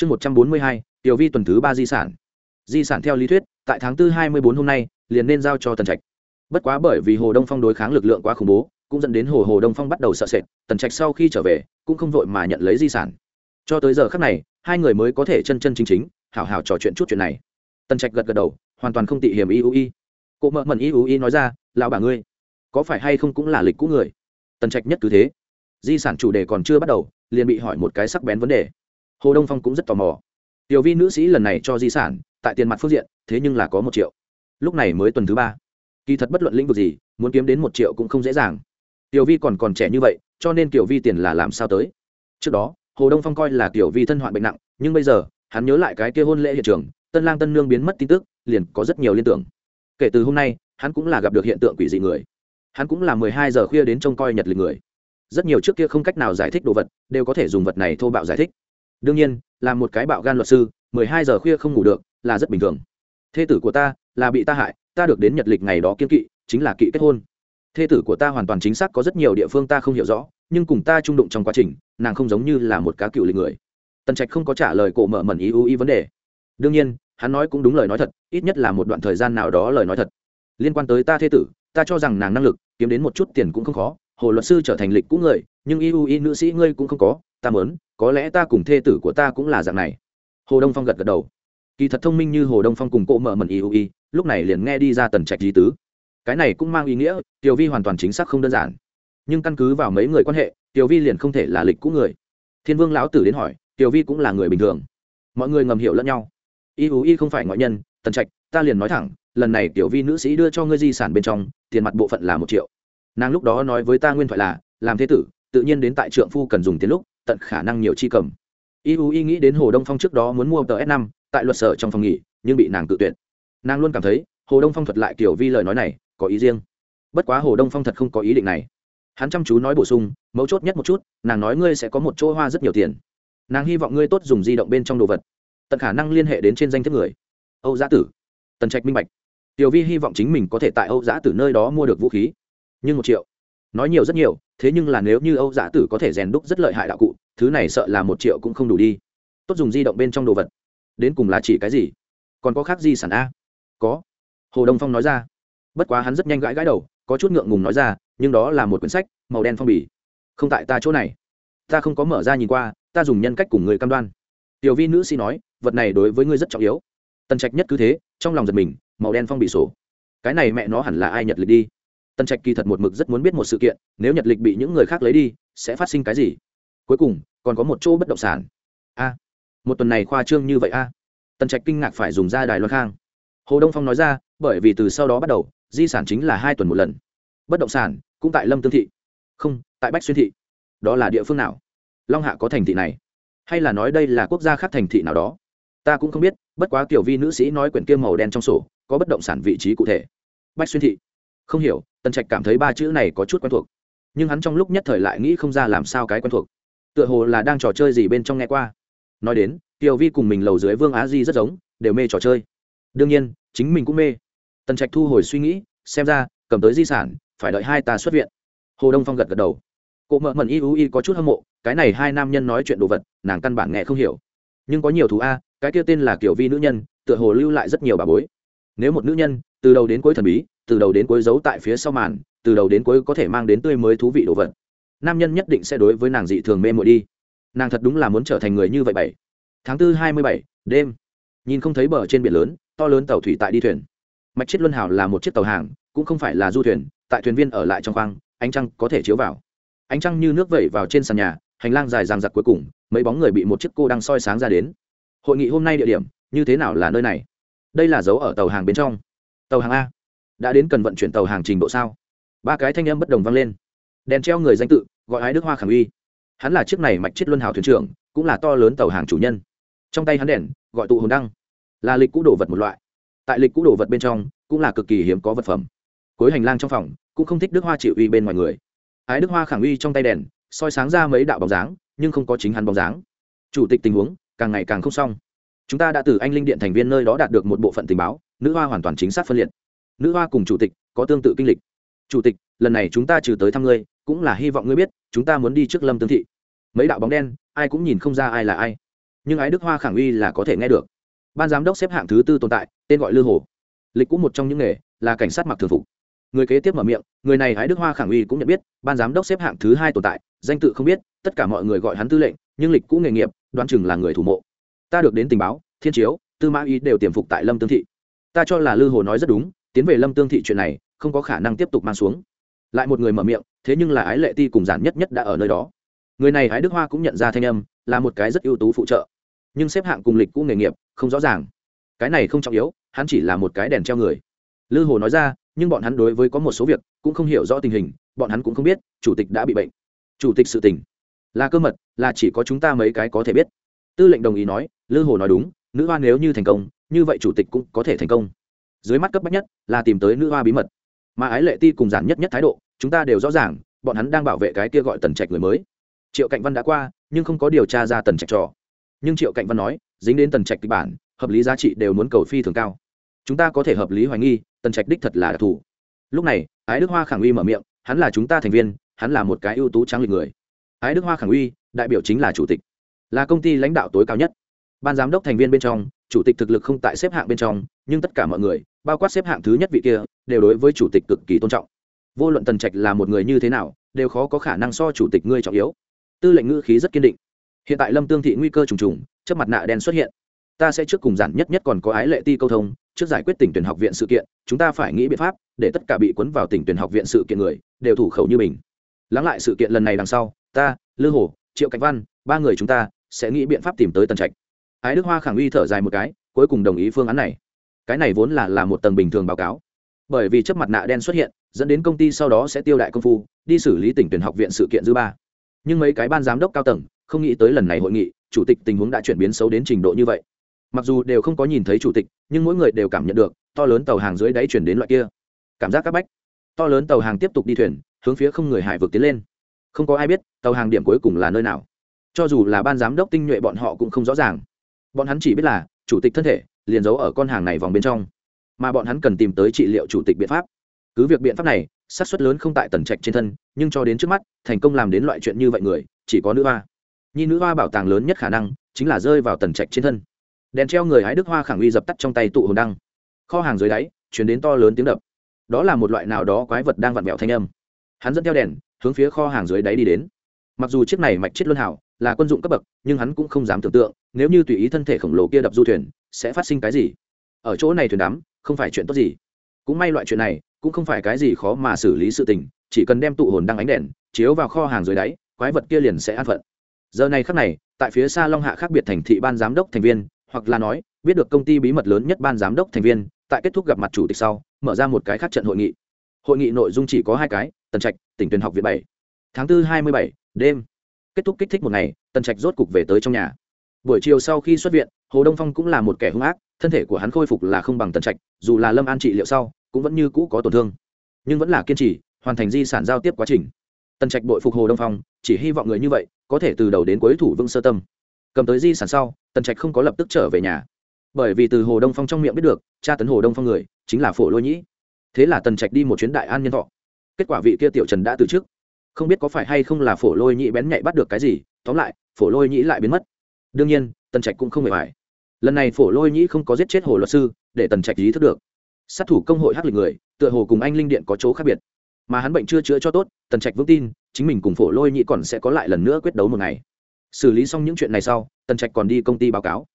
chương một trăm bốn mươi hai, tiểu vi tuần thứ ba di sản. Di sản theo lý thuyết, tại tháng tư hai mươi bốn hôm nay, liền nên giao cho tần trạch. Bất quá bởi vì hồ đông phong đối kháng lực lượng quá khủng bố, cũng dẫn đến hồ hồ đông phong bắt đầu sợ sệt, tần trạch sau khi trở về, cũng không vội mà nhận lấy di sản. Cho tới giờ khác này, hai người mới có thể chân chân chính chính, hảo hảo trò chuyện chút chuyện này. Tần trạch gật gật đầu, hoàn toàn không tị hiểm y u y cụ mợ mẩn y u y nói ra, lão bà ngươi, có phải hay không cũng là lịch cũ người? Tần trạch nhất cứ thế. Di sản chủ đề còn chưa bắt đầu, liền bị hỏi một cái sắc bén vấn đề hồ đông phong cũng rất tò mò. Tiểu vi nữ sĩ lần này cho di sản, tại tiền mặt phương diện, thế nhưng là có một triệu. Lúc này mới tuần thứ ba. Kỳ thật bất luận lĩnh vực gì, muốn kiếm đến một triệu cũng không dễ dàng. Tiểu vi còn còn trẻ như vậy, cho nên tiểu vi tiền là làm sao tới? Trước đó, hồ đông phong coi là tiểu vi thân hoạn bệnh nặng, nhưng bây giờ, hắn nhớ lại cái kia hôn lễ hiện trường, tân lang tân nương biến mất tin tức, liền có rất nhiều liên tưởng. Kể từ hôm nay, hắn cũng là gặp được hiện tượng quỷ dị người. Hắn cũng là mười hai giờ khuya đến trông coi nhật lịch người. Rất nhiều trước kia không cách nào giải thích đồ vật, đều có thể dùng vật này thô bạo giải thích đương nhiên, là một cái bạo gan luật sư, mười hai giờ khuya không ngủ được, là rất bình thường. Thê tử của ta, là bị ta hại, ta được đến nhật lịch ngày đó kiên kỵ, chính là kỵ kết hôn. Thê tử của ta hoàn toàn chính xác có rất nhiều địa phương ta không hiểu rõ, nhưng cùng ta trung đụng trong quá trình, nàng không giống như là một cá cựu lịch người. Tần trạch không có trả lời cổ mở mẩn ý ưu ý vấn đề. Đương nhiên, hắn nói cũng đúng lời nói thật, ít nhất là một đoạn thời gian nào đó lời nói thật. Liên quan tới ta thê tử, ta cho rằng nàng năng lực, kiếm đến một chút tiền cũng không khó, hồ luật sư trở thành lịch cũ người, nhưng y u y nữ sĩ ngươi cũng không có ta mớn có lẽ ta cùng thê tử của ta cũng là dạng này. Hồ đông phong gật gật đầu. Kỳ thật thông minh như hồ đông phong cùng cỗ mở mần y u lúc này liền nghe đi ra tần trạch di tứ. Cái này cũng mang ý nghĩa, tiểu vi hoàn toàn chính xác không đơn giản. Nhưng căn cứ vào mấy người quan hệ, tiểu vi liền không thể là lịch cũ người. Thiên vương lão tử đến hỏi, tiểu vi cũng là người bình thường. Mọi người ngầm hiểu lẫn nhau. Y u y không phải ngoại nhân, tần trạch, ta liền nói thẳng, lần này tiểu vi nữ sĩ đưa cho ngươi di sản bên trong, tiền mặt bộ phận là một triệu. Nàng lúc đó nói với ta nguyên thoại là, làm thế tử, tự nhiên đến tại trượng phu cần dùng tiền lúc tận khả năng nhiều chi cầm. Y u y nghĩ đến hồ đông phong trước đó muốn mua tờ s năm tại luật sở trong phòng nghỉ, nhưng bị nàng tự tuyệt. Nàng luôn cảm thấy, hồ đông phong thuật lại kiểu vi lời nói này, có ý riêng. Bất quá hồ đông phong thật không có ý định này. Hắn chăm chú nói bổ sung, mấu chốt nhất một chút, nàng nói ngươi sẽ có một chỗ hoa rất nhiều tiền. Nàng hy vọng ngươi tốt dùng di động bên trong đồ vật. Tận khả năng liên hệ đến trên danh thiếp người. Âu giã tử. Tần trạch minh bạch. Tiểu vi hy vọng chính mình có thể tại âu giã tử nơi đó mua được vũ khí. Nhưng một triệu nói nhiều rất nhiều, thế nhưng là nếu như âu Dạ tử có thể rèn đúc rất lợi hại đạo cụ, thứ này sợ là một triệu cũng không đủ đi. Tốt dùng di động bên trong đồ vật. Đến cùng là chỉ cái gì? Còn có khác gì sản a? Có. Hồ đông phong nói ra. Bất quá hắn rất nhanh gãi gãi đầu, có chút ngượng ngùng nói ra, nhưng đó là một quyển sách, màu đen phong bì. Không tại ta chỗ này. Ta không có mở ra nhìn qua, ta dùng nhân cách cùng người cam đoan. Tiểu vi nữ sĩ nói, vật này đối với ngươi rất trọng yếu. Tần trạch nhất cứ thế, trong lòng giật mình, màu đen phong bì sổ. Cái này mẹ nó hẳn là ai nhật lịch đi? Tần trạch kỳ thật một mực rất muốn biết một sự kiện, nếu nhật lịch bị những người khác lấy đi, sẽ phát sinh cái gì? Cuối cùng, còn có một chỗ bất động sản. A, một tuần này khoa trương như vậy a? Tần trạch kinh ngạc phải dùng ra đài loan khang. Hồ đông phong nói ra, bởi vì từ sau đó bắt đầu, di sản chính là hai tuần một lần. Bất động sản, cũng tại lâm tương thị. Không, tại bách xuyên thị. Đó là địa phương nào? Long hạ có thành thị này. Hay là nói đây là quốc gia khác thành thị nào đó? Ta cũng không biết, bất quá tiểu vi nữ sĩ nói quyển kia màu đen trong sổ, có bất động sản vị trí cụ thể. Bách xuyên thị không hiểu, tần trạch cảm thấy ba chữ này có chút quen thuộc. Nhưng hắn trong lúc nhất thời lại nghĩ không ra làm sao cái quen thuộc. Tựa hồ là đang trò chơi gì bên trong nghe qua. Nói đến tiểu vi cùng mình lầu dưới vương á di rất giống, đều mê trò chơi. Đương nhiên, chính mình cũng mê. Tần trạch thu hồi suy nghĩ, xem ra, cầm tới di sản, phải đợi hai ta xuất viện. Hồ đông phong gật gật đầu. Cụ mợ mẩn y u y có chút hâm mộ, cái này hai nam nhân nói chuyện đồ vật, nàng căn bản nghe không hiểu. Nhưng có nhiều thú a, cái kia tên là kiểu vi nữ nhân, tựa hồ lưu lại rất nhiều bà bối. Nếu một nữ nhân từ đầu đến cuối thần bí, từ đầu đến cuối giấu tại phía sau màn, từ đầu đến cuối có thể mang đến tươi mới thú vị đồ vật. Nam nhân nhất định sẽ đối với nàng dị thường mê mội đi. Nàng thật đúng là muốn trở thành người như vậy bảy. Tháng tư hai mươi bảy, đêm. Nhìn không thấy bờ trên biển lớn, to lớn tàu thủy tại đi thuyền. Mạch chết luân hào là một chiếc tàu hàng, cũng không phải là du thuyền, tại thuyền viên ở lại trong khoang, ánh trăng có thể chiếu vào. Ánh trăng như nước vẩy vào trên sàn nhà, hành lang dài ràng giặc cuối cùng, mấy bóng người bị một chiếc cô đang soi sáng ra đến. Hội nghị hôm nay địa điểm, như thế nào là nơi này? Đây là dấu ở tàu hàng bên trong tàu hàng a. Đã đến cần vận chuyển tàu hàng trình độ sao? Ba cái thanh âm bất đồng vang lên. Đèn treo người danh tự, gọi ái đức hoa khẳng uy. Hắn là chiếc này mạch chết luân hào thuyền trưởng, cũng là to lớn tàu hàng chủ nhân. Trong tay hắn đèn, gọi tụ hồn đăng. Là lịch cũ đồ vật một loại. Tại lịch cũ đồ vật bên trong, cũng là cực kỳ hiếm có vật phẩm. Cuối hành lang trong phòng, cũng không thích đức hoa chịu uy bên ngoài người. Ái đức hoa khẳng uy trong tay đèn, soi sáng ra mấy đạo bóng dáng, nhưng không có chính hắn bóng dáng. Chủ tịch tình huống, càng ngày càng không xong. Chúng ta đã từ anh linh điện thành viên nơi đó đạt được một bộ phận tình báo nữ hoa hoàn toàn chính xác phân liệt. Nữ hoa cùng chủ tịch có tương tự kinh lịch. Chủ tịch, lần này chúng ta trừ tới thăm ngươi, cũng là hy vọng ngươi biết, chúng ta muốn đi trước lâm tương thị. Mấy đạo bóng đen, ai cũng nhìn không ra ai là ai. Nhưng ái đức hoa khẳng uy là có thể nghe được. Ban giám đốc xếp hạng thứ tư tồn tại, tên gọi lư hồ. Lịch cũng một trong những nghề, là cảnh sát mặc thường phục. Người kế tiếp mở miệng, người này ái đức hoa khẳng uy cũng nhận biết, ban giám đốc xếp hạng thứ hai tồn tại, danh tự không biết, tất cả mọi người gọi hắn tư lệnh, nhưng lịch cũ nghề nghiệp, đoán chừng là người thủ mộ. Ta được đến tình báo, thiên chiếu, tư mã ý đều tiềm phục tại lâm tương thị ta cho là lư hồ nói rất đúng, tiến về lâm tương thị chuyện này, không có khả năng tiếp tục mang xuống. Lại một người mở miệng, thế nhưng là ái lệ ti cùng giản nhất nhất đã ở nơi đó. Người này ái đức hoa cũng nhận ra thanh âm, là một cái rất ưu tú phụ trợ. Nhưng xếp hạng cùng lịch cũ nghề nghiệp, không rõ ràng. Cái này không trọng yếu, hắn chỉ là một cái đèn treo người. Lư hồ nói ra, nhưng bọn hắn đối với có một số việc, cũng không hiểu rõ tình hình, bọn hắn cũng không biết, chủ tịch đã bị bệnh. Chủ tịch sự tình, là cơ mật, là chỉ có chúng ta mấy cái có thể biết. Tư lệnh đồng ý nói, lư hồ nói đúng, nữ hoa nếu như thành công như vậy chủ tịch cũng có thể thành công. Dưới mắt cấp bách nhất là tìm tới nữ hoa bí mật. Mà ái lệ ti cùng giản nhất nhất thái độ, chúng ta đều rõ ràng, bọn hắn đang bảo vệ cái kia gọi tần trạch người mới. Triệu cạnh văn đã qua, nhưng không có điều tra ra tần trạch trò. Nhưng triệu cạnh văn nói, dính đến tần trạch kịch bản, hợp lý giá trị đều muốn cầu phi thường cao. Chúng ta có thể hợp lý hoài nghi, tần trạch đích thật là đặc thù. Lúc này, ái đức hoa khẳng uy mở miệng, hắn là chúng ta thành viên, hắn là một cái ưu tú trắng lịch người. Ái đức hoa khẳng uy, đại biểu chính là chủ tịch, là công ty lãnh đạo tối cao nhất. Ban giám đốc thành viên bên trong chủ tịch thực lực không tại xếp hạng bên trong, nhưng tất cả mọi người, bao quát xếp hạng thứ nhất vị kia, đều đối với chủ tịch cực kỳ tôn trọng. Vô luận tần trạch là một người như thế nào, đều khó có khả năng so chủ tịch ngươi trọng yếu. Tư lệnh ngữ khí rất kiên định. Hiện tại lâm tương thị nguy cơ trùng trùng trước mặt nạ đen xuất hiện. Ta sẽ trước cùng giản nhất nhất còn có ái lệ ti câu thông, trước giải quyết tỉnh tuyển học viện sự kiện, chúng ta phải nghĩ biện pháp để tất cả bị cuốn vào tỉnh tuyển học viện sự kiện người, đều thủ khẩu như mình. Lắng lại sự kiện lần này đằng sau, ta, lư hồ, triệu cảnh văn, ba người chúng ta sẽ nghĩ biện pháp tìm tới tần trạch ái đức hoa khẳng uy thở dài một cái, cuối cùng đồng ý phương án này. Cái này vốn là là một tầng bình thường báo cáo. Bởi vì chấp mặt nạ đen xuất hiện, dẫn đến công ty sau đó sẽ tiêu đại công phu, đi xử lý tỉnh tuyển học viện sự kiện dư ba. Nhưng mấy cái ban giám đốc cao tầng, không nghĩ tới lần này hội nghị, chủ tịch tình huống đã chuyển biến xấu đến trình độ như vậy. Mặc dù đều không có nhìn thấy chủ tịch, nhưng mỗi người đều cảm nhận được, to lớn tàu hàng dưới đáy chuyển đến loại kia. Cảm giác c áp bách. To lớn tàu hàng tiếp tục đi thuyền, hướng phía không người hải vực tiến lên. Không có ai biết, tàu hàng điểm cuối cùng là nơi nào. Cho dù là ban giám đốc tinh nhuệ bọn họ cũng không rõ ràng bọn hắn chỉ biết là, chủ tịch thân thể liền giấu ở con hàng này vòng bên trong. Mà bọn hắn cần tìm tới trị liệu chủ tịch biện pháp. Cứ việc biện pháp này, xác suất lớn không tại tần trạch trên thân, nhưng cho đến trước mắt, thành công làm đến loại chuyện như vậy người, chỉ có nữ hoa. Nhi nữ hoa bảo tàng lớn nhất khả năng chính là rơi vào tần trạch trên thân. Đèn treo người hái đức hoa khẳng uy dập tắt trong tay tụ hồn đăng. Kho hàng dưới đáy chuyển đến to lớn tiếng đập. Đó là một loại nào đó quái vật đang vặn vẹo thanh âm. Hắn dẫn theo đèn, hướng phía kho hàng dưới đáy đi đến. Mặc dù chiếc này mạch chết luân hảo là quân dụng cấp bậc, nhưng hắn cũng không dám tưởng tượng, nếu như tùy ý thân thể khổng lồ kia đập du thuyền, sẽ phát sinh cái gì? Ở chỗ này thuyền đắm, không phải chuyện tốt gì. Cũng may loại chuyện này, cũng không phải cái gì khó mà xử lý sự tình, chỉ cần đem tụ hồn đăng ánh đèn, chiếu vào kho hàng dưới đáy, quái vật kia liền sẽ an phận. Giờ này khắc này, tại phía xa long hạ khác biệt thành thị ban giám đốc thành viên, hoặc là nói, biết được công ty bí mật lớn nhất ban giám đốc thành viên, tại kết thúc gặp mặt chủ tịch sau, mở ra một cái khác trận hội nghị. Hội nghị nội dung chỉ có hai cái, tần trạch, tỉnh tuyển học viện bảy. Tháng tư hai mươi bảy, đêm kết thúc kích thích một ngày, tần trạch rốt cục về tới trong nhà. Buổi chiều sau khi xuất viện, hồ đông phong cũng là một kẻ hung ác, thân thể của hắn khôi phục là không bằng tần trạch, dù là lâm an trị liệu sau, cũng vẫn như cũ có tổn thương. Nhưng vẫn là kiên trì, hoàn thành di sản giao tiếp quá trình. Tần trạch bội phục hồ đông phong, chỉ hy vọng người như vậy có thể từ đầu đến cuối thủ vương sơ tâm. Cầm tới di sản sau, tần trạch không có lập tức trở về nhà. Bởi vì từ hồ đông phong trong miệng biết được cha tấn hồ đông phong người chính là phổ lôi nhĩ. Thế là tần trạch đi một chuyến đại an nhân thọ. Kết quả vị kia tiểu trần đã từ trước không biết có phải hay không là phổ lôi nhĩ bén nhạy bắt được cái gì, tóm lại, phổ lôi nhĩ lại biến mất. Đương nhiên, tần trạch cũng không hề phải lần này phổ lôi nhĩ không có giết chết hồ luật sư, để tần trạch ý thức được. Sát thủ công hội hắc lịch người, tựa hồ cùng anh linh điện có chỗ khác biệt. Mà hắn bệnh chưa chữa cho tốt, tần trạch vững tin, chính mình cùng phổ lôi nhĩ còn sẽ có lại lần nữa quyết đấu một ngày. Xử lý xong những chuyện này sau, tần trạch còn đi công ty báo cáo.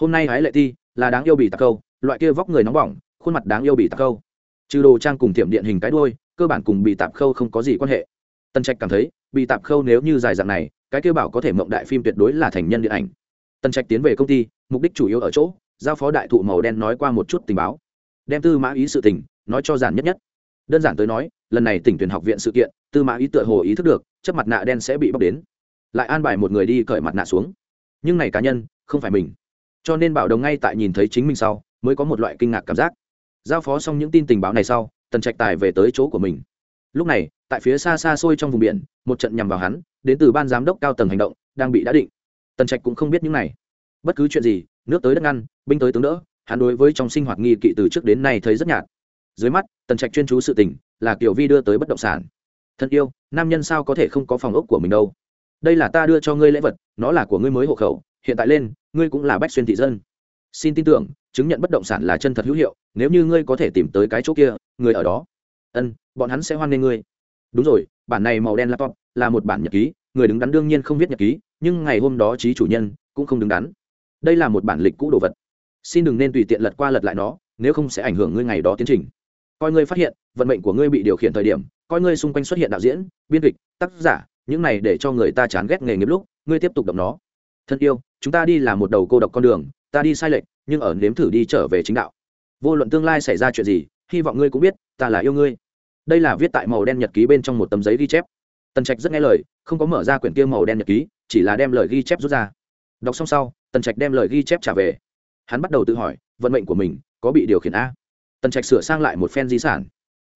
Hôm nay hái lệ thi là đáng yêu bị tạc câu, loại kia vóc người nóng bỏng, khuôn mặt đáng yêu bị tạc câu. Trừ đồ trang cùng tiệm điện hình cái đôi cơ bản cùng bị tạp khâu không có gì quan hệ tần trạch cảm thấy, bị tạp khâu nếu như dài dạng này, cái kêu bảo có thể mộng đại phim tuyệt đối là thành nhân điện ảnh. Tần trạch tiến về công ty, mục đích chủ yếu ở chỗ, giao phó đại thụ màu đen nói qua một chút tình báo. Đem tư mã ý sự tình, nói cho giản nhất nhất. Đơn giản tới nói, lần này tỉnh tuyển học viện sự kiện, tư mã ý tựa hồ ý thức được chất mặt nạ đen sẽ bị bóc đến. Lại an bài một người đi cởi mặt nạ xuống. Nhưng này cá nhân, không phải mình. Cho nên bảo đồng ngay tại nhìn thấy chính mình sau, mới có một loại kinh ngạc cảm giác. Giao phó xong những tin tình báo này sau, tần trạch tài về tới chỗ của mình lúc này, tại phía xa xa xôi trong vùng biển, một trận nhằm vào hắn, đến từ ban giám đốc cao tầng hành động, đang bị đã định. Tần trạch cũng không biết những này. Bất cứ chuyện gì, nước tới đất ngăn, binh tới tướng đỡ, hắn đối với trong sinh hoạt nghi kỵ từ trước đến nay thấy rất nhạt. Dưới mắt, tần trạch chuyên chú sự tình, là kiểu vi đưa tới bất động sản. Thân yêu, nam nhân sao có thể không có phòng ốc của mình đâu? Đây là ta đưa cho ngươi lễ vật, nó là của ngươi mới hộ khẩu, hiện tại lên, ngươi cũng là bách xuyên thị dân. Xin tin tưởng, chứng nhận bất động sản là chân thật hữu hiệu, nếu như ngươi có thể tìm tới cái chỗ kia, người ở đó. Ân bọn hắn sẽ hoan nghênh ngươi. Đúng rồi, bản này màu đen laptop là một bản nhật ký, người đứng đắn đương nhiên không viết nhật ký, nhưng ngày hôm đó trí chủ nhân cũng không đứng đắn. Đây là một bản lịch cũ đồ vật. Xin đừng nên tùy tiện lật qua lật lại nó, nếu không sẽ ảnh hưởng ngươi ngày đó tiến trình. Coi ngươi phát hiện, vận mệnh của ngươi bị điều khiển thời điểm, coi ngươi xung quanh xuất hiện đạo diễn, biên kịch, tác giả, những này để cho người ta chán ghét nghề nghiệp lúc, ngươi tiếp tục động nó. Thân yêu, chúng ta đi là một đầu cô độc con đường, ta đi sai lệch, nhưng ở nếm thử đi trở về chính đạo. Vô luận tương lai xảy ra chuyện gì, hy vọng ngươi cũng biết, ta là yêu ngươi đây là viết tại màu đen nhật ký bên trong một tấm giấy ghi chép. Tần trạch rất nghe lời, không có mở ra quyển kia màu đen nhật ký, chỉ là đem lời ghi chép rút ra. Đọc xong sau, tần trạch đem lời ghi chép trả về. Hắn bắt đầu tự hỏi, vận mệnh của mình có bị điều khiển a? Tần trạch sửa sang lại một phen di sản.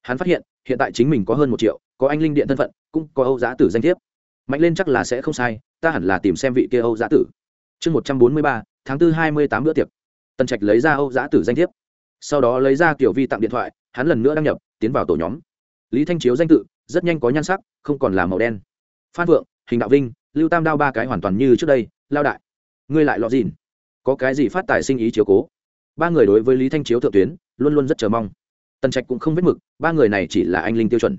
Hắn phát hiện hiện tại chính mình có hơn một triệu, có anh linh điện thân phận, cũng có âu giã tử danh thiếp. Mạnh lên chắc là sẽ không sai, ta hẳn là tìm xem vị kia âu giã tử. Chương một trăm bốn mươi ba, tháng tư hai mươi tám bữa tiệc. Tần trạch lấy ra âu giã tử danh thiếp. Sau đó lấy ra kiểu vi tặng điện thoại, hắn lần nữa đăng nhập, tiến vào tổ nhóm lý thanh chiếu danh tự, rất nhanh có nhan sắc, không còn là màu đen. Phan vượng hình đạo vinh, lưu tam đao ba cái hoàn toàn như trước đây, lao đại. Ngươi lại lọ dìn có cái gì phát tài sinh ý chiếu cố? Ba người đối với lý thanh chiếu thượng tuyến, luôn luôn rất chờ mong. Tần trạch cũng không vết mực, ba người này chỉ là anh linh tiêu chuẩn.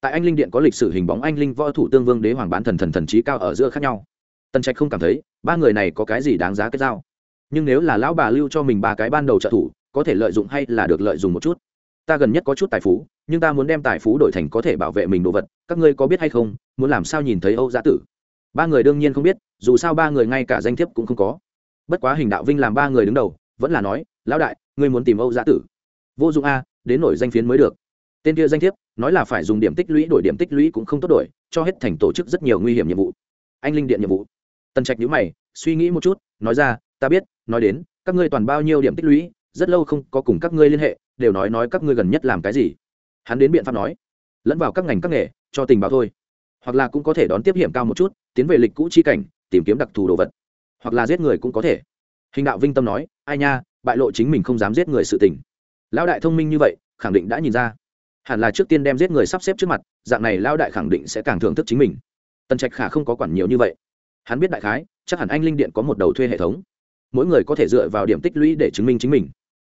Tại anh linh điện có lịch sử hình bóng anh linh võ thủ tương vương đế hoàng bán thần thần thần trí cao ở giữa khác nhau. Tần trạch không cảm thấy, ba người này có cái gì đáng giá kết giao. Nhưng nếu là lão bà lưu cho mình ba cái ban đầu trợ thủ, có thể lợi dụng hay là được lợi dụng một chút. Ta gần nhất có chút tài phú nhưng ta muốn đem tài phú đổi thành có thể bảo vệ mình đồ vật, các ngươi có biết hay không, muốn làm sao nhìn thấy âu giã tử? Ba người đương nhiên không biết, dù sao ba người ngay cả danh thiếp cũng không có. Bất quá hình đạo vinh làm ba người đứng đầu, vẫn là nói, lão đại, ngươi muốn tìm âu giã tử? Vô dụng a, đến nổi danh phiến mới được. Tên kia danh thiếp, nói là phải dùng điểm tích lũy đổi điểm tích lũy cũng không tốt đổi, cho hết thành tổ chức rất nhiều nguy hiểm nhiệm vụ. Anh linh điện nhiệm vụ. Tần trạch nhữ mày, suy nghĩ một chút, nói ra, ta biết, nói đến, các ngươi toàn bao nhiêu điểm tích lũy, rất lâu không có cùng các ngươi liên hệ, đều nói nói các ngươi gần nhất làm cái gì hắn đến biện pháp nói, lẫn vào các ngành các nghề, cho tình báo thôi. Hoặc là cũng có thể đón tiếp hiểm cao một chút, tiến về lịch cũ chi cảnh, tìm kiếm đặc thù đồ vật. Hoặc là giết người cũng có thể. Hình đạo vinh tâm nói, ai nha, bại lộ chính mình không dám giết người sự tình. Lão đại thông minh như vậy, khẳng định đã nhìn ra. Hẳn là trước tiên đem giết người sắp xếp trước mặt, dạng này lão đại khẳng định sẽ càng thưởng thức chính mình. Tần trạch khả không có quản nhiều như vậy. Hắn biết đại khái, chắc hẳn anh linh điện có một đầu thuê hệ thống. Mỗi người có thể dựa vào điểm tích lũy để chứng minh chính mình.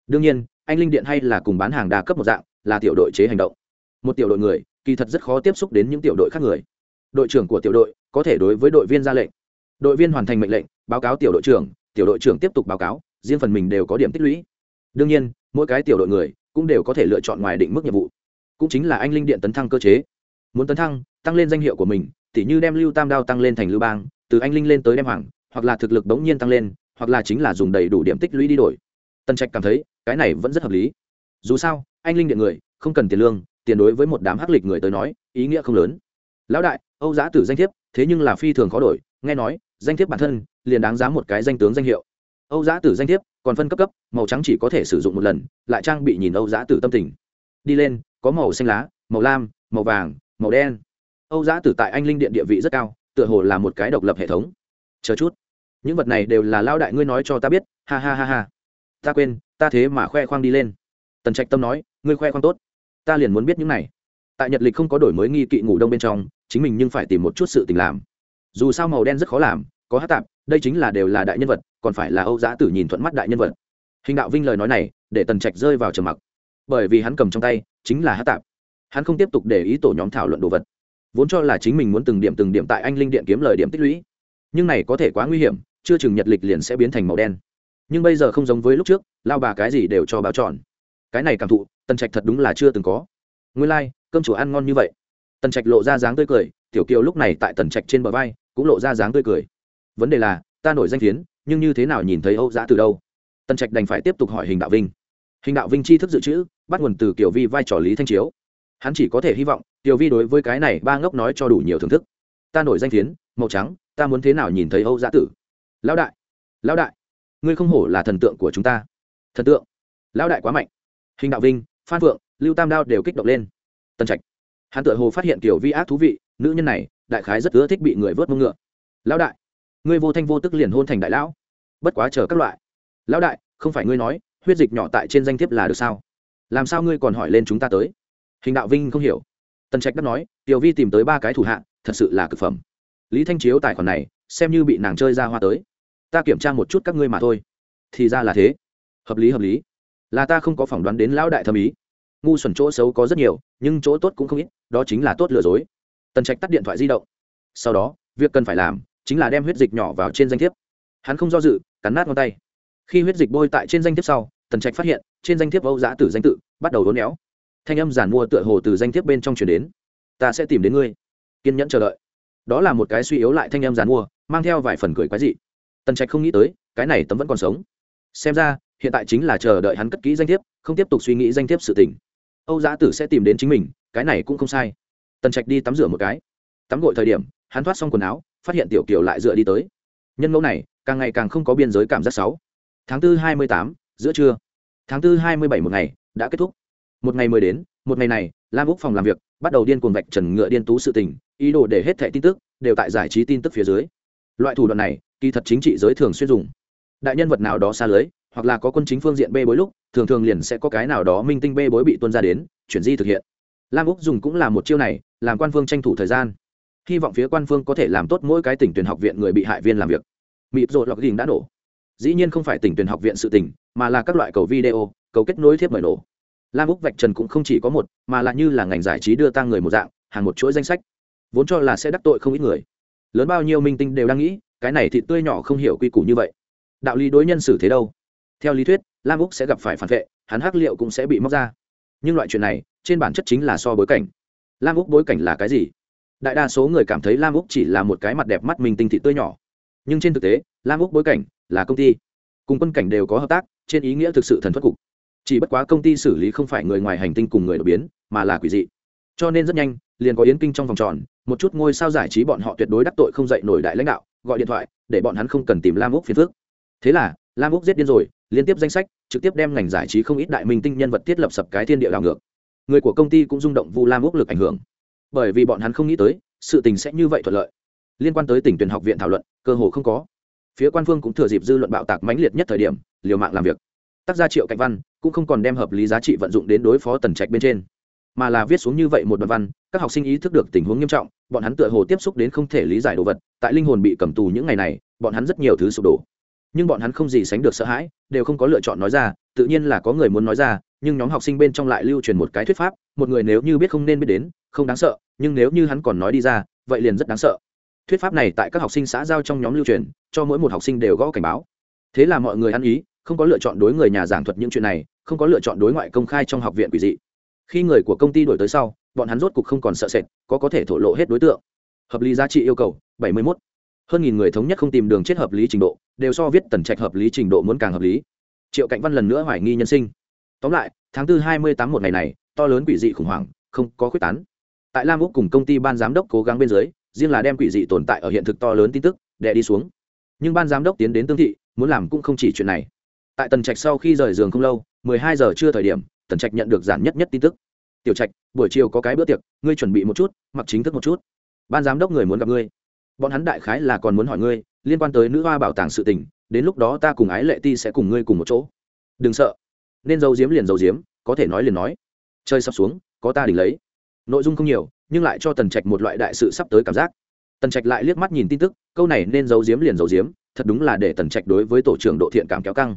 Đương nhiên anh linh điện hay là cùng bán hàng đa cấp một dạng, là tiểu đội chế hành động. Một tiểu đội người, kỳ thật rất khó tiếp xúc đến những tiểu đội khác người. Đội trưởng của tiểu đội có thể đối với đội viên ra lệnh. Đội viên hoàn thành mệnh lệnh, báo cáo tiểu đội trưởng, tiểu đội trưởng tiếp tục báo cáo, riêng phần mình đều có điểm tích lũy. Đương nhiên, mỗi cái tiểu đội người cũng đều có thể lựa chọn ngoài định mức nhiệm vụ. Cũng chính là anh linh điện tấn thăng cơ chế. Muốn tấn thăng, tăng lên danh hiệu của mình, tỉ như đem lưu tam đao tăng lên thành lưu bang, từ anh linh lên tới đem hoàng, hoặc là thực lực đống nhiên tăng lên, hoặc là chính là dùng đầy đủ điểm tích lũy đi đổi tân trạch cảm thấy cái này vẫn rất hợp lý. Dù sao, anh linh điện người, không cần tiền lương, tiền đối với một đám hắc lịch người tới nói, ý nghĩa không lớn. Lão đại, âu giá tử danh thiếp, thế nhưng là phi thường khó đổi, nghe nói, danh thiếp bản thân liền đáng giá một cái danh tướng danh hiệu. Âu giá tử danh thiếp, còn phân cấp cấp, màu trắng chỉ có thể sử dụng một lần, lại trang bị nhìn âu giá tử tâm tình. Đi lên, có màu xanh lá, màu lam, màu vàng, màu đen. Âu giá tử tại anh linh điện địa vị rất cao, tựa hồ là một cái độc lập hệ thống. Chờ chút. Những vật này đều là lao đại ngươi nói cho ta biết. Ha ha ha ha ta quên, ta thế mà khoe khoang đi lên. Tần trạch tâm nói, ngươi khoe khoang tốt. Ta liền muốn biết những này. Tại nhật lịch không có đổi mới nghi kỵ ngủ đông bên trong, chính mình nhưng phải tìm một chút sự tình làm. Dù sao màu đen rất khó làm, có hát tạp, đây chính là đều là đại nhân vật, còn phải là âu giã tử nhìn thuận mắt đại nhân vật. Hình đạo vinh lời nói này, để tần trạch rơi vào trầm mặc. Bởi vì hắn cầm trong tay, chính là hát tạp. Hắn không tiếp tục để ý tổ nhóm thảo luận đồ vật. Vốn cho là chính mình muốn từng điểm từng điểm tại anh linh điện kiếm lời điểm tích lũy. Nhưng này có thể quá nguy hiểm, chưa chừng nhật lịch liền sẽ biến thành màu đen nhưng bây giờ không giống với lúc trước lao bà cái gì đều cho báo tròn. Cái này cảm thụ tần trạch thật đúng là chưa từng có. Nguyên lai、like, cơm chủ ăn ngon như vậy. Tần trạch lộ ra dáng tươi cười tiểu kiều lúc này tại tần trạch trên bờ vai cũng lộ ra dáng tươi cười. Vấn đề là ta nổi danh phiến nhưng như thế nào nhìn thấy âu giã từ đâu? Tần trạch đành phải tiếp tục hỏi hình đạo vinh. Hình đạo vinh chi thức dự trữ bắt nguồn từ kiểu vi vai trò lý thanh chiếu. Hắn chỉ có thể hy vọng tiểu vi đối với cái này ba ngốc nói cho đủ nhiều thưởng thức. Ta nổi danh phiến màu trắng ta muốn thế nào nhìn thấy âu giã tử? Lão đại lão đại ngươi không hổ là thần tượng của chúng ta. Thần tượng? Lão đại quá mạnh. Hình đạo vinh, phan phượng lưu tam đao đều kích động lên. Tân trạch. Hắn tự hồ phát hiện kiểu vi ác thú vị, nữ nhân này, đại khái rất ưa thích bị người vớt mông ngựa. Lão đại, ngươi vô thanh vô tức liền hôn thành đại lão. Bất quá chờ các loại. Lão đại, không phải ngươi nói, huyết dịch nhỏ tại trên danh thiếp là được sao? Làm sao ngươi còn hỏi lên chúng ta tới? Hình đạo vinh không hiểu. Tần trạch đã nói, tiểu vi tìm tới ba cái thủ hạ, thật sự là cực phẩm. Lý thanh chiếu tài khoản này, xem như bị nàng chơi ra hoa tới ta kiểm tra một chút các ngươi mà thôi. Thì ra là thế. Hợp lý hợp lý. Là ta không có phỏng đoán đến lão đại thâm ý. Ngu xuẩn chỗ xấu có rất nhiều, nhưng chỗ tốt cũng không ít, đó chính là tốt lừa dối. Tần trạch tắt điện thoại di động. Sau đó, việc cần phải làm chính là đem huyết dịch nhỏ vào trên danh thiếp. Hắn không do dự, cắn nát ngón tay. Khi huyết dịch bôi tại trên danh thiếp sau, tần trạch phát hiện, trên danh thiếp âu giã tử danh tự bắt đầu đốn éo. Thanh âm giản mua tựa hồ từ danh thiếp bên trong chuyển đến. Ta sẽ tìm đến ngươi. Kiên nhẫn chờ đợi. Đó là một cái suy yếu lại thanh âm giản mua, mang theo vài phần cười quái dị tần trạch không nghĩ tới, cái này tấm vẫn còn sống. Xem ra, hiện tại chính là chờ đợi hắn cất kỹ danh thiếp, không tiếp tục suy nghĩ danh thiếp sự tình. Âu giã tử sẽ tìm đến chính mình, cái này cũng không sai. Tần trạch đi tắm rửa một cái. Tắm gội thời điểm, hắn thoát xong quần áo, phát hiện tiểu kiều lại dựa đi tới. Nhân mẫu này, càng ngày càng không có biên giới cảm giác sáu tháng tư hai mươi tám, giữa trưa. Tháng tư hai mươi bảy một ngày, đã kết thúc. Một ngày mới đến, một ngày này, lam úc phòng làm việc, bắt đầu điên cuồng vạch trần ngựa điên tú sự tình, ý đồ để hết thẻ tin tức, đều tại giải trí tin tức phía dưới. Loại thủ đoạn này kỳ thật chính trị giới thường xuyên dùng. Đại nhân vật nào đó xa lưới, hoặc là có quân chính phương diện bê bối lúc, thường thường liền sẽ có cái nào đó minh tinh bê bối bị tuân ra đến, chuyển di thực hiện. Lam úc dùng cũng là một chiêu này, làm quan phương tranh thủ thời gian. Hy vọng phía quan phương có thể làm tốt mỗi cái tỉnh tuyển học viện người bị hại viên làm việc. Mịp rồi lọc đình đã nổ. Dĩ nhiên không phải tỉnh tuyển học viện sự tỉnh mà là các loại cầu video, cầu kết nối thiếp mời nổ. Lam úc vạch trần cũng không chỉ có một, mà là như là ngành giải trí đưa tăng người một dạng, hàng một chuỗi danh sách. Vốn cho là sẽ đắc tội không ít người. Lớn bao nhiêu minh tinh đều đang nghĩ cái này thịt tươi nhỏ không hiểu quy củ như vậy. Đạo lý đối nhân xử thế đâu? Theo lý thuyết, lam úc sẽ gặp phải phản vệ, hắn hắc liệu cũng sẽ bị móc ra. Nhưng loại chuyện này, trên bản chất chính là so bối cảnh. Lam úc bối cảnh là cái gì? Đại đa số người cảm thấy lam úc chỉ là một cái mặt đẹp mắt mình tinh thị tươi nhỏ. Nhưng trên thực tế, lam úc bối cảnh là công ty. Cùng quân cảnh đều có hợp tác, trên ý nghĩa thực sự thần thoát cục. Chỉ bất quá công ty xử lý không phải người ngoài hành tinh cùng người đột biến, mà là quỷ dị. Cho nên rất nhanh, liền có yến kinh trong vòng tròn, một chút ngôi sao giải trí bọn họ tuyệt đối đắc tội không dạy nổi đại lãnh đạo gọi điện thoại, để bọn hắn không cần tìm lam úc phiền phước thế là, lam úc giết điên rồi, liên tiếp danh sách, trực tiếp đem ngành giải trí không ít đại minh tinh nhân vật thiết lập sập cái thiên địa đảo ngược. Người của công ty cũng rung động vu lam úc lực ảnh hưởng. Bởi vì bọn hắn không nghĩ tới, sự tình sẽ như vậy thuận lợi. Liên quan tới tỉnh tuyển học viện thảo luận, cơ hồ không có. Phía quan phương cũng thừa dịp dư luận bạo tạc mãnh liệt nhất thời điểm, liều mạng làm việc. Tác gia triệu cạnh văn cũng không còn đem hợp lý giá trị vận dụng đến đối phó tần trạch bên trên mà là viết xuống như vậy một đoạn văn, các học sinh ý thức được tình huống nghiêm trọng, bọn hắn tựa hồ tiếp xúc đến không thể lý giải đồ vật, tại linh hồn bị cầm tù những ngày này, bọn hắn rất nhiều thứ sụp đổ. Nhưng bọn hắn không gì sánh được sợ hãi, đều không có lựa chọn nói ra, tự nhiên là có người muốn nói ra, nhưng nhóm học sinh bên trong lại lưu truyền một cái thuyết pháp, một người nếu như biết không nên biết đến, không đáng sợ, nhưng nếu như hắn còn nói đi ra, vậy liền rất đáng sợ. Thuyết pháp này tại các học sinh xã giao trong nhóm lưu truyền, cho mỗi một học sinh đều gõ cảnh báo. Thế là mọi người ăn ý, không có lựa chọn đối người nhà giảng thuật những chuyện này, không có lựa chọn đối ngoại công khai trong học viện quỷ dị khi người của công ty đổi tới sau, bọn hắn rốt cục không còn sợ sệt, có có thể thổ lộ hết đối tượng. Hợp lý giá trị yêu cầu, bảy mươi 71. hơn nghìn người thống nhất không tìm đường chết hợp lý trình độ, đều so viết tần trạch hợp lý trình độ muốn càng hợp lý. Triệu cạnh văn lần nữa hoài nghi nhân sinh. Tóm lại, tháng tư hai mươi tám một ngày này, to lớn quỷ dị khủng hoảng, không có quyết tán. Tại lam úc cùng công ty ban giám đốc cố gắng bên dưới, riêng là đem quỷ dị tồn tại ở hiện thực to lớn tin tức, đè đi xuống. Nhưng ban giám đốc tiến đến tương thị, muốn làm cũng không chỉ chuyện này. Tại tần trạch sau khi rời giường không lâu, mười hai giờ chưa thời điểm tần trạch nhận được giản nhất nhất tin tức. Tiểu trạch, buổi chiều có cái bữa tiệc, ngươi chuẩn bị một chút, mặc chính thức một chút. Ban giám đốc người muốn gặp ngươi. Bọn hắn đại khái là còn muốn hỏi ngươi, liên quan tới nữ hoa bảo tàng sự tình, đến lúc đó ta cùng ái lệ ti sẽ cùng ngươi cùng một chỗ. Đừng sợ. Nên giấu diếm liền giấu diếm có thể nói liền nói. Chơi sắp xuống, có ta đỉnh lấy. Nội dung không nhiều, nhưng lại cho tần trạch một loại đại sự sắp tới cảm giác. Tần trạch lại liếc mắt nhìn tin tức, câu này nên giấu diếm liền giấu diếm thật đúng là để tần trạch đối với tổ trưởng độ thiện cảm kéo căng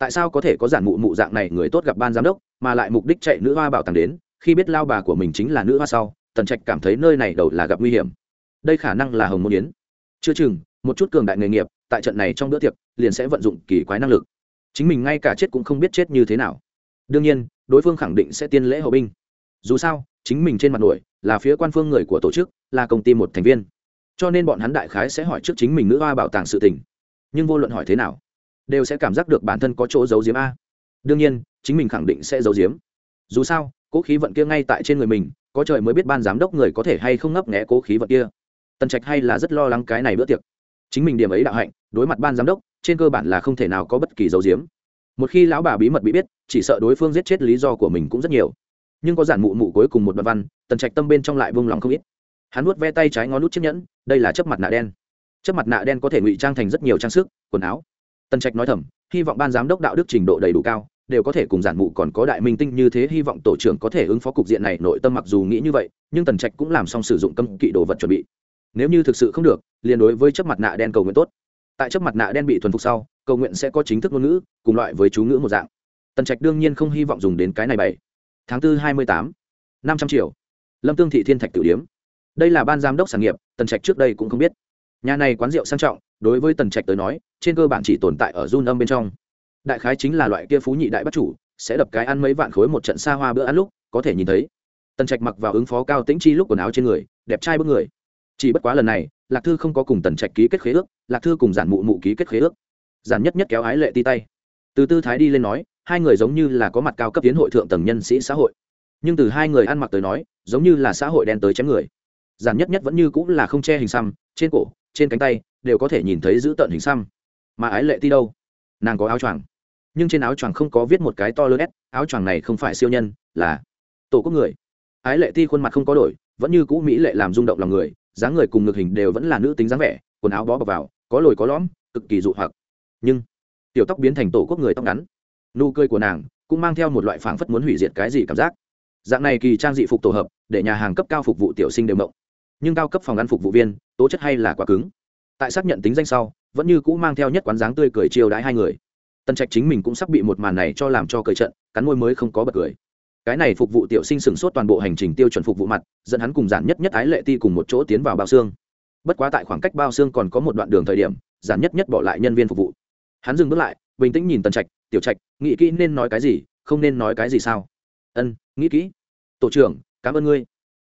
tại sao có thể có giản mụ mụ dạng này người tốt gặp ban giám đốc, mà lại mục đích chạy nữ hoa bảo tàng đến, khi biết lao bà của mình chính là nữ hoa sau, tần trạch cảm thấy nơi này đầu là gặp nguy hiểm. Đây khả năng là hồng môn yến. Chưa chừng, một chút cường đại nghề nghiệp, tại trận này trong bữa tiệc, liền sẽ vận dụng kỳ quái năng lực. Chính mình ngay cả chết cũng không biết chết như thế nào. Đương nhiên, đối phương khẳng định sẽ tiên lễ hậu binh. Dù sao, chính mình trên mặt nổi, là phía quan phương người của tổ chức, là công ty một thành viên. Cho nên bọn hắn đại khái sẽ hỏi trước chính mình nữ hoa bảo tàng sự tình. Nhưng vô luận hỏi thế nào đều sẽ cảm giác được bản thân có chỗ giấu giếm a. Đương nhiên, chính mình khẳng định sẽ giấu giếm. Dù sao, cố khí vận kia ngay tại trên người mình, có trời mới biết ban giám đốc người có thể hay không ngấp nghẽ cố khí vận kia. Tần trạch hay là rất lo lắng cái này bữa tiệc. Chính mình điểm ấy đạo hạnh, đối mặt ban giám đốc, trên cơ bản là không thể nào có bất kỳ dấu diếm một khi lão bà bí mật bị biết, chỉ sợ đối phương giết chết lý do của mình cũng rất nhiều. Nhưng có giản mụ mụ cuối cùng một đoạn văn, tần trạch tâm bên trong lại vung lòng không ít. Hắn nuốt ve tay trái ngón nút chiếc nhẫn, đây là chấp mặt nạ đen. Chấp mặt nạ đen có thể ngụy trang thành rất nhiều trang sức, quần áo tần trạch nói thầm, hy vọng ban giám đốc đạo đức trình độ đầy đủ cao, đều có thể cùng giản mụ còn có đại minh tinh như thế, hy vọng tổ trưởng có thể ứng phó cục diện này, nội tâm mặc dù nghĩ như vậy, nhưng tần trạch cũng làm xong sử dụng cấm kỵ đồ vật chuẩn bị. Nếu như thực sự không được, liền đối với chấp mặt nạ đen cầu nguyện tốt. Tại chấp mặt nạ đen bị thuần phục sau, cầu nguyện sẽ có chính thức ngôn ngữ, cùng loại với chú ngữ một dạng. Tần trạch đương nhiên không hy vọng dùng đến cái này bảy. Tháng tư hai mươi tám, năm trăm triệu. Lâm tương thị thiên thạch tử điếm. Đây là ban giám đốc sản nghiệp, tần trạch trước đây cũng không biết. Nhà này quán rượu sang trọng, đối với tần trạch tới nói trên cơ bản chỉ tồn tại ở run âm bên trong. Đại khái chính là loại kia phú nhị đại bắt chủ, sẽ đập cái ăn mấy vạn khối một trận xa hoa bữa ăn lúc, có thể nhìn thấy. Tần trạch mặc vào ứng phó cao tĩnh chi lúc quần áo trên người, đẹp trai bước người. Chỉ bất quá lần này, lạc thư không có cùng tần trạch ký kết khế ước, lạc thư cùng giản mụ mụ ký kết khế ước. Giản nhất nhất kéo ái lệ ti tay. Từ tư thái đi lên nói, hai người giống như là có mặt cao cấp tiến hội thượng tầng nhân sĩ xã hội. Nhưng từ hai người ăn mặc tới nói, giống như là xã hội đen tới chém người. Giản nhất nhất vẫn như cũng là không che hình xăm, trên cổ, trên cánh tay, đều có thể nhìn thấy giữ tợn hình xăm mà ái lệ ti đâu? Nàng có áo choàng. Nhưng trên áo choàng không có viết một cái to lớn s, áo choàng này không phải siêu nhân, là tổ quốc người. Ái lệ ti khuôn mặt không có đổi, vẫn như cũ mỹ lệ làm rung động lòng người, dáng người cùng ngực hình đều vẫn là nữ tính dáng vẻ, quần áo bó bọc vào, có lồi có lõm, cực kỳ dụ hoặc. Nhưng, tiểu tóc biến thành tổ quốc người tóc ngắn. Nụ cười của nàng cũng mang theo một loại phảng phất muốn hủy diệt cái gì cảm giác. Dạng này kỳ trang dị phục tổ hợp, để nhà hàng cấp cao phục vụ tiểu sinh đều mộng. Nhưng cao cấp phòng ăn phục vụ viên, tố chất hay là quá cứng tại xác nhận tính danh sau, vẫn như cũ mang theo nhất quán dáng tươi cười chiêu đãi hai người. Tân trạch chính mình cũng sắp bị một màn này cho làm cho cười trận cắn môi mới không có bật cười. Cái này phục vụ tiểu sinh sửng sốt toàn bộ hành trình tiêu chuẩn phục vụ mặt, dẫn hắn cùng giản nhất nhất ái lệ ti cùng một chỗ tiến vào bao xương. Bất quá tại khoảng cách bao xương còn có một đoạn đường thời điểm, giản nhất nhất bỏ lại nhân viên phục vụ. Hắn dừng bước lại, bình tĩnh nhìn tần trạch, tiểu trạch, nghĩ kỹ nên nói cái gì, không nên nói cái gì sao? Ân, nghĩ kỹ. Tổ trưởng, cảm ơn ngươi.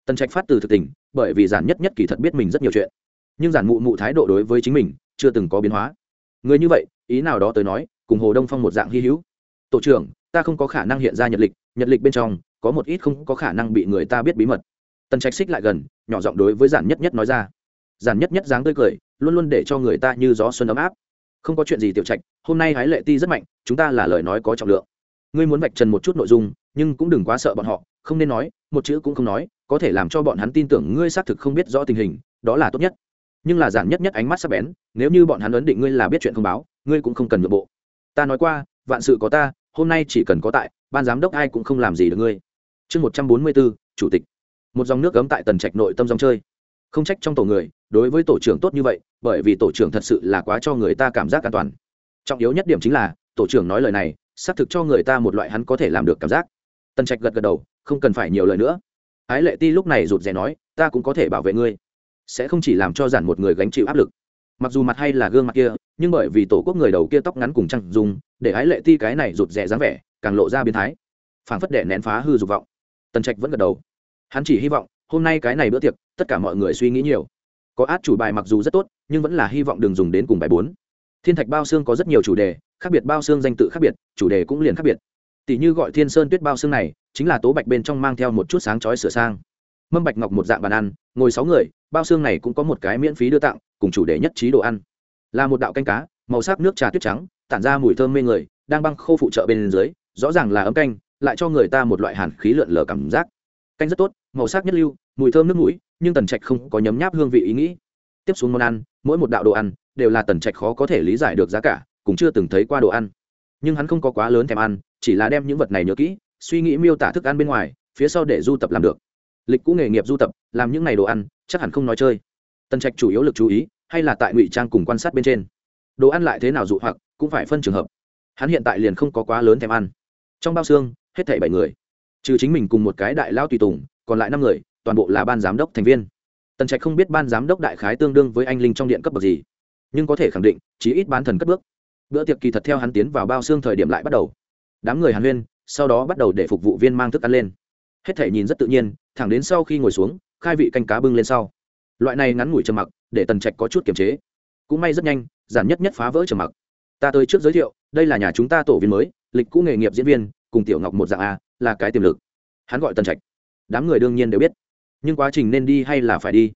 Tần trạch phát từ thực tình, bởi vì giản nhất nhất kỳ thật biết mình rất nhiều chuyện nhưng giản mụ mụ thái độ đối với chính mình chưa từng có biến hóa. Người như vậy, ý nào đó tới nói, cùng hồ đông phong một dạng hy hữu. Tổ trưởng, ta không có khả năng hiện ra nhật lịch nhật lịch bên trong, có một ít không có khả năng bị người ta biết bí mật. Tần trạch xích lại gần, nhỏ giọng đối với giản nhất nhất nói ra. Giản nhất nhất dáng tươi cười, luôn luôn để cho người ta như gió xuân ấm áp. Không có chuyện gì tiểu trạch, hôm nay hái lệ ti rất mạnh, chúng ta là lời nói có trọng lượng. Ngươi muốn vạch trần một chút nội dung, nhưng cũng đừng quá sợ bọn họ, không nên nói, một chữ cũng không nói, có thể làm cho bọn hắn tin tưởng ngươi xác thực không biết rõ tình hình, đó là tốt nhất nhưng là giản nhất nhất ánh mắt sắc bén, nếu như bọn hắn ấn định ngươi là biết chuyện không báo, ngươi cũng không cần nhượng bộ. Ta nói qua, vạn sự có ta, hôm nay chỉ cần có tại, ban giám đốc ai cũng không làm gì được ngươi. Chương một trăm bốn mươi bốn, chủ tịch. Một dòng nước cấm tại tần trạch nội tâm dòng chơi. Không trách trong tổ người, đối với tổ trưởng tốt như vậy, bởi vì tổ trưởng thật sự là quá cho người ta cảm giác an toàn. Trọng yếu nhất điểm chính là, tổ trưởng nói lời này, xác thực cho người ta một loại hắn có thể làm được cảm giác. Tần trạch gật gật đầu, không cần phải nhiều lời nữa. Ái lệ ti lúc này rụt rè nói, ta cũng có thể bảo vệ ngươi sẽ không chỉ làm cho giản một người gánh chịu áp lực. Mặc dù mặt hay là gương mặt kia, nhưng bởi vì tổ quốc người đầu kia tóc ngắn cùng trăng dùng để ái lệ ti cái này rụt rè dáng vẻ, càng lộ ra biến thái. Phảng phất đệ nén phá hư dục vọng. Tần trạch vẫn gật đầu. Hắn chỉ hy vọng, hôm nay cái này bữa tiệc, tất cả mọi người suy nghĩ nhiều. Có át chủ bài mặc dù rất tốt, nhưng vẫn là hy vọng đừng dùng đến cùng bài bốn. Thiên thạch bao xương có rất nhiều chủ đề, khác biệt bao xương danh tự khác biệt, chủ đề cũng liền khác biệt. Tỷ như gọi thiên sơn tuyết bao xương này, chính là tố bạch bên trong mang theo một chút sáng chói sửa sang. Mâm bạch ngọc một dạng bàn ăn ngồi sáu người, bao xương này cũng có một cái miễn phí đưa tặng, cùng chủ đề nhất trí đồ ăn. Là một đạo canh cá, màu sắc nước trà tuyết trắng, tản ra mùi thơm mê người, đang băng khô phụ trợ bên dưới, rõ ràng là ấm canh, lại cho người ta một loại hàn khí lượn lờ cảm giác. Canh rất tốt, màu sắc nhất lưu, mùi thơm nước mũi, nhưng tần trạch không có nhấm nháp hương vị ý nghĩ. Tiếp xuống món ăn, mỗi một đạo đồ ăn, đều là tần trạch khó có thể lý giải được giá cả, cũng chưa từng thấy qua đồ ăn. Nhưng hắn không có quá lớn thèm ăn, chỉ là đem những vật này nhớ kỹ, suy nghĩ miêu tả thức ăn bên ngoài, phía sau để du tập làm được lịch cũ nghề nghiệp du tập, làm những ngày đồ ăn, chắc hẳn không nói chơi. Tần trạch chủ yếu lực chú ý, hay là tại ngụy trang cùng quan sát bên trên. Đồ ăn lại thế nào dụ hoặc, cũng phải phân trường hợp. Hắn hiện tại liền không có quá lớn thèm ăn. Trong bao xương, hết thảy bảy người. Trừ chính mình cùng một cái đại lao tùy tùng, còn lại năm người, toàn bộ là ban giám đốc thành viên. Tần trạch không biết ban giám đốc đại khái tương đương với anh linh trong điện cấp bậc gì, nhưng có thể khẳng định, chí ít bán thần cất bước. Bữa tiệc kỳ thật theo hắn tiến vào bao xương thời điểm lại bắt đầu. Đám người hàn huyên, sau đó bắt đầu để phục vụ viên mang thức ăn lên hết thể nhìn rất tự nhiên, thẳng đến sau khi ngồi xuống, khai vị canh cá bưng lên sau. Loại này ngắn ngủi trầm mặc, để tần trạch có chút kiềm chế. Cũng may rất nhanh, giản nhất nhất phá vỡ trầm mặc. Ta tới trước giới thiệu, đây là nhà chúng ta tổ viên mới, lịch cũ nghề nghiệp diễn viên, cùng tiểu ngọc một dạng a, là cái tiềm lực. Hắn gọi tần trạch. Đám người đương nhiên đều biết. Nhưng quá trình nên đi hay là phải đi?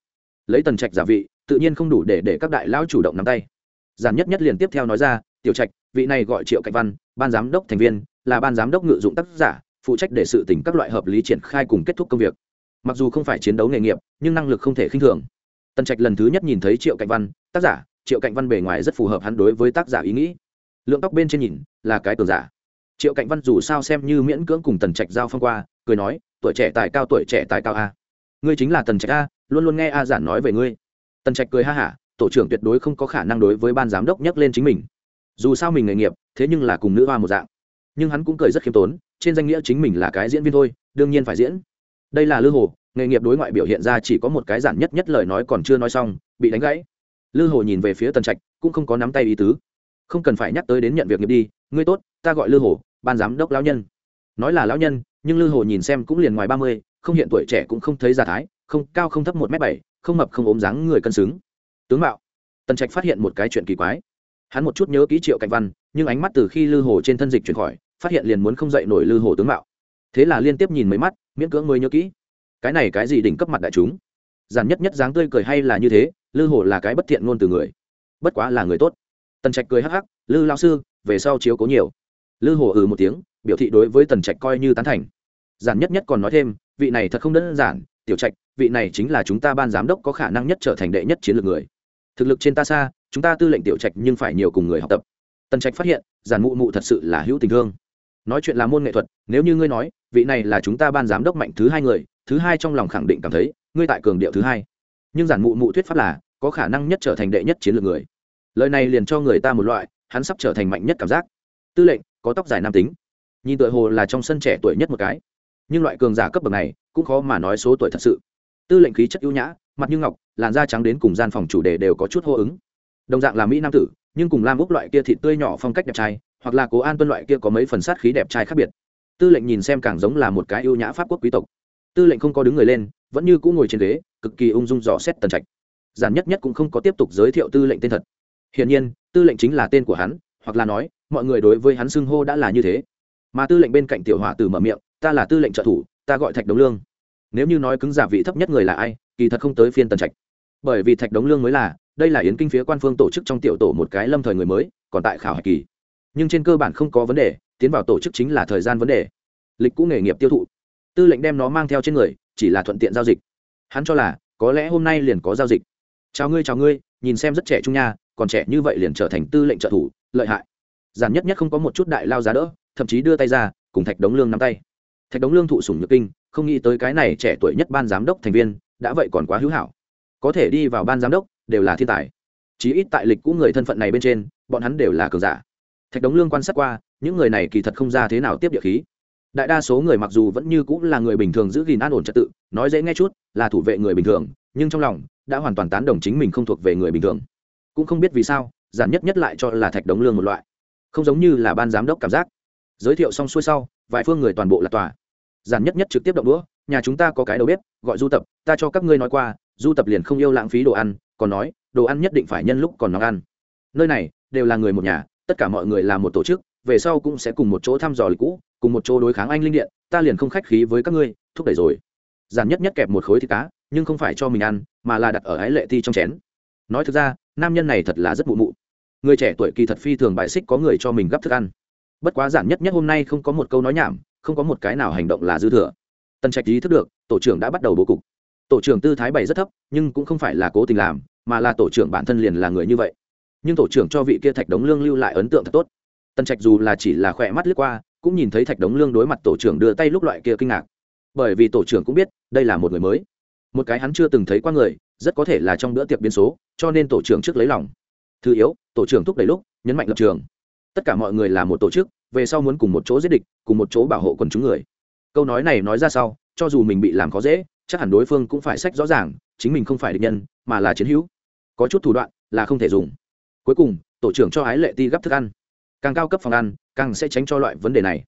Lấy tần trạch giả vị, tự nhiên không đủ để để các đại lão chủ động nắm tay. Giản nhất nhất liền tiếp theo nói ra, tiểu trạch, vị này gọi triệu cạnh văn, ban giám đốc thành viên, là ban giám đốc ngự dụng tác giả phụ trách để sự tỉnh các loại hợp lý triển khai cùng kết thúc công việc. Mặc dù không phải chiến đấu nghề nghiệp, nhưng năng lực không thể khinh thường. Tần trạch lần thứ nhất nhìn thấy triệu cạnh văn, tác giả, triệu cạnh văn bề ngoài rất phù hợp hắn đối với tác giả ý nghĩ. Lượng tóc bên trên nhìn, là cái tường giả. Triệu cạnh văn dù sao xem như miễn cưỡng cùng tần trạch giao phong qua, cười nói, tuổi trẻ tài cao, tuổi trẻ tài cao a. Ngươi chính là tần trạch a, luôn luôn nghe a giản nói về ngươi. Tần trạch cười ha hả, tổ trưởng tuyệt đối không có khả năng đối với ban giám đốc nhắc lên chính mình. Dù sao mình nghề nghiệp, thế nhưng là cùng nữ hoa một dạng. Nhưng hắn cũng cười rất khiêm tốn trên danh nghĩa chính mình là cái diễn viên thôi, đương nhiên phải diễn. Đây là lư hồ, nghề nghiệp đối ngoại biểu hiện ra chỉ có một cái giản nhất nhất lời nói còn chưa nói xong, bị đánh gãy. Lư hồ nhìn về phía tần trạch, cũng không có nắm tay ý tứ. Không cần phải nhắc tới đến nhận việc nghiệp đi, ngươi tốt, ta gọi lư hồ, ban giám đốc lão nhân. Nói là lão nhân, nhưng lư hồ nhìn xem cũng liền ngoài ba mươi, không hiện tuổi trẻ cũng không thấy già thái, không, cao không thấp một m bảy, không mập không ốm dáng người cân xứng. Tướng mạo. Tần trạch phát hiện một cái chuyện kỳ quái. Hắn một chút nhớ ký triệu cảnh văn, nhưng ánh mắt từ khi lư hồ trên thân dịch chuyển khỏi phát hiện liền muốn không dậy nổi lư hồ tướng mạo. Thế là liên tiếp nhìn mấy mắt, miễn cưỡng mới nhớ kỹ. Cái này cái gì đỉnh cấp mặt đại chúng? Giản nhất nhất dáng tươi cười hay là như thế, lư hồ là cái bất thiện ngôn từ người. Bất quá là người tốt. Tần trạch cười hắc hắc, lư lao sư, về sau chiếu cố nhiều. Lư hồ ừ một tiếng, biểu thị đối với tần trạch coi như tán thành. Giản nhất nhất còn nói thêm, vị này thật không đơn giản, tiểu trạch, vị này chính là chúng ta ban giám đốc có khả năng nhất trở thành đệ nhất chiến lược người. Thực lực trên ta xa, chúng ta tư lệnh tiểu trạch nhưng phải nhiều cùng người học tập. Tần trạch phát hiện, giản mụ mụ thật sự là hữu tình thương nói chuyện là môn nghệ thuật, nếu như ngươi nói, vị này là chúng ta ban giám đốc mạnh thứ hai người, thứ hai trong lòng khẳng định cảm thấy, ngươi tại cường điệu thứ hai. Nhưng giản mụ mụ thuyết pháp là, có khả năng nhất trở thành đệ nhất chiến lược người. Lời này liền cho người ta một loại, hắn sắp trở thành mạnh nhất cảm giác. Tư lệnh, có tóc dài nam tính. Nhìn tựa hồ là trong sân trẻ tuổi nhất một cái. Nhưng loại cường giả cấp bậc này, cũng khó mà nói số tuổi thật sự. Tư lệnh khí chất ưu nhã, mặt như ngọc, làn da trắng đến cùng gian phòng chủ đề đều có chút hô ứng. Đồng dạng là mỹ nam tử, nhưng cùng lam úc loại kia thịt tươi nhỏ phong cách đẹp trai hoặc là cố an tuân loại kia có mấy phần sát khí đẹp trai khác biệt. Tư lệnh nhìn xem càng giống là một cái ưu nhã pháp quốc quý tộc. Tư lệnh không có đứng người lên, vẫn như cũng ngồi trên ghế, cực kỳ ung dung dò xét tần trạch. Giản nhất nhất cũng không có tiếp tục giới thiệu tư lệnh tên thật. Hiển nhiên, tư lệnh chính là tên của hắn, hoặc là nói, mọi người đối với hắn xưng hô đã là như thế. Mà tư lệnh bên cạnh tiểu hỏa từ mở miệng, ta là tư lệnh trợ thủ, ta gọi thạch đống lương. Nếu như nói cứng giả vị thấp nhất người là ai, kỳ thật không tới phiên tần trạch. Bởi vì thạch đống lương mới là, đây là yến kinh phía quan phương tổ chức trong tiểu tổ một cái lâm thời người mới, còn tại khảo hạch kỳ nhưng trên cơ bản không có vấn đề, tiến vào tổ chức chính là thời gian vấn đề. Lịch cũ nghề nghiệp tiêu thụ. Tư lệnh đem nó mang theo trên người, chỉ là thuận tiện giao dịch. Hắn cho là, có lẽ hôm nay liền có giao dịch. Chào ngươi chào ngươi, nhìn xem rất trẻ trung nha, còn trẻ như vậy liền trở thành tư lệnh trợ thủ, lợi hại. Giản nhất nhất không có một chút đại lao giá đỡ, thậm chí đưa tay ra, cùng thạch đống lương nắm tay. Thạch đống lương thụ sủng nhược kinh, không nghĩ tới cái này trẻ tuổi nhất ban giám đốc thành viên, đã vậy còn quá hữu hảo. Có thể đi vào ban giám đốc, đều là thiên tài. Chí ít tại lịch cũ người thân phận này bên trên, bọn hắn đều là cường giả thạch đống lương quan sát qua, những người này kỳ thật không ra thế nào tiếp địa khí. Đại đa số người mặc dù vẫn như cũng là người bình thường giữ gìn an ổn trật tự, nói dễ nghe chút, là thủ vệ người bình thường, nhưng trong lòng đã hoàn toàn tán đồng chính mình không thuộc về người bình thường. Cũng không biết vì sao, giản nhất nhất lại cho là thạch đống lương một loại. Không giống như là ban giám đốc cảm giác. Giới thiệu xong xuôi sau, vài phương người toàn bộ là tòa. Giản nhất nhất trực tiếp động đũa, nhà chúng ta có cái đầu bếp, gọi du tập, ta cho các ngươi nói qua, du tập liền không yêu lãng phí đồ ăn, còn nói, đồ ăn nhất định phải nhân lúc còn nóng ăn. Nơi này đều là người một nhà tất cả mọi người là một tổ chức, về sau cũng sẽ cùng một chỗ thăm dò lịch cũ, cùng một chỗ đối kháng anh linh điện, ta liền không khách khí với các ngươi, thúc đẩy rồi. Giản nhất nhất kẹp một khối thịt cá, nhưng không phải cho mình ăn, mà là đặt ở ái lệ thi trong chén. Nói thực ra, nam nhân này thật là rất mụ mụ. Người trẻ tuổi kỳ thật phi thường bại xích có người cho mình gấp thức ăn. Bất quá giản nhất nhất hôm nay không có một câu nói nhảm, không có một cái nào hành động là dư thừa. Tần trạch ý thức được, tổ trưởng đã bắt đầu bố cục. Tổ trưởng tư thái bày rất thấp, nhưng cũng không phải là cố tình làm, mà là tổ trưởng bản thân liền là người như vậy nhưng tổ trưởng cho vị kia thạch đống lương lưu lại ấn tượng thật tốt. Tần trạch dù là chỉ là khỏe mắt lướt qua, cũng nhìn thấy thạch đống lương đối mặt tổ trưởng đưa tay lúc loại kia kinh ngạc. Bởi vì tổ trưởng cũng biết, đây là một người mới. Một cái hắn chưa từng thấy qua người, rất có thể là trong bữa tiệc biến số, cho nên tổ trưởng trước lấy lòng. Thứ yếu, tổ trưởng thúc đẩy lúc, nhấn mạnh lập trường. Tất cả mọi người là một tổ chức, về sau muốn cùng một chỗ giết địch, cùng một chỗ bảo hộ quần chúng người. Câu nói này nói ra sau, cho dù mình bị làm khó dễ, chắc hẳn đối phương cũng phải sách rõ ràng, chính mình không phải địch nhân, mà là chiến hữu. Có chút thủ đoạn là không thể dùng cuối cùng, tổ trưởng cho ái lệ ti gấp thức ăn. Càng cao cấp phòng ăn, càng sẽ tránh cho loại vấn đề này.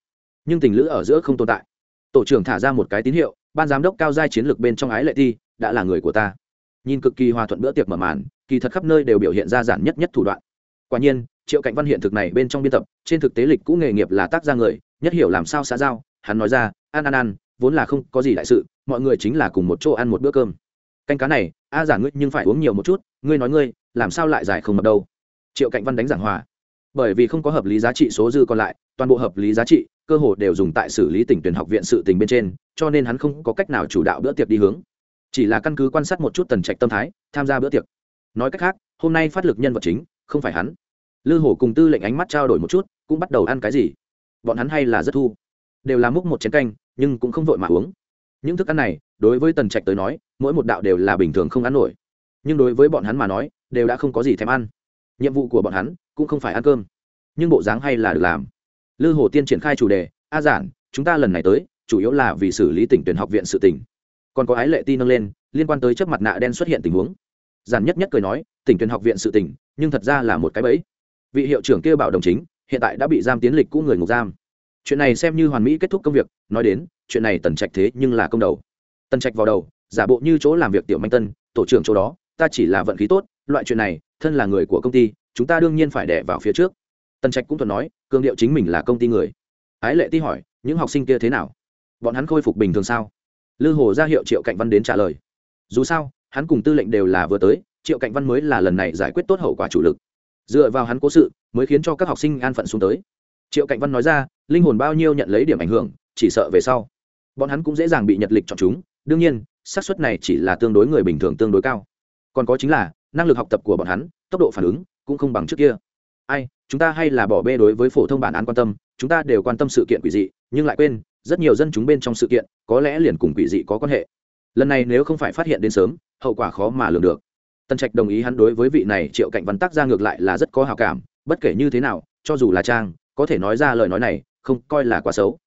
Nhưng tình lữ ở giữa không tồn tại. Tổ trưởng thả ra một cái tín hiệu, ban giám đốc cao giai chiến lược bên trong ái lệ ti, đã là người của ta. Nhìn cực kỳ hòa thuận bữa tiệc mở màn, kỳ thật khắp nơi đều biểu hiện ra giản nhất nhất thủ đoạn. Quả nhiên, triệu cạnh văn hiện thực này bên trong biên tập, trên thực tế lịch cũ nghề nghiệp là tác gia người, nhất hiểu làm sao xã giao, hắn nói ra, ăn ăn ăn, vốn là không có gì đại sự, mọi người chính là cùng một chỗ ăn một bữa cơm. Canh cá này, a giản ngươi nhưng phải uống nhiều một chút, ngươi nói ngươi, làm sao lại giải không mập đâu? Triệu cạnh văn đánh giảng hòa. Bởi vì không có hợp lý giá trị số dư còn lại, toàn bộ hợp lý giá trị, cơ hồ đều dùng tại xử lý tỉnh tuyển học viện sự tình bên trên, cho nên hắn không có cách nào chủ đạo bữa tiệc đi hướng. Chỉ là căn cứ quan sát một chút tần trạch tâm thái, tham gia bữa tiệc. Nói cách khác, hôm nay phát lực nhân vật chính, không phải hắn. Lư hổ cùng tư lệnh ánh mắt trao đổi một chút, cũng bắt đầu ăn cái gì? Bọn hắn hay là rất thu. Đều là múc một chén canh, nhưng cũng không vội mà uống. Những thức ăn này, đối với tần trạch tới nói, mỗi một đạo đều là bình thường không ăn nổi. Nhưng đối với bọn hắn mà nói, đều đã không có gì thèm ăn nhiệm vụ của bọn hắn cũng không phải ăn cơm, nhưng bộ dáng hay là được làm. Lư hồ tiên triển khai chủ đề, a giản, chúng ta lần này tới, chủ yếu là vì xử lý tỉnh tuyển học viện sự tỉnh còn có ái lệ ti nâng lên, liên quan tới chấp mặt nạ đen xuất hiện tình huống. Giản nhất nhất cười nói, tỉnh tuyển học viện sự tỉnh nhưng thật ra là một cái bẫy. Vị hiệu trưởng kêu bảo đồng chính, hiện tại đã bị giam tiến lịch cũ người ngục giam. Chuyện này xem như hoàn mỹ kết thúc công việc, nói đến, chuyện này tần trạch thế nhưng là công đầu. Tần trạch vào đầu, giả bộ như chỗ làm việc tiểu manh tân, tổ trưởng chỗ đó, ta chỉ là vận khí tốt loại chuyện này, thân là người của công ty, chúng ta đương nhiên phải đẻ vào phía trước. Tần trạch cũng thuận nói cương điệu chính mình là công ty người. Ái lệ ti hỏi, những học sinh kia thế nào? Bọn hắn khôi phục bình thường sao? Lư hồ ra hiệu triệu cạnh văn đến trả lời. Dù sao, hắn cùng tư lệnh đều là vừa tới, triệu cạnh văn mới là lần này giải quyết tốt hậu quả chủ lực. Dựa vào hắn cố sự, mới khiến cho các học sinh an phận xuống tới. Triệu cạnh văn nói ra, linh hồn bao nhiêu nhận lấy điểm ảnh hưởng, chỉ sợ về sau. Bọn hắn cũng dễ dàng bị nhật lịch chọn chúng, đương nhiên, xác suất này chỉ là tương đối người bình thường tương đối cao. Còn có chính là năng lực học tập của bọn hắn, tốc độ phản ứng cũng không bằng trước kia. Ai, chúng ta hay là bỏ bê đối với phổ thông bản án quan tâm, chúng ta đều quan tâm sự kiện quỷ dị, nhưng lại quên, rất nhiều dân chúng bên trong sự kiện, có lẽ liền cùng quỷ dị có quan hệ. Lần này nếu không phải phát hiện đến sớm, hậu quả khó mà lường được. Tân trạch đồng ý hắn đối với vị này triệu cạnh văn tác ra ngược lại là rất có hào cảm, bất kể như thế nào, cho dù là trang, có thể nói ra lời nói này, không coi là quá xấu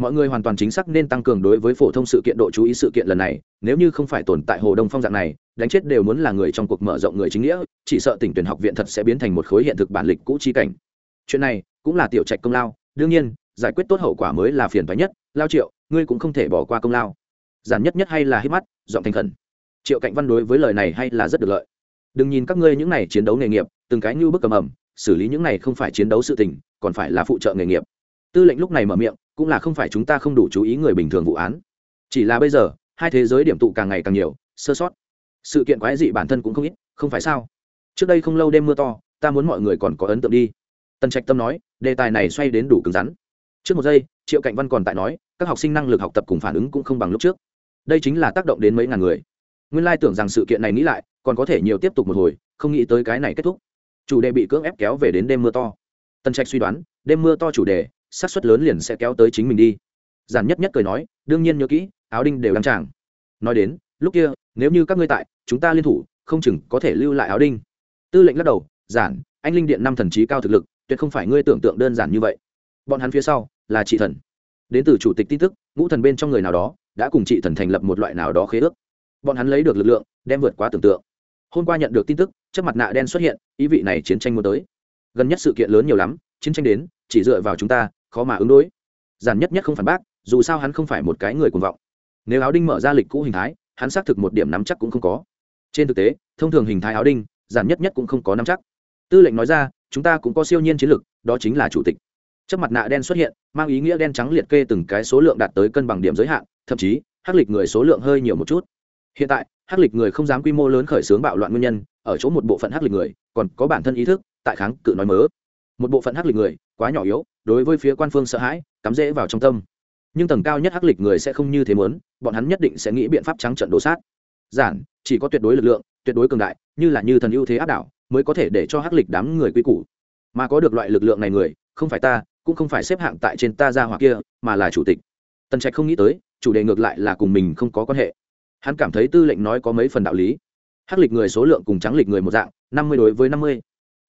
mọi người hoàn toàn chính xác nên tăng cường đối với phổ thông sự kiện độ chú ý sự kiện lần này, nếu như không phải tồn tại hồ đông phong dạng này, đánh chết đều muốn là người trong cuộc mở rộng người chính nghĩa, chỉ sợ tỉnh tuyển học viện thật sẽ biến thành một khối hiện thực bản lịch cũ chi cảnh. Chuyện này cũng là tiểu trạch công lao, đương nhiên, giải quyết tốt hậu quả mới là phiền thoái nhất, lao triệu, ngươi cũng không thể bỏ qua công lao. Giản nhất nhất hay là hít mắt, giọng thành khẩn. Triệu cạnh văn đối với lời này hay là rất được lợi. Đừng nhìn các ngươi những này chiến đấu nghề nghiệp, từng cái như bức cầm ẩm, xử lý những này không phải chiến đấu sự tình, còn phải là phụ trợ nghề nghiệp tư lệnh lúc này mở miệng, cũng là không phải chúng ta không đủ chú ý người bình thường vụ án. Chỉ là bây giờ, hai thế giới điểm tụ càng ngày càng nhiều, sơ sót. Sự kiện quái dị bản thân cũng không ít, không phải sao? Trước đây không lâu đêm mưa to, ta muốn mọi người còn có ấn tượng đi. Tần trạch tâm nói, đề tài này xoay đến đủ cứng rắn. Trước một giây, triệu cạnh văn còn tại nói, các học sinh năng lực học tập cùng phản ứng cũng không bằng lúc trước. Đây chính là tác động đến mấy ngàn người. Nguyên lai tưởng rằng sự kiện này nghĩ lại, còn có thể nhiều tiếp tục một hồi, không nghĩ tới cái này kết thúc. Chủ đề bị cưỡng ép kéo về đến đêm mưa to. Tân trạch suy đoán, đêm mưa to chủ đề xác suất lớn liền sẽ kéo tới chính mình đi. Giản nhất nhất cười nói, đương nhiên nhớ kỹ, áo đinh đều đăng tràng. Nói đến, lúc kia, nếu như các ngươi tại, chúng ta liên thủ, không chừng có thể lưu lại áo đinh. Tư lệnh lắc đầu, giản, anh linh điện năm thần trí cao thực lực, tuyệt không phải ngươi tưởng tượng đơn giản như vậy. Bọn hắn phía sau là chị thần. Đến từ chủ tịch tin tức, ngũ thần bên trong người nào đó, đã cùng chị thần thành lập một loại nào đó khế ước. Bọn hắn lấy được lực lượng, đem vượt quá tưởng tượng. Hôm qua nhận được tin tức chất mặt nạ đen xuất hiện, ý vị này chiến tranh muốn tới. Gần nhất sự kiện lớn nhiều lắm, chiến tranh đến, chỉ dựa vào chúng ta khó mà ứng đối. Giản nhất nhất không phản bác, dù sao hắn không phải một cái người cuồng vọng. Nếu áo đinh mở ra lịch cũ hình thái, hắn xác thực một điểm nắm chắc cũng không có. Trên thực tế, thông thường hình thái áo đinh, giản nhất nhất cũng không có nắm chắc. Tư lệnh nói ra, chúng ta cũng có siêu nhiên chiến lược, đó chính là chủ tịch. Chấp mặt nạ đen xuất hiện, mang ý nghĩa đen trắng liệt kê từng cái số lượng đạt tới cân bằng điểm giới hạn, thậm chí, hắc lịch người số lượng hơi nhiều một chút. Hiện tại, hắc lịch người không dám quy mô lớn khởi xướng bạo loạn nguyên nhân, ở chỗ một bộ phận hắc lịch người, còn có bản thân ý thức, tại kháng cự nói mớ. Một bộ phận hắc lịch người, quá nhỏ yếu đối với phía quan phương sợ hãi, cắm rễ vào trong tâm. Nhưng tầng cao nhất hắc lịch người sẽ không như thế muốn, bọn hắn nhất định sẽ nghĩ biện pháp trắng trận đổ sát. Giản, chỉ có tuyệt đối lực lượng, tuyệt đối cường đại, như là như thần ưu thế áp đảo, mới có thể để cho hắc lịch đám người quy củ. Mà có được loại lực lượng này người, không phải ta, cũng không phải xếp hạng tại trên ta ra hoặc kia, mà là chủ tịch. Tần trạch không nghĩ tới, chủ đề ngược lại là cùng mình không có quan hệ. Hắn cảm thấy tư lệnh nói có mấy phần đạo lý. Hắc lịch người số lượng cùng trắng lịch người một dạng, năm mươi đối với năm mươi.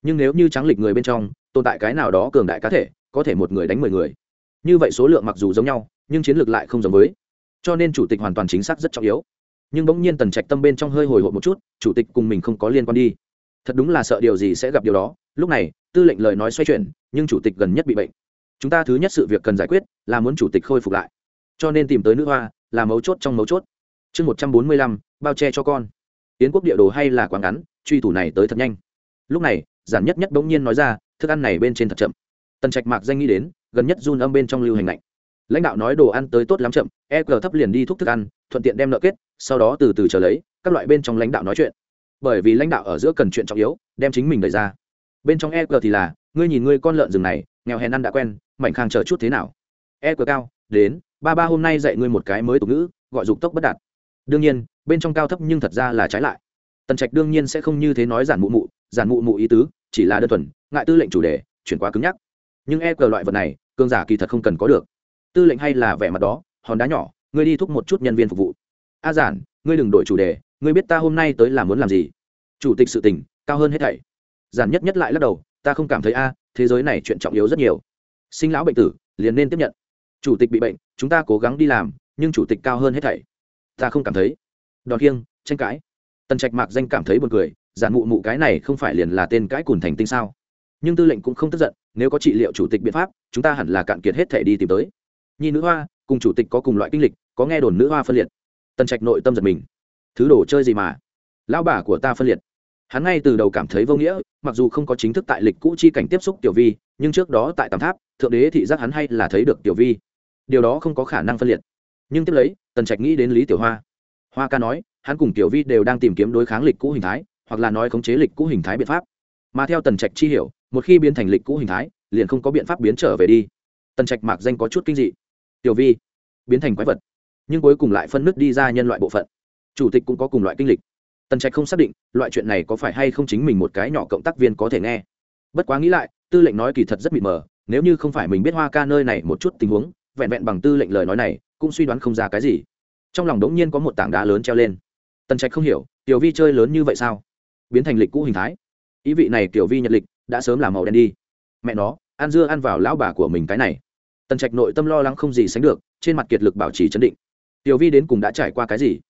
Nhưng nếu như trắng lịch người bên trong, tồn tại cái nào đó cường đại cá thể có thể một người đánh mười người. Như vậy số lượng mặc dù giống nhau, nhưng chiến lược lại không giống với. Cho nên chủ tịch hoàn toàn chính xác rất trọng yếu. Nhưng bỗng nhiên tần trạch tâm bên trong hơi hồi hộp một chút, chủ tịch cùng mình không có liên quan đi. Thật đúng là sợ điều gì sẽ gặp điều đó. Lúc này, tư lệnh lời nói xoay chuyển, nhưng chủ tịch gần nhất bị bệnh. Chúng ta thứ nhất sự việc cần giải quyết là muốn chủ tịch khôi phục lại. Cho nên tìm tới nữ hoa là mấu chốt trong mấu chốt. Chương một trăm bốn mươi lăm, bao che cho con. Tiến quốc địa đồ hay là quá ngắn, truy thủ này tới thật nhanh. Lúc này, giản nhất nhất bỗng nhiên nói ra, thức ăn này bên trên thật chậm tần trạch mạc danh nghĩ đến, gần nhất run âm bên trong lưu hành lạnh lãnh đạo nói đồ ăn tới tốt lắm chậm e g thấp liền đi thúc thức ăn, thuận tiện đem nợ kết, sau đó từ từ trở lấy, các loại bên trong lãnh đạo nói chuyện. Bởi vì lãnh đạo ở giữa cần chuyện trọng yếu, đem chính mình đẩy ra. Bên trong e g thì là, ngươi nhìn ngươi con lợn rừng này, nghèo hèn ăn đã quen, mảnh khang chờ chút thế nào? E g cao, đến, ba ba hôm nay dạy ngươi một cái mới tục ngữ, gọi dục tốc bất đạt. Đương nhiên, bên trong cao thấp nhưng thật ra là trái lại. Tần trạch đương nhiên sẽ không như thế nói giản mụ mụ, giản mụ mụ ý tứ, chỉ là đơn thuần, ngại tư lệnh chủ đề, chuyển quá cứng nhắc nhưng e cờ loại vật này, cường giả kỳ thật không cần có được. Tư lệnh hay là vẻ mặt đó, hòn đá nhỏ, ngươi đi thúc một chút nhân viên phục vụ. A giản, ngươi đừng đổi chủ đề, ngươi biết ta hôm nay tới là muốn làm gì? Chủ tịch sự tình, cao hơn hết thảy. Giản nhất nhất lại lắc đầu, ta không cảm thấy a, thế giới này chuyện trọng yếu rất nhiều. Sinh lão bệnh tử, liền nên tiếp nhận. Chủ tịch bị bệnh, chúng ta cố gắng đi làm, nhưng chủ tịch cao hơn hết thảy. Ta không cảm thấy. Đòn kiêng tranh cãi. Tần trạch mạc danh cảm thấy buồn cười, giản mụ mụ cái này không phải liền là tên cãi cùn thành tinh sao? Nhưng tư lệnh cũng không tức giận, nếu có trị liệu chủ tịch biện pháp, chúng ta hẳn là cạn kiệt hết thể đi tìm tới. Nhi nữ hoa, cùng chủ tịch có cùng loại kinh lịch, có nghe đồn nữ hoa phân liệt. Tần trạch nội tâm giật mình. Thứ đồ chơi gì mà? Lão bà của ta phân liệt. Hắn ngay từ đầu cảm thấy vô nghĩa, mặc dù không có chính thức tại lịch cũ chi cảnh tiếp xúc tiểu vi, nhưng trước đó tại tam tháp, thượng đế thị giác hắn hay là thấy được tiểu vi. Điều đó không có khả năng phân liệt. Nhưng tiếp lấy, tần trạch nghĩ đến lý tiểu hoa. Hoa ca nói, hắn cùng tiểu vi đều đang tìm kiếm đối kháng lịch cũ hình thái, hoặc là nói khống chế lịch cũ hình thái biện pháp. Mà theo tần trạch chi hiểu một khi biến thành lịch cũ hình thái, liền không có biện pháp biến trở về đi. Tần trạch mạc danh có chút kinh dị. Tiểu vi, biến thành quái vật, nhưng cuối cùng lại phân nứt đi ra nhân loại bộ phận. Chủ tịch cũng có cùng loại kinh lịch. Tần trạch không xác định loại chuyện này có phải hay không chính mình một cái nhỏ cộng tác viên có thể nghe. Bất quá nghĩ lại, tư lệnh nói kỳ thật rất mịt mờ, nếu như không phải mình biết hoa ca nơi này một chút tình huống, vẹn vẹn bằng tư lệnh lời nói này, cũng suy đoán không ra cái gì. Trong lòng đống nhiên có một tảng đá lớn treo lên. Tần trạch không hiểu, tiểu vi chơi lớn như vậy sao? Biến thành lịch cũ hình thái. Ý vị này tiểu vi nhật lịch đã sớm làm màu đen đi. Mẹ nó, ăn dưa ăn vào lão bà của mình cái này. Tần trạch nội tâm lo lắng không gì sánh được, trên mặt kiệt lực bảo trì chấn định. Tiểu vi đến cùng đã trải qua cái gì?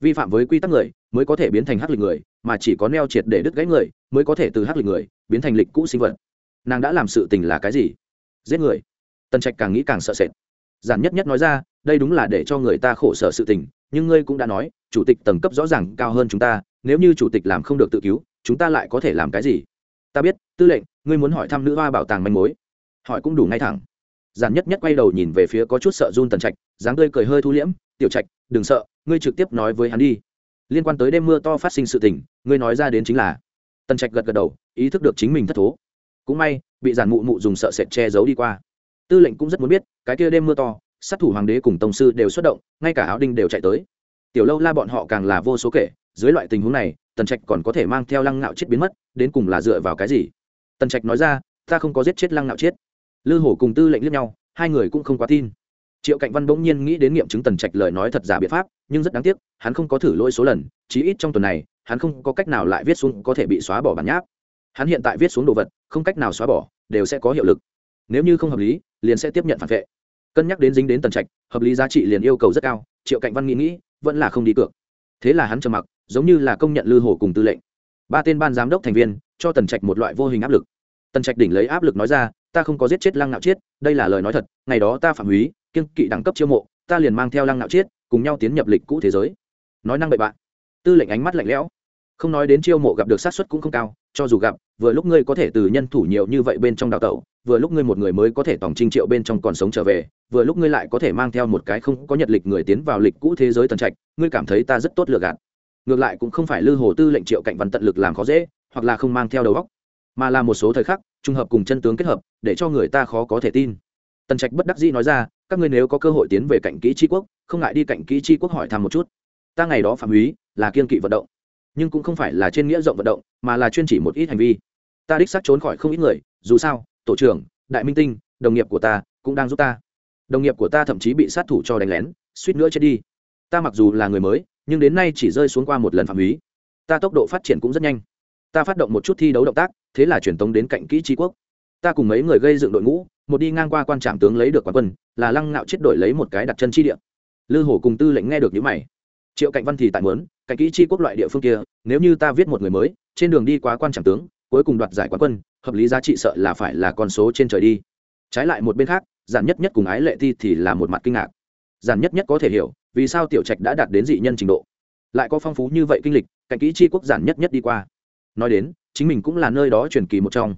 Vi phạm với quy tắc người, mới có thể biến thành hắc lịch người, mà chỉ có neo triệt để đứt gãy người, mới có thể từ hắc lịch người, biến thành lịch cũ sinh vật. Nàng đã làm sự tình là cái gì? Giết người. Tần trạch càng nghĩ càng sợ sệt. Giản nhất nhất nói ra, đây đúng là để cho người ta khổ sở sự tình, nhưng ngươi cũng đã nói, chủ tịch tầng cấp rõ ràng cao hơn chúng ta, nếu như chủ tịch làm không được tự cứu, chúng ta lại có thể làm cái gì? Ta biết, tư lệnh, ngươi muốn hỏi thăm nữ hoa bảo tàng manh mối. Hỏi cũng đủ ngay thẳng. Giản nhất nhất quay đầu nhìn về phía có chút sợ run tần trạch, dáng tươi cười hơi thu liễm, tiểu trạch, đừng sợ, ngươi trực tiếp nói với hắn đi. Liên quan tới đêm mưa to phát sinh sự tình, ngươi nói ra đến chính là. Tần trạch gật gật đầu, ý thức được chính mình thất thố. Cũng may, bị giản mụ mụ dùng sợ sệt che giấu đi qua. Tư lệnh cũng rất muốn biết, cái kia đêm mưa to, sát thủ hoàng đế cùng tổng sư đều xuất động, ngay cả áo đinh đều chạy tới. Tiểu lâu la bọn họ càng là vô số kể, dưới loại tình huống này tần trạch còn có thể mang theo lăng ngạo chết biến mất, đến cùng là dựa vào cái gì? Tần trạch nói ra, ta không có giết chết lăng ngạo chết. Lư hổ cùng tư lệnh liếc nhau, hai người cũng không quá tin. Triệu cạnh văn bỗng nhiên nghĩ đến nghiệm chứng tần trạch lời nói thật giả biện pháp, nhưng rất đáng tiếc, hắn không có thử lỗi số lần, chí ít trong tuần này, hắn không có cách nào lại viết xuống có thể bị xóa bỏ bản nháp. Hắn hiện tại viết xuống đồ vật, không cách nào xóa bỏ, đều sẽ có hiệu lực. Nếu như không hợp lý, liền sẽ tiếp nhận phản vệ. Cân nhắc đến dính đến tần trạch, hợp lý giá trị liền yêu cầu rất cao, triệu cạnh văn nghĩ nghĩ, vẫn là không đi cược. Thế là hắn trầm mặc giống như là công nhận lư hồ cùng tư lệnh. Ba tên ban giám đốc thành viên cho tần trạch một loại vô hình áp lực. Tần trạch đỉnh lấy áp lực nói ra, ta không có giết chết lăng nạo chiết, đây là lời nói thật, ngày đó ta phạm húy kiên kỵ đẳng cấp chiêu mộ, ta liền mang theo lăng nạo chiết cùng nhau tiến nhập lịch cũ thế giới. Nói năng bậy bạn tư lệnh ánh mắt lạnh lẽo. Không nói đến chiêu mộ gặp được sát xuất cũng không cao, cho dù gặp, vừa lúc ngươi có thể từ nhân thủ nhiều như vậy bên trong đào tẩu, vừa lúc ngươi một người mới có thể tổng trinh triệu bên trong còn sống trở về, vừa lúc ngươi lại có thể mang theo một cái không có nhật lịch người tiến vào lịch cũ thế giới tần trạch, ngươi cảm thấy ta rất tốt lựa gạt ngược lại cũng không phải lư hồ tư lệnh triệu cạnh văn tận lực làm khó dễ, hoặc là không mang theo đầu óc, mà là một số thời khắc, trùng hợp cùng chân tướng kết hợp, để cho người ta khó có thể tin. Tần trạch bất đắc dĩ nói ra, các ngươi nếu có cơ hội tiến về cạnh kỹ tri quốc, không ngại đi cạnh kỹ tri quốc hỏi thăm một chút. Ta ngày đó phạm húy, là kiên kỵ vận động, nhưng cũng không phải là trên nghĩa rộng vận động, mà là chuyên chỉ một ít hành vi. Ta đích xác trốn khỏi không ít người, dù sao, tổ trưởng, đại minh tinh, đồng nghiệp của ta, cũng đang giúp ta. Đồng nghiệp của ta thậm chí bị sát thủ cho đánh lén, suýt nữa chết đi ta mặc dù là người mới, nhưng đến nay chỉ rơi xuống qua một lần phạm húy ta tốc độ phát triển cũng rất nhanh. Ta phát động một chút thi đấu động tác, thế là truyền tống đến cạnh kỹ tri quốc. Ta cùng mấy người gây dựng đội ngũ, một đi ngang qua quan trạm tướng lấy được quán quân, là lăng ngạo chết đổi lấy một cái đặt chân chi địa. Lư hổ cùng tư lệnh nghe được những mày. Triệu cạnh văn thì tại mớn cạnh kỹ chi quốc loại địa phương kia, nếu như ta viết một người mới, trên đường đi qua quan trạm tướng, cuối cùng đoạt giải quán quân, hợp lý giá trị sợ là phải là con số trên trời đi. Trái lại một bên khác, giản nhất nhất cùng ái lệ thi thì là một mặt kinh ngạc. Giản nhất nhất có thể hiểu vì sao tiểu trạch đã đạt đến dị nhân trình độ? Lại có phong phú như vậy kinh lịch, cạnh kỹ chi quốc giản nhất nhất đi qua. Nói đến, chính mình cũng là nơi đó truyền kỳ một trong.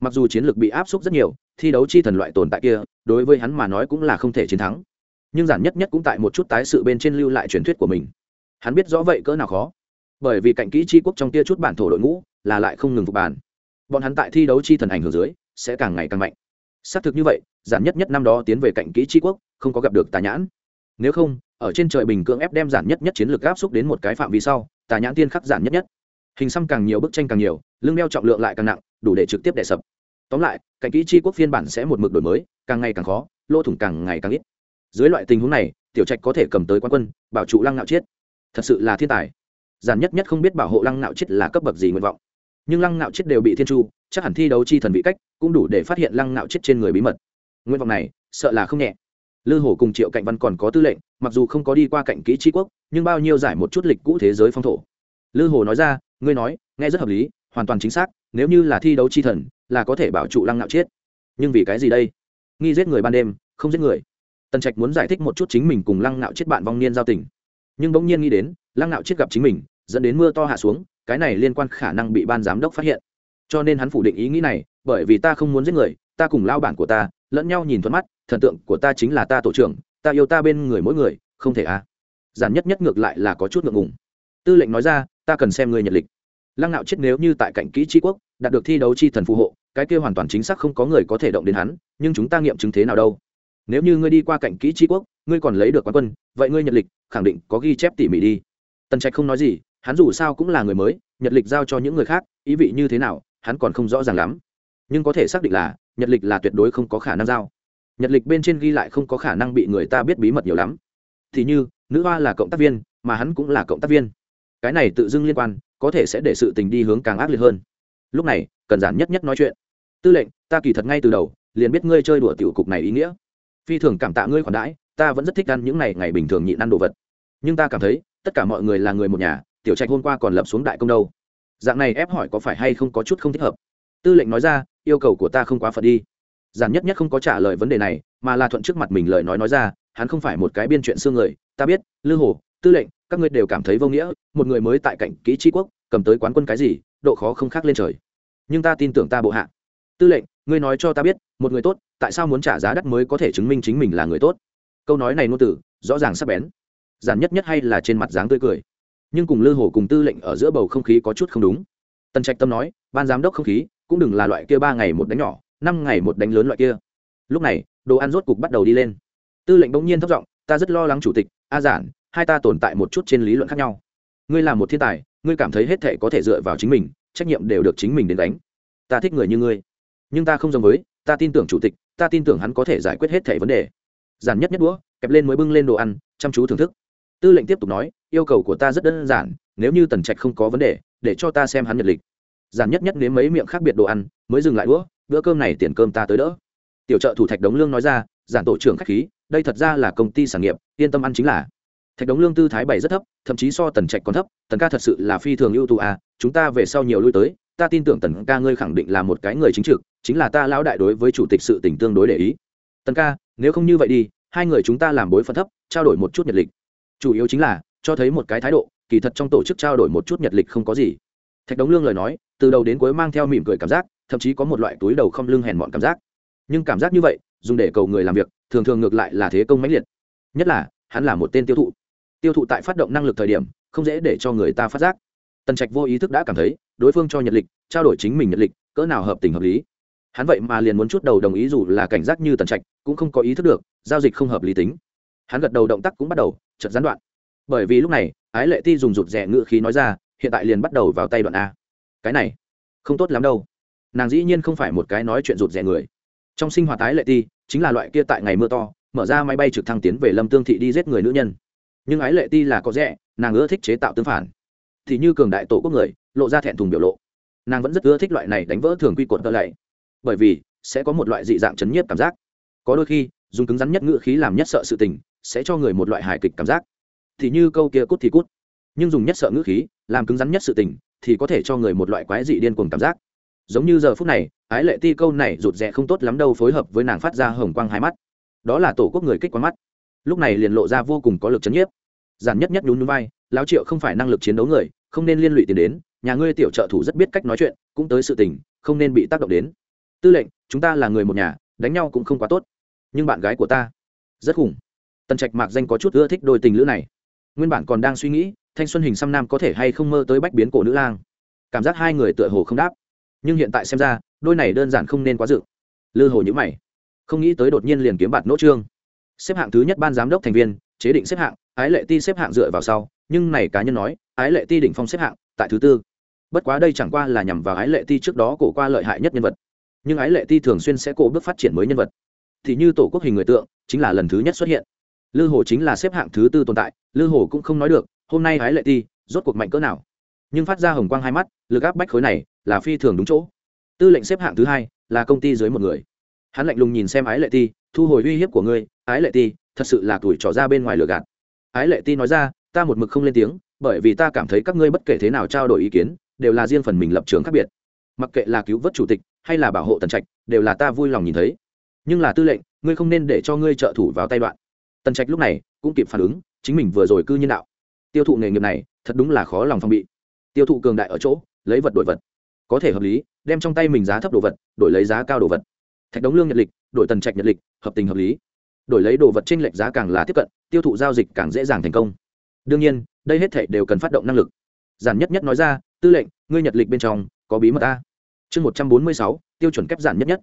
Mặc dù chiến lược bị áp suất rất nhiều, thi đấu chi thần loại tồn tại kia, đối với hắn mà nói cũng là không thể chiến thắng. Nhưng giản nhất nhất cũng tại một chút tái sự bên trên lưu lại truyền thuyết của mình. Hắn biết rõ vậy cỡ nào khó. Bởi vì cạnh kỹ chi quốc trong tia chút bản thổ đội ngũ là lại không ngừng phục bàn. Bọn hắn tại thi đấu chi thần ảnh hưởng dưới, sẽ càng ngày càng mạnh. Xác thực như vậy, giản nhất nhất năm đó tiến về cạnh kỹ chi quốc, không có gặp được tà nhãn. Nếu không ở trên trời bình cưỡng ép đem giản nhất nhất chiến lược áp xúc đến một cái phạm vi sau, tà nhãn tiên khắc giản nhất nhất. Hình xăm càng nhiều, bức tranh càng nhiều, lưng đeo trọng lượng lại càng nặng, đủ để trực tiếp đè sập. Tóm lại, cạnh kỹ chi quốc phiên bản sẽ một mực đổi mới, càng ngày càng khó, lỗ thủng càng ngày càng ít. Dưới loại tình huống này, tiểu trạch có thể cầm tới quan quân, bảo trụ lăng nạo chiết thật sự là thiên tài. Giản nhất nhất không biết bảo hộ lăng nạo chết là cấp bậc gì nguyện vọng. Nhưng lăng nạo chết đều bị thiên chu, chắc hẳn thi đấu chi thần vị cách, cũng đủ để phát hiện lăng nạo chết trên người bí mật. Nguyện vọng này, sợ là không nhẹ lư hổ cùng triệu cạnh văn còn có tư lệnh, mặc dù không có đi qua cạnh kỹ tri quốc, nhưng bao nhiêu giải một chút lịch cũ thế giới phong thổ. Lư hổ nói ra, ngươi nói, nghe rất hợp lý, hoàn toàn chính xác, nếu như là thi đấu chi thần, là có thể bảo trụ lăng nạo chết. Nhưng vì cái gì đây? Nghi giết người ban đêm, không giết người. Tần trạch muốn giải thích một chút chính mình cùng lăng nạo chết bạn vong niên giao tình. Nhưng bỗng nhiên nghĩ đến, lăng nạo chết gặp chính mình, dẫn đến mưa to hạ xuống, cái này liên quan khả năng bị ban giám đốc phát hiện. Cho nên hắn phủ định ý nghĩ này, bởi vì ta không muốn giết người, ta cùng lao bản của ta, lẫn nhau nhìn thuận mắt thần tượng của ta chính là ta tổ trưởng, ta yêu ta bên người mỗi người, không thể à. Giản nhất nhất ngược lại là có chút ngượng ngùng. Tư lệnh nói ra, ta cần xem người nhật lịch. Lăng nạo chết nếu như tại cạnh kỹ tri quốc, đạt được thi đấu chi thần phù hộ, cái kia hoàn toàn chính xác không có người có thể động đến hắn, nhưng chúng ta nghiệm chứng thế nào đâu? Nếu như ngươi đi qua cạnh kỹ tri quốc, ngươi còn lấy được quán quân, vậy ngươi nhật lịch, khẳng định có ghi chép tỉ mỉ đi. Tần trạch không nói gì, hắn dù sao cũng là người mới nhật lịch giao cho những người khác, ý vị như thế nào, hắn còn không rõ ràng lắm. Nhưng có thể xác định là nhật lịch là tuyệt đối không có khả năng giao nhật lịch bên trên ghi lại không có khả năng bị người ta biết bí mật nhiều lắm. Thì như, nữ hoa là cộng tác viên, mà hắn cũng là cộng tác viên. Cái này tự dưng liên quan, có thể sẽ để sự tình đi hướng càng ác liệt hơn. Lúc này, cần giản nhất nhất nói chuyện. Tư lệnh, ta kỳ thật ngay từ đầu, liền biết ngươi chơi đùa tiểu cục này ý nghĩa. Phi thường cảm tạ ngươi khoản đãi, ta vẫn rất thích ăn những ngày ngày bình thường nhịn ăn đồ vật. Nhưng ta cảm thấy, tất cả mọi người là người một nhà, tiểu trạch hôm qua còn lập xuống đại công đâu. Dạng này ép hỏi có phải hay không có chút không thích hợp? Tư lệnh nói ra, yêu cầu của ta không quá phật đi giản nhất nhất không có trả lời vấn đề này, mà là thuận trước mặt mình lời nói nói ra, hắn không phải một cái biên chuyện xương người, ta biết, lư hồ, tư lệnh, các ngươi đều cảm thấy vô nghĩa, một người mới tại cảnh kỹ tri quốc, cầm tới quán quân cái gì, độ khó không khác lên trời. Nhưng ta tin tưởng ta bộ hạ. Tư lệnh, ngươi nói cho ta biết, một người tốt, tại sao muốn trả giá đắt mới có thể chứng minh chính mình là người tốt? Câu nói này ngôn từ, rõ ràng sắp bén. Giản nhất nhất hay là trên mặt dáng tươi cười. Nhưng cùng lư hồ cùng tư lệnh ở giữa bầu không khí có chút không đúng. Tần trạch tâm nói, ban giám đốc không khí, cũng đừng là loại kia ba ngày một đánh nhỏ năm ngày một đánh lớn loại kia. Lúc này, đồ ăn rốt cục bắt đầu đi lên. Tư lệnh bỗng nhiên thất giọng, ta rất lo lắng chủ tịch, a giản, hai ta tồn tại một chút trên lý luận khác nhau. Ngươi là một thiên tài, ngươi cảm thấy hết thệ có thể dựa vào chính mình, trách nhiệm đều được chính mình đến đánh ta thích người như ngươi, nhưng ta không giống với, ta tin tưởng chủ tịch, ta tin tưởng hắn có thể giải quyết hết thệ vấn đề. Giản nhất nhất đũa, kẹp lên mới bưng lên đồ ăn, chăm chú thưởng thức. Tư lệnh tiếp tục nói, yêu cầu của ta rất đơn giản, nếu như tần trạch không có vấn đề, để cho ta xem hắn nhật lịch. Giản nhất nhất nếm mấy miệng khác biệt đồ ăn, mới dừng lại đũa bữa cơm này tiền cơm ta tới đỡ. Tiểu trợ thủ thạch đống lương nói ra, giản tổ trưởng khách khí, đây thật ra là công ty sản nghiệp, yên tâm ăn chính là. Thạch đống lương tư thái bày rất thấp, thậm chí so tần trạch còn thấp, tần ca thật sự là phi thường ưu tú à chúng ta về sau nhiều lui tới, ta tin tưởng tần ca ngươi khẳng định là một cái người chính trực, chính là ta lão đại đối với chủ tịch sự tình tương đối để ý. Tần ca, nếu không như vậy đi, hai người chúng ta làm bối phận thấp, trao đổi một chút nhật lịch. Chủ yếu chính là, cho thấy một cái thái độ, kỳ thật trong tổ chức trao đổi một chút nhật lịch không có gì. Thạch đống lương lời nói, từ đầu đến cuối mang theo mỉm cười cảm giác thậm chí có một loại túi đầu không lưng hèn mọn cảm giác. Nhưng cảm giác như vậy, dùng để cầu người làm việc, thường thường ngược lại là thế công mãnh liệt. Nhất là, hắn là một tên tiêu thụ. Tiêu thụ tại phát động năng lực thời điểm, không dễ để cho người ta phát giác. Tần trạch vô ý thức đã cảm thấy, đối phương cho nhật lịch, trao đổi chính mình nhật lịch, cỡ nào hợp tình hợp lý. Hắn vậy mà liền muốn chút đầu đồng ý dù là cảnh giác như tần trạch, cũng không có ý thức được, giao dịch không hợp lý tính. Hắn gật đầu động tác cũng bắt đầu chật gián đoạn. Bởi vì lúc này, ái lệ ti dùng rụt rẻ ngự khí nói ra, hiện tại liền bắt đầu vào tay đoạn a. Cái này, không tốt lắm đâu nàng dĩ nhiên không phải một cái nói chuyện rụt rẻ người. Trong sinh hoạt tái lệ ti, chính là loại kia tại ngày mưa to, mở ra máy bay trực thăng tiến về lâm tương thị đi giết người nữ nhân. Nhưng ái lệ ti là có rẻ, nàng ưa thích chế tạo tương phản. Thì như cường đại tổ quốc người, lộ ra thẹn thùng biểu lộ. Nàng vẫn rất ưa thích loại này đánh vỡ thường quy cột tơ lạy. Bởi vì, sẽ có một loại dị dạng chấn nhiếp cảm giác. Có đôi khi, dùng cứng rắn nhất ngữ khí làm nhất sợ sự tình, sẽ cho người một loại hài kịch cảm giác. Thì như câu kia cút thì cút. Nhưng dùng nhất sợ ngữ khí, làm cứng rắn nhất sự tình, thì có thể cho người một loại quái dị điên cuồng cảm giác giống như giờ phút này, ái lệ ti câu này rụt rè không tốt lắm đâu phối hợp với nàng phát ra hồng quang hai mắt. Đó là tổ quốc người kích quán mắt. Lúc này liền lộ ra vô cùng có lực chấn nhiếp. Giản nhất nhất nhún nhún vai, lão triệu không phải năng lực chiến đấu người, không nên liên lụy tiền đến, nhà ngươi tiểu trợ thủ rất biết cách nói chuyện, cũng tới sự tình, không nên bị tác động đến. Tư lệnh, chúng ta là người một nhà, đánh nhau cũng không quá tốt. Nhưng bạn gái của ta, rất khủng. Tần trạch mạc danh có chút ưa thích đôi tình lữ này. Nguyên bản còn đang suy nghĩ, thanh xuân hình xăm nam có thể hay không mơ tới bách biến cổ nữ lang. Cảm giác hai người tựa hồ không đáp nhưng hiện tại xem ra, đôi này đơn giản không nên quá dự. Lư hồ nhữ mày, không nghĩ tới đột nhiên liền kiếm bạt nỗ trương. Xếp hạng thứ nhất ban giám đốc thành viên, chế định xếp hạng, ái lệ ti xếp hạng dựa vào sau, nhưng này cá nhân nói, ái lệ ti đỉnh phong xếp hạng, tại thứ tư. Bất quá đây chẳng qua là nhằm vào ái lệ ti trước đó cổ qua lợi hại nhất nhân vật. Nhưng ái lệ ti thường xuyên sẽ cổ bước phát triển mới nhân vật. Thì như tổ quốc hình người tượng, chính là lần thứ nhất xuất hiện. Lư hồ chính là xếp hạng thứ tư tồn tại, lư hồ cũng không nói được, hôm nay ái lệ ti, rốt cuộc mạnh cỡ nào. Nhưng phát ra hồng quang hai mắt, lực áp bách khối này là phi thường đúng chỗ. Tư lệnh xếp hạng thứ hai là công ty dưới một người. Hắn lạnh lùng nhìn xem ái lệ ti, thu hồi uy hiếp của ngươi. Ái lệ ti, thật sự là tuổi trỏ ra bên ngoài lửa gạt. Ái lệ ti nói ra, ta một mực không lên tiếng, bởi vì ta cảm thấy các ngươi bất kể thế nào trao đổi ý kiến, đều là riêng phần mình lập trường khác biệt. Mặc kệ là cứu vớt chủ tịch, hay là bảo hộ tần trạch, đều là ta vui lòng nhìn thấy. Nhưng là tư lệnh, ngươi không nên để cho ngươi trợ thủ vào tay đoạn. Tần trạch lúc này cũng kịp phản ứng, chính mình vừa rồi cư nhân đạo. Tiêu thụ nghề nghiệp này, thật đúng là khó lòng phong bị. Tiêu thụ cường đại ở chỗ, lấy vật đổi vật có thể hợp lý, đem trong tay mình giá thấp đồ vật, đổi lấy giá cao đồ vật. Thạch đống lương nhật lịch, đổi tần trạch nhật lịch, hợp tình hợp lý. Đổi lấy đồ vật t r ê n lệch giá càng là tiếp cận, tiêu thụ giao dịch càng dễ dàng thành công. Đương nhiên, đây hết thể đều cần phát động năng lực. Giản nhất nhất nói ra, tư lệnh, ngươi nhật lịch bên trong có bí mật ta chương một trăm bốn mươi sáu, tiêu chuẩn kép giản nhất nhất.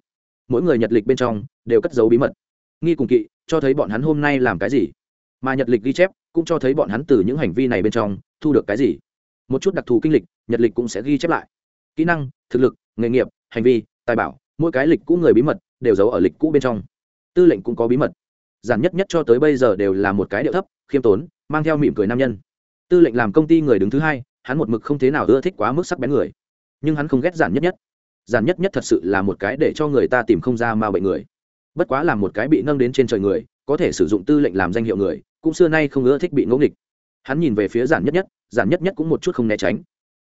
Mỗi người nhật lịch bên trong đều cất giấu bí mật. Nghi cùng kỵ, cho thấy bọn hắn hôm nay làm cái gì? Mà nhật lịch ghi chép cũng cho thấy bọn hắn từ những hành vi này bên trong thu được cái gì. Một chút đặc thù kinh lịch, nhật lịch cũng sẽ ghi chép lại kỹ năng, thực lực, nghề nghiệp, hành vi, tài bảo, mỗi cái lịch cũ người bí mật đều giấu ở lịch cũ bên trong. Tư lệnh cũng có bí mật. Giản nhất nhất cho tới bây giờ đều là một cái điệu thấp, khiêm tốn, mang theo mỉm cười nam nhân. Tư lệnh làm công ty người đứng thứ hai, hắn một mực không thế nào ưa thích quá mức sắc bén người. Nhưng hắn không ghét giản nhất nhất. Giản nhất nhất thật sự là một cái để cho người ta tìm không ra mà bệnh người. Bất quá là một cái bị nâng đến trên trời người, có thể sử dụng tư lệnh làm danh hiệu người, cũng xưa nay không ưa thích bị ngẫu nghịch. Hắn nhìn về phía giản nhất nhất, giản nhất nhất cũng một chút không né tránh.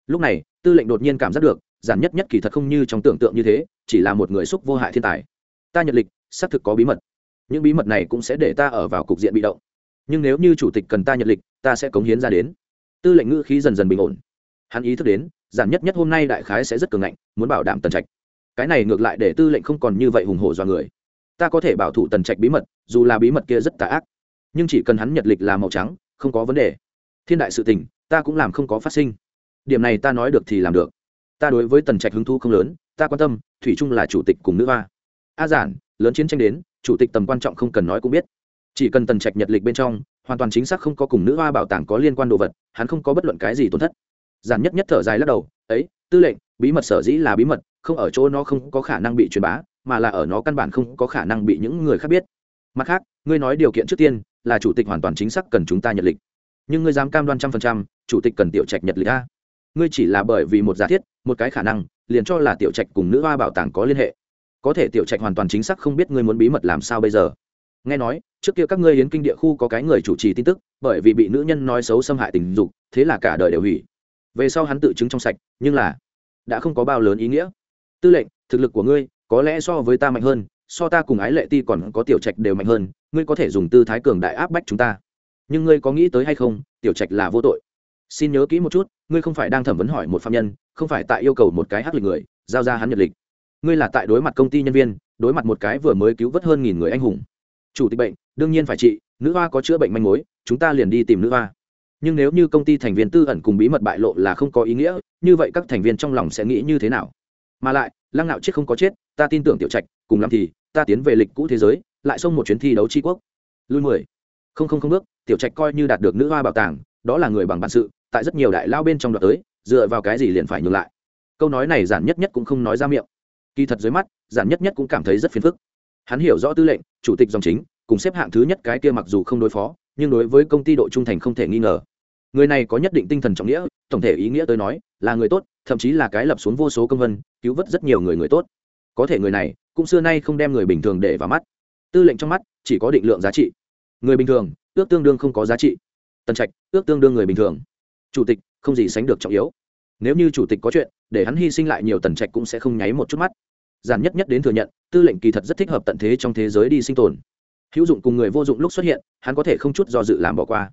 Lúc này tư lệnh đột nhiên cảm giác được, giản nhất nhất kỳ thật không như trong tưởng tượng như thế, chỉ là một người xúc vô hại thiên tài. Ta nhật lịch, xác thực có bí mật. Những bí mật này cũng sẽ để ta ở vào cục diện bị động. Nhưng nếu như chủ tịch cần ta nhật lịch, ta sẽ cống hiến ra đến. Tư lệnh ngữ khí dần dần bình ổn. Hắn ý thức đến, giản nhất nhất hôm nay đại khái sẽ rất cường ngạnh, muốn bảo đảm tần trạch. Cái này ngược lại để tư lệnh không còn như vậy hùng hổ do người. Ta có thể bảo thủ tần trạch bí mật, dù là bí mật kia rất tà ác. Nhưng chỉ cần hắn nhật lịch là màu trắng, không có vấn đề. Thiên đại sự tình, ta cũng làm không có phát sinh điểm này ta nói được thì làm được. Ta đối với tần trạch hứng thu không lớn, ta quan tâm, thủy trung là chủ tịch cùng nữ hoa. A giản, lớn chiến tranh đến, chủ tịch tầm quan trọng không cần nói cũng biết. Chỉ cần tần trạch nhật lịch bên trong, hoàn toàn chính xác không có cùng nữ hoa bảo tàng có liên quan đồ vật, hắn không có bất luận cái gì tổn thất. Giản nhất nhất thở dài lắc đầu, ấy, tư lệnh, bí mật sở dĩ là bí mật, không ở chỗ nó không có khả năng bị truyền bá, mà là ở nó căn bản không có khả năng bị những người khác biết. Mặt khác, ngươi nói điều kiện trước tiên, là chủ tịch hoàn toàn chính xác cần chúng ta nhật lịch. Nhưng ngươi dám cam đoan trăm phần trăm, chủ tịch cần tiểu trạch nhật lịch a ngươi chỉ là bởi vì một giả thiết, một cái khả năng, liền cho là tiểu trạch cùng nữ hoa bảo tàng có liên hệ. Có thể tiểu trạch hoàn toàn chính xác không biết ngươi muốn bí mật làm sao bây giờ. Nghe nói, trước kia các ngươi hiến kinh địa khu có cái người chủ trì tin tức, bởi vì bị nữ nhân nói xấu xâm hại tình dục, thế là cả đời đều hủy. Về sau hắn tự chứng trong sạch, nhưng là đã không có bao lớn ý nghĩa. Tư lệnh, thực lực của ngươi có lẽ so với ta mạnh hơn, so ta cùng ái lệ ti còn có tiểu trạch đều mạnh hơn, ngươi có thể dùng tư thái cường đại áp bách chúng ta. Nhưng ngươi có nghĩ tới hay không, tiểu trạch là vô tội xin nhớ kỹ một chút, ngươi không phải đang thẩm vấn hỏi một phạm nhân, không phải tại yêu cầu một cái hắc lịch người, giao ra hắn nhật lịch. Ngươi là tại đối mặt công ty nhân viên, đối mặt một cái vừa mới cứu vớt hơn nghìn người anh hùng. Chủ tịch bệnh, đương nhiên phải trị, nữ hoa có chữa bệnh manh mối, chúng ta liền đi tìm nữ hoa. Nhưng nếu như công ty thành viên tư ẩn cùng bí mật bại lộ là không có ý nghĩa, như vậy các thành viên trong lòng sẽ nghĩ như thế nào? Mà lại, lăng nạo chết không có chết, ta tin tưởng tiểu trạch, cùng làm thì, ta tiến về lịch cũ thế giới, lại xông một chuyến thi đấu tri quốc. Lui mười. Không không không bước, tiểu trạch coi như đạt được nữ hoa bảo tàng, đó là người bằng bản sự tại rất nhiều đại lao bên trong đoạn tới, dựa vào cái gì liền phải nhường lại. Câu nói này giản nhất nhất cũng không nói ra miệng. Kỳ thật dưới mắt, giản nhất nhất cũng cảm thấy rất phiền phức. Hắn hiểu rõ tư lệnh, chủ tịch dòng chính, cùng xếp hạng thứ nhất cái kia mặc dù không đối phó, nhưng đối với công ty độ trung thành không thể nghi ngờ. Người này có nhất định tinh thần trọng nghĩa, tổng thể ý nghĩa tới nói, là người tốt, thậm chí là cái lập xuống vô số công vân, cứu vớt rất nhiều người người tốt. Có thể người này, cũng xưa nay không đem người bình thường để vào mắt. Tư lệnh trong mắt, chỉ có định lượng giá trị. Người bình thường, ước tương đương không có giá trị. Tần trạch, ước tương đương người bình thường chủ tịch, không gì sánh được trọng yếu. Nếu như chủ tịch có chuyện, để hắn hy sinh lại nhiều tần trạch cũng sẽ không nháy một chút mắt. Giản nhất nhất đến thừa nhận, tư lệnh kỳ thật rất thích hợp tận thế trong thế giới đi sinh tồn. Hữu dụng cùng người vô dụng lúc xuất hiện, hắn có thể không chút do dự làm bỏ qua.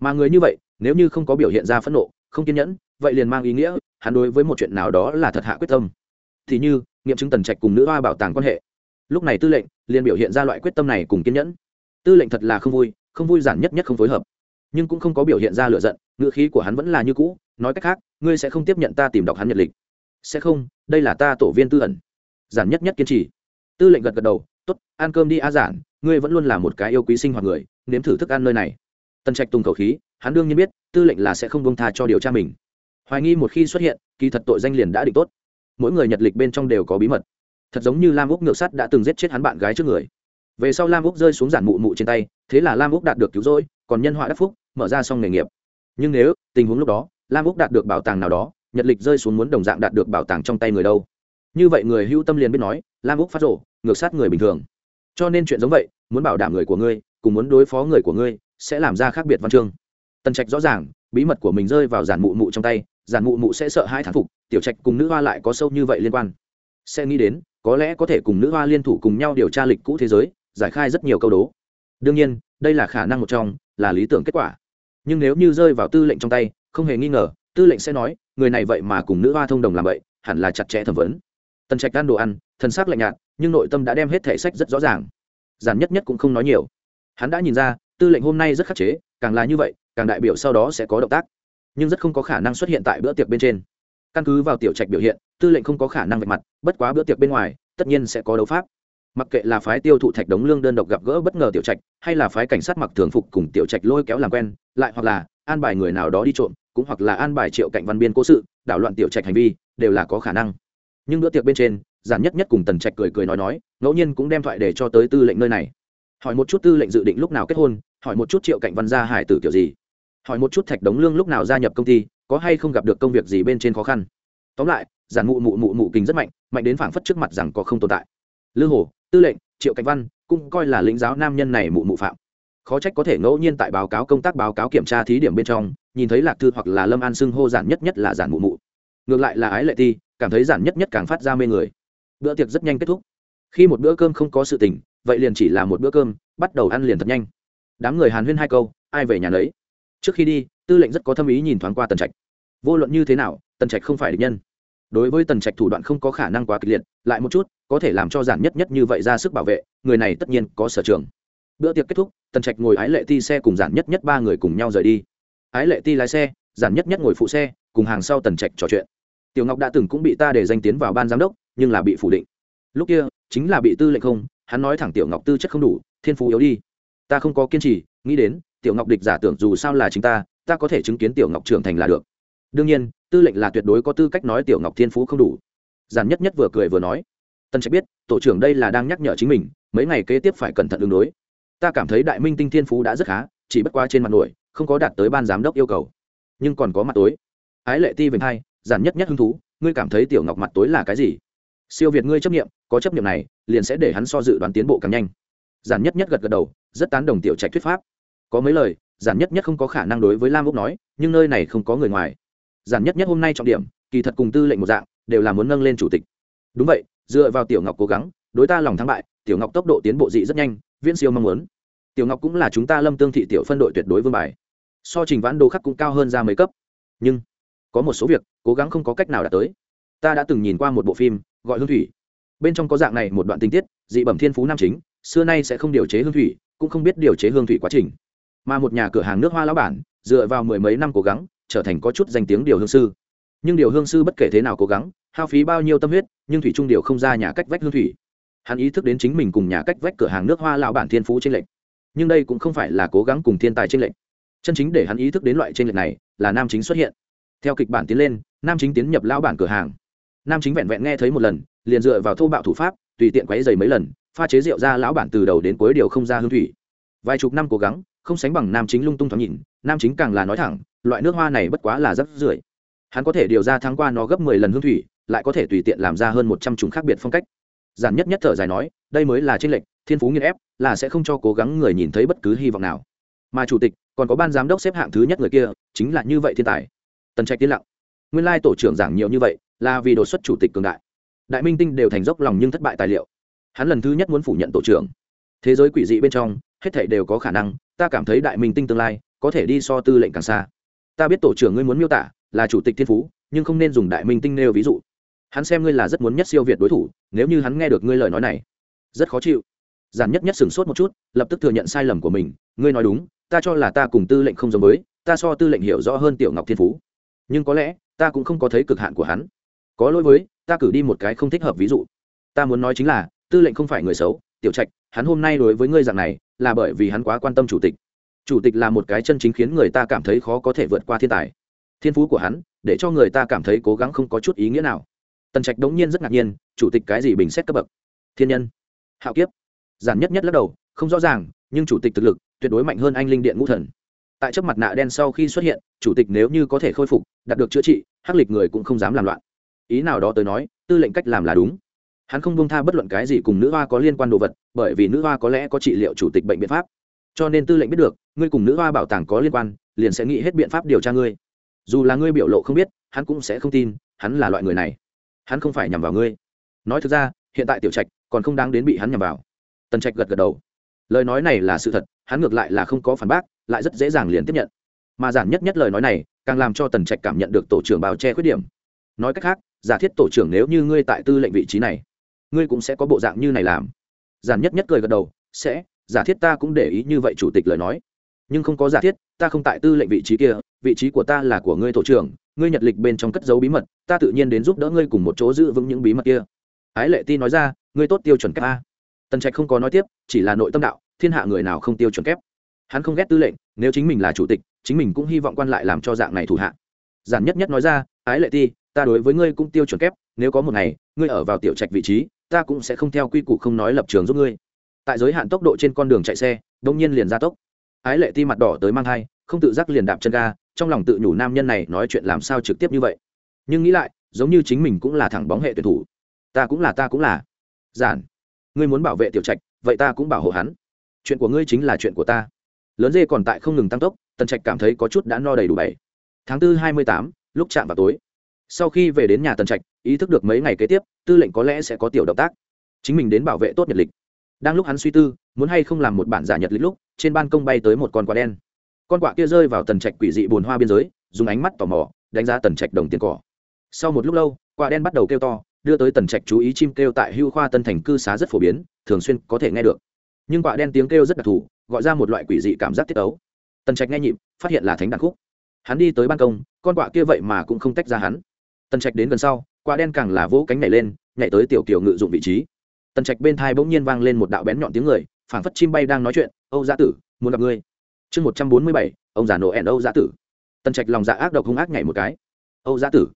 Mà người như vậy, nếu như không có biểu hiện ra phẫn nộ, không kiên nhẫn, vậy liền mang ý nghĩa, hắn đối với một chuyện nào đó là thật hạ quyết tâm. Thì như, nghiệm chứng tần trạch cùng nữ hoa bảo tàng quan hệ. Lúc này tư lệnh liền biểu hiện ra loại quyết tâm này cùng kiên nhẫn. Tư lệnh thật là không vui không vui giản nhất nhất không phối hợp nhưng cũng không có biểu hiện ra lựa giận ngựa khí của hắn vẫn là như cũ, nói cách khác, ngươi sẽ không tiếp nhận ta tìm đọc hắn nhật lịch. Sẽ không, đây là ta tổ viên tư ẩn. Giản nhất nhất kiên trì. Tư lệnh gật gật đầu t ố t ăn cơm đi a giản, ngươi vẫn luôn là một cái yêu quý sinh hoạt người, nếm thử thức ăn nơi này. Tần trạch tùng khẩu khí, hắn đương nhiên biết, tư lệnh là sẽ không bông tha cho điều tra mình. Hoài nghi một khi xuất hiện, kỳ thật tội danh liền đã định tốt. Mỗi người nhật lịch bên trong đều có bí mật. Thật giống như lam úc ngược sắt đã từng giết chết hắn bạn gái trước người. Về sau lam úc rơi xuống giản mụ mụ trên tay, thế là lam úc đạt được cứu rỗi, còn nhân họa đắc phúc mở ra xong nghề nghiệp. Nhưng nếu, tình huống lúc đó, lam úc đạt được bảo tàng nào đó, nhật lịch rơi xuống muốn đồng dạng đạt được bảo tàng trong tay người đâu? Như vậy người hưu tâm liền biết nói, lam úc phát rổ ngược sát người bình thường. Cho nên chuyện giống vậy, muốn bảo đảm người của ngươi, cùng muốn đối phó người của ngươi, sẽ làm ra khác biệt văn chương. Tần trạch rõ ràng, bí mật của mình rơi vào giản mụ mụ trong tay, giản mụ mụ sẽ sợ hai thán phục, tiểu trạch cùng nữ hoa lại có sâu như vậy liên quan. Sẽ nghĩ đến, có lẽ có thể cùng nữ hoa liên thủ cùng nhau điều tra lịch cũ thế giới, giải khai rất nhiều câu đố. Đương nhiên, đây là khả năng một trong, là lý tưởng kết quả nhưng nếu như rơi vào tư lệnh trong tay, không hề nghi ngờ, tư lệnh sẽ nói, người này vậy mà cùng nữ hoa thông đồng làm vậy, hẳn là chặt chẽ thẩm vấn. Tần trạch ăn đồ ăn thân xác lạnh nhạt, nhưng nội tâm đã đem hết thể sách rất rõ ràng. Giản nhất nhất cũng không nói nhiều. Hắn đã nhìn ra, tư lệnh hôm nay rất khắc chế, càng là như vậy, càng đại biểu sau đó sẽ có động tác. Nhưng rất không có khả năng xuất hiện tại bữa tiệc bên trên. Căn cứ vào tiểu trạch biểu hiện, tư lệnh không có khả năng vạch mặt, bất quá bữa tiệc bên ngoài, tất nhiên sẽ có đấu pháp mặc kệ là phái tiêu thụ thạch đống lương đơn độc gặp gỡ bất ngờ tiểu trạch, hay là phái cảnh sát mặc thường phục cùng tiểu trạch lôi kéo làm quen, lại hoặc là an bài người nào đó đi trộm, cũng hoặc là an bài triệu cạnh văn biên cố sự, đảo loạn tiểu trạch hành vi, đều là có khả năng. Nhưng bữa tiệc bên trên, giản nhất nhất cùng tần trạch cười cười nói nói, ngẫu nhiên cũng đem thoại để cho tới tư lệnh nơi này. Hỏi một chút tư lệnh dự định lúc nào kết hôn, hỏi một chút triệu cạnh văn gia hải tử kiểu gì. Hỏi một chút thạch đống lương lúc nào gia nhập công ty, có hay không gặp được công việc gì bên trên khó khăn. Tóm lại, giản mụ mụ mụ mụ kính rất mạnh mạnh đến phảng phất trước mặt rằng có không tồn tại lư hồ, tư lệnh, triệu Cảnh văn, cũng coi là lĩnh giáo nam nhân này mụ mụ phạm. Khó trách có thể ngẫu nhiên tại báo cáo công tác báo cáo kiểm tra thí điểm bên trong, nhìn thấy lạc thư hoặc là lâm an xưng hô giản nhất nhất là giản mụ mụ. Ngược lại là ái lệ ti, cảm thấy giản nhất nhất càng phát ra mê người. Bữa tiệc rất nhanh kết thúc. Khi một bữa cơm không có sự tình, vậy liền chỉ là một bữa cơm, bắt đầu ăn liền thật nhanh. Đám người hàn huyên hai câu, ai về nhà lấy trước khi đi, tư lệnh rất có tâm ý nhìn thoáng qua tần trạch. Vô luận như thế nào, tần trạch không phải địch nhân đối với tần trạch thủ đoạn không có khả năng quá kịch liệt, lại một chút, có thể làm cho giản nhất nhất như vậy ra sức bảo vệ, người này tất nhiên có sở trường. Bữa tiệc kết thúc, tần trạch ngồi ái lệ ti xe cùng giản nhất nhất ba người cùng nhau rời đi. Ái lệ ti lái xe, giản nhất nhất ngồi phụ xe, cùng hàng sau tần trạch trò chuyện. Tiểu ngọc đã từng cũng bị ta để danh tiến vào ban giám đốc, nhưng là bị phủ định. Lúc kia, chính là bị tư lệnh không, hắn nói thẳng tiểu ngọc tư chất không đủ, thiên phú yếu đi. Ta không có kiên trì, nghĩ đến, tiểu ngọc địch giả tưởng dù sao là chính ta ta có thể chứng kiến tiểu ngọc trưởng thành là được. Đương nhiên tư lệnh là tuyệt đối có tư cách nói tiểu ngọc thiên phú không đủ. Giản nhất nhất vừa cười vừa nói tân trạch biết, tổ trưởng đây là đang nhắc nhở chính mình, mấy ngày kế tiếp phải cẩn thận đường đối. Ta cảm thấy đại minh tinh thiên phú đã rất khá, chỉ bất qua trên mặt nổi, không có đạt tới ban giám đốc yêu cầu. Nhưng còn có mặt tối. Ái lệ ti vềnh hai, giản nhất nhất hứng thú, ngươi cảm thấy tiểu ngọc mặt tối là cái gì? Siêu việt ngươi chấp nghiệm có chấp nghiệm này, liền sẽ để hắn so dự đoán tiến bộ càng nhanh. Giản nhất nhất gật gật đầu, rất tán đồng tiểu trạch thuyết pháp. Có mấy lời, giản nhất nhất không có khả năng đối với lam úc nói, nhưng nơi này không có người ngoài giản nhất nhất hôm nay trọng điểm, kỳ thật cùng tư lệnh một dạng, đều là muốn nâng lên chủ tịch. Đúng vậy, dựa vào tiểu ngọc cố gắng, đối ta lòng thắng bại, tiểu ngọc tốc độ tiến bộ dị rất nhanh, viễn siêu mong muốn. Tiểu ngọc cũng là chúng ta lâm tương thị tiểu phân đội tuyệt đối vương bài. So trình vãn đồ khắc cũng cao hơn ra mấy cấp. Nhưng, có một số việc, cố gắng không có cách nào đạt tới. Ta đã từng nhìn qua một bộ phim, gọi hương thủy. Bên trong có dạng này một đoạn tình tiết, dị bẩm thiên phú nam chính, xưa nay sẽ không điều chế hương thủy, cũng không biết điều chế hương thủy quá trình. Mà một nhà cửa hàng nước hoa lão bản, dựa vào mười mấy năm cố gắng trở thành có chút danh tiếng điều hương sư. Nhưng điều hương sư bất kể thế nào cố gắng, hao phí bao nhiêu tâm huyết, nhưng thủy trung điều không ra nhà cách vách hương thủy. Hắn ý thức đến chính mình cùng nhà cách vách cửa hàng nước hoa lão bản thiên phú trên lệnh nhưng đây cũng không phải là cố gắng cùng thiên tài trên lệnh chân chính để hắn ý thức đến loại trên lệnh này là nam chính xuất hiện. Theo kịch bản tiến lên, nam chính tiến nhập lão bản cửa hàng. Nam chính vẹn vẹn nghe thấy một lần, liền dựa vào thô bạo thủ pháp, tùy tiện quấy dày mấy lần, pha chế rượu ra lão bản từ đầu đến cuối điều không ra hương thủy. Vài chục năm cố gắng, không sánh bằng nam chính lung tung thoáng nhìn, nam chính càng là nói thẳng loại nước hoa này bất quá là rất rưởi. Hắn có thể điều ra tháng qua nó gấp mười lần hương thủy, lại có thể tùy tiện làm ra hơn một trăm chủng khác biệt phong cách. Giản nhất nhất thở dài nói, đây mới là tranh lệch, thiên phú nghiên ép, là sẽ không cho cố gắng người nhìn thấy bất cứ hy vọng nào. Mà chủ tịch, còn có ban giám đốc xếp hạng thứ nhất người kia, chính là như vậy thiên tài. Tần trạch tiên lặng. Nguyên lai tổ trưởng giảng nhiều như vậy, là vì đột xuất chủ tịch cường đại. Đại minh tinh đều thành dốc lòng nhưng thất bại tài liệu. Hắn lần thứ nhất muốn phủ nhận tổ trưởng. Thế giới quỷ dị bên trong, hết thảy đều có khả năng, ta cảm thấy đại minh tinh tương lai, có thể đi so tư lệnh càng xa ta biết tổ trưởng ngươi muốn miêu tả là chủ tịch thiên phú, nhưng không nên dùng đại minh tinh nêu ví dụ. Hắn xem ngươi là rất muốn nhất siêu việt đối thủ, nếu như hắn nghe được ngươi lời nói này, rất khó chịu. Giản nhất nhất sửng sốt một chút, lập tức thừa nhận sai lầm của mình, ngươi nói đúng, ta cho là ta cùng tư lệnh không giống với, ta so tư lệnh hiểu rõ hơn tiểu ngọc thiên phú. Nhưng có lẽ, ta cũng không có thấy cực hạn của hắn. Có lỗi với, ta cử đi một cái không thích hợp ví dụ. Ta muốn nói chính là, tư lệnh không phải người xấu, tiểu trạch, hắn hôm nay đối với ngươi dạng này, là bởi vì hắn quá quan tâm chủ tịch chủ tịch là một cái chân chính khiến người ta cảm thấy khó có thể vượt qua thiên tài. Thiên phú của hắn, để cho người ta cảm thấy cố gắng không có chút ý nghĩa nào. Tần trạch đống nhiên rất ngạc nhiên, chủ tịch cái gì bình xét cấp bậc? Thiên nhân. Hạo kiếp. Giản nhất nhất lắc đầu, không rõ ràng, nhưng chủ tịch thực lực tuyệt đối mạnh hơn anh linh điện ngũ thần. Tại trước mặt nạ đen sau khi xuất hiện, chủ tịch nếu như có thể khôi phục, đạt được chữa trị, hắc lịch người cũng không dám làm loạn. Ý nào đó tới nói, tư lệnh cách làm là đúng. Hắn không buông tha bất luận cái gì cùng nữ hoa có liên quan đồ vật, bởi vì nữ hoa có lẽ có trị liệu chủ tịch bệnh biện pháp. Cho nên tư lệnh biết được ngươi cùng nữ hoa bảo tàng có liên quan, liền sẽ nghĩ hết biện pháp điều tra ngươi. Dù là ngươi biểu lộ không biết, hắn cũng sẽ không tin, hắn là loại người này. Hắn không phải nhằm vào ngươi. Nói thực ra, hiện tại tiểu trạch còn không đáng đến bị hắn nhằm vào. Tần trạch gật gật đầu. Lời nói này là sự thật, hắn ngược lại là không có phản bác, lại rất dễ dàng liền tiếp nhận. Mà giản nhất nhất lời nói này, càng làm cho tần trạch cảm nhận được tổ trưởng bào che khuyết điểm. Nói cách khác, giả thiết tổ trưởng nếu như ngươi tại tư lệnh vị trí này, ngươi cũng sẽ có bộ dạng như này làm. Giản nhất nhất cười gật đầu, sẽ, giả thiết ta cũng để ý như vậy chủ tịch lời nói nhưng không có giả thiết, ta không tại tư lệnh vị trí kia, vị trí của ta là của ngươi tổ trưởng, ngươi nhật lịch bên trong cất dấu bí mật, ta tự nhiên đến giúp đỡ ngươi cùng một chỗ giữ vững những bí mật kia. Ái lệ ti nói ra, ngươi tốt tiêu chuẩn kép a. Tần trạch không có nói tiếp, chỉ là nội tâm đạo, thiên hạ người nào không tiêu chuẩn kép? Hắn không ghét tư lệnh, nếu chính mình là chủ tịch, chính mình cũng hy vọng quan lại làm cho dạng này thủ hạ. Giản nhất nhất nói ra, ái lệ ti, ta đối với ngươi cũng tiêu chuẩn kép, nếu có một ngày, ngươi ở vào tiểu trạch vị trí, ta cũng sẽ không theo quy củ không nói lập trường giúp ngươi. Tại giới hạn tốc độ trên con đường chạy xe đông nhiên liền ra tốc ái lệ ti mặt đỏ tới mang thai, không tự giác liền đạp chân ga, trong lòng tự nhủ nam nhân này nói chuyện làm sao trực tiếp như vậy. Nhưng nghĩ lại, giống như chính mình cũng là thẳng bóng hệ tuyển thủ. Ta cũng là, ta cũng là. Giản, ngươi muốn bảo vệ tiểu trạch, vậy ta cũng bảo hộ hắn. Chuyện của ngươi chính là chuyện của ta. Lớn dê còn tại không ngừng tăng tốc, tần trạch cảm thấy có chút đã no đầy đủ bảy. Tháng tư hai mươi tám, lúc chạm vào tối. Sau khi về đến nhà tần trạch, ý thức được mấy ngày kế tiếp, tư lệnh có lẽ sẽ có tiểu động tác. Chính mình đến bảo vệ tốt nhật lịch. Đang lúc hắn suy tư muốn hay không làm một bản giả nhật lịch lúc, trên ban công bay tới một con quạ đen. Con quạ kia rơi vào tần trạch quỷ dị bồn hoa biên giới, dùng ánh mắt tò mò, đánh giá tần trạch đồng tiền cỏ. Sau một lúc lâu quạ đen bắt đầu kêu to, đưa tới tần trạch chú ý chim kêu tại hưu khoa tân thành cư xá rất phổ biến, thường xuyên có thể nghe được. Nhưng quạ đen tiếng kêu rất đặc thù, gọi ra một loại quỷ dị cảm giác tiết ấu tần trạch nghe nhịp, phát hiện là thánh đàn khúc. Hắn đi tới ban công, con quạ kia vậy mà cũng không tách ra hắn. Tần trạch đến gần sau quạ đen càng là vỗ cánh nhảy lên, nhảy tới tiểu kiều ngự dụng vị trí. Tần trạch bên thai bỗng nhiên vang lên một đạo bén nhọn tiếng người phảng phất chim bay đang nói chuyện, âu gia tử, muốn gặp ngươi. Chương một trăm bốn mươi bảy, ông già nổ ẻn âu gia tử. Tần trạch lòng dạ ác độc hung ác nhảy một cái. Âu gia tử,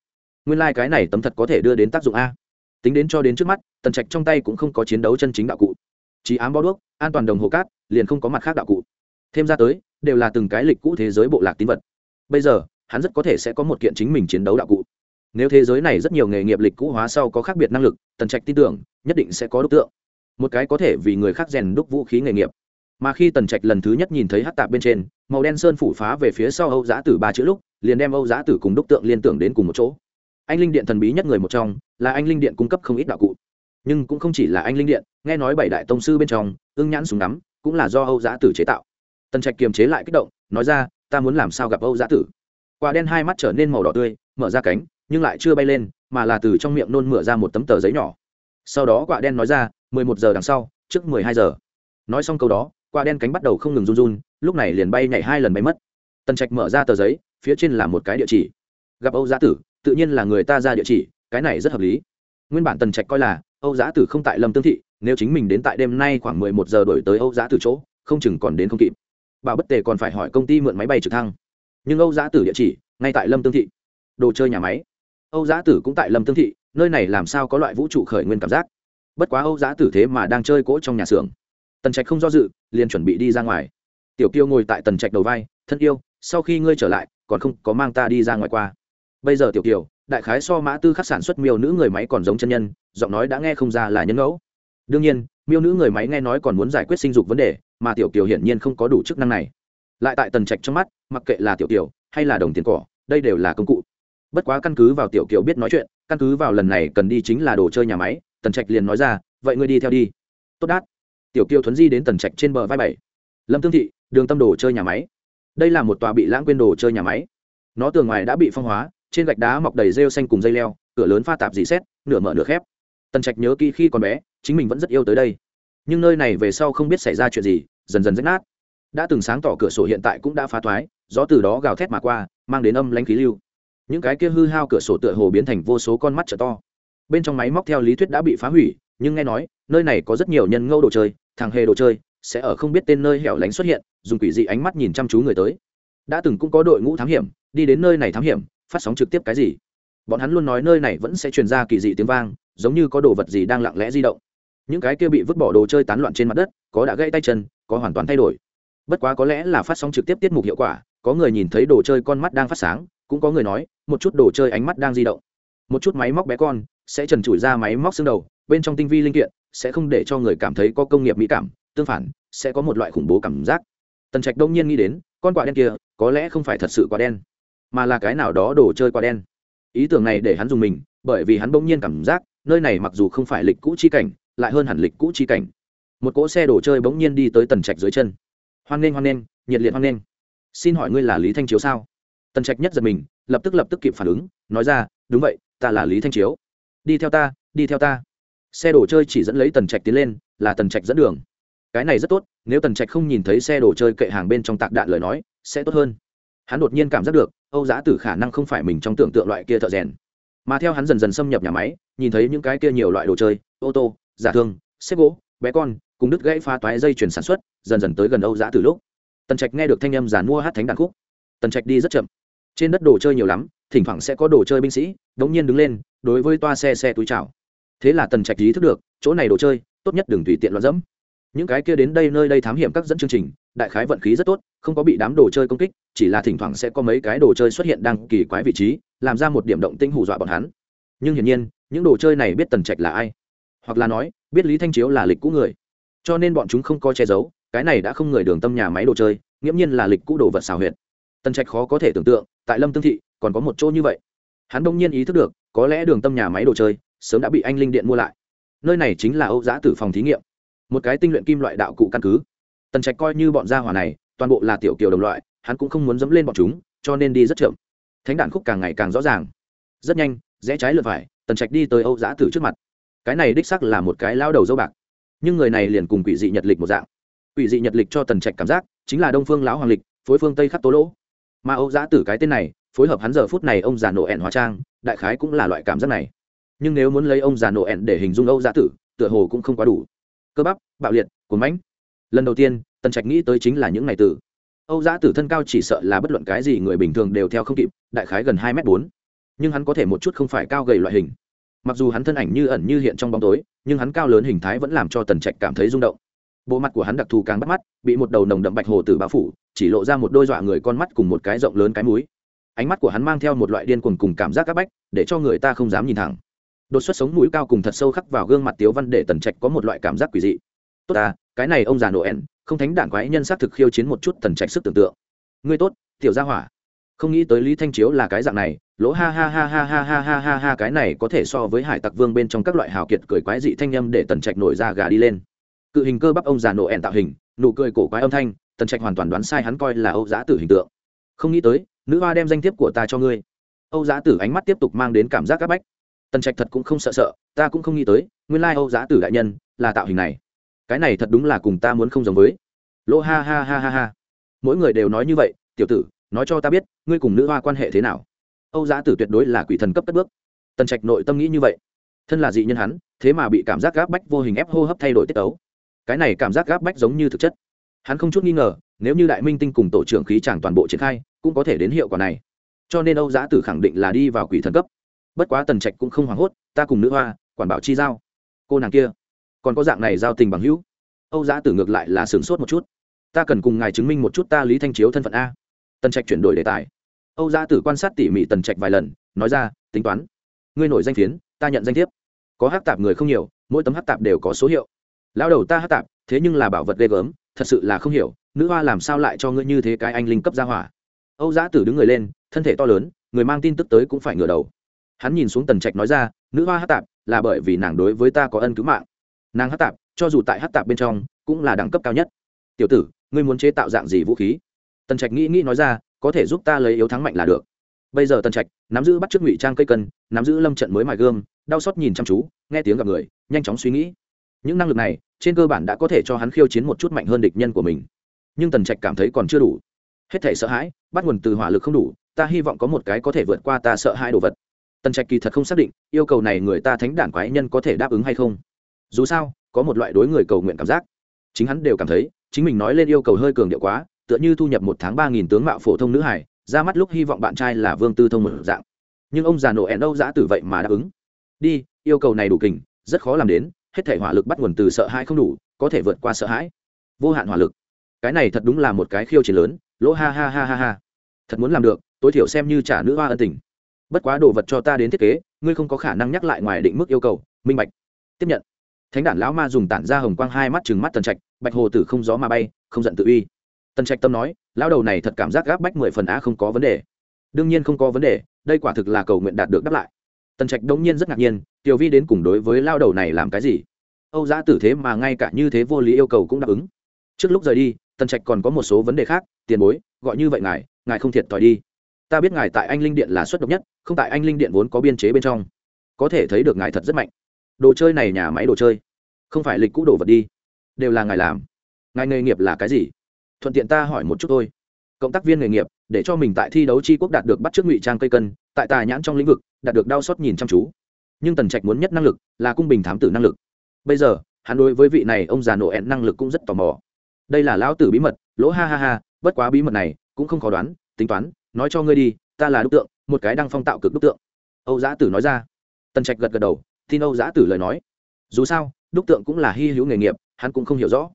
nguyên lai、like、cái này tấm thật có thể đưa đến tác dụng a. Tính đến cho đến trước mắt, tần trạch trong tay cũng không có chiến đấu chân chính đạo cụ. Trí ám bó đuốc, an toàn đồng hồ cát, liền không có mặt khác đạo cụ. Thêm ra tới, đều là từng cái lịch cũ thế giới bộ lạc tín vật. Bây giờ, hắn rất có thể sẽ có một kiện chính mình chiến đấu đạo cụ. Nếu thế giới này rất nhiều nghề nghiệp lịch cũ hóa sau có khác biệt năng lực, tần trạch tin tưởng, nhất định sẽ có đối tượng một cái có thể vì người khác rèn đúc vũ khí nghề nghiệp. Mà khi tần trạch lần thứ nhất nhìn thấy hát tạp bên trên, màu đen sơn phủ phá về phía sau âu giã tử ba chữ lúc, liền đem âu giã tử cùng đúc tượng liên tưởng đến cùng một chỗ. Anh linh điện thần bí nhất người một trong, là anh linh điện cung cấp không ít đạo cụ. Nhưng cũng không chỉ là anh linh điện, nghe nói bảy đại tông sư bên trong, ưng nhãn súng ngắm, cũng là do âu giã tử chế tạo. Tần trạch kiềm chế lại kích động, nói ra, ta muốn làm sao gặp âu giã tử? Quả đen hai mắt trở nên màu đỏ tươi, mở ra cánh, nhưng lại chưa bay lên, mà là từ trong miệng nôn mửa ra một tấm tờ giấy nhỏ. Sau đó quả đen nói ra mười một giờ đằng sau, trước mười hai giờ. Nói xong câu đó, quả đen cánh bắt đầu không ngừng run run, lúc này liền bay nhảy hai lần bay mất. Tần trạch mở ra tờ giấy, phía trên là một cái địa chỉ. Gặp âu Giá tử, tự nhiên là người ta ra địa chỉ, cái này rất hợp lý. Nguyên bản tần trạch coi là, âu Giá tử không tại lâm tương thị, nếu chính mình đến tại đêm nay khoảng mười một giờ đổi tới âu Giá tử chỗ, không chừng còn đến không kịp. Bảo bất tề còn phải hỏi công ty mượn máy bay trực thăng. Nhưng âu Giá tử địa chỉ, ngay tại lâm tương thị. Đồ chơi nhà máy. Âu Giá tử cũng tại lâm tương thị, nơi này làm sao có loại vũ trụ khởi nguyên cảm giác? Bất quá âu giã tử thế mà đang chơi cỗ trong nhà xưởng. Tần trạch không do dự, liền chuẩn bị đi ra ngoài. Tiểu kiêu ngồi tại tần trạch đầu vai, thân yêu, sau khi ngươi trở lại, còn không có mang ta đi ra ngoài qua. Bây giờ tiểu kiều đại khái so mã tư khắc sản xuất miêu nữ người máy còn giống chân nhân, giọng nói đã nghe không ra là nhân ngẫu. Đương nhiên, miêu nữ người máy nghe nói còn muốn giải quyết sinh dục vấn đề, mà tiểu kiều hiển nhiên không có đủ chức năng này. Lại tại tần trạch trong mắt, mặc kệ là tiểu kiều hay là đồng tiền cỏ, đây đều là công cụ. Bất quá căn cứ vào tiểu kiều biết nói chuyện, căn cứ vào lần này cần đi chính là đồ chơi nhà máy tần trạch liền nói ra, vậy ngươi đi theo đi. Tốt đát. Tiểu kiều thuấn di đến tần trạch trên bờ vai bảy. Lâm tương thị, đường tâm đồ chơi nhà máy. Đây là một tòa bị lãng quên đồ chơi nhà máy. Nó tường ngoài đã bị phong hóa, trên gạch đá mọc đầy rêu xanh cùng dây leo, cửa lớn pha tạp dì xét, nửa mở nửa khép. Tần trạch nhớ kỹ khi còn bé, chính mình vẫn rất yêu tới đây. Nhưng nơi này về sau không biết xảy ra chuyện gì, dần dần rách nát. Đã từng sáng tỏ cửa sổ hiện tại cũng đã phá thoái, gió từ đó gào thét mà qua, mang đến âm lãnh khí lưu. Những cái kia hư hao cửa sổ tựa hồ biến thành vô số con mắt trở to bên trong máy móc theo lý thuyết đã bị phá hủy, nhưng nghe nói, nơi này có rất nhiều nhân ngâu đồ chơi, thằng hề đồ chơi, sẽ ở không biết tên nơi hẻo lánh xuất hiện, dùng quỷ dị ánh mắt nhìn chăm chú người tới. Đã từng cũng có đội ngũ thám hiểm, đi đến nơi này thám hiểm, phát sóng trực tiếp cái gì? Bọn hắn luôn nói nơi này vẫn sẽ truyền ra kỳ dị tiếng vang, giống như có đồ vật gì đang lặng lẽ di động. Những cái kia bị vứt bỏ đồ chơi tán loạn trên mặt đất, có đã gãy tay chân, có hoàn toàn thay đổi. Bất quá có lẽ là phát sóng trực tiếp tiết mục hiệu quả, có người nhìn thấy đồ chơi con mắt đang phát sáng, cũng có người nói, một chút đồ chơi ánh mắt đang di động. Một chút máy móc bé con sẽ trần trụi ra máy móc xương đầu, bên trong tinh vi linh kiện sẽ không để cho người cảm thấy có công nghiệp mỹ cảm, tương phản, sẽ có một loại khủng bố cảm giác. Tần trạch đông nhiên nghĩ đến, con quả đen kia, có lẽ không phải thật sự quả đen, mà là cái nào đó đồ chơi quả đen. Ý tưởng này để hắn dùng mình, bởi vì hắn bỗng nhiên cảm giác, nơi này mặc dù không phải lịch cũ chi cảnh, lại hơn hẳn lịch cũ chi cảnh. Một cỗ xe đồ chơi bỗng nhiên đi tới tần trạch dưới chân. Hoan nghênh hoan nghênh, nhiệt liệt hoan nghênh. Xin hỏi ngươi là lý thanh chiếu sao? Tần trạch nhất giật mình, lập tức lập tức kịp phản ứng, nói ra, đúng vậy, ta là lý thanh chiếu đi theo ta, đi theo ta. Xe đồ chơi chỉ dẫn lấy tần trạch tiến lên, là tần trạch dẫn đường. Cái này rất tốt, nếu tần trạch không nhìn thấy xe đồ chơi kệ hàng bên trong tạc đạn lời nói, sẽ tốt hơn. Hắn đột nhiên cảm giác được, âu giá tử khả năng không phải mình trong tưởng tượng loại kia thợ rèn. Mà theo hắn dần dần xâm nhập nhà máy, nhìn thấy những cái kia nhiều loại đồ chơi, ô tô, giả thương, xếp gỗ, bé con, cùng đứt gãy phá toái dây chuyển sản xuất, dần dần tới gần âu giá từ lúc. Tần trạch nghe được thanh âm giàn mua hát thánh đàn khúc. Tần trạch đi rất chậm. Trên đất đồ chơi nhiều lắm thỉnh thoảng sẽ có đồ chơi binh sĩ, đống nhiên đứng lên, đối với toa xe xe túi chảo thế là tần trạch ý thức được, chỗ này đồ chơi, tốt nhất đừng tùy tiện loạn dẫm. Những cái kia đến đây nơi đây thám hiểm các dẫn chương trình, đại khái vận khí rất tốt, không có bị đám đồ chơi công kích, chỉ là thỉnh thoảng sẽ có mấy cái đồ chơi xuất hiện đang kỳ quái vị trí, làm ra một điểm động tinh hù dọa bọn hắn. Nhưng hiển nhiên, những đồ chơi này biết tần trạch là ai, hoặc là nói, biết lý thanh chiếu là lịch cũ người. Cho nên bọn chúng không có che giấu, cái này đã không người đường tâm nhà máy đồ chơi, nghiễm nhiên là lịch cũ đồ vật xào huyệt. Tần trạch khó có thể tưởng tượng, tại lâm tương thị còn có một chỗ như vậy. Hắn đông nhiên ý thức được, có lẽ đường tâm nhà máy đồ chơi sớm đã bị anh linh điện mua lại. Nơi này chính là âu giã tử phòng thí nghiệm. Một cái tinh luyện kim loại đạo cụ căn cứ. Tần trạch coi như bọn gia hỏa này, toàn bộ là tiểu kiều đồng loại, hắn cũng không muốn dẫm lên bọn chúng, cho nên đi rất chậm. Thánh đạn khúc càng ngày càng rõ ràng. Rất nhanh, rẽ trái lượt phải, tần trạch đi tới âu giã tử trước mặt. Cái này đích sắc là một cái lao đầu dâu bạc. Nhưng người này liền cùng quỷ dị nhật lịch một dạng. Quỷ dị nhật lịch cho tần trạch cảm giác chính là đông phương lão hoàng lịch, phối phương tây khắc tố lỗ. Mà âu giã tử cái tên này phối hợp hắn giờ phút này ông già nổ ẹn hóa trang, đại khái cũng là loại cảm giác này. Nhưng nếu muốn lấy ông già nổ ẹn để hình dung âu giã tử, tựa hồ cũng không quá đủ. Cơ bắp, bạo liệt cuốn mãnh. Lần đầu tiên, tần trạch nghĩ tới chính là những ngày tử. âu giã tử thân cao chỉ sợ là bất luận cái gì người bình thường đều theo không kịp, đại khái gần hai m bốn. Nhưng hắn có thể một chút không phải cao gầy loại hình. Mặc dù hắn thân ảnh như ẩn như hiện trong bóng tối, nhưng hắn cao lớn hình thái vẫn làm cho tần trạch cảm thấy rung động. Bộ mặt của hắn đặc thù càng bắt mắt, bị một đầu nồng đậm bạch hồ tử bao phủ, chỉ lộ ra một đôi dọa người con mắt cùng một cái rộng lớn cái múi ánh mắt của hắn mang theo một loại điên cuồng cùng cảm giác áp bách, để cho người ta không dám nhìn thẳng. Đột xuất sống mũi cao cùng thật sâu khắc vào gương mặt tiếu văn để tần trạch có một loại cảm giác quỷ dị. Tốt à cái này ông già noel, không thánh đản quái nhân xác thực khiêu chiến một chút tần trạch sức tưởng tượng. Ngươi tốt, tiểu gia hỏa. Không nghĩ tới lý thanh chiếu là cái dạng này, lỗ ha ha ha ha ha ha ha ha ha, cái này có thể so với hải tặc vương bên trong các loại hào kiệt cười quái dị thanh â m để tần trạch nổi ra gà đi lên. Cự hình cơ bắp ông già nổ ẹn tạo hình, nụ cười cổ quái âm thanh, tần trạch hoàn toàn đoán sai hắn coi là âu giã tử hình tượng. Không nghĩ tới nữ hoa đem danh thiếp của ta cho ngươi. Âu Giá tử ánh mắt tiếp tục mang đến cảm giác áp bách. Tần trạch thật cũng không sợ sợ, ta cũng không nghĩ tới, nguyên lai âu Giá tử đại nhân là tạo hình này. Cái này thật đúng là cùng ta muốn không giống với. Lỗ ha ha ha ha ha. Mỗi người đều nói như vậy, tiểu tử, nói cho ta biết, ngươi cùng nữ hoa quan hệ thế nào? Âu Giá tử tuyệt đối là quỷ thần cấp cất bước. Tần trạch nội tâm nghĩ như vậy. Thân là dị nhân hắn, thế mà bị cảm giác gáp bách vô hình ép hô hấp thay đổi tiết tấu. Cái này cảm giác gáp bách giống như thực chất. Hắn không chút nghi ngờ nếu như đại minh tinh cùng tổ trưởng khí chàng toàn bộ triển khai, cũng có thể đến hiệu quả này. Cho nên âu giã tử khẳng định là đi vào quỷ thần cấp. Bất quá tần trạch cũng không hoảng hốt, ta cùng nữ hoa, quản bảo chi giao. Cô nàng kia, còn có dạng này giao tình bằng hữu. Âu giã tử ngược lại là sửng sốt một chút. Ta cần cùng ngài chứng minh một chút ta lý thanh chiếu thân phận a. Tần trạch chuyển đổi đề tài. Âu giã tử quan sát tỉ mỉ tần trạch vài lần, nói ra, tính toán. Ngươi nổi danh phiến, ta nhận danh thiếp. Có hát tạp người không nhiều, mỗi tấm hát tạp đều có số hiệu. Lao đầu ta hát tạp, thế nhưng là bảo vật ghê gớm, thật sự là không hiểu nữ hoa làm sao lại cho ngươi như thế cái anh linh cấp ra hỏa? Âu giã tử đứng người lên, thân thể to lớn, người mang tin tức tới cũng phải ngửa đầu. Hắn nhìn xuống tần trạch nói ra, nữ hoa hát tạp là bởi vì nàng đối với ta có ân cứu mạng. Nàng hát tạp, cho dù tại hát tạp bên trong, cũng là đẳng cấp cao nhất. Tiểu tử, ngươi muốn chế tạo dạng gì vũ khí? Tần trạch nghĩ nghĩ nói ra, có thể giúp ta lấy yếu thắng mạnh là được. Bây giờ tần trạch, nắm giữ bắt chước ngụy trang cây cân, nắm giữ lâm trận mới mài gươm, đau xót nhìn chăm chú, nghe tiếng gặp người, nhanh chóng suy nghĩ. Những năng lực này, trên cơ bản đã có thể cho hắn khiêu chiến một chút mạnh hơn địch nhân của mình nhưng tần trạch cảm thấy còn chưa đủ. Hết thể sợ hãi, bắt nguồn từ hỏa lực không đủ, ta hy vọng có một cái có thể vượt qua ta sợ hãi đồ vật. Tần trạch kỳ thật không xác định, yêu cầu này người ta thánh đản quái nhân có thể đáp ứng hay không. Dù sao, có một loại đối người cầu nguyện cảm giác. Chính hắn đều cảm thấy, chính mình nói lên yêu cầu hơi cường điệu quá, tựa như thu nhập một tháng ba nghìn tướng mạo phổ thông nữ hải, ra mắt lúc hy vọng bạn trai là vương tư thông một dạng. Nhưng ông già nổ ẻn âu giã tử vậy mà đáp ứng. Đi, yêu cầu này đủ kình, rất khó làm đến, hết thể hỏa lực bắt nguồn từ sợ hãi không đủ, có thể vượt qua sợ hãi. Vô hạn hỏa lực cái này thật đúng là một cái khiêu chiến lớn, lỗ ha ha ha ha ha. Thật muốn làm được, tối thiểu xem như trả nữ hoa ân tình. Bất quá đồ vật cho ta đến thiết kế, ngươi không có khả năng nhắc lại ngoài định mức yêu cầu, minh bạch. Tiếp nhận. Thánh đản lão ma dùng tản ra hồng quang hai mắt chừng mắt tần trạch, bạch hồ tử không gió mà bay, không giận tự uy. Tần trạch tâm nói, lão đầu này thật cảm giác gáp bách mười phần á không có vấn đề. Đương nhiên không có vấn đề, đây quả thực là cầu nguyện đạt được đáp lại. Tần trạch đống nhiên rất ngạc nhiên, tiểu vi đến cùng đối với lao đầu này làm cái gì? Âu giã tử thế mà ngay cả như thế vô lý yêu cầu cũng đáp ứng. Trước lúc rời đi tần trạch còn có một số vấn đề khác, tiền bối, gọi như vậy ngài ngài không thiệt thòi đi. Ta biết ngài tại anh linh điện là xuất độc nhất, không tại anh linh điện vốn có biên chế bên trong. Có thể thấy được ngài thật rất mạnh. Đồ chơi này nhà máy đồ chơi, không phải lịch cũ đồ vật đi, đều là ngài làm. Ngài nghề nghiệp là cái gì? Thuận tiện ta hỏi một chút thôi. Cộng tác viên nghề nghiệp, để cho mình tại thi đấu tri quốc đạt được bắt trước ngụy trang cây cân, tại tài nhãn trong lĩnh vực, đạt được đau xót nhìn chăm chú. Nhưng tần trạch muốn nhất năng lực, là cung bình thám tử năng lực. Bây giờ, hắn đối với vị này ông già nổ ẹn năng lực cũng rất tò mò đây là lão tử bí mật, lỗ ha ha ha, bất quá bí mật này cũng không khó đoán, tính toán, nói cho ngươi đi, ta là đúc tượng, một cái đang phong tạo cực đúc tượng. Âu giã tử nói ra. Tần trạch gật gật đầu, tin âu giã tử lời nói. Dù sao, đúc tượng cũng là hy hữu nghề nghiệp, hắn cũng không hiểu rõ.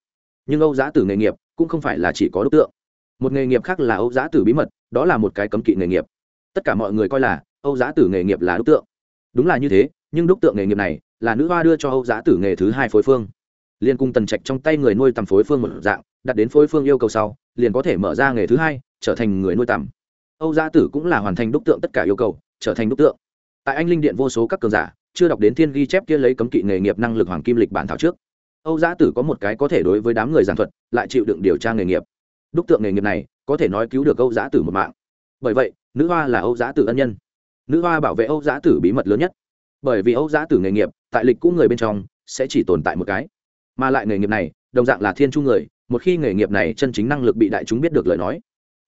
Nhưng âu giã tử nghề nghiệp cũng không phải là chỉ có đúc tượng. Một nghề nghiệp khác là âu giã tử bí mật, đó là một cái cấm kỵ nghề nghiệp. Tất cả mọi người coi là âu giã tử nghề nghiệp là đúc tượng. Đúng là như thế, nhưng đúc tượng nghề nghiệp này là nữ hoa đưa cho âu giã tử nghề thứ hai phối phương liên cung tần trạch trong tay người nuôi tầm phối phương một dạng, đặt đến phối phương yêu cầu sau, liền có thể mở ra nghề thứ hai, trở thành người nuôi tầm. Âu gia tử cũng là hoàn thành đúc tượng tất cả yêu cầu, trở thành đúc tượng. Tại anh linh điện vô số các cường giả, chưa đọc đến thiên ghi chép kia lấy cấm kỵ nghề nghiệp năng lực hoàng kim lịch bản thảo trước. Âu gia tử có một cái có thể đối với đám người giảng thuật, lại chịu đựng điều tra nghề nghiệp. Đúc tượng nghề nghiệp này, có thể nói cứu được âu gia tử một mạng. Bởi vậy, nữ hoa là âu gia tử ân nhân. Nữ hoa bảo vệ âu gia tử bí mật lớn nhất. Bởi vì âu gia tử nghề nghiệp, tại lịch cũ người bên trong, sẽ chỉ tồn tại một cái mà lại nghề nghiệp này, đồng dạng là thiên chu người, một khi nghề nghiệp này chân chính năng lực bị đại chúng biết được lời nói,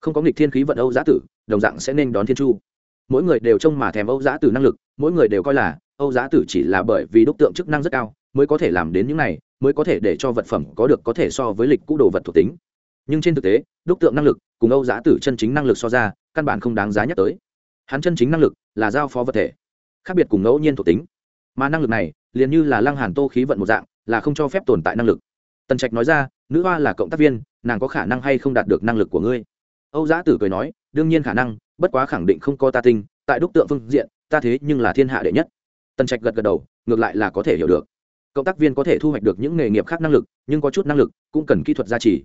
không có nghịch thiên khí vận âu giã tử, đồng dạng sẽ nên đón thiên chu. Mỗi người đều trông mà thèm âu giã tử năng lực, mỗi người đều coi là âu giã tử chỉ là bởi vì đúc tượng chức năng rất cao mới có thể làm đến những này, mới có thể để cho vật phẩm có được có thể so với lịch cũ đồ vật thuộc tính. Nhưng trên thực tế, đúc tượng năng lực cùng âu giã tử chân chính năng lực so ra, căn bản không đáng giá nhắc tới. Hắn chân chính năng lực là giao phó vật thể, khác biệt cùng ngẫu nhiên thuộc tính. Mà năng lực này, liền như là lăng hàn tô khí vận một dạng là không cho phép tồn tại năng lực. Tần trạch nói ra, nữ hoa là cộng tác viên, nàng có khả năng hay không đạt được năng lực của ngươi? Âu giã tử cười nói, đương nhiên khả năng, bất quá khẳng định không có ta tinh, tại đúc tượng phương diện, ta thế nhưng là thiên hạ đệ nhất. Tần trạch gật gật đầu, ngược lại là có thể hiểu được. Cộng tác viên có thể thu hoạch được những nghề nghiệp khác năng lực, nhưng có chút năng lực cũng cần kỹ thuật gia trì.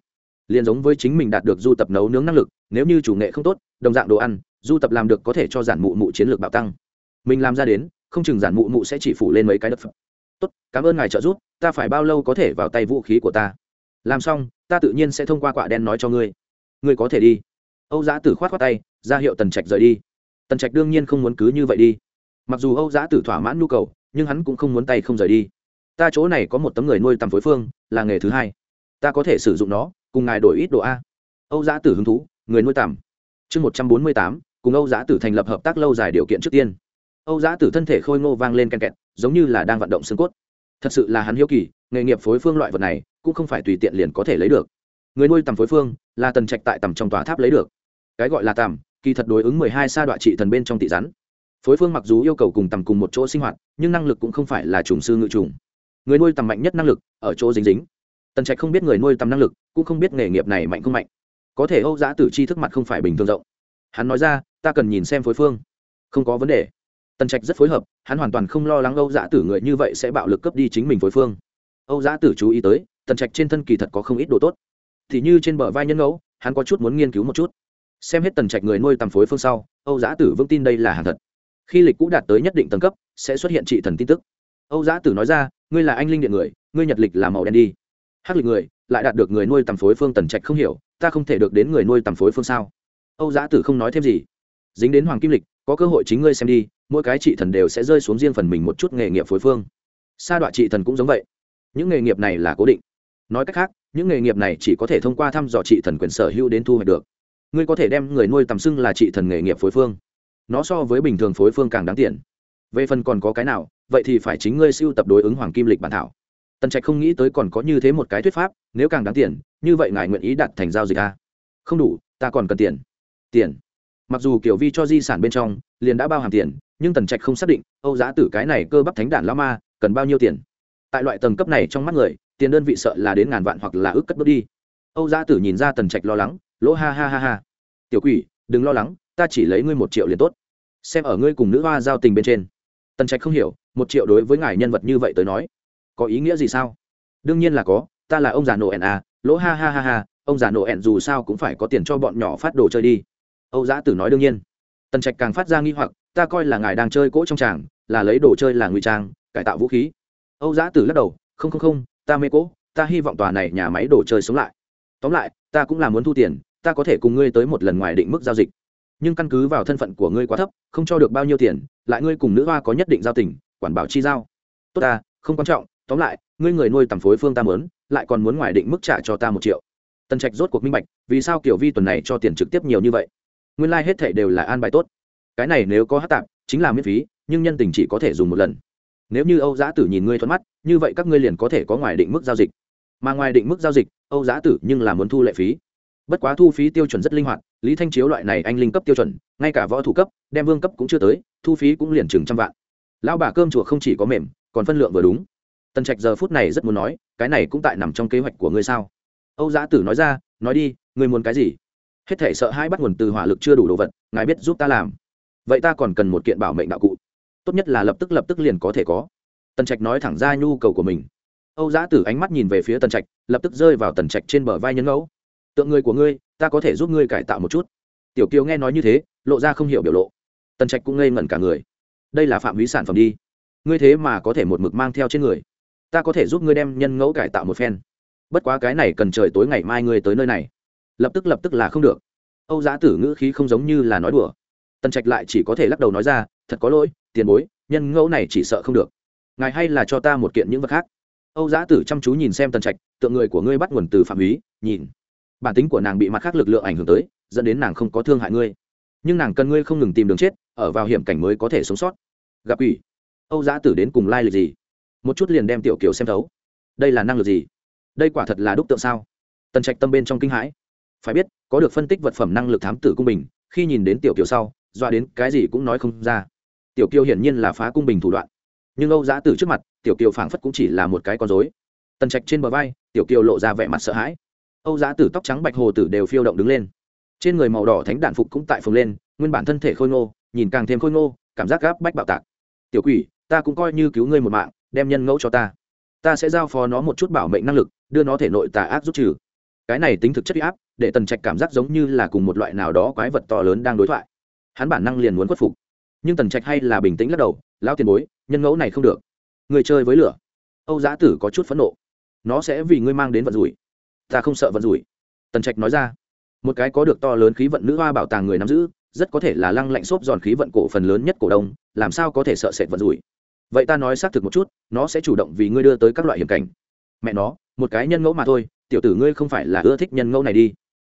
Liền giống với chính mình đạt được du tập nấu nướng năng lực, nếu như chủ nghệ không tốt, đồng dạng đồ ăn, du tập làm được có thể cho giản mụ mụ chiến lược bạo tăng. Mình làm ra đến, không chừng giản mụ mụ sẽ chỉ phủ lên mấy cái đất phẩm tốt, cảm ơn ngài trợ giúp, ta phải bao lâu có thể vào tay vũ khí của ta? Làm xong, ta tự nhiên sẽ thông qua quả đen nói cho ngươi. Ngươi có thể đi. Âu giã tử khoát khoát tay, ra hiệu tần trạch rời đi. Tần trạch đương nhiên không muốn cứ như vậy đi. Mặc dù âu giã tử thỏa mãn nhu cầu, nhưng hắn cũng không muốn tay không rời đi. Ta chỗ này có một tấm người nuôi tầm phối phương, là nghề thứ hai. Ta có thể sử dụng nó, cùng ngài đổi ít độ a. Âu giã tử hứng thú, người nuôi tầm. Chương một trăm bốn mươi tám, cùng âu giã tử thành lập hợp tác lâu dài điều kiện trước tiên âu giã tử thân thể khôi ngô vang lên ken kẹt, giống như là đang vận động xương cốt. Thật sự là hắn hiếu kỳ, nghề nghiệp phối phương loại vật này cũng không phải tùy tiện liền có thể lấy được. Người nuôi tầm phối phương là tần trạch tại tầm trong tòa tháp lấy được. Cái gọi là tầm, kỳ thật đối ứng mười hai sa đoạn trị thần bên trong tị rắn. Phối phương mặc dù yêu cầu cùng tầm cùng một chỗ sinh hoạt, nhưng năng lực cũng không phải là trùng sư ngự trùng. Người nuôi tầm mạnh nhất năng lực ở chỗ dính dính. Tần trạch không biết người nuôi tầm năng lực, cũng không biết nghề nghiệp này mạnh không mạnh. Có thể âu giã tử chi thức mặt không phải bình thường rộng. Hắn nói ra, ta cần nhìn xem phối phương. Không có vấn đề tần trạch rất phối hợp, hắn hoàn toàn không lo lắng âu giã tử người như vậy sẽ bạo lực cướp đi chính mình phối phương. Âu giã tử chú ý tới, tần trạch trên thân kỳ thật có không ít đồ tốt. Thì như trên bờ vai nhân ngẫu, hắn có chút muốn nghiên cứu một chút. Xem hết tần trạch người nuôi tầm phối phương sau, âu giã tử vững tin đây là hàng thật. Khi lịch cũ đạt tới nhất định tầng cấp, sẽ xuất hiện trị thần tin tức. Âu giã tử nói ra, ngươi là anh linh điện người, ngươi nhật lịch là màu đen đi. Hắc lịch người, lại đạt được người nuôi tầm phối phương tần trạch không hiểu, ta không thể được đến người nuôi tầm phối phương sao? Âu giã tử không nói thêm gì dính đến hoàng kim lịch, có cơ hội chính ngươi xem đi, mỗi cái trị thần đều sẽ rơi xuống riêng phần mình một chút nghề nghiệp phối phương. Sa đoạn trị thần cũng giống vậy. Những nghề nghiệp này là cố định. Nói cách khác, những nghề nghiệp này chỉ có thể thông qua thăm dò trị thần quyền sở hữu đến thu hoạch được. Ngươi có thể đem người nuôi tầm xưng là trị thần nghề nghiệp phối phương. Nó so với bình thường phối phương càng đáng tiền. Về phần còn có cái nào, vậy thì phải chính ngươi siêu tập đối ứng hoàng kim lịch bản thảo. Tần trạch không nghĩ tới còn có như thế một cái thuyết pháp, nếu càng đáng tiền, như vậy ngài nguyện ý đặt thành giao dịch a không đủ, ta còn cần tiền. Tiền? Mặc dù kiểu vi cho di sản bên trong, liền đã bao hàm tiền, nhưng tần trạch không xác định, âu giá tử cái này cơ bắp thánh đản lao ma, cần bao nhiêu tiền. Tại loại tầng cấp này trong mắt người, tiền đơn vị sợ là đến ngàn vạn hoặc là ước cất bước đi. Âu giá tử nhìn ra tần trạch lo lắng, lỗ ha ha ha ha. Tiểu quỷ, đừng lo lắng, ta chỉ lấy ngươi một triệu liền tốt. Xem ở ngươi cùng nữ hoa giao tình bên trên. Tần trạch không hiểu, một triệu đối với ngài nhân vật như vậy tới nói, có ý nghĩa gì sao? Đương nhiên là có, ta là ông già nổ ẻn à lỗ ha ha ha ha, ông già nổ ẻn dù sao cũng phải có tiền cho bọn nhỏ phát đồ chơi đi âu giã tử nói đương nhiên. Tần trạch càng phát ra nghi hoặc, ta coi là ngài đang chơi cỗ trong tràng, là lấy đồ chơi là ngụy trang, cải tạo vũ khí. Âu giã tử lắc đầu, không không không, ta mê cỗ, ta hy vọng tòa này nhà máy đồ chơi sống lại. Tóm lại, ta cũng là muốn thu tiền, ta có thể cùng ngươi tới một lần ngoài định mức giao dịch. Nhưng căn cứ vào thân phận của ngươi quá thấp, không cho được bao nhiêu tiền, lại ngươi cùng nữ hoa có nhất định giao tình, quản bảo chi giao. Tốt ta, không quan trọng, tóm lại, ngươi người nuôi tầm phối phương ta mớn lại còn muốn ngoài định mức trả cho ta một triệu. Tần trạch rốt cuộc minh bạch, vì sao kiểu vi tuần này cho tiền trực tiếp nhiều như vậy? Nguyên lai、like、hết thệ đều là an bài tốt. Cái này nếu có hát tạp, chính là miễn phí, nhưng nhân tình chỉ có thể dùng một lần. Nếu như âu giã tử nhìn ngươi thuận mắt, như vậy các ngươi liền có thể có ngoài định mức giao dịch. Mà ngoài định mức giao dịch, âu giã tử nhưng là muốn thu lệ phí. Bất quá thu phí tiêu chuẩn rất linh hoạt, lý thanh chiếu loại này anh linh cấp tiêu chuẩn, ngay cả võ thủ cấp, đem vương cấp cũng chưa tới, thu phí cũng liền chừng trăm vạn. Lão bà cơm chùa không chỉ có mềm, còn phân lượng vừa đúng. Tần trạch giờ phút này rất muốn nói, cái này cũng tại nằm trong kế hoạch của ngươi sao? Âu giã tử nói ra, nói đi, ngươi muốn cái gì? Hết thể sợ hai bắt nguồn từ hỏa lực chưa đủ đồ vật, ngài biết giúp ta làm. Vậy ta còn cần một kiện bảo mệnh đạo cụ. Tốt nhất là lập tức lập tức liền có thể có. Tần trạch nói thẳng ra nhu cầu của mình. Âu giã tử ánh mắt nhìn về phía tần trạch, lập tức rơi vào tần trạch trên bờ vai nhân ngẫu. Tượng người của ngươi, ta có thể giúp ngươi cải tạo một chút. Tiểu kiều nghe nói như thế, lộ ra không hiểu biểu lộ. Tần trạch cũng ngây ngẩn cả người. Đây là phạm hủy sản phẩm đi. Ngươi thế mà có thể một mực mang theo trên người. Ta có thể giúp ngươi đem nhân ngẫu cải tạo một phen. Bất quá cái này cần trời tối ngày mai ngươi tới nơi này lập tức lập tức là không được. Âu giã tử ngữ khí không giống như là nói đùa. Tần trạch lại chỉ có thể lắc đầu nói ra, thật có lỗi, tiền bối, nhân ngẫu này chỉ sợ không được. Ngài hay là cho ta một kiện những vật khác. Âu giã tử chăm chú nhìn xem tần trạch, tượng người của ngươi bắt nguồn từ phạm húy, nhìn. Bản tính của nàng bị mặt khác lực lượng ảnh hưởng tới, dẫn đến nàng không có thương hại ngươi. Nhưng nàng cần ngươi không ngừng tìm đường chết, ở vào hiểm cảnh mới có thể sống sót. Gặp ủy âu giã tử đến cùng lai lịch gì? Một chút liền đem tiểu kiều xem thấu. Đây là năng lực gì? Đây quả thật là đúc tượng sao? Tần trạch tâm bên trong kinh hãi phải biết, có được phân tích vật phẩm năng lực thám tử cung bình, khi nhìn đến tiểu kiều sau doa đến cái gì cũng nói không ra. Tiểu kiều hiển nhiên là phá cung bình thủ đoạn. Nhưng âu giã tử trước mặt, tiểu kiều phảng phất cũng chỉ là một cái con dối tần trạch trên bờ vai, tiểu kiều lộ ra vẻ mặt sợ hãi. Âu giã tử tóc trắng bạch hồ tử đều phiêu động đứng lên. Trên người màu đỏ thánh đạn phục cũng tại phồng lên, nguyên bản thân thể khôi ngô, nhìn càng thêm khôi ngô, cảm giác gáp bách bạo tạc. Tiểu quỷ, ta cũng coi như cứu ngươi một mạng, đem nhân ngẫu cho ta. Ta sẽ giao phó nó một chút bảo mệnh năng lực, đưa nó thể nội tà ác rút trừ. Cái này tính thực chất huy áp để tần trạch cảm giác giống như là cùng một loại nào đó quái vật to lớn đang đối thoại. Hắn bản năng liền muốn khuất phục. Nhưng tần trạch hay là bình tĩnh lắc đầu lao tiền bối, nhân ngẫu này không được. Người chơi với lửa. Âu giã tử có chút phẫn nộ. Nó sẽ vì ngươi mang đến vận rủi. Ta không sợ vận rủi. Tần trạch nói ra. Một cái có được to lớn khí vận nữ hoa bảo tàng người nắm giữ, rất có thể là lăng lạnh xốp giòn khí vận cổ phần lớn nhất cổ đông, làm sao có thể sợ sệt vận rủi? Vậy ta nói xác thực một chút, nó sẽ chủ động vì ngươi đưa tới các loại hiểm cảnh. Mẹ nó, một cái nhân ngẫu mà thôi, tiểu tử ngươi không phải là ưa thích nhân ngẫu này đi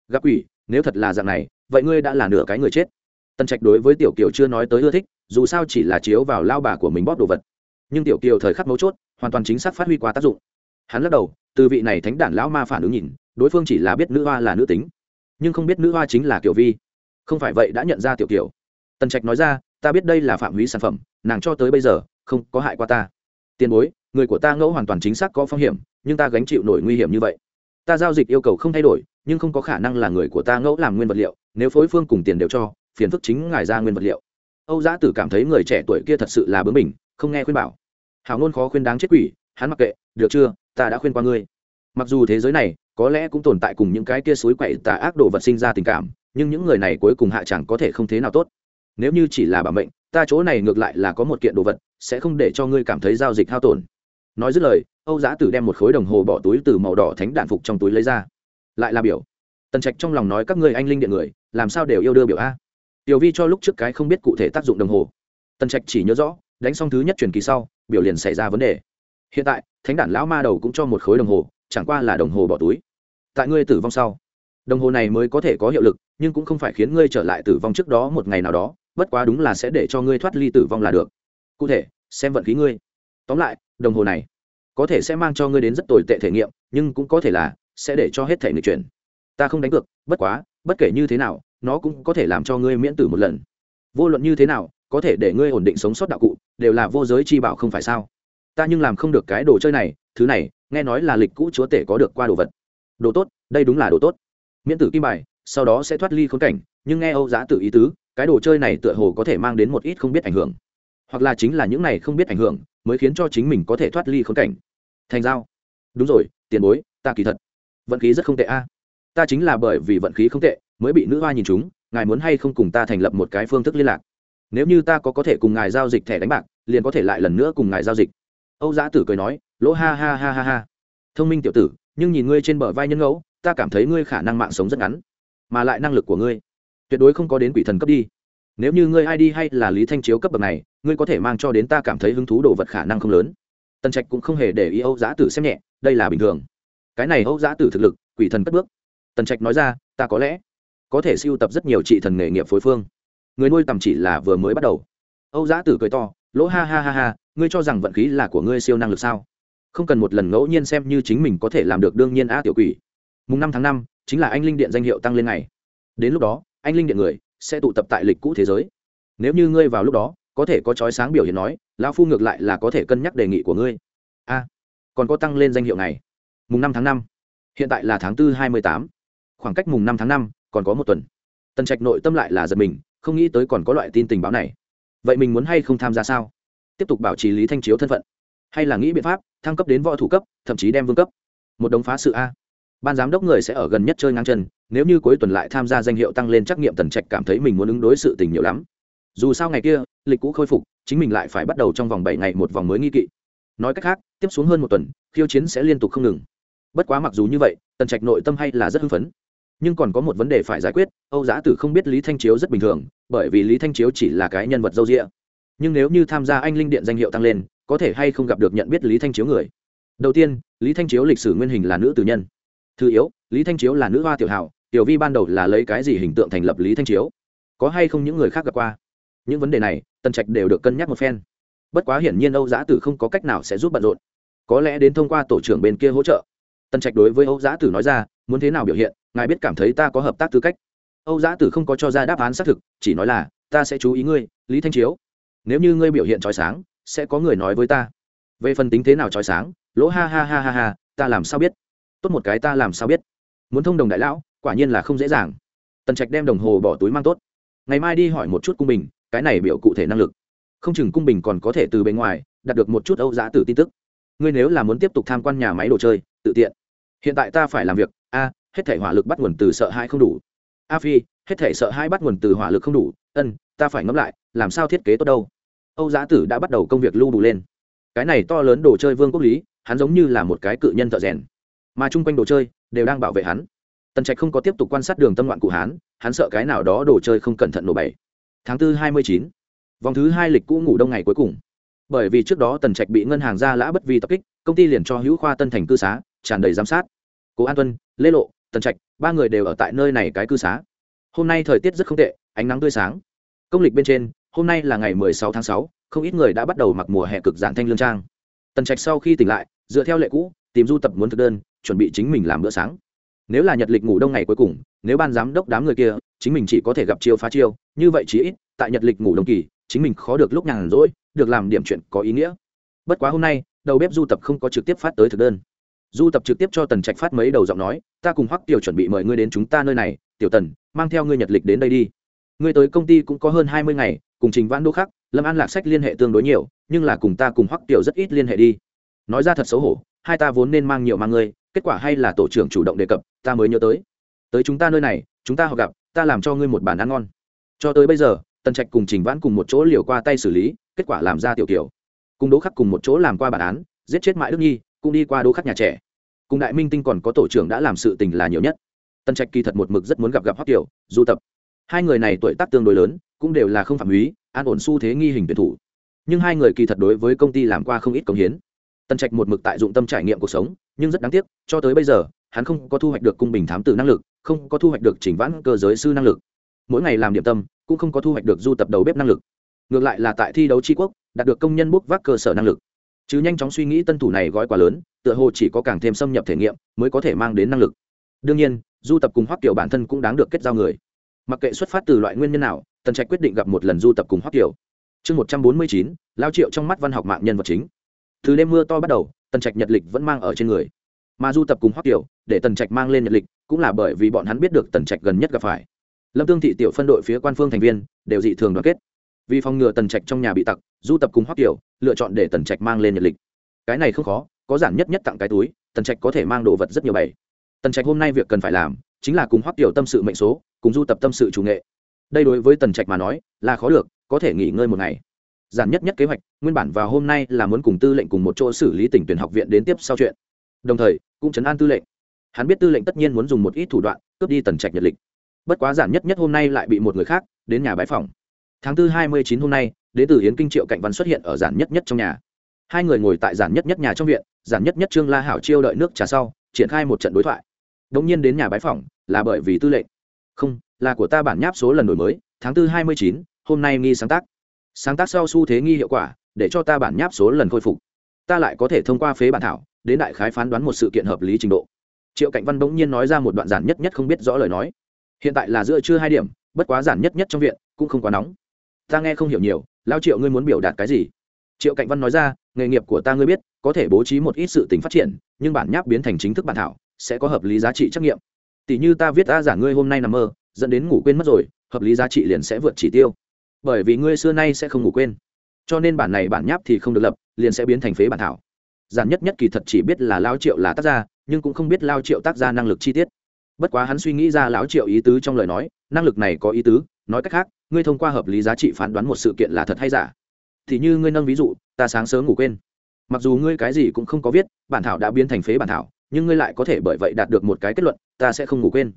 gặp ủy nếu thật là dạng này, vậy ngươi đã là nửa cái người chết. Tần trạch đối với tiểu kiều chưa nói tới ưa thích, dù sao chỉ là chiếu vào lao bà của mình bóp đồ vật. Nhưng tiểu kiều thời khắc mấu chốt, hoàn toàn chính xác phát huy qua tác dụng. Hắn lắc đầu, từ vị này thánh đản lão ma phản ứng nhìn, đối phương chỉ là biết nữ hoa là nữ tính, nhưng không biết nữ hoa chính là kiểu vi. Không phải vậy đã nhận ra tiểu kiều. Tần trạch nói ra, ta biết đây là phạm hủy sản phẩm, nàng cho tới bây giờ, không có hại qua ta. Tiền bối, người của ta ngẫu hoàn toàn chính xác có phong hiểm, nhưng ta gánh chịu nổi nguy hiểm như vậy. Ta giao dịch yêu cầu không thay đổi nhưng không có khả năng là người của ta ngẫu làm nguyên vật liệu, nếu phối phương cùng tiền đều cho, phiền phức chính ngài ra nguyên vật liệu. Âu giã tử cảm thấy người trẻ tuổi kia thật sự là bướng mình không nghe khuyên bảo. Hào ngôn khó khuyên đáng chết quỷ, hắn mặc kệ, được chưa, ta đã khuyên qua ngươi. Mặc dù thế giới này có lẽ cũng tồn tại cùng những cái kia suối quậy tà ác đồ vật sinh ra tình cảm, nhưng những người này cuối cùng hạ chẳng có thể không thế nào tốt. Nếu như chỉ là bảo mệnh, ta chỗ này ngược lại là có một kiện đồ vật, sẽ không để cho ngươi cảm thấy giao dịch hao tổn. Nói dứt lời, âu giã tử đem một khối đồng hồ bỏ túi từ màu đỏ thánh đạn phục trong túi lấy ra lại là biểu. Tần trạch trong lòng nói các ngươi anh linh điện người, làm sao đều yêu đưa biểu a? Tiểu vi cho lúc trước cái không biết cụ thể tác dụng đồng hồ. Tần trạch chỉ nhớ rõ, đánh xong thứ nhất truyền kỳ sau, biểu liền xảy ra vấn đề. Hiện tại, thánh đản lão ma đầu cũng cho một khối đồng hồ, chẳng qua là đồng hồ bỏ túi. Tại ngươi tử vong sau, đồng hồ này mới có thể có hiệu lực, nhưng cũng không phải khiến ngươi trở lại tử vong trước đó một ngày nào đó, bất quá đúng là sẽ để cho ngươi thoát ly tử vong là được. Cụ thể, xem vận khí ngươi. Tóm lại, đồng hồ này có thể sẽ mang cho ngươi đến rất tồi tệ thể nghiệm, nhưng cũng có thể là sẽ để cho hết thể người chuyển. Ta không đánh cược, bất quá, bất kể như thế nào, nó cũng có thể làm cho ngươi miễn tử một lần. Vô luận như thế nào, có thể để ngươi ổn định sống sót đạo cụ, đều là vô giới chi bảo không phải sao? Ta nhưng làm không được cái đồ chơi này, thứ này, nghe nói là lịch cũ chúa tể có được qua đồ vật. Đồ tốt, đây đúng là đồ tốt. Miễn tử kim bài, sau đó sẽ thoát ly khốn cảnh, nhưng nghe âu giá tự ý tứ, cái đồ chơi này tựa hồ có thể mang đến một ít không biết ảnh hưởng. Hoặc là chính là những này không biết ảnh hưởng, mới khiến cho chính mình có thể thoát ly khốn cảnh. Thành giao. Đúng rồi, tiền bối, ta kỳ thật vận khí rất không tệ a. Ta chính là bởi vì vận khí không tệ, mới bị nữ hoa nhìn chúng, ngài muốn hay không cùng ta thành lập một cái phương thức liên lạc? Nếu như ta có có thể cùng ngài giao dịch thẻ đánh bạc, liền có thể lại lần nữa cùng ngài giao dịch. Âu giã tử cười nói, lỗ ha ha ha ha ha. Thông minh tiểu tử, nhưng nhìn ngươi trên bờ vai nhân ngẫu, ta cảm thấy ngươi khả năng mạng sống rất ngắn, mà lại năng lực của ngươi, tuyệt đối không có đến quỷ thần cấp đi. Nếu như ngươi ai đi hay là lý thanh chiếu cấp bậc này, ngươi có thể mang cho đến ta cảm thấy hứng thú đồ vật khả năng không lớn. Tần trạch cũng không hề để ý âu giã tử xem nhẹ, đây là bình thường cái này âu giã tử thực lực, quỷ thần cất bước. Tần trạch nói ra, ta có lẽ có thể siêu tập rất nhiều trị thần nghề nghiệp phối phương. Người nuôi tầm chỉ là vừa mới bắt đầu. Âu giã tử cười to, lỗ ha ha ha ha, ngươi cho rằng vận khí là của ngươi siêu năng lực sao? Không cần một lần ngẫu nhiên xem như chính mình có thể làm được đương nhiên a tiểu quỷ. Mùng năm tháng năm, chính là anh linh điện danh hiệu tăng lên ngày. Đến lúc đó, anh linh điện người sẽ tụ tập tại lịch cũ thế giới. Nếu như ngươi vào lúc đó, có thể có trói sáng biểu hiện nói, lão phu ngược lại là có thể cân nhắc đề nghị của ngươi. A, còn có tăng lên danh hiệu này mùng năm tháng năm. Hiện tại là tháng tư hai mươi tám. Khoảng cách mùng năm tháng năm, còn có một tuần. Tần trạch nội tâm lại là giật mình, không nghĩ tới còn có loại tin tình báo này. Vậy mình muốn hay không tham gia sao? Tiếp tục bảo trì lý thanh chiếu thân phận. Hay là nghĩ biện pháp, thăng cấp đến võ thủ cấp, thậm chí đem vương cấp? Một đống phá sự a. Ban giám đốc người sẽ ở gần nhất chơi ngang chân, nếu như cuối tuần lại tham gia danh hiệu tăng lên trắc nghiệm tần trạch cảm thấy mình muốn ứng đối sự tình nhiều lắm. Dù sao ngày kia, lịch cũ khôi phục, chính mình lại phải bắt đầu trong vòng bảy ngày một vòng mới nghi kỵ. Nói cách khác, tiếp xuống hơn một tuần, khiêu chiến sẽ liên tục không ngừng bất quá mặc dù như vậy, tần trạch nội tâm hay là rất hưng phấn. Nhưng còn có một vấn đề phải giải quyết, âu giã tử không biết lý thanh chiếu rất bình thường, bởi vì lý thanh chiếu chỉ là cái nhân vật dâu rịa nhưng nếu như tham gia anh linh điện danh hiệu tăng lên, có thể hay không gặp được nhận biết lý thanh chiếu người? Đầu tiên, lý thanh chiếu lịch sử nguyên hình là nữ tử nhân. Thứ yếu, lý thanh chiếu là nữ hoa tiểu hảo, tiểu vi ban đầu là lấy cái gì hình tượng thành lập lý thanh chiếu? Có hay không những người khác gặp qua? Những vấn đề này, tần trạch đều được cân nhắc một phen. Bất quá hiển nhiên âu giã tử không có cách nào sẽ giúp bận rộn. Có lẽ đến thông qua tổ trưởng bên kia hỗ trợ tần trạch đối với âu giã tử nói ra, muốn thế nào biểu hiện, ngài biết cảm thấy ta có hợp tác tư cách? Âu giã tử không có cho ra đáp án xác thực, chỉ nói là, ta sẽ chú ý ngươi, lý thanh chiếu. Nếu như ngươi biểu hiện trói sáng, sẽ có người nói với ta. Về phần tính thế nào trói sáng, lỗ ha ha ha ha ha, ta làm sao biết? Tốt một cái ta làm sao biết? Muốn thông đồng đại lão, quả nhiên là không dễ dàng. Tần trạch đem đồng hồ bỏ túi mang tốt. Ngày mai đi hỏi một chút cung bình, cái này biểu cụ thể năng lực. Không chừng cung bình còn có thể từ bên ngoài, đạt được một chút âu giã tử tin tức. Ngươi nếu là muốn tiếp tục tham quan nhà máy đồ chơi tự tiện. Hiện tại ta phải làm việc. A hết thể hỏa lực bắt nguồn từ sợ hãi không đủ. A phi hết thể sợ hãi bắt nguồn từ hỏa lực không đủ. Ân ta phải ngẫm lại làm sao thiết kế tốt đâu? Âu Giá tử đã bắt đầu công việc lưu đủ lên. Cái này to lớn đồ chơi vương quốc lý hắn giống như là một cái cự nhân thợ rèn. Mà chung quanh đồ chơi đều đang bảo vệ hắn. Tần trạch không có tiếp tục quan sát đường tâm loạn của hắn, hắn sợ cái nào đó đồ chơi không cẩn thận nổ bày tháng tư hai mươi chín vòng thứ hai lịch cũ ngủ đông ngày cuối cùng. Bởi vì trước đó tần trạch bị ngân hàng ra lã bất vi tập kích công ty liền cho hữu khoa tân thành cư xá tràn đầy giám sát. Cố an tuân lê lộ tần trạch ba người đều ở tại nơi này cái cư xá. Hôm nay thời tiết rất không tệ ánh nắng tươi sáng. Công lịch bên trên hôm nay là ngày mười sáu tháng 6, không ít người đã bắt đầu mặc mùa hè cực dạng thanh lương trang. Tần trạch sau khi tỉnh lại dựa theo lệ cũ tìm du tập muốn thực đơn chuẩn bị chính mình làm bữa sáng. Nếu là nhật lịch ngủ đông ngày cuối cùng nếu ban giám đốc đám người kia chính mình chỉ có thể gặp chiêu phá chiêu như vậy chỉ ít tại nhật lịch ngủ đông kỳ chính mình khó được lúc nhàn rỗi được làm điểm chuyện có ý nghĩa. Bất quá hôm nay đầu bếp du tập không có trực tiếp phát tới thực đơn du tập trực tiếp cho tần trạch phát mấy đầu giọng nói, ta cùng hoắc tiểu chuẩn bị mời ngươi đến chúng ta nơi này, tiểu tần, mang theo ngươi nhật lịch đến đây đi. Ngươi tới công ty cũng có hơn hai mươi ngày, cùng trình vãn đô khắc lâm an lạc sách liên hệ tương đối nhiều, nhưng là cùng ta cùng hoắc tiểu rất ít liên hệ đi. Nói ra thật xấu hổ, hai ta vốn nên mang nhiều mang ngươi, kết quả hay là tổ trưởng chủ động đề cập, ta mới nhớ tới. Tới chúng ta nơi này, chúng ta họ gặp, ta làm cho ngươi một bàn ăn ngon. Cho tới bây giờ, tần trạch cùng trình vãn cùng một chỗ liều qua tay xử lý, kết quả làm ra tiểu kiểu cùng đỗ khắc cùng một chỗ làm qua bản án, giết chết mãi đức nhi cũng đi qua đỗ khắc nhà trẻ. Cùng đại minh tinh còn có tổ trưởng đã làm sự tình là nhiều nhất. Tân trạch kỳ thật một mực rất muốn gặp gặp hoắc tiểu, du tập. Hai người này tuổi tác tương đối lớn, cũng đều là không phạm húy, an ổn xu thế nghi hình tuyển thủ. Nhưng hai người kỳ thật đối với công ty làm qua không ít công hiến. Tân trạch một mực tại dụng tâm trải nghiệm cuộc sống, nhưng rất đáng tiếc, cho tới bây giờ, hắn không có thu hoạch được cung bình thám tử năng lực, không có thu hoạch được chỉnh vãn cơ giới sư năng lực. Mỗi ngày làm điểm tâm, cũng không có thu hoạch được du tập đầu bếp năng lực. Ngược lại là tại thi đấu tri quốc, đạt được công nhân bốc vác cơ sở năng lực chứ nhanh chóng suy nghĩ tân thủ này gói quá lớn, tựa hồ chỉ có càng thêm xâm nhập thể nghiệm mới có thể mang đến năng lực. Đương nhiên, du tập cùng hoắc tiểu bản thân cũng đáng được kết giao người. Mặc kệ xuất phát từ loại nguyên nhân nào, tần trạch quyết định gặp một lần du tập cùng hoắc tiểu. chương một trăm bốn mươi chín, lao triệu trong mắt văn học mạng nhân vật chính. Từ đêm mưa to bắt đầu, tần trạch nhật lịch vẫn mang ở trên người. Mà du tập cùng hoắc tiểu để tần trạch mang lên nhật lịch, cũng là bởi vì bọn hắn biết được tần trạch gần nhất gặp phải. Lâm tương thị tiểu phân đội phía quan phương thành viên, đều dị thường đoàn kết vì phòng ngừa tần trạch trong nhà bị tặc, du tập cùng hoắc kiểu lựa chọn để tần trạch mang lên nhật lịch. Cái này không khó, có giản nhất nhất tặng cái túi, tần trạch có thể mang đồ vật rất nhiều bảy tần trạch hôm nay việc cần phải làm, chính là cùng hoắc kiểu tâm sự mệnh số, cùng du tập tâm sự chủ nghệ. Đây đối với tần trạch mà nói, là khó được, có thể nghỉ ngơi một ngày. Giản nhất nhất kế hoạch, nguyên bản vào hôm nay là muốn cùng tư lệnh cùng một chỗ xử lý tỉnh tuyển học viện đến tiếp sau chuyện. Đồng thời, cũng chấn an tư lệnh. Hắn biết tư lệnh tất nhiên muốn dùng một ít thủ đoạn, cướp đi tần trạch nhật lịch. Bất quá giản nhất nhất hôm nay lại bị một người khác, đến nhà bãi phòng tháng tư hai mươi chín hôm nay đến từ yến kinh triệu cạnh văn xuất hiện ở giản nhất nhất trong nhà. Hai người ngồi tại giản nhất nhất nhà trong viện, giản nhất nhất trương la hảo chiêu đợi nước trà sau, triển khai một trận đối thoại. Đ ỗ n g nhiên đến nhà bãi phòng là bởi vì tư lệnh. Không, là của ta bản nháp số lần đổi mới, tháng tư hai mươi chín, hôm nay nghi sáng tác. Sáng tác sau xu thế nghi hiệu quả, để cho ta bản nháp số lần khôi phục. Ta lại có thể thông qua phế bản thảo, đến đại khái phán đoán một sự kiện hợp lý trình độ. Triệu cạnh văn bỗng nhiên nói ra một đoạn giản nhất nhất không biết rõ lời nói. Hiện tại là giữa trưa hai điểm, bất quá giản nhất nhất trong viện, cũng không quá nóng ta nghe không hiểu nhiều, lao triệu ngươi muốn biểu đạt cái gì? Triệu cạnh văn nói ra, nghề nghiệp của ta ngươi biết, có thể bố trí một ít sự tính phát triển, nhưng bản nháp biến thành chính thức bản thảo, sẽ có hợp lý giá trị trắc nghiệm tỷ như ta viết ta giả ngươi hôm nay nằm mơ, dẫn đến ngủ quên mất rồi, hợp lý giá trị liền sẽ vượt chỉ tiêu. Bởi vì ngươi xưa nay sẽ không ngủ quên. Cho nên bản này bản nháp thì không được lập, liền sẽ biến thành phế bản thảo. Giản nhất nhất kỳ thật chỉ biết là lao triệu là tác gia, nhưng cũng không biết lao triệu tác gia năng lực chi tiết. Bất quá hắn suy nghĩ ra lão triệu ý tứ trong lời nói, năng lực này có ý tứ, nói cách khác ngươi thông qua hợp lý giá trị phán đoán một sự kiện là thật hay giả? Thì như ngươi nâng ví dụ, ta sáng sớm ngủ quên. Mặc dù ngươi cái gì cũng không có viết, bản thảo đã biến thành phế bản thảo, nhưng ngươi lại có thể bởi vậy đạt được một cái kết luận, ta sẽ không ngủ quên.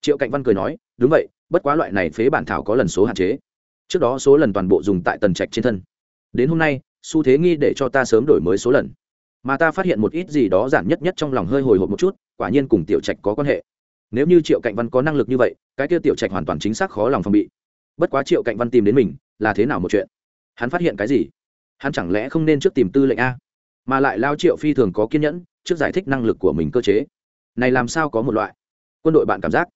Triệu cạnh văn cười nói, đúng vậy, bất quá loại này phế bản thảo có lần số hạn chế. Trước đó số lần toàn bộ dùng tại tần trạch trên thân. Đến hôm nay, xu thế nghi để cho ta sớm đổi mới số lần. Mà ta phát hiện một ít gì đó giản nhất nhất trong lòng hơi hồi hộp một chút, quả nhiên cùng tiểu trạch có quan hệ. Nếu như triệu cạnh văn có năng lực như vậy, cái kia tiểu trạch hoàn toàn chính xác khó lòng phòng bị bất quá triệu cạnh văn tìm đến mình, là thế nào một chuyện? Hắn phát hiện cái gì? Hắn chẳng lẽ không nên trước tìm tư lệnh a? Mà lại lao triệu phi thường có kiên nhẫn, trước giải thích năng lực của mình cơ chế. Này làm sao có một loại? Quân đội bạn cảm giác.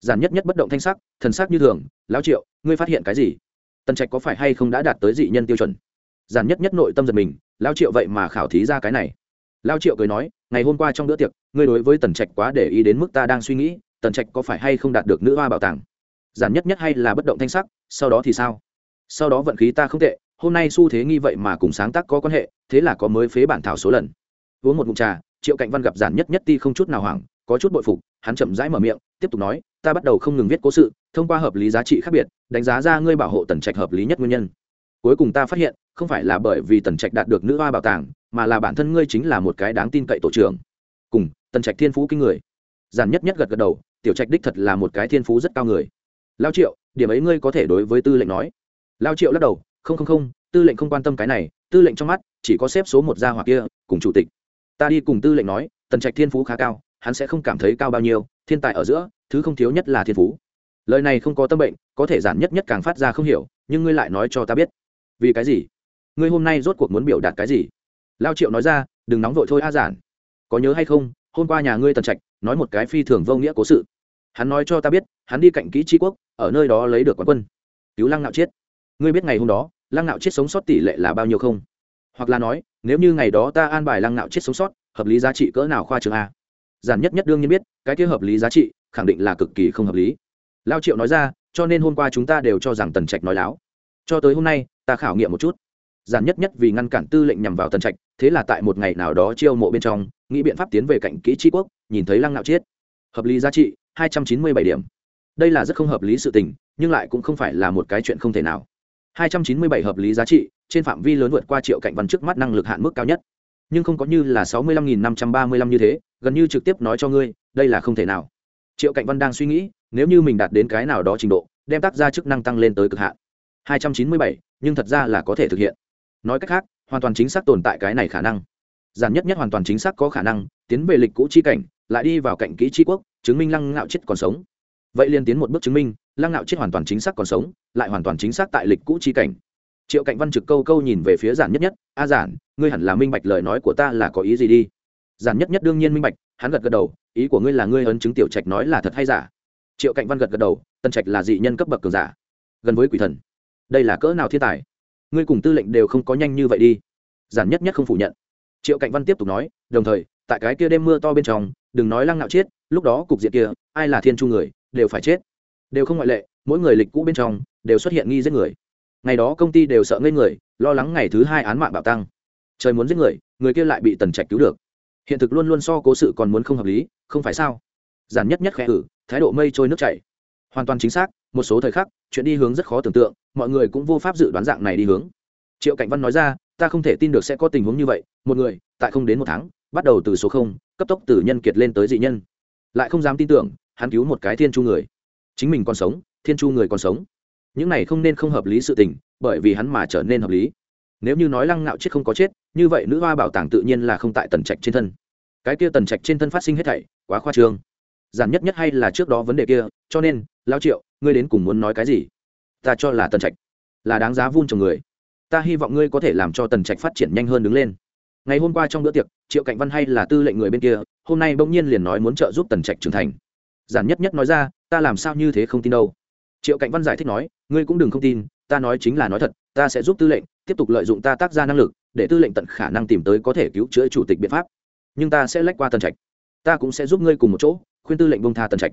Giản nhất nhất bất động thanh sắc, thần sắc như thường, lao triệu, ngươi phát hiện cái gì? Tần trạch có phải hay không đã đạt tới dị nhân tiêu chuẩn? Giản nhất nhất nội tâm giật mình, lao triệu vậy mà khảo thí ra cái này. Lao triệu cười nói, ngày hôm qua trong bữa tiệc, ngươi đối với tần trạch quá để ý đến mức ta đang suy nghĩ, tần trạch có phải hay không đạt được nữ hoa bảo tàng? Giản nhất nhất hay là bất động thanh sắc, sau đó thì sao? Sau đó vận khí ta không tệ, hôm nay xu thế nghi vậy mà cùng sáng tác có quan hệ, thế là có mới phế bản thảo số lần. Uống một mụn trà, triệu cạnh văn gặp giản nhất nhất ti không chút nào hoảng, có chút bội phục, hắn chậm rãi mở miệng, tiếp tục nói, ta bắt đầu không ngừng viết cố sự, thông qua hợp lý giá trị khác biệt, đánh giá ra ngươi bảo hộ tần trạch hợp lý nhất nguyên nhân. Cuối cùng ta phát hiện, không phải là bởi vì tần trạch đạt được nữ hoa bảo tàng, mà là bản thân ngươi chính là một cái đáng tin cậy tổ trưởng. Cùng, tần trạch thiên phú kinh người. Giản nhất nhất gật gật đầu, tiểu trạch đích thật là một cái thiên phú rất cao người lao triệu, điểm ấy ngươi có thể đối với tư lệnh nói. Lao triệu lắc đầu, không không không, tư lệnh không quan tâm cái này, tư lệnh trong mắt chỉ có xếp số một gia hoặc kia cùng chủ tịch. Ta đi cùng tư lệnh nói, tần trạch thiên phú khá cao, hắn sẽ không cảm thấy cao bao nhiêu, thiên tài ở giữa, thứ không thiếu nhất là thiên phú. Lời này không có tâm bệnh, có thể giản nhất nhất càng phát ra không hiểu, nhưng ngươi lại nói cho ta biết. Vì cái gì? Ngươi hôm nay rốt cuộc muốn biểu đạt cái gì? Lao triệu nói ra, đừng nóng vội thôi a giản. Có nhớ hay không, hôm qua nhà ngươi tần trạch nói một cái phi thường vô nghĩa cố sự hắn nói cho ta biết, hắn đi cạnh kỹ tri quốc, ở nơi đó lấy được quán quân. Cứu lăng nạo chiết. Ngươi biết ngày hôm đó, lăng nạo chiết sống sót tỷ lệ là bao nhiêu không? Hoặc là nói, nếu như ngày đó ta an bài lăng nạo chiết sống sót, hợp lý giá trị cỡ nào khoa trường a? Giản nhất nhất đương nhiên biết, cái kia hợp lý giá trị, khẳng định là cực kỳ không hợp lý. Lao triệu nói ra, cho nên hôm qua chúng ta đều cho rằng tần trạch nói láo. Cho tới hôm nay, ta khảo nghiệm một chút. Giản nhất nhất vì ngăn cản tư lệnh nhằm vào tần trạch, thế là tại một ngày nào đó chiêu mộ bên trong, nghĩ biện pháp tiến về cạnh kỹ tri quốc, nhìn thấy lăng nạo chiết. Hợp lý giá trị hai trăm chín mươi bảy điểm. Đây là rất không hợp lý sự tình, nhưng lại cũng không phải là một cái chuyện không thể nào. hai trăm chín mươi bảy hợp lý giá trị, trên phạm vi lớn vượt qua triệu cạnh văn trước mắt năng lực hạn mức cao nhất. Nhưng không có như là sáu mươi lăm nghìn năm trăm ba mươi lăm như thế, gần như trực tiếp nói cho ngươi, đây là không thể nào. Triệu cạnh văn đang suy nghĩ, nếu như mình đạt đến cái nào đó trình độ, đem tác ra chức năng tăng lên tới cực hạn. hai trăm chín mươi bảy, nhưng thật ra là có thể thực hiện. Nói cách khác, hoàn toàn chính xác tồn tại cái này khả năng. Giản nhất nhất hoàn toàn chính xác có khả năng, tiến về lịch cũ chi cảnh, lại đi vào cạnh kỹ chi quốc chứng minh lăng ngạo chết còn sống. Vậy liên tiến một bước chứng minh, lăng ngạo chết hoàn toàn chính xác còn sống, lại hoàn toàn chính xác tại lịch cũ chi cảnh. Triệu cạnh văn trực câu câu nhìn về phía giản nhất nhất, a giản, ngươi hẳn là minh bạch lời nói của ta là có ý gì đi. Giản nhất nhất đương nhiên minh bạch, hắn gật gật đầu, ý của ngươi là ngươi ấn chứng tiểu trạch nói là thật hay giả? Triệu cạnh văn gật gật đầu, tân trạch là dị nhân cấp bậc cường giả, gần với quỷ thần. Đây là cỡ nào thiên tài? Ngươi cùng tư lệnh đều không có nhanh như vậy đi. Giản nhất nhất không phủ nhận. Triệu cạnh văn tiếp tục nói, đồng thời, tại cái kia đêm mưa to bên trong, đừng nói lăng nạo chết lúc đó cục diện kia, ai là thiên chu người, đều phải chết. Đều không ngoại lệ, mỗi người lịch cũ bên trong, đều xuất hiện nghi giết người. Ngày đó công ty đều sợ ngây người, lo lắng ngày thứ hai án mạng bạo tăng. Trời muốn giết người người kia lại bị tần trạch cứu được. Hiện thực luôn luôn so cố sự còn muốn không hợp lý, không phải sao? Giản nhất nhất khẽ ử thái độ mây trôi nước chảy. Hoàn toàn chính xác, một số thời khắc, chuyện đi hướng rất khó tưởng tượng, mọi người cũng vô pháp dự đoán dạng này đi hướng. Triệu cảnh văn nói ra, ta không thể tin được sẽ có tình huống như vậy, một người, tại không đến một tháng, bắt đầu từ số không, cấp tốc từ nhân kiệt lên tới dị nhân lại không dám tin tưởng, hắn cứu một cái thiên chu người. Chính mình còn sống, thiên chu người còn sống. Những này không nên không hợp lý sự tình, bởi vì hắn mà trở nên hợp lý. Nếu như nói lăng ngạo chết không có chết, như vậy nữ hoa bảo tàng tự nhiên là không tại tần trạch trên thân. Cái kia tần trạch trên thân phát sinh hết thảy, quá khoa trương. Giản nhất nhất hay là trước đó vấn đề kia, cho nên lao triệu, ngươi đến cùng muốn nói cái gì? Ta cho là tần trạch là đáng giá vun trồng người. Ta hy vọng ngươi có thể làm cho tần trạch phát triển nhanh hơn đứng lên ngày hôm qua trong bữa tiệc, triệu cạnh văn hay là tư lệnh người bên kia, hôm nay bỗng nhiên liền nói muốn trợ giúp tần trạch trưởng thành. Giản nhất nhất nói ra, ta làm sao như thế không tin đâu? Triệu cạnh văn giải thích nói, ngươi cũng đừng không tin, ta nói chính là nói thật, ta sẽ giúp tư lệnh, tiếp tục lợi dụng ta tác ra năng lực, để tư lệnh tận khả năng tìm tới có thể cứu chữa chủ tịch biện pháp. Nhưng ta sẽ lách qua tần trạch. Ta cũng sẽ giúp ngươi cùng một chỗ, khuyên tư lệnh bông tha tần trạch.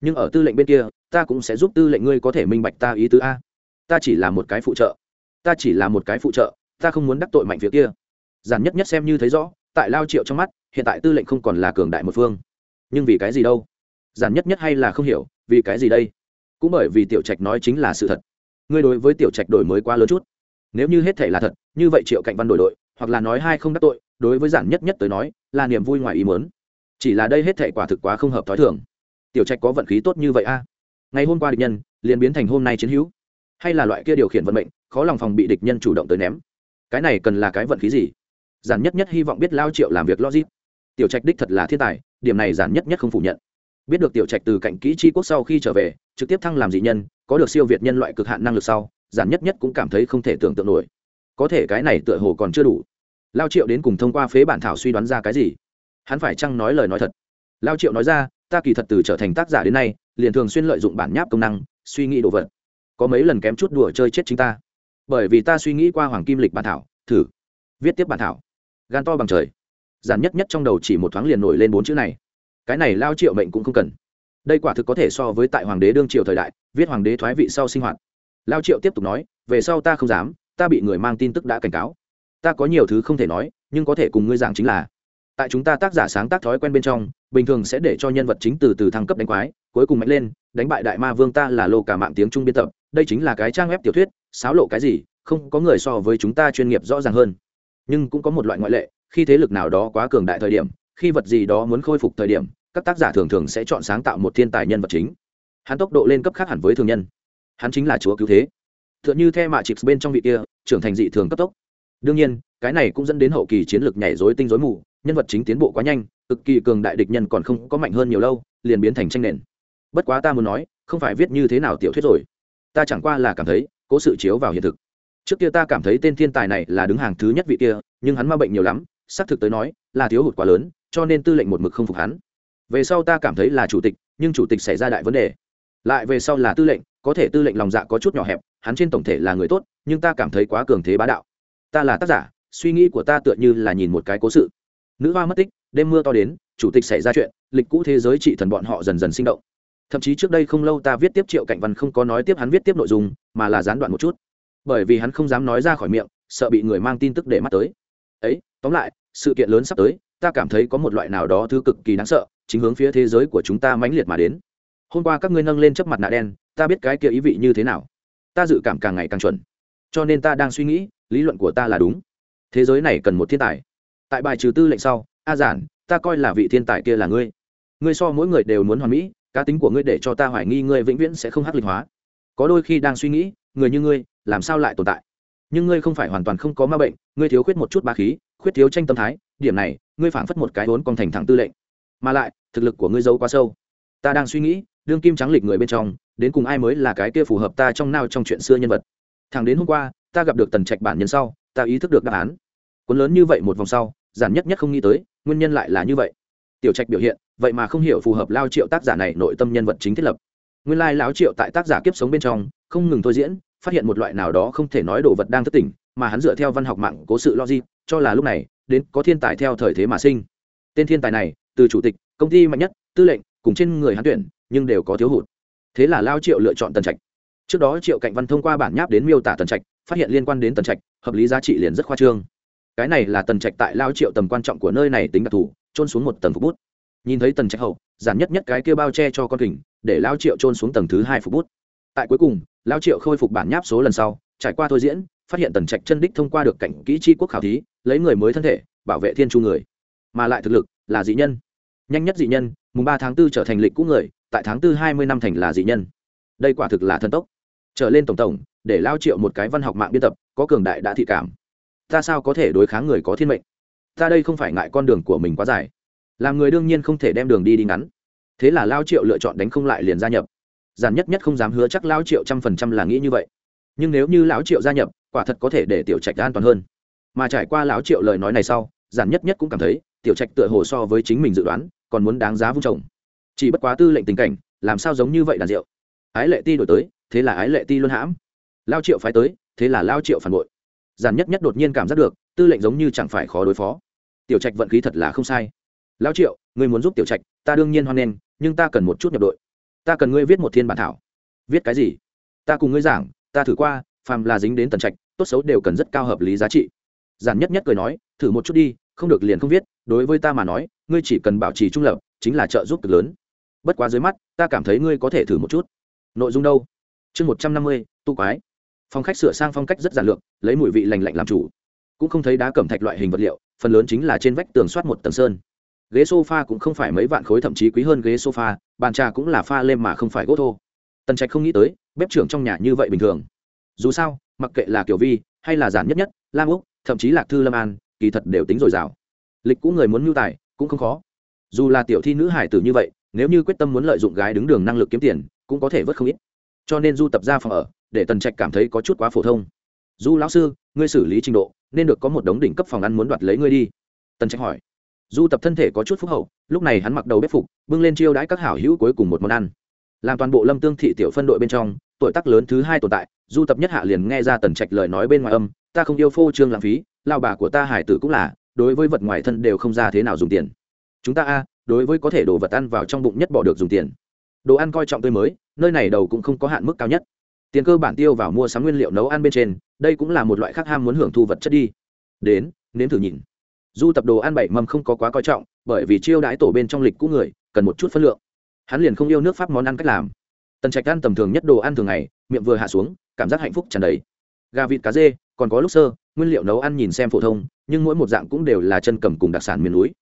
Nhưng ở tư lệnh bên kia, ta cũng sẽ giúp tư lệnh ngươi có thể minh bạch ta ý tứ a. Ta chỉ là một cái phụ trợ. Ta chỉ là một cái phụ trợ, ta không muốn đắc tội mạnh phía kia giản nhất nhất xem như thấy rõ, tại lao triệu trong mắt, hiện tại tư lệnh không còn là cường đại một phương. Nhưng vì cái gì đâu? Giản nhất nhất hay là không hiểu, vì cái gì đây? Cũng bởi vì tiểu trạch nói chính là sự thật. Ngươi đối với tiểu trạch đổi mới quá lớn chút. Nếu như hết thể là thật, như vậy triệu cạnh văn đổi đội, hoặc là nói hai không đắc tội, đối với giản nhất nhất tới nói, là niềm vui ngoài ý mớn chỉ là đây hết thể quả thực quá không hợp t h ó i thường. Tiểu trạch có vận khí tốt như vậy a? À? Ngày hôm qua địch nhân, liền biến thành hôm nay chiến hữu. Hay là loại kia điều khiển vận mệnh, khó lòng phòng bị địch nhân chủ động tới ném. Cái này cần là cái vận khí gì? Giản nhất nhất hy vọng biết lao triệu làm việc logic. Tiểu trạch đích thật là thiên tài, điểm này giản nhất nhất không phủ nhận. Biết được tiểu trạch từ cạnh kỹ tri quốc sau khi trở về, trực tiếp thăng làm dị nhân, có được siêu việt nhân loại cực hạn năng lực sau, giản nhất nhất cũng cảm thấy không thể tưởng tượng nổi. Có thể cái này tựa hồ còn chưa đủ. Lao triệu đến cùng thông qua phế bản thảo suy đoán ra cái gì? Hắn phải chăng nói lời nói thật? Lao triệu nói ra, ta kỳ thật từ trở thành tác giả đến nay, liền thường xuyên lợi dụng bản nháp công năng, suy nghĩ đồ vật. Có mấy lần kém chút đùa chơi chết chính ta. Bởi vì ta suy nghĩ qua hoàng kim lịch bản thảo, thử. Viết tiếp bản thảo gan to bằng trời. Giản nhất nhất trong đầu chỉ một thoáng liền nổi lên bốn chữ này. Cái này lao triệu mệnh cũng không cần. Đây quả thực có thể so với tại hoàng đế đương triều thời đại, viết hoàng đế thoái vị sau sinh hoạt. Lao triệu tiếp tục nói, về sau ta không dám, ta bị người mang tin tức đã cảnh cáo. Ta có nhiều thứ không thể nói, nhưng có thể cùng ngươi giảng chính là, tại chúng ta tác giả sáng tác thói quen bên trong, bình thường sẽ để cho nhân vật chính từ từ thăng cấp đánh quái, cuối cùng mạnh lên, đánh bại đại ma vương ta là lô cả mạng tiếng trung biên tập. Đây chính là cái trang web tiểu thuyết, xáo lộ cái gì, không có người so với chúng ta chuyên nghiệp rõ ràng hơn nhưng cũng có một loại ngoại lệ, khi thế lực nào đó quá cường đại thời điểm, khi vật gì đó muốn khôi phục thời điểm, các tác giả thường thường sẽ chọn sáng tạo một thiên tài nhân vật chính. Hắn tốc độ lên cấp khác hẳn với thường nhân. Hắn chính là chúa cứu thế. T h ư ợ n h ư the mạ chịp bên trong vị kia, trưởng thành dị thường cấp tốc. Đương nhiên, cái này cũng dẫn đến hậu kỳ chiến lược nhảy dối tinh dối mù, nhân vật chính tiến bộ quá nhanh, cực kỳ cường đại địch nhân còn không có mạnh hơn nhiều lâu, liền biến thành tranh nền. Bất quá ta muốn nói, không phải viết như thế nào tiểu thuyết rồi. Ta chẳng qua là cảm thấy, cố sự chiếu vào hiện thực trước kia ta cảm thấy tên thiên tài này là đứng hàng thứ nhất vị kia, nhưng hắn ma bệnh nhiều lắm, xác thực tới nói, là thiếu hụt quá lớn, cho nên tư lệnh một mực không phục hắn. Về sau ta cảm thấy là chủ tịch, nhưng chủ tịch xảy ra đại vấn đề. Lại về sau là tư lệnh, có thể tư lệnh lòng dạ có chút nhỏ hẹp, hắn trên tổng thể là người tốt, nhưng ta cảm thấy quá cường thế bá đạo. Ta là tác giả, suy nghĩ của ta tựa như là nhìn một cái cố sự. Nữ hoa mất tích, đêm mưa to đến, chủ tịch xảy ra chuyện, lịch cũ thế giới trị thần bọn họ dần dần sinh động. Thậm chí trước đây không lâu ta viết tiếp triệu cảnh văn không có nói tiếp hắn viết tiếp nội dung, mà là gián đoạn một chút bởi vì hắn không dám nói ra khỏi miệng, sợ bị người mang tin tức để mắt tới. Ấy, tóm lại, sự kiện lớn sắp tới, ta cảm thấy có một loại nào đó thứ cực kỳ đáng sợ, chính hướng phía thế giới của chúng ta mãnh liệt mà đến. Hôm qua các ngươi nâng lên chấp mặt nạ đen, ta biết cái kia ý vị như thế nào. Ta dự cảm càng ngày càng chuẩn. Cho nên ta đang suy nghĩ, lý luận của ta là đúng. Thế giới này cần một thiên tài. Tại bài trừ tư lệnh sau, a giản, ta coi là vị thiên tài kia là ngươi. Ngươi so mỗi người đều muốn hoàn mỹ, cá tính của ngươi để cho ta hoài nghi ngươi vĩnh viễn sẽ không hắc lịch hóa. Có đôi khi đang suy nghĩ, người như ngươi làm sao lại tồn tại? Nhưng ngươi không phải hoàn toàn không có ma bệnh, ngươi thiếu khuyết một chút ba khí, khuyết thiếu tranh tâm thái, điểm này, ngươi phảng phất một cái vốn còn thành thẳng tư lệnh. Mà lại, thực lực của ngươi giấu quá sâu. Ta đang suy nghĩ, đương kim trắng lịch người bên trong, đến cùng ai mới là cái kia phù hợp ta trong nào trong chuyện xưa nhân vật? Thằng đến hôm qua, ta gặp được tần trạch bản nhân sau, ta ý thức được đáp án. Cuốn lớn như vậy một vòng sau, giản nhất nhất không nghĩ tới, nguyên nhân lại là như vậy. Tiểu trạch biểu hiện, vậy mà không hiểu phù hợp lao triệu tác giả này nội tâm nhân vật chính thiết lập. Nguyên lai lão triệu tại tác giả kiếp sống bên trong, không ngừng thôi diễn phát hiện một loại nào đó không thể nói đồ vật đang thất tỉnh mà hắn dựa theo văn học mạng cố sự logic, cho là lúc này, đến có thiên tài theo thời thế mà sinh. Tên thiên tài này, từ chủ tịch, công ty mạnh nhất, tư lệnh, cùng trên người hắn tuyển, nhưng đều có thiếu hụt. Thế là lao triệu lựa chọn tần trạch. Trước đó triệu cạnh văn thông qua bản nháp đến miêu tả tần trạch, phát hiện liên quan đến tần trạch, hợp lý giá trị liền rất khoa trương. Cái này là tần trạch tại lao triệu tầm quan trọng của nơi này tính đặc thù trôn xuống một tầng phục bút. Nhìn thấy tần trạch hậu, giản nhất nhất cái kia bao che cho con kình, để lao triệu trôn xuống tầng thứ hai phục bút. Tại cuối cùng lao triệu khôi phục bản nháp số lần sau, trải qua thôi diễn, phát hiện tần trạch chân đích thông qua được cảnh kỹ chi quốc khảo thí, lấy người mới thân thể, bảo vệ thiên chu người. Mà lại thực lực là dị nhân. Nhanh nhất dị nhân, mùng ba tháng 4 trở thành lịch cũ người, tại tháng 4 hai mươi năm thành là dị nhân. Đây quả thực là thần tốc. Trở lên tổng tổng, để lao triệu một cái văn học mạng biên tập, có cường đại đã thị cảm. Ta sao có thể đối kháng người có thiên mệnh? Ta đây không phải ngại con đường của mình quá dài. Làm người đương nhiên không thể đem đường đi đi ngắn. Thế là lao triệu lựa chọn đánh không lại liền gia nhập giản nhất nhất không dám hứa chắc lão triệu trăm phần trăm là nghĩ như vậy. Nhưng nếu như lão triệu gia nhập, quả thật có thể để tiểu trạch an toàn hơn. Mà trải qua lão triệu lời nói này sau, giản nhất nhất cũng cảm thấy, tiểu trạch tựa hồ so với chính mình dự đoán, còn muốn đáng giá vung trồng chỉ bất quá tư lệnh tình cảnh, làm sao giống như vậy đàn rượu? Ái lệ ti đổi tới, thế là ái lệ ti luôn hãm. Lao triệu phái tới, thế là lao triệu phản bội. Giản nhất nhất đột nhiên cảm giác được, tư lệnh giống như chẳng phải khó đối phó. Tiểu trạch vận khí thật là không sai. Lao triệu ngươi muốn giúp tiểu trạch, ta đương nhiên hoan nghênh, nhưng ta cần một chút nhập đội ta cần ngươi viết một thiên bản thảo. Viết cái gì? Ta cùng ngươi giảng, ta thử qua, phàm là dính đến tần trạch, tốt xấu đều cần rất cao hợp lý giá trị. Giản nhất nhất cười nói, thử một chút đi, không được liền không viết, đối với ta mà nói, ngươi chỉ cần bảo trì trung lập, chính là trợ giúp cực lớn. Bất quá dưới mắt, ta cảm thấy ngươi có thể thử một chút. Nội dung đâu? Chương một trăm năm mươi, tu quái. Phong khách sửa sang phong cách rất giản lược, lấy mùi vị lành lạnh làm chủ. Cũng không thấy đá cẩm thạch loại hình vật liệu, phần lớn chính là trên vách tường soát một tầng sơn ghế sofa cũng không phải mấy vạn khối, thậm chí quý hơn ghế sofa, bàn trà cũng là pha lên mà không phải gỗ thô. Tần trạch không nghĩ tới, bếp trưởng trong nhà như vậy bình thường. Dù sao, mặc kệ là kiểu vi, hay là giản nhất nhất, lam úc, thậm chí lạc thư lâm an, kỳ thật đều tính dồi dào. Lịch cũ người muốn mưu tài, cũng không khó. Dù là tiểu thi nữ hải tử như vậy, nếu như quyết tâm muốn lợi dụng gái đứng đường năng lực kiếm tiền, cũng có thể vớt không ít. Cho nên du tập ra phòng ở, để tần trạch cảm thấy có chút quá phổ thông. Du lão sư, ngươi xử lý trình độ, nên được có một đống đỉnh cấp phòng ăn muốn đoạt lấy ngươi đi. Tần trạch hỏi du tập thân thể có chút phúc hậu, lúc này hắn mặc đầu bếp phục, bưng lên chiêu đãi các hảo hữu cuối cùng một món ăn. Làm toàn bộ lâm tương thị tiểu phân đội bên trong, tuổi tác lớn thứ hai tồn tại, du tập nhất hạ liền nghe ra tần trạch lời nói bên ngoài âm, ta không yêu phô trương lãng phí, lao bà của ta hải tử cũng là, đối với vật ngoài thân đều không ra thế nào dùng tiền. Chúng ta a, đối với có thể đồ vật ăn vào trong bụng nhất bỏ được dùng tiền. Đồ ăn coi trọng tươi mới, nơi này đầu cũng không có hạn mức cao nhất. Tiền cơ bản tiêu vào mua sắm nguyên liệu nấu ăn bên trên, đây cũng là một loại khác ham muốn hưởng thu vật chất đi. Đến, nếm thử nhìn du tập đồ ăn bảy mâm không có quá coi trọng, bởi vì chiêu đãi tổ bên trong lịch cũ người, cần một chút phân lượng. Hắn liền không yêu nước pháp món ăn cách làm. Tần trạch ăn tầm thường nhất đồ ăn thường ngày, miệng vừa hạ xuống, cảm giác hạnh phúc tràn đầy. Gà vịt cá dê, còn có lúc sơ, nguyên liệu nấu ăn nhìn xem phổ thông, nhưng mỗi một dạng cũng đều là chân cầm cùng đặc sản miền núi.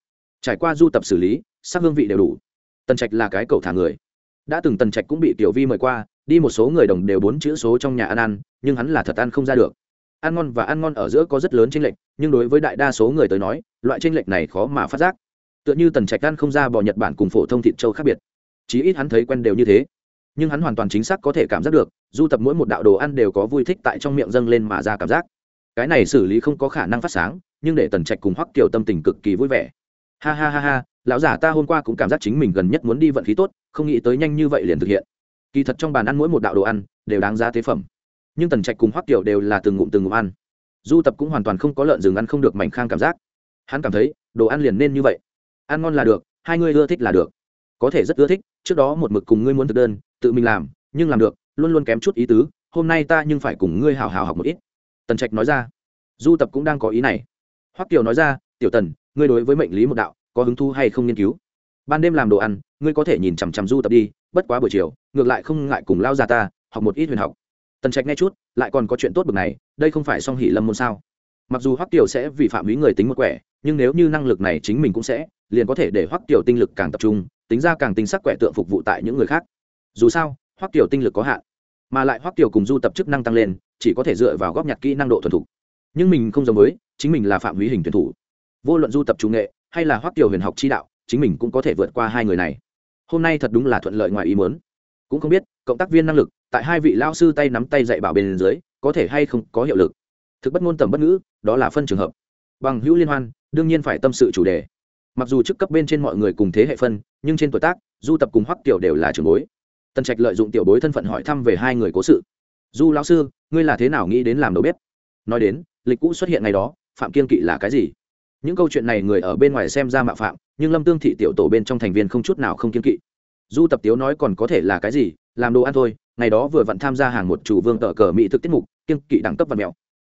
Trải qua du tập xử lý, sắc hương vị đều đủ. Tần trạch là cái cầu thả người. Đã từng tần trạch cũng bị tiểu vi mời qua, đi một số người đồng đều bốn chữ số trong nhà ăn ăn, nhưng hắn là thật ăn không ra được ăn ngon và ăn ngon ở giữa có rất lớn chênh lệch, nhưng đối với đại đa số người tới nói, loại chênh lệch này khó mà phát giác. Tựa như tần trạch ăn không ra bò nhật bản cùng phổ thông thịt châu khác biệt. Chí ít hắn thấy quen đều như thế. Nhưng hắn hoàn toàn chính xác có thể cảm giác được, du tập mỗi một đạo đồ ăn đều có vui thích tại trong miệng dâng lên mà ra cảm giác. Cái này xử lý không có khả năng phát sáng, nhưng để tần trạch cùng hoắc kiều tâm tình cực kỳ vui vẻ. Ha ha ha ha, lão giả ta hôm qua cũng cảm giác chính mình gần nhất muốn đi vận khí tốt, không nghĩ tới nhanh như vậy liền thực hiện. Kỳ thật trong bàn ăn mỗi một đạo đồ ăn, đều đáng giá tế phẩm nhưng tần trạch cùng hoắc kiều đều là từng ngụm từng ngụm ăn. Du tập cũng hoàn toàn không có lợn rừng ăn không được mảnh khang cảm giác. Hắn cảm thấy, đồ ăn liền nên như vậy. Ăn ngon là được, hai người ưa thích là được. Có thể rất ưa thích, trước đó một mực cùng ngươi muốn thực đơn, tự mình làm, nhưng làm được, luôn luôn kém chút ý tứ, hôm nay ta nhưng phải cùng ngươi hào hào học một ít. Tần trạch nói ra. Du tập cũng đang có ý này. Hoắc kiều nói ra, tiểu tần, ngươi đối với mệnh lý một đạo, có hứng thu hay không nghiên cứu? Ban đêm làm đồ ăn, ngươi có thể nhìn chằm chằm du tập đi, bất quá buổi chiều, ngược lại không ngại cùng lao ra ta, học một ít huyền học tần trạch nghe chút, lại còn có chuyện tốt bực này, đây không phải song hỷ lâm môn sao? Mặc dù hoắc tiểu sẽ vì phạm ý người tính một quẻ, nhưng nếu như năng lực này chính mình cũng sẽ, liền có thể để hoắc tiểu tinh lực càng tập trung, tính ra càng tinh sắc quẻ tượng phục vụ tại những người khác. Dù sao, hoắc tiểu tinh lực có hạn, mà lại hoắc tiểu cùng du tập chức năng tăng lên, chỉ có thể dựa vào góp nhặt kỹ năng độ thuần thục. Nhưng mình không giống với, chính mình là phạm hủy hình tuyển thủ. Vô luận du tập trung nghệ, hay là hoắc tiểu huyền học chi đạo, chính mình cũng có thể vượt qua hai người này. Hôm nay thật đúng là thuận lợi ngoài ý muốn. Cũng không biết, cộng tác viên năng lực tại hai vị lao sư tay nắm tay dạy bảo bên dưới, có thể hay không có hiệu lực. Thực bất ngôn tầm bất ngữ, đó là phân trường hợp. Bằng hữu liên hoan, đương nhiên phải tâm sự chủ đề. Mặc dù chức cấp bên trên mọi người cùng thế hệ phân, nhưng trên tuổi tác, du tập cùng hoắc tiểu đều là trường bối. Tần trạch lợi dụng tiểu bối thân phận hỏi thăm về hai người cố sự. Du lão sư, ngươi là thế nào nghĩ đến làm đầu bếp? Nói đến, lịch cũ xuất hiện ngày đó, phạm kiên kỵ là cái gì? Những câu chuyện này người ở bên ngoài xem ra mạo phạm, nhưng lâm tương thị tiểu tổ bên trong thành viên không chút nào không kiên kỵ. Du tập tiếu nói còn có thể là cái gì làm đồ ăn thôi, ngày đó vừa vặn tham gia hàng một chủ vương tờ cờ mỹ thực tiết mục, kiêng kỵ đẳng cấp vật mèo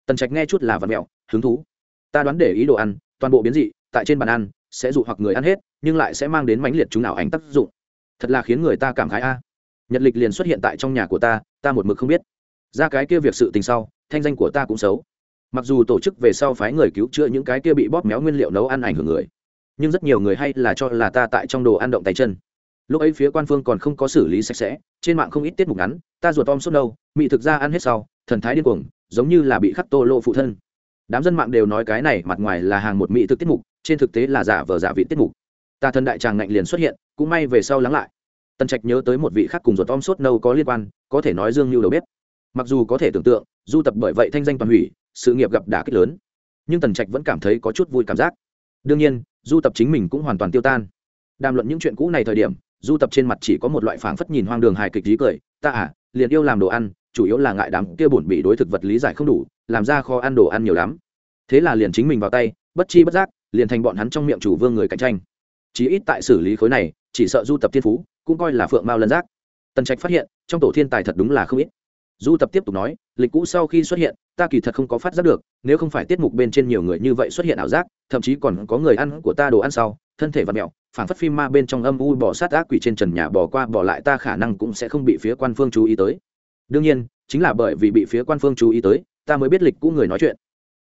tần trạch nghe chút là vật mèo hứng thú. Ta đoán để ý đồ ăn, toàn bộ biến dị, tại trên bàn ăn, sẽ dụ hoặc người ăn hết, nhưng lại sẽ mang đến mãnh liệt chúng nào ảnh tác dụng. Thật là khiến người ta cảm khái a. Nhật lịch liền xuất hiện tại trong nhà của ta ta một mực không biết. Ra cái kia việc sự tình sau, thanh danh của ta cũng xấu. Mặc dù tổ chức về sau phái người cứu chữa những cái kia bị bóp méo nguyên liệu nấu ăn ảnh hưởng người, nhưng rất nhiều người hay là cho là ta tại trong đồ ăn động tay chân lúc ấy phía quan phương còn không có xử lý sạch sẽ, trên mạng không ít tiết mục ngắn, ta ruột tom sốt đâu mị thực ra ăn hết sau, thần thái điên cuồng, giống như là bị khắc tô lộ phụ thân. Đám dân mạng đều nói cái này mặt ngoài là hàng một mỹ thực tiết mục, trên thực tế là giả vờ giả vị tiết mục. Ta thần đại tràng ngạnh liền xuất hiện, cũng may về sau lắng lại. Tần trạch nhớ tới một vị khác cùng ruột tom sốt nâu có liên quan, có thể nói dương như đầu bếp. Mặc dù có thể tưởng tượng, du tập bởi vậy thanh danh toàn hủy, sự nghiệp gặp đả kích lớn, nhưng tần trạch vẫn cảm thấy có chút vui cảm giác. Đương nhiên, du tập chính mình cũng hoàn toàn tiêu tan. Đàm luận những chuyện cũ này thời điểm du tập trên mặt chỉ có một loại phảng phất nhìn hoang đường hài kịch dí cười, ta à liền yêu làm đồ ăn, chủ yếu là ngại đám kia bổn bị đối thực vật lý giải không đủ, làm ra kho ăn đồ ăn nhiều lắm. Thế là liền chính mình vào tay, bất chi bất giác, liền thành bọn hắn trong miệng chủ vương người cạnh tranh. Chí ít tại xử lý khối này, chỉ sợ du tập thiên phú cũng coi là phượng mao lân giác. Tần trạch phát hiện, trong tổ thiên tài thật đúng là không ít. Du tập tiếp tục nói, lịch cũ sau khi xuất hiện ta kỳ thật không có phát giác được, nếu không phải tiết mục bên trên nhiều người như vậy xuất hiện ảo giác, thậm chí còn có người ăn của ta đồ ăn sau, thân thể và mẹo phản phất phim ma bên trong âm u bỏ sát ác quỷ trên trần nhà bỏ qua bỏ lại ta khả năng cũng sẽ không bị phía quan phương chú ý tới. Đương nhiên, chính là bởi vì bị phía quan phương chú ý tới, ta mới biết lịch cũ người nói chuyện.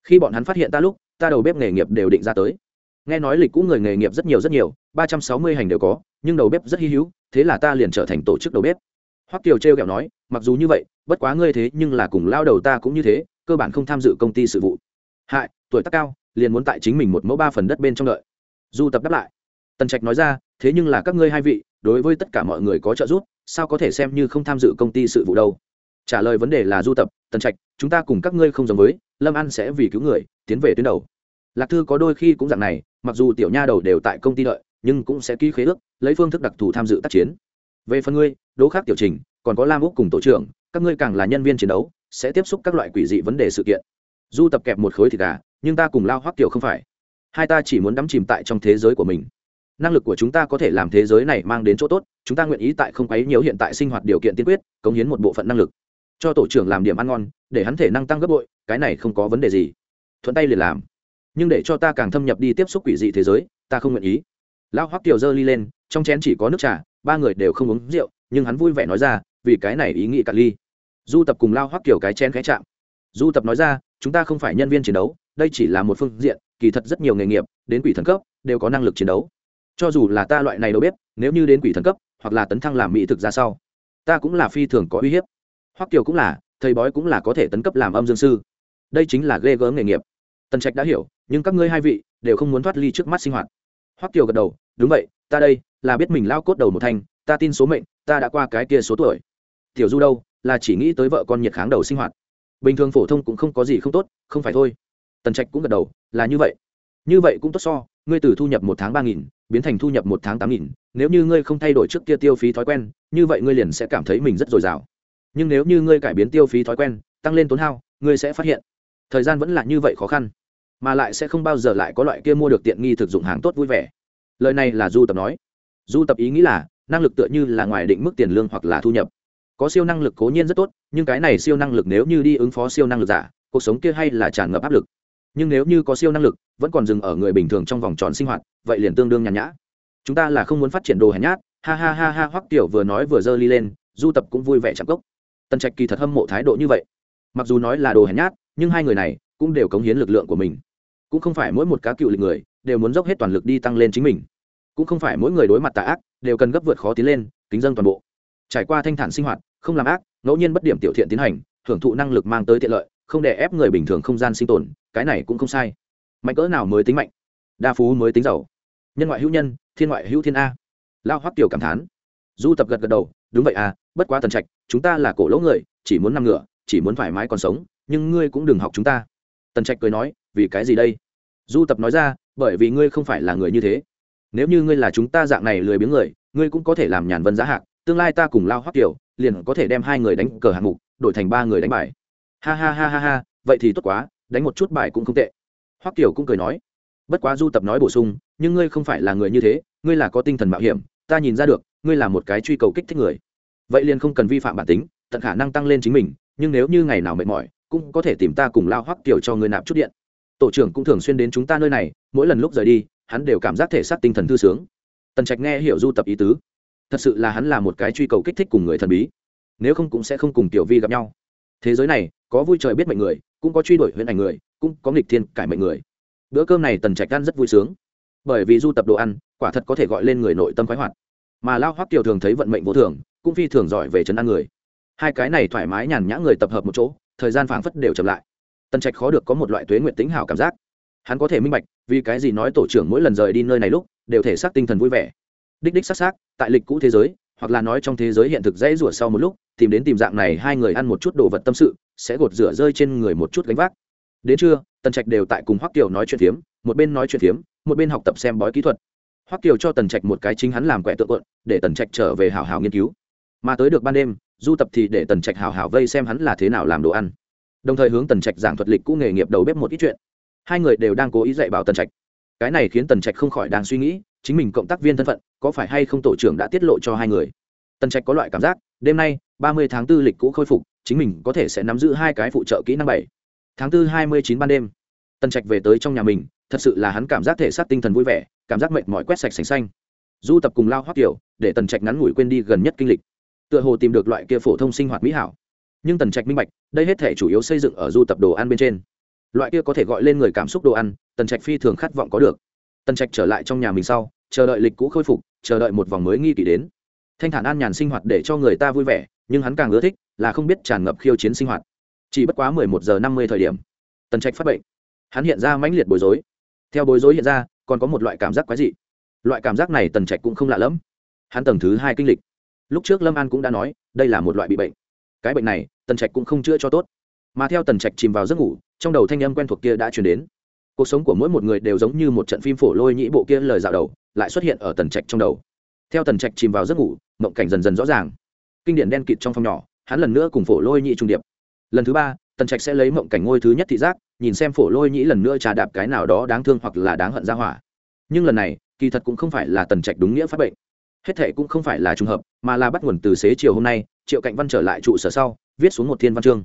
Khi bọn hắn phát hiện ta lúc, ta đầu bếp nghề nghiệp đều định ra tới. Nghe nói lịch cũ người nghề nghiệp rất nhiều rất nhiều, ba trăm sáu mươi hành đều có, nhưng đầu bếp rất hy hữu, thế là ta liền trở thành tổ chức đầu bếp. Hoắc kiều treo kẹo nói, mặc dù như vậy, bất quá ngươi thế nhưng là cùng lao đầu ta cũng như thế cơ bản không tham dự công ty sự vụ. Hại, tuổi tác cao, liền muốn tại chính mình một mẫu ba phần đất bên trong đợi. Du tập đáp lại. Tần trạch nói ra, thế nhưng là các ngươi hai vị, đối với tất cả mọi người có trợ giúp, sao có thể xem như không tham dự công ty sự vụ đâu? Trả lời vấn đề là du tập, tần trạch, chúng ta cùng các ngươi không giống với, lâm an sẽ vì cứu người, tiến về tuyến đầu. Lạc thư có đôi khi cũng dạng này, mặc dù tiểu nha đầu đều tại công ty đợi, nhưng cũng sẽ ký khế ước, lấy phương thức đặc thù tham dự tác chiến. Về phần ngươi, đỗ khác tiểu trình, còn có lam úc cùng tổ trưởng, các ngươi càng là nhân viên chiến đấu sẽ tiếp xúc các loại quỷ dị vấn đề sự kiện. Du tập kẹp một khối thịt gà, nhưng ta cùng lao hoắc kiểu không phải. Hai ta chỉ muốn đắm chìm tại trong thế giới của mình. Năng lực của chúng ta có thể làm thế giới này mang đến chỗ tốt, chúng ta nguyện ý tại không quấy nhiều hiện tại sinh hoạt điều kiện tiên quyết, cống hiến một bộ phận năng lực. Cho tổ trưởng làm điểm ăn ngon, để hắn thể năng tăng gấp bội, cái này không có vấn đề gì. Thuận tay liền làm. Nhưng để cho ta càng thâm nhập đi tiếp xúc quỷ dị thế giới, ta không nguyện ý. Lão hoắc tiểu dơ ly lên, trong chén chỉ có nước trà, ba người đều không uống rượu, nhưng hắn vui vẻ nói ra, vì cái này ý nghĩ cả ly du tập cùng lao hoắc kiểu cái chén khẽ chạm. Du tập nói ra, chúng ta không phải nhân viên chiến đấu, đây chỉ là một phương diện, kỳ thật rất nhiều nghề nghiệp, đến quỷ thần cấp, đều có năng lực chiến đấu. Cho dù là ta loại này đâu biết nếu như đến quỷ thần cấp, hoặc là tấn thăng làm mỹ thực ra sau, ta cũng là phi thường có uy hiếp. Hoắc kiều cũng là, thầy bói cũng là có thể tấn cấp làm âm dương sư. Đây chính là ghê gớm nghề nghiệp. Tần trạch đã hiểu, nhưng các ngươi hai vị đều không muốn thoát ly trước mắt sinh hoạt. Hoắc kiều gật đầu, đúng vậy, ta đây là biết mình lao cốt đầu một thanh ta tin số mệnh, ta đã qua cái kia số tuổi. Tiểu du đâu? Là chỉ nghĩ tới vợ con nhiệt kháng đầu sinh hoạt. Bình thường phổ thông cũng không có gì không tốt, không phải thôi. Tần trạch cũng gật đầu, là như vậy. Như vậy cũng tốt so, ngươi từ thu nhập một tháng ba nghìn, biến thành thu nhập một tháng tám nghìn, nếu như ngươi không thay đổi trước kia tiêu phí thói quen, như vậy ngươi liền sẽ cảm thấy mình rất dồi dào. Nhưng nếu như ngươi cải biến tiêu phí thói quen, tăng lên tốn hao, ngươi sẽ phát hiện, thời gian vẫn là như vậy khó khăn, mà lại sẽ không bao giờ lại có loại kia mua được tiện nghi thực dụng hàng tốt vui vẻ. Lời này là du tập nói. Du tập ý nghĩ là, năng lực tựa như là ngoài định mức tiền lương hoặc là thu nhập có siêu năng lực cố nhiên rất tốt, nhưng cái này siêu năng lực nếu như đi ứng phó siêu năng lực giả, cuộc sống kia hay là tràn ngập áp lực. Nhưng nếu như có siêu năng lực, vẫn còn dừng ở người bình thường trong vòng tròn sinh hoạt, vậy liền tương đương nhàn nhã. Chúng ta là không muốn phát triển đồ hèn nhát, ha ha ha ha, hoắc tiểu vừa nói vừa giơ ly lên, du tập cũng vui vẻ chạm cốc tần trạch kỳ thật hâm mộ thái độ như vậy. Mặc dù nói là đồ hèn nhát, nhưng hai người này cũng đều cống hiến lực lượng của mình. Cũng không phải mỗi một cá cựu lịch người đều muốn dốc hết toàn lực đi tăng lên chính mình. Cũng không phải mỗi người đối mặt tà ác đều cần gấp vượt khó tiến lên, kính dân toàn bộ. Trải qua thanh thản sinh hoạt không làm ác, ngẫu nhiên bất điểm tiểu thiện tiến hành, hưởng thụ năng lực mang tới tiện lợi, không để ép người bình thường không gian sinh tồn, cái này cũng không sai. Mạnh cỡ nào mới tính mạnh, đa phú mới tính giàu. Nhân ngoại hữu nhân, thiên ngoại hữu thiên a. Lao hoắc tiểu cảm thán. Du tập gật gật đầu, đúng vậy à bất quá tần trạch, chúng ta là cổ lỗ người, chỉ muốn nằm ngựa chỉ muốn thoải mái còn sống, nhưng ngươi cũng đừng học chúng ta. Tần trạch cười nói, vì cái gì đây? Du tập nói ra, bởi vì ngươi không phải là người như thế. Nếu như ngươi là chúng ta dạng này lười biếng người, ngươi cũng có thể làm nhàn vân giá hạc, tương lai ta cùng lao hoắc tiểu liền có thể đem hai người đánh cờ hạng mục, đổi thành ba người đánh bài. Ha ha ha ha ha, vậy thì tốt quá, đánh một chút bài cũng không tệ. Hoắc kiều cũng cười nói, bất quá du tập nói bổ sung, nhưng ngươi không phải là người như thế, ngươi là có tinh thần mạo hiểm, ta nhìn ra được, ngươi là một cái truy cầu kích thích người. Vậy liền không cần vi phạm bản tính, tận khả năng tăng lên chính mình, nhưng nếu như ngày nào mệt mỏi, cũng có thể tìm ta cùng lao hoắc tiểu cho ngươi nạp chút điện. Tổ trưởng cũng thường xuyên đến chúng ta nơi này, mỗi lần lúc rời đi, hắn đều cảm giác thể xác tinh thần thư sướng. Tần trạch nghe hiểu du tập ý tứ thật sự là hắn là một cái truy cầu kích thích cùng người thần bí. Nếu không cũng sẽ không cùng tiểu vi gặp nhau. Thế giới này, có vui trời biết mệnh người, cũng có truy đuổi huyễn ảnh người, cũng có nghịch thiên cải mệnh người. Bữa cơm này tần trạch ăn rất vui sướng. Bởi vì du tập đồ ăn, quả thật có thể gọi lên người nội tâm khoái hoạt. Mà lao hoắc tiểu thường thấy vận mệnh vô thường, cũng phi thường giỏi về chấn an người. Hai cái này thoải mái nhàn nhã người tập hợp một chỗ, thời gian phảng phất đều chậm lại. Tần trạch khó được có một loại tuế nguyện tính hảo cảm giác. Hắn có thể minh bạch, vì cái gì nói tổ trưởng mỗi lần rời đi nơi này lúc, đều thể xác tinh thần vui vẻ đích đích xác xác, tại lịch cũ thế giới, hoặc là nói trong thế giới hiện thực dễ rủa sau một lúc, tìm đến tìm dạng này hai người ăn một chút đồ vật tâm sự, sẽ gột rửa rơi trên người một chút gánh vác. Đến trưa, tần trạch đều tại cùng hoắc kiều nói chuyện phiếm, một bên nói chuyện phiếm, một bên học tập xem bói kỹ thuật. Hoắc kiều cho tần trạch một cái chính hắn làm quẻ tượng quận để tần trạch trở về hào hào nghiên cứu. Mà tới được ban đêm, du tập thì để tần trạch hào hào vây xem hắn là thế nào làm đồ ăn. Đồng thời hướng tần trạch giảng thuật lịch cũ nghề nghiệp đầu bếp một ít chuyện. Hai người đều đang cố ý dạy bảo tần trạch. Cái này khiến tần trạch không khỏi đang suy nghĩ chính mình cộng tác viên thân phận, có phải hay không tổ trưởng đã tiết lộ cho hai người? Tần trạch có loại cảm giác, đêm nay, ba mươi tháng 4 lịch cũ khôi phục, chính mình có thể sẽ nắm giữ hai cái phụ trợ kỹ năng bảy. Tháng 4 hai mươi chín ban đêm, tần trạch về tới trong nhà mình, thật sự là hắn cảm giác thể xác tinh thần vui vẻ, cảm giác mệt mỏi quét sạch sành xanh. Du tập cùng lao hoắc kiểu để tần trạch ngắn ngủi quên đi gần nhất kinh lịch. Tựa hồ tìm được loại kia phổ thông sinh hoạt mỹ hảo. Nhưng tần trạch minh bạch, đây hết thể chủ yếu xây dựng ở du tập đồ ăn bên trên. Loại kia có thể gọi lên người cảm xúc đồ ăn, tần trạch phi thường khát vọng có được. Tần trạch trở lại trong nhà mình sau chờ đợi lịch cũ khôi phục, chờ đợi một vòng mới nghi kỷ đến. Thanh thản an nhàn sinh hoạt để cho người ta vui vẻ, nhưng hắn càng ưa thích là không biết tràn ngập khiêu chiến sinh hoạt. Chỉ bất quá mười một giờ năm mươi thời điểm, tần trạch phát bệnh, hắn hiện ra mãnh liệt bối rối. Theo bối rối hiện ra, còn có một loại cảm giác quái dị. Loại cảm giác này tần trạch cũng không lạ lẫm. Hắn tầng thứ hai kinh lịch. Lúc trước lâm an cũng đã nói, đây là một loại bị bệnh. Cái bệnh này, tần trạch cũng không chữa cho tốt. Mà theo tần trạch chìm vào giấc ngủ, trong đầu thanh âm quen thuộc kia đã chuyển đến. Cuộc sống của mỗi một người đều giống như một trận phim phổ lôi nhĩ bộ kia lời dạo đầu lại xuất hiện ở tần trạch trong đầu. Theo tần trạch chìm vào giấc ngủ, mộng cảnh dần dần rõ ràng. Kinh điển đen kịt trong phòng nhỏ, hắn lần nữa cùng phổ lôi nhĩ trung điệp. Lần thứ ba, tần trạch sẽ lấy mộng cảnh ngôi thứ nhất thị giác, nhìn xem phổ lôi nhĩ lần nữa trà đạp cái nào đó đáng thương hoặc là đáng hận ra hỏa. Nhưng lần này, kỳ thật cũng không phải là tần trạch đúng nghĩa phát bệnh. Hết thệ cũng không phải là trùng hợp, mà là bắt nguồn từ xế chiều hôm nay, triệu cạnh văn trở lại trụ sở sau, viết xuống một thiên văn chương.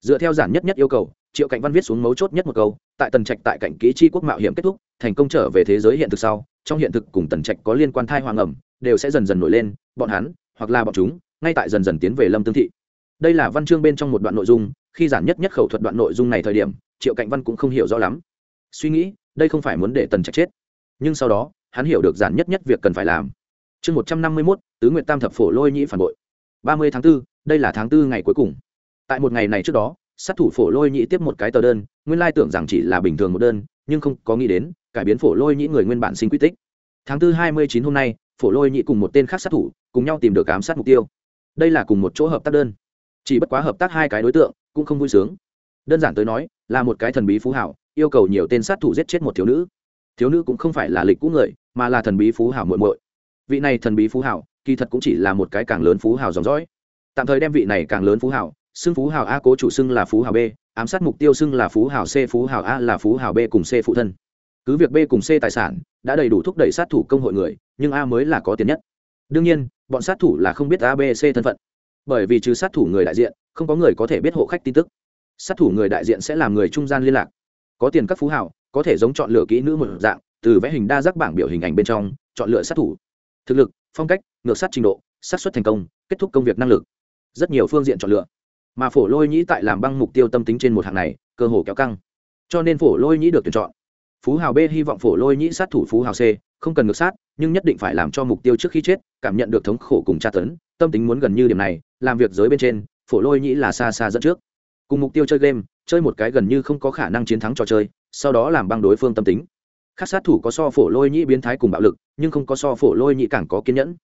Dựa theo giản nhất nhất yêu cầu, triệu cạnh văn viết xuống mấu chốt nhất một câu, tại tần trạch tại cảnh kỹ chi quốc mạo hiểm kết thúc, thành công trở về thế giới hiện thực sau trong hiện thực cùng tần trạch có liên quan thai hoàng ẩm đều sẽ dần dần nổi lên bọn hắn hoặc là bọn chúng ngay tại dần dần tiến về lâm tương thị. Đây là văn chương bên trong một đoạn nội dung khi giản nhất nhất khẩu thuật đoạn nội dung này thời điểm triệu cạnh văn cũng không hiểu rõ lắm. Suy nghĩ đây không phải muốn để tần trạch chết. Nhưng sau đó hắn hiểu được giản nhất nhất việc cần phải làm. Chương một trăm năm mươi mốt tứ nguyện tam thập phổ lôi nhĩ phản bội. Ba mươi tháng 4, đây là tháng 4 ngày cuối cùng. Tại một ngày này trước đó sát thủ phổ lôi nhĩ tiếp một cái tờ đơn nguyên lai tưởng rằng chỉ là bình thường một đơn nhưng không có nghĩ đến cải biến phổ lôi nhĩ người nguyên bản sinh quy tích. Tháng 4 29 hôm nay, phổ lôi nhĩ cùng một tên khác sát thủ, cùng nhau tìm được ám sát mục tiêu. Đây là cùng một chỗ hợp tác đơn. Chỉ bất quá hợp tác hai cái đối tượng, cũng không vui sướng. Đơn giản tới nói, là một cái thần bí phú hảo, yêu cầu nhiều tên sát thủ giết chết một thiếu nữ. Thiếu nữ cũng không phải là lịch cũ người, mà là thần bí phú hảo muội muội. Vị này thần bí phú hảo, kỳ thật cũng chỉ là một cái càng lớn phú hảo dòng dõi. Tạm thời đem vị này càng lớn phú hảo, xưng phú hảo a cố chủ xưng là phú hảo b, ám sát mục tiêu xưng là phú hảo c, phú hảo a là phú hảo b cùng c phụ thân cứ việc b cùng c tài sản đã đầy đủ thúc đẩy sát thủ công hội người, nhưng a mới là có tiền nhất. Đương nhiên, bọn sát thủ là không biết a, b, c thân phận. Bởi vì trừ sát thủ người đại diện, không có người có thể biết hộ khách tin tức. Sát thủ người đại diện sẽ làm người trung gian liên lạc. Có tiền các phú hảo có thể giống chọn lựa kỹ nữ một dạng, từ vẽ hình đa giác bảng biểu hình ảnh bên trong, chọn lựa sát thủ. Thực lực, phong cách, ngược sát trình độ sát xuất thành công, kết thúc công việc năng lực. Rất nhiều phương diện chọn lựa. Mà phổ lôi nhĩ tại làm băng mục tiêu tâm tính trên một hạng này, cơ hồ kéo căng. Cho nên phổ lôi nhĩ được tuyển chọn phú hào b hy vọng phổ lôi nhĩ sát thủ phú hào c, không cần ngược sát, nhưng nhất định phải làm cho mục tiêu trước khi chết, cảm nhận được thống khổ cùng tra tấn, tâm tính muốn gần như điểm này, làm việc giới bên trên, phổ lôi nhĩ là xa xa dẫn trước. Cùng mục tiêu chơi game, chơi một cái gần như không có khả năng chiến thắng trò chơi, sau đó làm băng đối phương tâm tính. Các sát thủ có so phổ lôi nhĩ biến thái cùng bạo lực, nhưng không có so phổ lôi nhĩ càng có kiên nhẫn.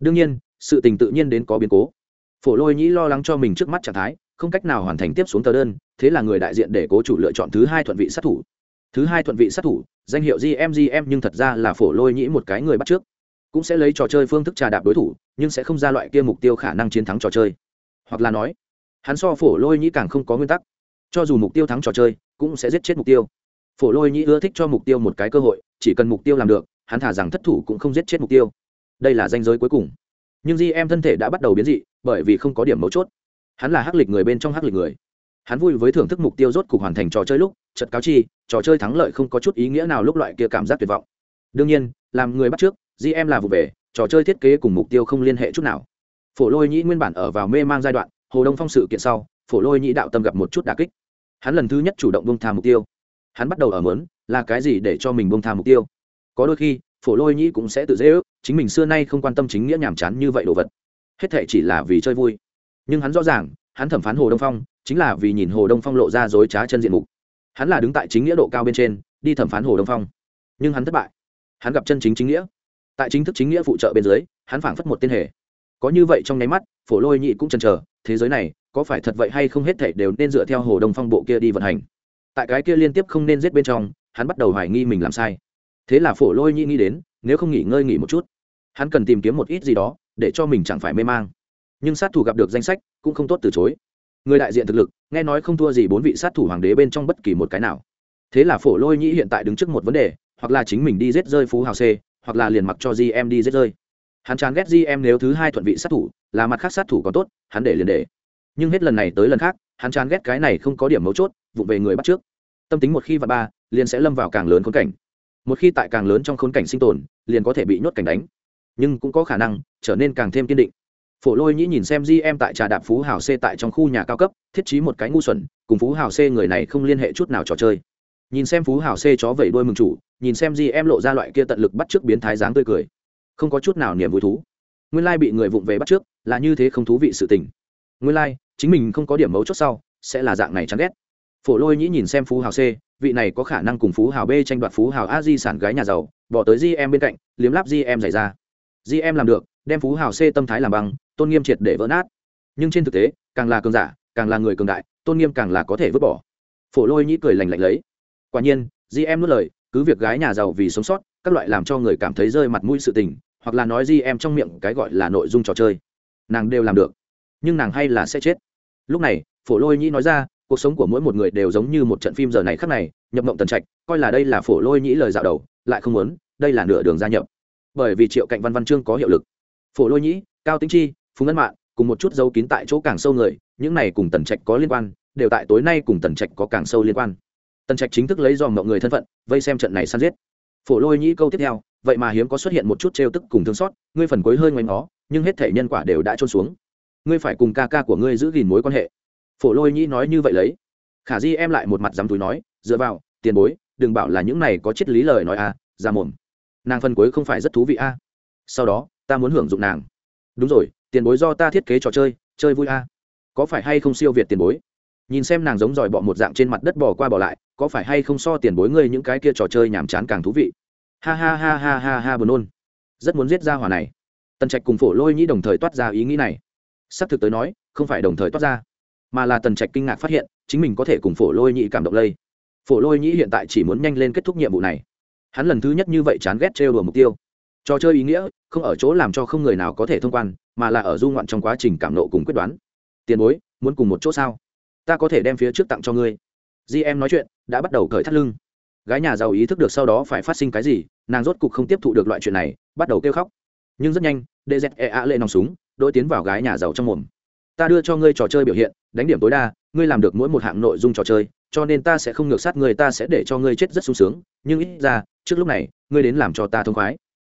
Đương nhiên, sự tình tự nhiên đến có biến cố. Phổ lôi nhĩ lo lắng cho mình trước mắt trạng thái, không cách nào hoàn thành tiếp xuống tờ đơn, thế là người đại diện để cố chủ lựa chọn thứ hai thuận vị sát thủ thứ hai thuận vị sát thủ, danh hiệu gmgm nhưng thật ra là phổ lôi nhĩ một cái người bắt trước. Cũng sẽ lấy trò chơi phương thức trà đạp đối thủ, nhưng sẽ không ra loại kia mục tiêu khả năng chiến thắng trò chơi. Hoặc là nói, hắn so phổ lôi nhĩ càng không có nguyên tắc. Cho dù mục tiêu thắng trò chơi, cũng sẽ giết chết mục tiêu. Phổ lôi nhĩ ưa thích cho mục tiêu một cái cơ hội, chỉ cần mục tiêu làm được, hắn thả rằng thất thủ cũng không giết chết mục tiêu. Đây là danh giới cuối cùng. Nhưng di em thân thể đã bắt đầu biến dị, bởi vì không có điểm mấu chốt. Hắn là hắc lịch người bên trong hắc lịch người. Hắn vui với thưởng thức mục tiêu rốt cục hoàn thành trò chơi lúc chật cáo chi, trò chơi thắng lợi không có chút ý nghĩa nào lúc loại kia cảm giác tuyệt vọng. Đương nhiên, làm người bắt trước gm là vụ về, trò chơi thiết kế cùng mục tiêu không liên hệ chút nào. Phổ lôi nhĩ nguyên bản ở vào mê mang giai đoạn, hồ đông phong sự kiện sau, phổ lôi nhĩ đạo tâm gặp một chút đà kích. Hắn lần thứ nhất chủ động bông tha mục tiêu. Hắn bắt đầu ở mớn là cái gì để cho mình bông tha mục tiêu? Có đôi khi, phổ lôi nhĩ cũng sẽ tự dễ ước, chính mình xưa nay không quan tâm chính nghĩa nhàm chán như vậy đồ vật. Hết thệ chỉ là vì chơi vui. Nhưng hắn rõ ràng, hắn thẩm phán hồ đông phong, chính là vì nhìn hồ đông phong lộ ra dối trá chân diện mục hắn là đứng tại chính nghĩa độ cao bên trên, đi thẩm phán hồ đông phong. Nhưng hắn thất bại. Hắn gặp chân chính chính nghĩa. Tại chính thức chính nghĩa phụ trợ bên dưới, hắn phảng phất một tên hề. Có như vậy trong nháy mắt, phổ lôi nhị cũng chần chờ, thế giới này, có phải thật vậy hay không hết thảy đều nên dựa theo hồ đông phong bộ kia đi vận hành. Tại cái kia liên tiếp không nên giết bên trong, hắn bắt đầu hoài nghi mình làm sai. Thế là phổ lôi nhị nghĩ đến, nếu không nghỉ ngơi nghỉ một chút, hắn cần tìm kiếm một ít gì đó, để cho mình chẳng phải mê mang. Nhưng sát thủ gặp được danh sách, cũng không tốt từ chối người đại diện thực lực, nghe nói không thua gì bốn vị sát thủ hoàng đế bên trong bất kỳ một cái nào. Thế là phổ lôi nhĩ hiện tại đứng trước một vấn đề, hoặc là chính mình đi giết rơi phú hào c hoặc là liền mặc cho gm đi giết rơi. Hắn chán ghét gm nếu thứ hai thuận vị sát thủ, là mặt khác sát thủ còn tốt, hắn để liền để. Nhưng hết lần này tới lần khác, hắn chán ghét cái này không có điểm mấu chốt vụ về người bắt trước. Tâm tính một khi và ba, liền sẽ lâm vào càng lớn khốn cảnh. Một khi tại càng lớn trong khốn cảnh sinh tồn, liền có thể bị nhốt cảnh đánh. Nhưng cũng có khả năng, trở nên càng thêm kiên định phổ lôi nhĩ nhìn xem gm tại trà đạp phú hào c tại trong khu nhà cao cấp, thiết trí một cái ngu xuẩn, cùng phú hào c người này không liên hệ chút nào trò chơi. Nhìn xem phú hào c chó vẩy đôi mừng chủ, nhìn xem gm lộ ra loại kia tận lực bắt trước biến thái dáng tươi cười. Không có chút nào niềm vui thú. Nguyên lai bị người vụng về bắt trước là như thế không thú vị sự tình. Nguyên lai, chính mình không có điểm mấu chốt sau, sẽ là dạng này chán ghét. Phổ lôi nhĩ nhìn xem phú hào c vị này có khả năng cùng phú hào b tranh đoạt phú hào a di sản gái nhà giàu, bỏ tới gm bên cạnh, liếm láp gm dày ra. Gm làm được, đem phú hào c tâm thái làm băng tôn nghiêm triệt để vỡ nát. Nhưng trên thực tế, càng là cường giả, càng là người cường đại, tôn nghiêm càng là có thể vứt bỏ. Phổ lôi nhĩ cười lành lạnh lấy. Quả nhiên, di em nuốt lời, cứ việc gái nhà giàu vì sống sót, các loại làm cho người cảm thấy rơi mặt mũi sự tình, hoặc là nói di em trong miệng cái gọi là nội dung trò chơi, nàng đều làm được. Nhưng nàng hay là sẽ chết. Lúc này, phổ lôi nhĩ nói ra, cuộc sống của mỗi một người đều giống như một trận phim giờ này khắc này, nhập mộng tần trạch, coi là đây là phổ lôi nhĩ lời dạo đầu, lại không muốn, đây là nửa đường gia nhập. Bởi vì triệu cạnh văn văn chương có hiệu lực. Phổ lôi nhĩ, cao tính chi phùng ân mạng cùng một chút dấu kín tại chỗ càng sâu người những này cùng tần trạch có liên quan đều tại tối nay cùng tần trạch có càng sâu liên quan. Tần trạch chính thức lấy dòm mọi người thân phận vây xem trận này săn giết. Phổ lôi nhĩ câu tiếp theo vậy mà hiếm có xuất hiện một chút trêu tức cùng thương xót ngươi phần cuối hơi ngoảnh ngó, nhưng hết thể nhân quả đều đã trôn xuống. Ngươi phải cùng ca ca của ngươi giữ gìn mối quan hệ. Phổ lôi nhĩ nói như vậy lấy. Khả di em lại một mặt dám túi nói dựa vào tiền bối đừng bảo là những này có triết lý lời nói à ra mồm. Nàng phần cuối không phải rất thú vị a à. sau đó ta muốn hưởng dụng nàng. Đúng rồi tiền bối do ta thiết kế trò chơi chơi vui a. À. có phải hay không siêu việt tiền bối? Nhìn xem nàng giống giỏi bọ một dạng trên mặt đất bỏ qua bỏ lại, có phải hay không so tiền bối ngươi những cái kia trò chơi nhàm chán càng thú vị? Ha ha ha ha ha ha buồn nôn. Rất muốn giết ra hỏa này. Tần trạch cùng phổ lôi nhĩ đồng thời toát ra ý nghĩ này. Xác thực tới nói, không phải đồng thời toát ra, mà là tần trạch kinh ngạc phát hiện, chính mình có thể cùng phổ lôi nhĩ cảm động lây. Phổ lôi nhĩ hiện tại chỉ muốn nhanh lên kết thúc nhiệm vụ này. Hắn lần thứ nhất như vậy chán ghét trêu đùa mục tiêu trò chơi ý nghĩa không ở chỗ làm cho không người nào có thể thông quan, mà là ở du ngoạn trong quá trình cảm nộ cùng quyết đoán. Tiền bối, muốn cùng một chỗ sao? Ta có thể đem phía trước tặng cho ngươi. Gm nói chuyện, đã bắt đầu cởi thắt lưng. Gái nhà giàu ý thức được sau đó phải phát sinh cái gì, nàng rốt cục không tiếp thụ được loại chuyện này, bắt đầu kêu khóc. Nhưng rất nhanh dze a lệ nòng súng đôi tiến vào gái nhà giàu trong mồm. Ta đưa cho ngươi trò chơi biểu hiện, đánh điểm tối đa, ngươi làm được mỗi một hạng nội dung trò chơi, cho nên ta sẽ không ngược sát người ta sẽ để cho ngươi chết rất sung sướng, nhưng ít ra, trước lúc này, ngươi đến làm cho ta thông khoái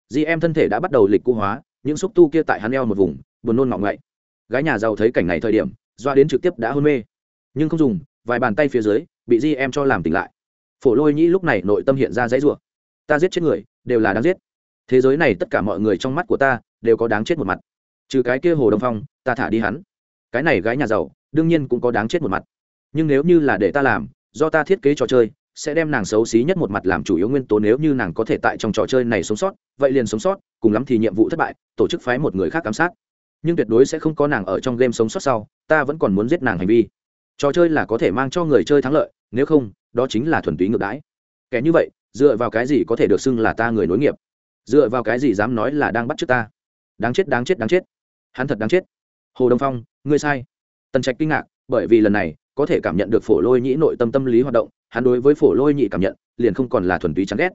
di em thân thể đã bắt đầu lịch cũ hóa, những xúc tu kia tại hắn eo một vùng, buồn nôn ngọng ngậy gái nhà giàu thấy cảnh này thời điểm, doa đến trực tiếp đã hôn mê. Nhưng không dùng, vài bàn tay phía dưới, bị di em cho làm tỉnh lại. Phổ lôi nhĩ lúc này nội tâm hiện ra dãy rủa. Ta giết chết người, đều là đáng giết. Thế giới này tất cả mọi người trong mắt của ta, đều có đáng chết một mặt. Trừ cái kia hồ đông phong, ta thả đi hắn. Cái này gái nhà giàu, đương nhiên cũng có đáng chết một mặt. Nhưng nếu như là để ta làm, do ta thiết kế trò chơi sẽ đem nàng xấu xí nhất một mặt làm chủ yếu nguyên tố nếu như nàng có thể tại trong trò chơi này sống sót, vậy liền sống sót, cùng lắm thì nhiệm vụ thất bại, tổ chức phái một người khác giám sát. Nhưng tuyệt đối sẽ không có nàng ở trong game sống sót sau, ta vẫn còn muốn giết nàng hành vi. Trò chơi là có thể mang cho người chơi thắng lợi, nếu không, đó chính là thuần túy ngược đãi. Kẻ như vậy, dựa vào cái gì có thể được xưng là ta người nối nghiệp? Dựa vào cái gì dám nói là đang bắt trước ta? Đáng chết đáng chết đáng chết. Hắn thật đáng chết. Hồ đông phong, ngươi sai. Tần trạch kinh ngạc, bởi vì lần này, có thể cảm nhận được phổ lôi nhĩ nội tâm tâm lý hoạt động hắn đối với phổ lôi nhị cảm nhận, liền không còn là thuần túy chán ghét.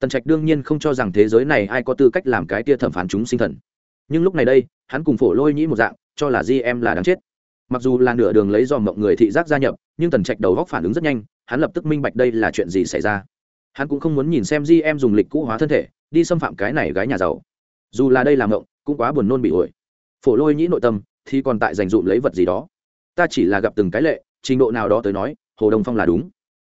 Tần trạch đương nhiên không cho rằng thế giới này ai có tư cách làm cái tia thẩm phán chúng sinh thần. Nhưng lúc này đây, hắn cùng phổ lôi nhĩ một dạng, cho là di em là đáng chết. Mặc dù là nửa đường lấy dòm mộng người thị giác gia nhập, nhưng tần trạch đầu góc phản ứng rất nhanh, hắn lập tức minh bạch đây là chuyện gì xảy ra. Hắn cũng không muốn nhìn xem di em dùng lịch cũ hóa thân thể, đi xâm phạm cái này gái nhà giàu. Dù là đây là mộng, cũng quá buồn nôn bị ổi. Phổ lôi nhĩ nội tâm, thì còn tại dành dụm lấy vật gì đó. Ta chỉ là gặp từng cái lệ, trình độ nào đó tới nói, hồ đông phong là đúng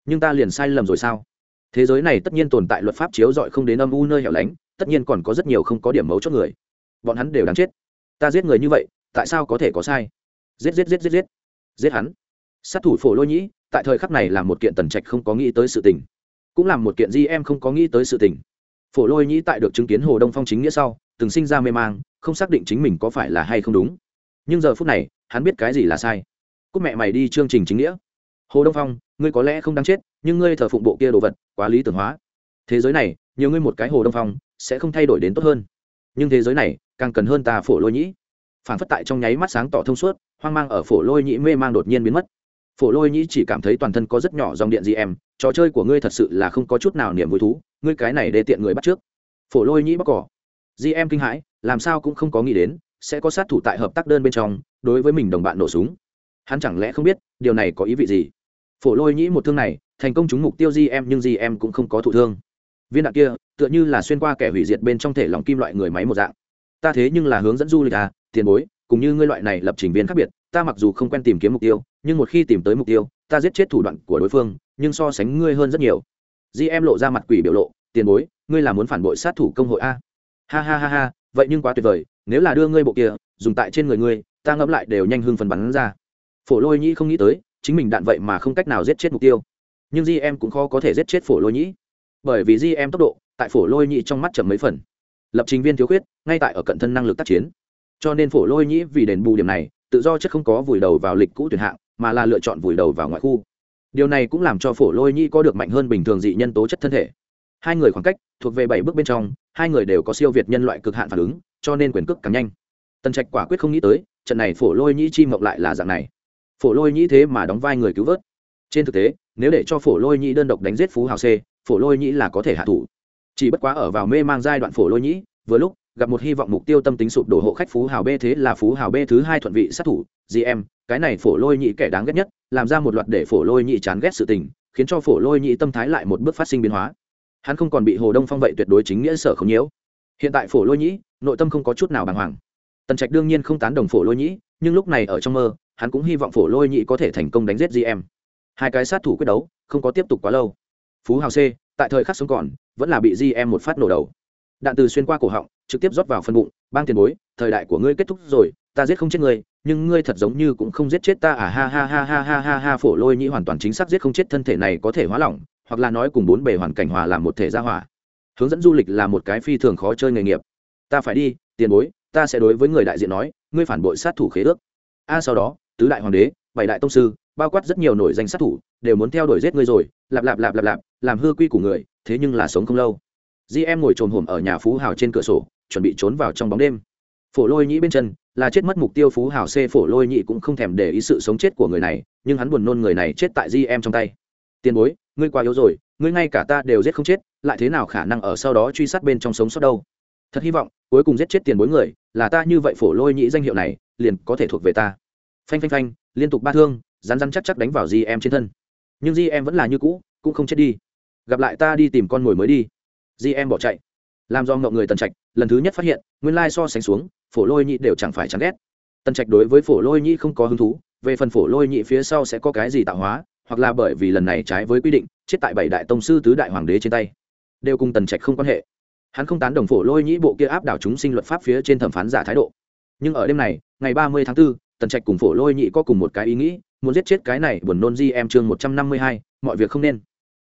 nhưng ta liền sai lầm rồi sao? Thế giới này tất nhiên tồn tại luật pháp chiếu dọi không đến âm u nơi hẻo lánh, tất nhiên còn có rất nhiều không có điểm mấu chốt người. Bọn hắn đều đáng chết. Ta giết người như vậy, tại sao có thể có sai? Giết giết giết giết giết. Giết hắn. Sát thủ phổ lôi nhĩ, tại thời khắc này là một kiện tần trạch không có nghĩ tới sự tình. Cũng là một kiện di em không có nghĩ tới sự tình. Phổ lôi nhĩ tại được chứng kiến hồ đông phong chính nghĩa sau, từng sinh ra mê mang, không xác định chính mình có phải là hay không đúng. Nhưng giờ phút này, hắn biết cái gì là sai. Cúc mẹ mày đi chương trình chính nghĩa. Hồ đông phong ngươi có lẽ không đáng chết, nhưng ngươi thờ phụng bộ kia đồ vật, quá lý tưởng hóa. Thế giới này, nhiều ngươi một cái hồ đông phong, sẽ không thay đổi đến tốt hơn. Nhưng thế giới này, càng cần hơn ta phổ lôi nhĩ. Phản phất tại trong nháy mắt sáng tỏ thông suốt, hoang mang ở phổ lôi nhĩ mê mang đột nhiên biến mất. Phổ lôi nhĩ chỉ cảm thấy toàn thân có rất nhỏ dòng điện gì em, trò chơi của ngươi thật sự là không có chút nào niềm vui thú, ngươi cái này để tiện người bắt trước. Phổ lôi nhĩ bóc cỏ. Di em kinh hãi, làm sao cũng không có nghĩ đến, sẽ có sát thủ tại hợp tác đơn bên trong, đối với mình đồng bạn nổ súng. Hắn chẳng lẽ không biết, điều này có ý vị gì? Phổ lôi nhĩ một thương này, thành công trúng mục tiêu di em nhưng di em cũng không có thụ thương. Viên đạn kia, tựa như là xuyên qua kẻ hủy diệt bên trong thể lòng kim loại người máy một dạng. Ta thế nhưng là hướng dẫn du lịch à tiền bối cũng như ngươi loại này lập trình viên khác biệt, ta mặc dù không quen tìm kiếm mục tiêu, nhưng một khi tìm tới mục tiêu, ta giết chết thủ đoạn của đối phương, nhưng so sánh ngươi hơn rất nhiều. Di em lộ ra mặt quỷ biểu lộ, tiền bối, ngươi là muốn phản bội sát thủ công hội a ha ha ha ha, vậy nhưng quá tuyệt vời, nếu là đưa ngươi bộ kia, dùng tại trên người ngươi, ta ngẫm lại đều nhanh hưng phần bắn ra. Phổ lôi nhĩ không nghĩ tới chính mình đạn vậy mà không cách nào giết chết mục tiêu. Nhưng di em cũng khó có thể giết chết phổ lôi nhĩ. Bởi vì di em tốc độ tại phổ lôi nhĩ trong mắt chậm mấy phần. Lập trình viên thiếu khuyết, ngay tại ở cận thân năng lực tác chiến. Cho nên phổ lôi nhĩ vì đền bù điểm này, tự do chất không có vùi đầu vào lịch cũ tuyển hạng, mà là lựa chọn vùi đầu vào ngoại khu. Điều này cũng làm cho phổ lôi nhĩ có được mạnh hơn bình thường dị nhân tố chất thân thể. Hai người khoảng cách, thuộc về bảy bước bên trong, hai người đều có siêu việt nhân loại cực hạn phản ứng, cho nên quyền cước càng nhanh. Tần trạch quả quyết không nghĩ tới, trận này phổ lôi nhĩ chi mộng lại là dạng này phổ lôi nhĩ thế mà đóng vai người cứu vớt. Trên thực tế, nếu để cho phổ lôi nhĩ đơn độc đánh giết phú hào c phổ lôi nhĩ là có thể hạ thủ. Chỉ bất quá ở vào mê mang giai đoạn phổ lôi nhĩ, vừa lúc, gặp một hy vọng mục tiêu tâm tính sụp đổ hộ khách phú hào b thế là phú hào b thứ hai thuận vị sát thủ gm cái này phổ lôi nhĩ kẻ đáng ghét nhất, làm ra một loạt để phổ lôi nhĩ chán ghét sự tình, khiến cho phổ lôi nhĩ tâm thái lại một bước phát sinh biến hóa. Hắn không còn bị hồ đông phong vậy tuyệt đối chính nghĩa sở không nhiễu. Hiện tại phổ lôi nhĩ, nội tâm không có chút nào bàng hoàng. Tần trạch đương nhiên không tán đồng phổ lôi nhĩ, nhưng lúc này ở trong mơ hắn cũng hy vọng phổ lôi nhị có thể thành công đánh giết gm hai cái sát thủ quyết đấu, không có tiếp tục quá lâu. Phú hào c, tại thời khắc sống còn, vẫn là bị gm một phát nổ đầu. Đạn từ xuyên qua cổ họng, trực tiếp rót vào phân bụng, bang tiền bối, thời đại của ngươi kết thúc rồi, ta giết không chết ngươi, nhưng ngươi thật giống như cũng không giết chết ta à ha ha ha ha ha ha ha, phổ lôi nhĩ hoàn toàn chính xác giết không chết thân thể này có thể hóa lỏng, hoặc là nói cùng bốn bề hoàn cảnh hòa làm một thể gia hỏa. Hướng dẫn du lịch là một cái phi thường khó chơi nghề nghiệp. Ta phải đi, tiền bối, ta sẽ đối với người đại diện nói, ngươi phản bội sát thủ khế ước. A sau đó tứ đại hoàng đế, bảy đại tông sư, bao quát rất nhiều nổi danh sát thủ, đều muốn theo đuổi giết ngươi rồi, lạp lạp lạp lạp lạp, làm hư quy của người, thế nhưng là sống không lâu. Di em ngồi trồm hổm ở nhà phú hào trên cửa sổ, chuẩn bị trốn vào trong bóng đêm. Phổ lôi nhĩ bên chân, là chết mất mục tiêu phú hào c, phổ lôi nhĩ cũng không thèm để ý sự sống chết của người này, nhưng hắn buồn nôn người này chết tại di em trong tay. Tiền bối, ngươi quá yếu rồi, ngươi ngay cả ta đều giết không chết, lại thế nào khả năng ở sau đó truy sát bên trong sống sót đâu? Thật hy vọng, cuối cùng giết chết tiền bối người, là ta như vậy phổ lôi nhĩ danh hiệu này, liền có thể thuộc về ta phanh phanh phanh liên tục ba thương rắn rắn chắc chắc đánh vào di em trên thân. Nhưng di em vẫn là như cũ cũng không chết đi. Gặp lại ta đi tìm con mồi mới đi. Di em bỏ chạy. Làm do ngậu người tần trạch lần thứ nhất phát hiện nguyên lai so sánh xuống phổ lôi nhị đều chẳng phải chán ghét. Tần trạch đối với phổ lôi nhị không có hứng thú về phần phổ lôi nhị phía sau sẽ có cái gì tạo hóa hoặc là bởi vì lần này trái với quy định chết tại bảy đại tông sư tứ đại hoàng đế trên tay. Đều cùng tần trạch không quan hệ. Hắn không tán đồng phổ lôi nhĩ bộ kia áp đảo chúng sinh luật pháp phía trên thẩm phán giả thái độ. Nhưng ở đêm này ngày ba mươi tháng 4, tần trạch cùng phổ lôi nhị có cùng một cái ý nghĩ muốn giết chết cái này buồn nôn di em chương một trăm năm mươi hai mọi việc không nên.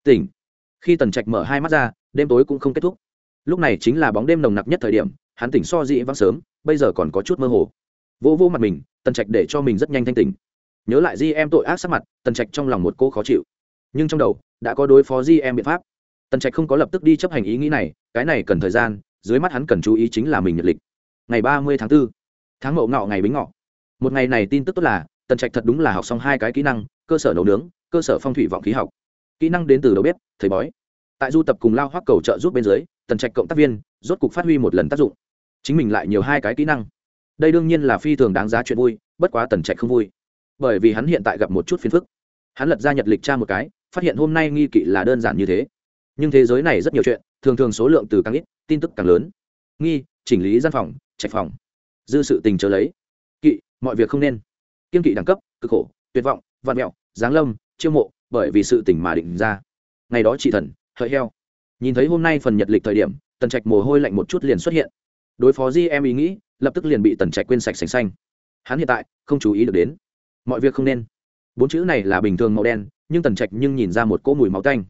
Tỉnh. Khi tần trạch mở hai mắt ra đêm tối cũng không kết thúc. Lúc này chính là bóng đêm nồng nặc nhất thời điểm hắn tỉnh so dị vắng sớm bây giờ còn có chút mơ hồ. Vô vô mặt mình tần trạch để cho mình rất nhanh thanh tỉnh. Nhớ lại di em tội ác sắc mặt tần trạch trong lòng một cô khó chịu. Nhưng trong đầu đã có đối phó di em biện pháp. Tần trạch không có lập tức đi chấp hành ý nghĩ này cái này cần thời gian dưới mắt hắn cần chú ý chính là mình nhật lịch. Ngày ba mươi tháng 4, tháng mậu ngọ ngày bính ngọ một ngày này tin tức tốt là, tần trạch thật đúng là học xong hai cái kỹ năng, cơ sở nấu nướng, cơ sở phong thủy vọng khí học. Kỹ năng đến từ đầu bếp, thầy bói. Tại du tập cùng lao hoác cầu trợ giúp bên dưới, tần trạch cộng tác viên rốt cục phát huy một lần tác dụng. Chính mình lại nhiều hai cái kỹ năng. Đây đương nhiên là phi thường đáng giá chuyện vui, bất quá tần trạch không vui. Bởi vì hắn hiện tại gặp một chút phiền phức. Hắn lật ra nhật lịch tra một cái, phát hiện hôm nay nghi kỵ là đơn giản như thế. Nhưng thế giới này rất nhiều chuyện, thường thường số lượng từ càng ít, tin tức càng lớn. Nghi, chỉnh lý gian phòng, trạch phòng. Dư sự tình chớ lấy mọi việc không nên. Kiên kỵ đẳng cấp, cực khổ, tuyệt vọng vạn mẹo, giáng lâm, chiêu mộ, bởi vì sự tỉnh mà định ra. Ngày đó chị thần, hợi heo. Nhìn thấy hôm nay phần nhật lịch thời điểm, tần trạch mồ hôi lạnh một chút liền xuất hiện. Đối phó di em ý nghĩ, lập tức liền bị tần trạch quên sạch sành xanh. Hắn hiện tại, không chú ý được đến. Mọi việc không nên. Bốn chữ này là bình thường màu đen, nhưng tần trạch nhưng nhìn ra một cỗ mùi máu tanh.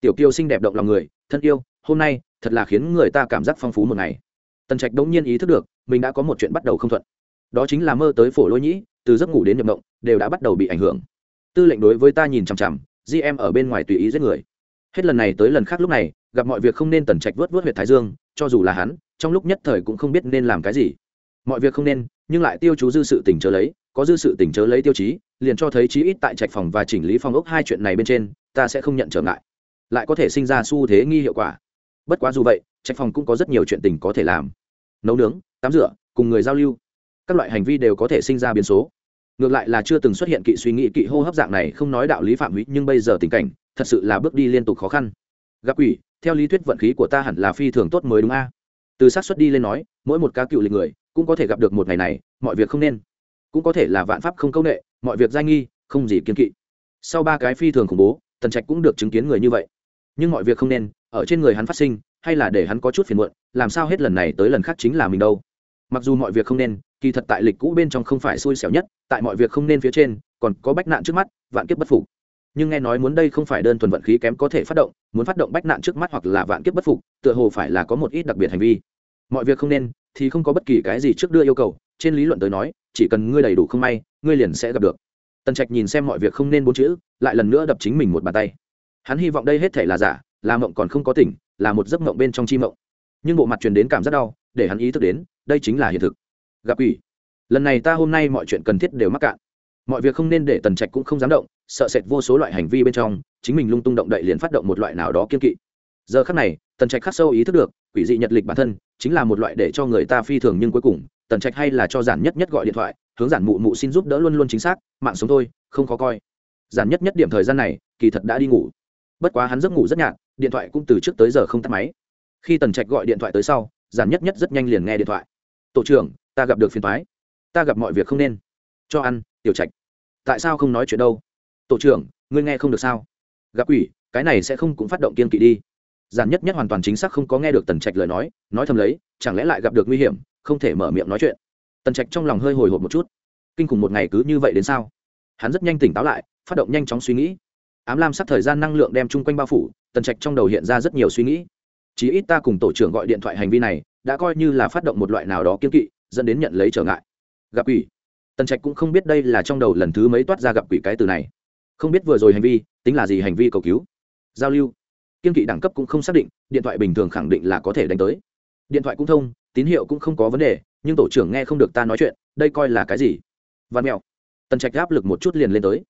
Tiểu kiêu xinh đẹp động lòng người, thân yêu, hôm nay thật là khiến người ta cảm giác phong phú một ngày. Tần trạch đống nhiên ý thức được, mình đã có một chuyện bắt đầu không thuận đó chính là mơ tới phổ lôi nhĩ, từ giấc ngủ đến nhập mộng, đều đã bắt đầu bị ảnh hưởng. Tư lệnh đối với ta nhìn chằm chằm di em ở bên ngoài tùy ý giết người. Hết lần này tới lần khác lúc này, gặp mọi việc không nên tần trạch vớt vớt huyệt thái dương, cho dù là hắn, trong lúc nhất thời cũng không biết nên làm cái gì. Mọi việc không nên, nhưng lại tiêu chú dư sự tỉnh chớ lấy, có dư sự tỉnh chớ lấy tiêu chí, liền cho thấy chí ít tại trạch phòng và chỉnh lý phòng ốc hai chuyện này bên trên, ta sẽ không nhận trở ngại. Lại có thể sinh ra xu thế nghi hiệu quả. Bất quá dù vậy, trạch phòng cũng có rất nhiều chuyện tình có thể làm. Nấu nướng, tắm rửa, cùng người giao lưu các loại hành vi đều có thể sinh ra biến số. Ngược lại là chưa từng xuất hiện kỵ suy nghĩ kỵ hô hấp dạng này không nói đạo lý phạm hủy, nhưng bây giờ tình cảnh, thật sự là bước đi liên tục khó khăn. Gặp quỷ, theo lý thuyết vận khí của ta hẳn là phi thường tốt mới đúng a. Từ sát xuất đi lên nói, mỗi một ca cựu lịch người, cũng có thể gặp được một ngày này, mọi việc không nên. Cũng có thể là vạn pháp không công nghệ mọi việc giai nghi, không gì kiên kỵ. Sau ba cái phi thường khủng bố, tần trạch cũng được chứng kiến người như vậy. Nhưng mọi việc không nên, ở trên người hắn phát sinh, hay là để hắn có chút phiền muộn, làm sao hết lần này tới lần khác chính là mình đâu. Mặc dù mọi việc không nên kỳ thật tại lịch cũ bên trong không phải xui xẻo nhất, tại mọi việc không nên phía trên, còn có bách nạn trước mắt, vạn kiếp bất phục. Nhưng nghe nói muốn đây không phải đơn thuần vận khí kém có thể phát động, muốn phát động bách nạn trước mắt hoặc là vạn kiếp bất phục, tựa hồ phải là có một ít đặc biệt hành vi. Mọi việc không nên, thì không có bất kỳ cái gì trước đưa yêu cầu, trên lý luận tới nói, chỉ cần ngươi đầy đủ không may, ngươi liền sẽ gặp được. Tần trạch nhìn xem mọi việc không nên bốn chữ, lại lần nữa đập chính mình một bàn tay. Hắn hy vọng đây hết thể là giả, là mộng còn không có tỉnh, là một giấc mộng bên trong chi mộng. Nhưng bộ mặt truyền đến cảm giác đau, để hắn ý thức đến, đây chính là hiện thực gặp ủy. Lần này ta hôm nay mọi chuyện cần thiết đều mắc cạn. Mọi việc không nên để tần trạch cũng không dám động, sợ sệt vô số loại hành vi bên trong, chính mình lung tung động đậy liền phát động một loại nào đó kiên kỵ. Giờ khắc này, tần trạch khắc sâu ý thức được, quỷ dị nhật lịch bản thân chính là một loại để cho người ta phi thường nhưng cuối cùng, tần trạch hay là cho giản nhất nhất gọi điện thoại, hướng giản mụ mụ xin giúp đỡ luôn luôn chính xác, mạng sống thôi, không khó coi. Giản nhất nhất điểm thời gian này, kỳ thật đã đi ngủ. Bất quá hắn giấc ngủ rất nhạt, điện thoại cũng từ trước tới giờ không tắt máy. Khi tần trạch gọi điện thoại tới sau, giản nhất nhất rất nhanh liền nghe điện thoại. Tổ trưởng ta gặp được phiền thoái, ta gặp mọi việc không nên. Cho ăn, tiểu trạch. Tại sao không nói chuyện đâu? Tổ trưởng, ngươi nghe không được sao? Gặp ủy cái này sẽ không cũng phát động kiên kỵ đi. Giản nhất nhất hoàn toàn chính xác không có nghe được tần trạch lời nói nói thầm lấy, chẳng lẽ lại gặp được nguy hiểm, không thể mở miệng nói chuyện. Tần trạch trong lòng hơi hồi hộp một chút. Kinh khủng một ngày cứ như vậy đến sao? Hắn rất nhanh tỉnh táo lại, phát động nhanh chóng suy nghĩ. Ám lam sắc thời gian năng lượng đem chung quanh bao phủ, tần trạch trong đầu hiện ra rất nhiều suy nghĩ. Chí ít ta cùng tổ trưởng gọi điện thoại hành vi này, đã coi như là phát động một loại nào đó kiên kỵ dẫn đến nhận lấy trở ngại. Gặp quỷ. Tần trạch cũng không biết đây là trong đầu lần thứ mấy toát ra gặp quỷ cái từ này. Không biết vừa rồi hành vi tính là gì hành vi cầu cứu. Giao lưu. Kiên kỵ đẳng cấp cũng không xác định, điện thoại bình thường khẳng định là có thể đánh tới. Điện thoại cũng thông, tín hiệu cũng không có vấn đề, nhưng tổ trưởng nghe không được ta nói chuyện, đây coi là cái gì? Văn mèo tần trạch áp lực một chút liền lên tới.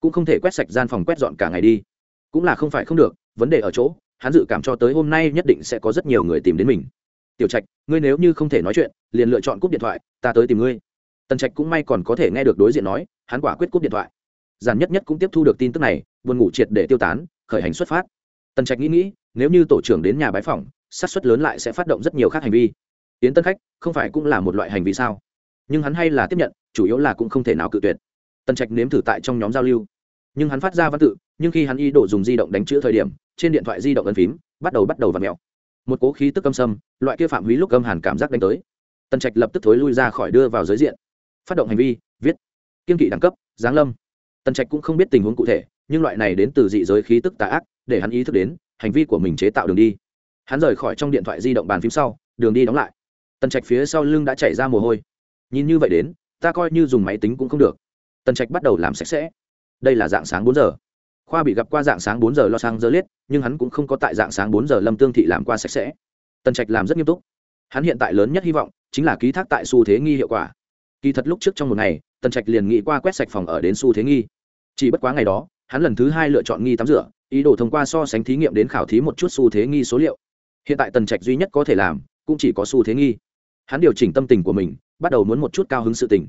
Cũng không thể quét sạch gian phòng quét dọn cả ngày đi. Cũng là không phải không được, vấn đề ở chỗ, hắn dự cảm cho tới hôm nay nhất định sẽ có rất nhiều người tìm đến mình. Tiểu trạch ngươi nếu như không thể nói chuyện, liền lựa chọn cúp điện thoại, ta tới tìm ngươi. Tần trạch cũng may còn có thể nghe được đối diện nói, hắn quả quyết cúp điện thoại. Giản nhất nhất cũng tiếp thu được tin tức này, buồn ngủ triệt để tiêu tán, khởi hành xuất phát. Tần trạch nghĩ nghĩ, nếu như tổ trưởng đến nhà bái phòng sát xuất lớn lại sẽ phát động rất nhiều khác hành vi. Yến tân khách, không phải cũng là một loại hành vi sao? Nhưng hắn hay là tiếp nhận, chủ yếu là cũng không thể nào cự tuyệt. Tần trạch nếm thử tại trong nhóm giao lưu. Nhưng hắn phát ra văn tự, nhưng khi hắn ý đồ dùng di động đánh chữ thời điểm, trên điện thoại di động ấn phím, bắt đầu bắt đầu và mèo một cố khí tức âm sâm, loại kia phạm húy lúc âm hàn cảm giác đánh tới. Tần trạch lập tức thối lui ra khỏi đưa vào giới diện. Phát động hành vi, viết. Kiên kỵ đẳng cấp, giáng lâm. Tần trạch cũng không biết tình huống cụ thể, nhưng loại này đến từ dị giới khí tức tà ác, để hắn ý thức đến, hành vi của mình chế tạo đường đi. Hắn rời khỏi trong điện thoại di động bàn phím sau, đường đi đóng lại. Tần trạch phía sau lưng đã chảy ra mồ hôi. Nhìn như vậy đến, ta coi như dùng máy tính cũng không được. Tần trạch bắt đầu làm sạch sẽ. Đây là dạng sáng bốn giờ khoa bị gặp qua dạng sáng bốn giờ lo sang giờ liết, nhưng hắn cũng không có tại dạng sáng bốn giờ lâm tương thị làm qua sạch sẽ. Tần trạch làm rất nghiêm túc. Hắn hiện tại lớn nhất hy vọng chính là ký thác tại xu thế nghi hiệu quả. Kỳ thật lúc trước trong một ngày, tần trạch liền nghĩ qua quét sạch phòng ở đến xu thế nghi. Chỉ bất quá ngày đó, hắn lần thứ hai lựa chọn nghi tắm rửa, ý đồ thông qua so sánh thí nghiệm đến khảo thí một chút xu thế nghi số liệu. Hiện tại tần trạch duy nhất có thể làm, cũng chỉ có xu thế nghi. Hắn điều chỉnh tâm tình của mình, bắt đầu muốn một chút cao hứng sự tình.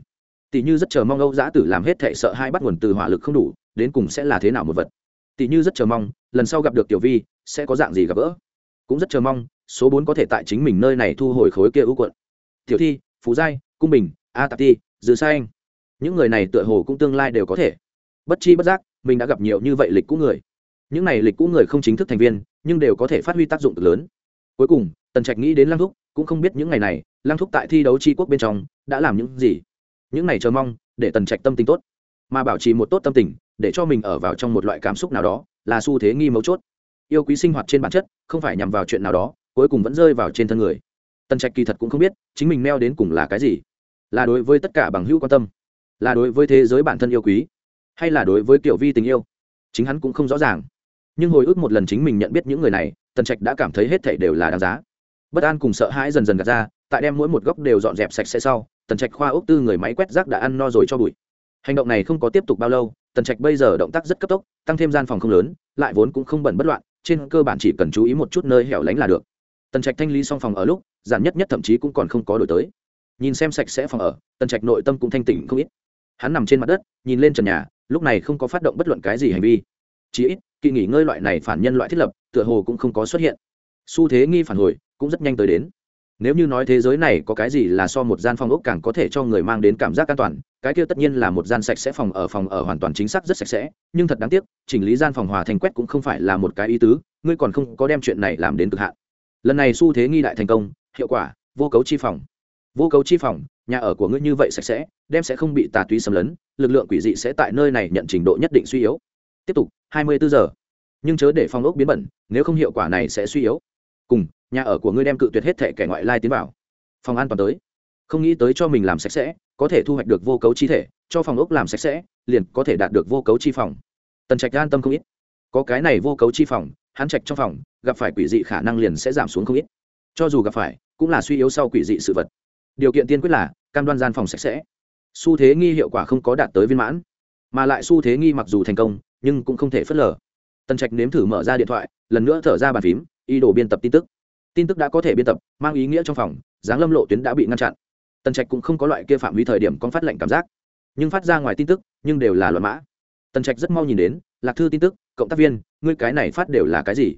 Tỷ như rất chờ mong âu giã tử làm hết thệ sợ hai bắt nguồn từ hỏa lực không đủ đến cùng sẽ là thế nào một vật. Tỷ như rất chờ mong, lần sau gặp được tiểu vi, sẽ có dạng gì gặp gỡ. Cũng rất chờ mong, số bốn có thể tại chính mình nơi này thu hồi khối kia ưu quận. Tiểu thi phú giai, cung bình, a tạp ti dư sa anh. Những người này tựa hồ cũng tương lai đều có thể. Bất chi bất giác, mình đã gặp nhiều như vậy lịch cũ người. Những này lịch cũ người không chính thức thành viên, nhưng đều có thể phát huy tác dụng cực lớn. Cuối cùng, tần trạch nghĩ đến lăng thúc, cũng không biết những ngày này, lăng thúc tại thi đấu tri quốc bên trong, đã làm những gì. Những này chờ mong, để tần trạch tâm tình tốt. Mà bảo trì một tốt tâm tình để cho mình ở vào trong một loại cảm xúc nào đó, là xu thế nghi mấu chốt. Yêu quý sinh hoạt trên bản chất, không phải nhằm vào chuyện nào đó, cuối cùng vẫn rơi vào trên thân người. Tần trạch kỳ thật cũng không biết, chính mình neo đến cùng là cái gì. Là đối với tất cả bằng hữu quan tâm. Là đối với thế giới bản thân yêu quý. Hay là đối với kiểu vi tình yêu. Chính hắn cũng không rõ ràng. Nhưng hồi ức một lần chính mình nhận biết những người này, tần trạch đã cảm thấy hết thảy đều là đáng giá. Bất an cùng sợ hãi dần dần gạt ra, tại đem mỗi một góc đều dọn dẹp sạch sẽ sau, tần trạch khoa ốc tư người máy quét rác đã ăn no rồi cho bụi hành động này không có tiếp tục bao lâu, tần trạch bây giờ động tác rất cấp tốc, tăng thêm gian phòng không lớn, lại vốn cũng không bẩn bất loạn, trên cơ bản chỉ cần chú ý một chút nơi hẻo lánh là được. Tần trạch thanh lý xong phòng ở lúc, giản nhất nhất thậm chí cũng còn không có đổi tới. Nhìn xem sạch sẽ phòng ở, tần trạch nội tâm cũng thanh tỉnh không ít. Hắn nằm trên mặt đất, nhìn lên trần nhà, lúc này không có phát động bất luận cái gì hành vi. Chỉ ít, kỳ nghỉ ngơi loại này phản nhân loại thiết lập, tựa hồ cũng không có xuất hiện. Xu thế nghi phản hồi, cũng rất nhanh tới đến nếu như nói thế giới này có cái gì là so một gian phòng ốc càng có thể cho người mang đến cảm giác an toàn, cái kia tất nhiên là một gian sạch sẽ phòng ở phòng ở hoàn toàn chính xác rất sạch sẽ. Nhưng thật đáng tiếc, chỉnh lý gian phòng hòa thành quét cũng không phải là một cái ý tứ, ngươi còn không có đem chuyện này làm đến cực hạn. Lần này xu thế nghi đại thành công, hiệu quả, vô cấu chi phòng. Vô cấu chi phòng, nhà ở của ngươi như vậy sạch sẽ, đem sẽ không bị tà túy xâm lấn, lực lượng quỷ dị sẽ tại nơi này nhận trình độ nhất định suy yếu. Tiếp tục 24 giờ. Nhưng chớ để phòng ốc biến bẩn, nếu không hiệu quả này sẽ suy yếu. Cùng nhà ở của ngươi đem cự tuyệt hết thệ kẻ ngoại lai tiến vào. Phòng an toàn tới. Không nghĩ tới cho mình làm sạch sẽ, có thể thu hoạch được vô cấu chi thể, cho phòng ốc làm sạch sẽ, liền có thể đạt được vô cấu chi phòng. Tần trạch an tâm không ít. Có cái này vô cấu chi phòng, hắn trạch trong phòng, gặp phải quỷ dị khả năng liền sẽ giảm xuống không ít. Cho dù gặp phải, cũng là suy yếu sau quỷ dị sự vật. Điều kiện tiên quyết là, cam đoan gian phòng sạch sẽ. Xu thế nghi hiệu quả không có đạt tới viên mãn. Mà lại xu thế nghi mặc dù thành công, nhưng cũng không thể phớt lờ. Tần trạch nếm thử mở ra điện thoại, lần nữa thở ra bàn phím, ý đồ biên tập tin tức tin tức đã có thể biên tập, mang ý nghĩa trong phòng giáng lâm lộ tuyến đã bị ngăn chặn. Tần trạch cũng không có loại kia phạm vi thời điểm con phát lệnh cảm giác. Nhưng phát ra ngoài tin tức, nhưng đều là luận mã. Tần trạch rất mau nhìn đến, lạc thư tin tức, cộng tác viên, ngươi cái này phát đều là cái gì?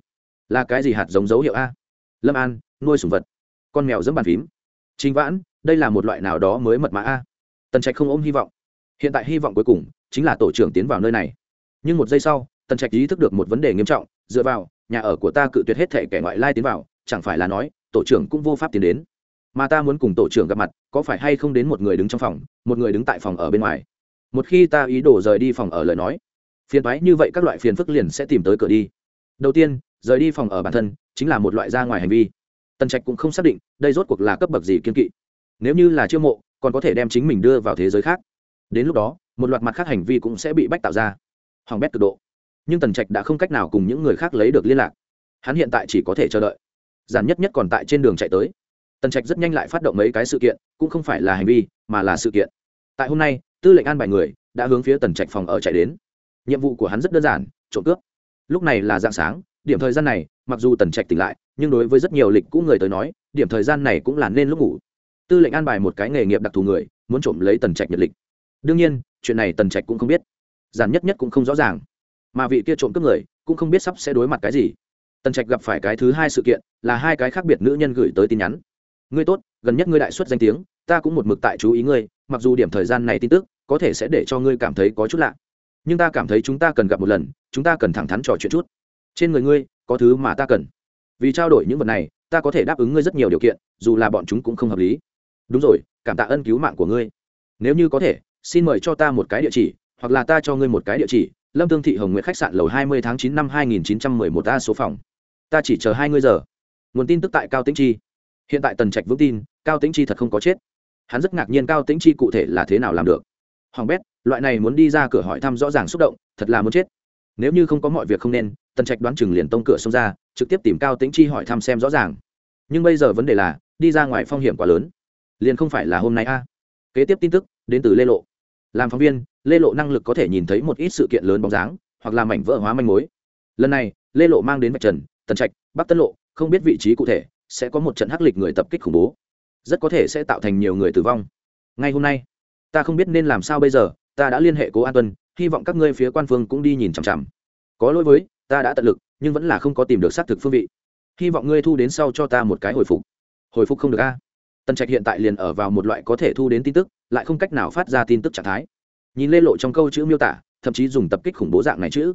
Là cái gì hạt giống dấu hiệu a? Lâm an, nuôi sùng vật. Con mèo dẫm bàn phím. Chính vãn, đây là một loại nào đó mới mật mã a? Tần trạch không ôm hy vọng. Hiện tại hy vọng cuối cùng, chính là tổ trưởng tiến vào nơi này. Nhưng một giây sau, tần trạch ý thức được một vấn đề nghiêm trọng, dựa vào, nhà ở của ta cự tuyệt hết thể kẻ ngoại lai tiến vào chẳng phải là nói, tổ trưởng cũng vô pháp tiến đến. Mà ta muốn cùng tổ trưởng gặp mặt, có phải hay không đến một người đứng trong phòng, một người đứng tại phòng ở bên ngoài? Một khi ta ý đồ rời đi phòng ở lời nói, phiền toái như vậy các loại phiền phức liền sẽ tìm tới cửa đi. Đầu tiên, rời đi phòng ở bản thân chính là một loại ra ngoài hành vi. Tần trạch cũng không xác định đây rốt cuộc là cấp bậc gì kiên kỵ. Nếu như là chiêu mộ, còn có thể đem chính mình đưa vào thế giới khác. Đến lúc đó, một loạt mặt khác hành vi cũng sẽ bị bách tạo ra. Hoàng bét cực độ. Nhưng tần trạch đã không cách nào cùng những người khác lấy được liên lạc. Hắn hiện tại chỉ có thể chờ đợi giản nhất nhất còn tại trên đường chạy tới. Tần trạch rất nhanh lại phát động mấy cái sự kiện, cũng không phải là hành vi, mà là sự kiện. Tại hôm nay, tư lệnh an bài người đã hướng phía tần trạch phòng ở chạy đến. Nhiệm vụ của hắn rất đơn giản, trộm cướp. Lúc này là dạng sáng, điểm thời gian này, mặc dù tần trạch tỉnh lại, nhưng đối với rất nhiều lịch cũ người tới nói, điểm thời gian này cũng là nên lúc ngủ. Tư lệnh an bài một cái nghề nghiệp đặc thù người, muốn trộm lấy tần trạch nhật lịch. Đương nhiên, chuyện này tần trạch cũng không biết. Giản nhất nhất cũng không rõ ràng. Mà vị kia trộm cướp người cũng không biết sắp sẽ đối mặt cái gì tần trạch gặp phải cái thứ hai sự kiện, là hai cái khác biệt nữ nhân gửi tới tin nhắn. Ngươi tốt, gần nhất ngươi đại xuất danh tiếng, ta cũng một mực tại chú ý ngươi, mặc dù điểm thời gian này tin tức, có thể sẽ để cho ngươi cảm thấy có chút lạ. Nhưng ta cảm thấy chúng ta cần gặp một lần, chúng ta cần thẳng thắn trò chuyện chút. Trên người ngươi, có thứ mà ta cần. Vì trao đổi những vật này, ta có thể đáp ứng ngươi rất nhiều điều kiện, dù là bọn chúng cũng không hợp lý. Đúng rồi, cảm tạ ân cứu mạng của ngươi. Nếu như có thể, xin mời cho ta một cái địa chỉ, hoặc là ta cho ngươi một cái địa chỉ, lâm tương thị hồng nguyện khách sạn lầu hai mươi tháng chín năm hai nghìn chín trăm mười một a số phòng ta chỉ chờ hai ngươi giờ. Nguồn tin tức tại cao tĩnh chi. Hiện tại tần trạch vững tin, cao tĩnh chi thật không có chết. Hắn rất ngạc nhiên cao tĩnh chi cụ thể là thế nào làm được. Hoàng bét, loại này muốn đi ra cửa hỏi thăm rõ ràng xúc động, thật là muốn chết. Nếu như không có mọi việc không nên, tần trạch đoán chừng liền tông cửa xông ra, trực tiếp tìm cao tĩnh chi hỏi thăm xem rõ ràng. Nhưng bây giờ vấn đề là, đi ra ngoài phong hiểm quá lớn. Liền không phải là hôm nay a. Kế tiếp tin tức, đến từ lê lộ. Làm phóng viên, lê lộ năng lực có thể nhìn thấy một ít sự kiện lớn bóng dáng, hoặc là mảnh vỡ hóa manh mối. Lần này, lê lộ mang đến vạch trần tần trạch, bắc tân lộ, không biết vị trí cụ thể, sẽ có một trận hắc lịch người tập kích khủng bố. Rất có thể sẽ tạo thành nhiều người tử vong. Ngay hôm nay, ta không biết nên làm sao bây giờ, ta đã liên hệ cố an tuân, hy vọng các ngươi phía quan phương cũng đi nhìn chằm chằm. Có lỗi với, ta đã tận lực, nhưng vẫn là không có tìm được xác thực phương vị. Hy vọng ngươi thu đến sau cho ta một cái hồi phục. Hồi phục không được a? Tần trạch hiện tại liền ở vào một loại có thể thu đến tin tức, lại không cách nào phát ra tin tức trạng thái. Nhìn lê lộ trong câu chữ miêu tả, thậm chí dùng tập kích khủng bố dạng này chữ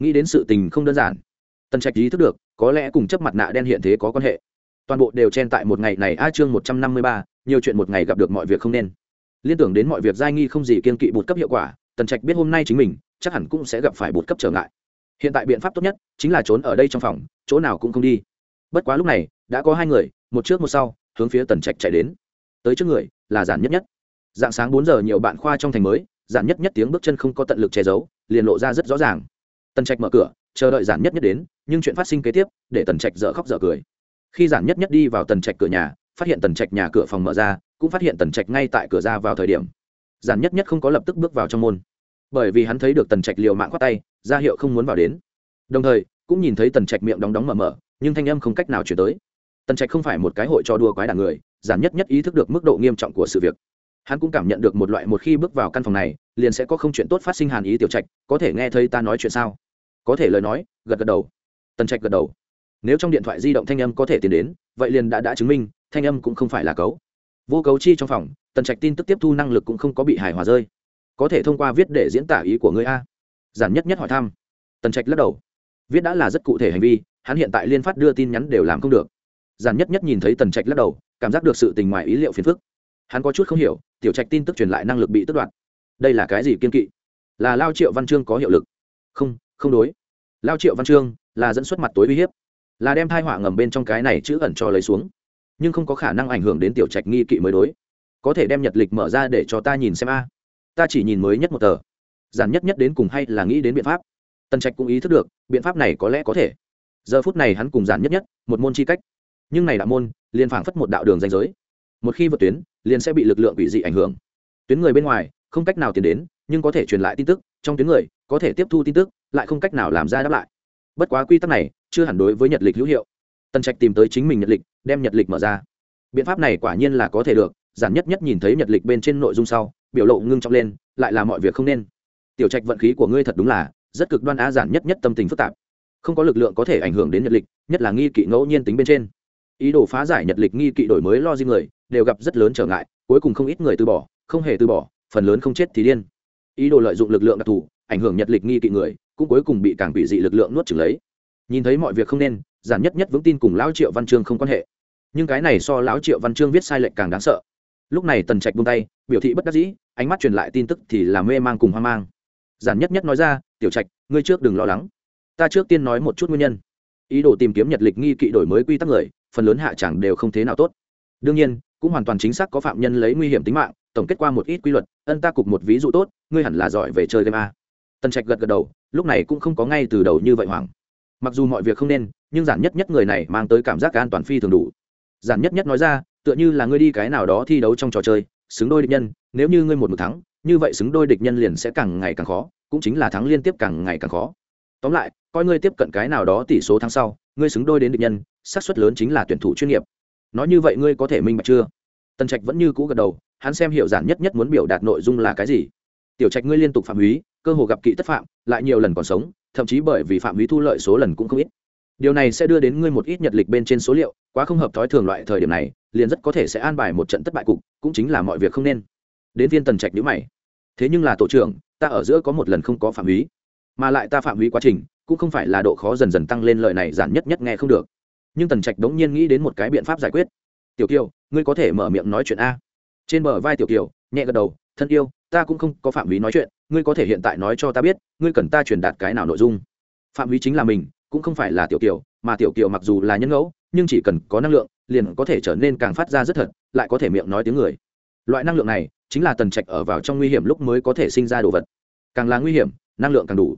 nghĩ đến sự tình không đơn giản tần trạch ý thức được, có lẽ cùng chấp mặt nạ đen hiện thế có quan hệ. Toàn bộ đều chen tại một ngày này a chương một trăm năm mươi ba, nhiều chuyện một ngày gặp được mọi việc không nên. Liên tưởng đến mọi việc giai nghi không gì kiên kỵ bụt cấp hiệu quả, tần trạch biết hôm nay chính mình, chắc hẳn cũng sẽ gặp phải bụt cấp trở ngại. Hiện tại biện pháp tốt nhất, chính là trốn ở đây trong phòng, chỗ nào cũng không đi. Bất quá lúc này, đã có hai người, một trước một sau, hướng phía tần trạch chạy đến. Tới trước người, là giản nhất nhất. Dạng sáng bốn giờ nhiều bạn khoa trong thành mới, giản nhất nhất tiếng bước chân không có tận lực che giấu, liền lộ ra rất rõ ràng tần trạch mở cửa, chờ đợi giản nhất nhất đến, nhưng chuyện phát sinh kế tiếp, để tần trạch dở khóc dở cười. Khi giản nhất nhất đi vào tần trạch cửa nhà, phát hiện tần trạch nhà cửa phòng mở ra, cũng phát hiện tần trạch ngay tại cửa ra vào thời điểm. Giản nhất nhất không có lập tức bước vào trong môn. Bởi vì hắn thấy được tần trạch liều mạng khoát tay, ra hiệu không muốn vào đến. Đồng thời, cũng nhìn thấy tần trạch miệng đóng đóng mở mở, nhưng thanh âm không cách nào chuyển tới. Tần trạch không phải một cái hội cho đua quái đảng người, giản nhất nhất ý thức được mức độ nghiêm trọng của sự việc hắn cũng cảm nhận được một loại một khi bước vào căn phòng này, liền sẽ có không chuyện tốt phát sinh hàn ý tiểu trạch, có thể nghe thấy ta nói chuyện sao? Có thể lời nói, gật gật đầu. Tần trạch gật đầu. Nếu trong điện thoại di động thanh âm có thể tiến đến, vậy liền đã đã chứng minh, thanh âm cũng không phải là cấu. Vô cấu chi trong phòng, tần trạch tin tức tiếp thu năng lực cũng không có bị hài hòa rơi. Có thể thông qua viết để diễn tả ý của người a. Giản nhất nhất hỏi thăm. Tần trạch lắc đầu. Viết đã là rất cụ thể hành vi, hắn hiện tại liên phát đưa tin nhắn đều làm không được. Giản nhất nhất nhìn thấy tần trạch lắc đầu, cảm giác được sự tình ngoài ý liệu phiền phức hắn có chút không hiểu, tiểu trạch tin tức truyền lại năng lực bị tước đoạt. Đây là cái gì kiên kỵ? Là lao triệu văn chương có hiệu lực? Không không đối. Lao triệu văn chương là dẫn xuất mặt tối uy hiếp, là đem thai họa ngầm bên trong cái này chữ ẩn cho lấy xuống. Nhưng không có khả năng ảnh hưởng đến tiểu trạch nghi kỵ mới đối. Có thể đem nhật lịch mở ra để cho ta nhìn xem a. Ta chỉ nhìn mới nhất một tờ. Giản nhất nhất đến cùng hay là nghĩ đến biện pháp. Tần trạch cũng ý thức được, biện pháp này có lẽ có thể. Giờ phút này hắn cùng giản nhất nhất, một môn chi cách. Nhưng này đạo môn, liền phảng phất một đạo đường danh giới một khi vượt tuyến, liền sẽ bị lực lượng bị dị ảnh hưởng. Tuyến người bên ngoài, không cách nào tiến đến, nhưng có thể truyền lại tin tức, trong tuyến người, có thể tiếp thu tin tức, lại không cách nào làm ra đáp lại. Bất quá quy tắc này, chưa hẳn đối với nhật lịch hữu hiệu. Tần trạch tìm tới chính mình nhật lịch, đem nhật lịch mở ra. Biện pháp này quả nhiên là có thể được, giản nhất nhất nhìn thấy nhật lịch bên trên nội dung sau, biểu lộ ngưng trọng lên, lại là mọi việc không nên. Tiểu trạch vận khí của ngươi thật đúng là, rất cực đoan á giản nhất nhất tâm tình phức tạp. Không có lực lượng có thể ảnh hưởng đến nhật lịch, nhất là nghi kỵ ngẫu nhiên tính bên trên ý đồ phá giải nhật lịch nghi kỵ đổi mới lo di người, đều gặp rất lớn trở ngại, cuối cùng không ít người từ bỏ, không hề từ bỏ, phần lớn không chết thì điên. Ý đồ lợi dụng lực lượng đặc thù, ảnh hưởng nhật lịch nghi kỵ người, cũng cuối cùng bị càng quỷ dị lực lượng nuốt chửng lấy. Nhìn thấy mọi việc không nên, giản nhất nhất vững tin cùng lão triệu văn chương không quan hệ. Nhưng cái này so lão triệu văn chương viết sai lệch càng đáng sợ. Lúc này tần trạch buông tay, biểu thị bất đắc dĩ, ánh mắt truyền lại tin tức thì là mê mang cùng hoang mang. Giản nhất nhất nói ra, tiểu trạch, ngươi trước đừng lo lắng. Ta trước tiên nói một chút nguyên nhân. Ý đồ tìm kiếm nhật lịch nghi kỵ đổi mới quy tắc người phần lớn hạ chẳng đều không thế nào tốt. Đương nhiên, cũng hoàn toàn chính xác có phạm nhân lấy nguy hiểm tính mạng, tổng kết qua một ít quy luật, ân ta cục một ví dụ tốt, ngươi hẳn là giỏi về chơi game a. Tần trạch gật gật đầu, lúc này cũng không có ngay từ đầu như vậy hoảng. Mặc dù mọi việc không nên, nhưng giản nhất nhất người này mang tới cảm giác an toàn phi thường đủ. Giản nhất nhất nói ra, tựa như là ngươi đi cái nào đó thi đấu trong trò chơi, xứng đôi địch nhân, nếu như ngươi một một thắng, như vậy xứng đôi địch nhân liền sẽ càng ngày càng khó, cũng chính là thắng liên tiếp càng ngày càng khó tóm lại, coi ngươi tiếp cận cái nào đó tỷ số tháng sau, ngươi xứng đôi đến địch nhân, xác suất lớn chính là tuyển thủ chuyên nghiệp. Nói như vậy ngươi có thể minh bạch chưa? Tần trạch vẫn như cũ gật đầu, hắn xem hiểu giản nhất nhất muốn biểu đạt nội dung là cái gì. Tiểu trạch ngươi liên tục phạm húy cơ hồ gặp kỵ tất phạm, lại nhiều lần còn sống, thậm chí bởi vì phạm húy thu lợi số lần cũng không ít. Điều này sẽ đưa đến ngươi một ít nhật lịch bên trên số liệu, quá không hợp thói thường loại thời điểm này, liền rất có thể sẽ an bài một trận thất bại cục, cũng chính là mọi việc không nên. Đến viên tần trạch nhữ mày. Thế nhưng là tổ trưởng, ta ở giữa có một lần không có phạm húy mà lại ta phạm hủy quá trình, cũng không phải là độ khó dần dần tăng lên lợi này giản nhất nhất nghe không được. Nhưng tần trạch đống nhiên nghĩ đến một cái biện pháp giải quyết. Tiểu kiều, ngươi có thể mở miệng nói chuyện a. Trên bờ vai tiểu kiều, nhẹ gật đầu, thân yêu, ta cũng không có phạm hủy nói chuyện, ngươi có thể hiện tại nói cho ta biết, ngươi cần ta truyền đạt cái nào nội dung. Phạm hủy chính là mình, cũng không phải là tiểu kiều, mà tiểu kiều mặc dù là nhân ngẫu, nhưng chỉ cần có năng lượng, liền có thể trở nên càng phát ra rất thật, lại có thể miệng nói tiếng người. Loại năng lượng này, chính là tần trạch ở vào trong nguy hiểm lúc mới có thể sinh ra đồ vật. Càng là nguy hiểm, năng lượng càng đủ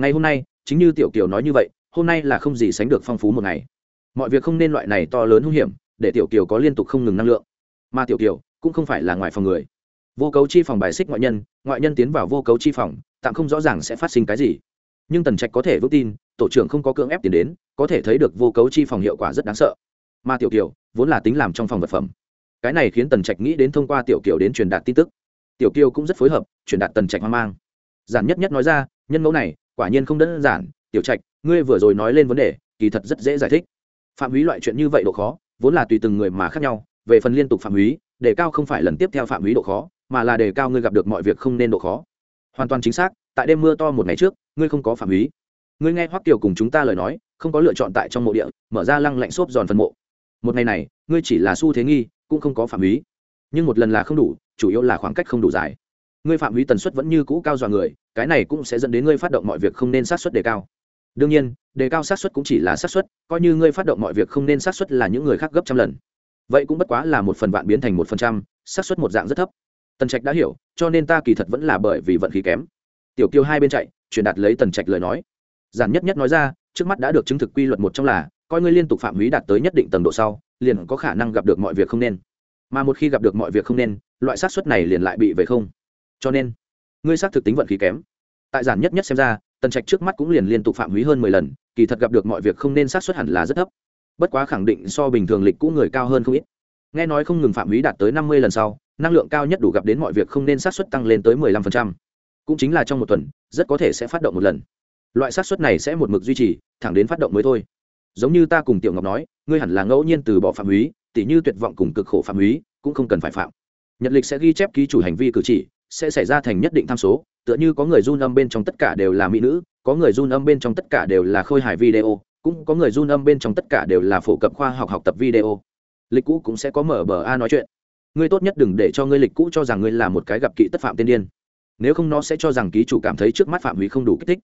ngày hôm nay, chính như tiểu kiều nói như vậy, hôm nay là không gì sánh được phong phú một ngày. Mọi việc không nên loại này to lớn hung hiểm, để tiểu kiều có liên tục không ngừng năng lượng. Mà tiểu kiều cũng không phải là ngoài phòng người. Vô cấu chi phòng bài xích ngoại nhân ngoại nhân tiến vào vô cấu chi phòng, tạm không rõ ràng sẽ phát sinh cái gì. Nhưng tần trạch có thể vững tin, tổ trưởng không có cưỡng ép tiền đến, có thể thấy được vô cấu chi phòng hiệu quả rất đáng sợ. Mà tiểu kiều vốn là tính làm trong phòng vật phẩm. Cái này khiến tần trạch nghĩ đến thông qua tiểu kiều đến truyền đạt tin tức. Tiểu kiều cũng rất phối hợp, truyền đạt tần trạch hoang mang. Giản nhất nhất nói ra, nhân mẫu này quả nhiên không đơn giản, tiểu trạch, ngươi vừa rồi nói lên vấn đề, kỳ thật rất dễ giải thích. Phạm húy loại chuyện như vậy độ khó, vốn là tùy từng người mà khác nhau, về phần liên tục phạm húy, đề cao không phải lần tiếp theo phạm húy độ khó, mà là đề cao ngươi gặp được mọi việc không nên độ khó. Hoàn toàn chính xác, tại đêm mưa to một ngày trước, ngươi không có phạm húy. Ngươi nghe hoắc kiều cùng chúng ta lời nói, không có lựa chọn tại trong mộ địa, mở ra lăng lạnh xốp giòn phần mộ. Một ngày này, ngươi chỉ là xu thế nghi, cũng không có phạm húy. Nhưng một lần là không đủ, chủ yếu là khoảng cách không đủ dài. Ngươi phạm húy tần suất vẫn như cũ cao dọa người cái này cũng sẽ dẫn đến ngươi phát động mọi việc không nên sát suất đề cao. Đương nhiên, đề cao sát suất cũng chỉ là sát suất, coi như ngươi phát động mọi việc không nên sát suất là những người khác gấp trăm lần. Vậy cũng bất quá là một phần vạn biến thành một phần trăm sát suất một dạng rất thấp. Tần trạch đã hiểu, cho nên ta kỳ thật vẫn là bởi vì vận khí kém. Tiểu kiêu hai bên chạy, truyền đạt lấy tần trạch lời nói. Giản nhất nhất nói ra, trước mắt đã được chứng thực quy luật một trong là, coi ngươi liên tục phạm húy đạt tới nhất định tầng độ sau, liền có khả năng gặp được mọi việc không nên. Mà một khi gặp được mọi việc không nên, loại sát suất này liền lại bị về không. Cho nên ngươi xác thực tính vận khí kém. Tại giản nhất nhất xem ra, tần trạch trước mắt cũng liền liên tục phạm húy hơn mười lần, kỳ thật gặp được mọi việc không nên sát suất hẳn là rất thấp. Bất quá khẳng định so bình thường lịch cũ người cao hơn không ít. Nghe nói không ngừng phạm húy đạt tới năm mươi lần sau, năng lượng cao nhất đủ gặp đến mọi việc không nên sát suất tăng lên tới mười lăm phần trăm. Cũng chính là trong một tuần, rất có thể sẽ phát động một lần. Loại sát suất này sẽ một mực duy trì, thẳng đến phát động mới thôi. Giống như ta cùng tiểu ngọc nói, ngươi hẳn là ngẫu nhiên từ bỏ phạm húy tỉ như tuyệt vọng cùng cực khổ phạm húy cũng không cần phải phạm. Nhật lịch sẽ ghi chép ký chủ hành vi cử chỉ sẽ xảy ra thành nhất định tham số, tựa như có người run âm bên trong tất cả đều là mỹ nữ, có người run âm bên trong tất cả đều là khôi hài video, cũng có người run âm bên trong tất cả đều là phổ cập khoa học học tập video. Lịch cũ cũng sẽ có mở bờ a nói chuyện. Ngươi tốt nhất đừng để cho ngươi lịch cũ cho rằng ngươi là một cái gặp kỵ tất phạm tiên điên. Nếu không nó sẽ cho rằng ký chủ cảm thấy trước mắt phạm hủy không đủ kích thích.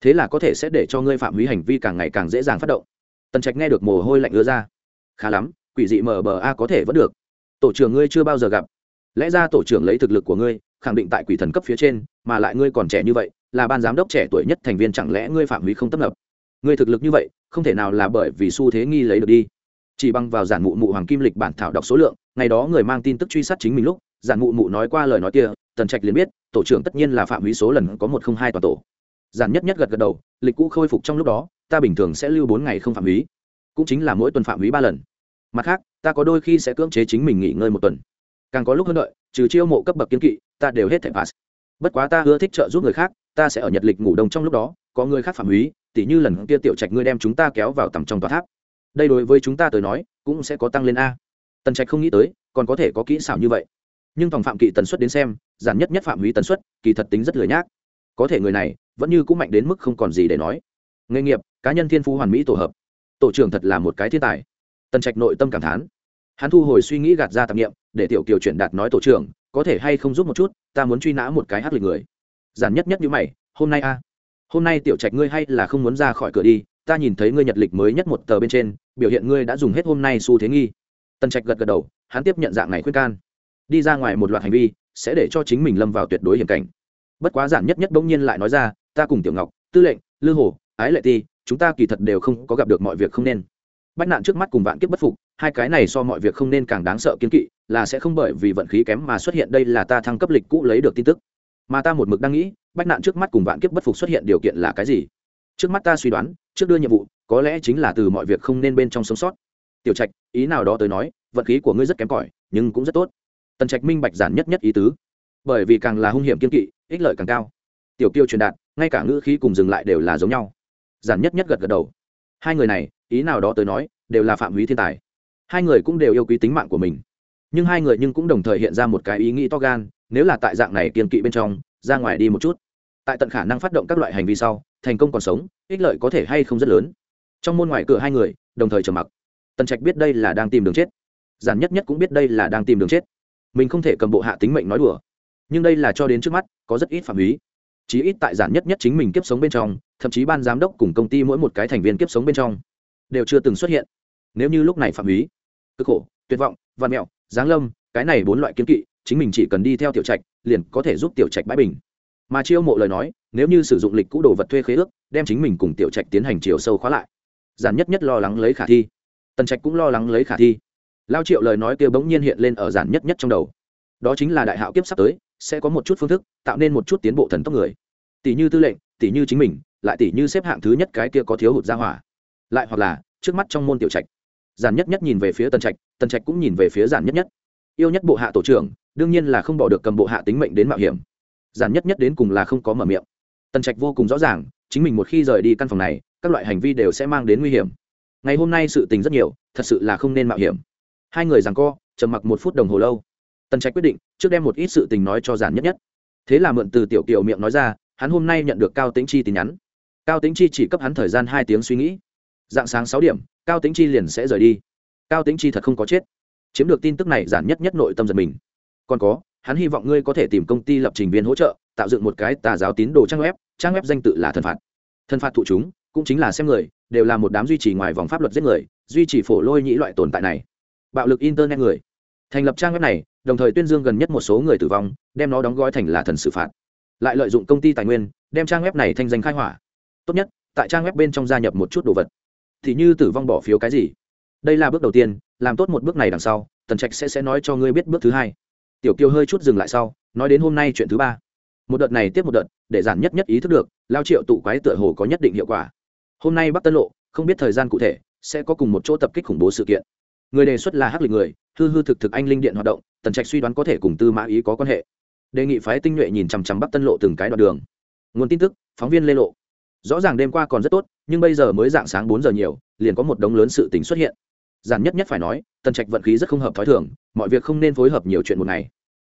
Thế là có thể sẽ để cho ngươi phạm hủy hành vi càng ngày càng dễ dàng phát động. Tần trạch nghe được mồ hôi lạnh ứa ra. Khá lắm, quỷ dị mở bờ a có thể vẫn được. Tổ trưởng ngươi chưa bao giờ gặp. Lẽ ra tổ trưởng lấy thực lực của ngươi khẳng định tại quỷ thần cấp phía trên, mà lại ngươi còn trẻ như vậy, là ban giám đốc trẻ tuổi nhất thành viên chẳng lẽ ngươi phạm húy không tấp nập? Ngươi thực lực như vậy, không thể nào là bởi vì xu thế nghi lấy được đi. Chỉ bằng vào giản mụ mụ hoàng kim lịch bản thảo đọc số lượng, ngày đó người mang tin tức truy sát chính mình lúc, giản mụ mụ nói qua lời nói kia, tần trạch liền biết, tổ trưởng tất nhiên là phạm húy số lần có một không hai toàn tổ. Giản nhất nhất gật gật đầu, lịch cũ khôi phục trong lúc đó, ta bình thường sẽ lưu bốn ngày không phạm húy cũng chính là mỗi tuần phạm húy ba lần. Mặt khác, ta có đôi khi sẽ cưỡng chế chính mình nghỉ ngơi một tuần càng có lúc hơn đợi, trừ chiêu mộ cấp bậc kiến kỵ, ta đều hết thẻ pass. Bất quá ta ưa thích trợ giúp người khác, ta sẽ ở nhật lịch ngủ đông trong lúc đó, có người khác phạm húy tỉ như lần kia tiểu trạch ngươi đem chúng ta kéo vào tầm trong tòa tháp. Đây đối với chúng ta tới nói, cũng sẽ có tăng lên a. Tần trạch không nghĩ tới, còn có thể có kỹ xảo như vậy. Nhưng phòng phạm kỵ tần suất đến xem, giản nhất nhất phạm húy tần suất, kỳ thật tính rất lười nhác. Có thể người này, vẫn như cũng mạnh đến mức không còn gì để nói. Nghề nghiệp, cá nhân thiên phú hoàn mỹ tổ hợp. Tổ trưởng thật là một cái thiên tài. Tần trạch nội tâm cảm thán hắn thu hồi suy nghĩ gạt ra tạp nghiệm để tiểu kiều chuyển đạt nói tổ trưởng, có thể hay không giúp một chút, ta muốn truy nã một cái hát lịch người. Giản nhất nhất như mày, hôm nay a, hôm nay tiểu trạch ngươi hay là không muốn ra khỏi cửa đi, ta nhìn thấy ngươi nhật lịch mới nhất một tờ bên trên, biểu hiện ngươi đã dùng hết hôm nay xu thế nghi. Tần trạch gật gật đầu, hắn tiếp nhận dạng này khuyên can. Đi ra ngoài một loạt hành vi, sẽ để cho chính mình lâm vào tuyệt đối hiểm cảnh. Bất quá giản nhất nhất bỗng nhiên lại nói ra, ta cùng tiểu ngọc, tư lệnh, lư hồ, ái lệ ti, chúng ta kỳ thật đều không có gặp được mọi việc không nên. Bách nạn trước mắt cùng vạn kiếp bất phục hai cái này so mọi việc không nên càng đáng sợ kiên kỵ, là sẽ không bởi vì vận khí kém mà xuất hiện đây là ta thăng cấp lịch cũ lấy được tin tức. Mà ta một mực đang nghĩ, bách nạn trước mắt cùng vạn kiếp bất phục xuất hiện điều kiện là cái gì? Trước mắt ta suy đoán, trước đưa nhiệm vụ, có lẽ chính là từ mọi việc không nên bên trong sống sót. Tiểu trạch, ý nào đó tới nói, vận khí của ngươi rất kém cỏi, nhưng cũng rất tốt. Tần trạch minh bạch giản nhất nhất ý tứ. Bởi vì càng là hung hiểm kiên kỵ, ích lợi càng cao. Tiểu kiêu truyền đạt, ngay cả ngữ khí cùng dừng lại đều là giống nhau. Giản nhất nhất gật gật đầu. Hai người này, ý nào đó tới nói, đều là phạm húy thiên tài hai người cũng đều yêu quý tính mạng của mình. Nhưng hai người nhưng cũng đồng thời hiện ra một cái ý nghĩ to gan, nếu là tại dạng này kiên kỵ bên trong, ra ngoài đi một chút. Tại tận khả năng phát động các loại hành vi sau, thành công còn sống, ích lợi có thể hay không rất lớn. Trong môn ngoài cửa hai người, đồng thời trầm mặc. Tần trạch biết đây là đang tìm đường chết. Giản nhất nhất cũng biết đây là đang tìm đường chết. Mình không thể cầm bộ hạ tính mệnh nói đùa. Nhưng đây là cho đến trước mắt, có rất ít phạm ý chí ít tại giản nhất nhất chính mình kiếp sống bên trong, thậm chí ban giám đốc cùng công ty mỗi một cái thành viên kiếp sống bên trong, đều chưa từng xuất hiện. Nếu như lúc này phạm ý cực khổ, tuyệt vọng văn mẹo, giáng lâm, cái này bốn loại kiến kỵ, chính mình chỉ cần đi theo tiểu trạch, liền có thể giúp tiểu trạch bãi bình. Mà chiêu mộ lời nói, nếu như sử dụng lịch cũ đồ vật thuê khế ước, đem chính mình cùng tiểu trạch tiến hành chiều sâu khóa lại. Giản nhất nhất lo lắng lấy khả thi. Tần trạch cũng lo lắng lấy khả thi. Lao triệu lời nói kia bỗng nhiên hiện lên ở giản nhất nhất trong đầu. Đó chính là đại hạo kiếp sắp tới, sẽ có một chút phương thức, tạo nên một chút tiến bộ thần tốc người. Tỷ như tư lệnh, tỷ như chính mình, lại tỷ như xếp hạng thứ nhất cái kia có thiếu hụt ra hỏa. Lại hoặc là, trước mắt trong môn tiểu trạch giản nhất nhất nhìn về phía tần trạch tần trạch cũng nhìn về phía giản nhất nhất. Yêu nhất bộ hạ tổ trưởng, đương nhiên là không bỏ được cầm bộ hạ tính mệnh đến mạo hiểm. Giản nhất nhất đến cùng là không có mở miệng. Tần trạch vô cùng rõ ràng, chính mình một khi rời đi căn phòng này, các loại hành vi đều sẽ mang đến nguy hiểm. Ngày hôm nay sự tình rất nhiều, thật sự là không nên mạo hiểm. Hai người rằng co, trầm mặc một phút đồng hồ lâu. Tần trạch quyết định, trước đem một ít sự tình nói cho giản nhất nhất. Thế là mượn từ tiểu kiều miệng nói ra, hắn hôm nay nhận được cao tính chi tin nhắn. Cao tính chi chỉ cấp hắn thời gian hai tiếng suy nghĩ. Dạng sáng sáu điểm cao tính chi liền sẽ rời đi. Cao tính chi thật không có chết. Chiếm được tin tức này giản nhất nhất nội tâm giật mình. Còn có, hắn hy vọng ngươi có thể tìm công ty lập trình viên hỗ trợ, tạo dựng một cái tà giáo tín đồ trang web trang web danh tự là thần phạt. Thần phạt thụ chúng, cũng chính là xem người, đều là một đám duy trì ngoài vòng pháp luật giết người, duy trì phổ lôi nhĩ loại tồn tại này. Bạo lực internet người. Thành lập trang web này, đồng thời tuyên dương gần nhất một số người tử vong, đem nó đóng gói thành là thần xử phạt. Lại lợi dụng công ty tài nguyên, đem trang web này thành danh khai hỏa. Tốt nhất, tại trang web bên trong gia nhập một chút đồ vật thì như tử vong bỏ phiếu cái gì? Đây là bước đầu tiên, làm tốt một bước này đằng sau, tần trạch sẽ sẽ nói cho ngươi biết bước thứ hai. Tiểu kiều hơi chút dừng lại sau, nói đến hôm nay chuyện thứ ba. Một đợt này tiếp một đợt, để giản nhất nhất ý thức được, lao triệu tụ quái tựa hồ có nhất định hiệu quả. Hôm nay bắc tân lộ, không biết thời gian cụ thể, sẽ có cùng một chỗ tập kích khủng bố sự kiện. Người đề xuất là hắc lịch người, hư hư thực thực anh linh điện hoạt động, tần trạch suy đoán có thể cùng tư mã ý có quan hệ. Đề nghị phái tinh nhuệ nhìn chằm chằm bắc tân lộ từng cái đoạn đường. Nguồn tin tức, phóng viên lê lộ rõ ràng đêm qua còn rất tốt, nhưng bây giờ mới dạng sáng bốn giờ nhiều, liền có một đống lớn sự tình xuất hiện. Giản nhất nhất phải nói, tần trạch vận khí rất không hợp t h ó i thường, mọi việc không nên phối hợp nhiều chuyện một ngày.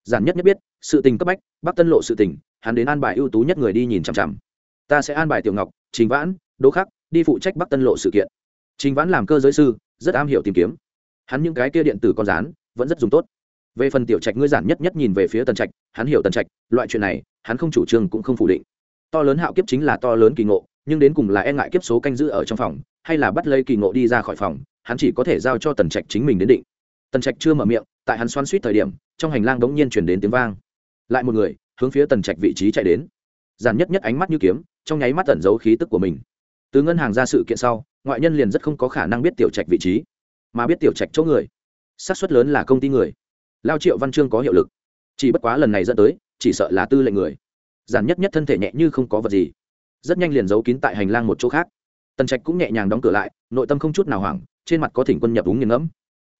Giản nhất nhất biết, sự tình cấp bách, bắc tân lộ sự tình, hắn đến an bài ưu tú nhất người đi nhìn chằm chằm. Ta sẽ an bài tiểu ngọc, trình vãn, đỗ khắc, đi phụ trách bắc tân lộ sự kiện. Trình vãn làm cơ giới sư, rất am hiểu tìm kiếm. Hắn những cái kia điện tử con rán, vẫn rất dùng tốt. Về phần tiểu trạch, ngươi giản nhất nhất nhìn về phía tần trạch, hắn hiểu tần trạch, loại chuyện này, hắn không chủ trương cũng không phủ định to lớn hạo kiếp chính là to lớn kỳ ngộ, nhưng đến cùng là e ngại kiếp số canh giữ ở trong phòng, hay là bắt lấy kỳ ngộ đi ra khỏi phòng, hắn chỉ có thể giao cho tần trạch chính mình đến định. Tần trạch chưa mở miệng, tại hắn xoan suýt thời điểm, trong hành lang đống nhiên chuyển đến tiếng vang. Lại một người, hướng phía tần trạch vị trí chạy đến. Giản nhất nhất ánh mắt như kiếm, trong nháy mắt tẩn giấu khí tức của mình. Từ ngân hàng ra sự kiện sau, ngoại nhân liền rất không có khả năng biết tiểu trạch vị trí, mà biết tiểu trạch chỗ người. Xác suất lớn là công ty người. Lao triệu văn chương có hiệu lực. Chỉ bất quá lần này dẫn tới, chỉ sợ là tư lệnh người giản nhất nhất thân thể nhẹ như không có vật gì. Rất nhanh liền giấu kín tại hành lang một chỗ khác. Tần trạch cũng nhẹ nhàng đóng cửa lại, nội tâm không chút nào hoảng, trên mặt có thỉnh quân nhập đúng nghiền ngẫm.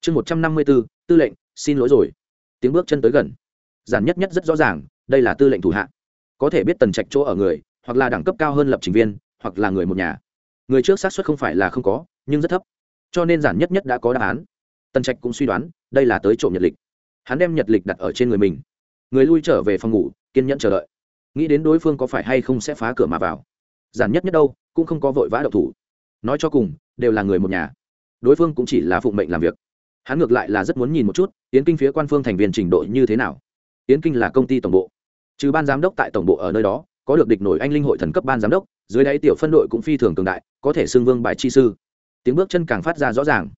Chương một trăm năm mươi b ố tư lệnh, xin lỗi rồi. Tiếng bước chân tới gần. Giản nhất nhất rất rõ ràng, đây là tư lệnh thủ hạ. Có thể biết tần trạch chỗ ở người, hoặc là đẳng cấp cao hơn lập trình viên, hoặc là người một nhà. Người trước xác suất không phải là không có, nhưng rất thấp. Cho nên giản nhất nhất đã có đáp án. Tần trạch cũng suy đoán, đây là tới trộm nhật lịch. Hắn đem nhật lịch đặt ở trên người mình. Người lui trở về phòng ngủ, kiên nhẫn chờ đợi nghĩ đến đối phương có phải hay không sẽ phá cửa mà vào. Giản nhất nhất đâu, cũng không có vội vã đậu thủ. Nói cho cùng, đều là người một nhà. Đối phương cũng chỉ là phụng mệnh làm việc. Hắn ngược lại là rất muốn nhìn một chút, yến kinh phía quan phương thành viên trình độ như thế nào. Yến kinh là công ty tổng bộ. Trừ ban giám đốc tại tổng bộ ở nơi đó, có được địch nổi anh linh hội thần cấp ban giám đốc, dưới đáy tiểu phân đội cũng phi thường cường đại, có thể xưng vương bài chi sư. Tiếng bước chân càng phát ra rõ ràng.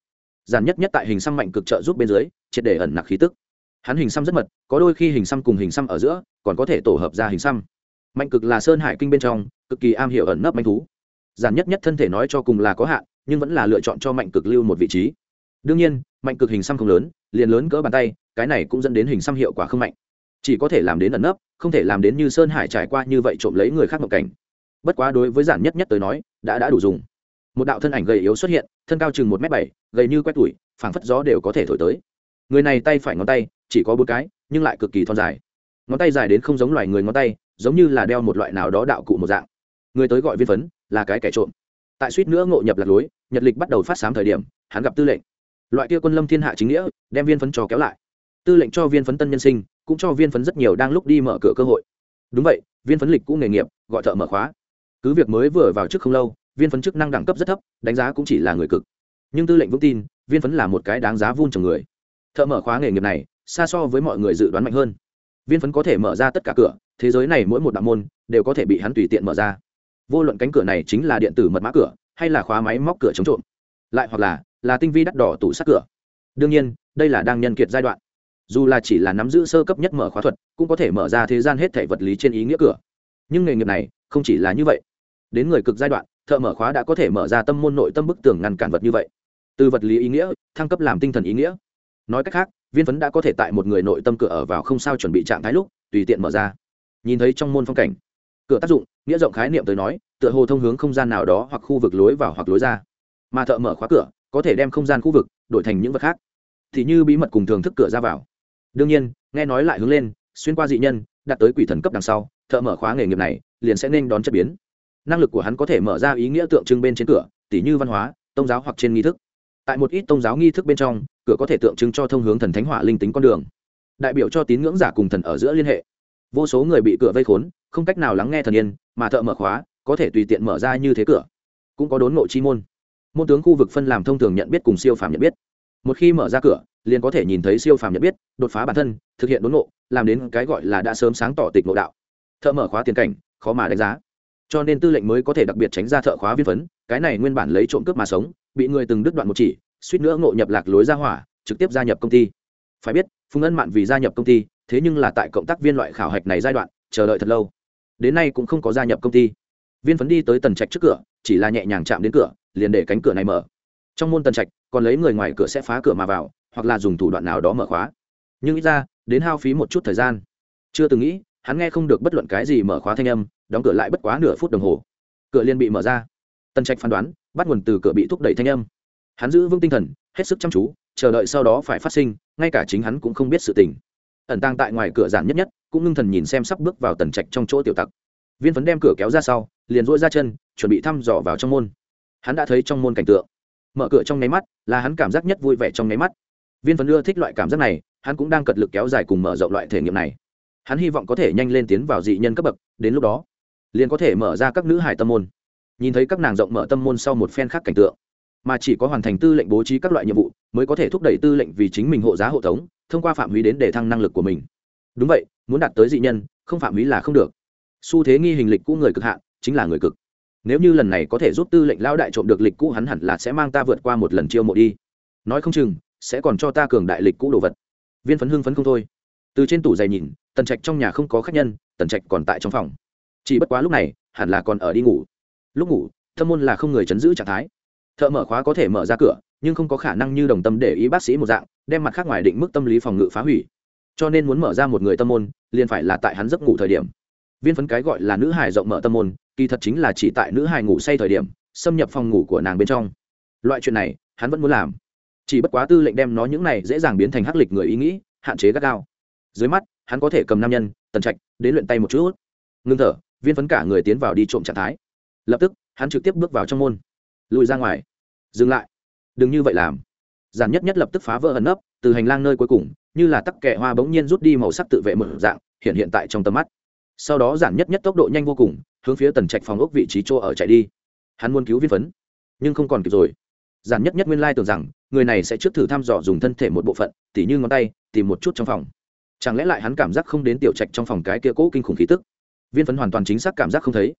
Giản nhất nhất tại hình xăm mạnh cực trợ giúp bên dưới, triệt để ẩn nặc khí tức hắn hình xăm rất mật, có đôi khi hình xăm cùng hình xăm ở giữa, còn có thể tổ hợp ra hình xăm. Mạnh cực là sơn hải kinh bên trong, cực kỳ am hiểu ẩn nấp manh thú. Giản nhất nhất thân thể nói cho cùng là có hạn, nhưng vẫn là lựa chọn cho mạnh cực lưu một vị trí. Đương nhiên, mạnh cực hình xăm không lớn, liền lớn cỡ bàn tay, cái này cũng dẫn đến hình xăm hiệu quả không mạnh. Chỉ có thể làm đến ẩn nấp, không thể làm đến như sơn hải trải qua như vậy trộm lấy người khác một cảnh. Bất quá đối với giản nhất nhất tới nói, đã đã đủ dùng. Một đạo thân ảnh gầy yếu xuất hiện, thân cao chừng một m bảy, gầy như quét tủi, phảng phất gió đều có thể thổi tới người này tay phải ngón tay, chỉ có bốn cái, nhưng lại cực kỳ thon dài. Ngón tay dài đến không giống loài người ngón tay, giống như là đeo một loại nào đó đạo cụ một dạng. Người tới gọi viên phấn, là cái kẻ trộm. Tại suýt nữa ngộ nhập lạc lối, nhật lịch bắt đầu phát sám thời điểm, hắn gặp tư lệnh. Loại kia quân lâm thiên hạ chính nghĩa, đem viên phấn cho kéo lại. Tư lệnh cho viên phấn tân nhân sinh, cũng cho viên phấn rất nhiều đang lúc đi mở cửa cơ hội. Đúng vậy, viên phấn lịch cũng nghề nghiệp, gọi thợ mở khóa. Cứ việc mới vừa vào trước không lâu, viên phấn chức năng đẳng cấp rất thấp, đánh giá cũng chỉ là người cực. Nhưng tư lệnh vững tin, viên phấn là một cái đáng giá vun trồng người thợ mở khóa nghề nghiệp này, xa so với mọi người dự đoán mạnh hơn. Viên phấn có thể mở ra tất cả cửa, thế giới này mỗi một đạo môn đều có thể bị hắn tùy tiện mở ra. Vô luận cánh cửa này chính là điện tử mật mã cửa, hay là khóa máy móc cửa chống trộm, lại hoặc là là tinh vi đắt đỏ tủ sát cửa. Đương nhiên, đây là đang nhân kiệt giai đoạn. Dù là chỉ là nắm giữ sơ cấp nhất mở khóa thuật, cũng có thể mở ra thế gian hết thể vật lý trên ý nghĩa cửa. Nhưng nghề nghiệp này, không chỉ là như vậy. Đến người cực giai đoạn, thợ mở khóa đã có thể mở ra tâm môn nội tâm bức tường ngăn cản vật như vậy. Từ vật lý ý nghĩa, thăng cấp làm tinh thần ý nghĩa nói cách khác, viên phấn đã có thể tại một người nội tâm cửa ở vào không sao chuẩn bị trạng thái lúc, tùy tiện mở ra. Nhìn thấy trong môn phong cảnh, cửa tác dụng, nghĩa rộng khái niệm tới nói, tựa hồ thông hướng không gian nào đó hoặc khu vực lối vào hoặc lối ra. Mà thợ mở khóa cửa, có thể đem không gian khu vực đổi thành những vật khác. Thì như bí mật cùng thường thức cửa ra vào. Đương nhiên, nghe nói lại hướng lên, xuyên qua dị nhân đạt tới quỷ thần cấp đằng sau, thợ mở khóa nghề nghiệp này liền sẽ nên đón chất biến. Năng lực của hắn có thể mở ra ý nghĩa tượng trưng bên trên cửa, tỉ như văn hóa, tôn giáo hoặc trên nghi thức. Tại một ít tôn giáo nghi thức bên trong cửa có thể tượng trưng cho thông hướng thần thánh hỏa linh tính con đường. Đại biểu cho tín ngưỡng giả cùng thần ở giữa liên hệ. Vô số người bị cửa vây khốn, không cách nào lắng nghe thần yên, mà thợ mở khóa, có thể tùy tiện mở ra như thế cửa. Cũng có đốn ngộ chi môn. Môn tướng khu vực phân làm thông thường nhận biết cùng siêu phàm nhận biết. Một khi mở ra cửa, liền có thể nhìn thấy siêu phàm nhận biết, đột phá bản thân, thực hiện đốn ngộ, làm đến cái gọi là đã sớm sáng tỏ tịch ngộ đạo. Thợ mở khóa tiền cảnh, khó mà đánh giá. Cho nên tư lệnh mới có thể đặc biệt tránh ra thợ khóa viên phấn, cái này nguyên bản lấy trộm cướp mà sống, bị người từng đứt đoạn một chỉ suýt nữa ngộ nhập lạc lối ra hỏa, trực tiếp gia nhập công ty. Phải biết, phùng ân mạn vì gia nhập công ty, thế nhưng là tại cộng tác viên loại khảo hạch này giai đoạn, chờ đợi thật lâu. Đến nay cũng không có gia nhập công ty. Viên phấn đi tới tần trạch trước cửa, chỉ là nhẹ nhàng chạm đến cửa, liền để cánh cửa này mở. Trong môn tần trạch, còn lấy người ngoài cửa sẽ phá cửa mà vào, hoặc là dùng thủ đoạn nào đó mở khóa. Nhưng ít ra, đến hao phí một chút thời gian. Chưa từng nghĩ, hắn nghe không được bất luận cái gì mở khóa thanh âm, đóng cửa lại bất quá nửa phút đồng hồ. Cửa liền bị mở ra. Tần trạch phán đoán, bắt nguồn từ cửa bị thúc đẩy thanh âm hắn giữ vững tinh thần, hết sức chăm chú, chờ đợi sau đó phải phát sinh, ngay cả chính hắn cũng không biết sự tình. Ẩn tang tại ngoài cửa giản nhất nhất, cũng ngưng thần nhìn xem sắp bước vào tần trạch trong chỗ tiểu tặc. Viên phấn đem cửa kéo ra sau, liền dỗi ra chân, chuẩn bị thăm dò vào trong môn. Hắn đã thấy trong môn cảnh tượng. Mở cửa trong nháy mắt, là hắn cảm giác nhất vui vẻ trong nháy mắt. Viên phấn ưa thích loại cảm giác này, hắn cũng đang cật lực kéo dài cùng mở rộng loại thể nghiệm này. Hắn hy vọng có thể nhanh lên tiến vào dị nhân cấp bậc, đến lúc đó, liền có thể mở ra các nữ hải tâm môn. Nhìn thấy các nàng rộng mở tâm môn sau một phen khác cảnh tượng mà chỉ có hoàn thành tư lệnh bố trí các loại nhiệm vụ mới có thể thúc đẩy tư lệnh vì chính mình hộ giá hộ tống, thông qua phạm vi đến để thăng năng lực của mình. Đúng vậy, muốn đạt tới dị nhân, không phạm vi là không được. Xu thế nghi hình lịch cũ người cực hạn, chính là người cực. Nếu như lần này có thể giúp tư lệnh lão đại trộm được lịch cũ hắn hẳn là sẽ mang ta vượt qua một lần chiêu mộ đi. Nói không chừng, sẽ còn cho ta cường đại lịch cũ đồ vật. Viên phấn hưng phấn không thôi. Từ trên tủ giày nhìn, tần trạch trong nhà không có khách nhân, tần trạch còn tại trong phòng. Chỉ bất quá lúc này, hẳn là còn ở đi ngủ. Lúc ngủ, thâm môn là không người chấn giữ trạng thái thợ mở khóa có thể mở ra cửa, nhưng không có khả năng như đồng tâm để ý bác sĩ một dạng, đem mặt khác ngoài định mức tâm lý phòng ngự phá hủy. Cho nên muốn mở ra một người tâm môn, liền phải là tại hắn giấc ngủ thời điểm. Viên phấn cái gọi là nữ hài rộng mở tâm môn, kỳ thật chính là chỉ tại nữ hài ngủ say thời điểm, xâm nhập phòng ngủ của nàng bên trong. Loại chuyện này, hắn vẫn muốn làm. Chỉ bất quá tư lệnh đem nó những này dễ dàng biến thành hắc lịch người ý nghĩ, hạn chế gắt gao. Dưới mắt, hắn có thể cầm nam nhân, tần trạch, đến luyện tay một chút. Ngưng thở, viên phấn cả người tiến vào đi trộm trạng thái. Lập tức, hắn trực tiếp bước vào trong môn. Lùi ra ngoài dừng lại. Đừng như vậy làm. Giản nhất nhất lập tức phá vỡ ẩn nấp, từ hành lang nơi cuối cùng, như là tắc kẹ hoa bỗng nhiên rút đi màu sắc tự vệ mở dạng, hiện hiện tại trong tầm mắt. Sau đó giản nhất nhất tốc độ nhanh vô cùng, hướng phía tần trạch phòng ốc vị trí chỗ ở chạy đi. Hắn muốn cứu viên phấn, nhưng không còn kịp rồi. Giản nhất nhất nguyên lai tưởng rằng, người này sẽ trước thử thăm dò dùng thân thể một bộ phận, tỉ như ngón tay, tìm một chút trong phòng. Chẳng lẽ lại hắn cảm giác không đến tiểu trạch trong phòng cái kia cỗ kinh khủng khí tức? Viên phấn hoàn toàn chính xác cảm giác không thấy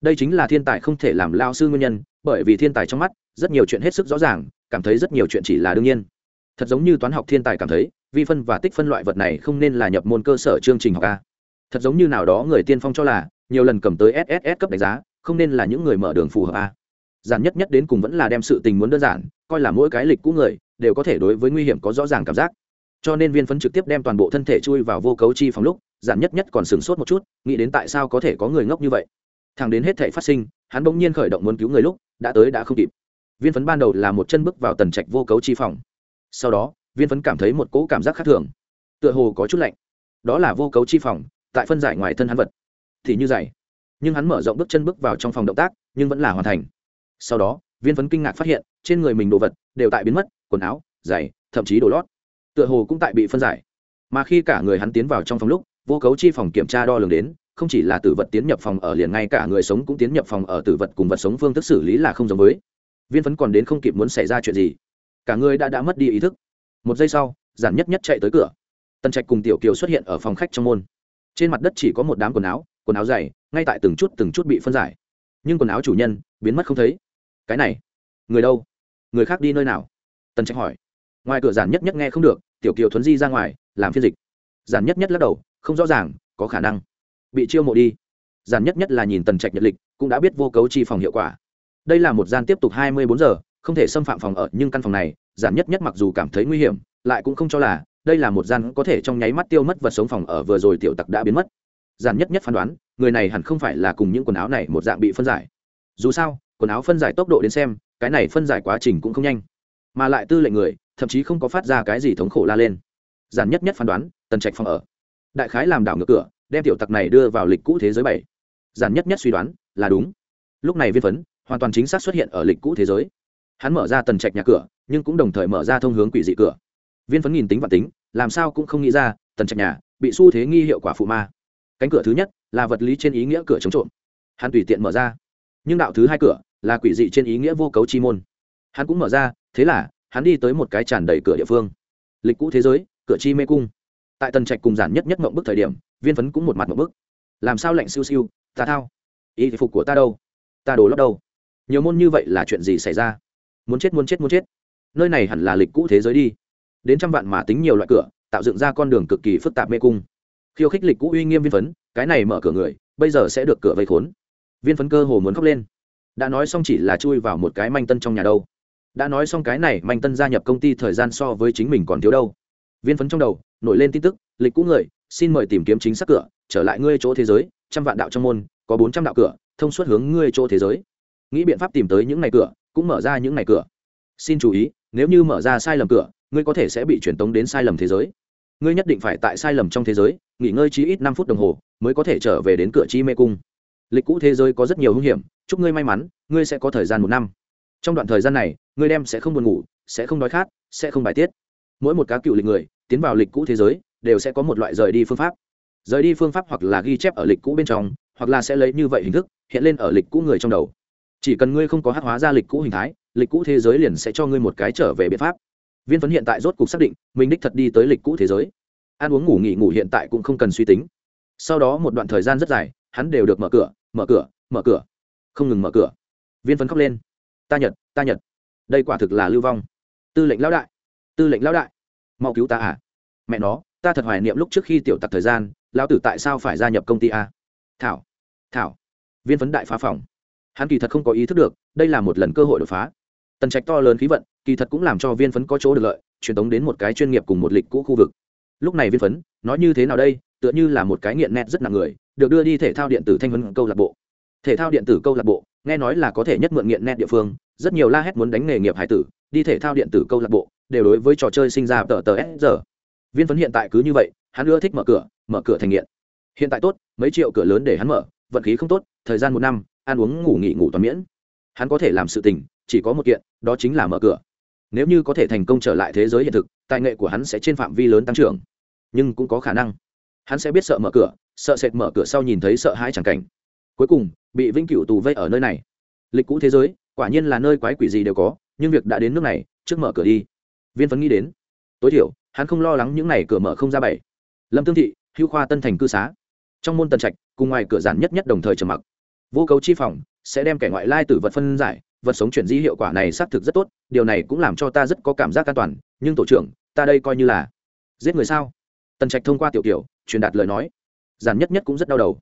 đây chính là thiên tài không thể làm lao sư nguyên nhân, bởi vì thiên tài trong mắt, rất nhiều chuyện hết sức rõ ràng, cảm thấy rất nhiều chuyện chỉ là đương nhiên. Thật giống như toán học thiên tài cảm thấy, vi phân và tích phân loại vật này không nên là nhập môn cơ sở chương trình học a. Thật giống như nào đó người tiên phong cho là, nhiều lần cầm tới sss cấp đánh giá, không nên là những người mở đường phù hợp a. Giản nhất nhất đến cùng vẫn là đem sự tình muốn đơn giản, coi là mỗi cái lịch cũ người, đều có thể đối với nguy hiểm có rõ ràng cảm giác. Cho nên viên phấn trực tiếp đem toàn bộ thân thể chui vào vô cấu chi phòng lúc, giản nhất nhất còn sửng sốt một chút, nghĩ đến tại sao có thể có người ngốc như vậy thẳng đến hết thể phát sinh, hắn bỗng nhiên khởi động muốn cứu người lúc, đã tới đã không kịp. Viên phấn ban đầu là một chân bước vào tần trạch vô cấu chi phòng. Sau đó, viên phấn cảm thấy một cỗ cảm giác khác thường. Tựa hồ có chút lạnh. Đó là vô cấu chi phòng, tại phân giải ngoài thân hắn vật. Thì như dày nhưng hắn mở rộng bước chân bước vào trong phòng động tác, nhưng vẫn là hoàn thành. Sau đó, viên phấn kinh ngạc phát hiện, trên người mình đồ vật đều tại biến mất, quần áo, giày, thậm chí đồ lót. Tựa hồ cũng tại bị phân giải. Mà khi cả người hắn tiến vào trong phòng lúc, vô cấu chi phòng kiểm tra đo lường đến không chỉ là tử vật tiến nhập phòng ở liền ngay cả người sống cũng tiến nhập phòng ở tử vật cùng vật sống phương thức xử lý là không giống với. Viên phấn còn đến không kịp muốn xảy ra chuyện gì. Cả người đã đã mất đi ý thức. Một giây sau, giản nhất nhất chạy tới cửa. Tần trạch cùng tiểu kiều xuất hiện ở phòng khách trong môn. Trên mặt đất chỉ có một đám quần áo quần áo dày, ngay tại từng chút từng chút bị phân giải. Nhưng quần áo chủ nhân biến mất không thấy. Cái này, người đâu? Người khác đi nơi nào? Tần trạch hỏi. Ngoài cửa giản nhất nhất nghe không được, tiểu kiều thuấn di ra ngoài, làm phiên dịch. Giản nhất nhất lắc đầu, không rõ ràng, có khả năng bị chiêu mộ đi. Giản nhất nhất là nhìn tần trạch nhật lịch, cũng đã biết vô cấu chi phòng hiệu quả. Đây là một gian tiếp tục hai mươi bốn giờ, không thể xâm phạm phòng ở, nhưng căn phòng này, giản nhất nhất mặc dù cảm thấy nguy hiểm, lại cũng không cho là đây là một gian có thể trong nháy mắt tiêu mất vật sống phòng ở vừa rồi tiểu tặc đã biến mất. Giản nhất nhất phán đoán, người này hẳn không phải là cùng những quần áo này một dạng bị phân giải. Dù sao, quần áo phân giải tốc độ đến xem, cái này phân giải quá trình cũng không nhanh. Mà lại tư lệnh người, thậm chí không có phát ra cái gì thống khổ la lên. Giản nhất nhất phán đoán, tần trạch phòng ở. Đại khái làm đảo ngược cửa đem tiểu tặc này đưa vào lịch cũ thế giới bảy. Giản nhất nhất suy đoán, là đúng. Lúc này viên phấn, hoàn toàn chính xác xuất hiện ở lịch cũ thế giới. Hắn mở ra tần trạch nhà cửa, nhưng cũng đồng thời mở ra thông hướng quỷ dị cửa. Viên phấn nhìn tính và tính, làm sao cũng không nghĩ ra, tần trạch nhà bị xu thế nghi hiệu quả phụ ma. Cánh cửa thứ nhất là vật lý trên ý nghĩa cửa chống trộm. Hắn tùy tiện mở ra. Nhưng đạo thứ hai cửa là quỷ dị trên ý nghĩa vô cấu chi môn. Hắn cũng mở ra, thế là, hắn đi tới một cái tràn đầy cửa địa phương. Lịch cũ thế giới, cửa chi mê cung. Tại tần trạch cùng giản nhất nhất mộng bức thời điểm viên phấn cũng một mặt một bức. Làm sao lạnh siêu siêu, ta thao. Y phục của ta đâu? Ta đồ lót đâu? Nhiều môn như vậy là chuyện gì xảy ra? Muốn chết muốn chết muốn chết. Nơi này hẳn là lịch cũ thế giới đi. Đến trăm vạn mà tính nhiều loại cửa, tạo dựng ra con đường cực kỳ phức tạp mê cung. Khiêu khích lịch cũ uy nghiêm viên phấn, cái này mở cửa người, bây giờ sẽ được cửa vây khốn. Viên phấn cơ hồ muốn khóc lên. Đã nói xong chỉ là chui vào một cái manh tân trong nhà đâu. Đã nói xong cái này manh tân gia nhập công ty thời gian so với chính mình còn thiếu đâu. Viên phấn trong đầu, nổi lên tin tức, lịch cũ người xin mời tìm kiếm chính xác cửa, trở lại ngươi chỗ thế giới, trăm vạn đạo trong môn, có bốn trăm đạo cửa, thông suốt hướng ngươi chỗ thế giới. Nghĩ biện pháp tìm tới những ngày cửa, cũng mở ra những ngày cửa. Xin chú ý, nếu như mở ra sai lầm cửa, ngươi có thể sẽ bị truyền tống đến sai lầm thế giới. Ngươi nhất định phải tại sai lầm trong thế giới, nghỉ ngơi chỉ ít năm phút đồng hồ, mới có thể trở về đến cửa chi mê cung. Lịch cũ thế giới có rất nhiều hung hiểm, chúc ngươi may mắn, ngươi sẽ có thời gian một năm. Trong đoạn thời gian này, ngươi đem sẽ không buồn ngủ, sẽ không đói khát, sẽ không bài tiết. Mỗi một cá cựu lịch người, tiến vào lịch cũ thế giới đều sẽ có một loại rời đi phương pháp. Rời đi phương pháp hoặc là ghi chép ở lịch cũ bên trong, hoặc là sẽ lấy như vậy hình thức, hiện lên ở lịch cũ người trong đầu. Chỉ cần ngươi không có hát hóa ra lịch cũ hình thái, lịch cũ thế giới liền sẽ cho ngươi một cái trở về biện pháp. Viên phấn hiện tại rốt cục xác định, mình đích thật đi tới lịch cũ thế giới. Ăn uống, ngủ, nghỉ, ngủ hiện tại cũng không cần suy tính. Sau đó một đoạn thời gian rất dài, hắn đều được mở cửa mở cửa mở cửa. Không ngừng mở cửa. Viên phấn khóc lên. Ta nhật ta nhật. Đây quả thực là lưu vong. Tư lệnh lão đại, tư lệnh lão đại. Mau cứu ta à. Mẹ nó ta thật hoài niệm lúc trước khi tiểu tặc thời gian, lão tử tại sao phải gia nhập công ty a? Thảo thảo, viên phấn đại phá phòng. Hắn kỳ thật không có ý thức được, đây là một lần cơ hội đột phá. Tần trạch to lớn khí vận, kỳ thật cũng làm cho viên phấn có chỗ được lợi, truyền tống đến một cái chuyên nghiệp cùng một lịch cũ khu vực. Lúc này viên phấn, nói như thế nào đây, tựa như là một cái nghiện nét rất nặng người, được đưa đi thể thao điện tử thanh huấn câu lạc bộ. Thể thao điện tử câu lạc bộ, nghe nói là có thể nhất mượn nghiện nét địa phương, rất nhiều la hét muốn đánh nghề nghiệp hải tử, đi thể thao điện tử câu lạc bộ, đều đối với trò chơi sinh ra tờ tờ s giờ viên phấn hiện tại cứ như vậy, hắn ưa thích mở cửa mở cửa thành nghiện. Hiện tại tốt, mấy triệu cửa lớn để hắn mở, vận khí không tốt, thời gian một năm, ăn uống, ngủ nghỉ ngủ toàn miễn. Hắn có thể làm sự tình, chỉ có một kiện, đó chính là mở cửa. Nếu như có thể thành công trở lại thế giới hiện thực, tài nghệ của hắn sẽ trên phạm vi lớn tăng trưởng. Nhưng cũng có khả năng. Hắn sẽ biết sợ mở cửa, sợ sệt mở cửa sau nhìn thấy sợ hãi chẳng cảnh. Cuối cùng, bị vĩnh cửu tù vây ở nơi này. Lịch cũ thế giới, quả nhiên là nơi quái quỷ gì đều có, nhưng việc đã đến nước này, trước mở cửa đi. Viên phấn nghĩ đến. Tối thiểu hắn không lo lắng những này cửa mở không ra bảy. Lâm tương thị, hữu khoa tân thành cư xá. Trong môn tần trạch, cùng ngoài cửa giản nhất nhất đồng thời trầm mặc. Vô cấu chi phòng sẽ đem kẻ ngoại lai từ vật phân giải, vật sống chuyển di hiệu quả này xác thực rất tốt, điều này cũng làm cho ta rất có cảm giác an toàn, nhưng tổ trưởng, ta đây coi như là giết người sao? Tần trạch thông qua tiểu tiểu, truyền đạt lời nói. Giản nhất nhất cũng rất đau đầu.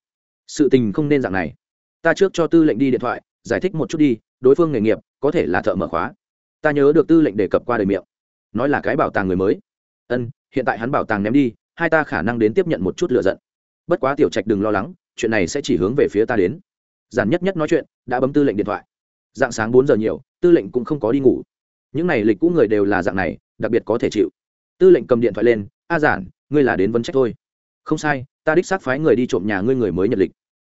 Sự tình không nên dạng này. Ta trước cho tư lệnh đi điện thoại, giải thích một chút đi, đối phương nghề nghiệp có thể là thợ mở khóa. Ta nhớ được tư lệnh đề cập qua đời miệng. Nói là cái bảo tàng người mới ân, hiện tại hắn bảo tàng ném đi, hai ta khả năng đến tiếp nhận một chút lựa giận. Bất quá tiểu trạch đừng lo lắng, chuyện này sẽ chỉ hướng về phía ta đến. Giản nhất nhất nói chuyện, đã bấm tư lệnh điện thoại. Dạng sáng bốn giờ nhiều, tư lệnh cũng không có đi ngủ. Những n à y lịch cũ người đều là dạng này, đặc biệt có thể chịu. Tư lệnh cầm điện thoại lên, a giản, ngươi là đến vấn trách thôi. Không sai, ta đích xác phái người đi trộm nhà ngươi người mới nhật lịch.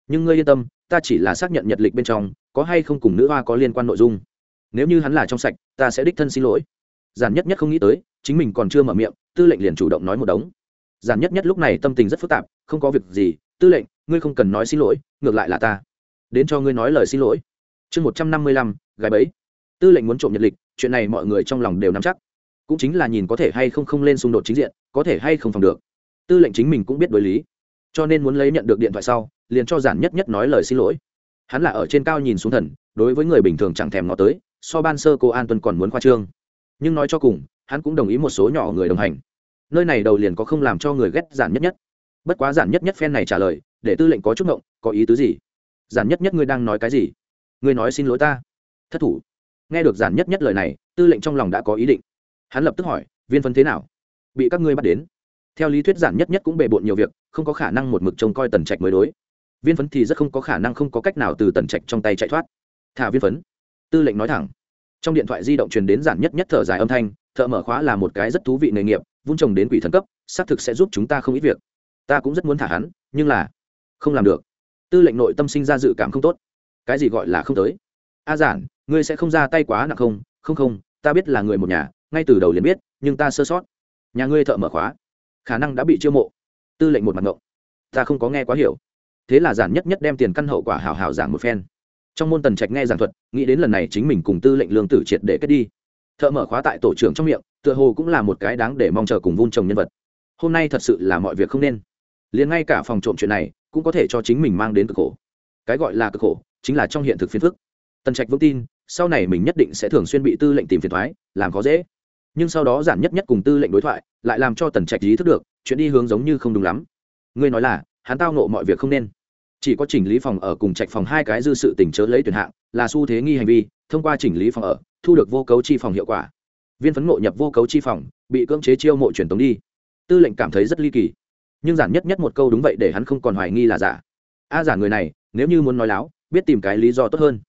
Nhưng ngươi yên tâm, ta chỉ là xác nhận nhật lịch bên trong, có hay không cùng nữ hoa có liên quan nội dung. Nếu như hắn là trong sạch, ta sẽ đích thân xin lỗi. Giản nhất nhất không nghĩ tới chính mình còn chưa mở miệng, tư lệnh liền chủ động nói một đống. Giản nhất nhất lúc này tâm tình rất phức tạp, không có việc gì, tư lệnh, ngươi không cần nói xin lỗi, ngược lại là ta. Đến cho ngươi nói lời xin lỗi. Chương một trăm năm mươi lăm, gái bấy tư lệnh muốn trộm nhật lịch, chuyện này mọi người trong lòng đều nắm chắc. Cũng chính là nhìn có thể hay không không lên xung đột chính diện, có thể hay không phòng được. Tư lệnh chính mình cũng biết đối lý. Cho nên muốn lấy nhận được điện thoại sau, liền cho giản nhất nhất nói lời xin lỗi. Hắn là ở trên cao nhìn xuống thần, đối với người bình thường chẳng thèm ngó tới, so ban sơ cô an tuân còn muốn khoa trương. Nhưng nói cho cùng hắn cũng đồng ý một số nhỏ người đồng hành. Nơi này đầu liền có không làm cho người ghét giản nhất nhất. Bất quá giản nhất nhất phen này trả lời, để tư lệnh có chút ngộng, có ý tứ gì? Giản nhất nhất ngươi đang nói cái gì? Ngươi nói xin lỗi ta. Thất thủ. Nghe được giản nhất nhất lời này, tư lệnh trong lòng đã có ý định. Hắn lập tức hỏi, viên phân thế nào? Bị các ngươi bắt đến. Theo lý thuyết giản nhất nhất cũng bề bộn nhiều việc, không có khả năng một mực trông coi tần trạch mới đối. Viên phấn thì rất không có khả năng không có cách nào từ tần trạch trong tay chạy thoát. Thả viên phấn tư lệnh nói thẳng. Trong điện thoại di động truyền đến giản nhất nhất thở dài âm thanh thợ mở khóa là một cái rất thú vị nghề nghiệp, vun trồng đến quỷ thần cấp, xác thực sẽ giúp chúng ta không ít việc. Ta cũng rất muốn thả hắn, nhưng là không làm được. Tư lệnh nội tâm sinh ra dự cảm không tốt. Cái gì gọi là không tới? A giản, ngươi sẽ không ra tay quá nặng không? Không không, ta biết là người một nhà, ngay từ đầu liền biết, nhưng ta sơ sót. Nhà ngươi thợ mở khóa, khả năng đã bị chiêu mộ. Tư lệnh một mặt ngộng. Ta không có nghe quá hiểu. Thế là giản nhất nhất đem tiền căn hậu quả hào hào giảng một phen. Trong môn tần trạch nghe giảng thuật, nghĩ đến lần này chính mình cùng tư lệnh lương tử triệt để kết đi thợ mở khóa tại tổ trưởng trong miệng, tựa hồ cũng là một cái đáng để mong chờ cùng vun trồng nhân vật. Hôm nay thật sự là mọi việc không nên. Liền ngay cả phòng trộm chuyện này, cũng có thể cho chính mình mang đến cực khổ. Cái gọi là cực khổ, chính là trong hiện thực phiền phức. Tần trạch vững tin, sau này mình nhất định sẽ thường xuyên bị tư lệnh tìm phiền thoái, làm khó dễ. Nhưng sau đó giản nhất nhất cùng tư lệnh đối thoại, lại làm cho tần trạch ý thức được, chuyện đi hướng giống như không đúng lắm. Ngươi nói là, hắn tao nộ mọi việc không nên. Chỉ có chỉnh lý phòng ở cùng trạch phòng hai cái dư sự tình chớ lấy tuyển hạng, là xu thế nghi hành vi, thông qua chỉnh lý phòng ở thu được vô cấu chi phòng hiệu quả. Viên phấn ngộ nhập vô cấu chi phòng, bị cưỡng chế chiêu mộ truyền tống đi. Tư lệnh cảm thấy rất ly kỳ. Nhưng giản nhất nhất một câu đúng vậy để hắn không còn hoài nghi là giả. A giản người này, nếu như muốn nói láo, biết tìm cái lý do tốt hơn.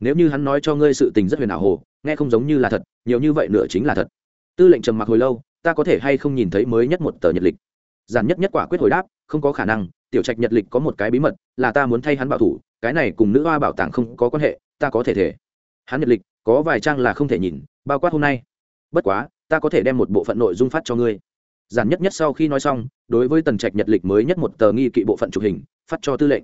Nếu như hắn nói cho ngươi sự tình rất huyền ảo hồ, nghe không giống như là thật, nhiều như vậy nửa chính là thật. Tư lệnh trầm mặc hồi lâu, ta có thể hay không nhìn thấy mới nhất một tờ nhật lịch? Giản nhất nhất quả quyết hồi đáp, không có khả năng, tiểu trạch nhật lịch có một cái bí mật, là ta muốn thay hắn bảo thủ, cái này cùng nữ hoa bảo tàng không có quan hệ, ta có thể thể. Hắn nhật lịch có vài trang là không thể nhìn, bao quát hôm nay. Bất quá, ta có thể đem một bộ phận nội dung phát cho ngươi. Giản nhất nhất sau khi nói xong, đối với tần trạch nhật lịch mới nhất một tờ nghi kỵ bộ phận chụp hình, phát cho tư lệnh.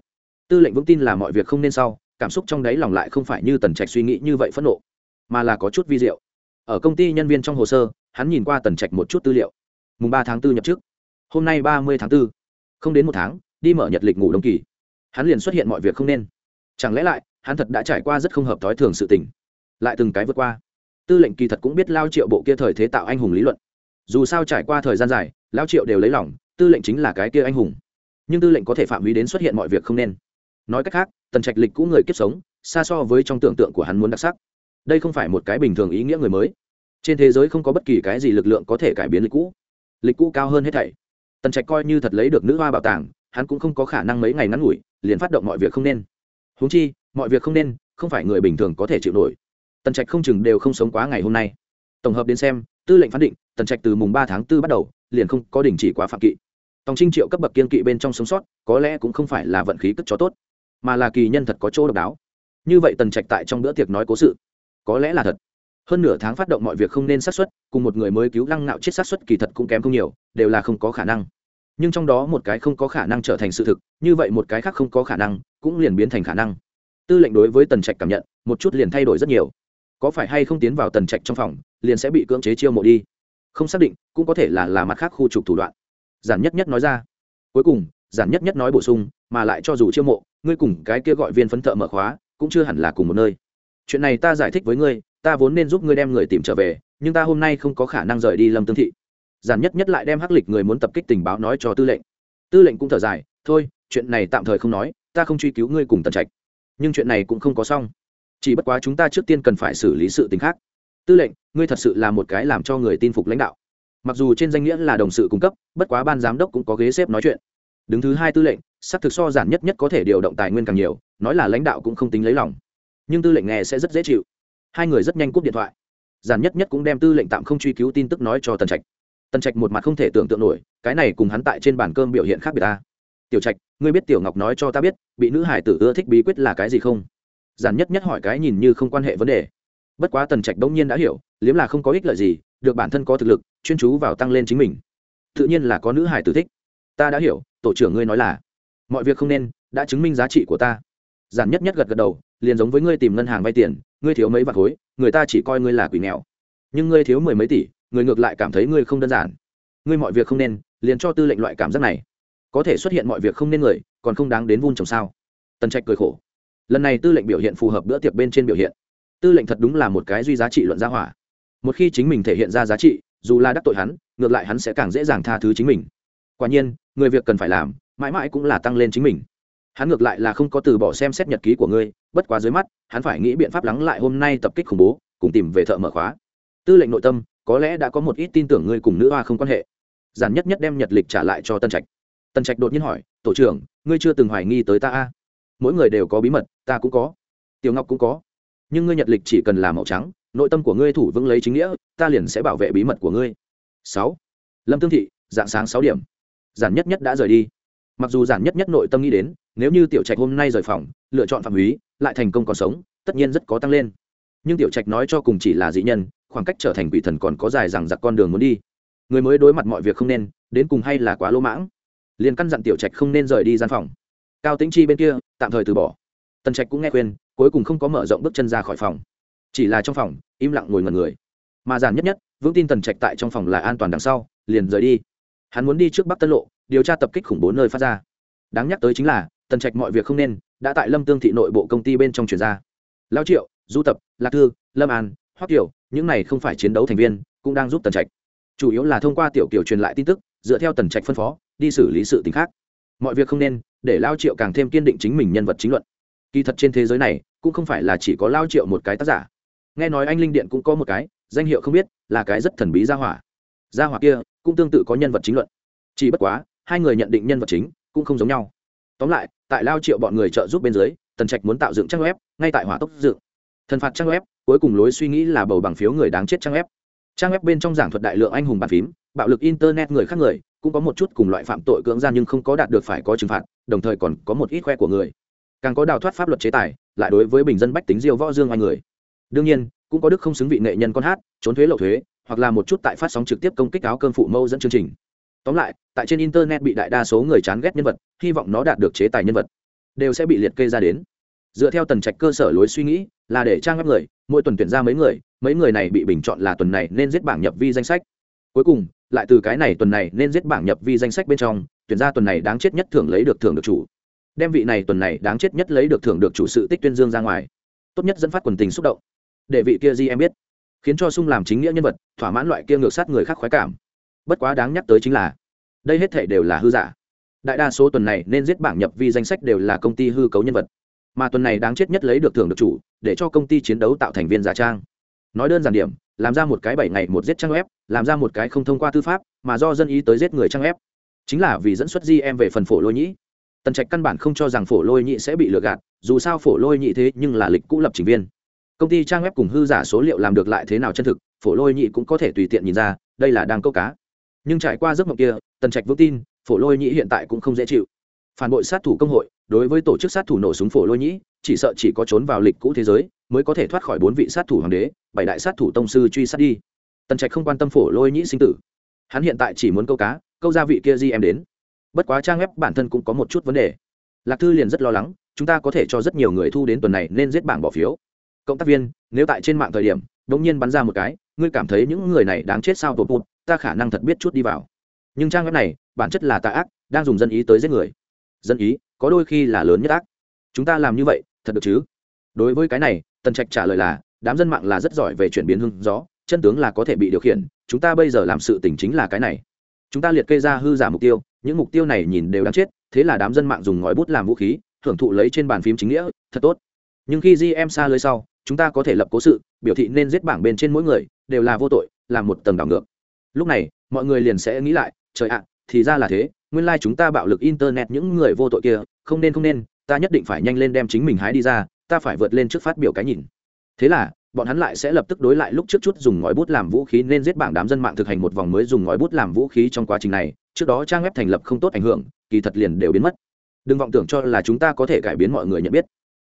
Tư lệnh vững tin là mọi việc không nên sau, cảm xúc trong đáy lòng lại không phải như tần trạch suy nghĩ như vậy phẫn nộ, mà là có chút vi diệu. Ở công ty nhân viên trong hồ sơ, hắn nhìn qua tần trạch một chút tư liệu. Mùng ba tháng 4 nhập chức. Hôm nay ba mươi tháng 4. không đến một tháng, đi mở nhật lịch ngủ đông kỳ. Hắn liền xuất hiện mọi việc không nên. Chẳng lẽ lại, hắn thật đã trải qua rất không hợp thói thường sự tình? Lại từng cái vượt qua. Tư lệnh kỳ thật cũng biết lao triệu bộ kia thời thế tạo anh hùng lý luận. Dù sao trải qua thời gian dài, lao triệu đều lấy lòng, tư lệnh chính là cái kia anh hùng. Nhưng tư lệnh có thể phạm vi đến xuất hiện mọi việc không nên. Nói cách khác, tần trạch lịch cũ người kiếp sống, xa so với trong tưởng tượng của hắn muốn đặc sắc. Đây không phải một cái bình thường ý nghĩa người mới. Trên thế giới không có bất kỳ cái gì lực lượng có thể cải biến lịch cũ. Lịch cũ cao hơn hết thảy. Tần trạch coi như thật lấy được nữ hoa bảo tàng, hắn cũng không có khả năng mấy ngày ngắn ngủi liền phát động mọi việc không nên. Húng chi, mọi việc không nên, không phải người bình thường có thể chịu nổi tần trạch không chừng đều không sống quá ngày hôm nay. Tổng hợp đến xem tư lệnh phán định tần trạch từ mùng ba tháng 4 bắt đầu liền không có đình chỉ quá phạm kỵ. Tòng trinh triệu cấp bậc kiên kỵ bên trong sống sót có lẽ cũng không phải là vận khí cất cho tốt mà là kỳ nhân thật có chỗ độc đáo. Như vậy tần trạch tại trong bữa tiệc nói cố sự có lẽ là thật. Hơn nửa tháng phát động mọi việc không nên sát xuất, cùng một người mới cứu lăng nạo chết sát xuất kỳ thật cũng kém không nhiều đều là không có khả năng. Nhưng trong đó một cái không có khả năng trở thành sự thực như vậy một cái khác không có khả năng cũng liền biến thành khả năng. Tư lệnh đối với tần trạch cảm nhận một chút liền thay đổi rất nhiều có phải hay không tiến vào tần trạch trong phòng, liền sẽ bị cưỡng chế chiêu mộ đi? Không xác định, cũng có thể là là mặt khác khu trục thủ đoạn. Giản nhất nhất nói ra. Cuối cùng, giản nhất nhất nói bổ sung, mà lại cho dù chiêu mộ, ngươi cùng cái kia gọi viên phấn thợ mở khóa, cũng chưa hẳn là cùng một nơi. Chuyện này ta giải thích với ngươi, ta vốn nên giúp ngươi đem người tìm trở về, nhưng ta hôm nay không có khả năng rời đi lâm tương thị. Giản nhất nhất lại đem hắc lịch người muốn tập kích tình báo nói cho tư lệnh. Tư lệnh cũng thở dài, thôi, chuyện này tạm thời không nói, ta không truy cứu ngươi cùng tần trạch. Nhưng chuyện này cũng không có xong chỉ bất quá chúng ta trước tiên cần phải xử lý sự t ì n h khác. Tư lệnh, ngươi thật sự là một cái làm cho người tin phục lãnh đạo. Mặc dù trên danh nghĩa là đồng sự cung cấp, bất quá ban giám đốc cũng có ghế xếp nói chuyện. Đứng thứ hai tư lệnh, xác thực so giản nhất nhất có thể điều động tài nguyên càng nhiều, nói là lãnh đạo cũng không tính lấy lòng. Nhưng tư lệnh nghe sẽ rất dễ chịu. Hai người rất nhanh cúp điện thoại. Giản nhất nhất cũng đem tư lệnh tạm không truy cứu tin tức nói cho tần trạch. Tần trạch một mặt không thể tưởng tượng nổi, cái này cùng hắn tại trên bàn cơm biểu hiện khác biệt ta. Tiểu trạch, ngươi biết tiểu ngọc nói cho ta biết, bị nữ hải tử ưa thích bí quyết là cái gì không? Giản nhất nhất hỏi cái nhìn như không quan hệ vấn đề. Bất quá tần trạch bỗng nhiên đã hiểu, liếm là không có ích lợi gì, được bản thân có thực lực, chuyên chú vào tăng lên chính mình. Tự nhiên là có nữ hải tử thích. Ta đã hiểu, tổ trưởng ngươi nói là, mọi việc không nên, đã chứng minh giá trị của ta. Giản nhất nhất gật gật đầu, liền giống với ngươi tìm ngân hàng vay tiền, ngươi thiếu mấy vạt khối, người ta chỉ coi ngươi là quỷ nghèo. Nhưng ngươi thiếu mười mấy tỷ, người ngược lại cảm thấy ngươi không đơn giản. Ngươi mọi việc không nên, liền cho tư lệnh loại cảm giác này. Có thể xuất hiện mọi việc không nên người, còn không đáng đến vun trồng sao? Tần trạch cười khổ lần này tư lệnh biểu hiện phù hợp bữa tiệc bên trên biểu hiện. Tư lệnh thật đúng là một cái duy giá trị luận gia hỏa. Một khi chính mình thể hiện ra giá trị, dù là đắc tội hắn, ngược lại hắn sẽ càng dễ dàng tha thứ chính mình. Quả nhiên, người việc cần phải làm, mãi mãi cũng là tăng lên chính mình. Hắn ngược lại là không có từ bỏ xem xét nhật ký của ngươi, bất quá dưới mắt, hắn phải nghĩ biện pháp lắng lại hôm nay tập kích khủng bố, cùng tìm về thợ mở khóa. Tư lệnh nội tâm, có lẽ đã có một ít tin tưởng ngươi cùng nữ hoa không quan hệ. Giản nhất nhất đem nhật lịch trả lại cho tân trạch. Tân trạch đột nhiên hỏi, tổ trưởng, ngươi chưa từng hoài nghi tới ta a? Mỗi người đều có bí mật, ta cũng có. Tiểu ngọc cũng có. Nhưng ngươi nhật lịch chỉ cần là màu trắng, nội tâm của ngươi thủ vững lấy chính nghĩa, ta liền sẽ bảo vệ bí mật của ngươi. Sáu. Lâm tương thị, dạng sáng sáu điểm. Giản nhất nhất đã rời đi. Mặc dù giản nhất nhất nội tâm nghĩ đến, nếu như tiểu trạch hôm nay rời phòng, lựa chọn phạm húy lại thành công còn sống, tất nhiên rất có tăng lên. Nhưng tiểu trạch nói cho cùng chỉ là dị nhân, khoảng cách trở thành quỷ thần còn có dài rằng giặc con đường muốn đi. Người mới đối mặt mọi việc không nên, đến cùng hay là quá lỗ mãng. Liền căn dặn tiểu trạch không nên rời đi gian phòng cao tĩnh chi bên kia, tạm thời từ bỏ. Tần trạch cũng nghe khuyên, cuối cùng không có mở rộng bước chân ra khỏi phòng. Chỉ là trong phòng, im lặng ngồi ngần người. Mà giản nhất nhất, vững tin tần trạch tại trong phòng là an toàn đằng sau, liền rời đi. Hắn muốn đi trước bắc tân lộ, điều tra tập kích khủng bố nơi phát ra. Đáng nhắc tới chính là, tần trạch mọi việc không nên, đã tại lâm tương thị nội bộ công ty bên trong chuyển ra. Lao triệu, du tập, lạc thư, lâm an, hoắc kiều, những này không phải chiến đấu thành viên, cũng đang giúp tần trạch. Chủ yếu là thông qua tiểu kiều truyền lại tin tức, dựa theo tần trạch phân phó, đi xử lý sự t khác mọi việc không nên, để lao triệu càng thêm kiên định chính mình nhân vật chính luận. Kỳ thật trên thế giới này, cũng không phải là chỉ có lao triệu một cái tác giả. Nghe nói anh linh điện cũng có một cái, danh hiệu không biết, là cái rất thần bí gia hỏa. Gia hỏa kia, cũng tương tự có nhân vật chính luận. Chỉ bất quá, hai người nhận định nhân vật chính, cũng không giống nhau. Tóm lại, tại lao triệu bọn người trợ giúp bên dưới, tần trạch muốn tạo dựng trang web, ngay tại hỏa tốc dựng. Thần phạt trang web, cuối cùng lối suy nghĩ là bầu bằng phiếu người đáng chết trang web. Trang web bên trong giảng thuật đại lượng anh hùng bàn phím, bạo lực internet người khác người cũng có một chút cùng loại phạm tội cưỡng gian nhưng không có đạt được phải có trừng phạt, đồng thời còn có một ít khoe của người. Càng có đào thoát pháp luật chế tài, lại đối với bình dân bách tính diêu võ dương oai người. Đương nhiên, cũng có đức không xứng vị nghệ nhân con hát, trốn thuế lậu thuế, hoặc là một chút tại phát sóng trực tiếp công kích áo cơm phụ mâu dẫn chương trình. Tóm lại, tại trên internet bị đại đa số người chán ghét nhân vật, hy vọng nó đạt được chế tài nhân vật, đều sẽ bị liệt kê ra đến. Dựa theo tần trạch cơ sở lối suy nghĩ, là để trang web người, mỗi tuần tuyển ra mấy người mấy người này bị bình chọn là tuần này nên giết bảng nhập vi danh sách. Cuối cùng lại từ cái này tuần này nên giết bảng nhập vi danh sách bên trong, tuyển ra tuần này đáng chết nhất thưởng lấy được thưởng được chủ. Đem vị này tuần này đáng chết nhất lấy được thưởng được chủ sự tích tuyên dương ra ngoài. Tốt nhất dẫn phát quần tình xúc động. Để vị kia di em biết, khiến cho sung làm chính nghĩa nhân vật, thỏa mãn loại kia ngược sát người khác khoái cảm. Bất quá đáng nhắc tới chính là, đây hết thể đều là hư giả. Đại đa số tuần này nên giết bảng nhập vi danh sách đều là công ty hư cấu nhân vật. Mà tuần này đáng chết nhất lấy được thưởng được chủ, để cho công ty chiến đấu tạo thành viên giả trang. Nói đơn giản điểm làm ra một cái bảy ngày một giết trang web, làm ra một cái không thông qua tư pháp, mà do dân ý tới giết người trang web. Chính là vì dẫn xuất di em về phần phổ lôi nhĩ. Tần trạch căn bản không cho rằng phổ lôi nhĩ sẽ bị lừa gạt, dù sao phổ lôi nhĩ thế nhưng là lịch cũ lập trình viên. Công ty trang web cùng hư giả số liệu làm được lại thế nào chân thực, phổ lôi nhĩ cũng có thể tùy tiện nhìn ra, đây là đang câu cá. Nhưng trải qua giấc mộng kia, tần trạch vững tin, phổ lôi nhĩ hiện tại cũng không dễ chịu. Phản bội sát thủ công hội, đối với tổ chức sát thủ nổ súng phổ lôi nhĩ, chỉ sợ chỉ có trốn vào lịch cũ thế giới mới có thể thoát khỏi bốn vị sát thủ hoàng đế, bảy đại sát thủ tông sư truy sát đi. Tần trạch không quan tâm phổ lôi nhĩ sinh tử. Hắn hiện tại chỉ muốn câu cá, câu gia vị kia di em đến. Bất quá trang web bản thân cũng có một chút vấn đề. Lạc thư liền rất lo lắng, chúng ta có thể cho rất nhiều người thu đến tuần này nên giết bảng bỏ phiếu. Cộng tác viên, nếu tại trên mạng thời điểm đ ỗ n g nhiên bắn ra một cái, ngươi cảm thấy những người này đáng chết sao tột một ta khả năng thật biết chút đi vào. Nhưng trang web này, bản chất là tà ác, đang dùng dân ý tới giết người. Dân ý, có đôi khi là lớn nhất ác. Chúng ta làm như vậy, thật được chứ? Đối với cái này tần trạch trả lời là, đám dân mạng là rất giỏi về chuyển biến hưng gió, chân tướng là có thể bị điều khiển, chúng ta bây giờ làm sự tỉnh chính là cái này. Chúng ta liệt kê ra hư giả mục tiêu, những mục tiêu này nhìn đều đáng chết, thế là đám dân mạng dùng ngòi bút làm vũ khí hưởng thụ lấy trên bàn phím chính nghĩa, thật tốt. Nhưng khi gm xa lưới sau, chúng ta có thể lập cố sự, biểu thị nên giết bảng bên trên mỗi người, đều là vô tội, là một tầng đảo ngược. Lúc này, mọi người liền sẽ nghĩ lại, trời ạ, thì ra là thế, nguyên lai、like、chúng ta bạo lực internet những người vô tội kia, không nên không nên, ta nhất định phải nhanh lên đem chính mình hái đi ra ta phải vượt lên trước phát biểu cái nhìn. Thế là, bọn hắn lại sẽ lập tức đối lại lúc trước chút dùng ngòi bút làm vũ khí nên giết bảng đám dân mạng thực hành một vòng mới dùng ngòi bút làm vũ khí trong quá trình này. Trước đó trang web thành lập không tốt ảnh hưởng, kỳ thật liền đều biến mất. Đừng vọng tưởng cho là chúng ta có thể cải biến mọi người nhận biết.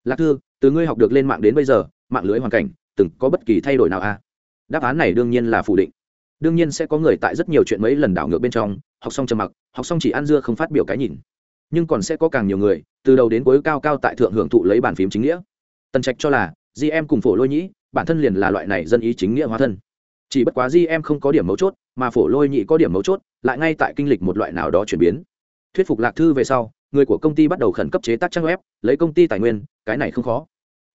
Lạc thư, từ ngươi học được lên mạng đến bây giờ, mạng lưới hoàn cảnh, từng có bất kỳ thay đổi nào à? Đáp án này đương nhiên là phủ định. Đương nhiên sẽ có người tại rất nhiều chuyện mấy lần đảo ngược bên trong, học xong trầm mặc, học xong chỉ ăn dưa không phát biểu cái nhìn nhưng còn sẽ có càng nhiều người, từ đầu đến cuối cao cao tại thượng hưởng thụ lấy bàn phím chính nghĩa. Tần trạch cho là gm cùng phổ lôi nhĩ, bản thân liền là loại này dân ý chính nghĩa hóa thân. Chỉ bất quá gm không có điểm mấu chốt, mà phổ lôi nhĩ có điểm mấu chốt, lại ngay tại kinh lịch một loại nào đó chuyển biến. Thuyết phục lạc thư về sau, người của công ty bắt đầu khẩn cấp chế tác trang web, lấy công ty tài nguyên, cái này không khó.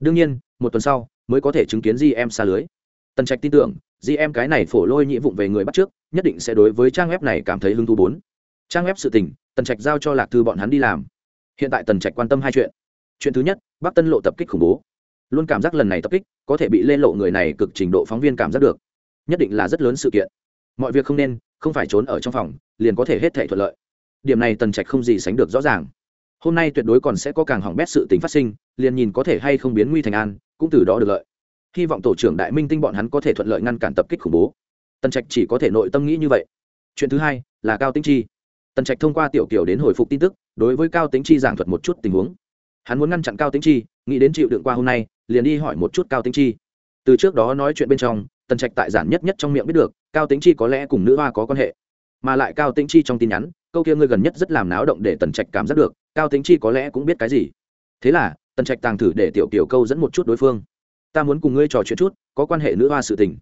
Đương nhiên, một tuần sau, mới có thể chứng kiến gm xa lưới. Tần trạch tin tưởng gm cái này phổ lôi nhĩ vụng về người bắt trước, nhất định sẽ đối với trang web này cảm thấy hứng thú bốn. Trang web sự tình tần trạch giao cho lạc thư bọn hắn đi làm. Hiện tại tần trạch quan tâm hai chuyện. Chuyện thứ nhất, bắc tân lộ tập kích khủng bố. Luôn cảm giác lần này tập kích có thể bị lên lộ người này cực trình độ phóng viên cảm giác được. Nhất định là rất lớn sự kiện. Mọi việc không nên, không phải trốn ở trong phòng, liền có thể hết thể thuận lợi. Điểm này tần trạch không gì sánh được rõ ràng. Hôm nay tuyệt đối còn sẽ có càng hỏng bét sự tình phát sinh, liền nhìn có thể hay không biến nguy thành an, cũng từ đó được lợi. Hy vọng tổ trưởng đại minh tinh bọn hắn có thể thuận lợi ngăn cản tập kích khủng bố. Tần trạch chỉ có thể nội tâm nghĩ như vậy. Chuyện thứ hai là cao Tinh chi tần trạch thông qua tiểu kiểu đến hồi phục tin tức, đối với cao tĩnh chi giảng thuật một chút tình huống. Hắn muốn ngăn chặn cao tĩnh chi, nghĩ đến chịu đựng qua hôm nay, liền đi hỏi một chút cao tĩnh chi. Từ trước đó nói chuyện bên trong, tần trạch tại giản nhất nhất trong miệng biết được, cao tĩnh chi có lẽ cùng nữ hoa có quan hệ. Mà lại cao tĩnh chi trong tin nhắn, câu kia ngươi gần nhất rất làm náo động để tần trạch cảm giác được, cao tĩnh chi có lẽ cũng biết cái gì. Thế là, tần trạch tàng thử để tiểu kiểu câu dẫn một chút đối phương. Ta muốn cùng ngươi trò chuyện chút, có quan hệ nữ hoa sự tình.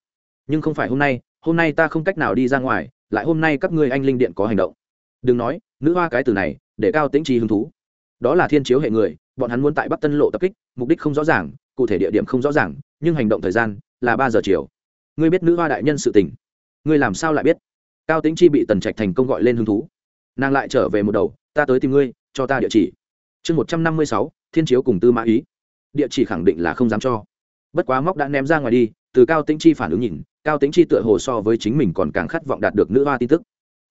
Nhưng không phải hôm nay hôm nay ta không cách nào đi ra ngoài, lại hôm nay các ngươi anh linh điện có hành động đừng nói, nữ hoa cái từ này, để cao tĩnh chi hứng thú. Đó là thiên chiếu hệ người, bọn hắn muốn tại bắc tân lộ tập kích, mục đích không rõ ràng, cụ thể địa điểm không rõ ràng, nhưng hành động thời gian là ba giờ chiều. Ngươi biết nữ hoa đại nhân sự tình. Ngươi làm sao lại biết? Cao tĩnh chi bị tần trạch thành công gọi lên hứng thú. Nàng lại trở về một đầu, ta tới tìm ngươi, cho ta địa chỉ. Chương một trăm năm mươi sáu, thiên chiếu cùng tư mã ý. Địa chỉ khẳng định là không dám cho. Bất quá móc đã ném ra ngoài đi, từ cao tĩnh chi phản ứng nhìn, cao tĩnh chi tựa hồ so với chính mình còn càng khát vọng đạt được nữ hoa tin tức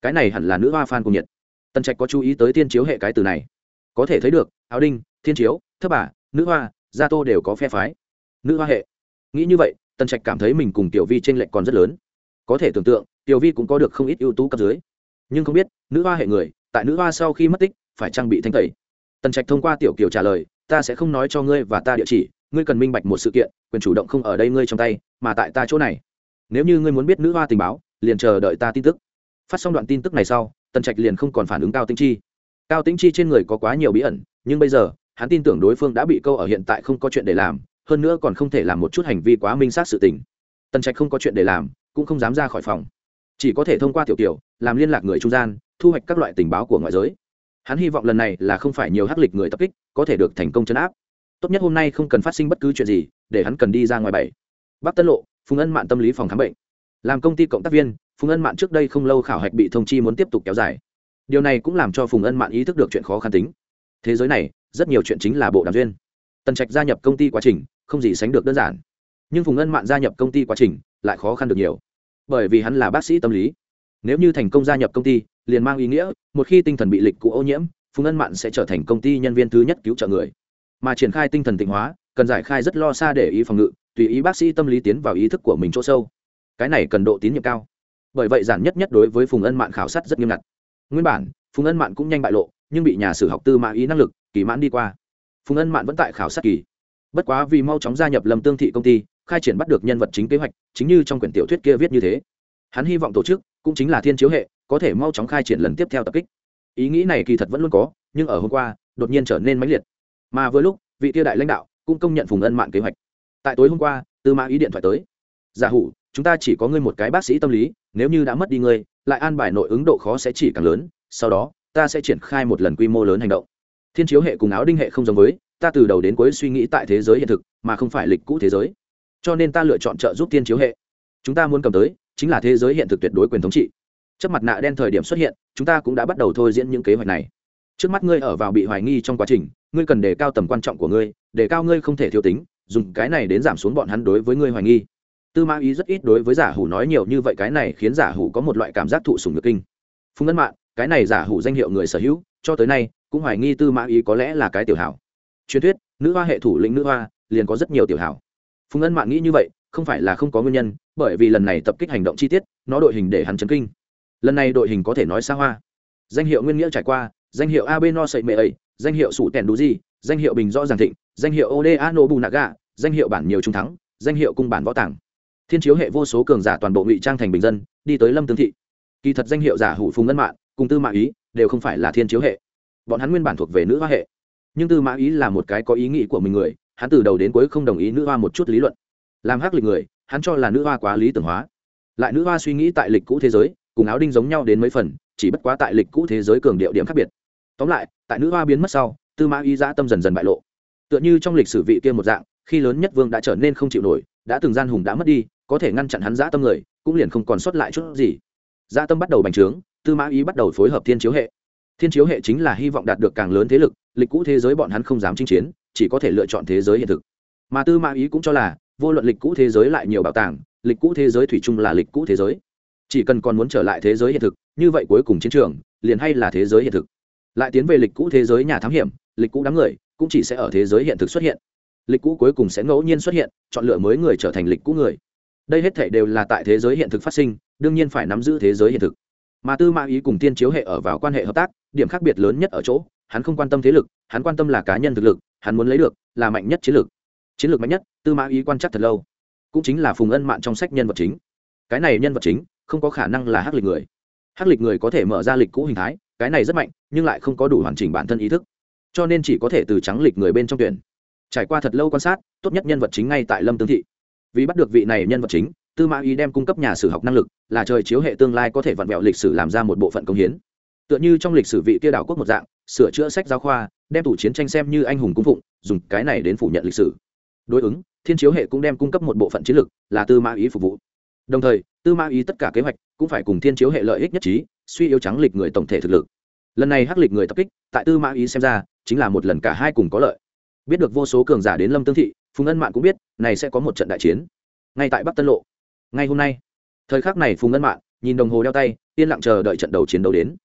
cái này hẳn là nữ hoa phan cùng nhiệt. Tần trạch có chú ý tới thiên chiếu hệ cái từ này. Có thể thấy được, áo đinh, thiên chiếu, thất bà, nữ hoa, gia tô đều có phe phái. Nữ hoa hệ. Nghĩ như vậy, tần trạch cảm thấy mình cùng tiểu vi t r ê n lệch còn rất lớn. Có thể tưởng tượng, tiểu vi cũng có được không ít ưu tú cấp dưới. Nhưng không biết, nữ hoa hệ người, tại nữ hoa sau khi mất tích, phải trang bị thanh tẩy? Tần trạch thông qua tiểu kiều trả lời, ta sẽ không nói cho ngươi và ta địa chỉ, ngươi cần minh bạch một sự kiện, quyền chủ động không ở đây ngươi trong tay, mà tại ta chỗ này. Nếu như ngươi muốn biết nữ hoa tình báo, liền chờ đợi ta tin tức phát xong đoạn tin tức này sau, tần trạch liền không còn phản ứng cao tĩnh chi. Cao tĩnh chi trên người có quá nhiều bí ẩn, nhưng bây giờ, hắn tin tưởng đối phương đã bị câu ở hiện tại không có chuyện để làm, hơn nữa còn không thể làm một chút hành vi quá minh xác sự tình. Tần trạch không có chuyện để làm, cũng không dám ra khỏi phòng. Chỉ có thể thông qua tiểu kiểu làm liên lạc người trung gian, thu hoạch các loại tình báo của ngoại giới. Hắn hy vọng lần này là không phải nhiều hắc lịch người tập kích, có thể được thành công chấn áp. Tốt nhất hôm nay không cần phát sinh bất cứ chuyện gì, để hắn cần đi ra ngoài bảy. Bắc tân lộ, phùng ân mạn tâm lý phòng khám bệnh. Làm công ty cộng tác viên phùng ân mạn trước đây không lâu khảo hạch bị thông chi muốn tiếp tục kéo dài. Điều này cũng làm cho phùng ân mạn ý thức được chuyện khó khăn tính. Thế giới này, rất nhiều chuyện chính là bộ đàm duyên. Tần trạch gia nhập công ty quá trình, không gì sánh được đơn giản. Nhưng phùng ân mạn gia nhập công ty quá trình, lại khó khăn được nhiều. Bởi vì hắn là bác sĩ tâm lý. Nếu như thành công gia nhập công ty, liền mang ý nghĩa, một khi tinh thần bị lịch cũ ô nhiễm, phùng ân mạn sẽ trở thành công ty nhân viên thứ nhất cứu trợ người. Mà triển khai tinh thần tịnh hóa, cần giải khai rất lo xa để ý phòng ngự, tùy ý bác sĩ tâm lý tiến vào ý thức của mình chỗ sâu. Cái này cần độ tín nhiệm cao bởi vậy giản nhất nhất đối với phùng ân mạn khảo sát rất nghiêm ngặt. Nguyên bản, phùng ân mạn cũng nhanh bại lộ, nhưng bị nhà sử học tư mã ý năng lực, kỳ mãn đi qua. Phùng ân mạn vẫn tại khảo sát kỳ. Bất quá vì mau chóng gia nhập lâm tương thị công ty, khai triển bắt được nhân vật chính kế hoạch, chính như trong quyển tiểu thuyết kia viết như thế. Hắn hy vọng tổ chức cũng chính là thiên chiếu hệ, có thể mau chóng khai triển lần tiếp theo tập kích. Ý nghĩ này kỳ thật vẫn luôn có, nhưng ở hôm qua, đột nhiên trở nên mãnh liệt. Mà với lúc, vị tiêu đại lãnh đạo cũng công nhận phùng ân mạn kế hoạch. Tại tối hôm qua, tư mã ý điện thoại tới. Giả hủ chúng ta chỉ có ngươi một cái bác sĩ tâm lý, nếu như đã mất đi ngươi, lại an bài nội ứng độ khó sẽ chỉ càng lớn, sau đó, ta sẽ triển khai một lần quy mô lớn hành động. Thiên chiếu hệ cùng áo đinh hệ không giống với, ta từ đầu đến cuối suy nghĩ tại thế giới hiện thực, mà không phải lịch cũ thế giới. Cho nên ta lựa chọn trợ giúp thiên chiếu hệ. Chúng ta muốn cầm tới, chính là thế giới hiện thực tuyệt đối quyền thống trị. Chất mặt nạ đen thời điểm xuất hiện, chúng ta cũng đã bắt đầu thôi diễn những kế hoạch này. Trước mắt ngươi ở vào bị hoài nghi trong quá trình, ngươi cần đề cao tầm quan trọng của ngươi, đề cao ngươi không thể thiếu tính, dùng cái này đến giảm xuống bọn hắn đối với ngươi hoài nghi tư mã ý rất ít đối với giả hủ nói nhiều như vậy, cái này khiến giả hủ có một loại cảm giác thụ sùng ngược kinh. Phùng Ngân mạng cái này giả hủ danh hiệu người sở hữu, cho tới nay, cũng hoài nghi tư mã ý có lẽ là cái tiểu hảo. Truyền thuyết, nữ hoa hệ thủ lĩnh nữ hoa, liền có rất nhiều tiểu hảo. Phùng ân mạng nghĩ như vậy, không phải là không có nguyên nhân, bởi vì lần này tập kích hành động chi tiết, nó đội hình để hắn chấn kinh. Lần này đội hình có thể nói xa hoa. Danh hiệu nguyên nghĩa trải qua, danh hiệu ab no sậy mệ ấy danh hiệu sủ tèn đủ gì danh hiệu bình rõ giản thịnh, danh hiệu oda no bù naga danh hiệu bản nhiều trung thắng, danh hiệu cung bản võ tàng thiên chiếu hệ vô số cường giả toàn bộ ngụy trang thành bình dân, đi tới lâm tương thị. Kỳ thật danh hiệu giả hủ phùng ngân mạng cùng tư mã ý, đều không phải là thiên chiếu hệ. Bọn hắn nguyên bản thuộc về nữ hoa hệ. Nhưng tư mã ý là một cái có ý nghĩ của mình người, hắn từ đầu đến cuối không đồng ý nữ hoa một chút lý luận. Làm hắc lịch người, hắn cho là nữ hoa quá lý tưởng hóa. Lại nữ hoa suy nghĩ tại lịch cũ thế giới, cùng áo đinh giống nhau đến mấy phần, chỉ bất quá tại lịch cũ thế giới cường điệu điểm khác biệt. Tóm lại, tại nữ hoa biến mất sau, tư mã ý giã tâm dần dần bại lộ. Tựa như trong lịch sử vị kia một dạng, khi lớn nhất vương đã trở nên không chịu nổi, đã từng gian hùng đã mất đi có thể ngăn chặn hắn dã tâm người, cũng liền không còn sót lại chút gì. Dã tâm bắt đầu bành trướng, tư mã ý bắt đầu phối hợp thiên chiếu hệ. Thiên chiếu hệ chính là hy vọng đạt được càng lớn thế lực, lịch cũ thế giới bọn hắn không dám chinh chiến, chỉ có thể lựa chọn thế giới hiện thực. Mà tư mã ý cũng cho là, vô luận lịch cũ thế giới lại nhiều bảo tàng, lịch cũ thế giới thủy chung là lịch cũ thế giới. Chỉ cần còn muốn trở lại thế giới hiện thực, như vậy cuối cùng chiến trường, liền hay là thế giới hiện thực. Lại tiến về lịch cũ thế giới nhà thám hiểm, lịch cũ đám người, cũng chỉ sẽ ở thế giới hiện thực xuất hiện. Lịch cũ cuối cùng sẽ ngẫu nhiên xuất hiện, chọn lựa mới người trở thành lịch cũ người đây hết thể đều là tại thế giới hiện thực phát sinh, đương nhiên phải nắm giữ thế giới hiện thực. Mà tư mã ý cùng tiên chiếu hệ ở vào quan hệ hợp tác, điểm khác biệt lớn nhất ở chỗ, hắn không quan tâm thế lực, hắn quan tâm là cá nhân thực lực, hắn muốn lấy được, là mạnh nhất chiến lược. Chiến lược mạnh nhất, tư mã ý quan chắc thật lâu. Cũng chính là phùng ân mạn trong sách nhân vật chính. Cái này nhân vật chính, không có khả năng là hắc lịch người. Hắc lịch người có thể mở ra lịch cũ hình thái, cái này rất mạnh, nhưng lại không có đủ hoàn chỉnh bản thân ý thức. Cho nên chỉ có thể từ trắng lịch người bên trong tuyển. Trải qua thật lâu quan sát, tốt nhất nhân vật chính ngay tại lâm tương thị vì bắt được vị này nhân vật chính, tư mã ý đem cung cấp nhà sử học năng lực, là trời chiếu hệ tương lai có thể vặn vẹo lịch sử làm ra một bộ phận công hiến. Tựa như trong lịch sử vị kia đảo quốc một dạng, sửa chữa sách giáo khoa, đem tủ chiến tranh xem như anh hùng cung phụng, dùng cái này đến phủ nhận lịch sử. Đối ứng, thiên chiếu hệ cũng đem cung cấp một bộ phận chiến lược, là tư mã ý phục vụ. Đồng thời, tư mã ý tất cả kế hoạch cũng phải cùng thiên chiếu hệ lợi ích nhất trí, suy yếu trắng lịch người tổng thể thực lực. Lần này hắc lịch người tập kích, tại tư mã ý xem ra, chính là một lần cả hai cùng có lợi. Biết được vô số cường giả đến lâm tương thị phùng ân mạn cũng biết, này sẽ có một trận đại chiến. Ngay tại bắc tân lộ. Ngay hôm nay, thời khắc này phùng ân mạn nhìn đồng hồ đeo tay, yên lặng chờ đợi trận đầu chiến đấu đến.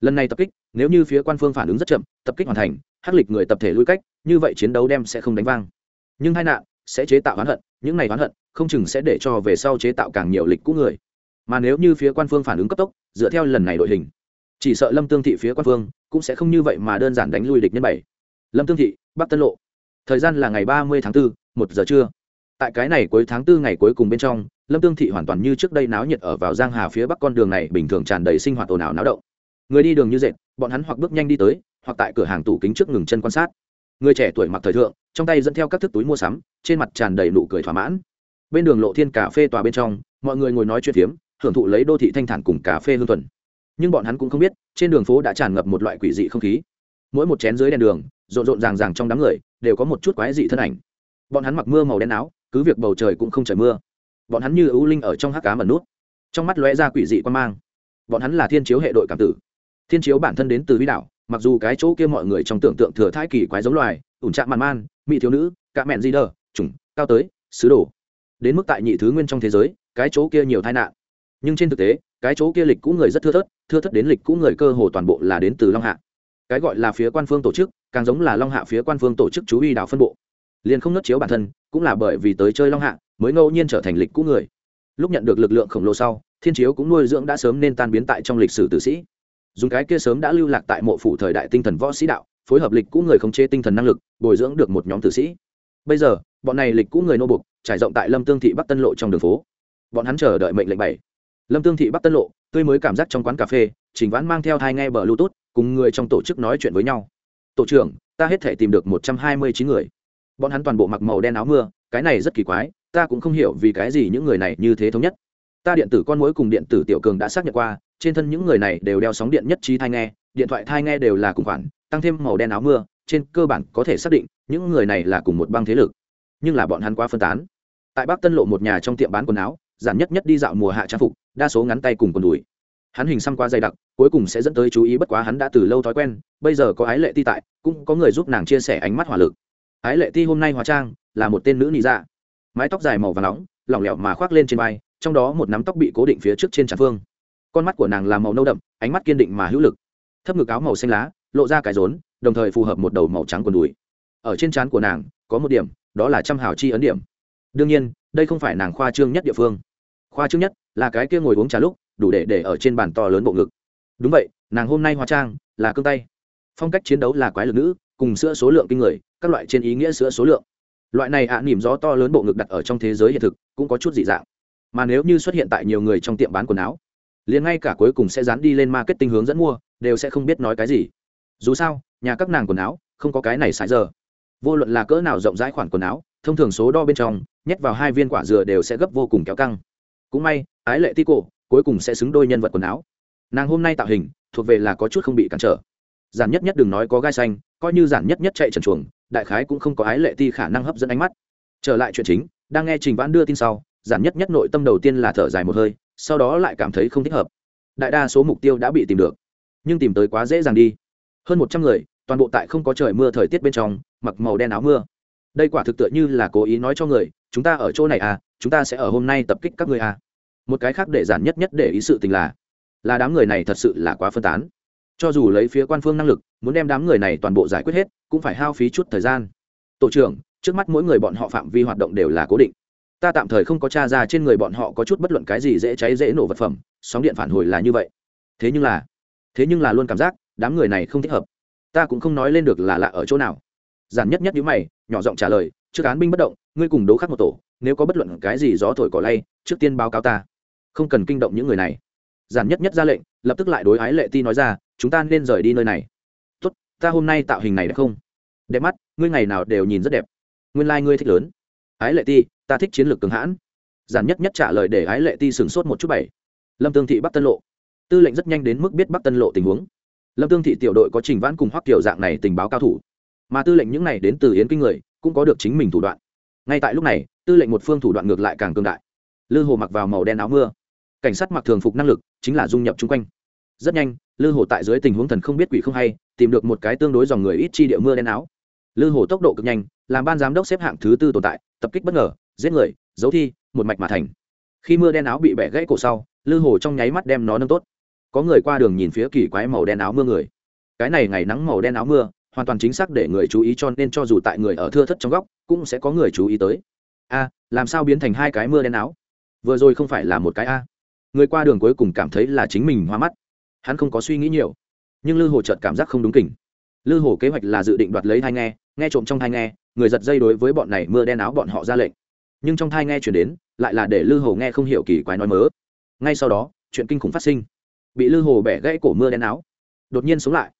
Lần này tập kích, nếu như phía quan phương phản ứng rất chậm, tập kích hoàn thành, hắc lịch người tập thể lui cách, như vậy chiến đấu đem sẽ không đánh vang. Nhưng hai nạn sẽ chế tạo oán hận, những này oán hận không chừng sẽ để cho về sau chế tạo càng nhiều lịch cũ người. Mà nếu như phía quan phương phản ứng cấp tốc, dựa theo lần này đội hình, chỉ sợ lâm tương thị phía quan phương cũng sẽ không như vậy mà đơn giản đánh lui địch nhân bảy. Lâm tương thị, bắc tân lộ thời gian là ngày ba mươi tháng 4, một giờ trưa. Tại cái này cuối tháng 4 ngày cuối cùng bên trong lâm tương thị hoàn toàn như trước đây náo nhiệt ở vào giang hà phía bắc con đường này bình thường tràn đầy sinh hoạt ồn ào náo động. Người đi đường như dệt bọn hắn hoặc bước nhanh đi tới hoặc tại cửa hàng tủ kính trước ngừng chân quan sát. Người trẻ tuổi mặc thời thượng trong tay dẫn theo các thức túi mua sắm trên mặt tràn đầy nụ cười thỏa mãn. Bên đường lộ thiên cà phê tòa bên trong mọi người ngồi nói chuyện phiếm hưởng thụ lấy đô thị thanh thản cùng cà phê hương thuần. Nhưng bọn hắn cũng không biết trên đường phố đã tràn ngập một loại quỷ dị không khí. Mỗi một chén dưới đèn đường rộn rộn ràng ràng trong đám người, đều có một chút quái dị thân ảnh. Bọn hắn mặc mưa màu đen áo, cứ việc bầu trời cũng không trời mưa. Bọn hắn như ưu linh ở trong hắc cá mẩn nút trong mắt lóe ra quỷ dị quan mang. Bọn hắn là thiên chiếu hệ đội cảm tử. Thiên chiếu bản thân đến từ vĩ đảo mặc dù cái chỗ kia mọi người trong tưởng tượng thừa thai kỳ quái giống loài, ủn trạm màn man, mỹ thiếu nữ cạ mẹn di đờ, chủng, cao tới, sứ đồ. Đến mức tại nhị thứ nguyên trong thế giới, cái chỗ kia nhiều tai nạn. Nhưng trên thực tế, cái chỗ kia lịch cũ người rất thưa thớt thưa thớt đến lịch cũ người cơ hồ toàn bộ là đến từ long hạ. Cái gọi là phía quan phương tổ chức càng giống là long hạ phía quan phương tổ chức chú y đảo phân bộ. Liền không nớt chiếu bản thân, cũng là bởi vì tới chơi long hạ, mới ngẫu nhiên trở thành lịch cũ người. Lúc nhận được lực lượng khổng lồ sau, thiên chiếu cũng nuôi dưỡng đã sớm nên tan biến tại trong lịch sử tử sĩ. Dùng cái kia sớm đã lưu lạc tại mộ phủ thời đại tinh thần võ sĩ đạo, phối hợp lịch cũ người không chế tinh thần năng lực, bồi dưỡng được một nhóm tử sĩ. Bây giờ, bọn này lịch cũ người nô bục trải rộng tại lâm tương thị bắc tân lộ trong đường phố. Bọn hắn chờ đợi mệnh lệnh bảy. Lâm tương thị bắc tân lộ, tươi mới cảm giác trong quán cà phê, trình vãn mang theo thai nghe bờ bluetooth, cùng người trong tổ chức nói chuyện với nhau tổ trưởng, ta hết thể tìm được một trăm hai mươi chín người. Bọn hắn toàn bộ mặc màu đen áo mưa, cái này rất kỳ quái, ta cũng không hiểu vì cái gì những người này như thế thống nhất. Ta điện tử con mối cùng điện tử tiểu cường đã xác nhận qua, trên thân những người này đều đeo sóng điện nhất trí thai nghe, điện thoại thai nghe đều là cùng khoản, tăng thêm màu đen áo mưa, trên cơ bản có thể xác định những người này là cùng một băng thế lực. Nhưng là bọn hắn quá phân tán. Tại bắc tân lộ một nhà trong tiệm bán quần áo, giản nhất nhất đi dạo mùa hạ trang phục, đa số ngắn tay cùng quần đùi hắn hình xăm qua dày đặc, cuối cùng sẽ dẫn tới chú ý bất quá hắn đã từ lâu thói quen, bây giờ có ái lệ ti tại, cũng có người giúp nàng chia sẻ ánh mắt hỏa lực. Ái lệ ti hôm nay hóa trang, là một tên nữ nị dạ. Mái tóc dài màu và nóng, lỏng lẻo mà khoác lên trên vai, trong đó một nắm tóc bị cố định phía trước trên tràn phương. Con mắt của nàng là màu nâu đậm, ánh mắt kiên định mà hữu lực. Thấp ngực áo màu xanh lá, lộ ra cái rốn, đồng thời phù hợp một đầu màu trắng quần đùi. Ở trên trán của nàng, có một điểm, đó là trăm hào chi ấn điểm. Đương nhiên, đây không phải nàng khoa trương nhất địa phương. Khoa trương nhất là cái kia ngồi uống trà lúc đủ để để ở trên bàn to lớn bộ ngực. Đúng vậy nàng hôm nay hóa trang là cương tay. Phong cách chiến đấu là quái lực nữ cùng sữa số lượng kinh người các loại trên ý nghĩa sữa số lượng. Loại này ạ à, nỉm gió to lớn bộ ngực đặt ở trong thế giới hiện thực cũng có chút dị dạng. Mà nếu như xuất hiện tại nhiều người trong tiệm bán quần áo liền ngay cả cuối cùng sẽ dán đi lên marketing hướng dẫn mua đều sẽ không biết nói cái gì. Dù sao nhà các nàng quần áo không có cái này sai giờ. Vô luận là cỡ nào rộng rãi khoản quần áo thông thường số đo bên trong nhét vào hai viên quả dừa đều sẽ gấp vô cùng kéo căng. Cũng may ái lệ ti cổ cuối cùng sẽ xứng đôi nhân vật quần áo. Nàng hôm nay tạo hình, thuộc về là có chút không bị cản trở. Giản nhất nhất đừng nói có gai xanh, coi như giản nhất nhất chạy trần chuồng, đại khái cũng không có ái lệ ti khả năng hấp dẫn ánh mắt. Trở lại chuyện chính, đang nghe trình vãn đưa tin sau, giản nhất nhất nội tâm đầu tiên là thở dài một hơi, sau đó lại cảm thấy không thích hợp. Đại đa số mục tiêu đã bị tìm được, nhưng tìm tới quá dễ dàng đi. Hơn một trăm người, toàn bộ tại không có trời mưa thời tiết bên trong, mặc màu đen áo mưa. Đây quả thực tựa như là cố ý nói cho người, chúng ta ở chỗ này à chúng ta sẽ ở hôm nay tập kích các người à một cái khác để giản nhất nhất để ý sự tình là là đám người này thật sự là quá phân tán. Cho dù lấy phía quan phương năng lực, muốn đem đám người này toàn bộ giải quyết hết, cũng phải hao phí chút thời gian. Tổ trưởng, trước mắt mỗi người bọn họ phạm vi hoạt động đều là cố định. Ta tạm thời không có t r a ra trên người bọn họ có chút bất luận cái gì dễ cháy dễ nổ vật phẩm, sóng điện phản hồi là như vậy. Thế nhưng là, thế nhưng là luôn cảm giác, đám người này không thích hợp. Ta cũng không nói lên được là lạ ở chỗ nào. Giản nhất nhất nhữ mày, nhỏ giọng trả lời, trước án binh bất động, ngươi cùng đấu khắc một tổ, nếu có bất luận cái gì gió thổi cỏ lay, trước tiên báo cáo ta không cần kinh động những người này. Giản nhất nhất ra lệnh, lập tức lại đối ái lệ ti nói ra, chúng ta nên rời đi nơi này. Tốt, ta hôm nay tạo hình này đẹp không? Đẹp mắt, ngươi ngày nào đều nhìn rất đẹp. Nguyên lai、like、ngươi thích lớn. Ái lệ ti, ta thích chiến lược cường hãn. Giản nhất nhất trả lời để ái lệ ti sửng sốt một chút bảy. Lâm tương thị bắc tân lộ. Tư lệnh rất nhanh đến mức biết bắc tân lộ tình huống. Lâm tương thị tiểu đội có trình vãn cùng hoắc kiểu dạng này tình báo cao thủ. Mà tư lệnh những này đến từ yến kinh người, cũng có được chính mình thủ đoạn. Ngay tại lúc này, tư lệnh một phương thủ đoạn ngược lại càng cường đại. Lư hồ mặc vào màu đen áo mưa cảnh sát mặc thường phục năng lực, chính là dung nhập chung quanh. Rất nhanh, lư hồ tại dưới tình huống thần không biết quỷ không hay, tìm được một cái tương đối dòng người ít chi địa mưa đen áo. Lư hồ tốc độ cực nhanh, làm ban giám đốc xếp hạng thứ tư tồn tại, tập kích bất ngờ, giết người, giấu thi, một mạch mà thành. Khi mưa đen áo bị bẻ gãy cổ sau, lư hồ trong nháy mắt đem nó nâng tốt. Có người qua đường nhìn phía kỳ quái màu đen áo mưa người. Cái này ngày nắng màu đen áo mưa, hoàn toàn chính xác để người chú ý cho nên cho dù tại người ở thưa thất trong góc, cũng sẽ có người chú ý tới. A, làm sao biến thành hai cái mưa đen áo? Vừa rồi không phải là một cái a người qua đường cuối cùng cảm thấy là chính mình hoa mắt. Hắn không có suy nghĩ nhiều. Nhưng lư hồ chợt cảm giác không đúng kỉnh lư hồ kế hoạch là dự định đoạt lấy thai nghe nghe trộm trong thai nghe, người giật dây đối với bọn này mưa đen áo bọn họ ra lệnh. Nhưng trong thai nghe chuyển đến, lại là để lư hồ nghe không hiểu kỳ quái nói mớ. Ngay sau đó, chuyện kinh khủng phát sinh. Bị lư hồ bẻ gãy cổ mưa đen áo. Đột nhiên sống lại.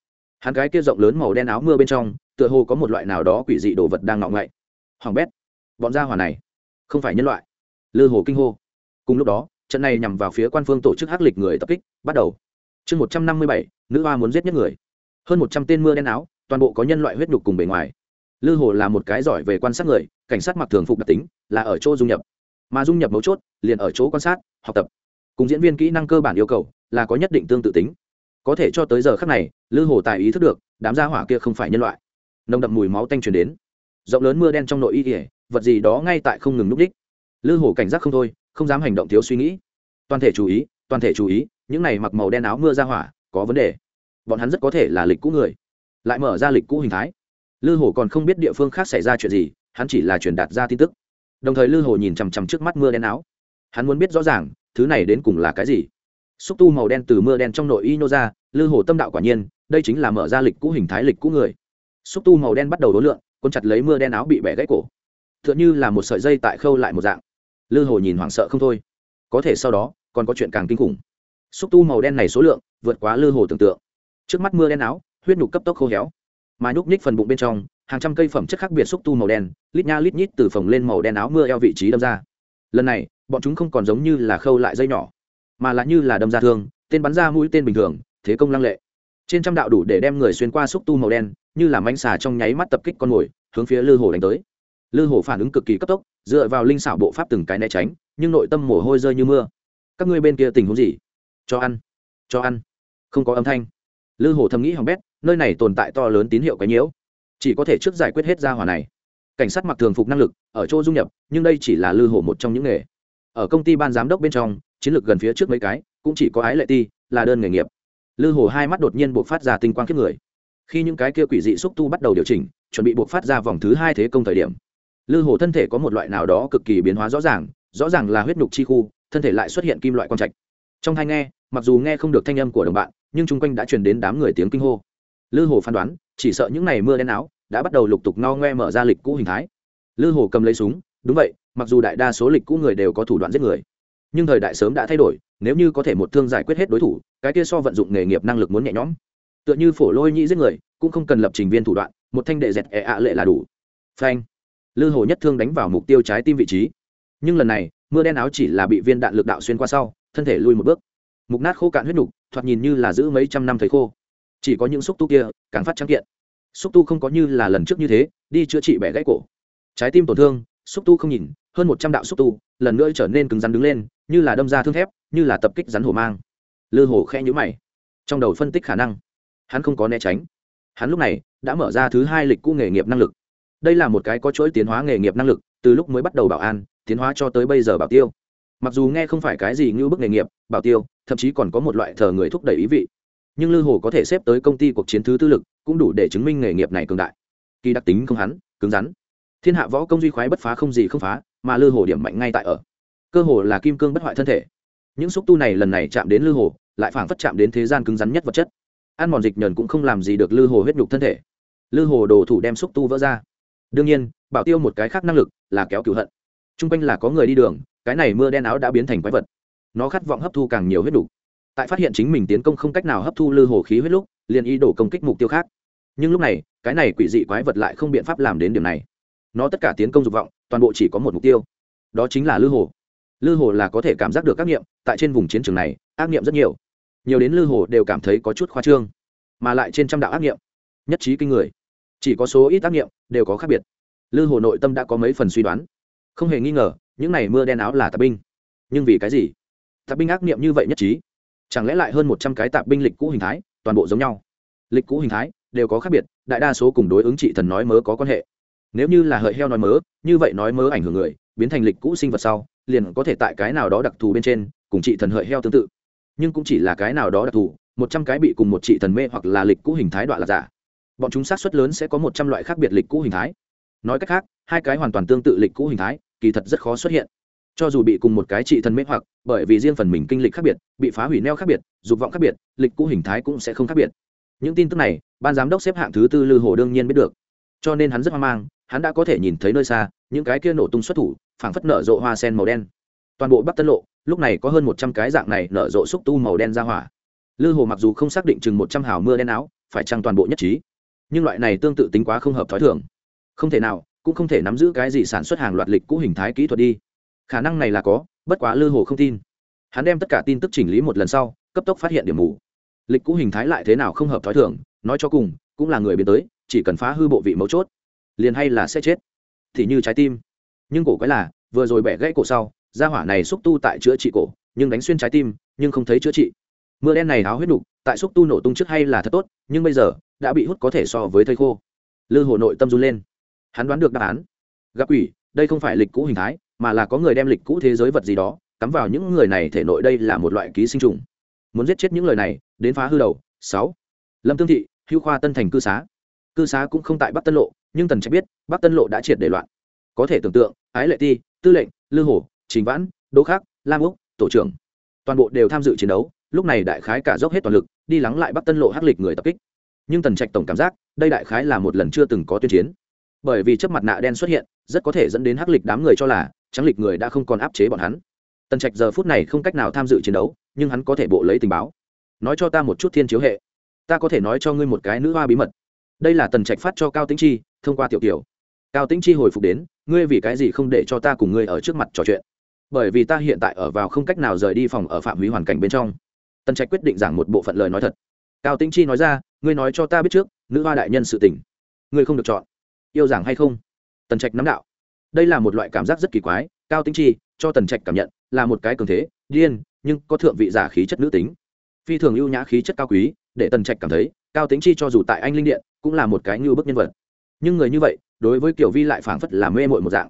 Hắn cái kia rộng lớn màu đen áo mưa bên trong, tựa hồ có một loại nào đó quỷ dị đồ vật đang ngọ ngậy. Hoàng bét, bọn gia hỏa này không phải nhân loại. Lư hồ kinh hô. Cùng lúc đó trận này nhằm vào phía quan phương tổ chức hắc lịch người tập kích, bắt đầu. Chương một trăm năm mươi bảy, nữ hoa muốn giết nhất người. Hơn một trăm tên mưa đen áo, toàn bộ có nhân loại huyết nhục cùng bề ngoài. Lư hồ là một cái giỏi về quan sát người, cảnh sát mặc thường phục đặc tính, là ở chỗ dung nhập. Mà dung nhập mấu chốt, liền ở chỗ quan sát, học tập. Cùng diễn viên kỹ năng cơ bản yêu cầu, là có nhất định tương tự tính. Có thể cho tới giờ khác này, lư hồ tài ý thức được, đám gia hỏa kia không phải nhân loại. Nồng đậm mùi máu tanh truyền đến. Rộng lớn mưa đen trong nội y kỉa vật gì đó ngay tại không ngừng núp đích. Lư hồ cảnh giác không thôi không dám hành động thiếu suy nghĩ. Toàn thể chú ý, toàn thể chú ý, những này mặc màu đen áo mưa ra hỏa, có vấn đề. Bọn hắn rất có thể là lịch cũ người. Lại mở ra lịch cũ hình thái. Lư hồ còn không biết địa phương khác xảy ra chuyện gì, hắn chỉ là truyền đạt ra tin tức. Đồng thời lư hồ nhìn chằm chằm trước mắt mưa đen áo. Hắn muốn biết rõ ràng, thứ này đến cùng là cái gì. Xúc tu màu đen từ mưa đen trong nội y nô ra, lư hồ tâm đạo quả nhiên, đây chính là mở ra lịch cũ hình thái lịch cũ người. Xúc tu màu đen bắt đầu đối lượng quân chặt lấy mưa đen áo bị bẻ gãy cổ. T h ư ợ n h ư là một sợi dây tại khâu lại một dạng lư hồ nhìn hoảng sợ không thôi. Có thể sau đó, còn có chuyện càng kinh khủng. Xúc tu màu đen này số lượng, vượt quá lư hồ tưởng tượng. Trước mắt mưa đen áo, huyết nhục cấp tốc khô héo. Mà nhúc nhích phần bụng bên trong, hàng trăm cây phẩm chất khác biệt xúc tu màu đen, lít nha lít nhít từ phồng lên màu đen áo mưa eo vị trí đâm ra. Lần này, bọn chúng không còn giống như là khâu lại dây nhỏ, mà là như là đâm ra thương, tên bắn ra mũi tên bình thường, thế công lăng lệ. Trên trăm đạo đủ để đem người xuyên qua xúc tu màu đen, như là mánh xà trong nháy mắt tập kích con mồi, hướng phía lư hồ đánh tới lư Hổ phản ứng cực kỳ cấp tốc, dựa vào linh xảo bộ pháp từng cái né tránh, nhưng nội tâm mồ hôi rơi như mưa. Các ngươi bên kia tình huống gì? Cho ăn cho ăn. Không có âm thanh. Lư Hổ thầm nghĩ hỏng bét, nơi này tồn tại to lớn tín hiệu cái nhiễu. Chỉ có thể trước giải quyết hết ra hỏa này. Cảnh sát mặc thường phục năng lực, ở chỗ dung nhập, nhưng đây chỉ là lư Hổ một trong những nghề. Ở công ty ban giám đốc bên trong, chiến lược gần phía trước mấy cái, cũng chỉ có ái lệ ti, là đơn nghề nghiệp. Lư Hổ hai mắt đột nhiên buộc phát ra tinh quang kiếp người. Khi những cái kia quỷ dị xúc tu bắt đầu điều chỉnh, chuẩn bị buộc phát ra vòng thứ hai thế công thời điểm lư hồ thân thể có một loại nào đó cực kỳ biến hóa rõ ràng rõ ràng là huyết nhục chi khu, thân thể lại xuất hiện kim loại quang trạch. Trong thai nghe, mặc dù nghe không được thanh âm của đồng bạn, nhưng chung quanh đã truyền đến đám người tiếng kinh hô. Lư hồ phán đoán, chỉ sợ những ngày mưa đen áo đã bắt đầu lục tục no ngoe mở ra lịch cũ hình thái. Lư hồ cầm lấy súng, đúng vậy, mặc dù đại đa số lịch cũ người đều có thủ đoạn giết người, nhưng thời đại sớm đã thay đổi, nếu như có thể một thương giải quyết hết đối thủ, cái kia so vận dụng nghề nghiệp năng lực muốn nhẹ nhõm. Tựa như phổ lôi nhĩ giết người, cũng không cần lập trình viên thủ đoạn, một thanh đệ dẹt ẹ ạ lệ là đủ. Phanh lư hồ nhất thương đánh vào mục tiêu trái tim vị trí. Nhưng lần này, mưa đen áo chỉ là bị viên đạn lực đạo xuyên qua sau, thân thể lui một bước. Mục nát khô cạn huyết nục, thoạt nhìn như là giữ mấy trăm năm thấy khô. Chỉ có những xúc tu kia, càng phát trắng kiện. Xúc tu không có như là lần trước như thế, đi chữa trị bẻ gãy cổ. Trái tim tổn thương, xúc tu không nhìn, hơn một trăm đạo xúc tu, lần nữa trở nên cứng rắn đứng lên, như là đâm ra thương thép, như là tập kích rắn hổ mang. Lư hổ khe nhũ mày. Trong đầu phân tích khả năng, hắn không có né tránh. Hắn lúc này, đã mở ra thứ hai lịch cũ nghề nghiệp năng lực đây là một cái có chuỗi tiến hóa nghề nghiệp năng lực, từ lúc mới bắt đầu bảo an, tiến hóa cho tới bây giờ bảo tiêu. Mặc dù nghe không phải cái gì như bức nghề nghiệp, bảo tiêu, thậm chí còn có một loại thờ người thúc đẩy ý vị. Nhưng lư hồ có thể xếp tới công ty cuộc chiến thứ tư lực, cũng đủ để chứng minh nghề nghiệp này cường đại. Kỳ đặc tính không hắn, cứng rắn. Thiên hạ võ công duy khoái bất phá không gì không phá, mà lư hồ điểm mạnh ngay tại ở. Cơ hồ là kim cương bất hoại thân thể. Những xúc tu này lần này chạm đến lư hồ, lại phảng phất chạm đến thế gian cứng rắn nhất vật chất. Ăn mòn dịch nhờn cũng không làm gì được lư hồ huyết nhục thân thể. Lư hồ đồ thủ đem xúc tu vỡ ra đương nhiên, bảo tiêu một cái khác năng lực là kéo cựu hận. T r u n g quanh là có người đi đường, cái này mưa đen áo đã biến thành quái vật. Nó khát vọng hấp thu càng nhiều huyết đủ. tại phát hiện chính mình tiến công không cách nào hấp thu lư hồ khí huyết lúc, liền ý đổ công kích mục tiêu khác. Nhưng lúc này, cái này quỷ dị quái vật lại không biện pháp làm đến điểm này. Nó tất cả tiến công dục vọng, toàn bộ chỉ có một mục tiêu. Đó chính là lư hồ. Lư hồ là có thể cảm giác được các nghiệm, tại trên vùng chiến trường này, ác nghiệm rất nhiều. Nhiều đến lư hồ đều cảm thấy có chút khoa trương, mà lại trên trăm đạo ác nghiệm, nhất trí kinh người chỉ có số ít tác nghiệm đều có khác biệt. Lư hồ nội tâm đã có mấy phần suy đoán. Không hề nghi ngờ, những này mưa đen áo là tạp binh. Nhưng vì cái gì? Tạp binh ác nghiệm như vậy nhất trí. Chẳng lẽ lại hơn một trăm cái tạp binh lịch cũ hình thái, toàn bộ giống nhau? Lịch cũ hình thái đều có khác biệt, đại đa số cùng đối ứng trị thần nói mớ có quan hệ. Nếu như là hợi heo nói mớ, như vậy nói mớ ảnh hưởng người, biến thành lịch cũ sinh vật sau, liền có thể tại cái nào đó đặc thù bên trên cùng trị thần hợi heo tương tự. Nhưng cũng chỉ là cái nào đó đặc thù, một trăm cái bị cùng một trị thần mê hoặc là lịch cũ hình thái đoạn là giả bọn chúng sát xuất lớn sẽ có một trăm loại khác biệt lịch cũ hình thái. Nói cách khác, hai cái hoàn toàn tương tự lịch cũ hình thái, kỳ thật rất khó xuất hiện. Cho dù bị cùng một cái trị thần mê hoặc, bởi vì riêng phần mình kinh lịch khác biệt, bị phá hủy neo khác biệt, dục vọng khác biệt, lịch cũ hình thái cũng sẽ không khác biệt. Những tin tức này, ban giám đốc xếp hạng thứ tư lư hồ đương nhiên biết được. Cho nên hắn rất hoang mang, hắn đã có thể nhìn thấy nơi xa, những cái kia nổ tung xuất thủ, phảng phất nở rộ hoa sen màu đen. Toàn bộ bắc tân lộ, lúc này có hơn một trăm cái dạng này nở rộ xúc tu màu đen ra hỏa. Lư hồ mặc dù không xác định chừng một trăm hào mưa đen áo, phải chăng toàn bộ nhất trí nhưng loại này tương tự tính quá không hợp thói thường. Không thể nào, cũng không thể nắm giữ cái gì sản xuất hàng loạt lịch cũ hình thái kỹ thuật đi. Khả năng này là có, bất quá lư hồ không tin. Hắn đem tất cả tin tức chỉnh lý một lần sau, cấp tốc phát hiện điểm mù. Lịch cũ hình thái lại thế nào không hợp thói thường, nói cho cùng, cũng là người biến tới, chỉ cần phá hư bộ vị mấu chốt, liền hay là sẽ chết. Thì như trái tim. Nhưng cổ quái là, vừa rồi bẻ gãy cổ sau da hỏa này xúc tu tại chữa trị cổ, nhưng đánh xuyên trái tim, nhưng không thấy chữa trị. Mưa đen này háo huyết đục tại xúc tu nổ tung trước hay là thật tốt, nhưng bây giờ, đã bị hút có thể so với thây khô. Lư hồ nội tâm run lên. Hắn đoán được đáp án. Gặp quỷ, đây không phải lịch cũ hình thái, mà là có người đem lịch cũ thế giới vật gì đó, cắm vào những người này thể nội đây là một loại ký sinh trùng. Muốn giết chết những lời này, đến phá hư đầu. Sáu. Lâm tương thị hữu khoa tân thành cư xá. Cư xá cũng không tại bắc tân lộ, nhưng tần trạch biết, bắc tân lộ đã triệt để loạn. Có thể tưởng tượng, ái lệ ti, tư lệnh, lư hồ, trình vãn, đỗ khắc, lam úc, tổ trưởng, toàn bộ đều tham dự chiến đấu lúc này đại khái cả dốc hết toàn lực, đi lắng lại bắc tân lộ hắc lịch người tập kích. Nhưng tần trạch tổng cảm giác, đây đại khái là một lần chưa từng có tuyên chiến. Bởi vì chấp mặt nạ đen xuất hiện, rất có thể dẫn đến hắc lịch đám người cho là trắng lịch người đã không còn áp chế bọn hắn. Tần trạch giờ phút này không cách nào tham dự chiến đấu, nhưng hắn có thể bộ lấy tình báo. Nói cho ta một chút thiên chiếu hệ. Ta có thể nói cho ngươi một cái nữ hoa bí mật. Đây là tần trạch phát cho cao tĩnh chi, thông qua tiểu tiểu cao tĩnh chi hồi phục đến, ngươi vì cái gì không để cho ta cùng ngươi ở trước mặt trò chuyện? Bởi vì ta hiện tại ở vào không cách nào rời đi phòng ở phạm vi hoàn cảnh bên trong tần trạch quyết định giảng một bộ phận lời nói thật. Cao tĩnh chi nói ra, ngươi nói cho ta biết trước, nữ hoa đại nhân sự tình. Ngươi không được chọn. Yêu giảng hay không? Tần trạch nắm đạo. Đây là một loại cảm giác rất kỳ quái, cao tĩnh chi cho tần trạch cảm nhận là một cái cường thế, điên, nhưng có thượng vị giả khí chất nữ tính. Phi thường ưu nhã khí chất cao quý, để tần trạch cảm thấy, cao tính chi cho dù tại anh linh điện, cũng là một cái như bức nhân vật. Nhưng người như vậy, đối với kiểu vi lại phảng phất là mê mội một dạng.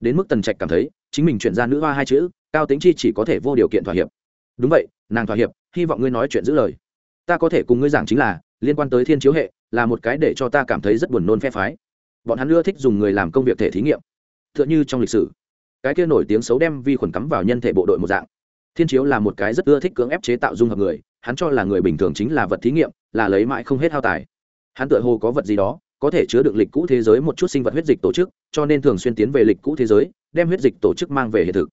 Đến mức tần trạch cảm thấy, chính mình chuyển ra nữ hoa hai chữ, cao tính chi chỉ có thể vô điều kiện thỏa hiệp. Đúng vậy, nàng thỏa hiệp hy vọng ngươi nói chuyện giữ lời. Ta có thể cùng ngươi giảng chính là, liên quan tới thiên chiếu hệ, là một cái để cho ta cảm thấy rất buồn nôn phe phái. Bọn hắn ưa thích dùng người làm công việc thể thí nghiệm. T h ư ợ n h ư trong lịch sử, cái kia nổi tiếng xấu đem vi khuẩn cắm vào nhân thể bộ đội một dạng. Thiên chiếu là một cái rất ưa thích cưỡng ép chế tạo dung hợp người, hắn cho là người bình thường chính là vật thí nghiệm, là lấy mãi không hết hao tài. Hắn tự hồ có vật gì đó, có thể chứa được lịch cũ thế giới một chút sinh vật huyết dịch tổ chức, cho nên thường xuyên tiến về lịch cũ thế giới, đem huyết dịch tổ chức mang về hiện thực.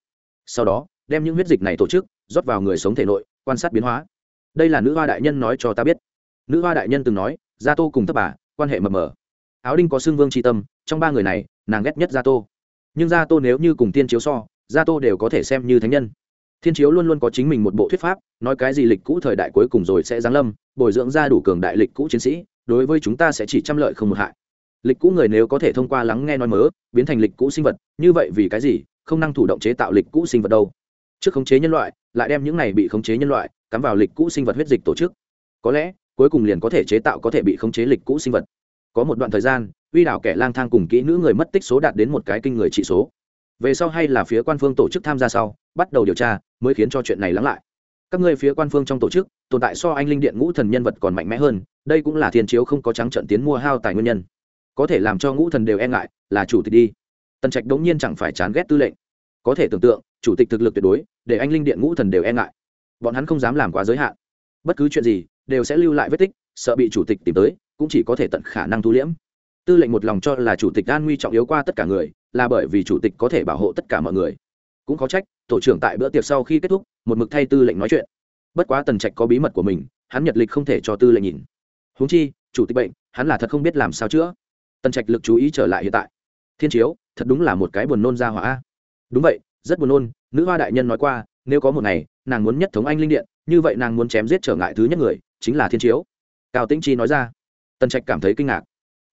Sau đó, đem những huyết dịch này tổ chức rót vào người sống thể nội, quan sát biến hóa. Đây là nữ hoa đại nhân nói cho ta biết. Nữ hoa đại nhân từng nói, gia tô cùng thất bà, quan hệ mập mờ. Áo đinh có xương vương tri tâm, trong ba người này, nàng ghét nhất gia tô. Nhưng gia tô nếu như cùng tiên chiếu so, gia tô đều có thể xem như thánh nhân. Thiên chiếu luôn luôn có chính mình một bộ thuyết pháp, nói cái gì lịch cũ thời đại cuối cùng rồi sẽ giáng lâm, bồi dưỡng ra đủ cường đại lịch cũ chiến sĩ, đối với chúng ta sẽ chỉ trăm lợi không một hại. Lịch cũ người nếu có thể thông qua lắng nghe nói mớ, biến thành lịch cũ sinh vật, như vậy vì cái gì không năng thủ động chế tạo lịch cũ sinh vật đâu? Trước khống chế nhân loại lại đem những này bị khống chế nhân loại cắm vào lịch cũ sinh vật huyết dịch tổ chức. Có lẽ, cuối cùng liền có thể chế tạo có thể bị khống chế lịch cũ sinh vật. Có một đoạn thời gian, uy đảo kẻ lang thang cùng kỹ nữ người mất tích số đạt đến một cái kinh người trị số. Về sau hay là phía quan phương tổ chức tham gia sau, bắt đầu điều tra, mới khiến cho chuyện này lắng lại. Các người phía quan phương trong tổ chức, tồn tại so anh linh điện ngũ thần nhân vật còn mạnh mẽ hơn, đây cũng là thiên chiếu không có trắng trận tiến mua hao tài nguyên nhân. Có thể làm cho ngũ thần đều e ngại, là chủ tịch đi. Tần trạch đống nhiên chẳng phải chán ghét tư lệnh có thể tưởng tượng, chủ tịch thực lực tuyệt đối, để anh linh điện ngũ thần đều e ngại. Bọn hắn không dám làm quá giới hạn. Bất cứ chuyện gì, đều sẽ lưu lại vết tích, sợ bị chủ tịch tìm tới, cũng chỉ có thể tận khả năng thu liễm. Tư lệnh một lòng cho là chủ tịch an nguy trọng yếu qua tất cả người, là bởi vì chủ tịch có thể bảo hộ tất cả mọi người. Cũng có trách, tổ trưởng tại bữa tiệc sau khi kết thúc, một mực thay tư lệnh nói chuyện. Bất quá tần trạch có bí mật của mình, hắn nhật lịch không thể cho tư lệnh nhìn. Huống chi, chủ tịch bệnh, hắn là thật không biết làm sao chữa. Tần trạch lực chú ý trở lại hiện tại. Thiên chiếu, thật đúng là một cái buồn nôn ra hỏa đúng vậy, rất buồn nôn, nữ hoa đại nhân nói qua, nếu có một ngày, nàng muốn nhất thống anh linh điện, như vậy nàng muốn chém giết trở ngại thứ nhất người, chính là thiên chiếu. Cao tĩnh chi nói ra. Tần trạch cảm thấy kinh ngạc.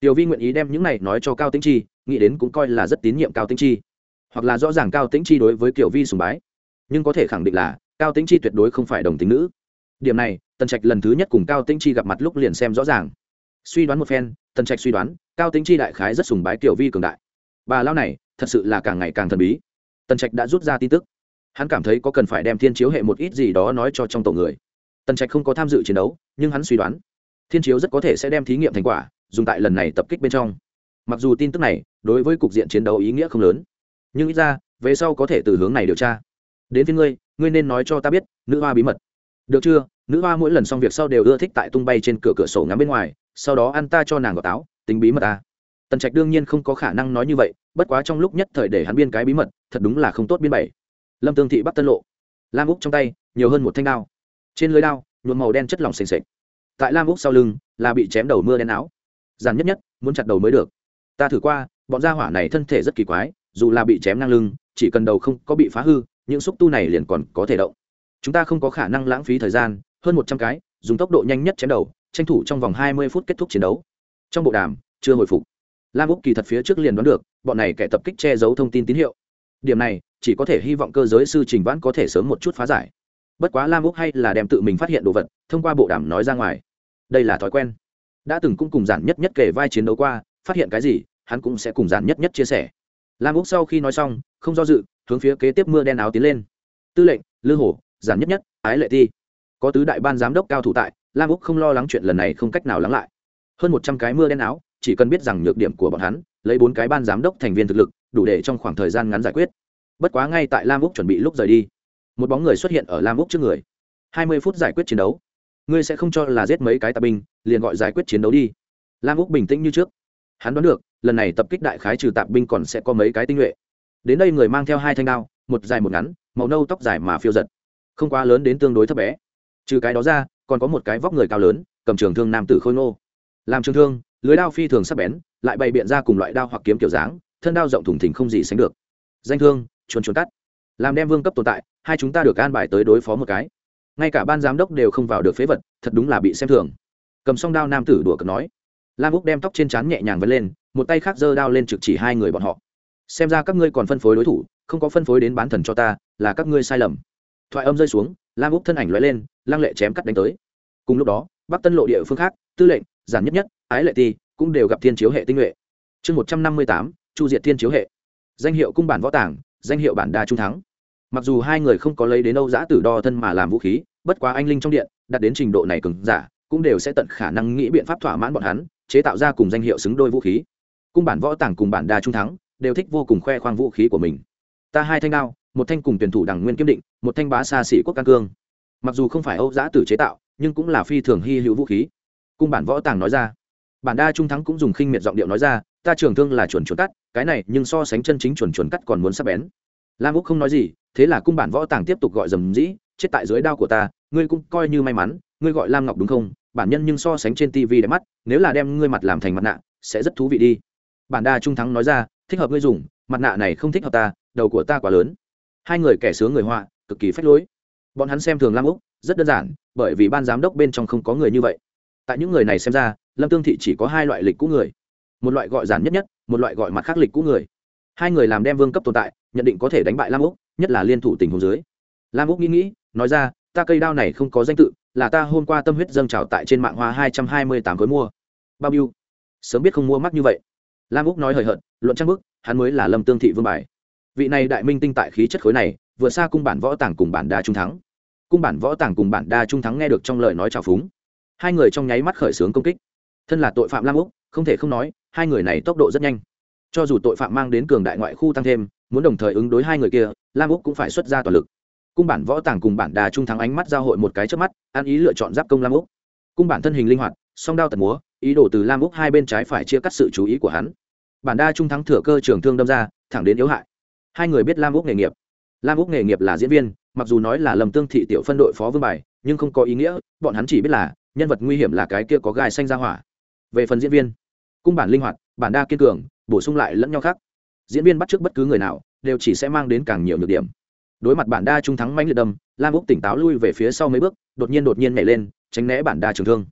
Tiểu vi nguyện ý đem những này nói cho cao tĩnh chi, nghĩ đến cũng coi là rất tín nhiệm cao tĩnh chi. Hoặc là rõ ràng cao tĩnh chi đối với kiểu vi sùng bái. Nhưng có thể khẳng định là, cao tĩnh chi tuyệt đối không phải đồng tính nữ. Điểm này, tần trạch lần thứ nhất cùng cao tĩnh chi gặp mặt lúc liền xem rõ ràng. Suy đoán một phen, tần trạch suy đoán, cao tĩnh chi đại khái rất sùng bái kiểu vi cường đại. Bà lao này, thật sự là càng ngày càng thần bí tần trạch đã rút ra tin tức. Hắn cảm thấy có cần phải đem thiên chiếu hệ một ít gì đó nói cho trong tổ người. Tần trạch không có tham dự chiến đấu, nhưng hắn suy đoán, thiên chiếu rất có thể sẽ đem thí nghiệm thành quả, dùng tại lần này tập kích bên trong. Mặc dù tin tức này đối với cục diện chiến đấu ý nghĩa không lớn, nhưng ít ra, về sau có thể từ hướng này điều tra. Đến phía ngươi ngươi nên nói cho ta biết, nữ hoa bí mật. Được chưa? Nữ hoa mỗi lần xong việc sau đều ưa thích tại tung bay trên cửa cửa sổ ngắm bên ngoài, sau đó ăn ta cho nàng gọt táo, tính bí mật ta tần trạch đương nhiên không có khả năng nói như vậy, bất quá trong lúc nhất thời để hắn biên cái bí mật, thật đúng là không tốt biên bảy lâm tương thị bắc tân lộ. Lam úc trong tay, nhiều hơn một thanh đao. Trên lưới đao, nhuộm màu đen chất lỏng xềnh xệch tại lam úc sau lưng, là bị chém đầu mưa đen áo. Giản nhất nhất, muốn chặt đầu mới được. Ta thử qua, bọn gia hỏa này thân thể rất kỳ quái, dù là bị chém ngang lưng, chỉ cần đầu không có bị phá hư, những xúc tu này liền còn có thể động. Chúng ta không có khả năng lãng phí thời gian, hơn một trăm cái, dùng tốc độ nhanh nhất chém đầu, tranh thủ trong vòng hai mươi phút kết thúc chiến đấu. Trong bộ đàm, chưa hồi phục lam úc kỳ thật phía trước liền đoán được, bọn này kẻ tập kích che giấu thông tin tín hiệu. Điểm này, chỉ có thể hy vọng cơ giới sư trình vãn có thể sớm một chút phá giải. Bất quá lam úc hay là đem tự mình phát hiện đồ vật, thông qua bộ đàm nói ra ngoài. Đây là thói quen. Đã từng cũng cùng giản nhất nhất kể vai chiến đấu qua, phát hiện cái gì, hắn cũng sẽ cùng giản nhất nhất chia sẻ. Lam úc sau khi nói xong, không do dự, hướng phía kế tiếp mưa đen áo tiến lên. Tư lệnh, lư hổ, giản nhất nhất, ái lệ ti. Có tứ đại ban giám đốc cao thủ tại, lam úc không lo lắng chuyện lần này không cách nào lắng lại. Hơn một trăm cái mưa đen áo chỉ cần biết rằng nhược điểm của bọn hắn, lấy bốn cái ban giám đốc thành viên thực lực, đủ để trong khoảng thời gian ngắn giải quyết. Bất quá ngay tại lam úc chuẩn bị lúc rời đi, một bóng người xuất hiện ở lam úc trước người. Hai mươi phút giải quyết chiến đấu. Ngươi sẽ không cho là giết mấy cái tà binh, liền gọi giải quyết chiến đấu đi. Lam úc bình tĩnh như trước. Hắn đoán được, lần này tập kích đại khái trừ tạp binh còn sẽ có mấy cái tinh nhuệ. Đến đây người mang theo hai thanh đao, một dài một ngắn, màu nâu tóc dài mà phiêu giật. Không quá lớn đến tương đối thấp bé. Trừ cái đó ra, còn có một cái vóc người cao lớn, cầm trường thương nam tử khôi ngô. Làm trường thương lưới đao phi thường sắc bén, lại bày biện ra cùng loại đao hoặc kiếm kiểu dáng, thân đao rộng thùng thình không gì sánh được. Danh thương, chuồn chuồn cắt. Làm đem vương cấp tồn tại, hai chúng ta được an bài tới đối phó một cái. Ngay cả ban giám đốc đều không vào được phế vật, thật đúng là bị xem thường. Cầm song đao nam tử đùa cợt nói. Lam úc đem tóc trên trán nhẹ nhàng vấn lên, một tay khác giơ đao lên trực chỉ hai người bọn họ. Xem ra các ngươi còn phân phối đối thủ, không có phân phối đến bán thần cho ta, là các ngươi sai lầm. Thoại âm rơi xuống, lam úc thân ảnh lóe lên, lăng lệ chém cắt đánh tới. Cùng lúc đó, bắc tân lộ địa phương khác, tư lệnh giản nhất nhất ái lệ ti cũng đều gặp thiên chiếu hệ tinh nhuệ. Chương một trăm năm mươi tám chu diệt thiên chiếu hệ. Danh hiệu cung bản võ tảng, danh hiệu bản đa trung thắng. Mặc dù hai người không có lấy đến âu giã tử đo thân mà làm vũ khí bất quá anh linh trong điện đạt đến trình độ này cứng giả cũng đều sẽ tận khả năng nghĩ biện pháp thỏa mãn bọn hắn chế tạo ra cùng danh hiệu xứng đôi vũ khí. Cung bản võ tàng cùng bản đa trung thắng đều thích vô cùng khoe khoang vũ khí của mình. Ta hai thanh đao một thanh cùng tuyển thủ đằng nguyên kiếm định một thanh bá xa xỉ quốc can cương. Mặc dù không phải âu giã tử chế tạo nhưng cũng là phi thường hy hữu vũ khí cung bản võ tàng nói ra. Bản đa trung thắng cũng dùng khinh miệt giọng điệu nói ra, ta trường thương là chuẩn chuẩn cắt, cái này nhưng so sánh chân chính chuẩn chuẩn cắt còn muốn sắp bén. Lam úc không nói gì, thế là cung bản võ tàng tiếp tục gọi dầm dĩ, chết tại dưới đao của ta, ngươi cũng coi như may mắn, ngươi gọi lam ngọc đúng không? Bản nhân nhưng so sánh trên tv đẹp mắt, nếu là đem ngươi mặt làm thành mặt nạ, sẽ rất thú vị đi. Bản đa trung thắng nói ra, thích hợp ngươi dùng, mặt nạ này không thích hợp ta, đầu của ta quá lớn. Hai người kẻ sướng người họa, cực kỳ phách lối. Bọn hắn xem thường lam úc, rất đơn giản, bởi vì ban giám đốc bên trong không có người như vậy tại những người này xem ra, lâm tương thị chỉ có hai loại lịch cũ người. Một loại gọi giản nhất nhất, một loại gọi mặt khác lịch cũ người. Hai người làm đem vương cấp tồn tại, nhận định có thể đánh bại lam úc, nhất là liên thủ tình hồ dưới. Lam úc nghĩ nghĩ, nói ra, ta cây đao này không có danh tự, là ta hôm qua tâm huyết dâng trào tại trên mạng hoa hai trăm hai mươi tám khối mua. Bao nhiêu? Sớm biết không mua mắc như vậy. Lam úc nói hời hợt, luận trang bức, hắn mới là lâm tương thị vương bài. Vị này đại minh tinh tại khí chất khối này, vừa xa cung bản võ tàng cùng bản đa trung thắng. Cung bản võ tàng cùng bản đa trung thắng nghe được trong lời nói trào phúng hai người trong nháy mắt khởi xướng công kích. Thân là tội phạm lam úc, không thể không nói, hai người này tốc độ rất nhanh. Cho dù tội phạm mang đến cường đại ngoại khu tăng thêm, muốn đồng thời ứng đối hai người kia, lam úc cũng phải xuất ra toàn lực. Cung bản võ tàng cùng bản đà trung thắng ánh mắt giao hội một cái trước mắt ăn ý lựa chọn giáp công lam úc. Cung bản thân hình linh hoạt, song đao tật múa, ý đồ từ lam úc hai bên trái phải chia cắt sự chú ý của hắn. Bản đa trung thắng thừa cơ trường thương đâm ra, thẳng đến yếu hại. Hai người biết lam úc nghề nghiệp. Lam úc nghề nghiệp là diễn viên, mặc dù nói là lầm tương thị tiểu phân đội phó vương bài, nhưng không có ý nghĩa, bọn hắn chỉ biết là nhân vật nguy hiểm là cái kia có gai xanh ra hỏa. Về phần diễn viên, cung bản linh hoạt, bản đa kiên cường, bổ sung lại lẫn nhau khác. Diễn viên bắt trước bất cứ người nào, đều chỉ sẽ mang đến càng nhiều nhược điểm. Đối mặt bản đa trung thắng manh liệt đâm, lam úc tỉnh táo lui về phía sau mấy bước, đột nhiên đột nhiên nhảy lên, tránh né bản đa trường thương.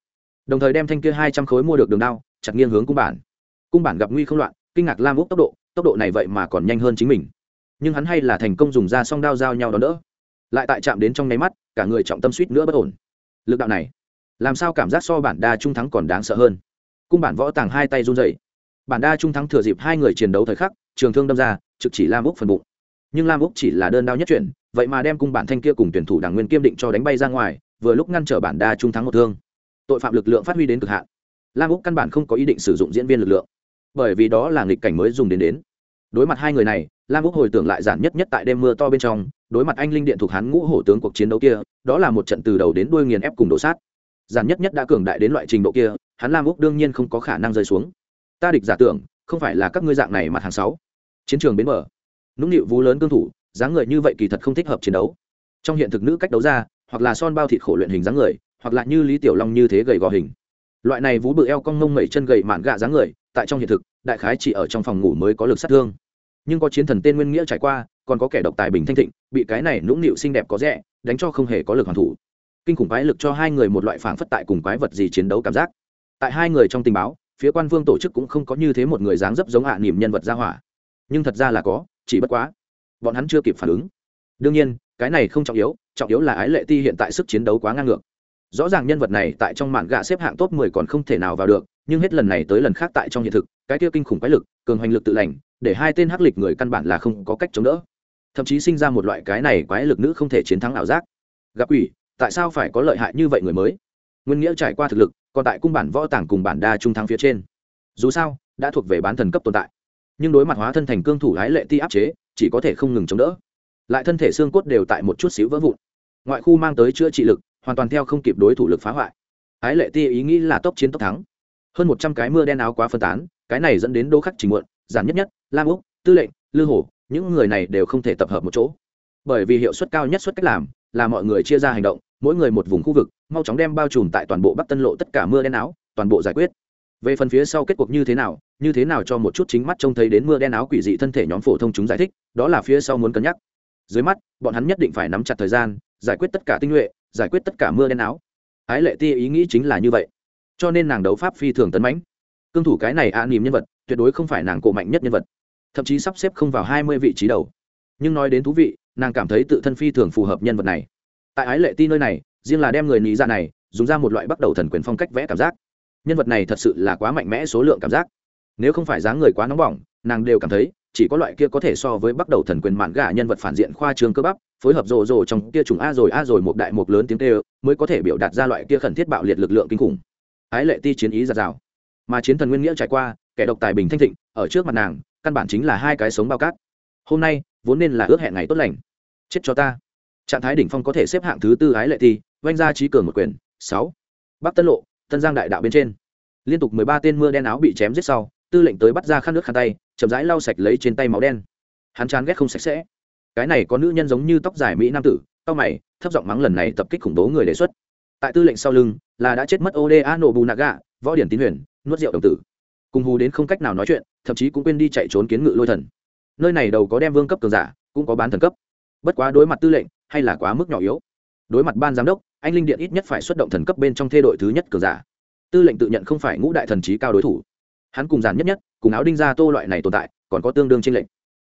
Đồng thời đem thanh kia hai trăm khối mua được đường đao, chặt nghiêng hướng cung bản. Cung bản gặp nguy không loạn, kinh ngạc lam úc tốc độ tốc độ này vậy mà còn nhanh hơn chính mình. Nhưng hắn hay là thành công dùng ra song đao giao nhau đón đỡ. Lại tại chạm đến trong nháy mắt, cả người trọng tâm suýt nữa bất ổn. Lực đạo này làm sao cảm giác so bản đa trung thắng còn đáng sợ hơn? Cung bản võ tàng hai tay run dậy bản đa trung thắng thừa dịp hai người chiến đấu thời khắc, trường thương đâm ra, trực chỉ lam úc phần bụng. Nhưng lam úc chỉ là đơn đao nhất chuyển, vậy mà đem cung bản thanh kia cùng tuyển thủ đảng nguyên kiêm định cho đánh bay ra ngoài, vừa lúc ngăn trở bản đa trung thắng một thương. Tội phạm lực lượng phát huy đến cực hạn. Lam úc căn bản không có ý định sử dụng diễn viên lực lượng. Bởi vì đó là nghịch cảnh mới dùng đến đến. Đối mặt hai người này, lam úc hồi tưởng lại giản nhất nhất tại đêm mưa to bên trong, đối mặt anh linh điện thuộc hắn ngũ hổ tướng cuộc chiến đấu kia, đó là một trận từ đầu đến đuôi nghiền ép cùng đổ sát giản nhất nhất đã cường đại đến loại trình độ kia, hắn lam úc đương nhiên không có khả năng rơi xuống. Ta địch giả tưởng, không phải là các ngươi dạng này mặt hàng sáu. Chiến trường bến mở nũng nịu vú lớn cương thủ, dáng người như vậy kỳ thật không thích hợp chiến đấu. Trong hiện thực nữ cách đấu ra, hoặc là son bao thịt khổ luyện hình dáng người, hoặc là như lý tiểu long như thế gầy gò hình. Loại này vú bự eo cong ngông mẩy chân gầy mạn gạ dáng người, tại trong hiện thực, đại khái chỉ ở trong phòng ngủ mới có lực sát thương. Nhưng có chiến thần tên nguyên nghĩa trải qua, còn có kẻ độc tài bình thanh thịnh, bị cái này nũng nịu xinh đẹp có rẻ, đánh cho không hề có lực hoàn thủ kinh khủng quái lực cho hai người một loại phảng phất tại cùng quái vật gì chiến đấu cảm giác. Tại hai người trong tình báo, phía quan vương tổ chức cũng không có như thế một người dáng dấp giống hạ à niềm nhân vật ra hỏa. Nhưng thật ra là có, chỉ bất quá, bọn hắn chưa kịp phản ứng. Đương nhiên, cái này không trọng yếu trọng yếu là ái lệ ti hiện tại sức chiến đấu quá ngang ngược. Rõ ràng nhân vật này tại trong mạn gạ xếp hạng top 10 còn không thể nào vào được, nhưng hết lần này tới lần khác tại trong hiện thực, cái kia kinh khủng quái lực, cường hoành lực tự lành, để hai tên hắc lịch người căn bản là không có cách chống đỡ. Thậm chí sinh ra một loại cái này quái lực nữ không thể chiến thắng ảo giác. Gặp ủy tại sao phải có lợi hại như vậy người mới? Nguyên nghĩa trải qua thực lực, còn tại cung bản võ tàng cùng bản đa trung thắng phía trên. Dù sao, đã thuộc về bán thần cấp tồn tại. Nhưng đối mặt hóa thân thành cương thủ ái lệ ti áp chế, chỉ có thể không ngừng chống đỡ. Lại thân thể xương cốt đều tại một chút xíu vỡ vụn. Ngoại khu mang tới chữa trị lực, hoàn toàn theo không kịp đối thủ lực phá hoại. Ái lệ ti ý nghĩ là tốc chiến tốc thắng. Hơn một trăm cái mưa đen áo quá phân tán, cái này dẫn đến đô khắc trình muộn, giản nhất nhất, lam úc, tư lệnh, lư hổ những người này đều không thể tập hợp một chỗ. Bởi vì hiệu suất cao nhất suất cách làm, là mọi người chia ra hành động mỗi người một vùng khu vực mau chóng đem bao trùm tại toàn bộ bắc tân lộ tất cả mưa đen áo toàn bộ giải quyết. Về phần phía sau kết cuộc như thế nào như thế nào cho một chút chính mắt trông thấy đến mưa đen áo quỷ dị thân thể nhóm phổ thông chúng giải thích đó là phía sau muốn cân nhắc. Dưới mắt bọn hắn nhất định phải nắm chặt thời gian giải quyết tất cả tinh nhuệ giải quyết tất cả mưa đen áo. Ái lệ ti ý nghĩ chính là như vậy. Cho nên nàng đấu pháp phi thường tấn mãnh. Cương thủ cái này a à, nìm nhân vật tuyệt đối không phải nàng cổ mạnh nhất nhân vật. Thậm chí sắp xếp không vào hai mươi vị trí đầu. Nhưng nói đến thú vị nàng cảm thấy tự thân phi thường phù hợp nhân vật này tại ái lệ ti nơi này, riêng là đem người nghĩ ra dạ này, dùng ra một loại bắt đầu thần quyền phong cách vẽ cảm giác. Nhân vật này thật sự là quá mạnh mẽ số lượng cảm giác. Nếu không phải dáng người quá nóng bỏng, nàng đều cảm thấy, chỉ có loại kia có thể so với bắt đầu thần quyền mạn gà nhân vật phản diện khoa trương cơ bắp, phối hợp rồ rồ trong kia trùng a rồi a rồi một đại một lớn tiếng tê mới có thể biểu đạt ra loại kia khẩn thiết bạo liệt lực lượng kinh khủng. Ái lệ ti chiến ý giạt rào. Mà chiến thần nguyên nghĩa trải qua, kẻ độc tài bình thanh thịnh, ở trước mặt nàng, căn bản chính là hai cái sống bao cát. Hôm nay, vốn nên là ước hẹn ngày tốt lành. Chết cho ta trạng thái đỉnh phong có thể xếp hạng thứ tư ái lệ thi oanh ra trí cường một quyền, sáu. Bắc tân lộ, tân giang đại đạo bên trên. Liên tục mười ba tên mưa đen áo bị chém giết sau, tư lệnh tới bắt ra khăn nước khăn tay, chậm rãi lau sạch lấy trên tay máu đen. Hắn chán ghét không sạch sẽ. Cái này có nữ nhân giống như tóc dài mỹ nam tử tóc mày, thấp giọng mắng lần này tập kích khủng bố người đề xuất. Tại tư lệnh sau lưng, là đã chết mất oda nổ bù naga võ điển tín huyền, nuốt rượu đồng tử. Cùng hù đến không cách nào nói chuyện, thậm chí cũng quên đi chạy trốn kiến ngự lôi thần. Nơi này đầu có đem vương cấp cường giả, cũng có bán thần cấp. Bất quá đối mặt tư lệnh hay là quá mức nhỏ yếu? Đối mặt ban giám đốc, anh linh điện ít nhất phải xuất động thần cấp bên trong thê đội thứ nhất cường giả. Tư lệnh tự nhận không phải ngũ đại thần trí cao đối thủ. Hắn cùng giản nhất nhất, cùng áo đinh ra tô loại này tồn tại, còn có tương đương trên lệnh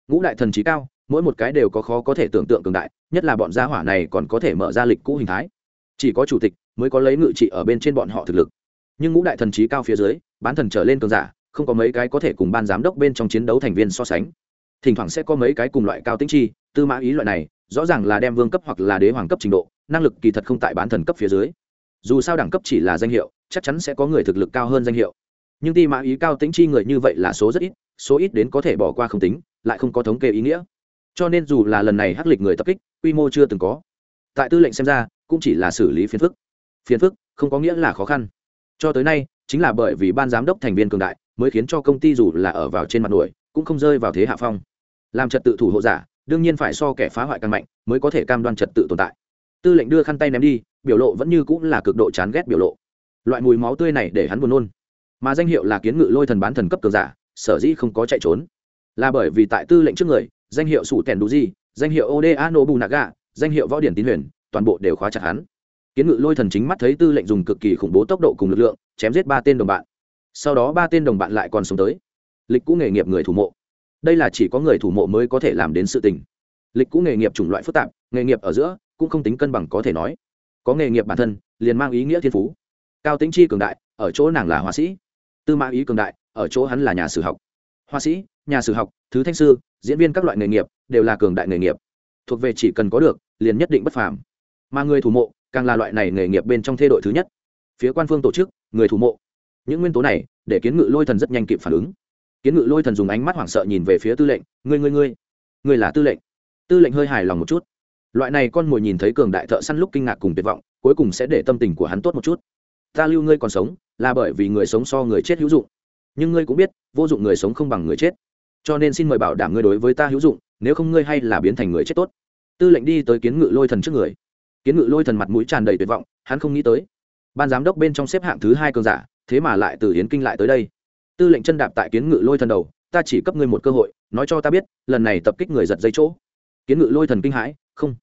ngũ đại thần trí cao, mỗi một cái đều có khó có thể tưởng tượng cường đại, nhất là bọn gia hỏa này còn có thể mở ra lịch cũ hình thái. Chỉ có chủ tịch mới có lấy ngự trị ở bên trên bọn họ thực lực. Nhưng ngũ đại thần trí cao phía dưới, bán thần trở lên cường giả, không có mấy cái có thể cùng ban giám đốc bên trong chiến đấu thành viên so sánh. Thỉnh thoảng sẽ có mấy cái cùng loại cao tính chi, tư mã ý loại này rõ ràng là đem vương cấp hoặc là đế hoàng cấp trình độ, năng lực kỳ thật không tại bán thần cấp phía dưới. Dù sao đẳng cấp chỉ là danh hiệu, chắc chắn sẽ có người thực lực cao hơn danh hiệu. Nhưng ti mã ý cao tính chi người như vậy là số rất ít, số ít đến có thể bỏ qua không tính, lại không có thống kê ý nghĩa. Cho nên dù là lần này hắc lịch người tập kích, quy mô chưa từng có. Tại tư lệnh xem ra, cũng chỉ là xử lý phiền phức. Phiền phức, không có nghĩa là khó khăn. Cho tới nay, chính là bởi vì ban giám đốc thành viên cường đại, mới khiến cho công ty dù là ở vào trên mặt nổi, cũng không rơi vào thế hạ phong. Làm trật tự thủ hộ giả đương nhiên phải so kẻ phá hoại càng mạnh, mới có thể cam đoan trật tự tồn tại. Tư lệnh đưa khăn tay ném đi, biểu lộ vẫn như cũng là cực độ chán ghét biểu lộ. Loại mùi máu tươi này để hắn buồn nôn. Mà danh hiệu là kiến ngự lôi thần bán thần cấp cường giả, sở dĩ không có chạy trốn. Là bởi vì tại tư lệnh trước người, danh hiệu sủ tèn đủ gì danh hiệu oda nobu naga danh hiệu võ điển tín huyền, toàn bộ đều khóa chặt hắn. Kiến ngự lôi thần chính mắt thấy tư lệnh dùng cực kỳ khủng bố tốc độ cùng lực lượng, chém giết ba tên đồng bạn. Sau đó ba tên đồng bạn lại còn sống tới. Lịch cũ nghề nghiệp người thủ mộ đây là chỉ có người thủ mộ mới có thể làm đến sự tình. Lịch cũ nghề nghiệp chủng loại phức tạp, nghề nghiệp ở giữa cũng không tính cân bằng có thể nói. Có nghề nghiệp bản thân, liền mang ý nghĩa thiên phú. Cao tính chi cường đại, ở chỗ nàng là họa sĩ. Tư mã ý cường đại, ở chỗ hắn là nhà sử học. Họa sĩ, nhà sử học, thứ thanh sư, diễn viên các loại nghề nghiệp đều là cường đại nghề nghiệp. Thuộc về chỉ cần có được, liền nhất định bất phàm. Mà người thủ mộ, càng là loại này nghề nghiệp bên trong thê đội thứ nhất. Phía quan phương tổ chức, người thủ mộ. Những nguyên tố này, để kiến ngự lôi thần rất nhanh kịp phản ứng kiến ngự lôi thần dùng ánh mắt hoảng sợ nhìn về phía tư lệnh, ngươi ngươi ngươi ngươi là tư lệnh? Tư lệnh hơi hài lòng một chút. Loại này con mồi nhìn thấy cường đại thợ săn lúc kinh ngạc cùng tuyệt vọng, cuối cùng sẽ để tâm tình của hắn tốt một chút. Ta lưu ngươi còn sống, là bởi vì người sống so người chết hữu dụng. Nhưng ngươi cũng biết, vô dụng người sống không bằng người chết. Cho nên xin mời bảo đảm ngươi đối với ta hữu dụng, nếu không ngươi hay là biến thành người chết tốt. Tư lệnh đi tới kiến ngự lôi thần trước người. Kiến ngự lôi thần mặt mũi tràn đầy tuyệt vọng, hắn không nghĩ tới. Ban giám đốc bên trong xếp hạng thứ hai cường giả, thế mà lại từ hiến kinh lại tới đây tư lệnh chân đạp tại kiến ngự lôi thần đầu, ta chỉ cấp ngươi một cơ hội, nói cho ta biết, lần này tập kích người giật dây chỗ. Kiến ngự lôi thần kinh hãi, không,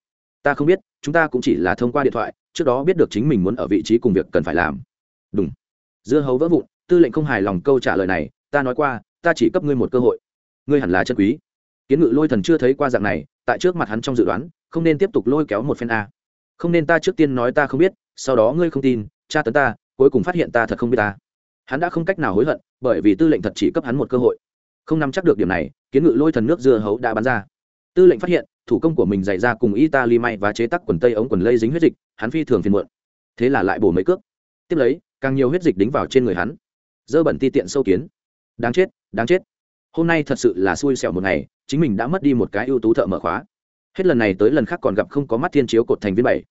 ta không biết, chúng ta cũng chỉ là thông qua điện thoại, trước đó biết được chính mình muốn ở vị trí cùng việc cần phải làm. Đúng dưa hấu vỡ vụn, tư lệnh không hài lòng câu trả lời này, ta nói qua, ta chỉ cấp ngươi một cơ hội. Ngươi hẳn là chân quý. Kiến ngự lôi thần chưa thấy qua dạng này, tại trước mặt hắn trong dự đoán, không nên tiếp tục lôi kéo một phen a. Không nên ta trước tiên nói ta không biết, sau đó ngươi không tin, tra tấn ta, cuối cùng phát hiện ta thật không biết ta hắn đã không cách nào hối hận, bởi vì tư lệnh thật chỉ cấp hắn một cơ hội. Không nắm chắc được điểm này, kiến ngự lôi thần nước dưa hấu đã bắn ra. Tư lệnh phát hiện, thủ công của mình dày ra cùng italy may và chế tắc quần tây ống quần lây dính huyết dịch, hắn phi thường phiền muộn. Thế là lại bổ mấy cước. Tiếp lấy, càng nhiều huyết dịch đính vào trên người hắn. Dơ bẩn ti tiện sâu kiến. Đáng chết đáng chết. Hôm nay thật sự là xui xẻo một ngày, chính mình đã mất đi một cái ưu tú thợ mở khóa. Hết lần này tới lần khác còn gặp không có mắt thiên chiếu cột thành viên bảy.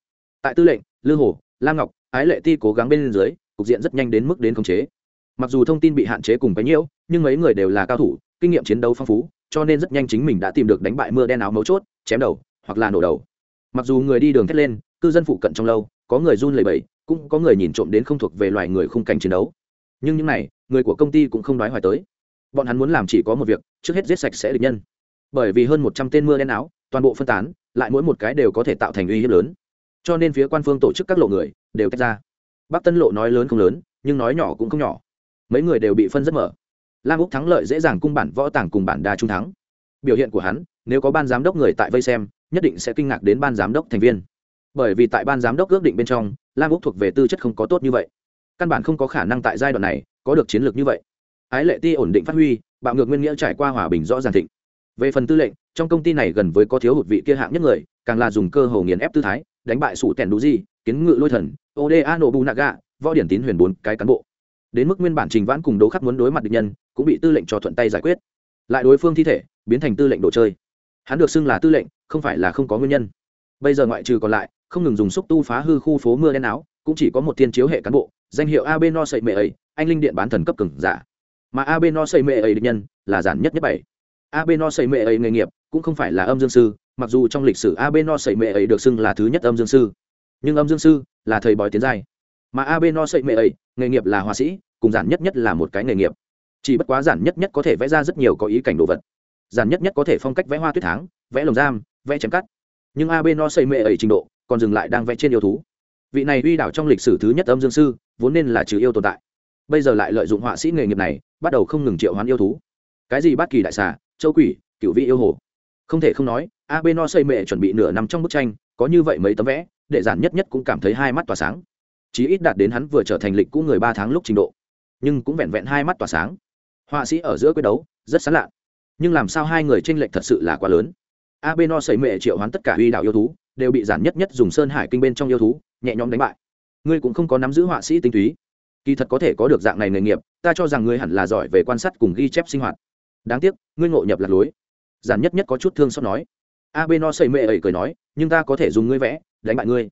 Tại tư lệnh, lư hồ, lam ngọc, ái lệ ti cố gắng bên dưới, cục diện rất nhanh đến mức đến khống chế mặc dù thông tin bị hạn chế cùng bấy nhiêu, nhưng mấy người đều là cao thủ, kinh nghiệm chiến đấu phong phú, cho nên rất nhanh chính mình đã tìm được đánh bại mưa đen áo mấu chốt, chém đầu, hoặc là nổ đầu. Mặc dù người đi đường thét lên, cư dân phụ cận trong lâu, có người run lầy bẫy cũng có người nhìn trộm đến không thuộc về loài người khung cảnh chiến đấu. Nhưng những này, người của công ty cũng không nói hoài tới. Bọn hắn muốn làm chỉ có một việc, trước hết giết sạch sẽ địch nhân. Bởi vì hơn một trăm tên mưa đen áo, toàn bộ phân tán, lại mỗi một cái đều có thể tạo thành uy hiếp lớn. Cho nên phía quan phương tổ chức các lộ người, đều tách ra. Bắc tân lộ nói lớn không lớn, nhưng nói nhỏ cũng không nhỏ mấy người đều bị phân rất mở. Lam úc thắng lợi dễ dàng cung bản võ tàng cùng bản đa trung thắng. Biểu hiện của hắn, nếu có ban giám đốc người tại vây xem, nhất định sẽ kinh ngạc đến ban giám đốc thành viên. Bởi vì tại ban giám đốc ước định bên trong, lam úc thuộc về tư chất không có tốt như vậy. Căn bản không có khả năng tại giai đoạn này có được chiến lược như vậy. Ái lệ ti ổn định phát huy, bạo ngược nguyên nghĩa trải qua hòa bình rõ ràng thịnh. Về phần tư lệnh, trong công ty này gần với có thiếu hụt vị kia hạng nhất người, càng là dùng cơ hồ nghiền ép tư thái, đánh bại sủ tèn đủ gì kiến ngự lôi thần oda nobu naga võ điển tín huyền bốn cái cán bộ đến mức nguyên bản trình vãn cùng đấu khắc muốn đối mặt địch nhân, cũng bị tư lệnh cho thuận tay giải quyết. Lại đối phương thi thể, biến thành tư lệnh đồ chơi. Hắn được xưng là tư lệnh, không phải là không có nguyên nhân. Bây giờ ngoại trừ còn lại, không ngừng dùng xúc tu phá hư khu phố mưa đen áo, cũng chỉ có một thiên chiếu hệ cán bộ, danh hiệu ab no sậy mệ ấy, anh linh điện bán thần cấp cường giả. Mà ab no sậy mệ ấy địch nhân, là giản nhất nhất bảy. Ab no sậy mệ ấy nghề nghiệp, cũng không phải là âm dương sư, mặc dù trong lịch sử ab no sậy mệ ấy được xưng là thứ nhất âm dương sư. Nhưng âm dương sư là thầy bói tiến giai mà ab no sậy mệ ấy, nghề nghiệp là họa sĩ, cùng giản nhất nhất là một cái nghề nghiệp. Chỉ bất quá giản nhất nhất có thể vẽ ra rất nhiều có ý cảnh đồ vật. Giản nhất nhất có thể phong cách vẽ hoa tuyết tháng vẽ lồng giam, vẽ chém cắt. Nhưng ab no sậy mệ ấy trình độ còn dừng lại đang vẽ trên yêu thú. Vị này uy đảo trong lịch sử thứ nhất âm dương sư, vốn nên là trừ yêu tồn tại. Bây giờ lại lợi dụng họa sĩ nghề nghiệp này, bắt đầu không ngừng triệu hoán yêu thú. Cái gì bát kỳ đại xà, châu quỷ cựu vị yêu hồ. Không thể không nói ab no xây mệ chuẩn bị nửa năm trong bức tranh, có như vậy mấy tấm vẽ, để giản nhất nhất cũng cảm thấy hai mắt tỏa sáng chí ít đạt đến hắn vừa trở thành lịch cũ người ba tháng lúc trình độ. Nhưng cũng vẹn vẹn hai mắt tỏa sáng. Họa sĩ ở giữa quyết đấu, rất sán lạ nhưng làm sao hai người tranh lệch thật sự là quá lớn? Ab no xảy mệ triệu hoán tất cả huy đạo yêu thú, đều bị giản nhất nhất dùng sơn hải kinh bên trong yêu thú, nhẹ nhõm đánh bại. Ngươi cũng không có nắm giữ họa sĩ tinh túy. Kỳ thật có thể có được dạng này nghề nghiệp, ta cho rằng ngươi hẳn là giỏi về quan sát cùng ghi chép sinh hoạt. Đáng tiếc, ngươi ngộ nhập lạc lối. Giản nhất nhất có chút thương xót nói. Abeno xây mệ ấy cười nói, nhưng ta có thể dùng ngươi vẽ, đánh bại ngươi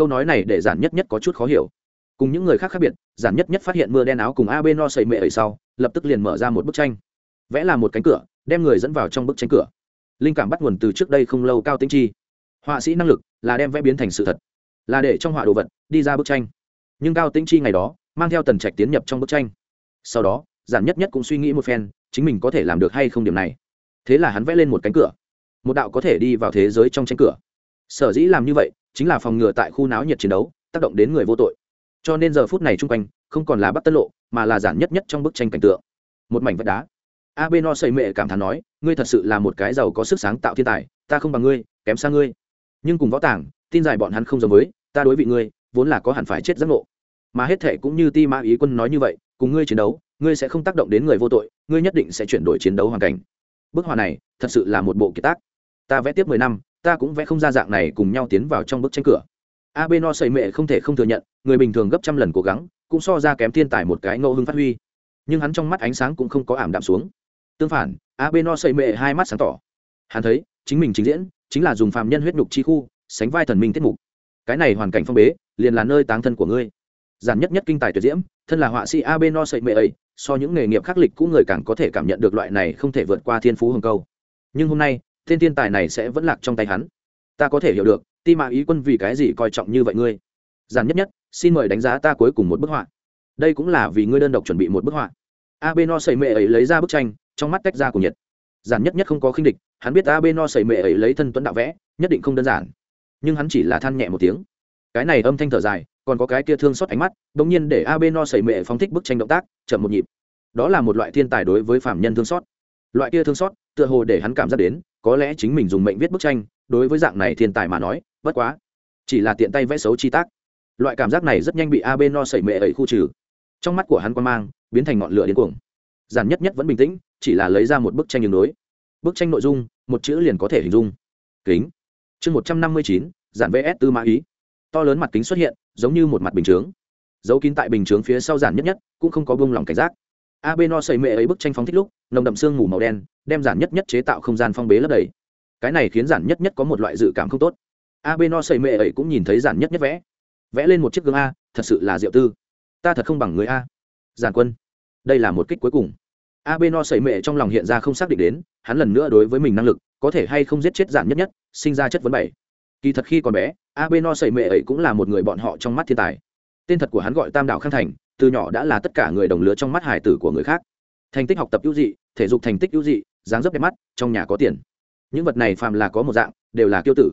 câu nói này để giản nhất nhất có chút khó hiểu. Cùng những người khác khác biệt, giản nhất nhất phát hiện mưa đen áo cùng abeno sầy mệ ấy sau, lập tức liền mở ra một bức tranh. Vẽ là một cánh cửa, đem người dẫn vào trong bức tranh cửa. Linh cảm bắt nguồn từ trước đây không lâu cao tính chi. Họa sĩ năng lực là đem vẽ biến thành sự thật, là để trong họa đồ vật đi ra bức tranh. Nhưng cao tính chi ngày đó, mang theo tần trạch tiến nhập trong bức tranh. Sau đó, giản nhất nhất cũng suy nghĩ một phen, chính mình có thể làm được hay không điểm này. Thế là hắn vẽ lên một cánh cửa. Một đạo có thể đi vào thế giới trong tranh cửa sở dĩ làm như vậy chính là phòng ngừa tại khu náo nhiệt chiến đấu, tác động đến người vô tội. Cho nên giờ phút này chung quanh, không còn là bắc tân lộ, mà là giản nhất nhất trong bức tranh cảnh tượng. Một mảnh vách đá. Abeno xây mệ cảm thán nói, ngươi thật sự là một cái giàu có sức sáng tạo thiên tài, ta không bằng ngươi, kém xa ngươi. Nhưng cùng võ tàng, tin giải bọn hắn không giống với, ta đối vị ngươi, vốn là có hẳn phải chết giấc ngộ. Mà hết thệ cũng như ti mã ý quân nói như vậy, cùng ngươi chiến đấu, ngươi sẽ không tác động đến người vô tội, ngươi nhất định sẽ chuyển đổi chiến đấu hoàn cảnh. Bức họa này thật sự là một bộ kiệt tác. Ta vẽ tiếp mười năm ta cũng vẽ không ra dạng này cùng nhau tiến vào trong bức tranh cửa. Abeno xây mệ không thể không thừa nhận, người bình thường gấp trăm lần cố gắng, cũng so ra kém thiên tài một cái ngẫu hưng phát huy. Nhưng hắn trong mắt ánh sáng cũng không có ảm đạm xuống. Tương phản abeno xây mệ hai mắt sáng tỏ. Hắn thấy, chính mình trình diễn, chính là dùng phạm nhân huyết nhục chi khu, sánh vai thần minh tiết mục. Cái này hoàn cảnh phong bế, liền là nơi táng thân của ngươi. Giản nhất nhất kinh tài tuyệt diễm, thân là họa sĩ abeno xây mệ ấy, so những nghề nghiệp khắc lịch cũ người càng có thể cảm nhận được loại này không thể vượt qua thiên phú hồng câu. Nhưng hôm nay tên thiên tài này sẽ vẫn lạc trong tay hắn. Ta có thể hiểu được, ti mạ ý quân vì cái gì coi trọng như vậy ngươi? Giản nhất nhất, xin mời đánh giá ta cuối cùng một bức họa. Đây cũng là vì ngươi đơn độc chuẩn bị một bức họa. Abeno Sầy mệ ấy lấy ra bức tranh, trong mắt tách ra của nhiệt. Giản nhất nhất không có khinh địch, hắn biết abeno Sầy mệ ấy lấy thân tuấn đạo vẽ, nhất định không đơn giản. Nhưng hắn chỉ là than nhẹ một tiếng. Cái này âm thanh thở dài, còn có cái kia thương xót ánh mắt bỗng nhiên để abeno Sầy mệ phóng thích bức tranh động tác, chậm một nhịp. Đó là một loại thiên tài đối với phạm nhân thương xót. Loại kia thương xót, tựa hồ để hắn cảm giác đến có lẽ chính mình dùng mệnh viết bức tranh, đối với dạng này thiên tài mà nói, bất quá, chỉ là tiện tay vẽ xấu chi tác. Loại cảm giác này rất nhanh bị ab no sẩy mệ ẩy khu trừ. Trong mắt của hắn quan mang, biến thành ngọn lửa điên cuồng. Giản nhất nhất vẫn bình tĩnh, chỉ là lấy ra một bức tranh đường đối bức tranh nội dung, một chữ liền có thể hình dung. Kính. Chương một trăm năm mươi chín, giản vs tư mã ý. To lớn mặt kính xuất hiện, giống như một mặt bình chướng. Dấu kín tại bình chướng phía sau giản nhất nhất, cũng không có bông lòng cảnh giác. Ab no xây mệ ấy bức tranh phóng thích lúc, nồng đậm sương mù màu đen đem giản nhất nhất chế tạo không gian phong bế lấp đầy. Cái này khiến giản nhất nhất có một loại dự cảm không tốt. A b no xây mệ ấy cũng nhìn thấy giản nhất nhất vẽ. Vẽ lên một chiếc gương a, thật sự là diệu tư. Ta thật không bằng người a. Giản quân, đây là một kích cuối cùng. A b no xây mệ trong lòng hiện ra không xác định đến, hắn lần nữa đối với mình năng lực, có thể hay không giết chết giản nhất nhất, sinh ra chất vấn bảy. Kỳ thật khi còn bé, a b no xây mệ ấy cũng là một người bọn họ trong mắt thiên tài. Tên thật của hắn gọi tam đạo khang thành, từ nhỏ đã là tất cả người đồng lứa trong mắt hải tử của người khác. Thành tích học tập ưu dị, thể dục thành tích ưu dị dáng dấp đẹp mắt, trong nhà có tiền. Những vật này phàm là có một dạng, đều là kiêu tử.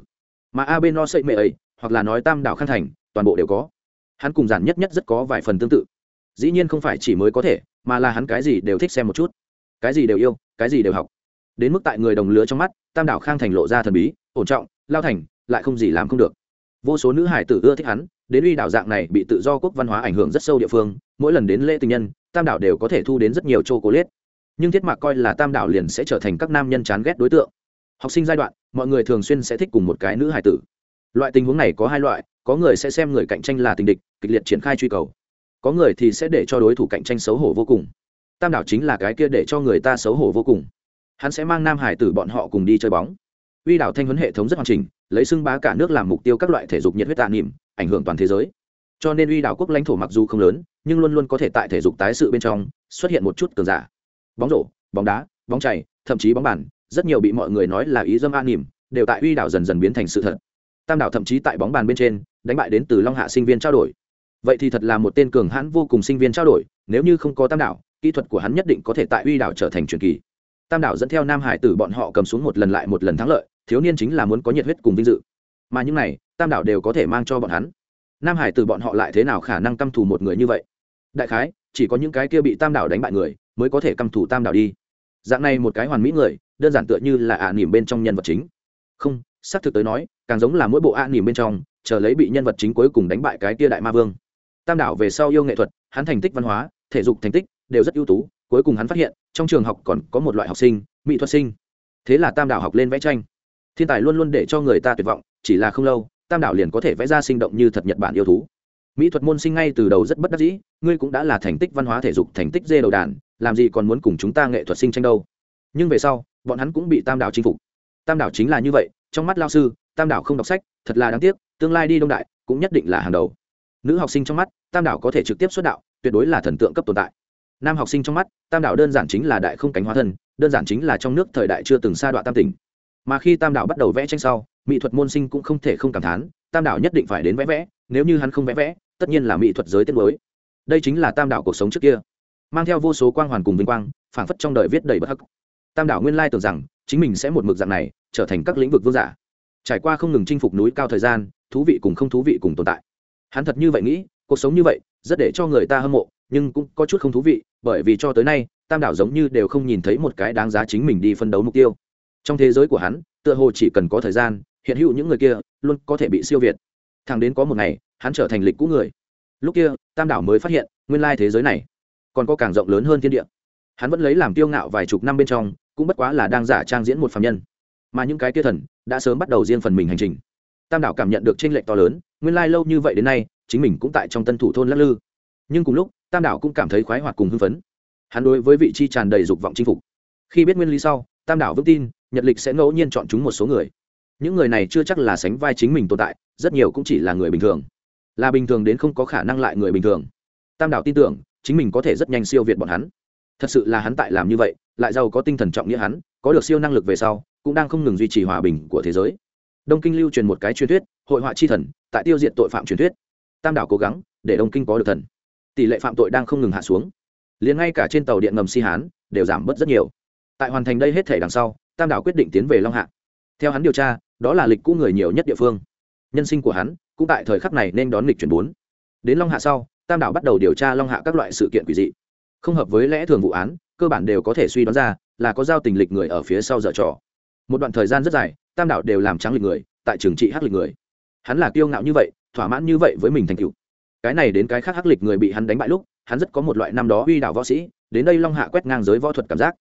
Mà a bên no sậy mệ ấy, hoặc là nói tam đảo khang thành, toàn bộ đều có. Hắn cùng giản nhất nhất rất có vài phần tương tự. Dĩ nhiên không phải chỉ mới có thể, mà là hắn cái gì đều thích xem một chút. Cái gì đều yêu, cái gì đều học. Đến mức tại người đồng lứa trong mắt, tam đảo khang thành lộ ra thần bí, ổn trọng, lao thành, lại không gì làm không được. Vô số nữ hải tử ưa thích hắn, đến uy đảo dạng này bị tự do quốc văn hóa ảnh hưởng rất sâu địa phương, mỗi lần đến lễ tình nhân, tam đảo đều có thể thu đến rất nhiều c h o nhưng thiết mạc coi là tam đảo liền sẽ trở thành các nam nhân chán ghét đối tượng. Học sinh giai đoạn, mọi người thường xuyên sẽ thích cùng một cái nữ hải tử. Loại tình huống này có hai loại, có người sẽ xem người cạnh tranh là tình địch, kịch liệt triển khai truy cầu. Có người thì sẽ để cho đối thủ cạnh tranh xấu hổ vô cùng. Tam đảo chính là cái kia để cho người ta xấu hổ vô cùng. Hắn sẽ mang nam hải tử bọn họ cùng đi chơi bóng. Uy đảo thanh huấn hệ thống rất hoàn chỉnh, lấy xưng bá cả nước làm mục tiêu các loại thể dục nhiệt huyết tạ nỉm ảnh hưởng toàn thế giới. Cho nên uy đảo quốc lãnh thổ mặc dù không lớn, nhưng luôn luôn có thể tại thể dục tái sự bên trong xuất hiện một chút cường giả bóng rổ, bóng đá, bóng chày, thậm chí bóng bàn, rất nhiều bị mọi người nói là ý dâm an nỉm, đều tại uy đảo dần dần biến thành sự thật. Tam đảo thậm chí tại bóng bàn bên trên, đánh bại đến từ long hạ sinh viên trao đổi. Vậy thì thật là một tên cường hãn vô cùng sinh viên trao đổi, nếu như không có tam đảo, kỹ thuật của hắn nhất định có thể tại uy đảo trở thành truyền kỳ. Tam đảo dẫn theo nam hải tử bọn họ cầm xuống một lần lại một lần thắng lợi, thiếu niên chính là muốn có nhiệt huyết cùng vinh dự. Mà những này, tam đảo đều có thể mang cho bọn hắn. Nam hải tử bọn họ lại thế nào khả năng căm thù một người như vậy? Đại khái, chỉ có những cái kia bị tam đảo đánh bại người mới có thể căm thủ tam đảo đi. Dạng này một cái hoàn mỹ người, đơn giản tựa như là ạ à nỉm bên trong nhân vật chính. Không, xác thực tới nói, càng giống là mỗi bộ ạ à nỉm bên trong, chờ lấy bị nhân vật chính cuối cùng đánh bại cái kia đại ma vương. Tam đảo về sau yêu nghệ thuật, hắn thành tích văn hóa, thể dục thành tích đều rất ưu tú, cuối cùng hắn phát hiện, trong trường học còn có một loại học sinh, mỹ thuật sinh. Thế là tam đảo học lên vẽ tranh. Thiên tài luôn luôn để cho người ta tuyệt vọng, chỉ là không lâu, tam đảo liền có thể vẽ ra sinh động như thật nhật bản yêu thú. Mỹ thuật môn sinh ngay từ đầu rất bất đắc dĩ, ngươi cũng đã là thành tích văn hóa thể dục, thành tích dê đầu đàn làm gì còn muốn cùng chúng ta nghệ thuật sinh tranh đâu. Nhưng về sau, bọn hắn cũng bị tam đảo chinh phục. Tam đảo chính là như vậy, trong mắt lao sư, tam đảo không đọc sách, thật là đáng tiếc, tương lai đi đông đại, cũng nhất định là hàng đầu. Nữ học sinh trong mắt, tam đảo có thể trực tiếp xuất đạo, tuyệt đối là thần tượng cấp tồn tại. Nam học sinh trong mắt, tam đảo đơn giản chính là đại không cánh hóa thân, đơn giản chính là trong nước thời đại chưa từng sa đoạn tam tỉnh. Mà khi tam đảo bắt đầu vẽ tranh sau, mỹ thuật môn sinh cũng không thể không cảm thán, tam đảo nhất định phải đến vẽ vẽ, nếu như hắn không vẽ vẽ, tất nhiên là mỹ thuật giới tiết mới. Đây chính là tam đảo cuộc sống trước kia mang theo vô số quang hoàn cùng vinh quang, phảng phất trong đời viết đầy bất hắc. Tam đảo nguyên lai tưởng rằng, chính mình sẽ một mực dạng này, trở thành các lĩnh vực vương giả. Trải qua không ngừng chinh phục núi cao thời gian, thú vị cùng không thú vị cùng tồn tại. Hắn thật như vậy nghĩ, cuộc sống như vậy, rất để cho người ta hâm mộ, nhưng cũng có chút không thú vị, bởi vì cho tới nay, tam đảo giống như đều không nhìn thấy một cái đáng giá chính mình đi phân đấu mục tiêu. Trong thế giới của hắn, tựa hồ chỉ cần có thời gian, hiện hữu những người kia, luôn có thể bị siêu việt. Thằng đến có một ngày, hắn trở thành lịch cũ người. Lúc kia, tam đảo mới phát hiện, nguyên lai thế giới này còn có càng rộng lớn hơn thiên địa. Hắn vẫn lấy làm tiêu ngạo vài chục năm bên trong, cũng bất quá là đang giả trang diễn một phạm nhân. Mà những cái kia thần, đã sớm bắt đầu riêng phần mình hành trình. Tam đảo cảm nhận được tranh lệch to lớn, nguyên lai lâu như vậy đến nay, chính mình cũng tại trong tân thủ thôn lắc lư. Nhưng cùng lúc, tam đảo cũng cảm thấy khoái hoạt cùng hưng phấn. Hắn đối với vị trí tràn đầy dục vọng chinh phục. Khi biết nguyên lý sau, tam đảo vững tin, nhật lịch sẽ ngẫu nhiên chọn chúng một số người. Những người này chưa chắc là sánh vai chính mình tồn tại, rất nhiều cũng chỉ là người bình thường. Là bình thường đến không có khả năng lại người bình thường. Tam đảo tin tưởng chính mình có thể rất nhanh siêu việt bọn hắn. Thật sự là hắn tại làm như vậy, lại giàu có tinh thần trọng nghĩa hắn, có được siêu năng lực về sau, cũng đang không ngừng duy trì hòa bình của thế giới. Đông kinh lưu truyền một cái truyền thuyết, hội họa chi thần, tại tiêu diệt tội phạm truyền thuyết. Tam đảo cố gắng, để đông kinh có được thần. Tỷ lệ phạm tội đang không ngừng hạ xuống. Liền ngay cả trên tàu điện ngầm si hán, đều giảm bớt rất nhiều. Tại hoàn thành đây hết thể đằng sau, tam đảo quyết định tiến về long hạ. Theo hắn điều tra, đó là lịch cũ người nhiều nhất địa phương. Nhân sinh của hắn, cũng tại thời khắc này nên đón lịch chuyển bốn. Đến long hạ sau tam đảo bắt đầu điều tra long hạ các loại sự kiện quỷ dị. Không hợp với lẽ thường vụ án, cơ bản đều có thể suy đoán ra là có giao tình lịch người ở phía sau dở trò. Một đoạn thời gian rất dài, tam đảo đều làm trắng lịch người, tại trường trị hắc lịch người. Hắn là kiêu ngạo như vậy, thỏa mãn như vậy với mình thành cựu cái này đến cái khác hắc lịch người bị hắn đánh bại lúc, hắn rất có một loại năm đó uy đảo võ sĩ, đến đây long hạ quét ngang giới võ thuật cảm giác.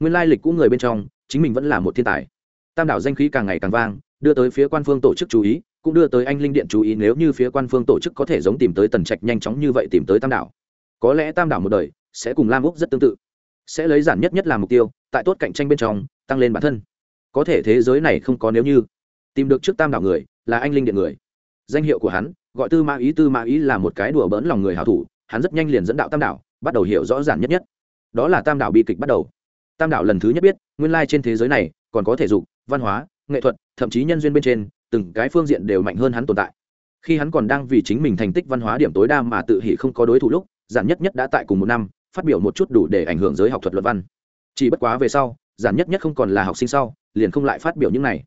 Nguyên lai lịch cũ người bên trong, chính mình vẫn là một thiên tài. Tam đảo danh khí càng ngày càng vang, đưa tới phía quan phương tổ chức chú ý cũng đưa tới anh linh điện chú ý nếu như phía quan phương tổ chức có thể giống tìm tới tần trạch nhanh chóng như vậy tìm tới tam đảo. Có lẽ tam đảo một đời sẽ cùng lam úc rất tương tự. Sẽ lấy giản nhất nhất làm mục tiêu, tại tốt cạnh tranh bên trong, tăng lên bản thân. Có thể thế giới này không có nếu như. Tìm được trước tam đảo người, là anh linh điện người. Danh hiệu của hắn, gọi tư ma ý, tư ma ý là một cái đùa bỡn lòng người hảo thủ, hắn rất nhanh liền dẫn đạo tam đảo, bắt đầu hiểu rõ ràng nhất nhất. Đó là tam đảo bi kịch bắt đầu. Tam đảo lần thứ nhất biết, nguyên lai trên thế giới này còn có thể dục, văn hóa, nghệ thuật, thậm chí nhân duyên bên trên từng cái phương diện đều mạnh hơn hắn tồn tại. Khi hắn còn đang vì chính mình thành tích văn hóa điểm tối đa mà tự hỉ không có đối thủ lúc, giản nhất nhất đã tại cùng một năm, phát biểu một chút đủ để ảnh hưởng giới học thuật luật văn. Chỉ bất quá về sau, giản nhất nhất không còn là học sinh sau, liền không lại phát biểu những này.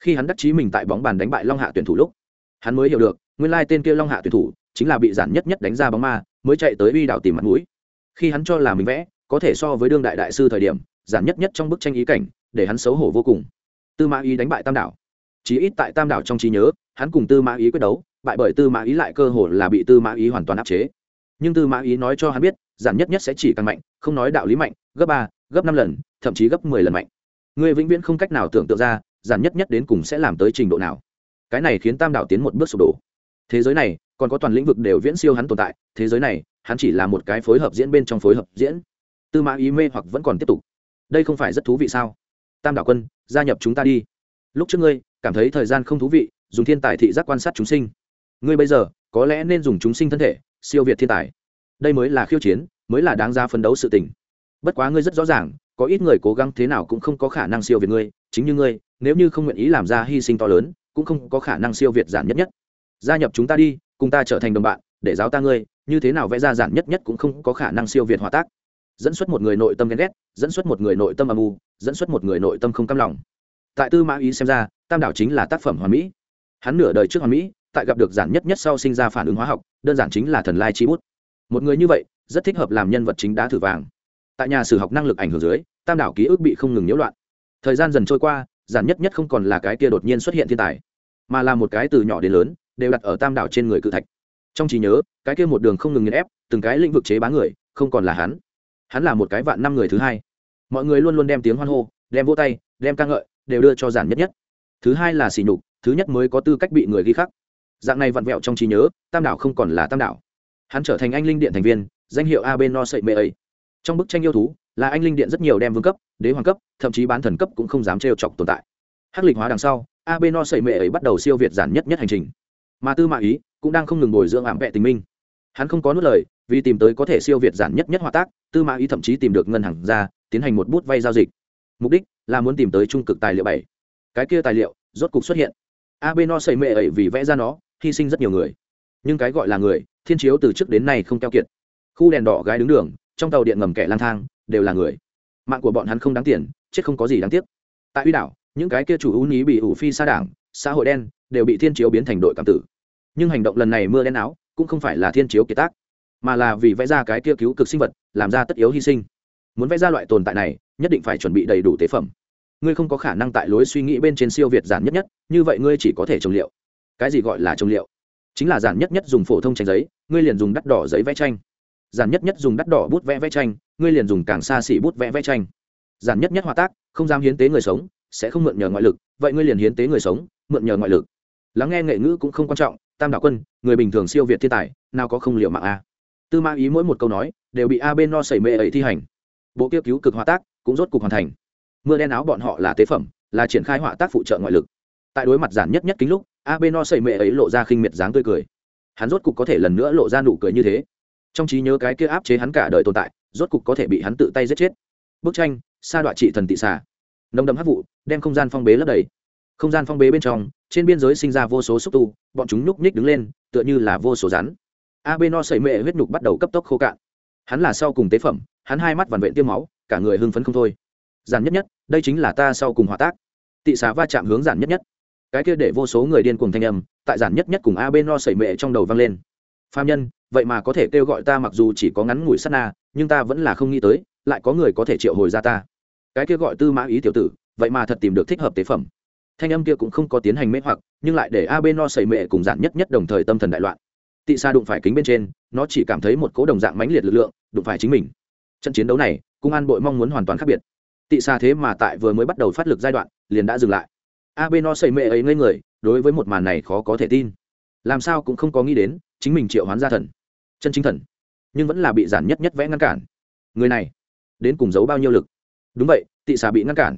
Khi hắn đắc chí mình tại bóng bàn đánh bại long hạ tuyển thủ lúc, hắn mới hiểu được, nguyên lai tên kia long hạ tuyển thủ chính là bị giản nhất nhất đánh ra bóng ma, mới chạy tới uy đảo tìm mặt mũi. Khi hắn cho là mình vẽ, có thể so với đương đại đại sư thời điểm, giản nhất nhất trong bức tranh ý cảnh, để hắn xấu hổ vô cùng. Tư mã ý đánh bại tam đảo chí ít tại tam đảo trong trí nhớ, hắn cùng tư mã ý quyết đấu, bại bởi tư mã ý lại cơ hồ là bị tư mã ý hoàn toàn áp chế. Nhưng tư mã ý nói cho hắn biết, giản nhất nhất sẽ chỉ càng mạnh, không nói đạo lý mạnh, gấp ba, gấp năm lần, thậm chí gấp mười lần mạnh. Người vĩnh viễn không cách nào tưởng tượng ra, giản nhất nhất đến cùng sẽ làm tới trình độ nào. Cái này khiến tam đảo tiến một bước sụp đổ. Thế giới này, còn có toàn lĩnh vực đều viễn siêu hắn tồn tại, thế giới này, hắn chỉ là một cái phối hợp diễn bên trong phối hợp diễn. Tư mã ý mê hoặc vẫn còn tiếp tục. Đây không phải rất thú vị sao? Tam đảo quân, gia nhập chúng ta đi. Lúc trước ngươi cảm thấy thời gian không thú vị, dùng thiên tài thị giác quan sát chúng sinh. Ngươi bây giờ, có lẽ nên dùng chúng sinh thân thể, siêu việt thiên tài. Đây mới là khiêu chiến, mới là đáng ra phấn đấu sự tình. Bất quá ngươi rất rõ ràng, có ít người cố gắng thế nào cũng không có khả năng siêu việt ngươi, chính như ngươi, nếu như không nguyện ý làm ra hy sinh to lớn, cũng không có khả năng siêu việt giản nhất nhất. Gia nhập chúng ta đi, cùng ta trở thành đồng bạn, để giáo ta ngươi, như thế nào vẽ ra giản nhất nhất cũng không có khả năng siêu việt hòa tác. Dẫn xuất một người nội tâm ghen ghét, dẫn xuất một người nội tâm âm u, dẫn xuất một người nội tâm không cam lòng. Tại tư mã ý xem ra tam đảo chính là tác phẩm hoàn mỹ. Hắn nửa đời trước hoàn mỹ, tại gặp được giản nhất nhất sau sinh ra phản ứng hóa học, đơn giản chính là thần lai chi bút. Một người như vậy, rất thích hợp làm nhân vật chính đá thử vàng. Tại nhà sử học năng lực ảnh hưởng dưới, tam đảo ký ức bị không ngừng nhiễu loạn. Thời gian dần trôi qua, giản nhất nhất không còn là cái kia đột nhiên xuất hiện thiên tài, mà là một cái từ nhỏ đến lớn, đều đặt ở tam đảo trên người cự thạch. Trong trí nhớ, cái kia một đường không ngừng nghiền ép, từng cái lĩnh vực chế bá người, không còn là hắn. Hắn là một cái vạn năm người thứ hai. Mọi người luôn luôn đem tiếng hoan hô, đem vỗ tay, đem ca ngợi, đều đưa cho giản nhất nhất thứ hai là xỉ nhục, thứ nhất mới có tư cách bị người ghi khắc. Dạng này vặn vẹo trong trí nhớ, tam đảo không còn là tam đảo. Hắn trở thành anh linh điện thành viên, danh hiệu ab no sậy mê ấy trong bức tranh yêu thú, là anh linh điện rất nhiều đem vương cấp, đế hoàng cấp, thậm chí bán thần cấp cũng không dám trêu chọc tồn tại. Hắc lịch hóa đằng sau abeno sẩy mệ ấy bắt đầu siêu việt giản nhất nhất hành trình. Mà tư mã ý cũng đang không ngừng bồi dưỡng ảm vẹ tình minh. Hắn không có nốt lời, vì tìm tới có thể siêu việt giản nhất nhất hòa tác, tư mã ý thậm chí tìm được ngân hàng ra, tiến hành một bút vay giao dịch. Mục đích là muốn tìm tới trung cực tài liệu bảy cái kia tài liệu rốt cục xuất hiện. Abeno sẩy mệ ấy vì vẽ ra nó, hy sinh rất nhiều người. Nhưng cái gọi là người, thiên chiếu từ trước đến nay không keo kiệt. Khu đèn đỏ gái đứng đường, trong tàu điện ngầm kẻ lang thang, đều là người. Mạng của bọn hắn không đáng tiền, chết không có gì đáng tiếc. Tại uy đảo, những cái kia chủ ưu nhí bị ủ phi xa đảng, xã hội đen, đều bị thiên chiếu biến thành đội cảm tử. Nhưng hành động lần này mưa đen áo, cũng không phải là thiên chiếu kiệt tác, mà là vì vẽ ra cái kia cứu cực sinh vật, làm ra tất yếu hy sinh. Muốn vẽ ra loại tồn tại này, nhất định phải chuẩn bị đầy đủ tế phẩm ngươi không có khả năng tại lối suy nghĩ bên trên siêu việt giản nhất nhất, như vậy ngươi chỉ có thể trồng liệu. Cái gì gọi là trồng liệu? Chính là giản nhất nhất dùng phổ thông tranh giấy, ngươi liền dùng đắt đỏ giấy vẽ tranh. Giản nhất nhất dùng đắt đỏ bút vẽ vẽ tranh, ngươi liền dùng càng xa xỉ bút vẽ vẽ tranh. Giản nhất nhất hòa tác, không dám hiến tế người sống, sẽ không mượn nhờ ngoại lực, vậy ngươi liền hiến tế người sống, mượn nhờ ngoại lực. Lắng nghe nghệ ngữ cũng không quan trọng, tam đạo quân, người bình thường siêu việt thiên tài, nào có không liệu mạng a? Tư ma ý mỗi một câu nói, đều bị a bên no sẩy mê ấy thi hành. Bộ kia cứu cực hòa tác, cũng rốt cục hoàn thành mưa đen áo bọn họ là tế phẩm, là triển khai họa tác phụ trợ ngoại lực. Tại đối mặt giản nhất nhất kính lúc a no sẩy mệ ấy lộ ra khinh miệt dáng tươi cười. Hắn rốt cục có thể lần nữa lộ ra nụ cười như thế. Trong trí nhớ cái kia áp chế hắn cả đời tồn tại, rốt cục có thể bị hắn tự tay giết chết. Bức tranh, sa đoạn trị thần tị xà. Nồng đậm hấp vụ, đem không gian phong bế lấp đầy. Không gian phong bế bên trong, trên biên giới sinh ra vô số xúc tu, bọn chúng nhúc nhích đứng lên, tựa như là vô số rắn. A b no sẩy mệ huyết nhục bắt đầu cấp tốc khô cạn. Hắn là sau cùng tế phẩm, hắn hai mắt vằn vện tiêm máu, cả người hưng phấn không thôi giản nhất nhất, đây chính là ta sau cùng hòa tác. Tị xá va chạm hướng giản nhất nhất. Cái kia để vô số người điên cuồng thanh âm, tại giản nhất nhất cùng a bên lo sẩy mệ trong đầu vang lên. Phạm nhân, vậy mà có thể kêu gọi ta mặc dù chỉ có ngắn ngủi sát na, nhưng ta vẫn là không nghĩ tới, lại có người có thể triệu hồi ra ta. Cái kia gọi tư mã ý tiểu tử, vậy mà thật tìm được thích hợp tế phẩm. Thanh âm kia cũng không có tiến hành mê hoặc, nhưng lại để a bên lo sẩy mệ cùng giản nhất nhất đồng thời tâm thần đại loạn. Tị xa đụng phải kính bên trên, nó chỉ cảm thấy một cố đồng dạng mãnh liệt lực lượng, đụng phải chính mình. Trận chiến đấu này, cung an bội mong muốn hoàn toàn khác biệt tị xa thế mà tại vừa mới bắt đầu phát lực giai đoạn, liền đã dừng lại. A no xây mệ ấy ngây người, đối với một màn này khó có thể tin. Làm sao cũng không có nghĩ đến, chính mình triệu hoán gia thần, chân chính thần, nhưng vẫn là bị giản nhất nhất vẽ ngăn cản. Người này, đến cùng giấu bao nhiêu lực? Đúng vậy, tị xà bị ngăn cản.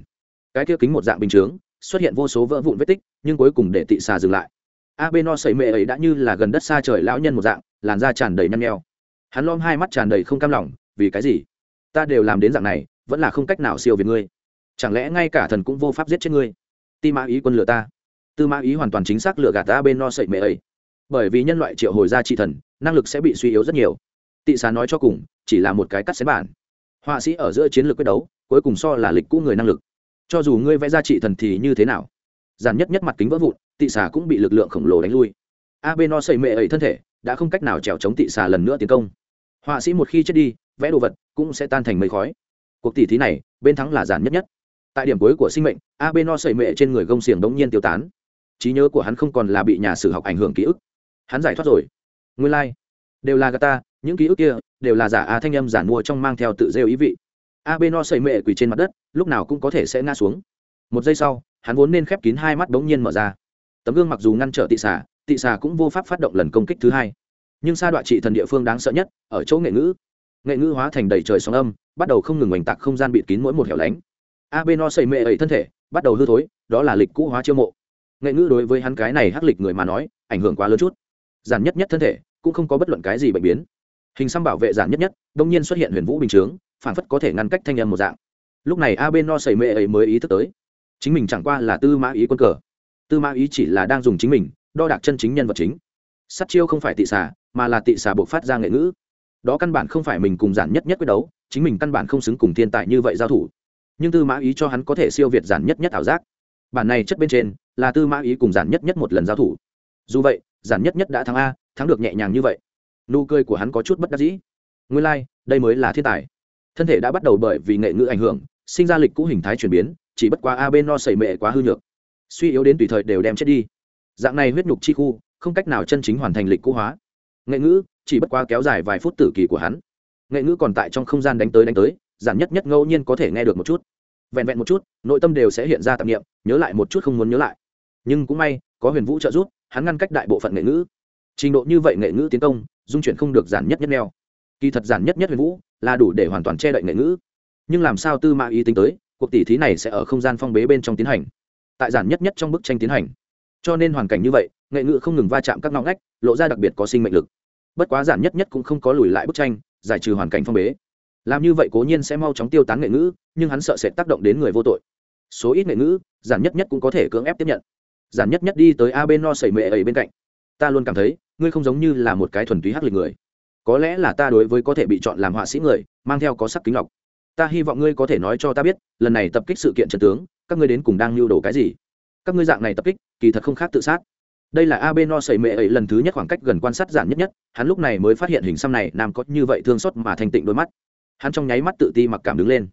Cái kia kính một dạng bình chướng, xuất hiện vô số vỡ vụn vết tích, nhưng cuối cùng để tị xà dừng lại. A b no sẩy mệ ấy đã như là gần đất xa trời lão nhân một dạng, làn da tràn đầy nhăn nheo. Hắn lom hai mắt tràn đầy không cam lòng, vì cái gì? Ta đều làm đến dạng này vẫn là không cách nào siêu việt ngươi. Chẳng lẽ ngay cả thần cũng vô pháp giết chết ngươi? Ti mã ý quân lừa ta. Tư mã ý hoàn toàn chính xác lừa gạt ta bên no sậy mẹ ấy. Bởi vì nhân loại triệu hồi ra trị thần, năng lực sẽ bị suy yếu rất nhiều. Tị xá nói cho cùng, chỉ là một cái cắt xé bản. Họa sĩ ở giữa chiến lược quyết đấu, cuối cùng so là lịch cũ người năng lực. Cho dù ngươi vẽ ra trị thần thì như thế nào? Giản nhất nhất mặt kính vỡ vụn, tị xà cũng bị lực lượng khổng lồ đánh lui. A no xây mệ ấy thân thể đã không cách nào trèo chống tị xà lần nữa tiến công. Họa sĩ một khi chết đi, vẽ đồ vật cũng sẽ tan thành mây khói cuộc tỷ thí này, bên thắng là giản nhất nhất. Tại điểm cuối của sinh mệnh a b no xây mệ trên người gông xiềng đống nhiên tiêu tán. Trí nhớ của hắn không còn là bị nhà sử học ảnh hưởng ký ức. Hắn giải thoát rồi. Nguyên lai、like. đều là gà ta những ký ức kia đều là giả a thanh âm giản mua trong mang theo tự rêu ý vị. A b no xây mệ quỳ trên mặt đất, lúc nào cũng có thể sẽ ngã xuống. Một giây sau, hắn vốn nên khép kín hai mắt bỗng nhiên mở ra. Tấm gương mặc dù ngăn trở tị xả tị xả cũng vô pháp phát động lần công kích thứ hai. Nhưng sa đoạn trị thần địa phương đáng sợ nhất, ở chỗ nghệ ngữ nghệ ngữ hóa thành đầy trời sóng âm, bắt đầu không ngừng oành tạc không gian bịt kín mỗi một hẻo lánh. Ab no xây mệ ấy thân thể, bắt đầu hư thối, đó là lịch cũ hóa chiêu mộ. Nghệ ngữ đối với hắn cái này hắc lịch người mà nói, ảnh hưởng quá lớn chút. Giản nhất nhất thân thể, cũng không có bất luận cái gì bệnh biến. Hình xăm bảo vệ giản nhất nhất, đông nhiên xuất hiện huyền vũ bình chướng, phản phất có thể ngăn cách thanh âm một dạng. Lúc này ab no xây mệ ấy mới ý thức tới. Chính mình chẳng qua là tư mã ý quân cờ. Tư mã ý chỉ là đang dùng chính mình, đo đạc chân chính nhân vật chính. Sắt chiêu không phải tị xà, mà là tị xà buộc phát ra nghệ ngữ đó căn bản không phải mình cùng giản nhất nhất quyết đấu chính mình căn bản không xứng cùng thiên tài như vậy giao thủ. Nhưng tư mã ý cho hắn có thể siêu việt giản nhất nhất ảo giác. Bản này chất bên trên là tư mã ý cùng giản nhất nhất một lần giao thủ. Dù vậy giản nhất nhất đã thắng a thắng được nhẹ nhàng như vậy. Nụ cười của hắn có chút bất đắc dĩ. Nguyên lai、like, đây mới là thiên tài. Thân thể đã bắt đầu bởi vì nghệ ngữ ảnh hưởng sinh ra lịch cũ hình thái chuyển biến chỉ bất quá a bên no sẩy mệ quá hư nhược. Suy yếu đến tùy thời đều đem chết đi. Dạng này huyết nhục chi khu không cách nào chân chính hoàn thành lịch cũ hóa nghệ ngữ chỉ bất quá kéo dài vài phút tử kỳ của hắn. Nghệ ngữ còn tại trong không gian đánh tới đánh tới, giản nhất nhất ngẫu nhiên có thể nghe được một chút. Vẹn vẹn một chút, nội tâm đều sẽ hiện ra tạp nghiệm nhớ lại một chút không muốn nhớ lại. Nhưng cũng may, có huyền vũ trợ giúp, hắn ngăn cách đại bộ phận nghệ ngữ. Trình độ như vậy nghệ ngữ tiến công, dung chuyển không được giản nhất nhất neo. Kỳ thật giản nhất nhất huyền vũ là đủ để hoàn toàn che đậy nghệ ngữ. Nhưng làm sao tư mã ý tính tới, cuộc tỷ thí này sẽ ở không gian phong bế bên trong tiến hành. Tại giản nhất nhất trong bức tranh tiến hành. Cho nên hoàn cảnh như vậy, nghệ ngữ không ngừng va chạm các ngõ ngách, lộ ra đặc biệt có sinh mệnh lực bất quá giản nhất nhất cũng không có lùi lại bức tranh, giải trừ hoàn cảnh phong bế. Làm như vậy cố nhiên sẽ mau chóng tiêu tán nghệ ngữ, nhưng hắn sợ sẽ tác động đến người vô tội. Số ít nghệ ngữ, giản nhất nhất cũng có thể cưỡng ép tiếp nhận. Giản nhất nhất đi tới a bên no sẩy mệ ấy bên cạnh. Ta luôn cảm thấy, ngươi không giống như là một cái thuần túy hắc lịch người. Có lẽ là ta đối với có thể bị chọn làm họa sĩ người, mang theo có sắc kính lọc. Ta hy vọng ngươi có thể nói cho ta biết, lần này tập kích sự kiện trần tướng, các ngươi đến cùng đang lưu đồ cái gì? Các ngươi dạng này tập kích, kỳ thật không khác tự sát đây là ab no sẩy mệ ấy lần thứ nhất khoảng cách gần quan sát giản nhất nhất, hắn lúc này mới phát hiện hình xăm này nam có như vậy thương xót mà thanh tịnh đôi mắt. Hắn trong nháy mắt tự ti mặc cảm đứng lên.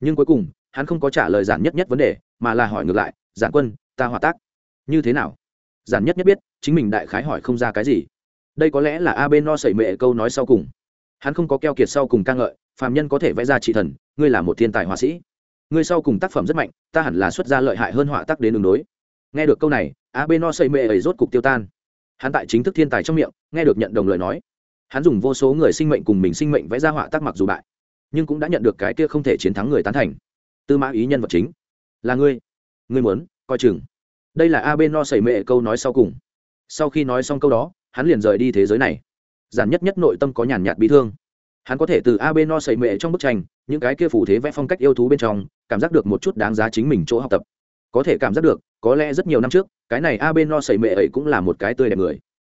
Nhưng cuối cùng, hắn không có trả lời giản nhất nhất vấn đề, mà là hỏi ngược lại, giản quân, ta hòa tác. Như thế nào? Giản nhất nhất biết, chính mình đại khái hỏi không ra cái gì. Đây có lẽ là a no sẩy mệ câu nói sau cùng. Hắn không có keo kiệt sau cùng ca ngợi, phàm nhân có thể vẽ ra trị thần, ngươi là một thiên tài họa sĩ. Ngươi sau cùng tác phẩm rất mạnh, ta hẳn là xuất ra lợi hại hơn họa tác đến đường đối nghe được câu này, a b no sẩy mệ ấy rốt cục tiêu tan. Hắn tại chính thức thiên tài trong miệng, nghe được nhận đồng lời nói. Hắn dùng vô số người sinh mệnh cùng mình sinh mệnh vẽ ra họa tác mặc dù bại, nhưng cũng đã nhận được cái kia không thể chiến thắng người tán thành. Tư mã ý nhân vật chính. Là ngươi. Ngươi muốn, coi chừng. Đây là a b no sẩy mệ câu nói sau cùng. Sau khi nói xong câu đó, hắn liền rời đi thế giới này. Giản nhất nhất nội tâm có nhàn nhạt bị thương. Hắn có thể từ a b no sẩy mệ trong bức tranh, những cái kia phủ thế vẽ phong cách yêu thú bên trong, cảm giác được một chút đáng giá chính mình chỗ học tập có thể cảm giác được, có lẽ rất nhiều năm trước, cái này a bên lo sầy mệ ấy cũng là một cái tươi đẹp người.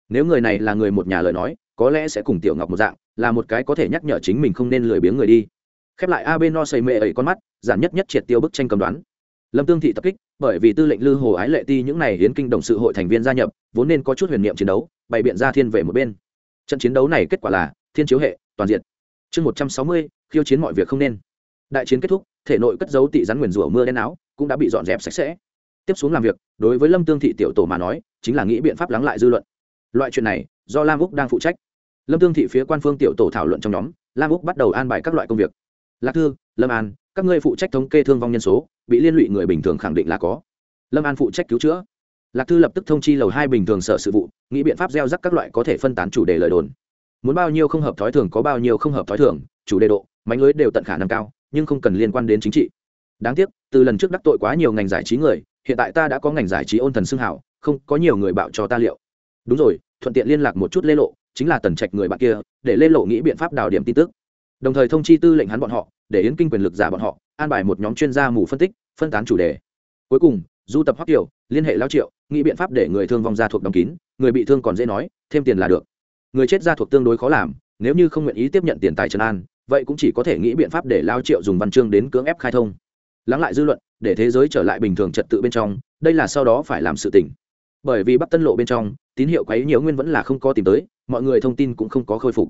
Nếu người này là người một nhà lời nói, có lẽ sẽ cùng tiểu ngọc một dạng, là một cái có thể nhắc nhở chính mình không nên lười biếng người đi. Khép lại a bên no sẩy mệ ấy con mắt, giản nhất nhất triệt tiêu bức tranh cầm đoán. Lâm tương thị tập kích, bởi vì tư lệnh lư hồ ái lệ ti những này hiến kinh đồng sự hội thành viên gia nhập, vốn nên có chút huyền niệm chiến đấu, bày biện ra thiên về một bên. Trận chiến đấu này kết quả là, thiên chiếu hệ, toàn diện. Chương một trăm sáu mươi, khiêu chiến mọi việc không nên. Đại chiến kết thúc thể nội cất dấu tị rắn nguyền rủa mưa đen áo, cũng đã bị dọn dẹp sạch sẽ. Tiếp xuống làm việc, đối với lâm tương thị tiểu tổ mà nói, chính là nghĩ biện pháp lắng lại dư luận. Loại chuyện này, do lam úc đang phụ trách. Lâm tương thị phía quan phương tiểu tổ thảo luận trong nhóm, lam úc bắt đầu an bài các loại công việc. Lạc thư, lâm an, các ngươi phụ trách thống kê thương vong nhân số, bị liên lụy người bình thường khẳng định là có. Lâm an phụ trách cứu chữa. Lạc thư lập tức thông chi lầu hai bình thường sở sự vụ, nghĩ biện pháp gieo rắc các loại có thể phân tán chủ đề lời đồn. Muốn bao nhiêu không hợp thói thường có bao nhiêu không hợp thói thường, chủ đề độ, mánh lưới đều tận khả năng cao nhưng không cần liên quan đến chính trị. Đáng tiếc, từ lần trước đắc tội quá nhiều ngành giải trí người, hiện tại ta đã có ngành giải trí ôn thần xưng hảo không có nhiều người bạo cho ta liệu. Đúng rồi, thuận tiện liên lạc một chút lê lộ, chính là tần trạch người bạn kia, để lê lộ nghĩ biện pháp đào điểm tin tức. Đồng thời thông chi tư lệnh hắn bọn họ, để yến kinh quyền lực giả bọn họ, an bài một nhóm chuyên gia mù phân tích, phân tán chủ đề. Cuối cùng, du tập hoắc kiều, liên hệ lao triệu, nghĩ biện pháp để người thương vong gia thuộc đóng kín, người bị thương còn dễ nói, thêm tiền là được. Người chết gia thuộc tương đối khó làm, nếu như không nguyện ý tiếp nhận tiền tài trần an vậy cũng chỉ có thể nghĩ biện pháp để lao triệu dùng văn chương đến cưỡng ép khai thông. Lắng lại dư luận, để thế giới trở lại bình thường trật tự bên trong, đây là sau đó phải làm sự tỉnh bởi vì bắc tân lộ bên trong, tín hiệu quấy nhiều nguyên vẫn là không có tìm tới, mọi người thông tin cũng không có khôi phục.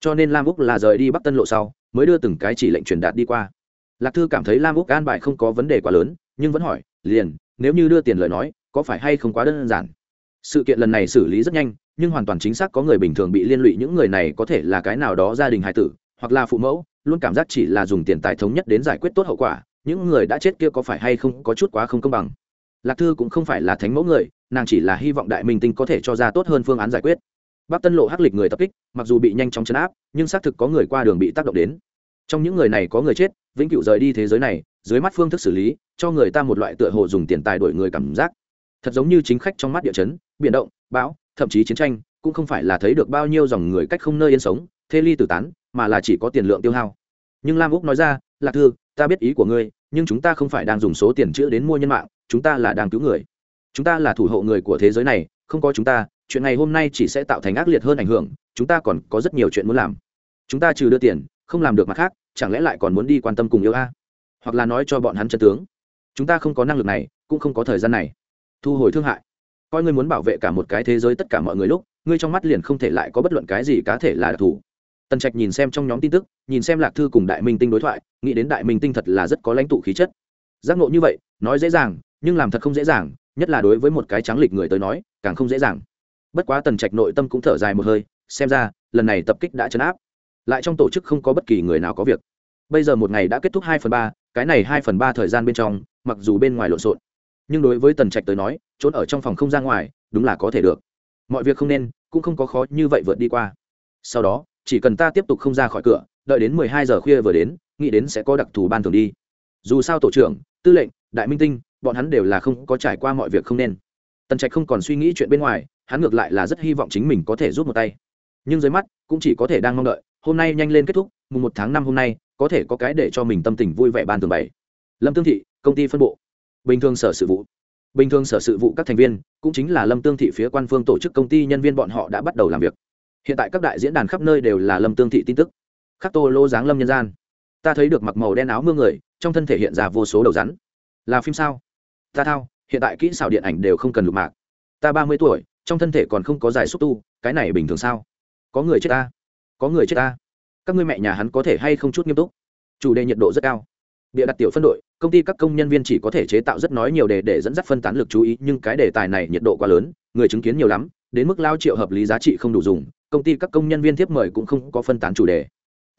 Cho nên lam úc là rời đi bắc tân lộ sau, mới đưa từng cái chỉ lệnh truyền đạt đi qua. Lạc thư cảm thấy lam úc an bài không có vấn đề quá lớn, nhưng vẫn hỏi, liền, nếu như đưa tiền lời nói, có phải hay không quá đơn giản? Sự kiện lần này xử lý rất nhanh, nhưng hoàn toàn chính xác có người bình thường bị liên lụy, những người này có thể là cái nào đó gia đình hài tử hoặc là phụ mẫu, luôn cảm giác chỉ là dùng tiền tài thống nhất đến giải quyết tốt hậu quả, những người đã chết kia có phải hay không có chút quá không công bằng. Lạc thư cũng không phải là thánh mẫu người, nàng chỉ là hy vọng đại minh tinh có thể cho ra tốt hơn phương án giải quyết. Bắc tân lộ hắc lịch người tập kích, mặc dù bị nhanh chóng chấn áp, nhưng xác thực có người qua đường bị tác động đến. Trong những người này có người chết, vĩnh cửu rời đi thế giới này, dưới mắt phương thức xử lý, cho người ta một loại tựa hồ dùng tiền tài đổi người cảm giác. Thật giống như chính khách trong mắt địa chấn, biển động, bão, thậm chí chiến tranh, cũng không phải là thấy được bao nhiêu dòng người cách không nơi yên sống, thê ly tử tán mà là chỉ có tiền lượng tiêu hao. Nhưng lam úc nói ra, lạc thư, ta biết ý của ngươi, nhưng chúng ta không phải đang dùng số tiền chữa đến mua nhân mạng, chúng ta là đang cứu người. Chúng ta là thủ hộ người của thế giới này, không có chúng ta, chuyện ngày hôm nay chỉ sẽ tạo thành ác liệt hơn ảnh hưởng, chúng ta còn có rất nhiều chuyện muốn làm. Chúng ta trừ đưa tiền, không làm được mặt khác, chẳng lẽ lại còn muốn đi quan tâm cùng yêu a? Hoặc là nói cho bọn hắn chân tướng. Chúng ta không có năng lực này, cũng không có thời gian này. Thu hồi thương hại. Coi ngươi muốn bảo vệ cả một cái thế giới tất cả mọi người lúc, ngươi trong mắt liền không thể lại có bất luận cái gì cá thể là đặc thù tần trạch nhìn xem trong nhóm tin tức, nhìn xem lạc thư cùng đại minh tinh đối thoại, nghĩ đến đại minh tinh thật là rất có lãnh tụ khí chất. Giác ngộ như vậy, nói dễ dàng, nhưng làm thật không dễ dàng, nhất là đối với một cái trắng lịch người tới nói, càng không dễ dàng. Bất quá tần trạch nội tâm cũng thở dài một hơi, xem ra, lần này tập kích đã chấn áp. Lại trong tổ chức không có bất kỳ người nào có việc. Bây giờ một ngày đã kết thúc hai phần ba, cái này hai phần ba thời gian bên trong, mặc dù bên ngoài lộn xộn, nhưng đối với tần trạch tới nói, trốn ở trong phòng không ra ngoài, đúng là có thể được. Mọi việc không nên, cũng không có khó như vậy vượt đi qua. Sau đó chỉ cần ta tiếp tục không ra khỏi cửa, đợi đến mười hai giờ khuya vừa đến, nghĩ đến sẽ có đặc thù ban thường đi. Dù sao tổ trưởng, tư lệnh, đại minh tinh, bọn hắn đều là không có trải qua mọi việc không nên. Tần trạch không còn suy nghĩ chuyện bên ngoài, hắn ngược lại là rất hy vọng chính mình có thể rút một tay. Nhưng dưới mắt, cũng chỉ có thể đang mong đợi, hôm nay nhanh lên kết thúc, mùng một tháng năm hôm nay, có thể có cái để cho mình tâm tình vui vẻ ban thường bảy. Lâm tương thị, công ty phân bộ. Bình thường sở sự vụ. Bình thường sở sự vụ các thành viên, cũng chính là lâm tương thị phía quan phương tổ chức công ty nhân viên bọn họ đã bắt đầu làm việc hiện tại các đại diễn đàn khắp nơi đều là lâm tương thị tin tức. Khắc tô lô dáng lâm nhân gian. Ta thấy được mặc màu đen áo mưa người, trong thân thể hiện ra vô số đầu rắn. Là phim sao? Ta thao, hiện tại kỹ xảo điện ảnh đều không cần lục mạc. Ta ba mươi tuổi, trong thân thể còn không có giải xúc tu, cái này bình thường sao? Có người chết ta. Có người chết ta. Các ngươi mẹ nhà hắn có thể hay không chút nghiêm túc? Chủ đề nhiệt độ rất cao. Bịa đặt tiểu phân đội, công ty các công nhân viên chỉ có thể chế tạo rất nói nhiều đề để dẫn dắt phân tán lực chú ý, nhưng cái đề tài này nhiệt độ quá lớn, người chứng kiến nhiều lắm, đến mức lao triệu hợp lý giá trị không đủ dùng công ty các công nhân viên tiếp mời cũng không có phân tán chủ đề.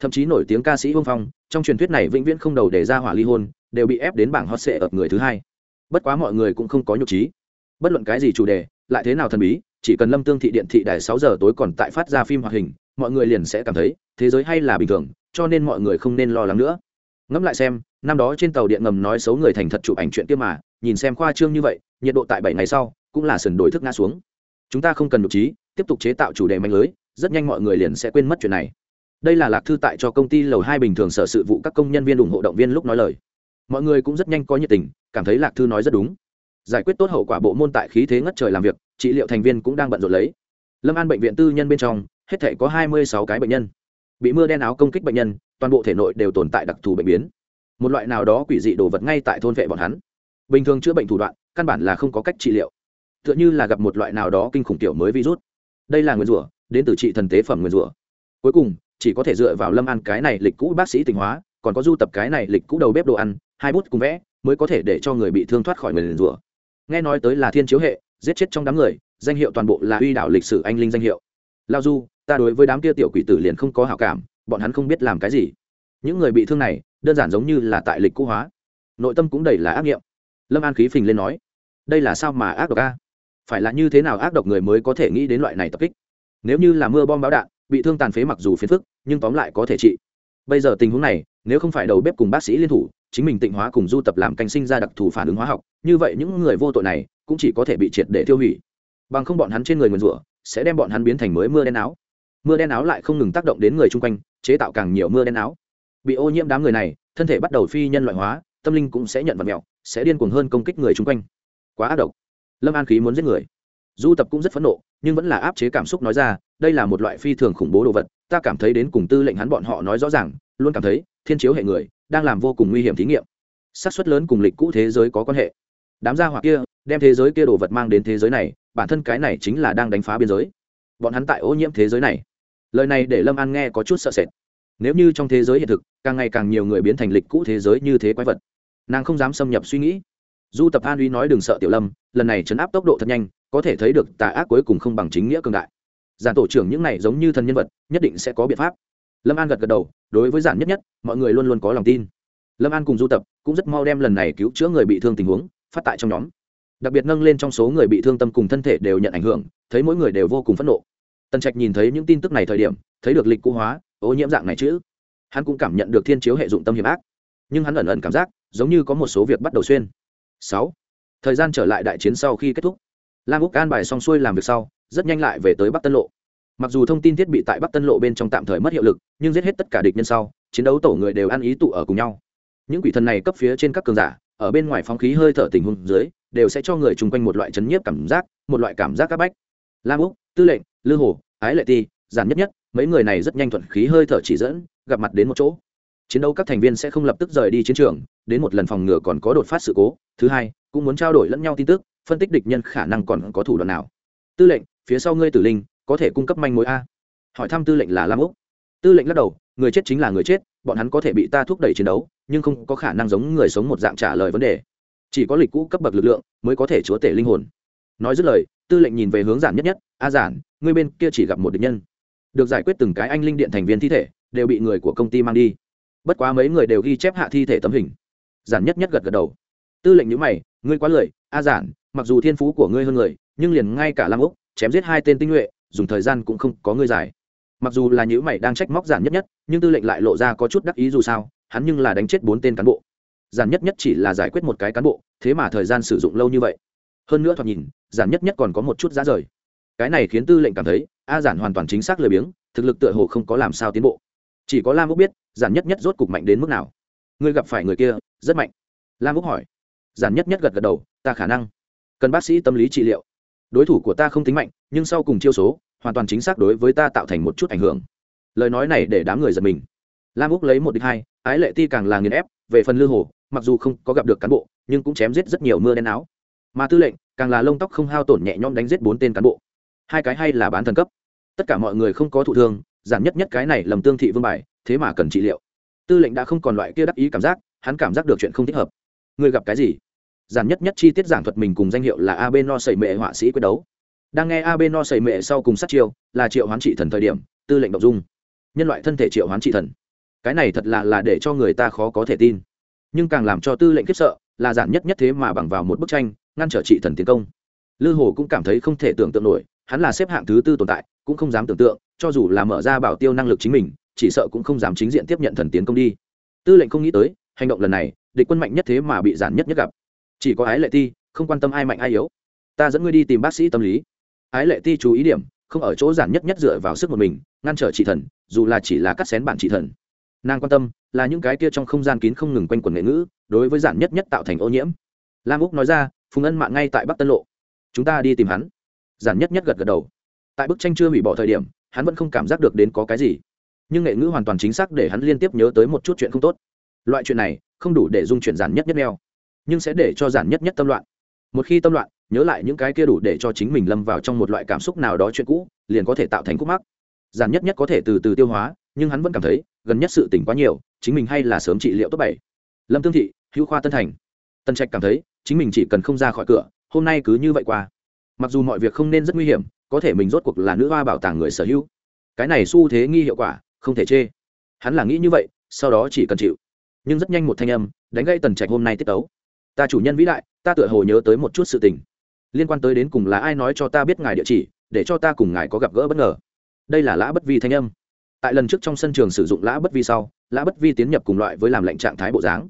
Thậm chí nổi tiếng ca sĩ hương phong, trong truyền thuyết này vĩnh viễn không đầu để ra hỏa ly hôn, đều bị ép đến bảng hot sệ ở người thứ hai. Bất quá mọi người cũng không có nhục trí. Bất luận cái gì chủ đề, lại thế nào thần bí, chỉ cần lâm tương thị điện thị đài sáu giờ tối còn tại phát ra phim hoạt hình, mọi người liền sẽ cảm thấy, thế giới hay là bình thường, cho nên mọi người không nên lo lắng nữa. Ngẫm lại xem, năm đó trên tàu điện ngầm nói xấu người thành thật chụp ảnh chuyện kia mà, nhìn xem khoa trương như vậy, nhiệt độ tại bảy ngày sau, cũng là sần đổi thức ngã xuống. Chúng ta không cần nhục trí, tiếp tục chế tạo chủ đề mạnh lưới rất nhanh mọi người liền sẽ quên mất chuyện này. Đây là lạc thư tại cho công ty lầu hai bình thường sở sự vụ các công nhân viên ủng hộ động viên lúc nói lời. Mọi người cũng rất nhanh có nhiệt tình, cảm thấy lạc thư nói rất đúng. Giải quyết tốt hậu quả bộ môn tại khí thế ngất trời làm việc, trị liệu thành viên cũng đang bận rộn lấy. Lâm an bệnh viện tư nhân bên trong, hết thể có hai mươi sáu cái bệnh nhân. Bị mưa đen áo công kích bệnh nhân, toàn bộ thể nội đều tồn tại đặc thù bệnh biến. Một loại nào đó quỷ dị đồ vật ngay tại thôn vệ bọn hắn. Bình thường chữa bệnh thủ đoạn, căn bản là không có cách trị liệu. Tựa như là gặp một loại nào đó kinh khủng tiểu mới virus. Đây là nguyên rủa đến từ trị thần tế phẩm nguyên rủa. Cuối cùng, chỉ có thể dựa vào lâm ăn cái này lịch cũ bác sĩ tình hóa, còn có du tập cái này lịch cũ đầu bếp đồ ăn, hai bút cùng vẽ, mới có thể để cho người bị thương thoát khỏi nguyền rủa. Nghe nói tới là thiên chiếu hệ, giết chết trong đám người, danh hiệu toàn bộ là uy đảo lịch sử anh linh danh hiệu. Lao du, ta đối với đám kia tiểu quỷ tử liền không có hảo cảm, bọn hắn không biết làm cái gì. Những người bị thương này, đơn giản giống như là tại lịch cũ hóa. Nội tâm cũng đầy là ác nghiệm. Lâm an khí phình lên nói, đây là sao mà ác độc a? Phải là như thế nào ác độc người mới có thể nghĩ đến loại này tập kích? Nếu như là mưa bom báo đạn, bị thương tàn phế mặc dù phiền phức, nhưng tóm lại có thể trị. Bây giờ tình huống này, nếu không phải đầu bếp cùng bác sĩ liên thủ, chính mình tịnh hóa cùng du tập làm canh sinh ra đặc thù phản ứng hóa học, như vậy những người vô tội này cũng chỉ có thể bị triệt để tiêu hủy. Bằng không bọn hắn trên người nguyền rủa sẽ đem bọn hắn biến thành mới mưa đen áo. Mưa đen áo lại không ngừng tác động đến người chung quanh, chế tạo càng nhiều mưa đen áo. Bị ô nhiễm đám người này, thân thể bắt đầu phi nhân loại hóa, tâm linh cũng sẽ nhận vật mẹo, sẽ điên cuồng hơn công kích người chung quanh. Quá ác độc. Lâm an khí muốn giết người du tập cũng rất phẫn nộ, nhưng vẫn là áp chế cảm xúc nói ra, đây là một loại phi thường khủng bố đồ vật, ta cảm thấy đến cùng tư lệnh hắn bọn họ nói rõ ràng, luôn cảm thấy, thiên chiếu hệ người, đang làm vô cùng nguy hiểm thí nghiệm. Xác suất lớn cùng lịch cũ thế giới có quan hệ. Đám gia hỏa kia, đem thế giới kia đồ vật mang đến thế giới này, bản thân cái này chính là đang đánh phá biên giới. Bọn hắn tại ô nhiễm thế giới này. Lời này để lâm an nghe có chút sợ sệt. Nếu như trong thế giới hiện thực, càng ngày càng nhiều người biến thành lịch cũ thế giới như thế quái vật. Nàng không dám xâm nhập suy nghĩ. Du tập an uy nói đừng sợ tiểu lâm, lần này chấn áp tốc độ thật nhanh có thể thấy được tà ác cuối cùng không bằng chính nghĩa cường đại. Giản tổ trưởng những này giống như thần nhân vật, nhất định sẽ có biện pháp. Lâm an gật gật đầu, đối với giản nhất nhất, mọi người luôn luôn có lòng tin. Lâm an cùng du tập cũng rất mau đem lần này cứu chữa người bị thương tình huống phát tại trong nhóm. Đặc biệt nâng lên trong số người bị thương tâm cùng thân thể đều nhận ảnh hưởng, thấy mỗi người đều vô cùng phẫn nộ. Tần trạch nhìn thấy những tin tức này thời điểm, thấy được lịch cũ hóa, ô nhiễm dạng này chứ. Hắn cũng cảm nhận được thiên chiếu hệ dụng tâm hiểm ác. Nhưng hắn ẩn ẩn cảm giác, giống như có một số việc bắt đầu xuyên. Sáu. Thời gian trở lại đại chiến sau khi kết thúc lam úc an bài xong xuôi làm việc sau, rất nhanh lại về tới bắc tân lộ. Mặc dù thông tin thiết bị tại bắc tân lộ bên trong tạm thời mất hiệu lực, nhưng giết hết tất cả địch nhân sau, chiến đấu tổ người đều ăn ý tụ ở cùng nhau. Những quỷ thần này cấp phía trên các cường giả, ở bên ngoài phóng khí hơi thở tình huống dưới, đều sẽ cho người chung quanh một loại chấn nhiếp cảm giác, một loại cảm giác áp bách. Lam úc, tư lệnh, lư hồ, ái lệ ti, giản nhất nhất, mấy người này rất nhanh thuận khí hơi thở chỉ dẫn, gặp mặt đến một chỗ. Chiến đấu các thành viên sẽ không lập tức rời đi chiến trường, đến một lần phòng ngừa còn có đột phát sự cố. Thứ hai, cũng muốn trao đổi lẫn nhau tin tức phân tích địch nhân khả năng còn có thủ đoạn nào. Tư lệnh, phía sau ngươi tử linh, có thể cung cấp manh mối a. Hỏi thăm tư lệnh là lam úc. Tư lệnh lắc đầu, người chết chính là người chết, bọn hắn có thể bị ta thúc đẩy chiến đấu, nhưng không có khả năng giống người sống một dạng trả lời vấn đề. Chỉ có lịch cũ cấp bậc lực lượng mới có thể chúa tể linh hồn. Nói dứt lời, tư lệnh nhìn về hướng giản nhất nhất, a giản, ngươi bên kia chỉ gặp một địch nhân. Được giải quyết từng cái anh linh điện thành viên thi thể, đều bị người của công ty mang đi. Bất quá mấy người đều ghi chép hạ thi thể tấm hình. Giản nhất nhất gật gật đầu. Tư lệnh nhữ mày, ngươi quá lười a giản, mặc dù thiên phú của ngươi hơn người, nhưng liền ngay cả lam úc, chém giết hai tên tinh nhuệ, dùng thời gian cũng không có ngươi giải mặc dù là nhữ mày đang trách móc giản nhất nhất, nhưng tư lệnh lại lộ ra có chút đắc ý dù sao, hắn nhưng là đánh chết bốn tên cán bộ. Giản nhất nhất chỉ là giải quyết một cái cán bộ, thế mà thời gian sử dụng lâu như vậy. Hơn nữa thoạt nhìn, giản nhất nhất còn có một chút giá rời. Cái này khiến tư lệnh cảm thấy, a giản hoàn toàn chính xác lười biếng, thực lực tựa hồ không có làm sao tiến bộ. Chỉ có lam úc biết, giản nhất nhất rốt cục mạnh đến mức nào. Ngươi gặp phải người kia, rất mạnh. Lam úc hỏi. Giản nhất nhất gật gật đầu ta khả năng. Cần bác sĩ tâm lý trị liệu. Đối thủ của ta không tính mạnh, nhưng sau cùng chiêu số, hoàn toàn chính xác đối với ta tạo thành một chút ảnh hưởng. Lời nói này để đám người giật mình. Lam úc lấy một đích hai, ái lệ ti càng là nghiền ép, về phần lư hồ, mặc dù không có gặp được cán bộ, nhưng cũng chém giết rất nhiều mưa đen áo. Mà tư lệnh, càng là lông tóc không hao tổn nhẹ nhõm đánh giết bốn tên cán bộ. Hai cái hay là bán thần cấp. Tất cả mọi người không có thụ thương, giản nhất nhất cái này lầm tương thị vương bài, thế mà cần trị liệu. Tư lệnh đã không còn loại kia đắc ý cảm giác, hắn cảm giác được chuyện không thích hợp. Người gặp cái gì? Giản nhất nhất chi tiết giảng thuật mình cùng danh hiệu là ab no sầy mệ họa sĩ quyết đấu. Đang nghe ab no sầy mệ sau cùng sát chiêu, là triệu hoán trị thần thời điểm, tư lệnh đ dung. Nhân loại thân thể triệu hoán trị thần. Cái này thật là là để cho người ta khó có thể tin. Nhưng càng làm cho tư lệnh khiếp sợ, là giản nhất nhất thế mà bằng vào một bức tranh, ngăn trở trị thần tiến công. Lư hồ cũng cảm thấy không thể tưởng tượng nổi, hắn là xếp hạng thứ tư tồn tại, cũng không dám tưởng tượng, cho dù là mở ra bảo tiêu năng lực chính mình, chỉ sợ cũng không dám chính diện tiếp nhận thần tiến công đi. Tư lệnh không nghĩ tới, hành động lần này, địch quân mạnh nhất thế mà bị giản nhất nhất gặp chỉ có ái lệ ti, không quan tâm ai mạnh ai yếu. Ta dẫn ngươi đi tìm bác sĩ tâm lý. Ái lệ ti chú ý điểm, không ở chỗ giản nhất nhất dựa vào sức một mình, ngăn trở chị thần, dù là chỉ là cắt xén bản chị thần. Nàng quan tâm là những cái kia trong không gian kín không ngừng quanh quần nghệ ngữ, đối với giản nhất nhất tạo thành ô nhiễm. Lam úc nói ra, phùng ân mạng ngay tại bắc tân lộ. Chúng ta đi tìm hắn. Giản nhất nhất gật gật đầu. Tại bức tranh chưa hủy bỏ thời điểm, hắn vẫn không cảm giác được đến có cái gì. Nhưng nghệ ngữ hoàn toàn chính xác để hắn liên tiếp nhớ tới một chút chuyện không tốt. Loại chuyện này không đủ để dung chuyển giản nhất nhất neo nhưng sẽ để cho giản nhất nhất tâm loạn. Một khi tâm loạn, nhớ lại những cái kia đủ để cho chính mình lâm vào trong một loại cảm xúc nào đó chuyện cũ, liền có thể tạo thành khúc mắc. Giản nhất nhất có thể từ từ tiêu hóa, nhưng hắn vẫn cảm thấy, gần nhất sự tỉnh quá nhiều, chính mình hay là sớm trị liệu tốt bảy. Lâm tương thị, hữu khoa tân thành. Tân trạch cảm thấy, chính mình chỉ cần không ra khỏi cửa, hôm nay cứ như vậy qua. Mặc dù mọi việc không nên rất nguy hiểm, có thể mình rốt cuộc là nữ hoa bảo tàng người sở hữu. Cái này xu thế nghi hiệu quả, không thể chê. Hắn là nghĩ như vậy, sau đó chỉ cần chịu. Nhưng rất nhanh một thanh âm, đánh gây tần trạch hôm nay tiết tấu ta chủ nhân vĩ đại, ta tựa hồ nhớ tới một chút sự tình. Liên quan tới đến cùng là ai nói cho ta biết ngài địa chỉ, để cho ta cùng ngài có gặp gỡ bất ngờ. Đây là lã bất vi thanh âm. Tại lần trước trong sân trường sử dụng lã bất vi sau, lã bất vi tiến nhập cùng loại với làm lệnh trạng thái bộ dáng.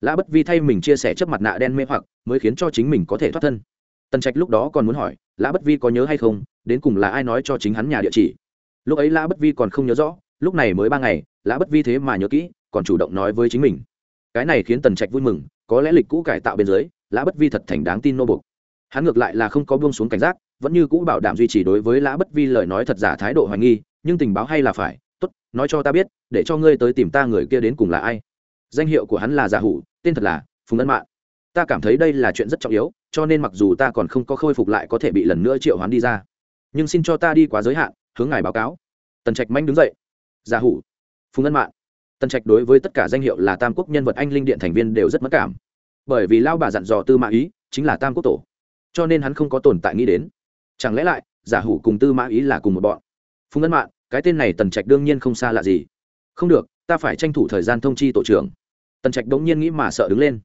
Lã bất vi thay mình chia sẻ chấp mặt nạ đen mê hoặc, mới khiến cho chính mình có thể thoát thân. Tần trạch lúc đó còn muốn hỏi, lã bất vi có nhớ hay không, đến cùng là ai nói cho chính hắn nhà địa chỉ? Lúc ấy lã bất vi còn không nhớ rõ, lúc này mới ba ngày, lã bất vi thế mà nhớ kỹ, còn chủ động nói với chính mình. Cái này khiến tần trạch vui mừng có lẽ lịch cũ cải tạo bên dưới, lã bất vi thật thành đáng tin nô bục hắn ngược lại là không có buông xuống cảnh giác, vẫn như cũ bảo đảm duy trì đối với lã bất vi lời nói thật giả thái độ hoài nghi, nhưng tình báo hay là phải. Tốt, nói cho ta biết, để cho ngươi tới tìm ta người kia đến cùng là ai. Danh hiệu của hắn là giả hủ, tên thật là phùng ân mạng ta cảm thấy đây là chuyện rất trọng yếu, cho nên mặc dù ta còn không có khôi phục lại có thể bị lần nữa triệu hoán đi ra, nhưng xin cho ta đi quá giới hạn, hướng ngài báo cáo. Tần trạch manh đứng dậy. Giả hủ, phùng ân mạng tần trạch đối với tất cả danh hiệu là tam quốc nhân vật anh linh điện thành viên đều rất mất cảm. Bởi vì lao bà dặn dò tư mã ý chính là tam quốc tổ, cho nên hắn không có tồn tại nghĩ đến. Chẳng lẽ lại, giả hủ cùng tư mã ý là cùng một bọn? Phùng ân mạng cái tên này tần trạch đương nhiên không xa lạ gì. Không được, ta phải tranh thủ thời gian thông chi tổ trưởng. Tần trạch đống nhiên nghĩ mà sợ đứng lên.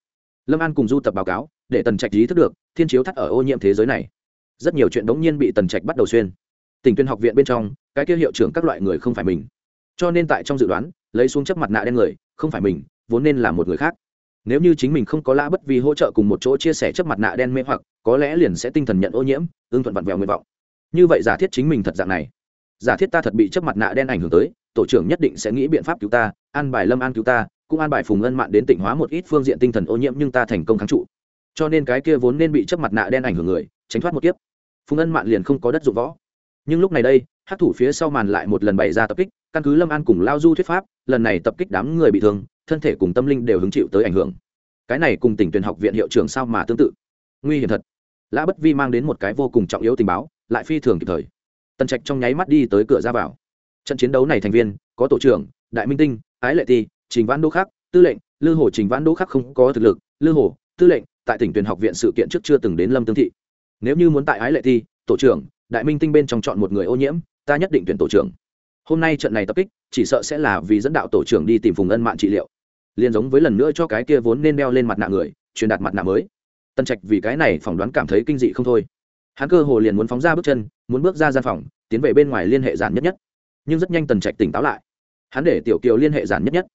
Lâm an cùng du tập báo cáo, để tần trạch ý thức được, thiên chiếu thắt ở ô nhiễm thế giới này. Rất nhiều chuyện đống nhiên bị tần trạch bắt đầu xuyên. Tỉnh tuyên học viện bên trong, cái kia hiệu trưởng các loại người không phải mình. Cho nên tại trong dự đoán lấy xuống chấp mặt nạ đen người, không phải mình, vốn nên là một người khác. Nếu như chính mình không có lã bất vì hỗ trợ cùng một chỗ chia sẻ chấp mặt nạ đen mê hoặc, có lẽ liền sẽ tinh thần nhận ô nhiễm, ương thuận vặn vẹo nguyện vọng. Như vậy giả thiết chính mình thật dạng này. Giả thiết ta thật bị chấp mặt nạ đen ảnh hưởng tới, tổ trưởng nhất định sẽ nghĩ biện pháp cứu ta, an bài lâm an cứu ta, cũng an bài phùng ân mạn đến tỉnh hóa một ít phương diện tinh thần ô nhiễm nhưng ta thành công kháng trụ. Cho nên cái kia vốn nên bị chấp mặt nạ đen ảnh hưởng người, tránh thoát một kiếp. Phùng ân mạn liền không có đất dụng võ. Nhưng lúc này đây hát thủ phía sau màn lại một lần bày ra tập kích, căn cứ lâm an cùng lao du thuyết pháp lần này tập kích đám người bị thương, thân thể cùng tâm linh đều hứng chịu tới ảnh hưởng. Cái này cùng tỉnh tuyển học viện hiệu trưởng sao mà tương tự? Nguy hiểm thật. Lã bất vi mang đến một cái vô cùng trọng yếu tình báo, lại phi thường kịp thời. Tần trạch trong nháy mắt đi tới cửa ra vào. Trận chiến đấu này thành viên, có tổ trưởng, đại minh tinh, ái lệ ti trình vãn đỗ khắc, tư lệnh, lư hồ trình vãn đỗ khắc không có thực lực, lư hồ, tư lệnh, tại tỉnh tuyển học viện sự kiện trước chưa từng đến lâm tương thị. Nếu như muốn tại ái lệ ti tổ trưởng, đại minh tinh bên trong chọn một người ô nhiễm, ta nhất định tuyển tổ trưởng hôm nay trận này tập kích, chỉ sợ sẽ là vì dẫn đạo tổ trưởng đi tìm phùng ân mạng trị liệu. Liền giống với lần nữa cho cái kia vốn nên đeo lên mặt nạ người, truyền đạt mặt nạ mới. Tân trạch vì cái này phỏng đoán cảm thấy kinh dị không thôi. Hắn cơ hồ liền muốn phóng ra bước chân, muốn bước ra gian phòng, tiến về bên ngoài liên hệ giản nhất nhất. Nhưng rất nhanh tần trạch tỉnh táo lại. Hắn để tiểu kiều liên hệ giản nhất nhất.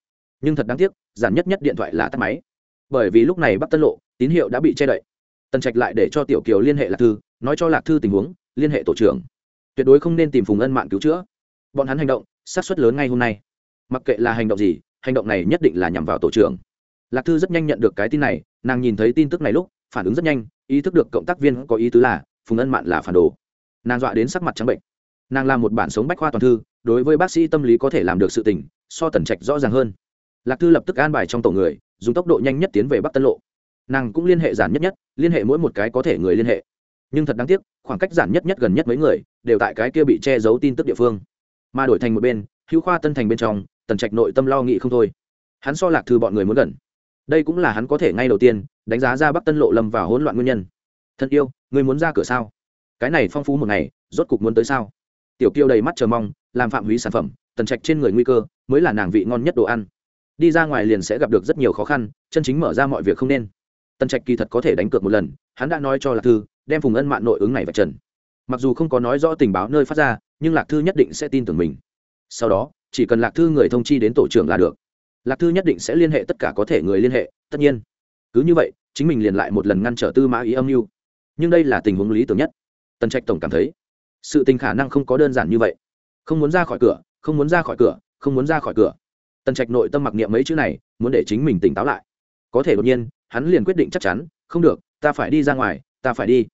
Nhưng thật đáng tiếc, giản nhất nhất điện thoại là tắt máy. Bởi vì lúc này bắc tân lộ, tín hiệu đã bị che đậy. Tần trạch lại để cho tiểu kiều liên hệ lạc thư, nói cho lạc thư tình huống, liên hệ tổ trưởng. Tuyệt đối không nên tìm phùng ân mạng cứu chữa bọn hắn hành động sát xuất lớn ngay hôm nay. Mặc kệ là hành động gì, hành động này nhất định là nhằm vào tổ trưởng. Lạc thư rất nhanh nhận được cái tin này, nàng nhìn thấy tin tức này lúc, phản ứng rất nhanh, ý thức được cộng tác viên có ý tứ là, phùng ân mạn là phản đồ. Nàng dọa đến sắc mặt trắng bệnh. Nàng làm một bản sống bách khoa toàn thư, đối với bác sĩ tâm lý có thể làm được sự tình, so tần trạch rõ ràng hơn. Lạc thư lập tức an bài trong tổ người, dùng tốc độ nhanh nhất tiến về bắc tân lộ. Nàng cũng liên hệ giản nhất nhất, liên hệ mỗi một cái có thể người liên hệ. Nhưng thật đáng tiếc, khoảng cách giản nhất nhất gần nhất mấy người, đều tại cái kia bị che giấu tin tức địa phương mà đổi thành một bên, hữu khoa tân thành bên trong, tần trạch nội tâm lo nghĩ không thôi. Hắn so lạc thư bọn người muốn gần. Đây cũng là hắn có thể ngay đầu tiên, đánh giá ra bắc tân lộ lâm vào hỗn loạn nguyên nhân. Thân yêu người muốn ra cửa sao? Cái này phong phú một ngày, rốt cục muốn tới sao? Tiểu kiêu đầy mắt chờ mong, làm phạm hủy sản phẩm, tần trạch trên người nguy cơ, mới là nàng vị ngon nhất đồ ăn. Đi ra ngoài liền sẽ gặp được rất nhiều khó khăn, chân chính mở ra mọi việc không nên. Tần trạch kỳ thật có thể đánh cược một lần, hắn đã nói cho lạc thư, đem phùng ân mạng nội ứng này và trần. Mặc dù không có nói rõ tình báo nơi phát ra nhưng lạc thư nhất định sẽ tin tưởng mình. Sau đó, chỉ cần lạc thư người thông chi đến tổ trưởng là được. Lạc thư nhất định sẽ liên hệ tất cả có thể người liên hệ, tất nhiên. Cứ như vậy, chính mình liền lại một lần ngăn trở tư mã ý âm mưu. Nhưng đây là tình huống lý tưởng nhất. Tần trạch tổng cảm thấy, sự tình khả năng không có đơn giản như vậy. Không muốn ra khỏi cửa, không muốn ra khỏi cửa, không muốn ra khỏi cửa. Tần trạch nội tâm mặc niệm mấy chữ này, muốn để chính mình tỉnh táo lại. Có thể đột nhiên, hắn liền quyết định chắc chắn, không được, ta phải đi ra ngoài, ta phải đi.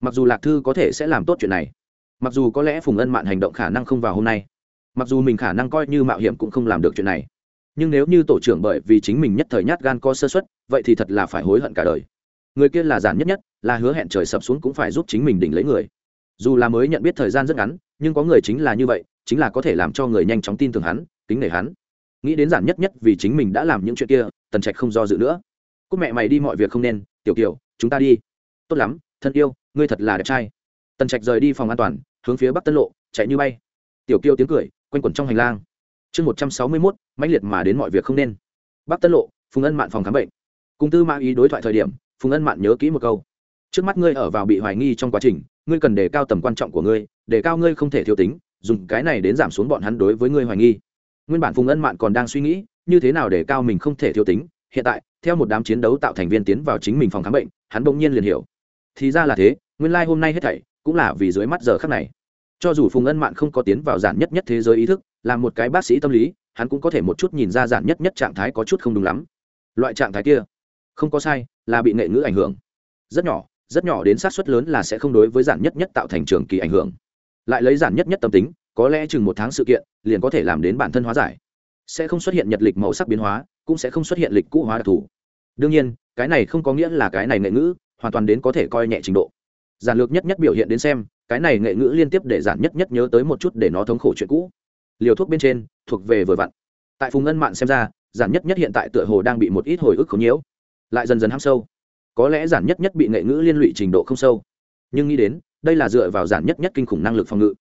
Mặc dù lạc thư có thể sẽ làm tốt chuyện này mặc dù có lẽ phùng ân mạn hành động khả năng không vào hôm nay, mặc dù mình khả năng coi như mạo hiểm cũng không làm được chuyện này. Nhưng nếu như tổ trưởng bởi vì chính mình nhất thời nhát gan co sơ xuất vậy thì thật là phải hối hận cả đời. Người kia là giản nhất nhất, là hứa hẹn trời sập xuống cũng phải giúp chính mình đỉnh lấy người. Dù là mới nhận biết thời gian rất ngắn, nhưng có người chính là như vậy, chính là có thể làm cho người nhanh chóng tin tưởng hắn, kính nể hắn. Nghĩ đến giản nhất nhất vì chính mình đã làm những chuyện kia, tần trạch không do dự nữa. Cúc mẹ mày đi mọi việc không nên, tiểu kiều, chúng ta đi. Tốt lắm, thân yêu, ngươi thật là đẹp trai. Tần trạch rời đi phòng an toàn hướng phía bắc tân lộ, chạy như bay. Tiểu kiêu tiếng cười, quanh quẩn trong hành lang. Chương một trăm sáu mươi mốt, mãnh liệt mà đến mọi việc không nên. Bắc tân lộ, phùng ân mạn phòng khám bệnh. Cùng tư mã ý đối thoại thời điểm, phùng ân mạn nhớ kỹ một câu. Trước mắt ngươi ở vào bị hoài nghi trong quá trình, ngươi cần đề cao tầm quan trọng của ngươi, đề cao ngươi không thể thiếu tính, dùng cái này đến giảm xuống bọn hắn đối với ngươi hoài nghi. Nguyên bản phùng ân mạn còn đang suy nghĩ, như thế nào để cao mình không thể thiếu tính, hiện tại, theo một đám chiến đấu tạo thành viên tiến vào chính mình phòng khám bệnh, hắn bỗng nhiên liền hiểu. Thì ra là thế, nguyên lai、like、hôm nay hết thảy cũng là vì dưới mắt giờ khắc này. Cho dù phùng ân mạn không có tiến vào giản nhất nhất thế giới ý thức, là một cái bác sĩ tâm lý, hắn cũng có thể một chút nhìn ra giản nhất nhất trạng thái có chút không đúng lắm. Loại trạng thái kia, không có sai, là bị nghệ ngữ ảnh hưởng. Rất nhỏ rất nhỏ đến sát suất lớn là sẽ không đối với giản nhất nhất tạo thành trường kỳ ảnh hưởng. Lại lấy giản nhất nhất tâm tính, có lẽ chừng một tháng sự kiện, liền có thể làm đến bản thân hóa giải. Sẽ không xuất hiện nhật lịch màu sắc biến hóa, cũng sẽ không xuất hiện lịch cũ hóa đặc thù. Đương nhiên, cái này không có nghĩa là cái này nghệ ngữ hoàn toàn đến có thể coi nhẹ trình độ giản lược nhất nhất biểu hiện đến xem, cái này nghệ ngữ liên tiếp để giản nhất nhất nhớ tới một chút để nó thống khổ chuyện cũ. Liều thuốc bên trên, thuộc về vừa vặn. Tại phùng ngân mạn xem ra, giản nhất nhất hiện tại tựa hồ đang bị một ít hồi ức khống nhiễu. Lại dần dần hăng sâu. Có lẽ giản nhất nhất bị nghệ ngữ liên lụy trình độ không sâu. Nhưng nghĩ đến, đây là dựa vào giản nhất nhất kinh khủng năng lực phòng ngự.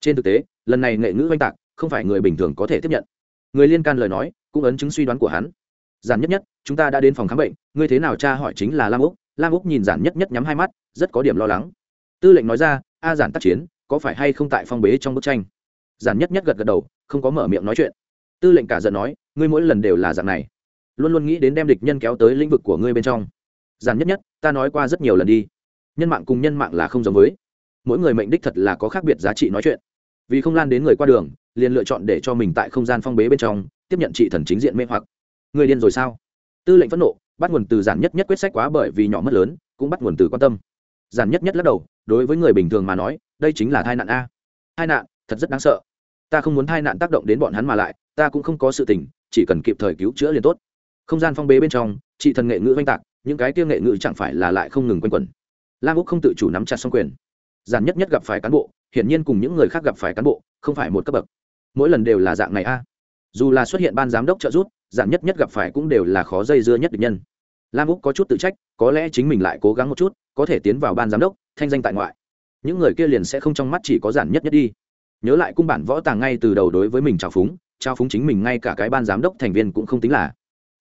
Trên thực tế, lần này nghệ ngữ oanh tạc, không phải người bình thường có thể tiếp nhận. Người liên can lời nói, cũng ấn chứng suy đoán của hắn. Giản nhất nhất, chúng ta đã đến phòng khám bệnh, ngươi thế nào cha hỏi chính là lam úc. Lam úc nhìn giản nhất nhất nhắm hai mắt rất có điểm lo lắng. Tư lệnh nói ra, a giản tác chiến, có phải hay không tại phong bế trong bức tranh? Giản nhất nhất gật gật đầu, không có mở miệng nói chuyện. Tư lệnh cả giận nói, ngươi mỗi lần đều là dạng này. Luôn luôn nghĩ đến đem địch nhân kéo tới lĩnh vực của ngươi bên trong. Giản nhất nhất, ta nói qua rất nhiều lần đi. Nhân mạng cùng nhân mạng là không giống với. Mỗi người mệnh đích thật là có khác biệt giá trị nói chuyện. Vì không lan đến người qua đường, liền lựa chọn để cho mình tại không gian phong bế bên trong, tiếp nhận trị thần chính diện mê hoặc. Người điên rồi sao? Tư lệnh phẫn nộ, bắt nguồn từ giản nhất nhất quyết sách quá bởi vì nhỏ mất lớn, cũng bắt nguồn từ quan tâm giản nhất nhất lắc đầu, đối với người bình thường mà nói, đây chính là tai nạn a. Tai nạn, thật rất đáng sợ. Ta không muốn tai nạn tác động đến bọn hắn mà lại, ta cũng không có sự tình, chỉ cần kịp thời cứu chữa liền tốt. Không gian phong bế bên trong, chị thần nghệ ngữ oanh tạc, những cái tiêu nghệ ngữ chẳng phải là lại không ngừng quanh quẩn. Lam úc không tự chủ nắm chặt xong quyền. Giản nhất nhất gặp phải cán bộ, hiển nhiên cùng những người khác gặp phải cán bộ, không phải một cấp bậc. Mỗi lần đều là dạng này a. Dù là xuất hiện ban giám đốc trợ giúp, giản nhất nhất gặp phải cũng đều là khó dây dưa nhất được nhân. Lam úc có chút tự trách, có lẽ chính mình lại cố gắng một chút có thể tiến vào ban giám đốc, thanh danh tại ngoại. Những người kia liền sẽ không trong mắt chỉ có giản nhất nhất đi. Nhớ lại cung bản võ tàng ngay từ đầu đối với mình trào phúng, trao phúng chính mình ngay cả cái ban giám đốc thành viên cũng không tính là.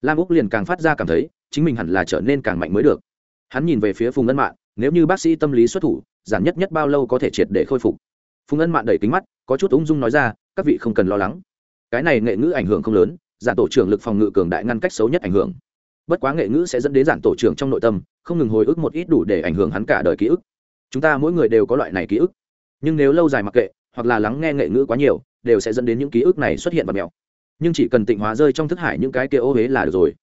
Lam úc liền càng phát ra cảm thấy, chính mình hẳn là trở nên càng mạnh mới được. Hắn nhìn về phía phùng ân mạng nếu như bác sĩ tâm lý xuất thủ, giản nhất nhất bao lâu có thể triệt để khôi phục? Phùng ân mạng đẩy kính mắt, có chút ung dung nói ra, các vị không cần lo lắng. Cái này nghệ ngữ ảnh hưởng không lớn, giản tổ trưởng lực phòng ngự cường đại ngăn cách xấu nhất ảnh hưởng. Bất quá nghệ ngữ sẽ dẫn đến giản tổ trưởng trong nội tâm không ngừng hồi ức một ít đủ để ảnh hưởng hắn cả đời ký ức. Chúng ta mỗi người đều có loại này ký ức. Nhưng nếu lâu dài mặc kệ, hoặc là lắng nghe nghệ ngữ quá nhiều, đều sẽ dẫn đến những ký ức này xuất hiện và mèo nhưng chỉ cần tịnh hóa rơi trong thức hải những cái kia ô huế là được rồi.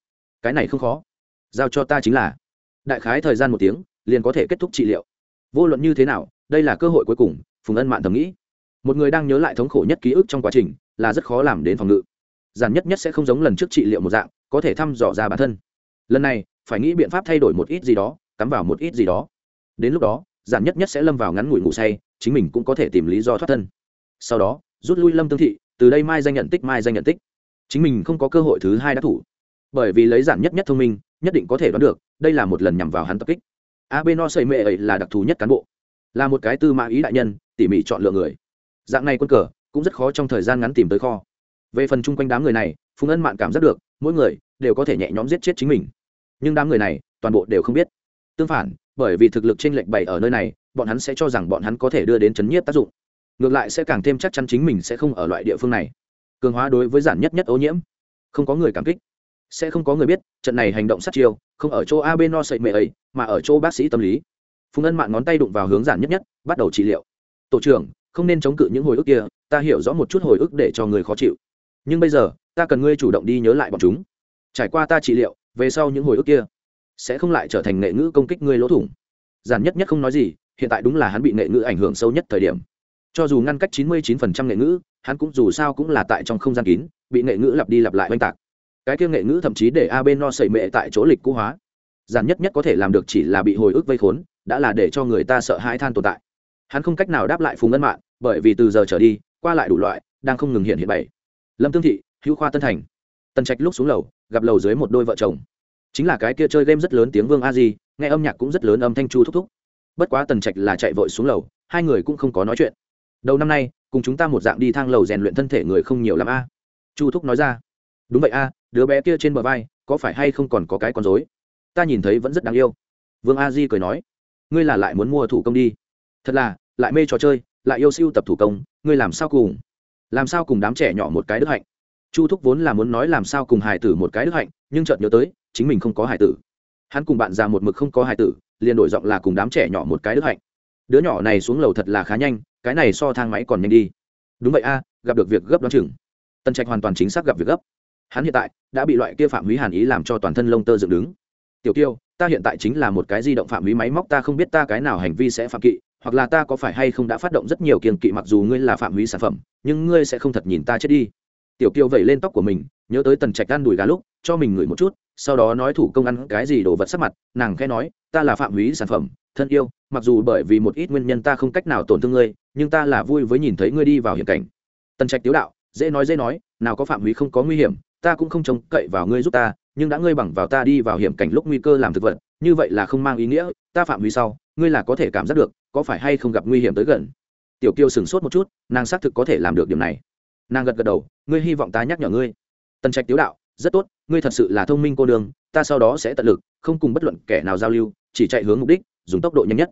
Cái này không khó. Giao cho ta chính là. Đại khái thời gian một tiếng, liền có thể kết thúc trị liệu. Vô luận như thế nào, đây là cơ hội cuối cùng, phùng ân mạn thầm nghĩ. Một người đang nhớ lại thống khổ nhất ký ức trong quá trình, là rất khó làm đến phòng ngự. Giản nhất nhất sẽ không giống lần trước trị liệu một dạng, có thể thăm dò ra bản thân. Lần này phải nghĩ biện pháp thay đổi một ít gì đó, cắm vào một ít gì đó. Đến lúc đó, giản nhất nhất sẽ lâm vào ngắn ngủi ngủ say, chính mình cũng có thể tìm lý do thoát thân. Sau đó, rút lui lâm tương thị, từ đây mai danh nhận tích, mai danh nhận tích. Chính mình không có cơ hội thứ hai đã thủ. Bởi vì lấy giản nhất nhất thông minh, nhất định có thể đoán được, đây là một lần nhằm vào hắn tập kích. A no xây mệ ấy là đặc thù nhất cán bộ. Là một cái tư mã ý đại nhân, tỉ mỉ chọn lựa người. Dạng này quân cờ, cũng rất khó trong thời gian ngắn tìm tới kho. Về phần chung quanh đám người này, phùng ân mạn cảm giác được, mỗi người đều có thể nhẹ nhõm giết chết chính mình nhưng đám người này toàn bộ đều không biết. Tương phản, bởi vì thực lực t r ê n lệch bày ở nơi này, bọn hắn sẽ cho rằng bọn hắn có thể đưa đến chấn nhiếp tác dụng. Ngược lại sẽ càng thêm chắc chắn chính mình sẽ không ở loại địa phương này. Cường hóa đối với giản nhất nhất ô nhiễm. Không có người cảm kích. Sẽ không có người biết, trận này hành động sát chiêu, không ở chỗ ab no sậy mệ ấy, mà ở chỗ bác sĩ tâm lý. Phùng ân mạng ngón tay đụng vào hướng giản nhất nhất, bắt đầu trị liệu. Tổ trưởng, không nên chống cự những hồi ức kia, ta hiểu rõ một chút hồi ức để cho người khó chịu. Nhưng bây giờ, ta cần ngươi chủ động đi nhớ lại bọn chúng. Trải qua ta trị liệu về sau những hồi ức kia sẽ không lại trở thành nghệ ngữ công kích ngươi lỗ thủng. Giản nhất nhất không nói gì, hiện tại đúng là hắn bị nghệ ngữ ảnh hưởng sâu nhất thời điểm. Cho dù ngăn cách chín mươi 99% nghệ ngữ, hắn cũng dù sao cũng là tại trong không gian kín, bị nghệ ngữ lặp đi lặp lại oanh tạc. Cái kia nghệ ngữ thậm chí để a bên no sẩy mệ tại chỗ lịch cũ hóa. Giản nhất nhất có thể làm được chỉ là bị hồi ức vây khốn, đã là để cho người ta sợ hãi than tồn tại. Hắn không cách nào đáp lại phùng ân mạng bởi vì từ giờ trở đi, qua lại đủ loại, đang không ngừng hiện hiện bảy. Lâm tương thị, hữu khoa tân thành. Tần trạch lúc xuống lầu, gặp lầu dưới một đôi vợ chồng. Chính là cái kia chơi game rất lớn tiếng vương a di, nghe âm nhạc cũng rất lớn âm thanh chu thúc thúc. Bất quá tần trạch là chạy vội xuống lầu, hai người cũng không có nói chuyện. Đầu năm nay, cùng chúng ta một dạng đi thang lầu rèn luyện thân thể người không nhiều l a. Chu thúc nói ra. Đúng vậy a, đứa bé kia trên bờ vai, có phải hay không còn có cái con dối ta nhìn thấy vẫn rất đáng yêu. Vương a di cười nói. Ngươi là lại muốn mua thủ công đi. Thật là, lại mê trò chơi, lại yêu siêu tập thủ công, ngươi làm sao cùng? Làm sao cùng đám trẻ nhỏ một cái đức hạnh? Chu thúc vốn là muốn nói làm sao cùng hải tử một cái đức hạnh nhưng chợt nhớ tới chính mình không có hải tử. Hắn cùng bạn già một mực không có hải tử liền đổi giọng là cùng đám trẻ nhỏ một cái đức hạnh. Đứa nhỏ này xuống lầu thật là khá nhanh cái này so thang máy còn nhanh đi. Đúng vậy a gặp được việc gấp đ o á n chừng. Tân trạch hoàn toàn chính xác gặp việc gấp. Hắn hiện tại đã bị loại kia phạm húy hàn ý làm cho toàn thân lông tơ dựng đứng. Tiểu tiêu, ta hiện tại chính là một cái di động phạm húy máy móc ta không biết ta cái nào hành vi sẽ phạm kỵ hoặc là ta có phải hay không đã phát động rất nhiều kiềm kỵ mặc dù ngươi là phạm húy sản phẩm nhưng ngươi sẽ không thật nhìn ta chết đi tiểu kiều vẩy lên tóc của mình, nhớ tới tần trạch ăn đùi gà lúc, cho mình ngửi một chút, sau đó nói thủ công ăn cái gì đồ vật sắc mặt, nàng khẽ nói, ta là phạm húy sản phẩm, thân yêu, mặc dù bởi vì một ít nguyên nhân ta không cách nào tổn thương ngươi, nhưng ta là vui với nhìn thấy ngươi đi vào hiểm cảnh. Tần trạch tiếu đạo, dễ nói dễ nói, nào có phạm húy không có nguy hiểm, ta cũng không trông cậy vào ngươi giúp ta, nhưng đã ngươi bằng vào ta đi vào hiểm cảnh lúc nguy cơ làm thực vật, như vậy là không mang ý nghĩa, ta phạm húy sau, ngươi là có thể cảm giác được, có phải hay không gặp nguy hiểm tới gần? Tiểu kiêu sửng sốt một chút, nàng xác thực có thể làm được điểm này nàng gật gật đầu, ngươi hy vọng ta nhắc nhở ngươi. Tần trạch tiếu đạo, rất tốt, ngươi thật sự là thông minh cô đường, ta sau đó sẽ tận lực, không cùng bất luận kẻ nào giao lưu, chỉ chạy hướng mục đích, dùng tốc độ nhanh nhất.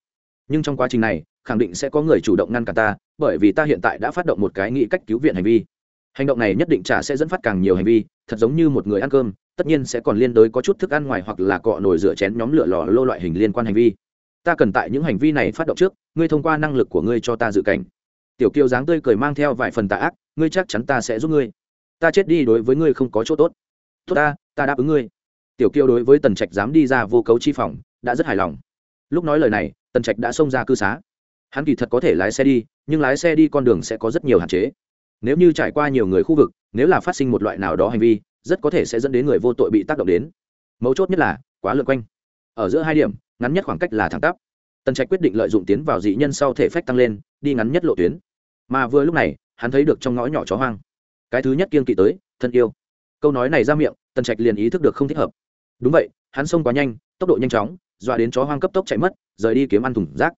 Nhưng trong quá trình này, khẳng định sẽ có người chủ động ngăn cản ta, bởi vì ta hiện tại đã phát động một cái nghĩ cách cứu viện hành vi. Hành động này nhất định trả sẽ dẫn phát càng nhiều hành vi, thật giống như một người ăn cơm, tất nhiên sẽ còn liên đối có chút thức ăn ngoài hoặc là cọ nồi rửa chén nhóm lửa lò lô loại hình liên quan hành vi. Ta cần tại những hành vi này phát động trước, ngươi thông qua năng lực của ngươi cho ta dự cảnh tiểu kiều dáng tươi cười mang theo vài phần tà ác, ngươi chắc chắn ta sẽ giúp ngươi. Ta chết đi đối với ngươi không có chỗ tốt. Tốt ta ta đáp ứng ngươi. Tiểu kiều đối với tần trạch dám đi ra vô cấu chi phòng, đã rất hài lòng. Lúc nói lời này, tần trạch đã xông ra cư xá. Hắn kỳ thật có thể lái xe đi, nhưng lái xe đi con đường sẽ có rất nhiều hạn chế. Nếu như trải qua nhiều người khu vực, nếu là phát sinh một loại nào đó hành vi, rất có thể sẽ dẫn đến người vô tội bị tác động đến. Mấu chốt nhất là, quá lượn quanh. Ở giữa hai điểm, ngắn nhất khoảng cách là thẳng tắp. Tần trạch quyết định lợi dụng tiến vào dị nhân sau thể phách tăng lên, đi ngắn nhất lộ tuyến mà vừa lúc này, hắn thấy được trong ngõ nhỏ chó hoang. Cái thứ nhất kiên kỵ tới, thân yêu. Câu nói này ra miệng, tần trạch liền ý thức được không thích hợp. Đúng vậy, hắn xông quá nhanh, tốc độ nhanh chóng, dọa đến chó hoang cấp tốc chạy mất, rời đi kiếm ăn thùng rác.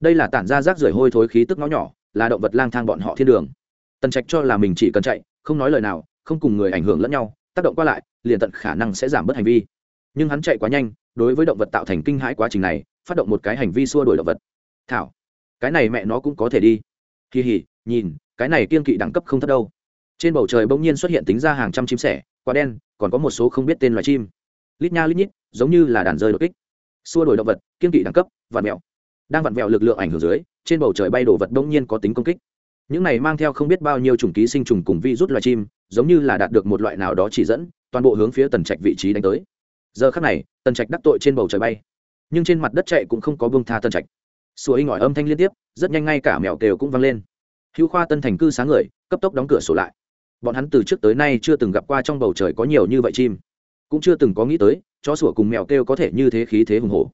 Đây là tản ra rác rưởi hôi thối khí tức ngõ nhỏ, là động vật lang thang bọn họ thiên đường. Tần trạch cho là mình chỉ cần chạy, không nói lời nào, không cùng người ảnh hưởng lẫn nhau, tác động qua lại, liền tận khả năng sẽ giảm bớt hành vi. Nhưng hắn chạy quá nhanh, đối với động vật tạo thành kinh hãi quá trình này, phát động một cái hành vi xua đuổi động vật. Thảo, cái này mẹ nó cũng có thể đi. Kỳ hỉ nhìn, cái này kiên kỵ đẳng cấp không thấp đâu. Trên bầu trời bỗng nhiên xuất hiện tính ra hàng trăm chim sẻ quá đen, còn có một số không biết tên loài chim. Lít nha lít nhít, giống như là đàn rơi đột kích. Xua đổi động vật, kiên kỵ đẳng cấp, vạn mẹo. Đang vặn vẹo lực lượng ảnh hưởng dưới, trên bầu trời bay đổ vật đông nhiên có tính công kích. Những này mang theo không biết bao nhiêu chủng ký sinh trùng cùng vi rút loài chim, giống như là đạt được một loại nào đó chỉ dẫn, toàn bộ hướng phía tần trạch vị trí đánh tới. Giờ khắc này, tần trạch đắc tội trên bầu trời bay. Nhưng trên mặt đất chạy cũng không có bông tha tần trạch. Sủa inh ỏi âm thanh liên tiếp, rất nhanh ngay cả mèo kều cũng vang lên hữu khoa tân thành cư sáng người, cấp tốc đóng cửa sổ lại. Bọn hắn từ trước tới nay chưa từng gặp qua trong bầu trời có nhiều như vậy chim. Cũng chưa từng có nghĩ tới, chó sủa cùng mèo kêu có thể như thế khí thế hùng hổ.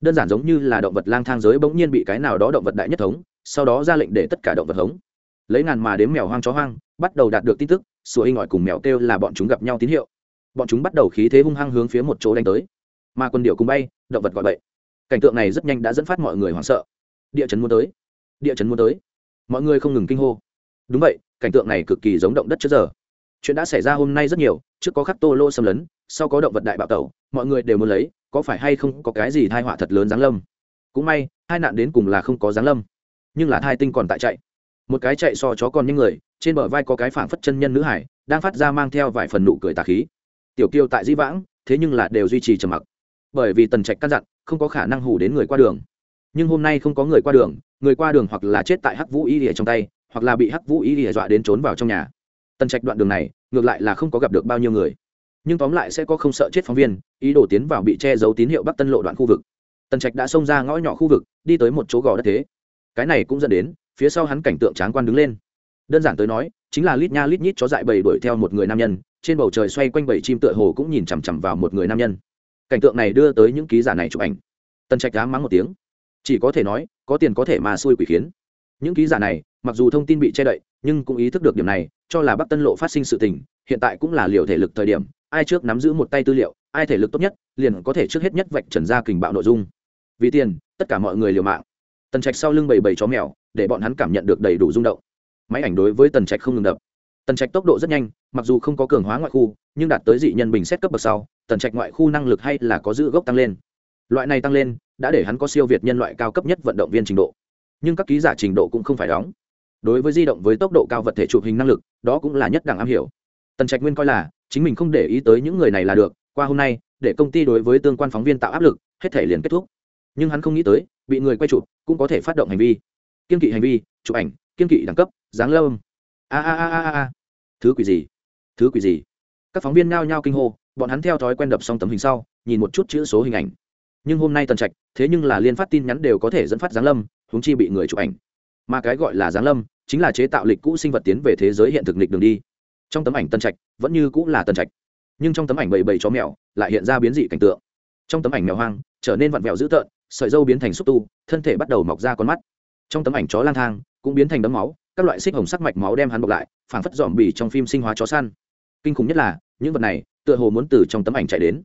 Đơn giản giống như là động vật lang thang giới bỗng nhiên bị cái nào đó động vật đại nhất thống, sau đó ra lệnh để tất cả động vật hống. Lấy ngàn mà đếm mèo hoang chó hoang, bắt đầu đạt được tin tức, sủa inh ỏi cùng mèo kêu là bọn chúng gặp nhau tín hiệu. Bọn chúng bắt đầu khí thế hung hăng hướng phía một chỗ đánh tới. Mà quân điệu cùng bay, động vật gọi bậy. Cảnh tượng này rất nhanh đã dẫn phát mọi người hoảng sợ. Địa chấn muốn tới. Địa chấn muốn tới mọi người không ngừng kinh hô. Đúng vậy, cảnh tượng này cực kỳ giống động đất trước giờ. Chuyện đã xảy ra hôm nay rất nhiều, trước có khắc tô lô xâm lấn, sau có động vật đại bạo tẩu, mọi người đều muốn lấy, có phải hay không có cái gì thai họa thật lớn giáng lâm. Cũng may, hai nạn đến cùng là không có giáng lâm, nhưng là thai tinh còn tại chạy. Một cái chạy so chó còn những người, trên bờ vai có cái phảng phất chân nhân nữ hải, đang phát ra mang theo vài phần nụ cười tà khí. Tiểu kiêu tại di vãng, thế nhưng là đều duy trì trầm mặc. Bởi vì tần trạch căn dặn, không có khả năng hủ đến người qua đường nhưng hôm nay không có người qua đường, người qua đường hoặc là chết tại hắc vũ y lìa trong tay, hoặc là bị hắc vũ y lìa dọa đến trốn vào trong nhà. Tần trạch đoạn đường này, ngược lại là không có gặp được bao nhiêu người. Nhưng tóm lại sẽ có không sợ chết phóng viên, ý đồ tiến vào bị che giấu tín hiệu bắc tân lộ đoạn khu vực. Tần trạch đã xông ra ngõ nhỏ khu vực, đi tới một chỗ gò đất thế. Cái này cũng dẫn đến, phía sau hắn cảnh tượng tráng quan đứng lên. Đơn giản tới nói, chính là lít nha lít nhít chó dại bầy đuổi theo một người nam nhân, trên bầu trời xoay quanh bầy chim tựa hồ cũng nhìn chằm chằm vào một người nam nhân. Cảnh tượng này đưa tới những ký giả này chụp ảnh. Tần trạch đá mắng một tiếng chỉ có thể nói, có tiền có thể mà xui quỷ khiến. Những ký giả này, mặc dù thông tin bị che đậy, nhưng cũng ý thức được điểm này, cho là bắc tân lộ phát sinh sự tình, hiện tại cũng là liều thể lực thời điểm, ai trước nắm giữ một tay tư liệu, ai thể lực tốt nhất, liền có thể trước hết nhất vạch trần ra kình bạo nội dung. Vì tiền, tất cả mọi người liều mạng. Tần trạch sau lưng bầy bầy chó mèo, để bọn hắn cảm nhận được đầy đủ rung động. Máy ảnh đối với tần trạch không ngừng đập. Tần trạch tốc độ rất nhanh, mặc dù không có cường hóa ngoại khu, nhưng đạt tới dị nhân bình xét cấp bậc sau, tần trạch ngoại khu năng lực hay là có giữ gốc tăng lên loại này tăng lên, đã để hắn có siêu việt nhân loại cao cấp nhất vận động viên trình độ. Nhưng các ký giả trình độ cũng không phải đóng. Đối với di động với tốc độ cao vật thể chụp hình năng lực, đó cũng là nhất đẳng am hiểu. Tần trạch nguyên coi là, chính mình không để ý tới những người này là được, qua hôm nay, để công ty đối với tương quan phóng viên tạo áp lực, hết thể liền kết thúc. Nhưng hắn không nghĩ tới, bị người quay chụp cũng có thể phát động hành vi. Kiên kỵ hành vi, chụp ảnh, kiên kỵ đẳng cấp, dáng lâm. A a a a a thứ quỷ gì? Thứ quỷ gì? Các phóng viên nao nhao kinh hô, bọn hắn theo thói quen đập xong tấm hình sau, nhìn một chút chữ số hình ảnh nhưng hôm nay tần trạch, thế nhưng là liên phát tin nhắn đều có thể dẫn phát giáng lâm húng chi bị người chụp ảnh. Mà cái gọi là giáng lâm, chính là chế tạo lịch cũ sinh vật tiến về thế giới hiện thực lịch đường đi. Trong tấm ảnh tân trạch, vẫn như cũng là tân trạch. Nhưng trong tấm ảnh bầy bầy chó mèo, lại hiện ra biến dị cảnh tượng. Trong tấm ảnh mèo hoang, trở nên vặn vẹo dữ tợn, sợi dâu biến thành xúc tu, thân thể bắt đầu mọc ra con mắt. Trong tấm ảnh chó lang thang, cũng biến thành đấm máu, các loại xích hồng sắc mạch máu đem hắn bọc lại, phảng phất dòm bỉ trong phim sinh hóa chó săn. Kinh khủng nhất là, những vật này, tựa hồ muốn từ trong tấm ảnh chạy đến.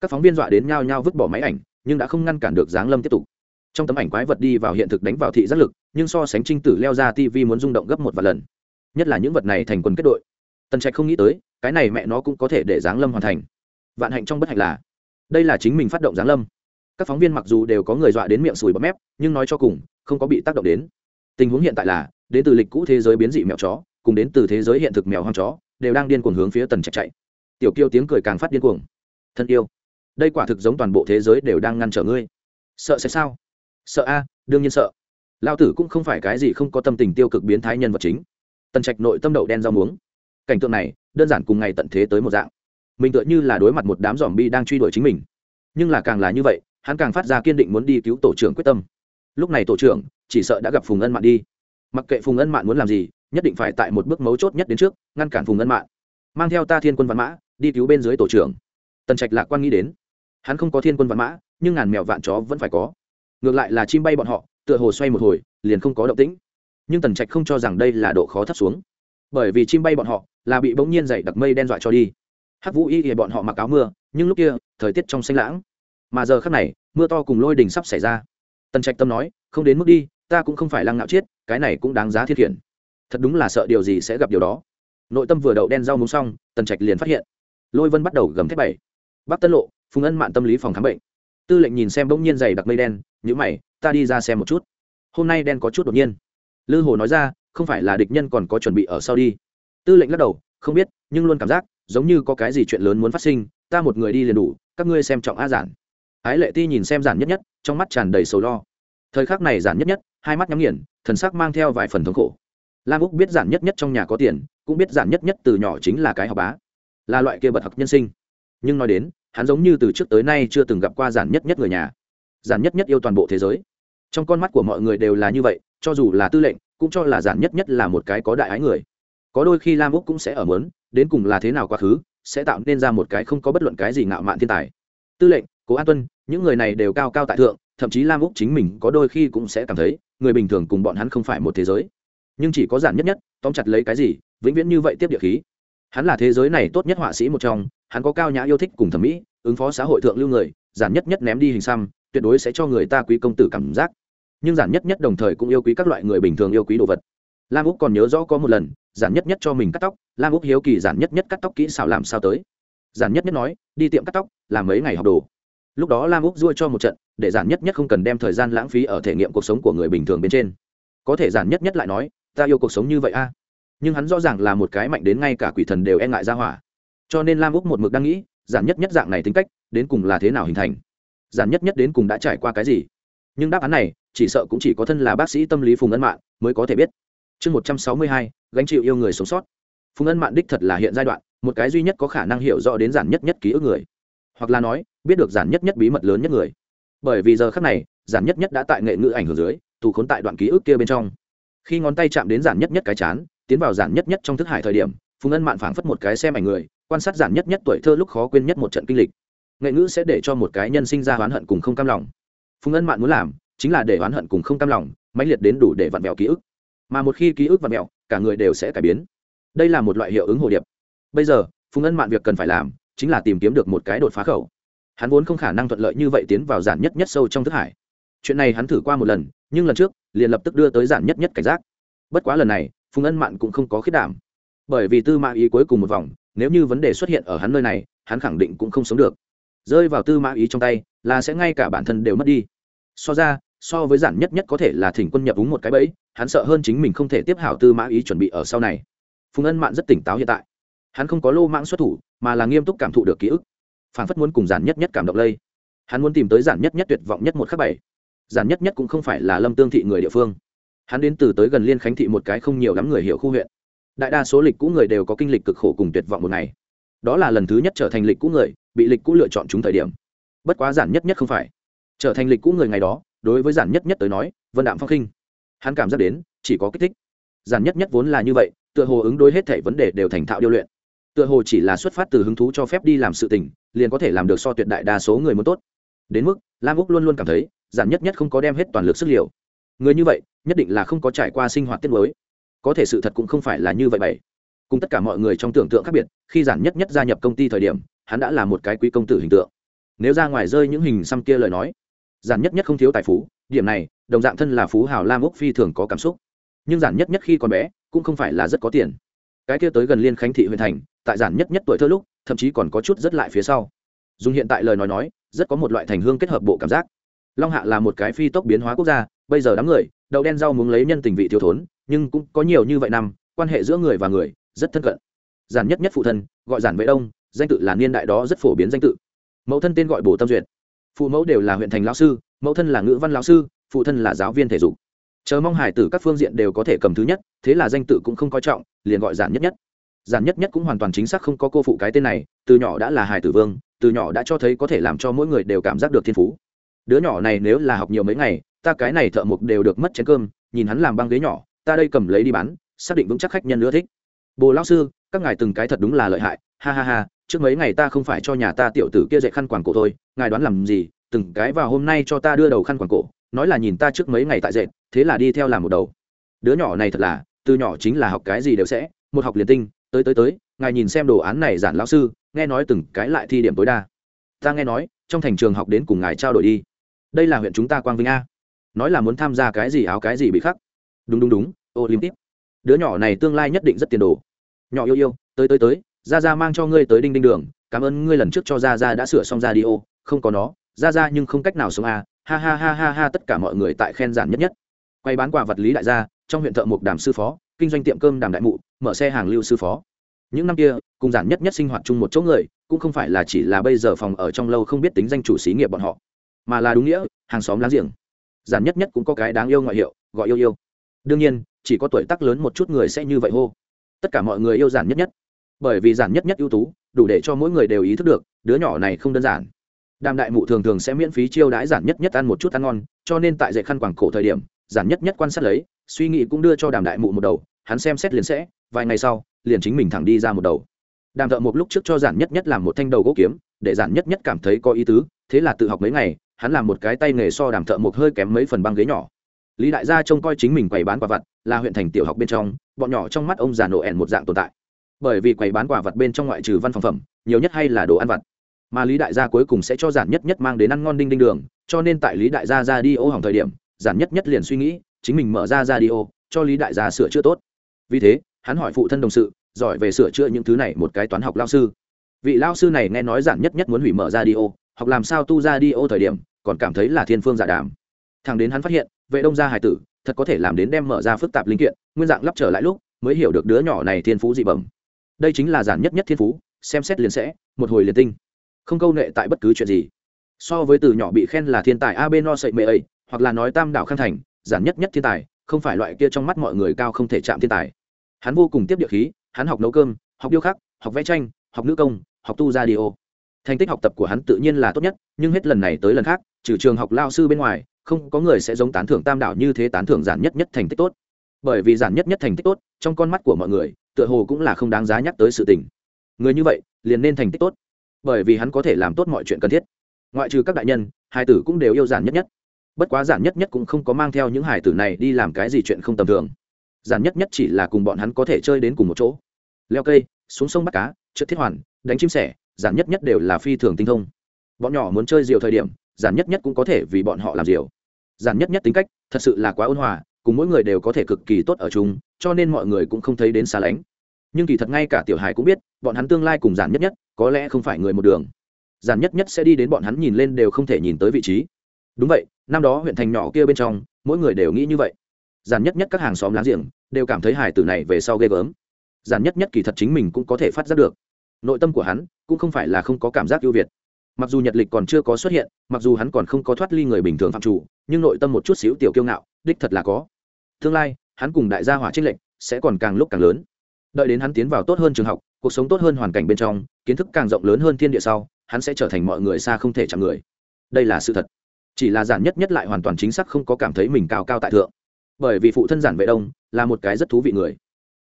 Các phóng viên dọa đến nhao nhao vứt bỏ máy ảnh nhưng đã không ngăn cản được giáng lâm tiếp tục. Trong tấm ảnh quái vật đi vào hiện thực đánh vào thị giác lực, nhưng so sánh trinh tử leo ra tv muốn rung động gấp một vài lần. Nhất là những vật này thành quần kết đội. Tần trạch không nghĩ tới, cái này mẹ nó cũng có thể để giáng lâm hoàn thành. Vạn hạnh trong bất hạnh là, đây là chính mình phát động giáng lâm. Các phóng viên mặc dù đều có người dọa đến miệng sùi bọt mép, nhưng nói cho cùng, không có bị tác động đến. Tình huống hiện tại là, đến từ lịch cũ thế giới biến dị mèo chó, cùng đến từ thế giới hiện thực mèo hoang chó, đều đang điên cuồng hướng phía tần trạch chạy. Tiểu kiêu tiếng cười càng phát điên cuồng. Thân yêu đây quả thực giống toàn bộ thế giới đều đang ngăn trở ngươi. Sợ sẽ sao? Sợ a, đương nhiên sợ. Lao tử cũng không phải cái gì không có tâm tình tiêu cực biến thái nhân vật chính. Tần trạch nội tâm đậu đen rau muống. Cảnh tượng này, đơn giản cùng ngày tận thế tới một dạng. Mình tựa như là đối mặt một đám dòm bi đang truy đuổi chính mình. Nhưng là càng là như vậy, hắn càng phát ra kiên định muốn đi cứu tổ trưởng quyết tâm. Lúc này tổ trưởng, chỉ sợ đã gặp phùng ân mạn đi. Mặc kệ phùng ân mạn muốn làm gì, nhất định phải tại một bước mấu chốt nhất đến trước, ngăn cản phùng ân mạn. Mang theo ta thiên quân văn mã, đi cứu bên dưới tổ trưởng. Tần trạch lạc quan nghĩ đến hắn không có thiên quân văn mã nhưng ngàn mèo vạn chó vẫn phải có. Ngược lại là chim bay bọn họ tựa hồ xoay một hồi liền không có động tĩnh. Nhưng tần trạch không cho rằng đây là độ khó thấp xuống. Bởi vì chim bay bọn họ là bị bỗng nhiên dày đặc mây đen dọa cho đi. Hắc vũ y thì bọn họ mặc áo mưa nhưng lúc kia thời tiết trong xanh lãng. Mà giờ khắc này mưa to cùng lôi đình sắp xảy ra. Tần trạch tâm nói không đến mức đi ta cũng không phải lăng ngạo chết, cái này cũng đáng giá thiết khiển thật đúng là sợ điều gì sẽ gặp điều đó. Nội tâm vừa đậu đen rau muống xong tần trạch liền phát hiện. Lôi vân bắt đầu gầm thép bảy bắc tân lộ, phùng ân mạn tâm lý phòng khám bệnh. Tư lệnh nhìn xem bỗng nhiên dày đặc mây đen nhữ mày, ta đi ra xem một chút. Hôm nay đen có chút đột nhiên. Lư hồ nói ra, không phải là địch nhân còn có chuẩn bị ở sau đi. Tư lệnh lắc đầu, không biết, nhưng luôn cảm giác, giống như có cái gì chuyện lớn muốn phát sinh, ta một người đi liền đủ, các ngươi xem trọng a giản. Ái lệ ti nhìn xem giản nhất nhất, trong mắt tràn đầy sầu lo. Thời khắc này giản nhất nhất, hai mắt nhắm nghiền, thần sắc mang theo vài phần thống khổ. Lam úc biết giản nhất nhất trong nhà có tiền, cũng biết giản nhất nhất từ nhỏ chính là cái học bá, là loại kia bật học nhân sinh nhưng nói đến, hắn giống như từ trước tới nay chưa từng gặp qua giản nhất nhất người nhà. Giản nhất nhất yêu toàn bộ thế giới. Trong con mắt của mọi người đều là như vậy, cho dù là tư lệnh, cũng cho là giản nhất nhất là một cái có đại ái người. Có đôi khi lam úc cũng sẽ ở mớn đến cùng là thế nào quá khứ, sẽ tạo nên ra một cái không có bất luận cái gì ngạo mạn thiên tài. Tư lệnh, cố an tuân, những người này đều cao cao tại thượng, thậm chí lam úc chính mình có đôi khi cũng sẽ cảm thấy, người bình thường cùng bọn hắn không phải một thế giới. Nhưng chỉ có giản nhất nhất, tóm chặt lấy cái gì, vĩnh viễn như vậy tiếp địa khí. Hắn là thế giới này tốt nhất họa sĩ một trong hắn có cao nhã yêu thích cùng thẩm mỹ, ứng phó xã hội thượng lưu người, giản nhất nhất ném đi hình xăm, tuyệt đối sẽ cho người ta quý công tử cảm giác. Nhưng giản nhất nhất đồng thời cũng yêu quý các loại người bình thường yêu quý đồ vật. Lam úc còn nhớ rõ có một lần, giản nhất nhất cho mình cắt tóc, lam úc hiếu kỳ giản nhất nhất cắt tóc kỹ xảo làm sao tới. Giản nhất nhất nói, đi tiệm cắt tóc làm mấy ngày học đồ. Lúc đó lam úc dua cho một trận, để giản nhất nhất không cần đem thời gian lãng phí ở thể nghiệm cuộc sống của người bình thường bên trên. Có thể giản nhất nhất lại nói, ta yêu cuộc sống như vậy a. Nhưng hắn rõ ràng là một cái mạnh đến ngay cả quỷ thần đều e ngại ra hỏa cho nên lam úc một mực đang nghĩ giản nhất nhất dạng này tính cách đến cùng là thế nào hình thành giản nhất nhất đến cùng đã trải qua cái gì nhưng đáp án này chỉ sợ cũng chỉ có thân là bác sĩ tâm lý phùng ân mạng mới có thể biết chương một trăm sáu mươi hai gánh chịu yêu người sống sót phùng ân mạng đích thật là hiện giai đoạn một cái duy nhất có khả năng hiểu rõ đến giản nhất nhất ký ức người hoặc là nói biết được giản nhất nhất bí mật lớn nhất người bởi vì giờ khác này giản nhất nhất đã tại nghệ ngữ ảnh hưởng dưới tù khốn tại đoạn ký ức kia bên trong khi ngón tay chạm đến giản nhất nhất cái chán tiến vào giản nhất nhất trong thức hải thời điểm phùng ân mạn phảng phất một cái xem ảnh người quan sát giản nhất nhất tuổi thơ lúc khó quên nhất một trận kinh lịch. Nghệ ngữ sẽ để cho một cái nhân sinh ra oán hận cùng không cam lòng. Phùng ân mạn muốn làm chính là để oán hận cùng không cam lòng mãnh liệt đến đủ để vặn vẹo ký ức. Mà một khi ký ức vặn vẹo, cả người đều sẽ cải biến. Đây là một loại hiệu ứng hồ điệp. Bây giờ, phùng ân mạn việc cần phải làm chính là tìm kiếm được một cái đột phá khẩu. Hắn vốn không khả năng thuận lợi như vậy tiến vào giản nhất nhất sâu trong thức hải. Chuyện này hắn thử qua một lần, nhưng lần trước, liền lập tức đưa tới giản nhất nhất cảnh giác. Bất quá lần này, phùng ân mạn cũng không có khiết đảm. Bởi vì tư mã ý cuối cùng một vòng nếu như vấn đề xuất hiện ở hắn nơi này, hắn khẳng định cũng không sống được. Rơi vào tư mã ý trong tay, là sẽ ngay cả bản thân đều mất đi. So ra, so với giản nhất nhất có thể là thỉnh quân nhập đúng một cái bẫy, hắn sợ hơn chính mình không thể tiếp hảo tư mã ý chuẩn bị ở sau này. Phùng ân mạn rất tỉnh táo hiện tại. Hắn không có lô mãng xuất thủ, mà là nghiêm túc cảm thụ được ký ức. Phản phất muốn cùng giản nhất nhất cảm động lây. Hắn muốn tìm tới giản nhất nhất tuyệt vọng nhất một khắc bảy. Giản nhất nhất cũng không phải là lâm tương thị người địa phương. Hắn đến từ tới gần liên khánh thị một cái không nhiều lắm người hiểu khu huyện đại đa số lịch cũ người đều có kinh lịch cực khổ cùng tuyệt vọng một ngày. Đó là lần thứ nhất trở thành lịch cũ người, bị lịch cũ lựa chọn chúng thời điểm. Bất quá giản nhất nhất không phải. Trở thành lịch cũ người ngày đó, đối với giản nhất nhất tới nói, vân đạm phong khinh. Hắn cảm giác đến, chỉ có kích thích. Giản nhất nhất vốn là như vậy, tựa hồ ứng đối hết thể vấn đề đều thành thạo điêu luyện. Tựa hồ chỉ là xuất phát từ hứng thú cho phép đi làm sự tình, liền có thể làm được so tuyệt đại đa số người muốn tốt. Đến mức, lam úc luôn luôn cảm thấy, giản nhất nhất không có đem hết toàn lực sức liều. Người như vậy, nhất định là không có trải qua sinh hoạt tiết mới có thể sự thật cũng không phải là như vậy bảy. Cùng tất cả mọi người trong tưởng tượng khác biệt, khi giản nhất nhất gia nhập công ty thời điểm, hắn đã là một cái quý công tử hình tượng. Nếu ra ngoài rơi những hình xăm kia lời nói, giản nhất nhất không thiếu tài phú, điểm này, đồng dạng thân là phú hào lam úc phi thường có cảm xúc. Nhưng giản nhất nhất khi còn bé, cũng không phải là rất có tiền. Cái kia tới gần liên khánh thị huyện thành, tại giản nhất nhất tuổi thơ lúc, thậm chí còn có chút rất lại phía sau. Dùng hiện tại lời nói nói, rất có một loại thành hương kết hợp bộ cảm giác. Long hạ là một cái phi tốc biến hóa quốc gia, bây giờ đám người đậu đen rau muốn lấy nhân tình vị thiếu thốn, nhưng cũng có nhiều như vậy năm, quan hệ giữa người và người, rất thân cận. Giản nhất nhất phụ thân, gọi giản vệ đông, danh tự là niên đại đó rất phổ biến danh tự. Mẫu thân tên gọi bổ tâm duyệt. Phụ mẫu đều là huyện thành lão sư, mẫu thân là ngữ văn lão sư, phụ thân là giáo viên thể dục. Chờ mong hải tử các phương diện đều có thể cầm thứ nhất, thế là danh tự cũng không coi trọng, liền gọi giản nhất nhất. Giản nhất nhất cũng hoàn toàn chính xác không có cô phụ cái tên này, từ nhỏ đã là hải tử vương, từ nhỏ đã cho thấy có thể làm cho mỗi người đều cảm giác được thiên phú. Đứa nhỏ này nếu là học nhiều mấy ngày ta cái này thợ mộc đều được mất chén cơm, nhìn hắn làm băng ghế nhỏ, ta đây cầm lấy đi bán, xác định vững chắc khách nhân nữa thích. Bồ lão sư, các ngài từng cái thật đúng là lợi hại, ha ha ha, trước mấy ngày ta không phải cho nhà ta tiểu tử kia dạy khăn quàng cổ thôi, ngài đoán làm gì, từng cái vào hôm nay cho ta đưa đầu khăn quàng cổ, nói là nhìn ta trước mấy ngày tại dệt, thế là đi theo làm một đầu. Đứa nhỏ này thật là, từ nhỏ chính là học cái gì đều sẽ, một học liền tinh, tới tới tới, ngài nhìn xem đồ án này giản lão sư, nghe nói từng cái lại thi điểm tối đa. Ta nghe nói, trong thành trường học đến cùng ngài trao đổi đi. Đây là huyện chúng ta quang vinh a nói là muốn tham gia cái gì áo cái gì bị khắc. Đúng đúng đúng, olympic. Đứa nhỏ này tương lai nhất định rất tiền đồ. Nhỏ yêu yêu, tới tới tới ra ra mang cho ngươi tới đinh đinh đường, cảm ơn ngươi lần trước cho ra ra đã sửa xong ra đi ô, không có nó ra ra nhưng không cách nào sống à ha ha ha ha ha, tất cả mọi người tại khen giản nhất nhất. Quay bán quà vật lý đại gia, trong huyện thợ mộc đàm sư phó, kinh doanh tiệm cơm đàm đại mụ, mở xe hàng lưu sư phó. Những năm kia, cùng giản nhất nhất sinh hoạt chung một chỗ người, cũng không phải là chỉ là bây giờ phòng ở trong lâu không biết tính danh chủ xí nghiệp bọn họ, mà là đúng nghĩa, hàng xóm láng giềng giản nhất nhất cũng có cái đáng yêu ngoại hiệu, gọi yêu yêu. Đương nhiên, chỉ có tuổi tác lớn một chút người sẽ như vậy hô. Tất cả mọi người yêu giản nhất nhất. Bởi vì giản nhất nhất ưu tú, đủ để cho mỗi người đều ý thức được, đứa nhỏ này không đơn giản. Đàm đại mụ thường thường sẽ miễn phí chiêu đãi giản nhất nhất ăn một chút ăn ngon, cho nên tại dạy khăn quảng cổ thời điểm, giản nhất nhất quan sát lấy, suy nghĩ cũng đưa cho đàm đại mụ một đầu, hắn xem xét liền sẽ, vài ngày sau, liền chính mình thẳng đi ra một đầu. Đàm thợ một lúc trước cho giản nhất nhất làm một thanh đầu gỗ kiếm, để giản nhất nhất cảm thấy có ý tứ, thế là tự học mấy ngày hắn làm một cái tay nghề so đàm thợ một hơi kém mấy phần băng ghế nhỏ. Lý đại gia trông coi chính mình quầy bán quả vặt là huyện thành tiểu học bên trong, bọn nhỏ trong mắt ông già nổ ẻn một dạng tồn tại. Bởi vì quầy bán quả vặt bên trong ngoại trừ văn phòng phẩm, nhiều nhất hay là đồ ăn vặt. Mà lý đại gia cuối cùng sẽ cho giản nhất nhất mang đến ăn ngon đinh đinh đường, cho nên tại lý đại gia ra đi ô hỏng thời điểm, giản nhất nhất liền suy nghĩ, chính mình mở ra ra đi ô, cho lý đại gia sửa chữa tốt. Vì thế, hắn hỏi phụ thân đồng sự, giỏi về sửa chữa những thứ này một cái toán học lao sư. Vị lao sư này nghe nói giản nhất nhất muốn hủy mở ra đi ô học làm sao tu ra đi ô thời điểm, còn cảm thấy là thiên phương giả đàm. Thằng đến hắn phát hiện, vệ đông gia hải tử, thật có thể làm đến đem mở ra phức tạp linh kiện, nguyên dạng lắp trở lại lúc, mới hiểu được đứa nhỏ này thiên phú dị bẩm. Đây chính là giản nhất nhất thiên phú, xem xét liền sẽ, một hồi liền tinh. Không câu nệ tại bất cứ chuyện gì. So với từ nhỏ bị khen là thiên tài ab no sậy mê ấy, hoặc là nói tam đảo khang thành, giản nhất nhất thiên tài, không phải loại kia trong mắt mọi người cao không thể chạm thiên tài. Hắn vô cùng tiếp địa khí, hắn học nấu cơm, học điêu khắc, học vẽ tranh, học nữ công, học tu ra đi ô thành tích học tập của hắn tự nhiên là tốt nhất, nhưng hết lần này tới lần khác, trừ trường học lao sư bên ngoài, không có người sẽ giống tán thưởng tam đạo như thế tán thưởng giản nhất nhất thành tích tốt. Bởi vì giản nhất nhất thành tích tốt, trong con mắt của mọi người, tựa hồ cũng là không đáng giá nhắc tới sự tình. Người như vậy, liền nên thành tích tốt. Bởi vì hắn có thể làm tốt mọi chuyện cần thiết. Ngoại trừ các đại nhân, hai tử cũng đều yêu giản nhất nhất. Bất quá giản nhất nhất cũng không có mang theo những hải tử này đi làm cái gì chuyện không tầm thường. Giản nhất nhất chỉ là cùng bọn hắn có thể chơi đến cùng một chỗ. Leo cây, xuống sông bắt cá trượt thiết hoàn, đánh chim sẻ giản nhất nhất đều là phi thường tinh thông. Bọn nhỏ muốn chơi diều thời điểm, giản nhất nhất cũng có thể vì bọn họ làm diều. Giản nhất nhất tính cách, thật sự là quá ôn hòa, cùng mỗi người đều có thể cực kỳ tốt ở chung, cho nên mọi người cũng không thấy đến xa lánh. Nhưng kỳ thật ngay cả tiểu hải cũng biết, bọn hắn tương lai cùng giản nhất nhất, có lẽ không phải người một đường. Giản nhất nhất sẽ đi đến bọn hắn nhìn lên đều không thể nhìn tới vị trí. Đúng vậy, năm đó huyện thành nhỏ kia bên trong, mỗi người đều nghĩ như vậy. Giản nhất nhất các hàng xóm láng giềng, đều cảm thấy hải tử này về sau ghê gớm. Giản nhất nhất kỳ thật chính mình cũng có thể phát giác được nội tâm của hắn cũng không phải là không có cảm giác ưu việt. Mặc dù nhật lịch còn chưa có xuất hiện, mặc dù hắn còn không có thoát ly người bình thường phạm chủ, nhưng nội tâm một chút xíu tiểu kiêu ngạo, đích thật là có. Tương lai, hắn cùng đại gia hỏa trích lệnh sẽ còn càng lúc càng lớn. Đợi đến hắn tiến vào tốt hơn trường học, cuộc sống tốt hơn hoàn cảnh bên trong, kiến thức càng rộng lớn hơn thiên địa sau, hắn sẽ trở thành mọi người xa không thể chạm người. Đây là sự thật. Chỉ là giản nhất nhất lại hoàn toàn chính xác không có cảm thấy mình cao cao tại thượng. Bởi vì phụ thân giản vệ đông là một cái rất thú vị người.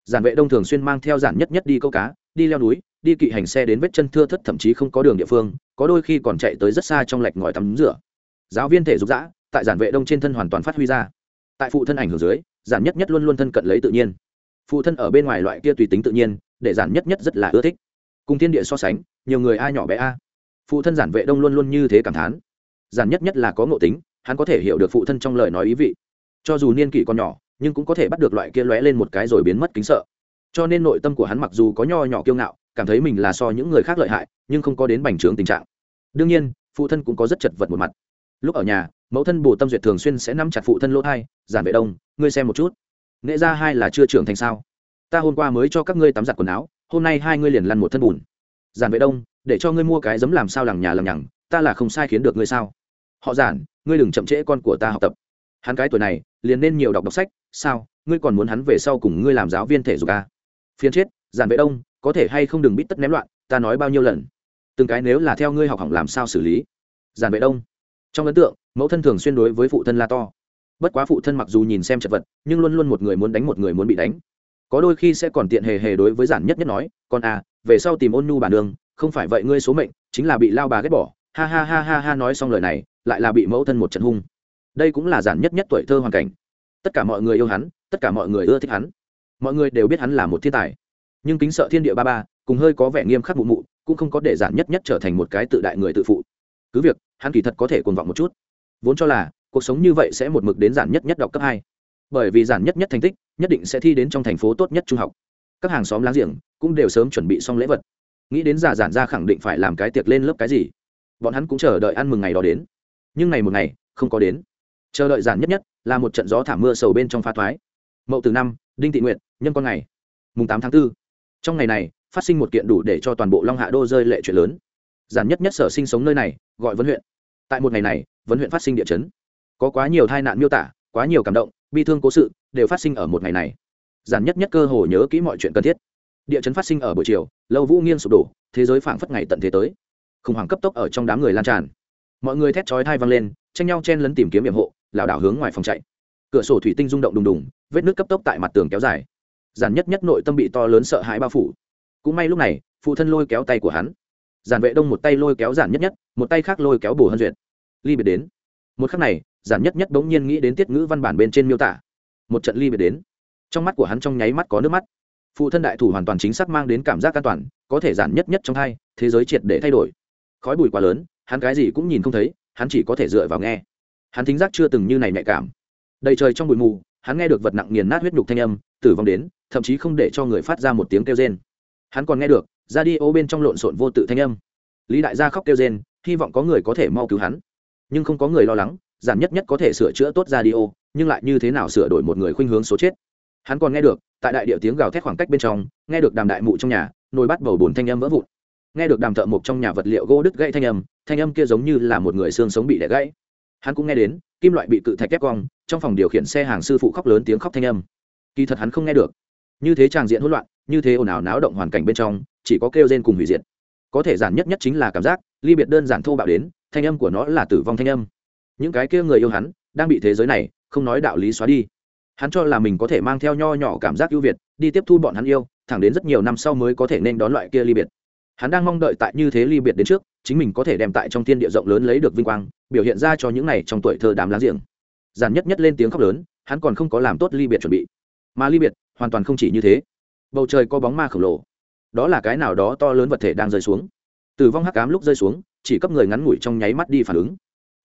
Giản vệ đông thường xuyên mang theo giản nhất nhất đi câu cá, đi leo núi đi kỵ hành xe đến vết chân thưa thất thậm chí không có đường địa phương, có đôi khi còn chạy tới rất xa trong lạch ngòi tắm rửa. Giáo viên thể dục dã, tại giản vệ đông trên thân hoàn toàn phát huy ra. Tại phụ thân ảnh hưởng dưới, giản nhất nhất luôn luôn thân cận lấy tự nhiên. Phụ thân ở bên ngoài loại kia tùy tính tự nhiên, để giản nhất nhất rất là ưa thích. Cùng thiên địa so sánh, nhiều người a nhỏ bé a. Phụ thân giản vệ đông luôn luôn như thế cảm thán. Giản nhất nhất là có ngộ tính, hắn có thể hiểu được phụ thân trong lời nói ý vị. Cho dù niên kỷ còn nhỏ, nhưng cũng có thể bắt được loại kia lóe lên một cái rồi biến mất kính sợ. Cho nên nội tâm của hắn mặc dù có nho nhỏ kiêu ngạo cảm thấy mình là so những người khác lợi hại, nhưng không có đến bành trướng tình trạng. Đương nhiên, phụ thân cũng có rất chật vật một mặt. Lúc ở nhà, mẫu thân bồ tâm duyệt thường xuyên sẽ nắm chặt phụ thân lỗ thai, giản vệ đông, ngươi xem một chút. Nghệ ra hai là chưa trưởng thành sao? Ta hôm qua mới cho các ngươi tắm giặt quần áo, hôm nay hai ngươi liền lăn một thân bùn. Giản vệ đông, để cho ngươi mua cái giấm làm sao lằng nhà lằng nhằng, ta là không sai khiến được ngươi sao? Họ giản, ngươi đừng chậm trễ con của ta học tập. Hắn cái tuổi này, liền nên nhiều đọc đọc sách. Sao? Ngươi còn muốn hắn về sau cùng ngươi làm giáo viên thể dục à? phiên chết, giản vệ đông có thể hay không đừng bít tất ném loạn, ta nói bao nhiêu lần. Từng cái nếu là theo ngươi học hỏng làm sao xử lý. Giản vệ đông. Trong ấn tượng, mẫu thân thường xuyên đối với phụ thân la to. Bất quá phụ thân mặc dù nhìn xem chật vật, nhưng luôn luôn một người muốn đánh một người muốn bị đánh. Có đôi khi sẽ còn tiện hề hề đối với giản nhất nhất nói, con à về sau tìm ôn nhu bản đường không phải vậy ngươi số mệnh, chính là bị lao bà ghét bỏ. Ha ha ha ha ha nói xong lời này, lại là bị mẫu thân một trận hung. Đây cũng là giản nhất nhất tuổi thơ hoàn cảnh. Tất cả mọi người yêu hắn, tất cả mọi người ưa thích hắn. Mọi người đều biết hắn là một thiên tài nhưng kính sợ thiên địa ba ba, cùng hơi có vẻ nghiêm khắc mụ mụ, cũng không có để giản nhất nhất trở thành một cái tự đại người tự phụ. Cứ việc, hắn kỳ thật có thể cuồng vọng một chút. Vốn cho là, cuộc sống như vậy sẽ một mực đến giản nhất nhất đọc cấp hai. Bởi vì giản nhất nhất thành tích, nhất định sẽ thi đến trong thành phố tốt nhất trung học. Các hàng xóm láng giềng cũng đều sớm chuẩn bị xong lễ vật. Nghĩ đến giả giản ra khẳng định phải làm cái tiệc lên lớp cái gì. Bọn hắn cũng chờ đợi ăn mừng ngày đó đến. Nhưng ngày một ngày, không có đến. Chờ đợi giản nhất nhất là một trận gió thảm mưa sầu bên trong pha thoái. Mậu từ năm, đinh thị nguyện nhân con ngày. Mùng tám tháng 4 trong ngày này, phát sinh một kiện đủ để cho toàn bộ long hạ đô rơi lệ chuyện lớn. Giản nhất nhất sở sinh sống nơi này, gọi vấn huyện. Tại một ngày này, vấn huyện phát sinh địa chấn. Có quá nhiều tai nạn miêu tả, quá nhiều cảm động, bi thương cố sự đều phát sinh ở một ngày này. Giản nhất nhất cơ hồ nhớ kỹ mọi chuyện cần thiết. Địa chấn phát sinh ở buổi chiều, lâu vũ nghiêng sụp đổ, thế giới phảng phất ngày tận thế tới. Khủng hoảng cấp tốc ở trong đám người lan tràn. Mọi người thét chói thai vang lên, tranh nhau chen lấn tìm kiếm hiểm hộ, lảo đảo hướng ngoài phòng chạy. Cửa sổ thủy tinh rung động đùng đùng, vết nước cấp tốc tại mặt tường kéo dài giản nhất nhất nội tâm bị to lớn sợ hãi bao phủ. Cũng may lúc này, phụ thân lôi kéo tay của hắn. Giản vệ đông một tay lôi kéo giản nhất nhất, một tay khác lôi kéo bồ hân duyệt. Ly biệt đến. Một khắc này, giản nhất nhất bỗng nhiên nghĩ đến tiết ngữ văn bản bên trên miêu tả. Một trận ly biệt đến. Trong mắt của hắn trong nháy mắt có nước mắt. Phụ thân đại thủ hoàn toàn chính xác mang đến cảm giác an toàn, có thể giản nhất nhất trong hai, thế giới triệt để thay đổi. Khói bụi quá lớn, hắn cái gì cũng nhìn không thấy, hắn chỉ có thể dựa vào nghe. Hắn thính giác chưa từng như này nhạy cảm. Đầy trời trong bụi mù hắn nghe được vật nặng nghiền nát huyết nhục thanh âm, tử vong đến, thậm chí không để cho người phát ra một tiếng kêu rên. Hắn còn nghe được, ra đi ô bên trong lộn xộn vô tự thanh âm. Lý đại gia khóc kêu rên, hy vọng có người có thể mau cứu hắn. Nhưng không có người lo lắng, giản nhất nhất có thể sửa chữa tốt ra đi ô, nhưng lại như thế nào sửa đổi một người khuynh hướng số chết. Hắn còn nghe được, tại đại địa tiếng gào thét khoảng cách bên trong, nghe được đàm đại mụ trong nhà, nồi bắt bầu bồn thanh âm vỡ vụn. Nghe được đàm thợ mộc trong nhà vật liệu gỗ đứt gãy thanh âm thanh âm kia giống như là một người xương sống bị đẻ gãy hắn cũng nghe đến, kim loại bị cự thạch ép cong, trong phòng điều khiển xe hàng sư phụ khóc lớn tiếng khóc thanh âm. Kỳ thật hắn không nghe được. Như thế tràng diện hỗn loạn, như thế ồn ào náo động hoàn cảnh bên trong, chỉ có kêu rên cùng hủy diệt. Có thể giản nhất nhất chính là cảm giác, ly biệt đơn giản thô bạo đến, thanh âm của nó là tử vong thanh âm. Những cái kia người yêu hắn, đang bị thế giới này, không nói đạo lý xóa đi. Hắn cho là mình có thể mang theo nho nhỏ cảm giác ưu việt, đi tiếp thu bọn hắn yêu, thẳng đến rất nhiều năm sau mới có thể nên đón loại kia ly biệt. Hắn đang mong đợi tại như thế ly biệt đến trước chính mình có thể đem tại trong thiên địa rộng lớn lấy được vinh quang, biểu hiện ra cho những này trong tuổi thơ đám láng giềng. Giản nhất nhất lên tiếng khóc lớn, hắn còn không có làm tốt ly biệt chuẩn bị. Mà ly biệt, hoàn toàn không chỉ như thế. Bầu trời có bóng ma khổng lồ. Đó là cái nào đó to lớn vật thể đang rơi xuống. Tử vong hắc cám lúc rơi xuống, chỉ cấp người ngắn ngủi trong nháy mắt đi phản ứng.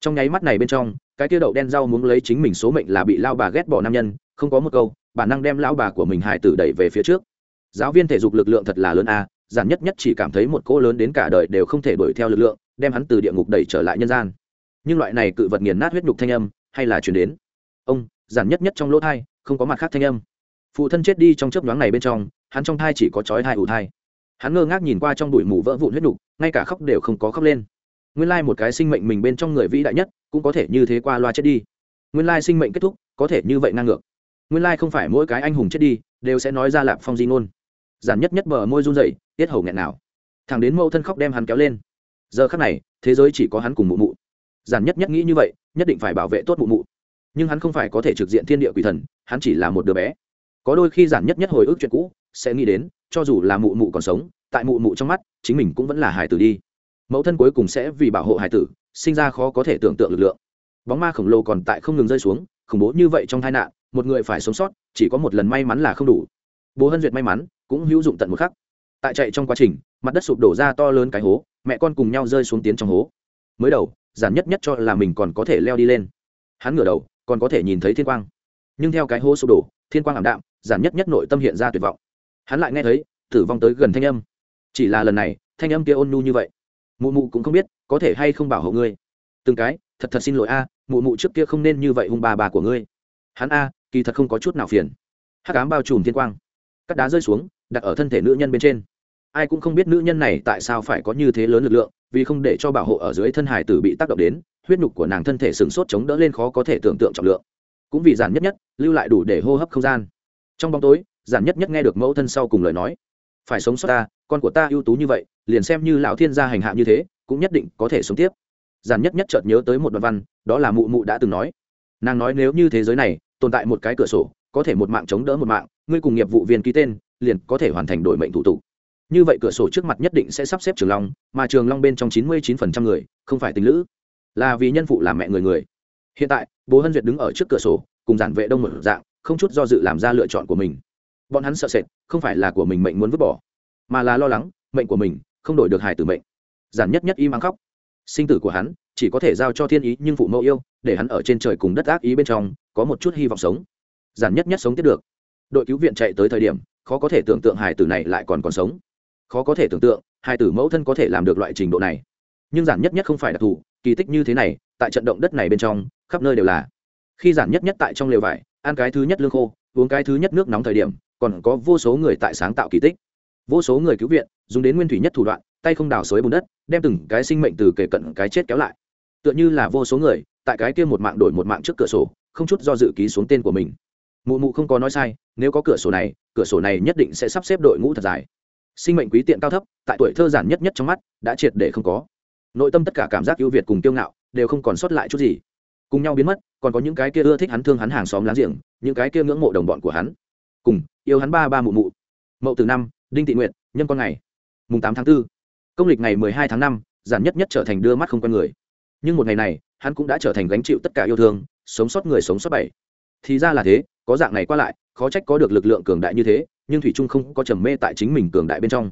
Trong nháy mắt này bên trong, cái kia đậu đen rau muốn lấy chính mình số mệnh là bị lao bà ghét bỏ nam nhân, không có một câu, bản năng đem lao bà của mình hài tử đẩy về phía trước. Giáo viên thể dục lực lượng thật là lớn a giản nhất nhất chỉ cảm thấy một cỗ lớn đến cả đời đều không thể đuổi theo lực lượng, đem hắn từ địa ngục đẩy trở lại nhân gian. Nhưng loại này cự vật nghiền nát huyết nhục thanh âm, hay là chuyển đến? Ông, giản nhất nhất trong lỗ thai, không có mặt khác thanh âm. Phụ thân chết đi trong chớp nhoáng này bên trong, hắn trong thai chỉ có chói thai ủ thai. Hắn ngơ ngác nhìn qua trong bụi mù vỡ vụn huyết nhục, ngay cả khóc đều không có khóc lên. Nguyên lai một cái sinh mệnh mình bên trong người vĩ đại nhất, cũng có thể như thế qua loa chết đi. Nguyên lai sinh mệnh kết thúc, có thể như vậy ngang ngược. Nguyên lai không phải mỗi cái anh hùng chết đi, đều sẽ nói ra lạp phong di ngôn giản nhất nhất bờ môi run dậy tiết hầu nghẹn nào thằng đến mâu thân khóc đem hắn kéo lên. Giờ khắc này, thế giới chỉ có hắn cùng mụ mụ. Giản nhất nhất nghĩ như vậy, nhất định phải bảo vệ tốt mụ mụ. Nhưng hắn không phải có thể trực diện thiên địa quỷ thần, hắn chỉ là một đứa bé. Có đôi khi giản nhất nhất hồi ức chuyện cũ, sẽ nghĩ đến, cho dù là mụ mụ còn sống, tại mụ mụ trong mắt, chính mình cũng vẫn là hải tử đi. Mẫu thân cuối cùng sẽ vì bảo hộ hải tử, sinh ra khó có thể tưởng tượng lực lượng. Bóng ma khổng lồ còn tại không ngừng rơi xuống, khủng bố như vậy trong tai nạn, một người phải sống sót, chỉ có một lần may mắn là không đủ. Bố hân duyệt may mắn cũng hữu dụng tận một khắc. Tại chạy trong quá trình, mặt đất sụp đổ ra to lớn cái hố, mẹ con cùng nhau rơi xuống tiến trong hố. Mới đầu, giản nhất nhất cho là mình còn có thể leo đi lên. Hắn ngửa đầu, còn có thể nhìn thấy thiên quang. Nhưng theo cái hố sụp đổ, thiên quang ảm đạm, giản nhất nhất nội tâm hiện ra tuyệt vọng. Hắn lại nghe thấy, tử vong tới gần thanh âm. Chỉ là lần này, thanh âm kia ôn nhu như vậy. Mụ mụ cũng không biết, có thể hay không bảo hộ ngươi. Từng cái, thật thật xin lỗi a, mụ mụ trước kia không nên như vậy hung bà bà của ngươi. Hắn a, kỳ thật không có chút nào phiền. Hắc ám bao trùm thiên quang. Cắt đá rơi xuống đặt ở thân thể nữ nhân bên trên. Ai cũng không biết nữ nhân này tại sao phải có như thế lớn lực lượng, vì không để cho bảo hộ ở dưới thân hải tử bị tác động đến, huyết nhục của nàng thân thể sừng sốt chống đỡ lên khó có thể tưởng tượng trọng lượng. Cũng vì giản nhất nhất, lưu lại đủ để hô hấp không gian. Trong bóng tối, giản nhất nhất nghe được mẫu thân sau cùng lời nói. Phải sống sót ta, con của ta ưu tú như vậy, liền xem như lão thiên gia hành hạ như thế, cũng nhất định có thể sống tiếp. Giản nhất nhất chợt nhớ tới một đoạn văn, đó là mụ mụ đã từng nói. Nàng nói nếu như thế giới này, tồn tại một cái cửa sổ, có thể một mạng chống đỡ một mạng, ngươi cùng nghiệp vụ viên ký tên liền có thể hoàn thành đổi mệnh thủ tục. Như vậy cửa sổ trước mặt nhất định sẽ sắp xếp trường long, mà trường long bên trong chín mươi chín phần trăm người không phải tình lữ. Là vì nhân phụ làm mẹ người người. Hiện tại, bố hân duyệt đứng ở trước cửa sổ, cùng giản vệ đông một dạng, không chút do dự làm ra lựa chọn của mình. Bọn hắn sợ sệt, không phải là của mình mệnh muốn vứt bỏ, mà là lo lắng, mệnh của mình không đổi được hài tử mệnh. Giản nhất nhất im ắng khóc. Sinh tử của hắn chỉ có thể giao cho thiên ý, nhưng phụ mẫu yêu, để hắn ở trên trời cùng đất ác ý bên trong, có một chút hy vọng sống. Giản nhất nhất sống tiếp được. Đội cứu viện chạy tới thời điểm khó có thể tưởng tượng hài tử này lại còn còn sống. Khó có thể tưởng tượng, hài tử mẫu thân có thể làm được loại trình độ này. Nhưng giản nhất nhất không phải đặc thù, kỳ tích như thế này, tại trận động đất này bên trong, khắp nơi đều là. Khi giản nhất nhất tại trong lều vải, ăn cái thứ nhất lương khô, uống cái thứ nhất nước nóng thời điểm, còn có vô số người tại sáng tạo kỳ tích. Vô số người cứu viện, dùng đến nguyên thủy nhất thủ đoạn, tay không đào xới bùn đất, đem từng cái sinh mệnh từ kề cận cái chết kéo lại. Tựa như là vô số người, tại cái kia một mạng đổi một mạng trước cửa sổ, không chút do dự ký xuống tên của mình mụ mụ không có nói sai, nếu có cửa sổ này, cửa sổ này nhất định sẽ sắp xếp đội ngũ thật dài. Sinh mệnh quý tiện cao thấp, tại tuổi thơ giản nhất nhất trong mắt, đã triệt để không có. Nội tâm tất cả cảm giác ưu việt cùng kiêu ngạo, đều không còn sót lại chút gì. Cùng nhau biến mất, còn có những cái kia ưa thích hắn thương hắn hàng xóm láng giềng, những cái kia ngưỡng mộ đồng bọn của hắn. Cùng, yêu hắn ba ba mụ mụ. Mậu từ năm, đinh thị nguyện nhân con ngày. Mùng tám tháng 4. công lịch ngày mười hai tháng năm, giản nhất nhất trở thành đưa mắt không quen người. Nhưng một ngày này, hắn cũng đã trở thành gánh chịu tất cả yêu thương, sống sót người sống sót bảy thì ra là thế, có dạng này qua lại, khó trách có được lực lượng cường đại như thế, nhưng thủy trung không có trầm mê tại chính mình cường đại bên trong.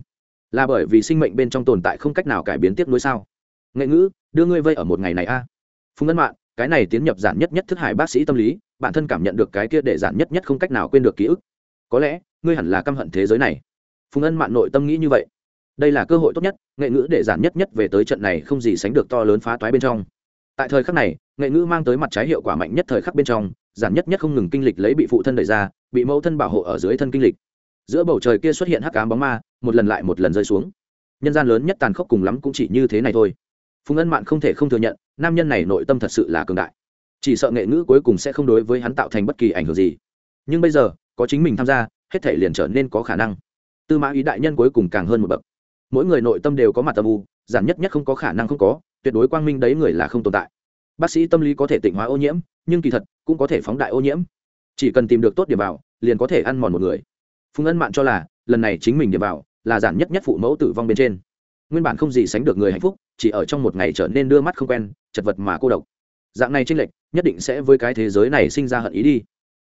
Là bởi vì sinh mệnh bên trong tồn tại không cách nào cải biến tiếp nối sao? Nghệ ngữ, đưa ngươi vây ở một ngày này a. À. phùng ân mạng cái này tiến nhập giản nhất nhất thức hải bác sĩ tâm lý, bản thân cảm nhận được cái kia để giản nhất nhất không cách nào quên được ký ức. Có lẽ, ngươi hẳn là căm hận thế giới này. Phùng ân mạn nội tâm nghĩ như vậy. Đây là cơ hội tốt nhất, nghệ ngữ để giản nhất nhất về tới trận này không gì sánh được to lớn phá toái bên trong tại thời khắc này, nghệ ngữ mang tới mặt trái hiệu quả mạnh nhất thời khắc bên trong, giản nhất nhất không ngừng kinh lịch lấy bị phụ thân đẩy ra, bị mẫu thân bảo hộ ở dưới thân kinh lịch. Giữa bầu trời kia xuất hiện hắc cám bóng ma, một lần lại một lần rơi xuống. Nhân gian lớn nhất tàn khốc cùng lắm cũng chỉ như thế này thôi. Phùng ân mạn không thể không thừa nhận, nam nhân này nội tâm thật sự là cường đại. Chỉ sợ nghệ ngữ cuối cùng sẽ không đối với hắn tạo thành bất kỳ ảnh hưởng gì. Nhưng bây giờ, có chính mình tham gia, hết thể liền trở nên có khả năng. Tư mã ý đại nhân cuối cùng càng hơn một bậc. Mỗi người nội tâm đều có mặt tâm u, giản nhất nhất không có khả năng không có tuyệt đối quang minh đấy người là không tồn tại. Bác sĩ tâm lý có thể tịnh hóa ô nhiễm, nhưng kỳ thật, cũng có thể phóng đại ô nhiễm. Chỉ cần tìm được tốt điểm vào, liền có thể ăn mòn một người. Phùng ân mạn cho là, lần này chính mình điểm vào, là giản nhất nhất phụ mẫu tử vong bên trên. Nguyên bản không gì sánh được người hạnh phúc, chỉ ở trong một ngày trở nên đưa mắt không quen, chật vật mà cô độc. Dạng này tranh lệch, nhất định sẽ với cái thế giới này sinh ra hận ý đi.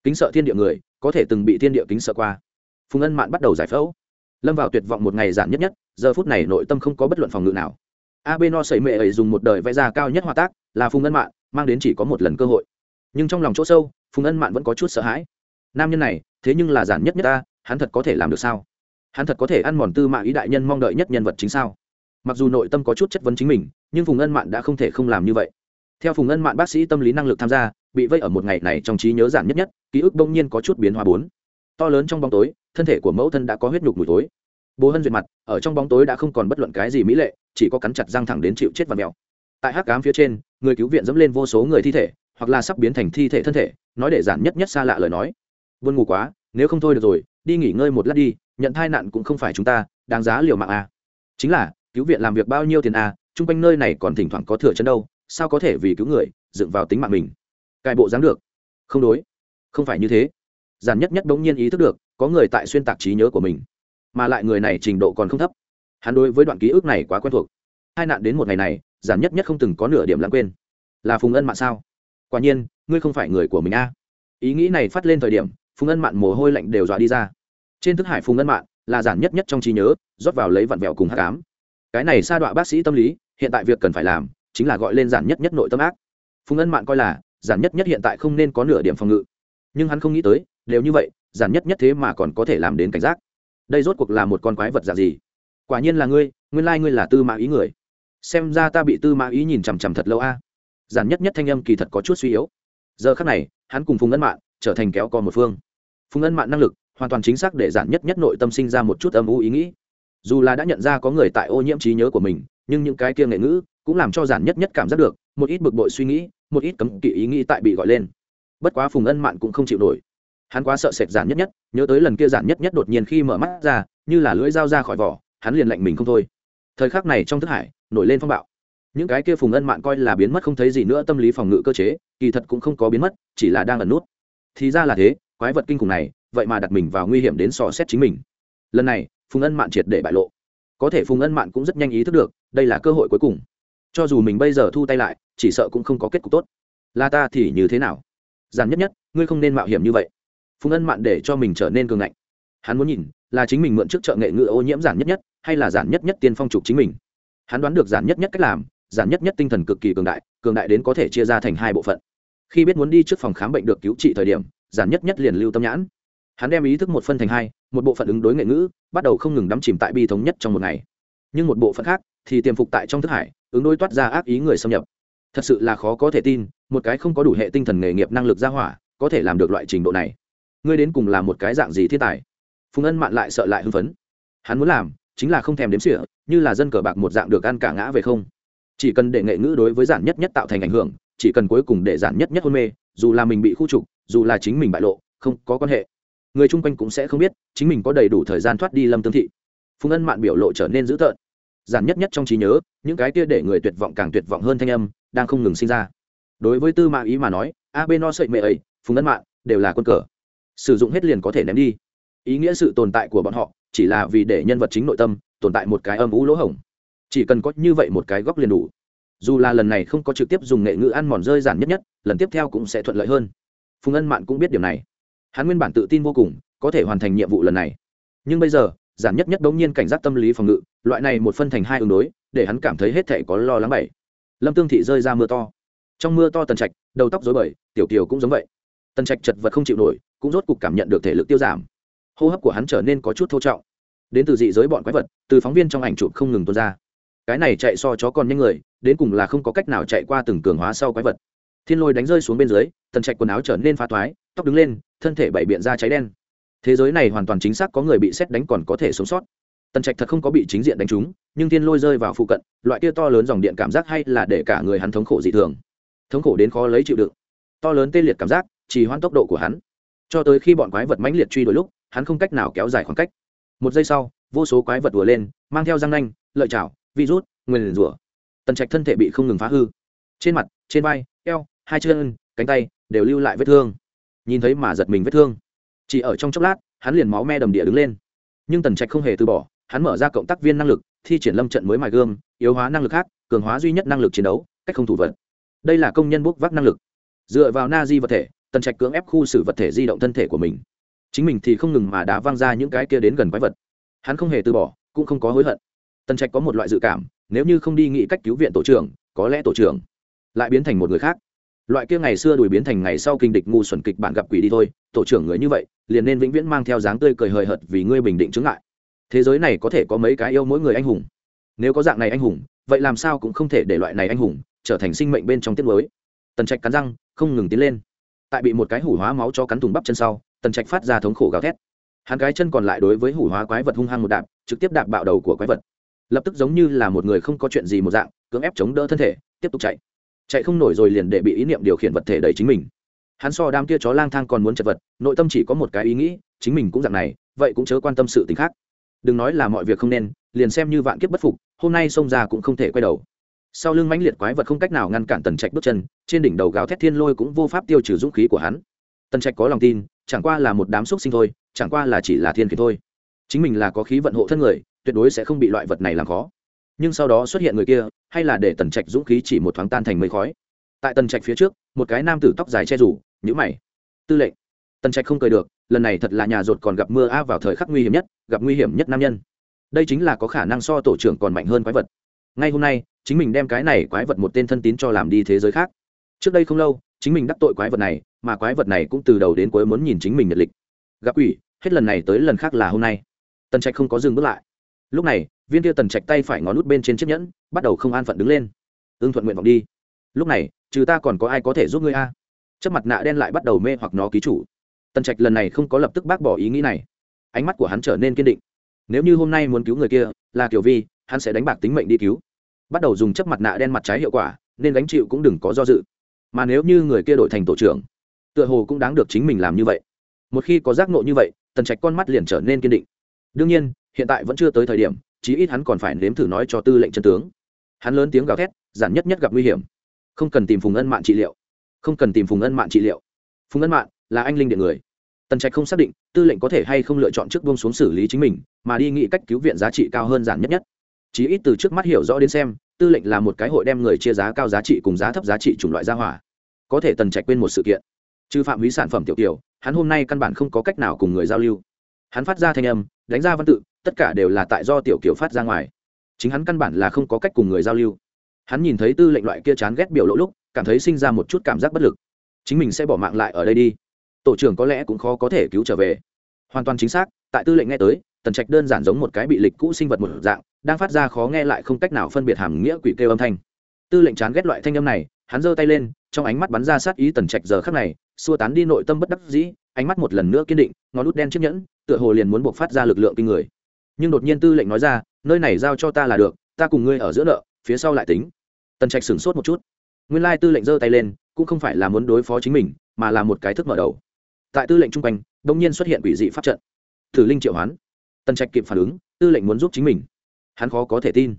Kính sợ thiên địa người, có thể từng bị thiên địa kính sợ qua. Phùng ân mạn bắt đầu giải phẫu. Lâm vào tuyệt vọng một ngày giản nhất nhất, giờ phút này nội tâm không có bất luận phòng ngự nào ab no sẩy mệ ấy dùng một đời vẽ ra cao nhất hòa tác, là phùng ân mạn, mang đến chỉ có một lần cơ hội. Nhưng trong lòng chỗ sâu, phùng ân mạn vẫn có chút sợ hãi. Nam nhân này, thế nhưng là giản nhất nhất ta, hắn thật có thể làm được sao? Hắn thật có thể ăn mòn tư mạng ý đại nhân mong đợi nhất nhân vật chính sao? Mặc dù nội tâm có chút chất vấn chính mình, nhưng phùng ân mạn đã không thể không làm như vậy. Theo phùng ân mạn bác sĩ tâm lý năng lực tham gia, bị vây ở một ngày này trong trí nhớ giản nhất nhất, ký ức bỗng nhiên có chút biến hóa bốn. To lớn trong bóng tối, thân thể của mẫu thân đã có huyết nhục mùi tối. Bố hân duyệt mặt, ở trong bóng tối đã không còn bất luận cái gì mỹ lệ chỉ có cắn chặt răng thẳng đến chịu chết và mèo. Tại hắc cám phía trên người cứu viện dẫm lên vô số người thi thể hoặc là sắp biến thành thi thể thân thể nói để giản nhất nhất xa lạ lời nói. Vươn ngủ quá nếu không thôi được rồi đi nghỉ ngơi một lát đi nhận thai nạn cũng không phải chúng ta đáng giá liều mạng à. chính là cứu viện làm việc bao nhiêu tiền à, chung quanh nơi này còn thỉnh thoảng có thừa chân đâu sao có thể vì cứu người dựng vào tính mạng mình. Cài bộ dáng được. Không đối. Không phải như thế. Giản nhất nhất bỗng nhiên ý thức được có người tại xuyên tạc trí nhớ của mình mà lại người này trình độ còn không thấp hắn đối với đoạn ký ức này quá quen thuộc. Hai nạn đến một ngày này giản nhất nhất không từng có nửa điểm lãng quên. Là phùng ân mạng sao? Quả nhiên, ngươi không phải người của mình a. Ý nghĩ này phát lên thời điểm, phùng ân mạn mồ hôi lạnh đều dọa đi ra. Trên thức hải phùng ân mạn là giản nhất nhất trong trí nhớ, rót vào lấy vặn vẹo cùng hát cám cái này sa đọa bác sĩ tâm lý, hiện tại việc cần phải làm, chính là gọi lên giản nhất nhất nội tâm ác. Phùng ân mạn coi là, giản nhất nhất hiện tại không nên có nửa điểm phòng ngự. Nhưng hắn không nghĩ tới, đều như vậy, giản nhất nhất thế mà còn có thể làm đến cảnh giác. Đây rốt cuộc là một con quái vật dạng gì? Quả nhiên là ngươi, nguyên lai ngươi là tư mã ý người. Xem ra ta bị tư mã ý nhìn chằm chằm thật lâu a. Giản nhất nhất thanh âm kỳ thật có chút suy yếu. Giờ khắc này, hắn cùng phùng ân mạn trở thành kéo co một phương. Phùng ân mạn năng lực hoàn toàn chính xác để giản nhất nhất nội tâm sinh ra một chút âm u ý nghĩ. Dù là đã nhận ra có người tại ô nhiễm trí nhớ của mình, nhưng những cái kia nghệ ngữ cũng làm cho giản nhất nhất cảm giác được một ít bực bội suy nghĩ, một ít cấm kỵ ý nghĩ tại bị gọi lên. Bất quá phùng ân mạn cũng không chịu nổi. Hắn quá sợ sệt giản nhất nhất, nhớ tới lần kia giản nhất nhất đột nhiên khi mở mắt ra, như là lưỡi dao ra khỏi vỏ hắn liền lạnh mình không thôi. Thời khắc này trong thức hải, nổi lên phong bạo. Những cái kia phùng ân mạn coi là biến mất không thấy gì nữa tâm lý phòng ngự cơ chế, kỳ thật cũng không có biến mất, chỉ là đang ẩn nút. Thì ra là thế, quái vật kinh khủng này, vậy mà đặt mình vào nguy hiểm đến sò xét chính mình. Lần này, phùng ân mạn triệt để bại lộ. Có thể phùng ân mạn cũng rất nhanh ý thức được, đây là cơ hội cuối cùng. Cho dù mình bây giờ thu tay lại, chỉ sợ cũng không có kết cục tốt. Là ta thì như thế nào? Giản nhất nhất, ngươi không nên mạo hiểm như vậy. Phùng ân mạn để cho mình trở nên cường ngạnh. Hắn muốn nhìn, là chính mình mượn trước trợ nghệ ngựa ô nhiễm giản nhất nhất hay là giản nhất nhất tiên phong trục chính mình. Hắn đoán được giản nhất nhất cách làm, giản nhất nhất tinh thần cực kỳ cường đại cường đại đến có thể chia ra thành hai bộ phận. Khi biết muốn đi trước phòng khám bệnh được cứu trị thời điểm, giản nhất nhất liền lưu tâm nhãn. Hắn đem ý thức một phân thành hai, một bộ phận ứng đối nghệ ngữ, bắt đầu không ngừng đắm chìm tại bi thống nhất trong một ngày. Nhưng một bộ phận khác, thì tiềm phục tại trong thức hải, ứng đối toát ra ác ý người xâm nhập. Thật sự là khó có thể tin, một cái không có đủ hệ tinh thần nghề nghiệp năng lực ra hỏa, có thể làm được loại trình độ này. Ngươi đến cùng là một cái dạng gì thiên tài? Phùng ân mạn lại sợ lại hưng phấn. Hắn muốn làm chính là không thèm đếm xỉa, như là dân cờ bạc một dạng được ăn cả ngã về không. Chỉ cần để nghệ ngữ đối với giản nhất nhất tạo thành ảnh hưởng, chỉ cần cuối cùng để giản nhất nhất hôn mê, dù là mình bị khu trục, dù là chính mình bại lộ, không có quan hệ. Người chung quanh cũng sẽ không biết, chính mình có đầy đủ thời gian thoát đi lâm tương thị. Phùng ân mạn biểu lộ trở nên dữ tợn. Giản nhất nhất trong trí nhớ, những cái kia để người tuyệt vọng càng tuyệt vọng hơn thanh âm, đang không ngừng sinh ra. Đối với tư mã ý mà nói, a b no sậy mệ ấy, phùng ân mạn đều là quân cờ. Sử dụng hết liền có thể ném đi ý nghĩa sự tồn tại của bọn họ chỉ là vì để nhân vật chính nội tâm tồn tại một cái âm ú lỗ hổng. Chỉ cần có như vậy một cái góc liền đủ. Dù là lần này không có trực tiếp dùng nghệ ngữ ăn mòn rơi giản nhất nhất, lần tiếp theo cũng sẽ thuận lợi hơn. Phùng ân mạn cũng biết điểm này. Hắn nguyên bản tự tin vô cùng, có thể hoàn thành nhiệm vụ lần này. Nhưng bây giờ, giản nhất nhất đống nhiên cảnh giác tâm lý phòng ngự, loại này một phân thành hai ứng đối, để hắn cảm thấy hết thể có lo lắng bảy. Lâm tương thị rơi ra mưa to. Trong mưa to tần trạch, đầu tóc dối bời, tiểu kiều cũng giống vậy. Tần trạch chật vật không chịu nổi, cũng rốt cục cảm nhận được thể lực tiêu giảm hô hấp của hắn trở nên có chút thô trọng. Đến từ dị giới bọn quái vật, từ phóng viên trong ảnh chụp không ngừng tuôn ra. Cái này chạy so chó còn nhanh người, đến cùng là không có cách nào chạy qua từng cường hóa sau quái vật. Thiên lôi đánh rơi xuống bên dưới, tần trạch quần áo trở nên phá thoái, tóc đứng lên, thân thể bảy biện ra cháy đen. Thế giới này hoàn toàn chính xác có người bị xét đánh còn có thể sống sót. Tần trạch thật không có bị chính diện đánh trúng, nhưng thiên lôi rơi vào phụ cận, loại kia to lớn dòng điện cảm giác hay là để cả người hắn thống khổ dị thường. Thống khổ đến khó lấy chịu đựng. To lớn tê liệt cảm giác chỉ hoãn tốc độ của hắn cho tới khi bọn quái vật mãnh liệt truy đuổi lúc, hắn không cách nào kéo dài khoảng cách. Một giây sau, vô số quái vật đùa lên, mang theo răng nanh, lợi chảo, virus nguyền rủa. Tần trạch thân thể bị không ngừng phá hư. Trên mặt, trên vai, eo, hai chân, cánh tay đều lưu lại vết thương. Nhìn thấy mà giật mình vết thương. Chỉ ở trong chốc lát, hắn liền máu me đầm địa đứng lên. Nhưng tần trạch không hề từ bỏ, hắn mở ra cộng tác viên năng lực, thi triển lâm trận mới mài gươm, yếu hóa năng lực khác, cường hóa duy nhất năng lực chiến đấu, cách không thủ vật. Đây là công nhân bốc vác năng lực. Dựa vào na di vật thể tần trạch cưỡng ép khu xử vật thể di động thân thể của mình. Chính mình thì không ngừng mà đá văng ra những cái kia đến gần quái vật. Hắn không hề từ bỏ, cũng không có hối hận. Tần trạch có một loại dự cảm, nếu như không đi nghĩ cách cứu viện tổ trưởng, có lẽ tổ trưởng lại biến thành một người khác. Loại kia ngày xưa đùi biến thành ngày sau kinh địch ngu xuẩn kịch bạn gặp quỷ đi thôi, tổ trưởng người như vậy, liền nên vĩnh viễn mang theo dáng tươi cười hời hợt vì ngươi bình định chứng lại thế giới này có thể có mấy cái yêu mỗi người anh hùng? Nếu có dạng này anh hùng, vậy làm sao cũng không thể để loại này anh hùng trở thành sinh mệnh bên trong tiết mới. Tần trạch cắn răng, không ngừng tiến lên tại bị một cái hủ hóa máu cho cắn thùng bắp chân sau, tần trạch phát ra thống khổ gào thét. Hắn cái chân còn lại đối với hủ hóa quái vật hung hăng một đạp, trực tiếp đạp bạo đầu của quái vật. Lập tức giống như là một người không có chuyện gì một dạng, cưỡng ép chống đỡ thân thể, tiếp tục chạy. Chạy không nổi rồi liền để bị ý niệm điều khiển vật thể đẩy chính mình. Hắn so đám kia chó lang thang còn muốn chật vật, nội tâm chỉ có một cái ý nghĩ, chính mình cũng dạng này, vậy cũng chớ quan tâm sự t ì n h khác. Đừng nói là mọi việc không nên, liền xem như vạn kiếp bất phục, hôm nay xông ra cũng không thể quay đầu sau lưng mãnh liệt quái vật không cách nào ngăn cản tần trạch bước chân, trên đỉnh đầu gào thét thiên lôi cũng vô pháp tiêu trừ dũng khí của hắn. Tần trạch có lòng tin, chẳng qua là một đám xúc sinh thôi, chẳng qua là chỉ là thiên kiệt thôi. Chính mình là có khí vận hộ thân người, tuyệt đối sẽ không bị loại vật này làm khó. Nhưng sau đó xuất hiện người kia, hay là để tần trạch dũng khí chỉ một thoáng tan thành mây khói. Tại tần trạch phía trước, một cái nam tử tóc dài che rủ nhữ mày. Tư lệnh. Tần trạch không cười được, lần này thật là nhà rột còn gặp mưa a vào thời khắc nguy hiểm nhất, gặp nguy hiểm nhất nam nhân. Đây chính là có khả năng so tổ trưởng còn mạnh hơn quái vật. Ngay hôm nay chính mình đem cái này quái vật một tên thân tín cho làm đi thế giới khác. Trước đây không lâu, chính mình đắc tội quái vật này, mà quái vật này cũng từ đầu đến cuối muốn nhìn chính mình nhật lịch. Gặp quỷ, hết lần này tới lần khác là hôm nay. Tần trạch không có dừng bước lại. Lúc này, viên kia tần trạch tay phải ngón nút bên trên chiếc nhẫn, bắt đầu không an phận đứng lên. Ưng thuận nguyện vọng đi. Lúc này, trừ ta còn có ai có thể giúp ngươi a? À? chất mặt nạ đen lại bắt đầu mê hoặc nó ký chủ. Tần trạch lần này không có lập tức bác bỏ ý nghĩ này. Ánh mắt của hắn trở nên kiên định. Nếu như hôm nay muốn cứu người kia, là kiểu vi, hắn sẽ đánh bạc tính mệnh đi cứu bắt đầu dùng chấp mặt nạ đen mặt trái hiệu quả, nên gánh chịu cũng đừng có do dự. Mà nếu như người kia đổi thành tổ trưởng, tựa hồ cũng đáng được chính mình làm như vậy. Một khi có giác nộ như vậy, tần trạch con mắt liền trở nên kiên định. Đương nhiên, hiện tại vẫn chưa tới thời điểm, chí ít hắn còn phải nếm thử nói cho tư lệnh chân tướng. Hắn lớn tiếng gào thét, giản nhất nhất gặp nguy hiểm. Không cần tìm phùng ân mạng trị liệu. Không cần tìm phùng ân mạng trị liệu. Phùng ân mạng là anh linh điện người. Tần trạch không xác định tư lệnh có thể hay không lựa chọn trước buông xuống xử lý chính mình, mà đi nghĩ cách cứu viện giá trị cao hơn giản nhất nhất chí ít từ trước mắt hiểu rõ đến xem, tư lệnh là một cái hội đem người chia giá cao giá trị cùng giá thấp giá trị chủng loại gia hỏa. Có thể tần trạch quên một sự kiện. Trừ phạm hủy sản phẩm tiểu tiểu hắn hôm nay căn bản không có cách nào cùng người giao lưu. Hắn phát ra thanh âm, đánh ra văn tự, tất cả đều là tại do tiểu kiểu phát ra ngoài. Chính hắn căn bản là không có cách cùng người giao lưu. Hắn nhìn thấy tư lệnh loại kia chán ghét biểu lỗ lúc, cảm thấy sinh ra một chút cảm giác bất lực. Chính mình sẽ bỏ mạng lại ở đây đi. Tổ trưởng có lẽ cũng khó có thể cứu trở về. Hoàn toàn chính xác, tại tư lệnh nghe tới, tần trạch đơn giản giống một cái bị lịch cũ sinh vật một dạng đang phát ra khó nghe lại không cách nào phân biệt hàm nghĩa quỷ kêu âm thanh. Tư lệnh chán ghét loại thanh âm này, hắn giơ tay lên, trong ánh mắt bắn ra sát ý tần trạch giờ khắc này, xua tán đi nội tâm bất đắc dĩ, ánh mắt một lần nữa kiên định, ngón út đen chiếc nhẫn, tựa hồ liền muốn buộc phát ra lực lượng kinh người. Nhưng đột nhiên tư lệnh nói ra, nơi này giao cho ta là được, ta cùng ngươi ở giữa nợ, phía sau lại tính. Tần trạch sửng sốt một chút. Nguyên lai tư lệnh giơ tay lên, cũng không phải là muốn đối phó chính mình, mà là một cái thức mở đầu. Tại tư lệnh chung quanh đ ỗ n g nhiên xuất hiện quỷ dị pháp trận. Thử linh triệu hoán. Tần trạch kịp phản ứng, tư lệnh muốn giúp chính mình hắn khó có thể tin.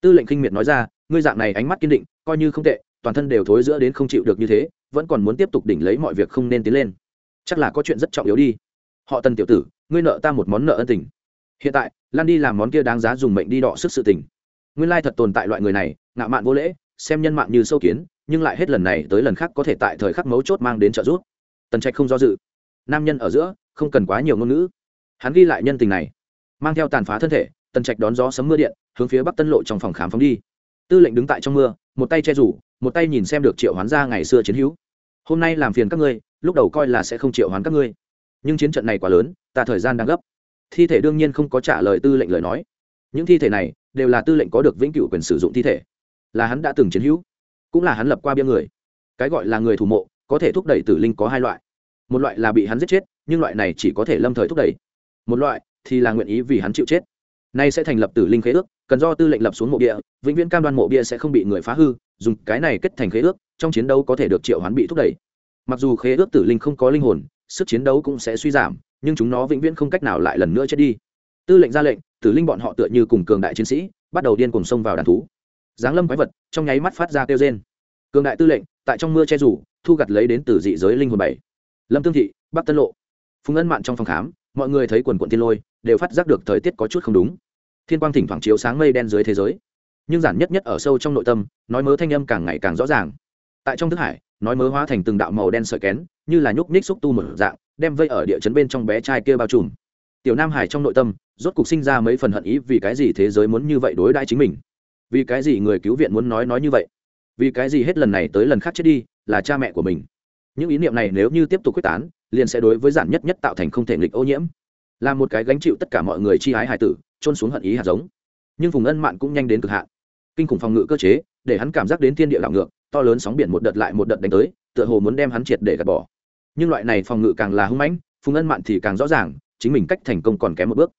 Tư lệnh kinh miệt nói ra, ngươi dạng này ánh mắt kiên định, coi như không tệ, toàn thân đều thối giữa đến không chịu được như thế, vẫn còn muốn tiếp tục đỉnh lấy mọi việc không nên tiến lên. Chắc là có chuyện rất trọng yếu đi. Họ tần tiểu tử, ngươi nợ ta một món nợ ân tình. Hiện tại, lan đi làm món kia đáng giá dùng mệnh đi đọ sức sự tình. Nguyên lai thật tồn tại loại người này, ngạo mạn vô lễ, xem nhân mạng như sâu kiến, nhưng lại hết lần này tới lần khác có thể tại thời khắc mấu chốt mang đến trợ giúp. Tần trạch không do dự. Nam nhân ở giữa, không cần quá nhiều ngôn ngữ. Hắn ghi lại nhân tình này, mang theo tàn phá thân thể tần trạch đón gió sấm mưa điện, hướng phía bắc tân lộ trong phòng khám phóng đi. Tư lệnh đứng tại trong mưa, một tay che rủ, một tay nhìn xem được triệu hoán ra ngày xưa chiến hữu. Hôm nay làm phiền các ngươi, lúc đầu coi là sẽ không triệu hoán các ngươi. Nhưng chiến trận này quá lớn, ta thời gian đang gấp. Thi thể đương nhiên không có trả lời tư lệnh lời nói. Những thi thể này, đều là tư lệnh có được vĩnh cửu quyền sử dụng thi thể. Là hắn đã từng chiến hữu, cũng là hắn lập qua bia người. Cái gọi là người thủ mộ, có thể thúc đẩy tử linh có hai loại. Một loại là bị hắn giết chết, nhưng loại này chỉ có thể lâm thời thúc đẩy. Một loại thì là nguyện ý vì hắn chịu chết nay sẽ thành lập tử linh khế ước, cần do tư lệnh lập xuống mộ bia vĩnh viễn cam đoan mộ bia sẽ không bị người phá hư, dùng cái này kết thành khế ước, trong chiến đấu có thể được triệu hoán bị thúc đẩy. Mặc dù khế ước tử linh không có linh hồn, sức chiến đấu cũng sẽ suy giảm, nhưng chúng nó vĩnh viễn không cách nào lại lần nữa chết đi. Tư lệnh ra lệnh, tử linh bọn họ tựa như cùng cường đại chiến sĩ, bắt đầu điên cùng xông vào đàn thú. Giáng lâm quái vật, trong nháy mắt phát ra kêu trên cường đại tư lệnh, tại trong mưa che rủ, thu gặt lấy đến từ dị giới linh hồn bảy. Lâm tương thị, bắc tân lộ. Phùng ân mạn trong phòng khám, mọi người thấy quần quận thiên lôi đều phát giác được thời tiết có chút không đúng. Thiên quang thỉnh thoảng chiếu sáng mây đen dưới thế giới, nhưng giản nhất nhất ở sâu trong nội tâm, nói mớ thanh âm càng ngày càng rõ ràng. Tại trong thức hải, nói mớ hóa thành từng đạo màu đen sợi kén, như là nhúc ních xúc tu một dạng, đem vây ở địa chấn bên trong bé trai kia bao trùm. Tiểu nam hải trong nội tâm, rốt cục sinh ra mấy phần hận ý vì cái gì thế giới muốn như vậy đối đãi chính mình? Vì cái gì người cứu viện muốn nói nói như vậy? Vì cái gì hết lần này tới lần khác chết đi, là cha mẹ của mình? Những ý niệm này nếu như tiếp tục quyết tán, liền sẽ đối với giản nhất nhất tạo thành không thể nghịch ô nhiễm là một cái gánh chịu tất cả mọi người chi ái hài tử trôn xuống hận ý hạt giống. Nhưng Phùng ân mạn cũng nhanh đến cực hạn. Kinh khủng phòng ngự cơ chế, để hắn cảm giác đến thiên địa đảo ngược, to lớn sóng biển một đợt lại một đợt đánh tới, tựa hồ muốn đem hắn triệt để gạt bỏ. Nhưng loại này phòng ngự càng là hung mãnh, phùng ân mạn thì càng rõ ràng, chính mình cách thành công còn kém một bước.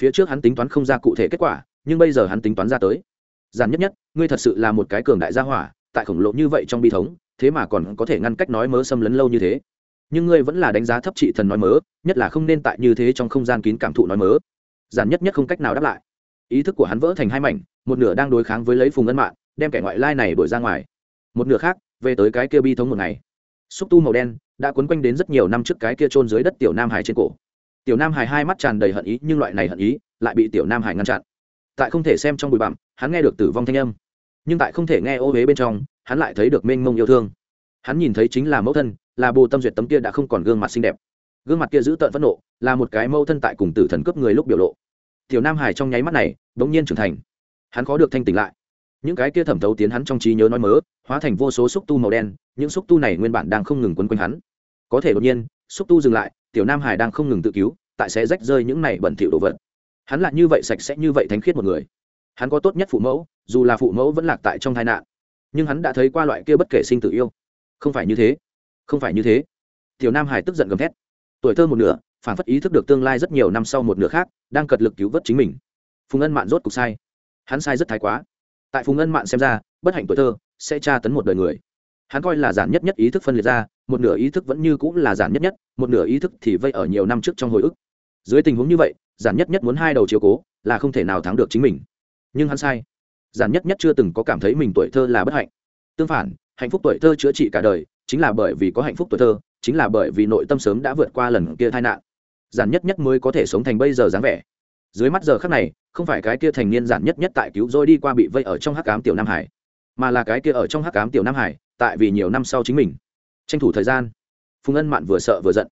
Phía trước hắn tính toán không ra cụ thể kết quả, nhưng bây giờ hắn tính toán ra tới. Giản nhất nhất, ngươi thật sự là một cái cường đại gia hỏa, tại khổng lồ như vậy trong bi thống, thế mà còn có thể ngăn cách nói mớ xâm lấn lâu như thế nhưng ngươi vẫn là đánh giá thấp trị thần nói mớ, nhất là không nên tại như thế trong không gian kín cảm thụ nói mớ. Giản nhất nhất không cách nào đáp lại. Ý thức của hắn vỡ thành hai mảnh, một nửa đang đối kháng với lấy phùng ân mạng đem kẻ ngoại lai này đuổi ra ngoài. Một nửa khác, về tới cái kia bi thống một ngày. Xúc tu màu đen, đã quấn quanh đến rất nhiều năm trước cái kia trôn dưới đất tiểu nam hải trên cổ. Tiểu nam hải hai mắt tràn đầy hận ý, nhưng loại này hận ý lại bị tiểu nam hải ngăn chặn. Tại không thể xem trong bụi bặm, hắn nghe được tử vong thanh âm. Nhưng tại không thể nghe ô huế bên trong, hắn lại thấy được mênh mông yêu thương. Hắn nhìn thấy chính là mẫu thân là bồ tâm duyệt tấm kia đã không còn gương mặt xinh đẹp. Gương mặt kia giữ tợn phẫn nộ, là một cái mâu thân tại cùng tử thần cướp người lúc biểu lộ. Tiểu nam hải trong nháy mắt này đ n g nhiên trưởng thành. Hắn khó được thanh tỉnh lại. Những cái kia thẩm thấu tiến hắn trong trí nhớ nói mớ, hóa thành vô số xúc tu màu đen, những xúc tu này nguyên bản đang không ngừng quấn quanh hắn. Có thể đột nhiên, xúc tu dừng lại, tiểu nam hải đang không ngừng tự cứu, tại sẽ rách rơi những này bẩn thỉu đồ vật. Hắn là như vậy sạch sẽ, như vậy thánh khiết một người. Hắn có tốt nhất phụ mẫu, dù là phụ mẫu vẫn lạc tại trong tai nạn. Nhưng hắn đã thấy qua loại kia bất kể sinh tự yêu. Không phải như thế không phải như thế. Tiểu nam hải tức giận gầm thét. Tuổi thơ một nửa phản phất ý thức được tương lai rất nhiều năm sau một nửa khác, đang cật lực cứu vớt chính mình. Phùng ân mạn rốt cục sai. Hắn sai rất thái quá. Tại phùng ân mạn xem ra, bất hạnh tuổi thơ sẽ tra tấn một đời người. Hắn coi là giản nhất nhất ý thức phân liệt ra, một nửa ý thức vẫn như cũng là giản nhất nhất, một nửa ý thức thì vây ở nhiều năm trước trong hồi ức. Dưới tình huống như vậy, giản nhất nhất muốn hai đầu chiều cố là không thể nào thắng được chính mình. Nhưng hắn sai. Giản nhất nhất chưa từng có cảm thấy mình tuổi thơ là bất hạnh. Tương phản, hạnh phúc tuổi thơ chữa trị cả đời chính là bởi vì có hạnh phúc tuổi thơ, chính là bởi vì nội tâm sớm đã vượt qua lần kia tai nạn. Giản nhất nhất mới có thể sống thành bây giờ dáng vẻ. Dưới mắt giờ khắc này, không phải cái kia thành niên giản nhất nhất tại cứu rồi đi qua bị vây ở trong hắc ám tiểu nam hải, mà là cái kia ở trong hắc ám tiểu nam hải, tại vì nhiều năm sau chính mình. Tranh thủ thời gian. Phùng ân mạn vừa sợ vừa giận.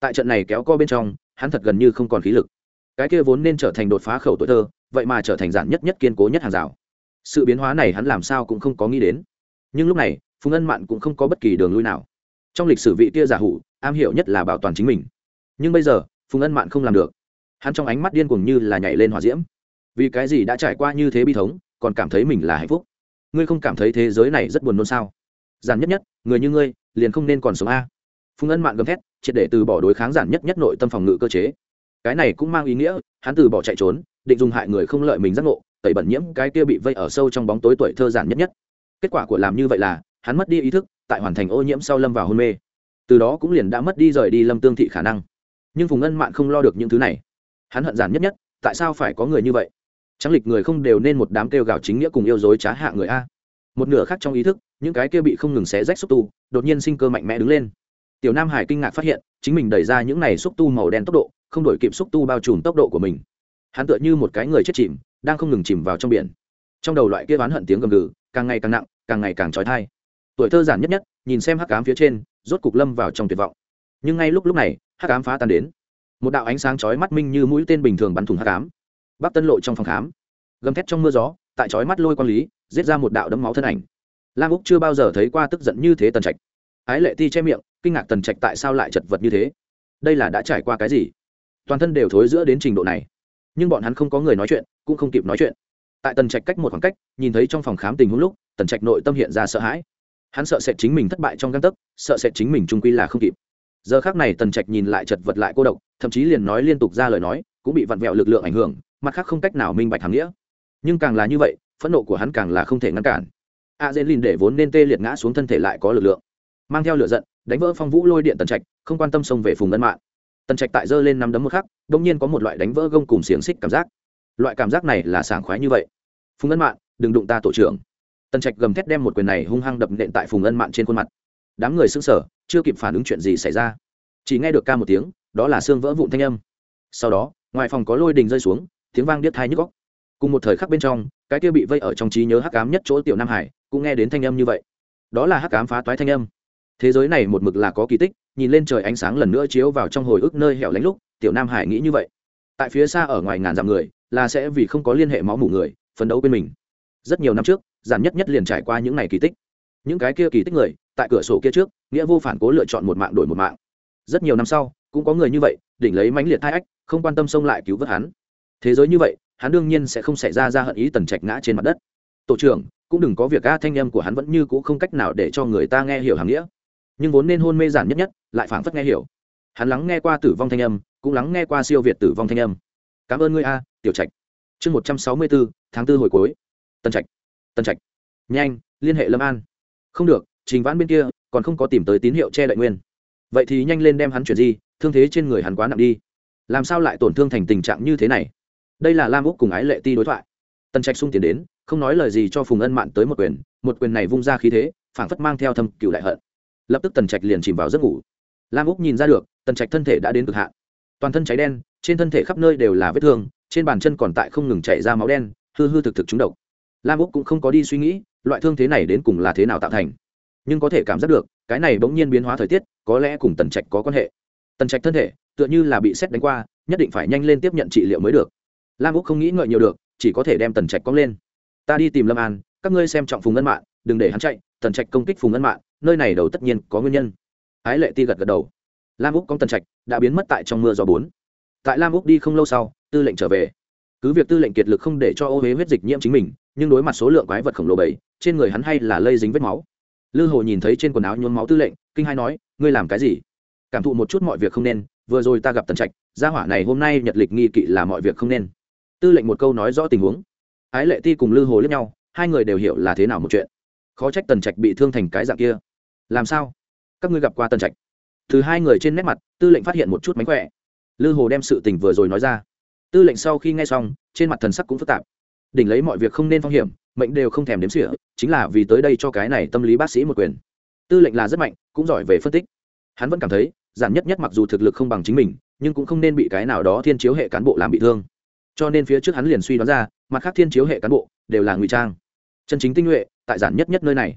Tại trận này kéo co bên trong, hắn thật gần như không còn khí lực. Cái kia vốn nên trở thành đột phá khẩu tuổi thơ, vậy mà trở thành giản nhất nhất kiên cố nhất hàng rào. Sự biến hóa này hắn làm sao cũng không có nghĩ đến. Nhưng lúc này phùng ân mạn cũng không có bất kỳ đường lui nào. Trong lịch sử vị kia giả hủ, am hiểu nhất là bảo toàn chính mình. Nhưng bây giờ, phùng ân mạn không làm được. Hắn trong ánh mắt điên cuồng như là nhảy lên hòa diễm. Vì cái gì đã trải qua như thế bi thống, còn cảm thấy mình là hạnh phúc? Ngươi không cảm thấy thế giới này rất buồn nôn sao? Giản nhất nhất, người như ngươi, liền không nên còn sống a. Phùng ân mạn gầm thét, triệt để từ bỏ đối kháng giản nhất nhất nội tâm phòng ngự cơ chế. Cái này cũng mang ý nghĩa, hắn từ bỏ chạy trốn, định dùng hại người không lợi mình giác ngộ, tẩy bẩn nhiễm cái kia bị vây ở sâu trong bóng tối tuổi thơ giản nhất nhất. Kết quả của làm như vậy là hắn mất đi ý thức, tại hoàn thành ô nhiễm sau lâm vào hôn mê. Từ đó cũng liền đã mất đi rời đi lâm tương thị khả năng. Nhưng phùng ân mạn không lo được những thứ này. Hắn hận giản nhất nhất, tại sao phải có người như vậy? Trắng lịch người không đều nên một đám kêu gào chính nghĩa cùng yêu dối trá hạ người a. Một nửa khác trong ý thức, những cái kia bị không ngừng xé rách xúc tu, đột nhiên sinh cơ mạnh mẽ đứng lên. Tiểu nam hải kinh ngạc phát hiện, chính mình đẩy ra những này xúc tu màu đen tốc độ, không đổi kịp xúc tu bao trùm tốc độ của mình. Hắn tựa như một cái người chết chìm, đang không ngừng chìm vào trong biển. Trong đầu loại kia oán hận tiếng gầm gừ, càng ngày càng nặng, càng ngày càng trói thai tuổi thơ giản nhất nhất, nhìn xem hắc cám phía trên, rốt cục lâm vào trong tuyệt vọng. Nhưng ngay lúc lúc này, hắc cám phá tan đến. Một đạo ánh sáng chói mắt minh như mũi tên bình thường bắn thủng hắc cám bắc tân lộ trong phòng khám, gầm thét trong mưa gió, tại chói mắt lôi quan lý, giết ra một đạo đấm máu thân ảnh. Lam úc chưa bao giờ thấy qua tức giận như thế tần trạch. Ái lệ ti che miệng, kinh ngạc tần trạch tại sao lại chật vật như thế? Đây là đã trải qua cái gì? Toàn thân đều thối giữa đến trình độ này. Nhưng bọn hắn không có người nói chuyện, cũng không kịp nói chuyện. Tại tần trạch cách một khoảng cách, nhìn thấy trong phòng khám tình huống lúc, tần trạch nội tâm hiện ra sợ hãi hắn sợ sệt chính mình thất bại trong găng tấc, sợ sệt chính mình trung quy là không kịp. Giờ khác này tần trạch nhìn lại chật vật lại cô độc, thậm chí liền nói liên tục ra lời nói, cũng bị vặn vẹo lực lượng ảnh hưởng, mặt khác không cách nào minh bạch thắng nghĩa. Nhưng càng là như vậy, phẫn nộ của hắn càng là không thể ngăn cản. A dễ lìn để vốn nên tê liệt ngã xuống thân thể lại có lực lượng. Mang theo lửa giận, đánh vỡ phong vũ lôi điện tần trạch, không quan tâm xông về phùng ân mạng tần trạch tại giơ lên năm đấm một khắc đ ỗ n g nhiên có một loại đánh vỡ gông cùng xiềng xích cảm giác. Loại cảm giác này là sảng khoái như vậy. Phùng ân mạng đừng đụng ta tổ trưởng tần trạch gầm thét đem một quyền này hung hăng đập nện tại phùng ân mạn trên khuôn mặt. Đám người xưng sở chưa kịp phản ứng chuyện gì xảy ra. Chỉ nghe được ca một tiếng, đó là xương vỡ vụn thanh âm. Sau đó, ngoài phòng có lôi đình rơi xuống, tiếng vang điếc thai nhức góc cùng một thời khắc bên trong, cái kia bị vây ở trong trí nhớ hắc cám nhất chỗ tiểu nam hải, cũng nghe đến thanh âm như vậy. Đó là hắc cám phá toái thanh âm. Thế giới này một mực là có kỳ tích, nhìn lên trời ánh sáng lần nữa chiếu vào trong hồi ức nơi hẻo lánh lúc, tiểu nam hải nghĩ như vậy. Tại phía xa ở ngoài ngàn dặm người, là sẽ vì không có liên hệ máu mủ người, phấn đấu bên mình. Rất nhiều năm trước giản nhất nhất liền trải qua những ngày kỳ tích. Những cái kia kỳ tích người, tại cửa sổ kia trước, nghĩa vô phản cố lựa chọn một mạng đổi một mạng. Rất nhiều năm sau, cũng có người như vậy, đỉnh lấy mãnh liệt thai ách, không quan tâm xông lại cứu vớt hắn. Thế giới như vậy, hắn đương nhiên sẽ không xảy ra ra hận ý tần trạch ngã trên mặt đất. Tổ trưởng, cũng đừng có việc ca thanh âm của hắn vẫn như c ũ không cách nào để cho người ta nghe hiểu hàm nghĩa. Nhưng vốn nên hôn mê giản nhất nhất, lại phảng phất nghe hiểu. Hắn lắng nghe qua tử vong thanh âm, cũng lắng nghe qua siêu việt tử vong thanh âm. Cảm ơn ngươi a, tiểu trạch. Chương một trăm sáu mươi bốn tháng tư hồi cuối. Tân trạch tân trạch. Nhanh, liên hệ lâm an. Không được, trình vãn bên kia, còn không có tìm tới tín hiệu che đại nguyên. Vậy thì nhanh lên đem hắn chuyển di, thương thế trên người hắn quá nặng đi. Làm sao lại tổn thương thành tình trạng như thế này? Đây là lam úc cùng ái lệ ti đối thoại. Tân trạch sung tiến đến, không nói lời gì cho phùng ân mạn tới một quyền. Một quyền này vung ra khí thế, phảng phất mang theo thâm cựu đại hận. Lập tức tần trạch liền chìm vào giấc ngủ. Lam úc nhìn ra được tần trạch thân thể đã đến cực hạn. Toàn thân cháy đen, trên thân thể khắp nơi đều là vết thương, trên bàn chân còn tại không ngừng chảy ra máu đen, hư hư thực thực trúng độc lam úc cũng không có đi suy nghĩ, loại thương thế này đến cùng là thế nào tạo thành. Nhưng có thể cảm giác được, cái này bỗng nhiên biến hóa thời tiết, có lẽ cùng tần trạch có quan hệ. Tần trạch thân thể, tựa như là bị xét đánh qua, nhất định phải nhanh lên tiếp nhận trị liệu mới được. Lam úc không nghĩ ngợi nhiều được, chỉ có thể đem tần trạch cong lên. Ta đi tìm lâm an, các ngươi xem trọng phùng ân mạng đừng để hắn chạy, tần trạch công kích phùng ân mạng nơi này đầu tất nhiên có nguyên nhân. Ái lệ ti gật gật đầu. Lam úc có tần trạch, đã biến mất tại trong mưa gió bốn. Tại lam úc đi không lâu sau, tư lệnh trở về. Cứ việc tư lệnh kiệt lực không để cho ô huế huyết dịch nhiễm chính mình nhưng đối mặt số lượng quái vật khổng lồ bảy, trên người hắn hay là lây dính vết máu. Lư hồ nhìn thấy trên quần áo nhuốm máu tư lệnh, kinh hai nói, ngươi làm cái gì? Cảm thụ một chút mọi việc không nên, vừa rồi ta gặp tần trạch, gia hỏa này hôm nay nhật lịch nghi kỵ là mọi việc không nên. Tư lệnh một câu nói rõ tình huống. Ái lệ ti cùng lư hồ lướt nhau, hai người đều hiểu là thế nào một chuyện. Khó trách tần trạch bị thương thành cái dạng kia. Làm sao? Các ngươi gặp qua tần trạch? Từ hai người trên nét mặt, tư lệnh phát hiện một chút mánh khỏe. Lư hồ đem sự tình vừa rồi nói ra. Tư lệnh sau khi nghe xong, trên mặt thần sắc cũng phức tạp đỉnh lấy mọi việc không nên phong hiểm, mệnh đều không thèm đếm xỉa, chính là vì tới đây cho cái này tâm lý bác sĩ một quyền. Tư lệnh là rất mạnh, cũng giỏi về phân tích. Hắn vẫn cảm thấy, giản nhất nhất mặc dù thực lực không bằng chính mình, nhưng cũng không nên bị cái nào đó thiên chiếu hệ cán bộ làm bị thương. Cho nên phía trước hắn liền suy đoán ra, mặt khác thiên chiếu hệ cán bộ đều là ngụy trang. Chân chính tinh nhuệ, tại giản nhất nhất nơi này.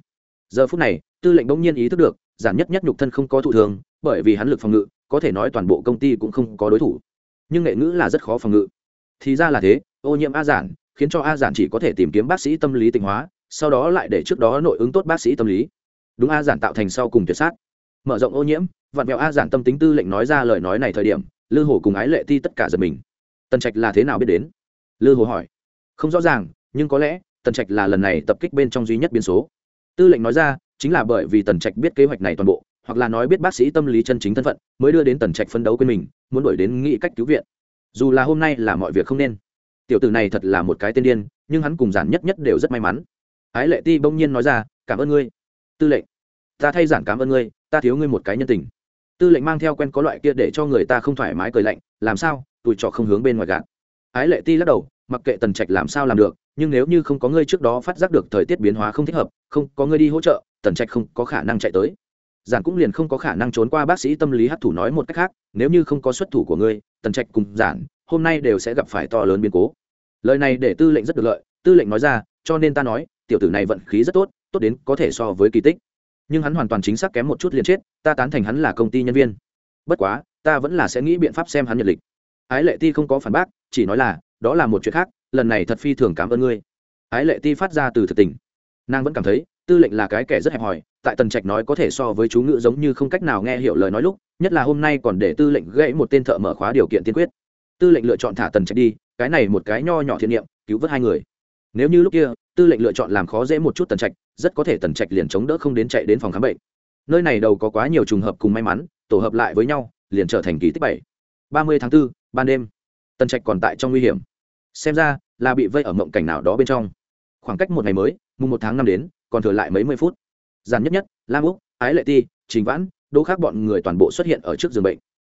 Giờ phút này, tư lệnh bỗng nhiên ý thức được, giản nhất nhất nhục thân không có thụ thường, bởi vì hắn lực phòng ngự, có thể nói toàn bộ công ty cũng không có đối thủ. Nhưng nghệ ngữ là rất khó phòng ngự. Thì ra là thế, ô nhiễm a giản khiến cho a giản chỉ có thể tìm kiếm bác sĩ tâm lý tịnh hóa, sau đó lại để trước đó nội ứng tốt bác sĩ tâm lý. Đúng a giản tạo thành sau cùng tuyệt sát. Mở rộng ô nhiễm, vặn vẹo a giản tâm tính tư lệnh nói ra lời nói này thời điểm, lư hồ cùng ái lệ ti tất cả giật mình. Tần trạch là thế nào biết đến? Lư hồ hỏi. Không rõ ràng, nhưng có lẽ, tần trạch là lần này tập kích bên trong duy nhất biến số. Tư lệnh nói ra, chính là bởi vì tần trạch biết kế hoạch này toàn bộ, hoặc là nói biết bác sĩ tâm lý chân chính thân phận, mới đưa đến tần trạch phấn đấu quên mình, muốn đổi đến nghĩ cách cứu viện. Dù là hôm nay là mọi việc không nên tiểu tử này thật là một cái tên điên, nhưng hắn cùng giản nhất nhất đều rất may mắn. Ái lệ ti bỗng nhiên nói ra, cảm ơn ngươi. Tư lệnh, ta thay giản cảm ơn ngươi, ta thiếu ngươi một cái nhân tình. Tư lệnh mang theo quen có loại kia để cho người ta không thoải mái cười lạnh, làm sao? Tụi trọ không hướng bên ngoài gạt. Ái lệ ti lắc đầu, mặc kệ tần trạch làm sao làm được, nhưng nếu như không có ngươi trước đó phát giác được thời tiết biến hóa không thích hợp, không có ngươi đi hỗ trợ, tần trạch không có khả năng chạy tới giản cũng liền không có khả năng trốn qua bác sĩ tâm lý hát thủ nói một cách khác, nếu như không có xuất thủ của ngươi, tần trạch cùng giản, hôm nay đều sẽ gặp phải to lớn biến cố. Lời này để tư lệnh rất được lợi, tư lệnh nói ra, cho nên ta nói, tiểu tử này vận khí rất tốt tốt đến có thể so với kỳ tích. Nhưng hắn hoàn toàn chính xác kém một chút liền chết, ta tán thành hắn là công ty nhân viên. Bất quá, ta vẫn là sẽ nghĩ biện pháp xem hắn nhật lịch. Ái lệ ti không có phản bác, chỉ nói là, đó là một chuyện khác, lần này thật phi thường cảm ơn ngươi. Ái lệ ti phát ra từ thực tình. Nàng vẫn cảm thấy tư lệnh là cái kẻ rất hẹp hòi tại tần trạch nói có thể so với chú ngữ giống như không cách nào nghe hiểu lời nói lúc nhất là hôm nay còn để tư lệnh gãy một tên thợ mở khóa điều kiện tiên quyết. Tư lệnh lựa chọn thả tần trạch đi cái này một cái nho nhỏ thiện niệm cứu vớt hai người. Nếu như lúc kia tư lệnh lựa chọn làm khó dễ một chút tần trạch rất có thể tần trạch liền chống đỡ không đến chạy đến phòng khám bệnh. Nơi này đầu có quá nhiều trùng hợp cùng may mắn tổ hợp lại với nhau liền trở thành kỳ tích bảy. Ba mươi tháng 4, ban đêm tần trạch còn tại trong nguy hiểm. Xem ra là bị vây ở mộng cảnh nào đó bên trong. Khoảng cách một ngày mới mùng một tháng năm đến còn thừa lại mấy mươi phút. Giản nhất nhất, lam úc, ái lệ ti, trình vãn đỗ khác bọn người toàn bộ xuất hiện ở trước giường bệnh.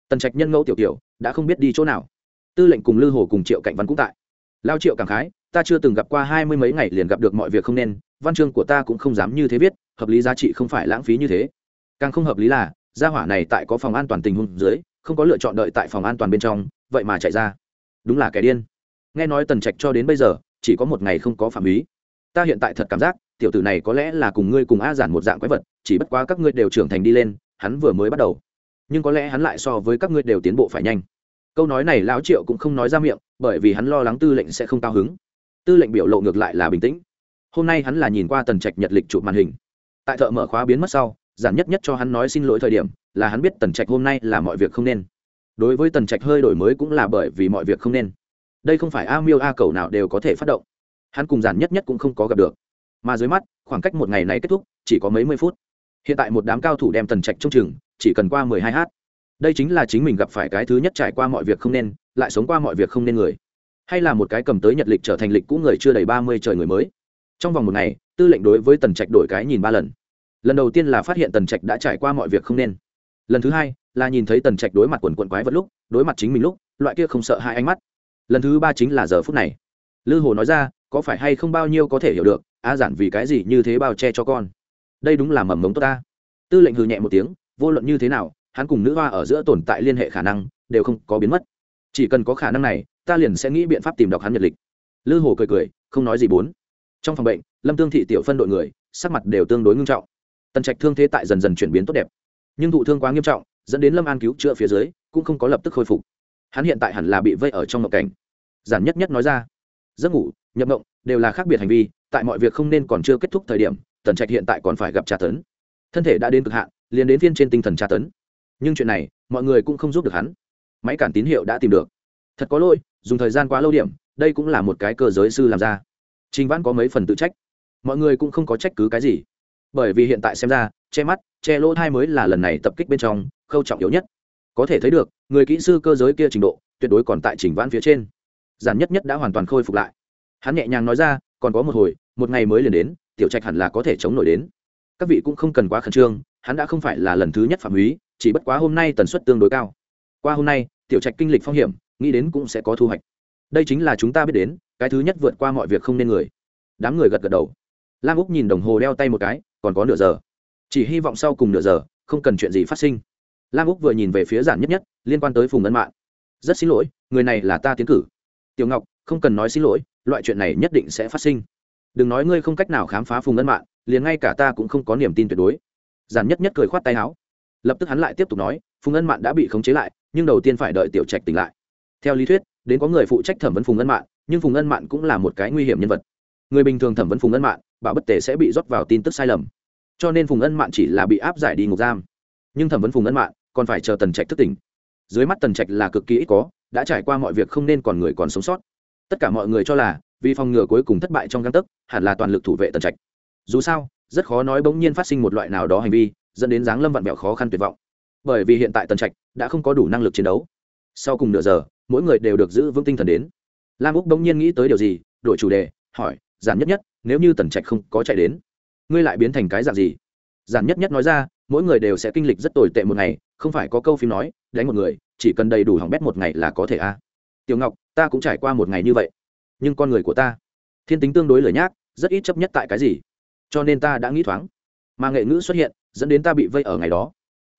Tần trạch nhân ngẫu tiểu kiểu đã không biết đi chỗ nào. Tư lệnh cùng lư hồ cùng triệu cạnh văn cũng tại. Lao triệu cảm khái, ta chưa từng gặp qua hai mươi mấy ngày liền gặp được mọi việc không nên, văn chương của ta cũng không dám như thế viết, hợp lý giá trị không phải lãng phí như thế. Càng không hợp lý là, gia hỏa này tại có phòng an toàn tình huống dưới, không có lựa chọn đợi tại phòng an toàn bên trong, vậy mà chạy ra. Đúng là kẻ điên. Nghe nói tần trạch cho đến bây giờ, chỉ có một ngày không có phạm ý ta hiện tại thật cảm giác tiểu tử này có lẽ là cùng ngươi cùng a giản một dạng quái vật, chỉ bất quá các ngươi đều trưởng thành đi lên, hắn vừa mới bắt đầu. Nhưng có lẽ hắn lại so với các ngươi đều tiến bộ phải nhanh. Câu nói này lão triệu cũng không nói ra miệng, bởi vì hắn lo lắng tư lệnh sẽ không cao hứng. Tư lệnh biểu lộ ngược lại là bình tĩnh. Hôm nay hắn là nhìn qua tần trạch nhật lịch chụp màn hình. Tại thợ mở khóa biến mất sau, giản nhất nhất cho hắn nói xin lỗi thời điểm, là hắn biết tần trạch hôm nay là mọi việc không nên. Đối với tần trạch hơi đổi mới cũng là bởi vì mọi việc không nên. Đây không phải a miêu a cầu nào đều có thể phát động. Hắn cùng giản nhất nhất cũng không có gặp được mà dưới mắt, khoảng cách một ngày này kết thúc, chỉ có mấy mươi phút. Hiện tại một đám cao thủ đem tần trạch trong chừng, chỉ cần qua mười hai h đây chính là chính mình gặp phải cái thứ nhất trải qua mọi việc không nên, lại sống qua mọi việc không nên người. Hay là một cái cầm tới nhật lịch trở thành lịch cũ người chưa đầy ba mươi trời người mới. Trong vòng một ngày, tư lệnh đối với tần trạch đổi cái nhìn ba lần. Lần đầu tiên là phát hiện tần trạch đã trải qua mọi việc không nên. Lần thứ hai, là nhìn thấy tần trạch đối mặt quần quận quái vật lúc, đối mặt chính mình lúc, loại kia không sợ hai ánh mắt. Lần thứ ba chính là giờ phút này. Lư hồ nói ra, có phải hay không bao nhiêu có thể hiểu được a giản vì cái gì như thế bao che cho con? Đây đúng là mầm mống tốt ta. Tư lệnh hừ nhẹ một tiếng, vô luận như thế nào, hắn cùng nữ hoa ở giữa tồn tại liên hệ khả năng, đều không có biến mất. Chỉ cần có khả năng này, ta liền sẽ nghĩ biện pháp tìm đọc hắn nhật lịch. Lư hồ cười cười, không nói gì bốn. Trong phòng bệnh, lâm tương thị tiểu phân đội người, sắc mặt đều tương đối nghiêm trọng. Tần trạch thương thế tại dần dần chuyển biến tốt đẹp. Nhưng thụ thương quá nghiêm trọng, dẫn đến lâm an cứu chữa phía dưới, cũng không có lập tức khôi phục. Hắn hiện tại hẳn là bị vây ở trong ngộ cảnh. Giản nhất nhất nói ra, giấc ngủ, nhập ngộng đều là khác biệt hành vi, tại mọi việc không nên còn chưa kết thúc thời điểm, tần trạch hiện tại còn phải gặp tra tấn. Thân thể đã đến cực hạn, liền đến phiên trên tinh thần tra tấn. Nhưng chuyện này, mọi người cũng không giúp được hắn. Máy cản tín hiệu đã tìm được. Thật có lỗi, dùng thời gian quá lâu điểm, đây cũng là một cái cơ giới sư làm ra. Trình vãn có mấy phần tự trách. Mọi người cũng không có trách cứ cái gì. Bởi vì hiện tại xem ra, che mắt, che lỗ thai mới là lần này tập kích bên trong, khâu trọng yếu nhất. Có thể thấy được, người kỹ sư cơ giới kia trình độ, tuyệt đối còn tại trình vãn phía trên. Giản nhất nhất đã hoàn toàn khôi phục lại hắn nhẹ nhàng nói ra, còn có một hồi, một ngày mới liền đến, tiểu trạch hẳn là có thể chống nổi đến. Các vị cũng không cần quá khẩn trương, hắn đã không phải là lần thứ nhất phạm húy chỉ bất quá hôm nay tần suất tương đối cao. Qua hôm nay, tiểu trạch kinh lịch phong hiểm, nghĩ đến cũng sẽ có thu hoạch. Đây chính là chúng ta biết đến, cái thứ nhất vượt qua mọi việc không nên người. Đám người gật gật đầu. Lam úc nhìn đồng hồ đeo tay một cái, còn có nửa giờ. Chỉ hy vọng sau cùng nửa giờ, không cần chuyện gì phát sinh. Lam úc vừa nhìn về phía giản nhất nhất, liên quan tới phùng ấn mạng rất xin lỗi, người này là ta tiến cử. Tiểu ngọc, không cần nói xin lỗi loại chuyện này nhất định sẽ phát sinh. Đừng nói ngươi không cách nào khám phá phùng ân mạng liền ngay cả ta cũng không có niềm tin tuyệt đối. Giản nhất nhất cười khoát tay áo. Lập tức hắn lại tiếp tục nói, phùng ân mạng đã bị khống chế lại, nhưng đầu tiên phải đợi tiểu trạch tỉnh lại. Theo lý thuyết, đến có người phụ trách thẩm vấn phùng ân mạng nhưng phùng ân mạng cũng là một cái nguy hiểm nhân vật. Người bình thường thẩm vấn phùng ân mạng bảo bất tể sẽ bị rót vào tin tức sai lầm. Cho nên phùng ân mạng chỉ là bị áp giải đi ngục giam. Nhưng thẩm vấn phùng ân mạng còn phải chờ tần trạch thức tỉnh. Dưới mắt tần trạch là cực kỳ ít có, đã trải qua mọi việc không nên còn người còn sống sót tất cả mọi người cho là, vì phòng ngừa cuối cùng thất bại trong găng tấc, hẳn là toàn lực thủ vệ tần trạch. Dù sao, rất khó nói bỗng nhiên phát sinh một loại nào đó hành vi, dẫn đến giáng lâm vặn vẹo khó khăn tuyệt vọng. Bởi vì hiện tại tần trạch đã không có đủ năng lực chiến đấu. Sau cùng nửa giờ, mỗi người đều được giữ vững tinh thần đến. Lam úc bỗng nhiên nghĩ tới điều gì, đổi chủ đề, hỏi, giản nhất nhất, nếu như tần trạch không có chạy đến, ngươi lại biến thành cái dạng gì? Giản nhất nhất nói ra, mỗi người đều sẽ kinh lịch rất tồi tệ một ngày, không phải có câu phim nói, đánh một người, chỉ cần đầy đủ hỏng bét một ngày là có thể a tiểu ngọc, ta cũng trải qua một ngày như vậy. Nhưng con người của ta, thiên tính tương đối lời nhác, rất ít chấp nhất tại cái gì. Cho nên ta đã nghĩ thoáng. Mà nghệ ngữ xuất hiện, dẫn đến ta bị vây ở ngày đó.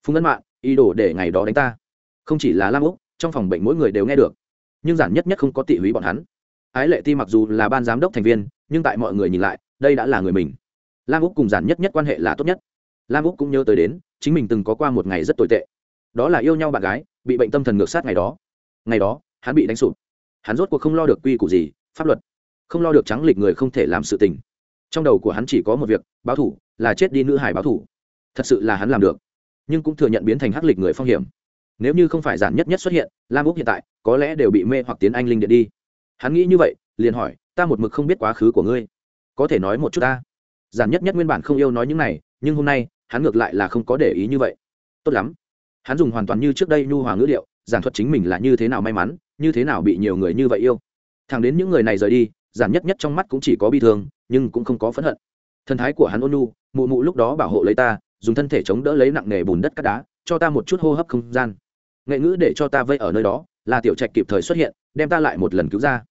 Phùng ngân mạng ý đồ để ngày đó đánh ta. Không chỉ là lam úc, trong phòng bệnh mỗi người đều nghe được. Nhưng giản nhất nhất không có tị húy bọn hắn. Ái lệ ti mặc dù là ban giám đốc thành viên, nhưng tại mọi người nhìn lại, đây đã là người mình. Lam úc cùng giản nhất nhất quan hệ là tốt nhất. Lam úc cũng nhớ tới đến, chính mình từng có qua một ngày rất tồi tệ. Đó là yêu nhau bạn gái, bị bệnh tâm thần ngược sát ngày đó. Ngày đó hắn bị đánh sụp. Hắn rốt cuộc không lo được quy củ gì, pháp luật. Không lo được trắng lịch người không thể làm sự tình. Trong đầu của hắn chỉ có một việc, báo thủ, là chết đi nữ hải báo thủ. Thật sự là hắn làm được. Nhưng cũng thừa nhận biến thành hắc lịch người phong hiểm. Nếu như không phải giản nhất nhất xuất hiện, lam úc hiện tại, có lẽ đều bị mê hoặc tiến anh linh điện đi. Hắn nghĩ như vậy, liền hỏi, ta một mực không biết quá khứ của ngươi. Có thể nói một chút ta? Giản nhất nhất nguyên bản không yêu nói những này, nhưng hôm nay, hắn ngược lại là không có để ý như vậy. Tốt lắm. Hắn dùng hoàn toàn như trước đây nhu hòa ngữ liệu giảng thuật chính mình là như thế nào may mắn như thế nào bị nhiều người như vậy yêu? Thẳng đến những người này rời đi giản nhất nhất trong mắt cũng chỉ có bi thương nhưng cũng không có phẫn hận. Thần thái của hắn ôn nu mụ mụ lúc đó bảo hộ lấy ta dùng thân thể chống đỡ lấy nặng nề bùn đất cát đá cho ta một chút hô hấp không gian. Nghệ ngữ để cho ta vây ở nơi đó là tiểu trạch kịp thời xuất hiện đem ta lại một lần cứu ra.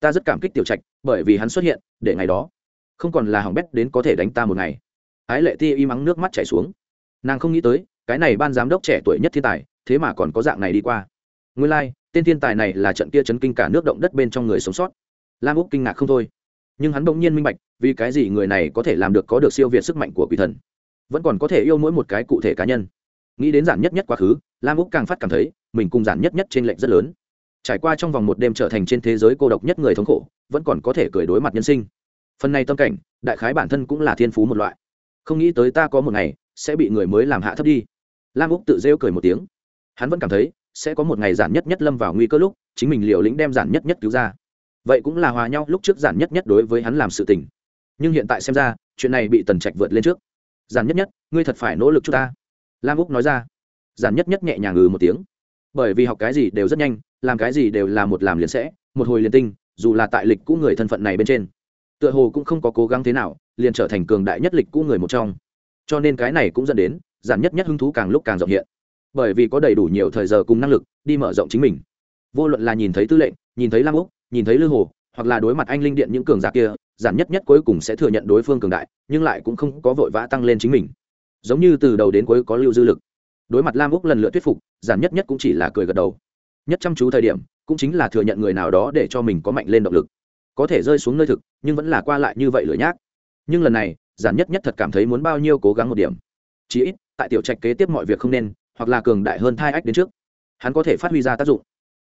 Ta rất cảm kích tiểu trạch bởi vì hắn xuất hiện để ngày đó không còn là hỏng bét đến có thể đánh ta một ngày. Ái lệ ti y mắng nước mắt chảy xuống. Nàng không nghĩ tới cái này ban giám đốc trẻ tuổi nhất thiên tài thế mà còn có dạng này đi qua. Nguyên lai、like, tên thiên tài này là trận kia chấn kinh cả nước động đất bên trong người sống sót. Lam úc kinh ngạc không thôi. Nhưng hắn bỗng nhiên minh bạch, vì cái gì người này có thể làm được có được siêu việt sức mạnh của quỷ thần. Vẫn còn có thể yêu mỗi một cái cụ thể cá nhân. Nghĩ đến giản nhất nhất quá khứ, lam úc càng phát cảm thấy, mình cùng giản nhất nhất trên lệnh rất lớn. Trải qua trong vòng một đêm trở thành trên thế giới cô độc nhất người thống khổ, vẫn còn có thể cười đối mặt nhân sinh. Phần này tâm cảnh, đại khái bản thân cũng là thiên phú một loại. Không nghĩ tới ta có một ngày, sẽ bị người mới làm hạ thấp đi. Lam úc tự rêu cười một tiếng. Hắn vẫn cảm thấy sẽ có một ngày giản nhất nhất lâm vào nguy cơ lúc, chính mình liều lĩnh đem giản nhất nhất cứu ra. Vậy cũng là hòa nhau lúc trước giản nhất nhất đối với hắn làm sự tình. Nhưng hiện tại xem ra, chuyện này bị tần trạch vượt lên trước. Giản nhất nhất, ngươi thật phải nỗ lực chút ta. Lam úc nói ra. Giản nhất nhất nhẹ nhàng ngừ một tiếng. Bởi vì học cái gì đều rất nhanh, làm cái gì đều là một làm liền sẽ, một hồi liền tinh, dù là tại lịch cũ người thân phận này bên trên. Tựa hồ cũng không có cố gắng thế nào, liền trở thành cường đại nhất lịch cũ người một trong. Cho nên cái này cũng dẫn đến, giản nhất nhất hứng thú càng lúc càng rộng hiện bởi vì có đầy đủ nhiều thời giờ cùng năng lực đi mở rộng chính mình. Vô luận là nhìn thấy tư lệnh, nhìn thấy lam úc, nhìn thấy lư hồ, hoặc là đối mặt anh linh điện những cường giả kia, giản nhất nhất cuối cùng sẽ thừa nhận đối phương cường đại, nhưng lại cũng không có vội vã tăng lên chính mình. Giống như từ đầu đến cuối có lưu dư lực. Đối mặt lam úc lần lượt thuyết phục, giản nhất nhất cũng chỉ là cười gật đầu. Nhất chăm chú thời điểm, cũng chính là thừa nhận người nào đó để cho mình có mạnh lên động lực. Có thể rơi xuống nơi thực, nhưng vẫn là qua lại như vậy lửa nhác. Nhưng lần này, giản nhất nhất thật cảm thấy muốn bao nhiêu cố gắng một điểm. Chí ít, tại tiểu trạch kế tiếp mọi việc không nên hoặc là cường đại hơn thai ách đến trước. Hắn có thể phát huy ra tác dụng.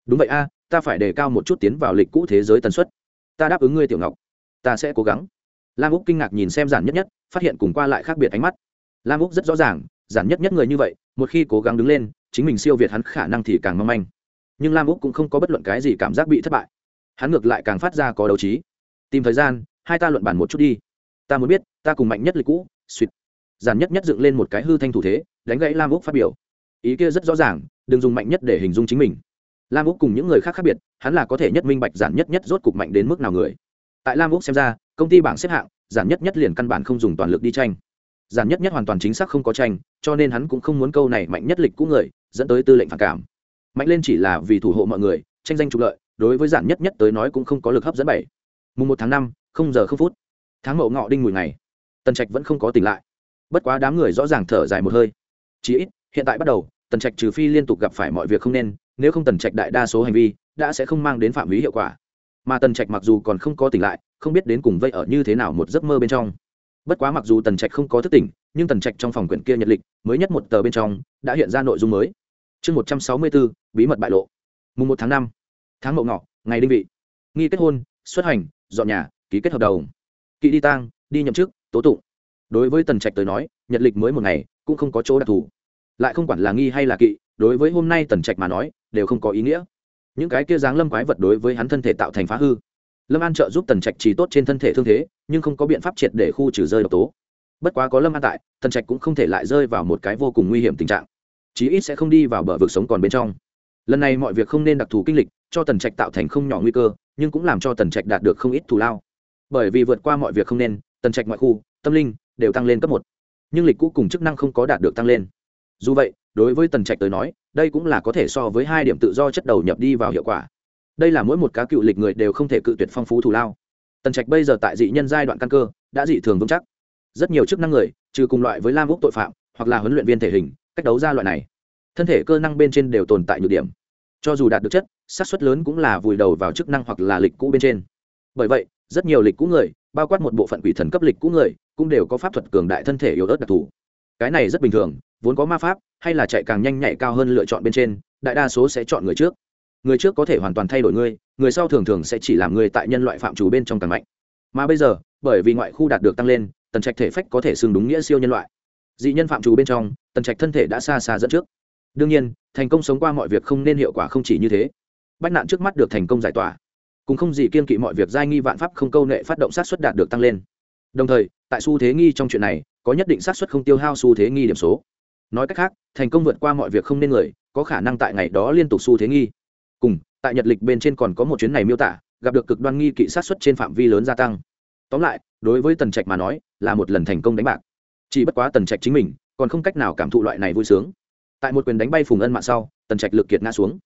Đúng vậy a, ta phải đề cao một chút tiến vào lịch cũ thế giới tần suất. Ta đáp ứng ngươi tiểu ngọc. Ta sẽ cố gắng. Lam úc kinh ngạc nhìn xem giản nhất nhất, phát hiện cùng qua lại khác biệt ánh mắt. Lam úc rất rõ ràng, giản nhất nhất người như vậy, một khi cố gắng đứng lên, chính mình siêu việt hắn khả năng thì càng mong manh. Nhưng lam úc cũng không có bất luận cái gì cảm giác bị thất bại. Hắn ngược lại càng phát ra có đấu trí. Tìm thời gian, hai ta luận bản một chút đi. Ta muốn biết, ta cùng mạnh nhất lịch cũ, suýt. Giản nhất nhất dựng lên một cái hư thanh thủ thế, đánh gãy lam úc phát biểu ý kia rất rõ ràng, đừng dùng mạnh nhất để hình dung chính mình. Lam úc cùng những người khác khác biệt, hắn là có thể nhất minh bạch giản nhất nhất rốt cục mạnh đến mức nào người. Tại lam úc xem ra, công ty bảng xếp hạng, giản nhất nhất liền căn bản không dùng toàn lực đi tranh. Giản nhất nhất hoàn toàn chính xác không có tranh, cho nên hắn cũng không muốn câu này mạnh nhất lịch cũ người, dẫn tới tư lệnh phản cảm. Mạnh lên chỉ là vì thủ hộ mọi người, tranh danh trục lợi, đối với giản nhất nhất tới nói cũng không có lực hấp dẫn bảy. Mùng một tháng năm, không giờ không phút. Tháng mậu ngọ đinh mùi ngày. Tần trạch vẫn không có tỉnh lại. Bất quá đám người rõ ràng thở dài một hơi. Chí ít hiện tại bắt đầu, tần trạch trừ phi liên tục gặp phải mọi việc không nên, nếu không tần trạch đại đa số hành vi đã sẽ không mang đến phạm vi hiệu quả. Mà tần trạch mặc dù còn không có tỉnh lại, không biết đến cùng vây ở như thế nào một giấc mơ bên trong. Bất quá mặc dù tần trạch không có thức tỉnh, nhưng tần trạch trong phòng quyển kia nhật lịch, mới nhất một tờ bên trong, đã hiện ra nội dung mới. Chương một trăm sáu mươi bốn, bí mật bại lộ. Mùng một tháng năm, tháng mậu ngọ, ngày đinh vị. Nghi kết hôn, xuất hành, dọn nhà, ký kết hợp đồng. Kỵ đi tang, đi nhậm chức, tố tụng. Đối với tần trạch tới nói, nhật lịch mới một ngày cũng không có chỗ đặc thù lại không quản là nghi hay là kỵ, đối với hôm nay tần trạch mà nói, đều không có ý nghĩa. Những cái kia dáng lâm quái vật đối với hắn thân thể tạo thành phá hư. Lâm an trợ giúp tần trạch chỉ tốt trên thân thể thương thế, nhưng không có biện pháp triệt để khu trừ rơi độc tố. Bất quá có lâm an tại, tần trạch cũng không thể lại rơi vào một cái vô cùng nguy hiểm tình trạng. Chí ít sẽ không đi vào bờ vực sống còn bên trong. Lần này mọi việc không nên đặc thù kinh lịch, cho tần trạch tạo thành không nhỏ nguy cơ, nhưng cũng làm cho tần trạch đạt được không ít thù lao. Bởi vì vượt qua mọi việc không nên, tần trạch ngoại khu, tâm linh đều tăng lên cấp một, nhưng lịch cũ cùng chức năng không có đạt được tăng lên dù vậy, đối với tần trạch tới nói, đây cũng là có thể so với hai điểm tự do chất đầu nhập đi vào hiệu quả. Đây là mỗi một cá cựu lịch người đều không thể cự tuyệt phong phú thù lao. Tần trạch bây giờ tại dị nhân giai đoạn căn cơ, đã dị thường vững chắc. Rất nhiều chức năng người, trừ cùng loại với lam úc tội phạm, hoặc là huấn luyện viên thể hình, cách đấu ra loại này, thân thể cơ năng bên trên đều tồn tại nhược điểm. Cho dù đạt được chất, xác suất lớn cũng là vùi đầu vào chức năng hoặc là lịch cũ bên trên. Bởi vậy, rất nhiều lịch cũ người, bao quát một bộ phận quỷ thần cấp lịch cũ người, cũng đều có pháp thuật cường đại thân thể yếu ớt đặc thù. Cái này rất bình thường vốn có ma pháp, hay là chạy càng nhanh nhạy cao hơn lựa chọn bên trên, đại đa số sẽ chọn người trước. Người trước có thể hoàn toàn thay đổi ngươi, người sau thường thường sẽ chỉ làm người tại nhân loại phạm trù bên trong càng mạnh. Mà bây giờ, bởi vì ngoại khu đạt được tăng lên, tần trạch thể phách có thể xưng đúng nghĩa siêu nhân loại. Dị nhân phạm trù bên trong, tần trạch thân thể đã xa xa dẫn trước. Đương nhiên, thành công sống qua mọi việc không nên hiệu quả không chỉ như thế. Bách nạn trước mắt được thành công giải tỏa. Cũng không gì kiên kỵ mọi việc giai nghi vạn pháp không câu nệ phát động sát xuất đạt được tăng lên. Đồng thời, tại xu thế nghi trong chuyện này, có nhất định sát xuất không tiêu hao xu thế nghi điểm số nói cách khác, thành công vượt qua mọi việc không nên người, có khả năng tại ngày đó liên tục xu thế nghi. Cùng, tại nhật lịch bên trên còn có một chuyến này miêu tả, gặp được cực đoan nghi kỵ sát xuất trên phạm vi lớn gia tăng. Tóm lại, đối với tần trạch mà nói, là một lần thành công đánh bạc. Chỉ bất quá tần trạch chính mình, còn không cách nào cảm thụ loại này vui sướng. Tại một quyền đánh bay phùng ân mạng sau, tần trạch lực kiệt ngã xuống.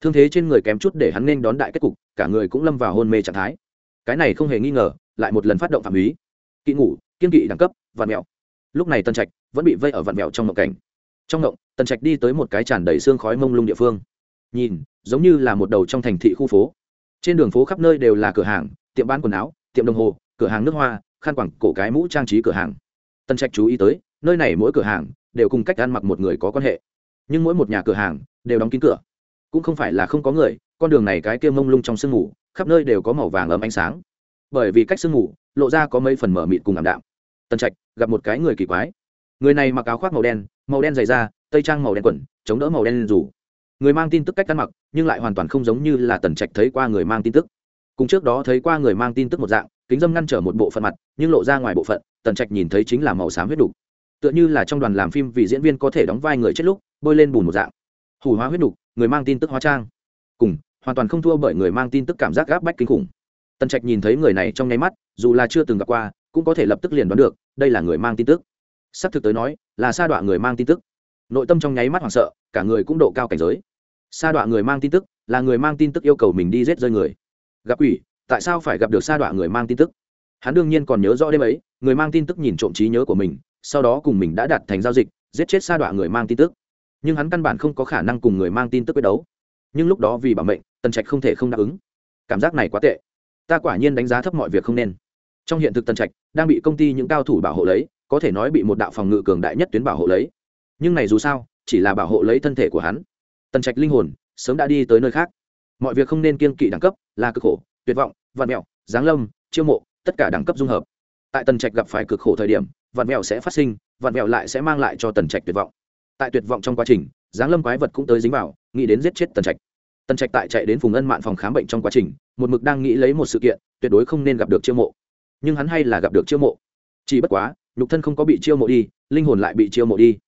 Thương thế trên người kém chút để hắn nên đón đại kết cục, cả người cũng lâm vào hôn mê trạng thái. Cái này không hề nghi ngờ, lại một lần phát động phạm ý kỵ ngủ, kiên kỵ đẳng cấp, vạn mẹo. Lúc này tần trạch vẫn bị vây ở vạn mẹo trong mộng cảnh trong ngộng, tần trạch đi tới một cái tràn đầy xương khói mông lung địa phương. Nhìn, giống như là một đầu trong thành thị khu phố. Trên đường phố khắp nơi đều là cửa hàng, tiệm bán quần áo, tiệm đồng hồ, cửa hàng nước hoa, khăn quẳng, cổ cái mũ trang trí cửa hàng. Tần trạch chú ý tới, nơi này mỗi cửa hàng đều cùng cách ăn mặc một người có quan hệ. Nhưng mỗi một nhà cửa hàng đều đóng kín cửa. Cũng không phải là không có người, con đường này cái kia mông lung trong sương mù, khắp nơi đều có màu vàng ấm ánh sáng. Bởi vì cách sương mù, lộ ra có mấy phần mở mịt cùng ảm đạm. Tần trạch gặp một cái người kỳ quái người này mặc áo khoác màu đen màu đen dày da, tây trang màu đen quần, chống đỡ màu đen rủ người mang tin tức cách ăn mặc, nhưng lại hoàn toàn không giống như là tần trạch thấy qua người mang tin tức. Cùng trước đó thấy qua người mang tin tức một dạng, kính dâm ngăn trở một bộ phận mặt, nhưng lộ ra ngoài bộ phận, tần trạch nhìn thấy chính là màu xám huyết đục. Tựa như là trong đoàn làm phim vì diễn viên có thể đóng vai người chết lúc, bôi lên bùn một dạng. Hủ hóa huyết đục, người mang tin tức hóa trang. Cùng, hoàn toàn không thua bởi người mang tin tức cảm giác gáp bách kinh khủng. Tần trạch nhìn thấy người này trong nháy mắt, dù là chưa từng gặp qua, cũng có thể lập tức liền đoán được, đây là người mang tin tức sắp thực tới nói, là sa đọa người mang tin tức. Nội tâm trong nháy mắt hoảng sợ, cả người cũng độ cao cảnh giới. Sa đọa người mang tin tức, là người mang tin tức yêu cầu mình đi giết rơi người. Gặp quỷ, tại sao phải gặp được sa đọa người mang tin tức? Hắn đương nhiên còn nhớ rõ đêm ấy, người mang tin tức nhìn trộm trí nhớ của mình, sau đó cùng mình đã đặt thành giao dịch, giết chết sa đọa người mang tin tức. Nhưng hắn căn bản không có khả năng cùng người mang tin tức quyết đấu. Nhưng lúc đó vì bảo mệnh, tần trạch không thể không đáp ứng. Cảm giác này quá tệ. Ta quả nhiên đánh giá thấp mọi việc không nên. Trong hiện thực tần trạch đang bị công ty những cao thủ bảo hộ lấy có thể nói bị một đạo phòng ngự cường đại nhất tuyến bảo hộ lấy. Nhưng này dù sao, chỉ là bảo hộ lấy thân thể của hắn. Tần trạch linh hồn sớm đã đi tới nơi khác. Mọi việc không nên kiên kỵ đẳng cấp, là cực khổ, tuyệt vọng vạn mẹo giáng lâm, chiêu mộ, tất cả đẳng cấp dung hợp. Tại tần trạch gặp phải cực khổ thời điểm vạn mẹo sẽ phát sinh vạn mẹo lại sẽ mang lại cho tần trạch tuyệt vọng. Tại tuyệt vọng trong quá trình, giáng lâm quái vật cũng tới dính vào, nghĩ đến giết chết tần trạch. Tần trạch tại chạy đến phùng ân mạn phòng khám bệnh trong quá trình, một mực đang nghĩ lấy một sự kiện, tuyệt đối không nên gặp được chiêu mộ. Nhưng hắn hay là gặp được chiêu mộ. Chỉ bất quá nhục thân không có bị chiêu mộ đi, linh hồn lại bị chiêu mộ đi.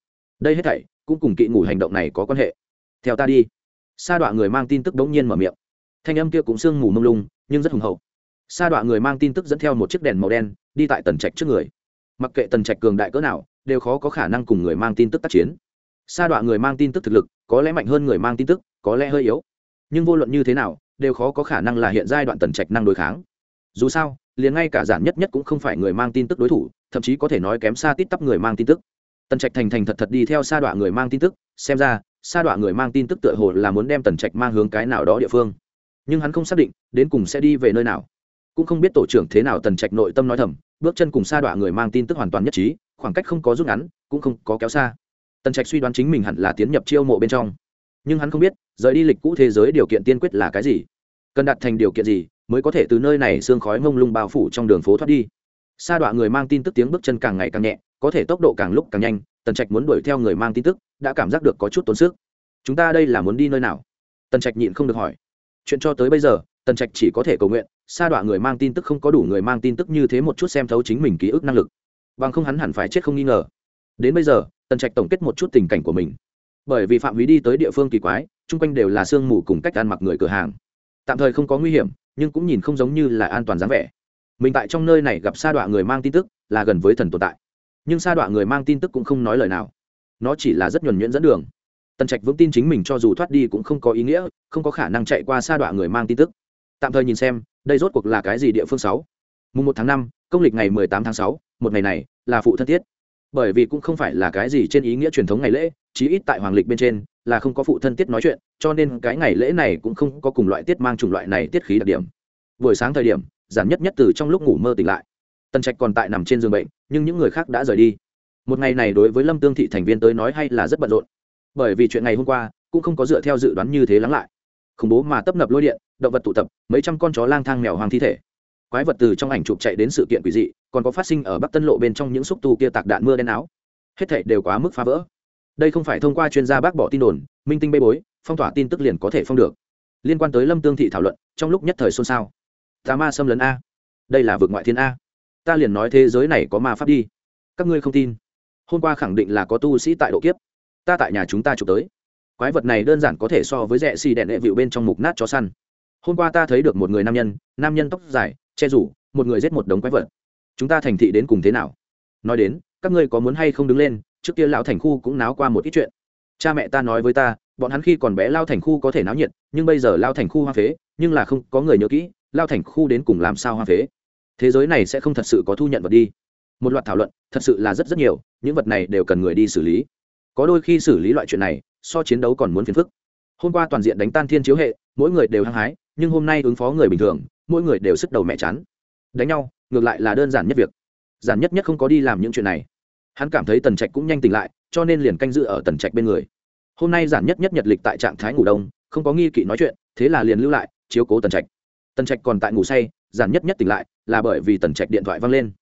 Đây hết thảy cũng cùng kỵ ngủ hành động này có quan hệ. Theo ta đi. Sa đọa người mang tin tức đống nhiên mở miệng. Thanh âm kia cũng sương mù mông lung, nhưng rất hùng hậu. Sa đọa người mang tin tức dẫn theo một chiếc đèn màu đen, đi tại tần trạch trước người. Mặc kệ tần trạch cường đại cỡ nào, đều khó có khả năng cùng người mang tin tức tác chiến. Sa đọa người mang tin tức thực lực, có lẽ mạnh hơn người mang tin tức, có lẽ hơi yếu. Nhưng vô luận như thế nào, đều khó có khả năng là hiện giai đoạn tần trạch năng đối kháng. Dù sao liền ngay cả giản nhất nhất cũng không phải người mang tin tức đối thủ, thậm chí có thể nói kém xa tít tắp người mang tin tức. Tần trạch thành thành thật thật đi theo sa đọa người mang tin tức, xem ra, sa đọa người mang tin tức tựa hồ là muốn đem tần trạch mang hướng cái nào đó địa phương. Nhưng hắn không xác định, đến cùng sẽ đi về nơi nào. Cũng không biết tổ trưởng thế nào tần trạch nội tâm nói thầm, bước chân cùng sa đọa người mang tin tức hoàn toàn nhất trí, khoảng cách không có rút ngắn, cũng không có kéo xa. Tần trạch suy đoán chính mình hẳn là tiến nhập chiêu mộ bên trong. Nhưng hắn không biết, rời đi lịch cũ thế giới điều kiện tiên quyết là cái gì? Cần đặt thành điều kiện gì? Mới có thể từ nơi này sương khói mông lung bao phủ trong đường phố thoát đi. Sa đọa người mang tin tức tiếng bước chân càng ngày càng nhẹ, có thể tốc độ càng lúc càng nhanh, tần trạch muốn đuổi theo người mang tin tức, đã cảm giác được có chút tốn sức. Chúng ta đây là muốn đi nơi nào? Tần trạch nhịn không được hỏi. Chuyện cho tới bây giờ, tần trạch chỉ có thể cầu nguyện, sa đọa người mang tin tức không có đủ người mang tin tức như thế một chút xem thấu chính mình ký ức năng lực. Bằng không hắn hẳn phải chết không nghi ngờ. Đến bây giờ, tần trạch tổng kết một chút tình cảnh của mình. Bởi vì phạm húy đi tới địa phương kỳ quái, chung quanh đều là sương mù cùng cách ăn mặc người cửa hàng. Tạm thời không có nguy hiểm nhưng cũng nhìn không giống như là an toàn dáng vẻ. Mình tại trong nơi này gặp sa đọa người mang tin tức là gần với thần tồn tại. Nhưng sa đọa người mang tin tức cũng không nói lời nào. Nó chỉ là rất nhuần nhuyễn dẫn đường. Tần trạch vững tin chính mình cho dù thoát đi cũng không có ý nghĩa, không có khả năng chạy qua sa đọa người mang tin tức. Tạm thời nhìn xem, đây rốt cuộc là cái gì địa phương sáu? Mùng một tháng năm, công lịch ngày mười tám tháng sáu, một ngày này là phụ thân thiết bởi vì cũng không phải là cái gì trên ý nghĩa truyền thống ngày lễ, chí ít tại hoàng lịch bên trên là không có phụ thân tiết nói chuyện, cho nên cái ngày lễ này cũng không có cùng loại tiết mang chủng loại này tiết khí đặc điểm. Buổi sáng thời điểm, giản nhất nhất từ trong lúc ngủ mơ tỉnh lại. Tần trạch còn tại nằm trên giường bệnh, nhưng những người khác đã rời đi. Một ngày này đối với lâm tương thị thành viên tới nói hay là rất bận rộn. Bởi vì chuyện ngày hôm qua, cũng không có dựa theo dự đoán như thế lắng lại. Khủng bố mà tấp nập lôi điện, động vật tụ tập, mấy trăm con chó lang thang mèo hoàng thi thể. Quái vật từ trong ảnh chụp chạy đến sự kiện quỷ dị, còn có phát sinh ở bắc tân lộ bên trong những xúc tu kia tạc đạn mưa đen áo. Hết thảy đều quá mức phá vỡ đây không phải thông qua chuyên gia bác bỏ tin đồn, minh tinh bê bối, phong tỏa tin tức liền có thể phong được. Liên quan tới lâm tương thị thảo luận, trong lúc nhất thời xôn xao. Tà ma xâm lấn a. Đây là vực ngoại thiên a. Ta liền nói thế giới này có ma pháp đi. Các ngươi không tin. Hôm qua khẳng định là có tu sĩ tại độ kiếp. Ta tại nhà chúng ta chụp tới. Quái vật này đơn giản có thể so với rẽ xì đèn đệ vịu bên trong mục nát chó săn. Hôm qua ta thấy được một người nam nhân nam nhân tóc dài, che rủ, một người giết một đống quái vật. Chúng ta thành thị đến cùng thế nào? Nói đến các ngươi có muốn hay không đứng lên, trước kia lão thành khu cũng náo qua một ít chuyện. Cha mẹ ta nói với ta, bọn hắn khi còn bé lao thành khu có thể náo nhiệt, nhưng bây giờ lao thành khu hoa phế, nhưng là không có người nhớ kỹ lao thành khu đến cùng làm sao hoa phế? Thế giới này sẽ không thật sự có thu nhận vật đi. Một loạt thảo luận, thật sự là rất rất nhiều, những vật này đều cần người đi xử lý. Có đôi khi xử lý loại chuyện này, so chiến đấu còn muốn phiền phức. Hôm qua toàn diện đánh tan thiên chiếu hệ, mỗi người đều hăng hái, nhưng hôm nay ứng phó người bình thường, mỗi người đều sức đầu mẹ chán. Đánh nhau, ngược lại là đơn giản nhất việc. Giản nhất nhất không có đi làm những chuyện này hắn cảm thấy tần trạch cũng nhanh tỉnh lại, cho nên liền canh dự ở tần trạch bên người. Hôm nay giản nhất nhất nhật lịch tại trạng thái ngủ đông, không có nghi kỵ nói chuyện, thế là liền lưu lại, chiếu cố tần trạch. Tần trạch còn tại ngủ say, giản nhất nhất tỉnh lại, là bởi vì tần trạch điện thoại văng lên.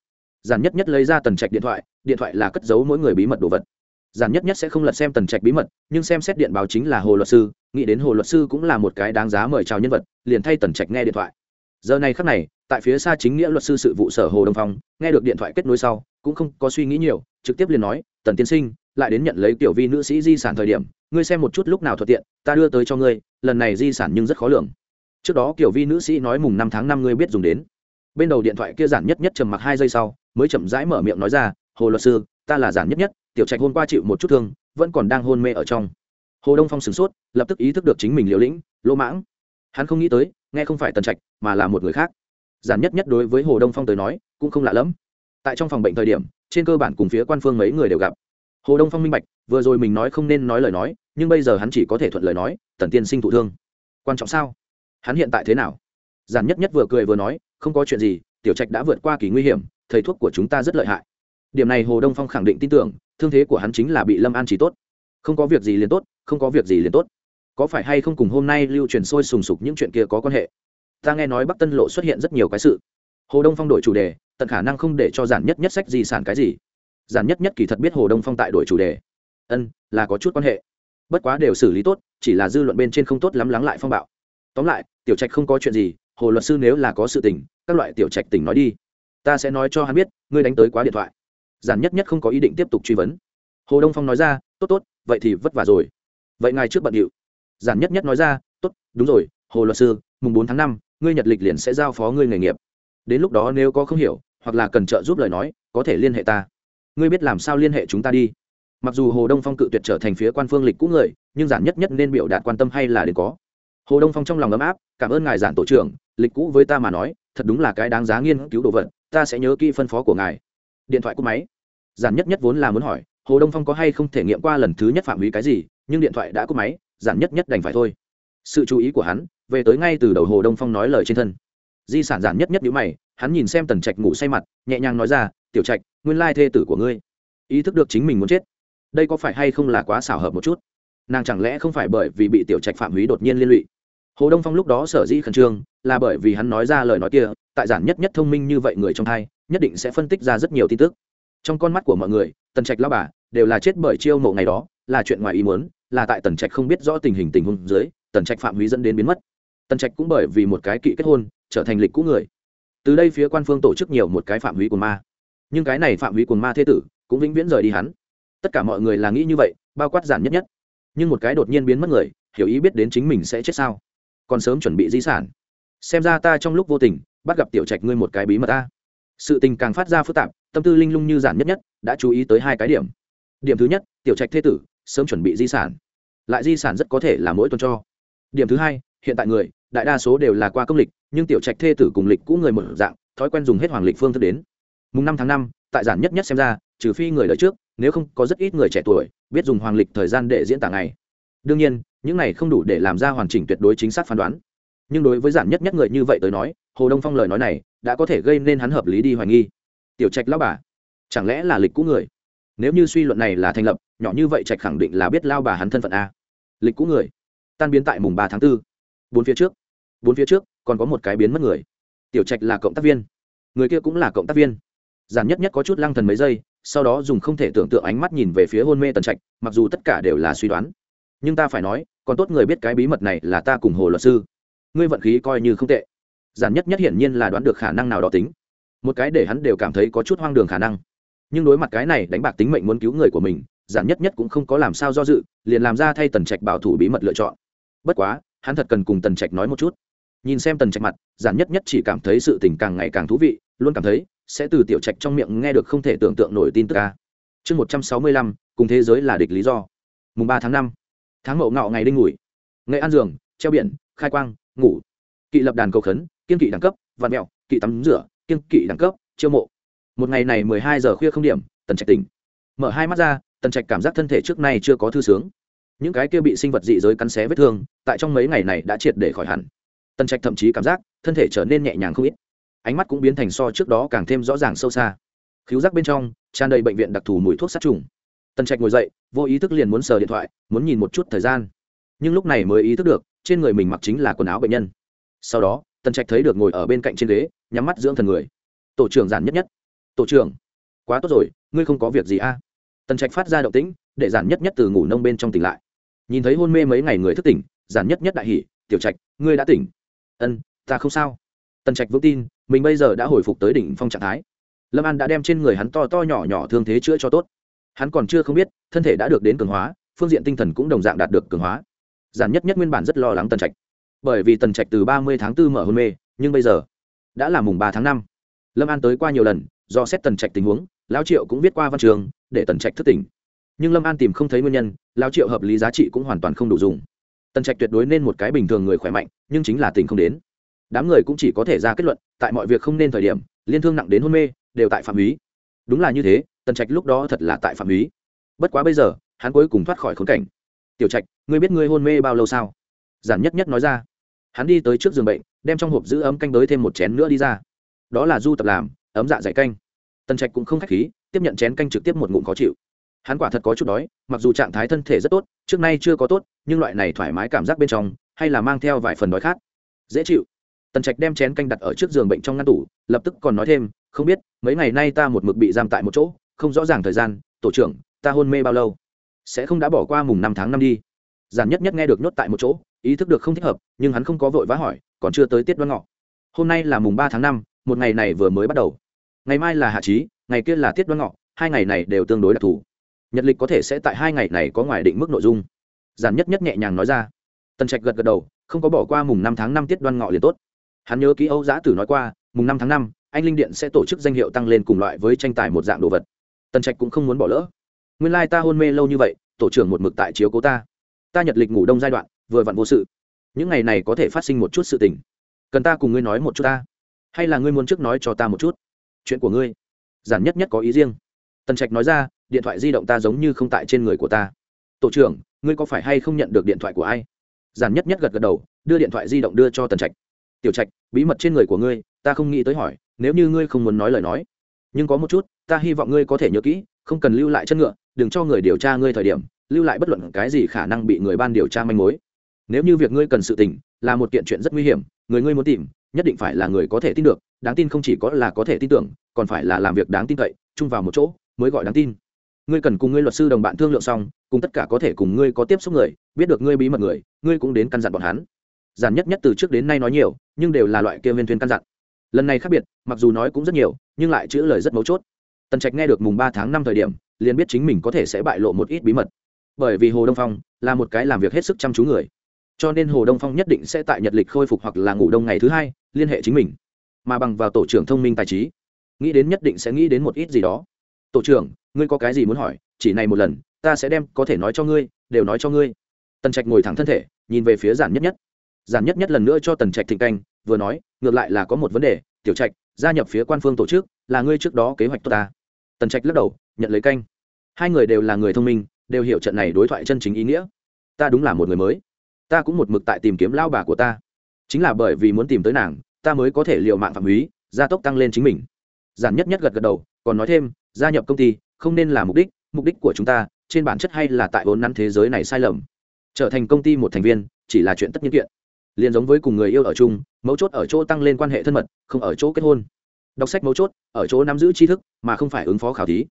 Giản nhất nhất lấy ra tần trạch điện thoại điện thoại là cất giấu mỗi người bí mật đồ vật. Giản nhất nhất sẽ không lật xem tần trạch bí mật, nhưng xem xét điện báo chính là hồ luật sư, nghĩ đến hồ luật sư cũng là một cái đáng giá mời chào nhân vật, liền thay tần trạch nghe điện thoại. Giờ này khắc này, tại phía xa chính nghĩa luật sư sự vụ sở hồ đông phong, nghe được điện thoại kết nối sau, cũng không có suy nghĩ nhiều trực tiếp liền nói, tần tiên sinh, lại đến nhận lấy tiểu vi nữ sĩ di sản thời điểm, ngươi xem một chút lúc nào thuận tiện, ta đưa tới cho ngươi, lần này di sản nhưng rất khó lường. Trước đó kiểu vi nữ sĩ nói mùng năm tháng năm ngươi biết dùng đến. Bên đầu điện thoại kia giản nhất nhất trầm mặc hai giây sau, mới chậm rãi mở miệng nói ra, hồ luật sư, ta là giản nhất nhất, tiểu trạch hôm qua chịu một chút thương, vẫn còn đang hôn mê ở trong. Hồ đông phong sửng sốt, lập tức ý thức được chính mình liều lĩnh, lỗ mãng. Hắn không nghĩ tới, nghe không phải tần trạch, mà là một người khác. Giản nhất nhất đối với hồ đông phong tới nói, cũng không lạ lẫm. Tại trong phòng bệnh thời điểm trên cơ bản cùng phía quan phương mấy người đều gặp. Hồ đông phong minh bạch, vừa rồi mình nói không nên nói lời nói, nhưng bây giờ hắn chỉ có thể thuận lời nói, tần tiên sinh thụ thương. Quan trọng sao? Hắn hiện tại thế nào? Giản nhất nhất vừa cười vừa nói, không có chuyện gì, tiểu trạch đã vượt qua kỳ nguy hiểm, thầy thuốc của chúng ta rất lợi hại. Điểm này hồ đông phong khẳng định tin tưởng, thương thế của hắn chính là bị lâm an chỉ tốt. Không có việc gì liền tốt, không có việc gì liền tốt. Có phải hay không cùng hôm nay lưu truyền sôi sùng sục những chuyện kia có quan hệ? Ta nghe nói bắc tân lộ xuất hiện rất nhiều cái sự hồ đông phong đổi chủ đề, tận khả năng không để cho giản nhất nhất sách di sản cái gì. Giản nhất nhất kỳ thật biết hồ đông phong tại đổi chủ đề. Ân, là có chút quan hệ. Bất quá đều xử lý tốt, chỉ là dư luận bên trên không tốt lắm lắng lại phong bạo. Tóm lại, tiểu trạch không có chuyện gì, hồ luật sư nếu là có sự tình, các loại tiểu trạch tỉnh nói đi. Ta sẽ nói cho hắn biết, ngươi đánh tới quá điện thoại. Giản nhất nhất không có ý định tiếp tục truy vấn. Hồ đông phong nói ra, tốt tốt, vậy thì vất vả rồi. Vậy ngài trước bận điệu. Giản nhất nhất nói ra, tốt, đúng rồi, hồ luật sư, mùng bốn tháng năm, ngươi nhật lịch liền sẽ giao phó ngươi nghề nghiệp đến lúc đó nếu có không hiểu, hoặc là cần trợ giúp lời nói, có thể liên hệ ta. Ngươi biết làm sao liên hệ chúng ta đi. Mặc dù hồ đông phong cự tuyệt trở thành phía quan phương lịch cũ người, nhưng giản nhất nhất nên biểu đạt quan tâm hay là đến có. Hồ đông phong trong lòng ấm áp, cảm ơn ngài giản tổ trưởng, lịch cũ với ta mà nói, thật đúng là cái đáng giá nghiên cứu đồ vật, ta sẽ nhớ kỹ phân phó của ngài. Điện thoại của máy. Giản nhất nhất vốn là muốn hỏi, hồ đông phong có hay không thể nghiệm qua lần thứ nhất phạm hủy cái gì, nhưng điện thoại đã cúp máy, giản nhất nhất đành phải thôi. Sự chú ý của hắn về tới ngay từ đầu hồ đông phong nói lời trên thân di sản giản nhất nhất nhữ mày, hắn nhìn xem tần trạch ngủ say mặt, nhẹ nhàng nói ra, tiểu trạch, nguyên lai thê tử của ngươi, ý thức được chính mình muốn chết, đây có phải hay không là quá xảo hợp một chút? Nàng chẳng lẽ không phải bởi vì bị tiểu trạch phạm húy đột nhiên liên lụy? Hồ đông phong lúc đó sở dĩ khẩn trương, là bởi vì hắn nói ra lời nói kia, tại giản nhất nhất thông minh như vậy người trong thai, nhất định sẽ phân tích ra rất nhiều tin tức. Trong con mắt của mọi người, tần trạch lao bà đều là chết bởi chiêu mộ ngày đó, là chuyện ngoài ý muốn, là tại tần trạch không biết rõ tình hình tình huống dưới, tần trạch phạm húy dẫn đến biến mất. Tần trạch cũng bởi vì một cái kỵ kết hôn trở thành lịch cũ người. Từ đây phía quan phương tổ chức nhiều một cái phạm hủy của ma. Nhưng cái này phạm hủy của ma thế tử cũng vĩnh viễn rời đi hắn. Tất cả mọi người là nghĩ như vậy, bao quát giản nhất nhất. Nhưng một cái đột nhiên biến mất người, hiểu ý biết đến chính mình sẽ chết sao? Còn sớm chuẩn bị di sản. Xem ra ta trong lúc vô tình, bắt gặp tiểu trạch ngươi một cái bí mật ta sự tình càng phát ra phức tạp, tâm tư linh lung như giản nhất nhất, đã chú ý tới hai cái điểm. Điểm thứ nhất, tiểu trạch thế tử, sớm chuẩn bị di sản. Lại di sản rất có thể là mỗi tuần cho. Điểm thứ hai hiện tại người, đại đa số đều là qua công lịch, nhưng tiểu trạch thê tử cùng lịch cũ người một dạng, thói quen dùng hết hoàng lịch phương thức đến. Mùng năm tháng năm, tại giản nhất nhất xem ra, trừ phi người đợi trước, nếu không có rất ít người trẻ tuổi, biết dùng hoàng lịch thời gian để diễn tả ngày. Đương nhiên, những này không đủ để làm ra hoàn chỉnh tuyệt đối chính xác phán đoán. Nhưng đối với giản nhất nhất người như vậy tới nói, hồ đông phong lời nói này, đã có thể gây nên hắn hợp lý đi hoài nghi. Tiểu trạch lao bà, chẳng lẽ là lịch cũ người? Nếu như suy luận này là thành lập, nhỏ như vậy trạch khẳng định là biết lao bà hắn thân phận a. Lịch cũ người, tan biến tại mùng ba tháng 4 bốn phía trước, bốn phía trước còn có một cái biến mất người. Tiểu trạch là cộng tác viên, người kia cũng là cộng tác viên. Giản nhất nhất có chút lăng thần mấy giây, sau đó dùng không thể tưởng tượng ánh mắt nhìn về phía hôn mê tần trạch, mặc dù tất cả đều là suy đoán, nhưng ta phải nói, còn tốt người biết cái bí mật này là ta cùng hồ luật sư. Ngươi vận khí coi như không tệ. Giản nhất nhất hiển nhiên là đoán được khả năng nào đó tính. Một cái để hắn đều cảm thấy có chút hoang đường khả năng. Nhưng đối mặt cái này đánh bạc tính mệnh muốn cứu người của mình, giản nhất nhất cũng không có làm sao do dự, liền làm ra thay tần trạch bảo thủ bí mật lựa chọn. Bất quá hắn thật cần cùng tần trạch nói một chút. Nhìn xem tần trạch mặt, giản nhất nhất chỉ cảm thấy sự tình càng ngày càng thú vị, luôn cảm thấy sẽ từ tiểu trạch trong miệng nghe được không thể tưởng tượng nổi tin tức ca chương một trăm sáu mươi lăm, cùng thế giới là địch lý do. Mùng ba tháng năm, tháng mậu ngọ ngày đinh ngủi. Nghệ an giường, treo biển, khai quang, ngủ. Kỵ lập đàn cầu khấn, kiên kỵ đẳng cấp, vạn mẹo, kỵ tắm rửa, kiên kỵ đẳng cấp, chiêu mộ. Một ngày này mười hai giờ khuya không điểm, tần trạch tỉnh. Mở hai mắt ra, tần trạch cảm giác thân thể trước nay chưa có thư sướng những cái kia bị sinh vật dị giới cắn xé vết thương, tại trong mấy ngày này đã triệt để khỏi hẳn. Tần trạch thậm chí cảm giác, thân thể trở nên nhẹ nhàng không ít. Ánh mắt cũng biến thành so trước đó càng thêm rõ ràng sâu xa. Khiếu giác bên trong, tràn đầy bệnh viện đặc thù mùi thuốc sát trùng. Tần trạch ngồi dậy, vô ý thức liền muốn sờ điện thoại, muốn nhìn một chút thời gian. Nhưng lúc này mới ý thức được, trên người mình mặc chính là quần áo bệnh nhân. Sau đó, tần trạch thấy được ngồi ở bên cạnh trên ghế, nhắm mắt dưỡng thần người. Tổ trưởng giản nhất nhất. Tổ trưởng. Quá tốt rồi, ngươi không có việc gì a à? tần trạch phát ra động tĩnh, để giản nhất nhất từ ngủ nông bên trong tỉnh lại nhìn thấy hôn mê mấy ngày người thức tỉnh, giản nhất nhất đại hỷ tiểu trạch, ngươi đã tỉnh. Ân, ta không sao. Tần trạch vững tin, mình bây giờ đã hồi phục tới đỉnh phong trạng thái. Lâm an đã đem trên người hắn to to nhỏ nhỏ thương thế chữa cho tốt. Hắn còn chưa không biết, thân thể đã được đến cường hóa, phương diện tinh thần cũng đồng dạng đạt được cường hóa. Giản nhất nhất nguyên bản rất lo lắng tần trạch. Bởi vì tần trạch từ ba mươi tháng 4 mở hôn mê, nhưng bây giờ đã là mùng ba tháng năm. Lâm an tới qua nhiều lần, do xét tần trạch tình huống, lão triệu cũng viết qua văn trường, để tần trạch thức tỉnh nhưng lâm an tìm không thấy nguyên nhân lão triệu hợp lý giá trị cũng hoàn toàn không đủ dùng tần trạch tuyệt đối nên một cái bình thường người khỏe mạnh nhưng chính là tình không đến đám người cũng chỉ có thể ra kết luận tại mọi việc không nên thời điểm liên thương nặng đến hôn mê đều tại phạm húy đúng là như thế tần trạch lúc đó thật là tại phạm húy bất quá bây giờ hắn cuối cùng thoát khỏi khốn cảnh tiểu trạch ngươi biết ngươi hôn mê bao lâu sao giản nhất nhất nói ra hắn đi tới trước giường bệnh đem trong hộp giữ ấm canh đới thêm một chén nữa đi ra đó là du tập làm ấm dạ dày canh tần trạch cũng không k h á c h khí tiếp nhận chén canh trực tiếp một ngụm khó chịu hắn quả thật có chút đói, mặc dù trạng thái thân thể rất tốt, trước nay chưa có tốt, nhưng loại này thoải mái cảm giác bên trong, hay là mang theo vài phần đói khát. Dễ chịu. Tần trạch đem chén canh đặt ở trước giường bệnh trong ngăn tủ, lập tức còn nói thêm, không biết, mấy ngày nay ta một mực bị giam tại một chỗ, không rõ ràng thời gian, tổ trưởng, ta hôn mê bao lâu? Sẽ không đã bỏ qua mùng năm tháng năm đi. Giản nhất nhất nghe được nhốt tại một chỗ, ý thức được không thích hợp, nhưng hắn không có vội vã hỏi, còn chưa tới tiết đoan ngọ? Hôm nay là mùng ba tháng năm, một ngày này vừa mới bắt đầu. Ngày mai là hạ trí, ngày kia là tiết đoan ngọ, hai ngày này đều tương đối đặc thù nhật lịch có thể sẽ tại hai ngày này có ngoài định mức nội dung. Giản nhất nhất nhẹ nhàng nói ra. Tần trạch gật gật đầu, không có bỏ qua mùng năm tháng năm tiết đoan ngọ liền tốt. Hắn nhớ ký âu giã tử nói qua, mùng năm tháng năm, anh linh điện sẽ tổ chức danh hiệu tăng lên cùng loại với tranh tài một dạng đồ vật. Tần trạch cũng không muốn bỏ lỡ. Nguyên lai ta hôn mê lâu như vậy, tổ trưởng một mực tại chiếu cố ta. Ta nhật lịch ngủ đông giai đoạn, vừa vặn vô sự. Những ngày này có thể phát sinh một chút sự tình. Cần ta cùng ngươi nói một chút ta? Hay là ngươi muốn trước nói cho ta một chút? Chuyện của ngươi. Giản nhất nhất có ý riêng. Tần trạch nói ra điện thoại di động ta giống như không tại trên người của ta. Tổ trưởng, ngươi có phải hay không nhận được điện thoại của ai? Giản nhất nhất gật gật đầu, đưa điện thoại di động đưa cho tần trạch. Tiểu trạch, bí mật trên người của ngươi, ta không nghĩ tới hỏi, nếu như ngươi không muốn nói lời nói. Nhưng có một chút, ta hy vọng ngươi có thể nhớ kỹ, không cần lưu lại chân ngựa, đừng cho người điều tra ngươi thời điểm, lưu lại bất luận cái gì khả năng bị người ban điều tra manh mối. Nếu như việc ngươi cần sự tình, là một kiện chuyện rất nguy hiểm, người ngươi muốn tìm, nhất định phải là người có thể tin được, đáng tin không chỉ có là có thể tin tưởng, còn phải là làm việc đáng tin cậy, chung vào một chỗ, mới gọi đáng tin ngươi cần cùng ngươi luật sư đồng bạn thương lượng xong, cùng tất cả có thể cùng ngươi có tiếp xúc người, biết được ngươi bí mật người, ngươi cũng đến căn dặn bọn hắn. Giản nhất nhất từ trước đến nay nói nhiều, nhưng đều là loại kia viên thuyền căn dặn. Lần này khác biệt, mặc dù nói cũng rất nhiều, nhưng lại chữ lời rất mấu chốt. Tần trạch nghe được mùng ba tháng năm thời điểm, liền biết chính mình có thể sẽ bại lộ một ít bí mật. Bởi vì hồ đông phong là một cái làm việc hết sức chăm chú người. Cho nên hồ đông phong nhất định sẽ tại nhật lịch khôi phục hoặc là ngủ đông ngày thứ hai, liên hệ chính mình. Mà bằng vào tổ trưởng thông minh tài trí, nghĩ đến nhất định sẽ nghĩ đến một ít gì đó tổ trưởng, ngươi có cái gì muốn hỏi, chỉ này một lần, ta sẽ đem có thể nói cho ngươi, đều nói cho ngươi. Tần trạch ngồi thẳng thân thể, nhìn về phía giản nhất nhất. Giản nhất nhất lần nữa cho tần trạch thịnh canh, vừa nói, ngược lại là có một vấn đề, tiểu trạch, gia nhập phía quan phương tổ chức, là ngươi trước đó kế hoạch tốt ta. Tần trạch lắc đầu, nhận lấy canh. Hai người đều là người thông minh, đều hiểu trận này đối thoại chân chính ý nghĩa. Ta đúng là một người mới. Ta cũng một mực tại tìm kiếm lao bà của ta. Chính là bởi vì muốn tìm tới nàng, ta mới có thể l i ề u mạng phạm húy gia tốc tăng lên chính mình. Giản nhất nhất gật gật đầu, còn nói thêm gia nhập công ty không nên là mục đích mục đích của chúng ta trên bản chất hay là tại vốn nắn thế giới này sai lầm. Trở thành công ty một thành viên chỉ là chuyện tất nhiên kiện. Liền giống với cùng người yêu ở chung, mấu chốt ở chỗ tăng lên quan hệ thân mật, không ở chỗ kết hôn. Đọc sách mấu chốt, ở chỗ nắm giữ tri thức, mà không phải ứng phó khảo thí.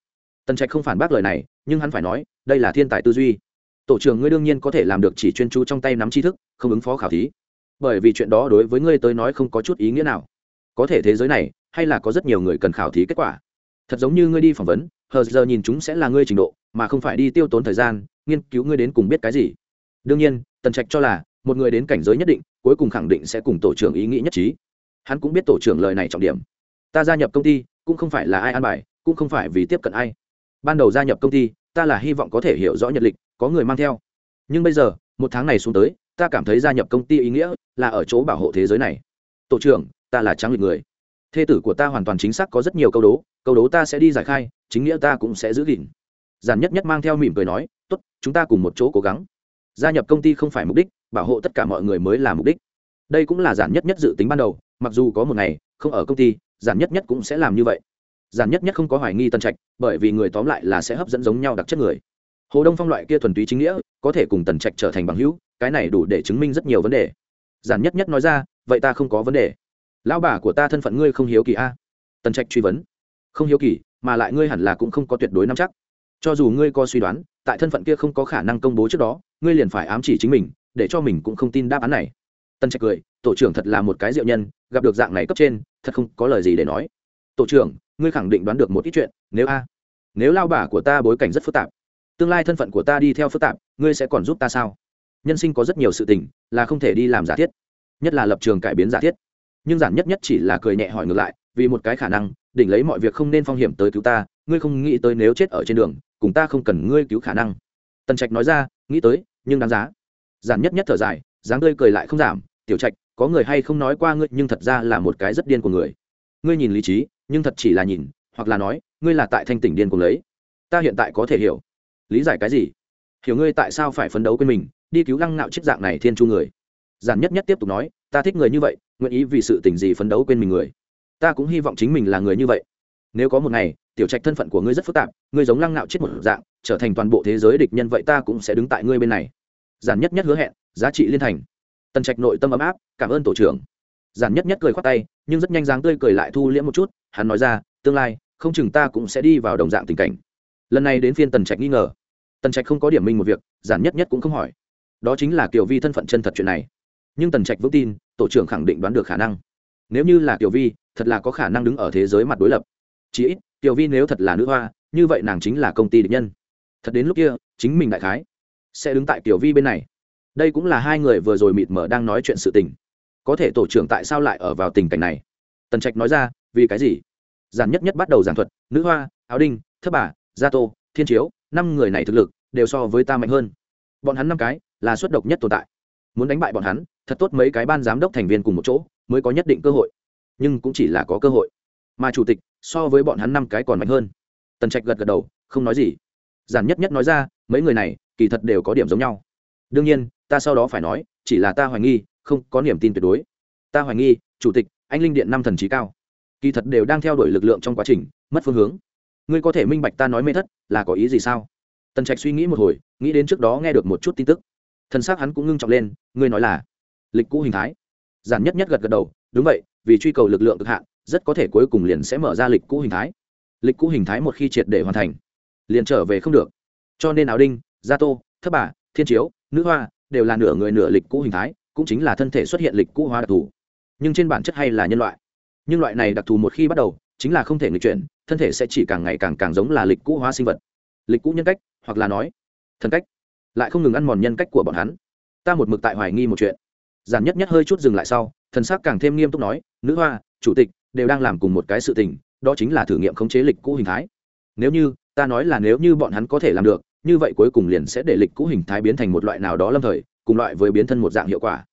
Tần trạch không phản bác lời này, nhưng hắn phải nói, đây là thiên tài tư duy. Tổ trưởng ngươi đương nhiên có thể làm được chỉ chuyên chú trong tay nắm tri thức, không ứng phó khảo thí. Bởi vì chuyện đó đối với ngươi tới nói không có chút ý nghĩa nào. Có thể thế giới này, hay là có rất nhiều người cần khảo thí kết quả thật giống như ngươi đi phỏng vấn, hờ giờ nhìn chúng sẽ là ngươi trình độ, mà không phải đi tiêu tốn thời gian, nghiên cứu ngươi đến cùng biết cái gì. Đương nhiên, tần trạch cho là, một người đến cảnh giới nhất định, cuối cùng khẳng định sẽ cùng tổ trưởng ý nghĩ nhất trí. Hắn cũng biết tổ trưởng lời này trọng điểm. Ta gia nhập công ty, cũng không phải là ai an bài, cũng không phải vì tiếp cận ai. Ban đầu gia nhập công ty, ta là hy vọng có thể hiểu rõ nhật lịch, có người mang theo. Nhưng bây giờ, một tháng này xuống tới, ta cảm thấy gia nhập công ty ý nghĩa là ở chỗ bảo hộ thế giới này. Tổ trưởng, ta là tráng lịch người thê tử của ta hoàn toàn chính xác có rất nhiều câu đố câu đố ta sẽ đi giải khai, chính nghĩa ta cũng sẽ giữ gìn. Giản nhất nhất mang theo mỉm cười nói, tốt, chúng ta cùng một chỗ cố gắng. Gia nhập công ty không phải mục đích, bảo hộ tất cả mọi người mới là mục đích. Đây cũng là giản nhất nhất dự tính ban đầu, mặc dù có một ngày, không ở công ty, giản nhất nhất cũng sẽ làm như vậy. Giản nhất nhất không có hoài nghi tân trạch, bởi vì người tóm lại là sẽ hấp dẫn giống nhau đặc chất người. Hồ đông phong loại kia thuần túy chính nghĩa, có thể cùng tần trạch trở thành bằng hữu, cái này đủ để chứng minh rất nhiều vấn đề. Giản nhất nhất nói ra, vậy ta không có vấn đề lão bà của ta thân phận ngươi không hiếu kỳ a? À? tần trạch truy vấn. Không hiếu kỳ, mà lại ngươi hẳn là cũng không có tuyệt đối nắm chắc. Cho dù ngươi có suy đoán, tại thân phận kia không có khả năng công bố trước đó, ngươi liền phải ám chỉ chính mình, để cho mình cũng không tin đáp án này. Tần trạch cười, tổ trưởng thật là một cái diệu nhân, gặp được dạng này cấp trên, thật không có lời gì để nói. Tổ trưởng, ngươi khẳng định đoán được một ít chuyện, nếu a, nếu lao bà của ta bối cảnh rất phức tạp, tương lai thân phận của ta đi theo phức tạp, ngươi sẽ còn giúp ta sao? Nhân sinh có rất nhiều sự tình, là không thể đi làm giả thiết, nhất là lập trường cải biến giả thiết nhưng giản nhất nhất chỉ là cười nhẹ hỏi ngược lại, vì một cái khả năng, đỉnh lấy mọi việc không nên phong hiểm tới cứu ta, ngươi không nghĩ tới nếu chết ở trên đường, cùng ta không cần ngươi cứu khả năng. Tần trạch nói ra, nghĩ tới, nhưng đáng giá. Giản nhất nhất thở dài, dáng tươi cười lại không giảm, tiểu trạch, có người hay không nói qua ngươi, nhưng thật ra là một cái rất điên của người. Ngươi nhìn lý trí, nhưng thật chỉ là nhìn, hoặc là nói, ngươi là tại thanh tỉnh điên cùng lấy. Ta hiện tại có thể hiểu. Lý giải cái gì? Hiểu ngươi tại sao phải phấn đấu quên mình, đi cứu lăng nạo chiếc dạng này thiên chu người. Giản nhất nhất tiếp tục nói ta thích người như vậy, nguyện ý vì sự tình gì phấn đấu quên mình người. Ta cũng hy vọng chính mình là người như vậy. Nếu có một ngày, tiểu trạch thân phận của ngươi rất phức tạp, ngươi giống lăng nạo chết một dạng, trở thành toàn bộ thế giới địch nhân vậy ta cũng sẽ đứng tại ngươi bên này. Giản nhất nhất hứa hẹn, giá trị liên thành. Tần trạch nội tâm ấm áp, cảm ơn tổ trưởng. Giản nhất nhất cười khoát tay, nhưng rất nhanh dáng tươi cười lại thu liễm một chút, hắn nói ra, tương lai, không chừng ta cũng sẽ đi vào đồng dạng tình cảnh. Lần này đến phiên tần trạch nghi ngờ. Tần trạch không có điểm minh một việc, giản nhất nhất cũng không hỏi. Đó chính là kiểu vi thân phận chân thật chuyện này nhưng tần trạch vững tin, tổ trưởng khẳng định đoán được khả năng. Nếu như là Tiểu vi, thật là có khả năng đứng ở thế giới mặt đối lập. Chỉ ít tiểu vi nếu thật là nữ hoa, như vậy nàng chính là công ty địch nhân. Thật đến lúc kia, chính mình đại khái sẽ đứng tại tiểu vi bên này. Đây cũng là hai người vừa rồi mịt mở đang nói chuyện sự tình. Có thể tổ trưởng tại sao lại ở vào tình cảnh này? Tần trạch nói ra, vì cái gì? Giản nhất nhất bắt đầu giảng thuật, nữ hoa, áo đinh, thất bà, gia tô, thiên chiếu, năm người này thực lực đều so với ta mạnh hơn. Bọn hắn năm cái là xuất độc nhất tồn tại muốn đánh bại bọn hắn, thật tốt mấy cái ban giám đốc thành viên cùng một chỗ, mới có nhất định cơ hội. Nhưng cũng chỉ là có cơ hội. Mà chủ tịch, so với bọn hắn năm cái còn mạnh hơn. Tần trạch gật gật đầu, không nói gì. Giản nhất nhất nói ra, mấy người này, kỳ thật đều có điểm giống nhau. Đương nhiên, ta sau đó phải nói, chỉ là ta hoài nghi, không có niềm tin tuyệt đối. Ta hoài nghi, chủ tịch, anh linh điện năm thần trí cao. Kỳ thật đều đang theo đuổi lực lượng trong quá trình, mất phương hướng. Ngươi có thể minh bạch ta nói mê thất, là có ý gì sao? Tần trạch suy nghĩ một hồi, nghĩ đến trước đó nghe được một chút tin tức thân xác hắn cũng ngưng trọng lên, ngươi nói là lịch cũ hình thái. Giản nhất nhất gật gật đầu, đúng vậy, vì truy cầu lực lượng cực hạn, rất có thể cuối cùng liền sẽ mở ra lịch cũ hình thái. Lịch cũ hình thái một khi triệt để hoàn thành, liền trở về không được. Cho nên áo đinh, gia tô, thất bà, thiên chiếu, nữ hoa đều là nửa người nửa lịch cũ hình thái, cũng chính là thân thể xuất hiện lịch cũ hóa đặc thù. Nhưng trên bản chất hay là nhân loại. Nhưng loại này đặc thù một khi bắt đầu, chính là không thể nghịch chuyển, thân thể sẽ chỉ càng ngày càng càng giống là lịch cũ hóa sinh vật. Lịch cũ nhân cách, hoặc là nói, thần cách lại không ngừng ăn mòn nhân cách của bọn hắn. Ta một mực tại hoài nghi một chuyện. Giản nhất nhất hơi chút dừng lại sau, thần sắc càng thêm nghiêm túc nói, nữ hoa, chủ tịch đều đang làm cùng một cái sự tình, đó chính là thử nghiệm khống chế lịch cũ hình thái. Nếu như, ta nói là nếu như bọn hắn có thể làm được, như vậy cuối cùng liền sẽ để lịch cũ hình thái biến thành một loại nào đó lâm thời, cùng loại với biến thân một dạng hiệu quả.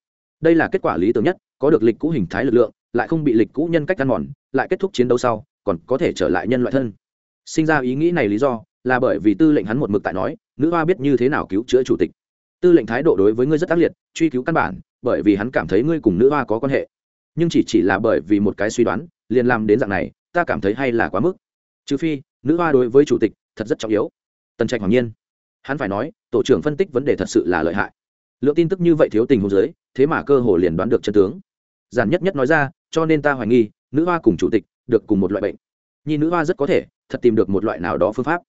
Đây là kết quả lý tưởng nhất, có được lịch cũ hình thái lực lượng, lại không bị lịch cũ nhân cách ăn mòn, lại kết thúc chiến đấu sau, còn có thể trở lại nhân loại thân. Sinh ra ý nghĩ này lý do, là bởi vì tư lệnh hắn một mực tại nói nữ hoa biết như thế nào cứu chữa chủ tịch. Tư lệnh thái độ đối với ngươi rất ác liệt, truy cứu căn bản, bởi vì hắn cảm thấy ngươi cùng nữ hoa có quan hệ. Nhưng chỉ chỉ là bởi vì một cái suy đoán, liền làm đến dạng này, ta cảm thấy hay là quá mức. Trừ phi, nữ hoa đối với chủ tịch thật rất trọng yếu. Tần trạch hoàng nhiên. Hắn phải nói, tổ trưởng phân tích vấn đề thật sự là lợi hại. Lượng tin tức như vậy thiếu tình hồ dưới, thế mà cơ hồ liền đoán được chân tướng. Giản nhất nhất nói ra, cho nên ta hoài nghi, nữ hoa cùng chủ tịch được cùng một loại bệnh. Nhi nữ hoa rất có thể thật tìm được một loại nào đó phương pháp.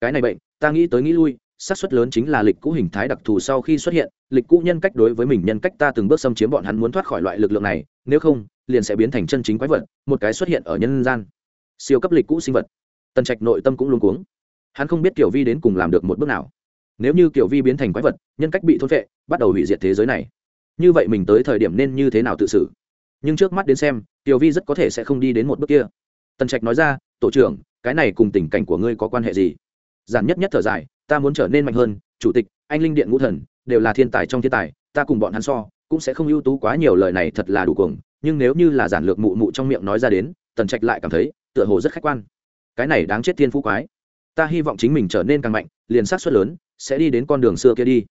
Cái này bệnh, ta nghĩ tới nghĩ lui xác suất lớn chính là lịch cũ hình thái đặc thù sau khi xuất hiện, lịch cũ nhân cách đối với mình nhân cách ta từng bước xâm chiếm bọn hắn muốn thoát khỏi loại lực lượng này, nếu không, liền sẽ biến thành chân chính quái vật, một cái xuất hiện ở nhân gian. Siêu cấp lịch cũ sinh vật. Tần trạch nội tâm cũng luôn cuống. Hắn không biết kiểu vi đến cùng làm được một bước nào. Nếu như kiểu vi biến thành quái vật, nhân cách bị thôn vệ bắt đầu hủy diệt thế giới này. Như vậy mình tới thời điểm nên như thế nào tự xử? Nhưng trước mắt đến xem tiểu vi rất có thể sẽ không đi đến một bước kia. Tần trạch nói ra, tổ trưởng, cái này cùng tình cảnh của ngươi có quan hệ gì? Giản nhất nhất thở dài ta muốn trở nên mạnh hơn, chủ tịch, anh linh điện ngũ thần, đều là thiên tài trong thiên tài, ta cùng bọn hắn so, cũng sẽ không ưu tú quá nhiều, lời này thật là đủ cuồng, nhưng nếu như là giản lược mụ mụ trong miệng nói ra đến, tần trạch lại cảm thấy, tựa hồ rất khách quan. Cái này đáng chết thiên phú quái. Ta hy vọng chính mình trở nên càng mạnh, liền sát xuất lớn, sẽ đi đến con đường xưa kia đi.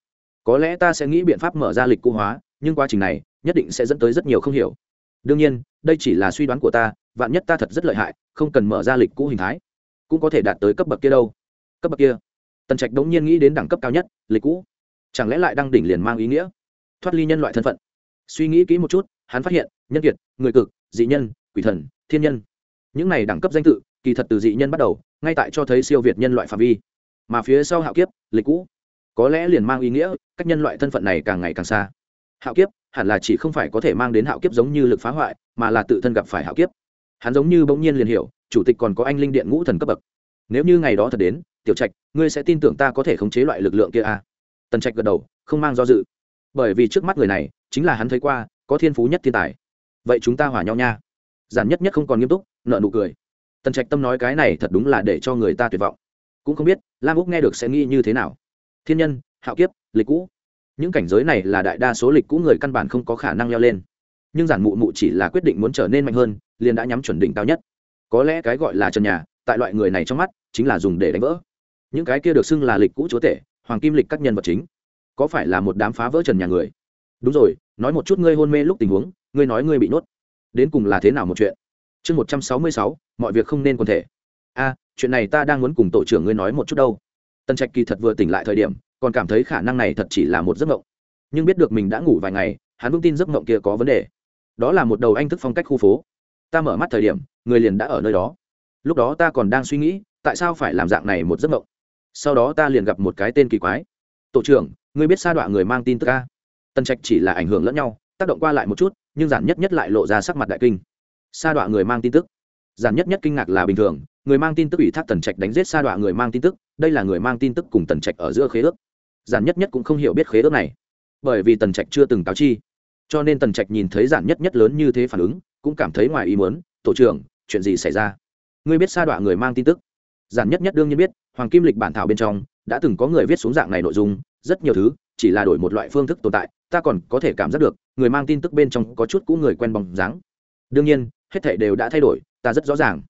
Có lẽ ta sẽ nghĩ biện pháp mở ra lịch cũ hóa, nhưng quá trình này, nhất định sẽ dẫn tới rất nhiều không hiểu. Đương nhiên, đây chỉ là suy đoán của ta, vạn nhất ta thật rất lợi hại, không cần mở ra lịch cũ hình thái, cũng có thể đạt tới cấp bậc kia đâu. Cấp bậc kia tần trạch đống nhiên nghĩ đến đẳng cấp cao nhất, lịch cũ. Chẳng lẽ lại đăng đỉnh liền mang ý nghĩa? Thoát ly nhân loại thân phận. Suy nghĩ kỹ một chút, hắn phát hiện, nhân kiệt, người cực, dị nhân, quỷ thần, thiên nhân. Những này đẳng cấp danh tự, kỳ thật từ dị nhân bắt đầu, ngay tại cho thấy siêu việt nhân loại phạm vi. Mà phía sau hạo kiếp, lịch cũ. Có lẽ liền mang ý nghĩa, cách nhân loại thân phận này càng ngày càng xa. Hạo kiếp hẳn là chỉ không phải có thể mang đến hạo kiếp giống như lực phá hoại, mà là tự thân gặp phải hạo kiếp. Hắn giống như bỗng nhiên liền hiểu, chủ tịch còn có anh linh điện ngũ thần cấp bậc. Nếu như ngày đó thật đến tiểu trạch, ngươi sẽ tin tưởng ta có thể khống chế loại lực lượng kia à? tần trạch gật đầu, không mang do dự. Bởi vì trước mắt người này, chính là hắn thấy qua, có thiên phú nhất thiên tài. Vậy chúng ta hòa nhau nha. Giản nhất nhất không còn nghiêm túc nợ nụ cười. Tần trạch tâm nói cái này thật đúng là để cho người ta tuyệt vọng. Cũng không biết, lam úc nghe được sẽ nghĩ như thế nào. Thiên nhân, hạo kiếp, lịch cũ. Những cảnh giới này là đại đa số lịch cũ người căn bản không có khả năng leo lên. Nhưng giản mụ mụ chỉ là quyết định muốn trở nên mạnh hơn, liền đã nhắm chuẩn đỉnh cao nhất. Có lẽ cái gọi là trần nhà, tại loại người này trong mắt, chính là dùng để đánh vỡ những cái kia được xưng là lịch cũ chúa tể, hoàng kim lịch các nhân vật chính, có phải là một đám phá vỡ trần nhà người? Đúng rồi, nói một chút ngươi hôn mê lúc tình huống, ngươi nói ngươi bị nhốt đến cùng là thế nào một chuyện? Chương một trăm sáu mươi sáu, mọi việc không nên quần thể. A, chuyện này ta đang muốn cùng tổ trưởng ngươi nói một chút đâu. Tân trạch kỳ thật vừa tỉnh lại thời điểm, còn cảm thấy khả năng này thật chỉ là một giấc mộng. Nhưng biết được mình đã ngủ vài ngày, hắn vững tin giấc mộng kia có vấn đề. Đó là một đầu anh thức phong cách khu phố. Ta mở mắt thời điểm, người liền đã ở nơi đó. Lúc đó ta còn đang suy nghĩ, tại sao phải làm dạng này một giấc mộng? Sau đó ta liền gặp một cái tên kỳ quái. Tổ trưởng, ngươi biết sa đọa người mang tin tức ca tân trạch chỉ là ảnh hưởng lẫn nhau, tác động qua lại một chút, nhưng giản nhất nhất lại lộ ra sắc mặt đại kinh. Sa đọa người mang tin tức. Giản nhất nhất kinh ngạc là bình thường, người mang tin tức ủy thác tần trạch đánh giết sa đọa người mang tin tức, đây là người mang tin tức cùng tần trạch ở giữa khế ước. Giản nhất nhất cũng không hiểu biết khế ước này, bởi vì tần trạch chưa từng cáo chi. Cho nên tần trạch nhìn thấy giản nhất nhất lớn như thế phản ứng, cũng cảm thấy ngoài ý muốn, tổ trưởng, chuyện gì xảy ra? Ngươi biết sa đọa người mang tin tức? Giản nhất nhất đương nhiên biết hoàng kim lịch bản thảo bên trong đã từng có người viết xuống dạng này nội dung, rất nhiều thứ, chỉ là đổi một loại phương thức tồn tại, ta còn có thể cảm giác được, người mang tin tức bên trong có chút cũ người quen bóng dáng. Đương nhiên, hết thể đều đã thay đổi, ta rất rõ ràng.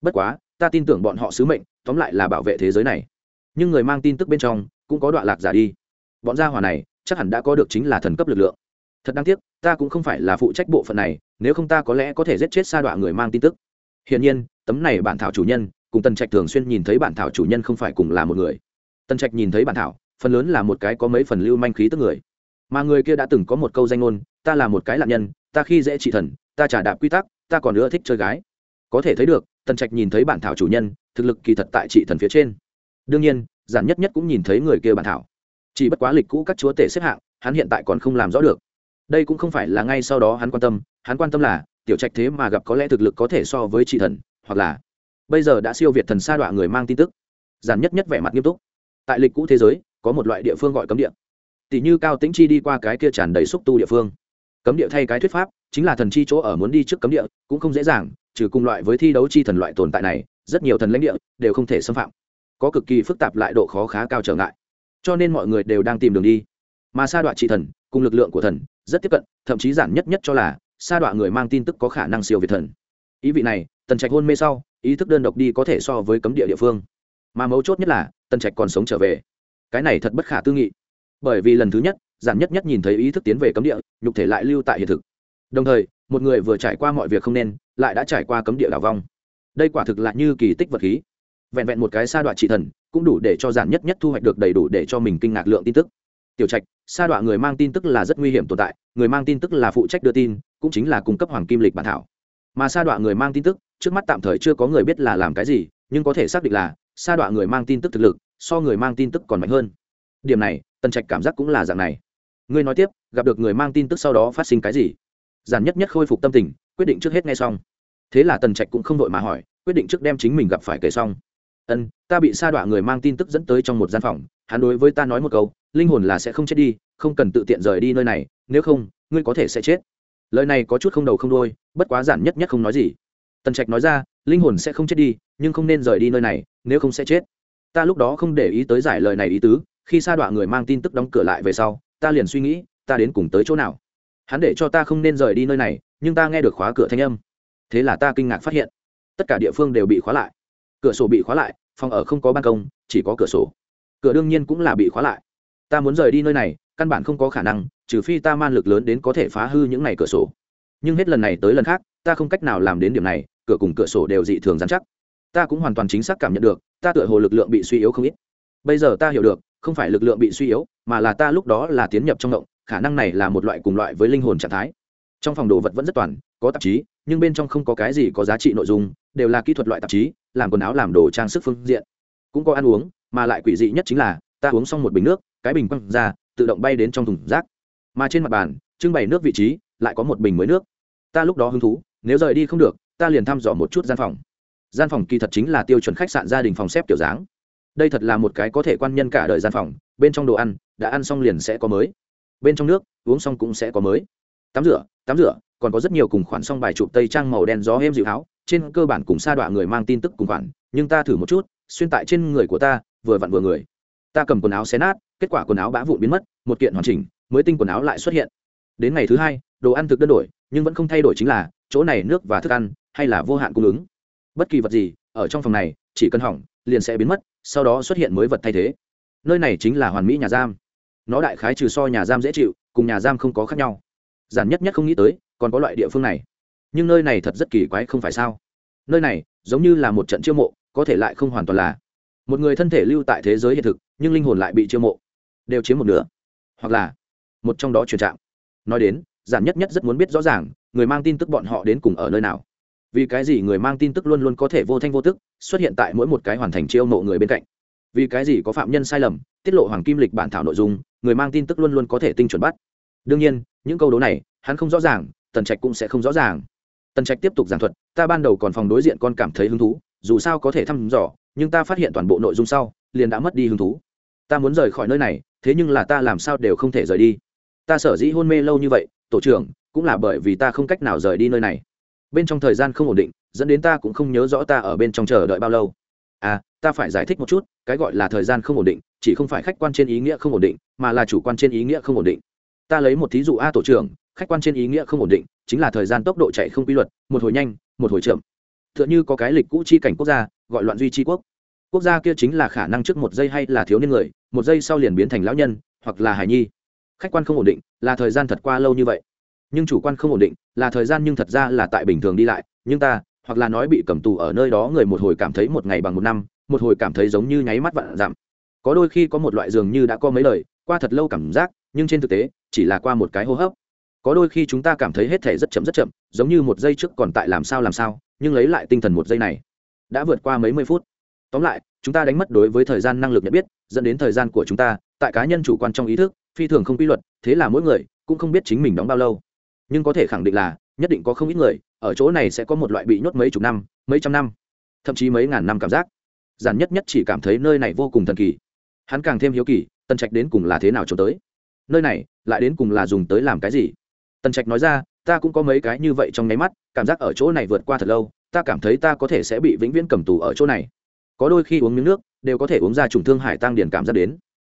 Bất quá, ta tin tưởng bọn họ sứ mệnh, tóm lại là bảo vệ thế giới này. Nhưng người mang tin tức bên trong cũng có đoạn lạc giả đi. Bọn gia hỏa này chắc hẳn đã có được chính là thần cấp lực lượng. Thật đáng tiếc, ta cũng không phải là phụ trách bộ phận này, nếu không ta có lẽ có thể giết chết sa đoạn người mang tin tức. Hiển nhiên, tấm này bản thảo chủ nhân cùng tần trạch thường xuyên nhìn thấy bản thảo chủ nhân không phải cùng là một người. Tần trạch nhìn thấy bản thảo, phần lớn là một cái có mấy phần lưu manh khí tức người. Mà người kia đã từng có một câu danh ngôn, ta là một cái lạc nhân, ta khi dễ trị thần, ta trả đạp quy tắc, ta còn nữa thích chơi gái. Có thể thấy được, tần trạch nhìn thấy bản thảo chủ nhân, thực lực kỳ thật tại trị thần phía trên. Đương nhiên, giản nhất nhất cũng nhìn thấy người kia bản thảo. Chỉ bất quá lịch cũ các chúa tể xếp hạng, hắn hiện tại còn không làm rõ được. Đây cũng không phải là ngay sau đó hắn quan tâm, hắn quan tâm là, tiểu trạch thế mà gặp có lẽ thực lực có thể so với trị thần, hoặc là bây giờ đã siêu việt thần sa đọa người mang tin tức. Giản nhất nhất vẻ mặt nghiêm túc. Tại lịch cũ thế giới, có một loại địa phương gọi cấm địa. Tỷ như cao tĩnh chi đi qua cái kia tràn đầy xúc tu địa phương. Cấm địa thay cái thuyết pháp, chính là thần chi chỗ ở muốn đi trước cấm địa, cũng không dễ dàng, trừ cùng loại với thi đấu chi thần loại tồn tại này, rất nhiều thần lãnh địa đều không thể xâm phạm. Có cực kỳ phức tạp lại độ khó khá cao trở ngại. Cho nên mọi người đều đang tìm đường đi. Mà sa đoạn trị thần, cùng lực lượng của thần, rất tiếp cận, thậm chí giản nhất nhất cho là, sa đoạn người mang tin tức có khả năng siêu việt thần. Ý vị này tần trạch hôn mê sau, ý thức đơn độc đi có thể so với cấm địa địa phương. Mà mấu chốt nhất là, tần trạch còn sống trở về. Cái này thật bất khả tư nghị. Bởi vì lần thứ nhất, giản nhất nhất nhìn thấy ý thức tiến về cấm địa, nhục thể lại lưu tại hiện thực. Đồng thời, một người vừa trải qua mọi việc không nên, lại đã trải qua cấm địa đảo vong. Đây quả thực là như kỳ tích vật khí. Vẹn vẹn một cái sa đoạn trị thần, cũng đủ để cho giản nhất nhất thu hoạch được đầy đủ để cho mình kinh ngạc lượng tin tức. Tiểu trạch, sa đoạn người mang tin tức là rất nguy hiểm tồn tại, người mang tin tức là phụ trách đưa tin, cũng chính là cung cấp hoàng kim lịch bản thảo mà sa đoạn người mang tin tức, trước mắt tạm thời chưa có người biết là làm cái gì, nhưng có thể xác định là, sa đoạn người mang tin tức thực lực, so người mang tin tức còn mạnh hơn. Điểm này, tần trạch cảm giác cũng là dạng này. Ngươi nói tiếp, gặp được người mang tin tức sau đó phát sinh cái gì? Giản nhất nhất khôi phục tâm tình, quyết định trước hết nghe xong. Thế là tần trạch cũng không đội mà hỏi, quyết định trước đem chính mình gặp phải kể xong. Ân, ta bị sa đọa người mang tin tức dẫn tới trong một gian phòng, hắn đối với ta nói một câu, linh hồn là sẽ không chết đi, không cần tự tiện rời đi nơi này, nếu không, ngươi có thể sẽ chết lời này có chút không đầu không đôi bất quá giản nhất nhất không nói gì. Tần trạch nói ra, linh hồn sẽ không chết đi, nhưng không nên rời đi nơi này, nếu không sẽ chết. Ta lúc đó không để ý tới giải lời này ý tứ, khi sa đọa người mang tin tức đóng cửa lại về sau, ta liền suy nghĩ, ta đến cùng tới chỗ nào. Hắn để cho ta không nên rời đi nơi này, nhưng ta nghe được khóa cửa thanh âm. Thế là ta kinh ngạc phát hiện, tất cả địa phương đều bị khóa lại. Cửa sổ bị khóa lại, phòng ở không có ban công, chỉ có cửa sổ. Cửa đương nhiên cũng là bị khóa lại. Ta muốn rời đi nơi này, căn bản không có khả năng trừ phi ta man lực lớn đến có thể phá hư những này cửa sổ. Nhưng hết lần này tới lần khác, ta không cách nào làm đến điểm này, cửa cùng cửa sổ đều dị thường dán chắc. Ta cũng hoàn toàn chính xác cảm nhận được, ta tựa hồ lực lượng bị suy yếu không ít. Bây giờ ta hiểu được, không phải lực lượng bị suy yếu, mà là ta lúc đó là tiến nhập trong động, khả năng này là một loại cùng loại với linh hồn trạng thái. Trong phòng đồ vật vẫn rất toàn, có tạp chí, nhưng bên trong không có cái gì có giá trị nội dung, đều là kỹ thuật loại tạp chí, làm quần áo, làm đồ, trang sức phương diện. Cũng có ăn uống, mà lại quỷ dị nhất chính là, ta uống xong một bình nước, cái bình quăng ra, tự động bay đến trong thùng rác mà trên mặt bàn, trưng bày nước vị trí, lại có một bình mới nước. Ta lúc đó hứng thú, nếu rời đi không được, ta liền thăm dò một chút gian phòng. Gian phòng kỳ thật chính là tiêu chuẩn khách sạn gia đình phòng xếp kiểu dáng. Đây thật là một cái có thể quan nhân cả đời gian phòng, bên trong đồ ăn, đã ăn xong liền sẽ có mới. Bên trong nước, uống xong cũng sẽ có mới. Tắm rửa tắm rửa, còn có rất nhiều cùng khoản xong bài chụp tây trang màu đen gió êm dịu háo trên cơ bản cùng sa đọa người mang tin tức cùng khoản, nhưng ta thử một chút, xuyên tại trên người của ta, vừa vặn vừa người. Ta cầm quần áo xé nát, kết quả quần áo bã vụn biến mất, một kiện hoàn chỉnh mới tinh quần áo lại xuất hiện. Đến ngày thứ hai, đồ ăn thực đơn đổi, nhưng vẫn không thay đổi chính là chỗ này nước và thức ăn hay là vô hạn cung ứng. Bất kỳ vật gì, ở trong phòng này, chỉ cần hỏng, liền sẽ biến mất, sau đó xuất hiện mới vật thay thế. Nơi này chính là hoàn mỹ nhà giam. Nó đại khái trừ so nhà giam dễ chịu, cùng nhà giam không có khác nhau. Giản nhất nhất không nghĩ tới, còn có loại địa phương này. Nhưng nơi này thật rất kỳ quái không phải sao? Nơi này, giống như là một trận chiêu mộ, có thể lại không hoàn toàn là. Một người thân thể lưu tại thế giới hiện thực, nhưng linh hồn lại bị chiêu mộ. Đều chiếm một nửa. Hoặc là một trong đó truyền trạng nói đến, giản nhất nhất rất muốn biết rõ ràng, người mang tin tức bọn họ đến cùng ở nơi nào. Vì cái gì người mang tin tức luôn luôn có thể vô thanh vô tức, xuất hiện tại mỗi một cái hoàn thành chiêu mộ người bên cạnh? Vì cái gì có phạm nhân sai lầm, tiết lộ hoàng kim lịch bản thảo nội dung, người mang tin tức luôn luôn có thể tinh chuẩn bắt? Đương nhiên, những câu đố này, hắn không rõ ràng, tần trạch cũng sẽ không rõ ràng. Tần trạch tiếp tục giảng thuật, ta ban đầu còn phòng đối diện con cảm thấy hứng thú, dù sao có thể thăm dò, nhưng ta phát hiện toàn bộ nội dung sau, liền đã mất đi hứng thú. Ta muốn rời khỏi nơi này, thế nhưng là ta làm sao đều không thể rời đi ta sở dĩ hôn mê lâu như vậy, tổ trưởng, cũng là bởi vì ta không cách nào rời đi nơi này. Bên trong thời gian không ổn định, dẫn đến ta cũng không nhớ rõ ta ở bên trong chờ đợi bao lâu. À ta phải giải thích một chút, cái gọi là thời gian không ổn định, chỉ không phải khách quan trên ý nghĩa không ổn định, mà là chủ quan trên ý nghĩa không ổn định. Ta lấy một thí dụ a tổ trưởng, khách quan trên ý nghĩa không ổn định, chính là thời gian tốc độ chạy không quy luật, một hồi nhanh, một hồi chậm. T h ư ợ n h ư có cái lịch cũ chi cảnh quốc gia, gọi loạn duy chi quốc. Quốc gia kia chính là khả năng trước một giây hay là thiếu niên người, một giây sau liền biến thành lão nhân, hoặc là hải nhi khách quan không ổn định, là thời gian thật qua lâu như vậy. Nhưng chủ quan không ổn định, là thời gian nhưng thật ra là tại bình thường đi lại. Nhưng ta, hoặc là nói bị cầm tù ở nơi đó người một hồi cảm thấy một ngày bằng một năm, một hồi cảm thấy giống như nháy mắt vạn giảm có đôi khi có một loại dường như đã có mấy lời, qua thật lâu cảm giác, nhưng trên thực tế, chỉ là qua một cái hô hấp. Có đôi khi chúng ta cảm thấy hết thể rất chậm rất chậm, giống như một giây trước còn tại làm sao làm sao, nhưng lấy lại tinh thần một giây này, đã vượt qua mấy mươi phút. Tóm lại, chúng ta đánh mất đối với thời gian năng lực nhận biết, dẫn đến thời gian của chúng ta, tại cá nhân chủ quan trong ý thức phi thường không quy luật, thế là mỗi người cũng không biết chính mình đóng bao lâu. Nhưng có thể khẳng định là, nhất định có không ít người, ở chỗ này sẽ có một loại bị nhốt mấy chục năm, mấy trăm năm, thậm chí mấy ngàn năm cảm giác. Giản nhất nhất chỉ cảm thấy nơi này vô cùng thần kỳ. Hắn càng thêm hiếu kỳ tân trạch đến cùng là thế nào trốn tới? Nơi này, lại đến cùng là dùng tới làm cái gì? Tần trạch nói ra, ta cũng có mấy cái như vậy trong nháy mắt, cảm giác ở chỗ này vượt qua thật lâu, ta cảm thấy ta có thể sẽ bị vĩnh viễn cầm tù ở chỗ này. Có đôi khi uống miếng nước, đều có thể uống ra trùng thương hải tăng điển cảm giác đến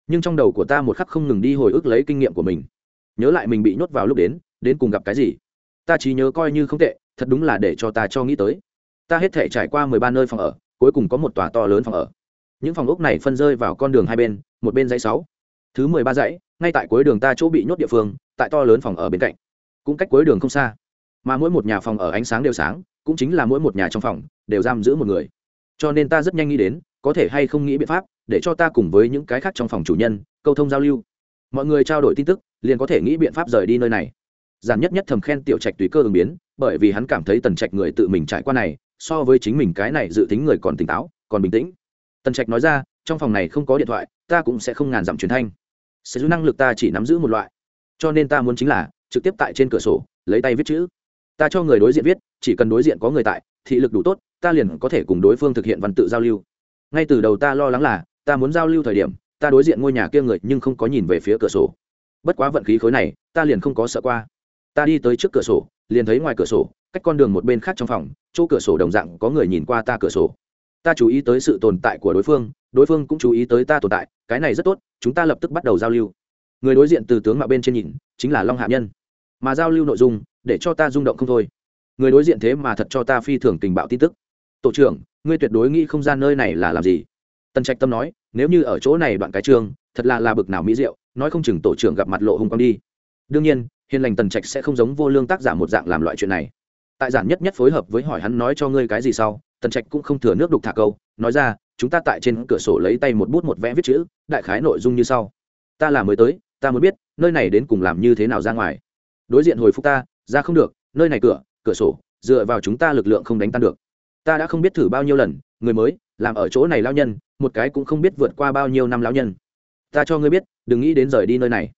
nhưng trong đầu của ta một khắc không ngừng đi hồi ức lấy kinh nghiệm của mình. Nhớ lại mình bị nhốt vào lúc đến đến cùng gặp cái gì? Ta chỉ nhớ coi như không tệ, thật đúng là để cho ta cho nghĩ tới. Ta hết thể trải qua mười ba nơi phòng ở, cuối cùng có một tòa to lớn phòng ở. Những phòng ốc này phân rơi vào con đường hai bên, một bên dãy sáu. Thứ mười ba dãy, ngay tại cuối đường ta chỗ bị nhốt địa phương, tại to lớn phòng ở bên cạnh. Cũng cách cuối đường không xa. Mà mỗi một nhà phòng ở ánh sáng đều sáng, cũng chính là mỗi một nhà trong phòng, đều giam giữ một người. Cho nên ta rất nhanh nghĩ đến có thể hay không nghĩ biện pháp để cho ta cùng với những cái khác trong phòng chủ nhân câu thông giao lưu? Mọi người trao đổi tin tức, liền có thể nghĩ biện pháp rời đi nơi này. Giản nhất nhất thầm khen tiểu trạch tùy cơ ứng biến, bởi vì hắn cảm thấy tần trạch người tự mình trải qua này, so với chính mình cái này dự tính người còn tỉnh táo, còn bình tĩnh. Tần trạch nói ra, trong phòng này không có điện thoại, ta cũng sẽ không ngàn dặm truyền thanh. Sẽ giữ năng lực ta chỉ nắm giữ một loại. Cho nên ta muốn chính là trực tiếp tại trên cửa sổ, lấy tay viết chữ. Ta cho người đối diện viết, chỉ cần đối diện có người tại, thị lực đủ tốt, ta liền có thể cùng đối phương thực hiện văn tự giao lưu ngay từ đầu ta lo lắng là, ta muốn giao lưu thời điểm, ta đối diện ngôi nhà kia người nhưng không có nhìn về phía cửa sổ. Bất quá vận khí khối này, ta liền không có sợ qua. Ta đi tới trước cửa sổ, liền thấy ngoài cửa sổ, cách con đường một bên khác trong phòng, chỗ cửa sổ đồng dạng có người nhìn qua ta cửa sổ. Ta chú ý tới sự tồn tại của đối phương đối phương cũng chú ý tới ta tồn tại, cái này rất tốt, chúng ta lập tức bắt đầu giao lưu. Người đối diện từ tướng mạo bên trên nhìn, chính là long hạ nhân. Mà giao lưu nội dung, để cho ta rung động không thôi. Người đối diện thế mà thật cho ta phi thường tình bạo tin tức. Tổ trưởng ngươi tuyệt đối nghĩ không gian nơi này là làm gì. Tần trạch tâm nói, nếu như ở chỗ này đoạn cái trường, thật là là bực nào mỹ diệu, nói không chừng tổ trưởng gặp mặt lộ hùng quang đi. Đương nhiên, hiền lành tần trạch sẽ không giống vô lương tác giả một dạng làm loại chuyện này. Tại giản nhất nhất phối hợp với hỏi hắn nói cho ngươi cái gì sau, tần trạch cũng không thừa nước đục thả câu, nói ra, chúng ta tại trên cửa sổ lấy tay một bút một vẽ viết chữ, đại khái nội dung như sau. Ta là mới tới, ta mới biết, nơi này đến cùng làm như thế nào ra ngoài. Đối diện hồi phục ta, ra không được, nơi này cửa cửa sổ, dựa vào chúng ta lực lượng không đánh tan được ta đã không biết thử bao nhiêu lần, người mới, làm ở chỗ này lao nhân, một cái cũng không biết vượt qua bao nhiêu năm lao nhân. Ta cho ngươi biết, đừng nghĩ đến rời đi nơi này.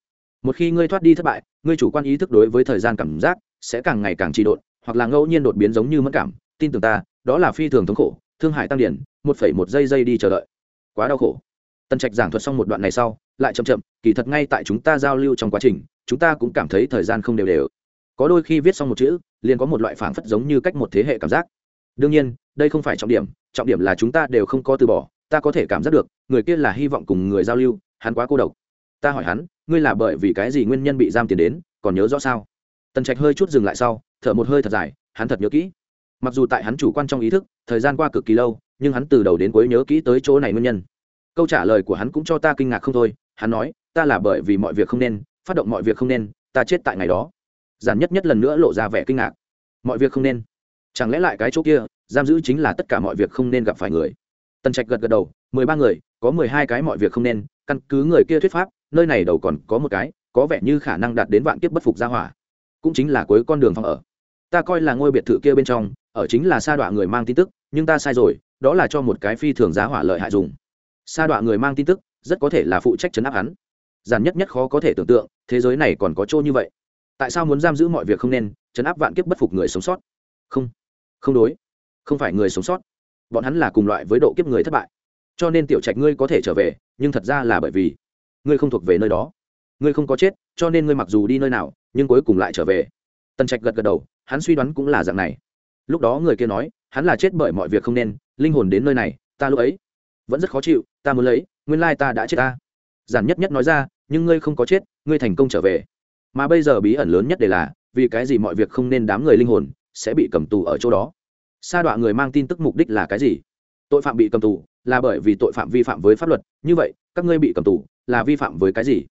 Một khi ngươi thoát đi thất bại, ngươi chủ quan ý thức đối với thời gian cảm giác sẽ càng ngày càng trị độn, hoặc là ngẫu nhiên đột biến giống như mất cảm. Tin tưởng ta, đó là phi thường thống khổ, thương hại tăng điển, một phẩy một giây giây đi chờ đợi. Quá đau khổ. Tân trạch giảng thuật xong một đoạn này sau, lại chậm chậm, kỳ thật ngay tại chúng ta giao lưu trong quá trình, chúng ta cũng cảm thấy thời gian không đều đều. Có đôi khi viết xong một chữ, liền có một loại phảng phất giống như cách một thế hệ cảm giác đương nhiên, đây không phải trọng điểm trọng điểm là chúng ta đều không có từ bỏ, ta có thể cảm giác được, người kia là hy vọng cùng người giao lưu, hắn quá cô độc. Ta hỏi hắn, ngươi là bởi vì cái gì nguyên nhân bị giam tiền đến, còn nhớ rõ sao? Tần trạch hơi chút dừng lại sau, thở một hơi thật dài, hắn thật nhớ kỹ. Mặc dù tại hắn chủ quan trong ý thức, thời gian qua cực kỳ lâu, nhưng hắn từ đầu đến cuối nhớ kỹ tới chỗ này nguyên nhân. Câu trả lời của hắn cũng cho ta kinh ngạc không thôi, hắn nói, ta là bởi vì mọi việc không nên, phát động mọi việc không nên, ta chết tại ngày đó. Giản nhất nhất lần nữa lộ ra vẻ kinh ngạc. Mọi việc không nên chẳng lẽ lại cái chỗ kia, giam giữ chính là tất cả mọi việc không nên gặp phải người? Tần trạch gật gật đầu, mười ba người, có mười hai cái mọi việc không nên, căn cứ người kia thuyết pháp, nơi này đầu còn có một cái, có vẻ như khả năng đạt đến vạn kiếp bất phục gia hỏa. Cũng chính là cuối con đường phòng ở. Ta coi là ngôi biệt thự kia bên trong, ở chính là sa đọa người mang tin tức, nhưng ta sai rồi, đó là cho một cái phi thường giá hỏa lợi hại dùng. Sa đọa người mang tin tức, rất có thể là phụ trách chấn áp hắn. Giản nhất nhất khó có thể tưởng tượng, thế giới này còn có chỗ như vậy. Tại sao muốn giam giữ mọi việc không nên, chấn áp vạn kiếp bất phục người sống sót? Không không đối, không phải người sống sót. Bọn hắn là cùng loại với độ kiếp người thất bại. Cho nên tiểu trạch ngươi có thể trở về, nhưng thật ra là bởi vì ngươi không thuộc về nơi đó. Ngươi không có chết, cho nên ngươi mặc dù đi nơi nào, nhưng cuối cùng lại trở về. Tần trạch gật gật đầu, hắn suy đoán cũng là dạng này. Lúc đó người kia nói, hắn là chết bởi mọi việc không nên, linh hồn đến nơi này, ta lúc ấy vẫn rất khó chịu, ta muốn lấy, nguyên lai ta đã chết ta. Giản nhất nhất nói ra, nhưng ngươi không có chết, ngươi thành công trở về. Mà bây giờ bí ẩn lớn nhất để là, vì cái gì mọi việc không nên đám người linh hồn sẽ bị cầm tù ở chỗ đó. Sa đọa người mang tin tức mục đích là cái gì? Tội phạm bị cầm tù là bởi vì tội phạm vi phạm với pháp luật, như vậy, các ngươi bị cầm tù là vi phạm với cái gì?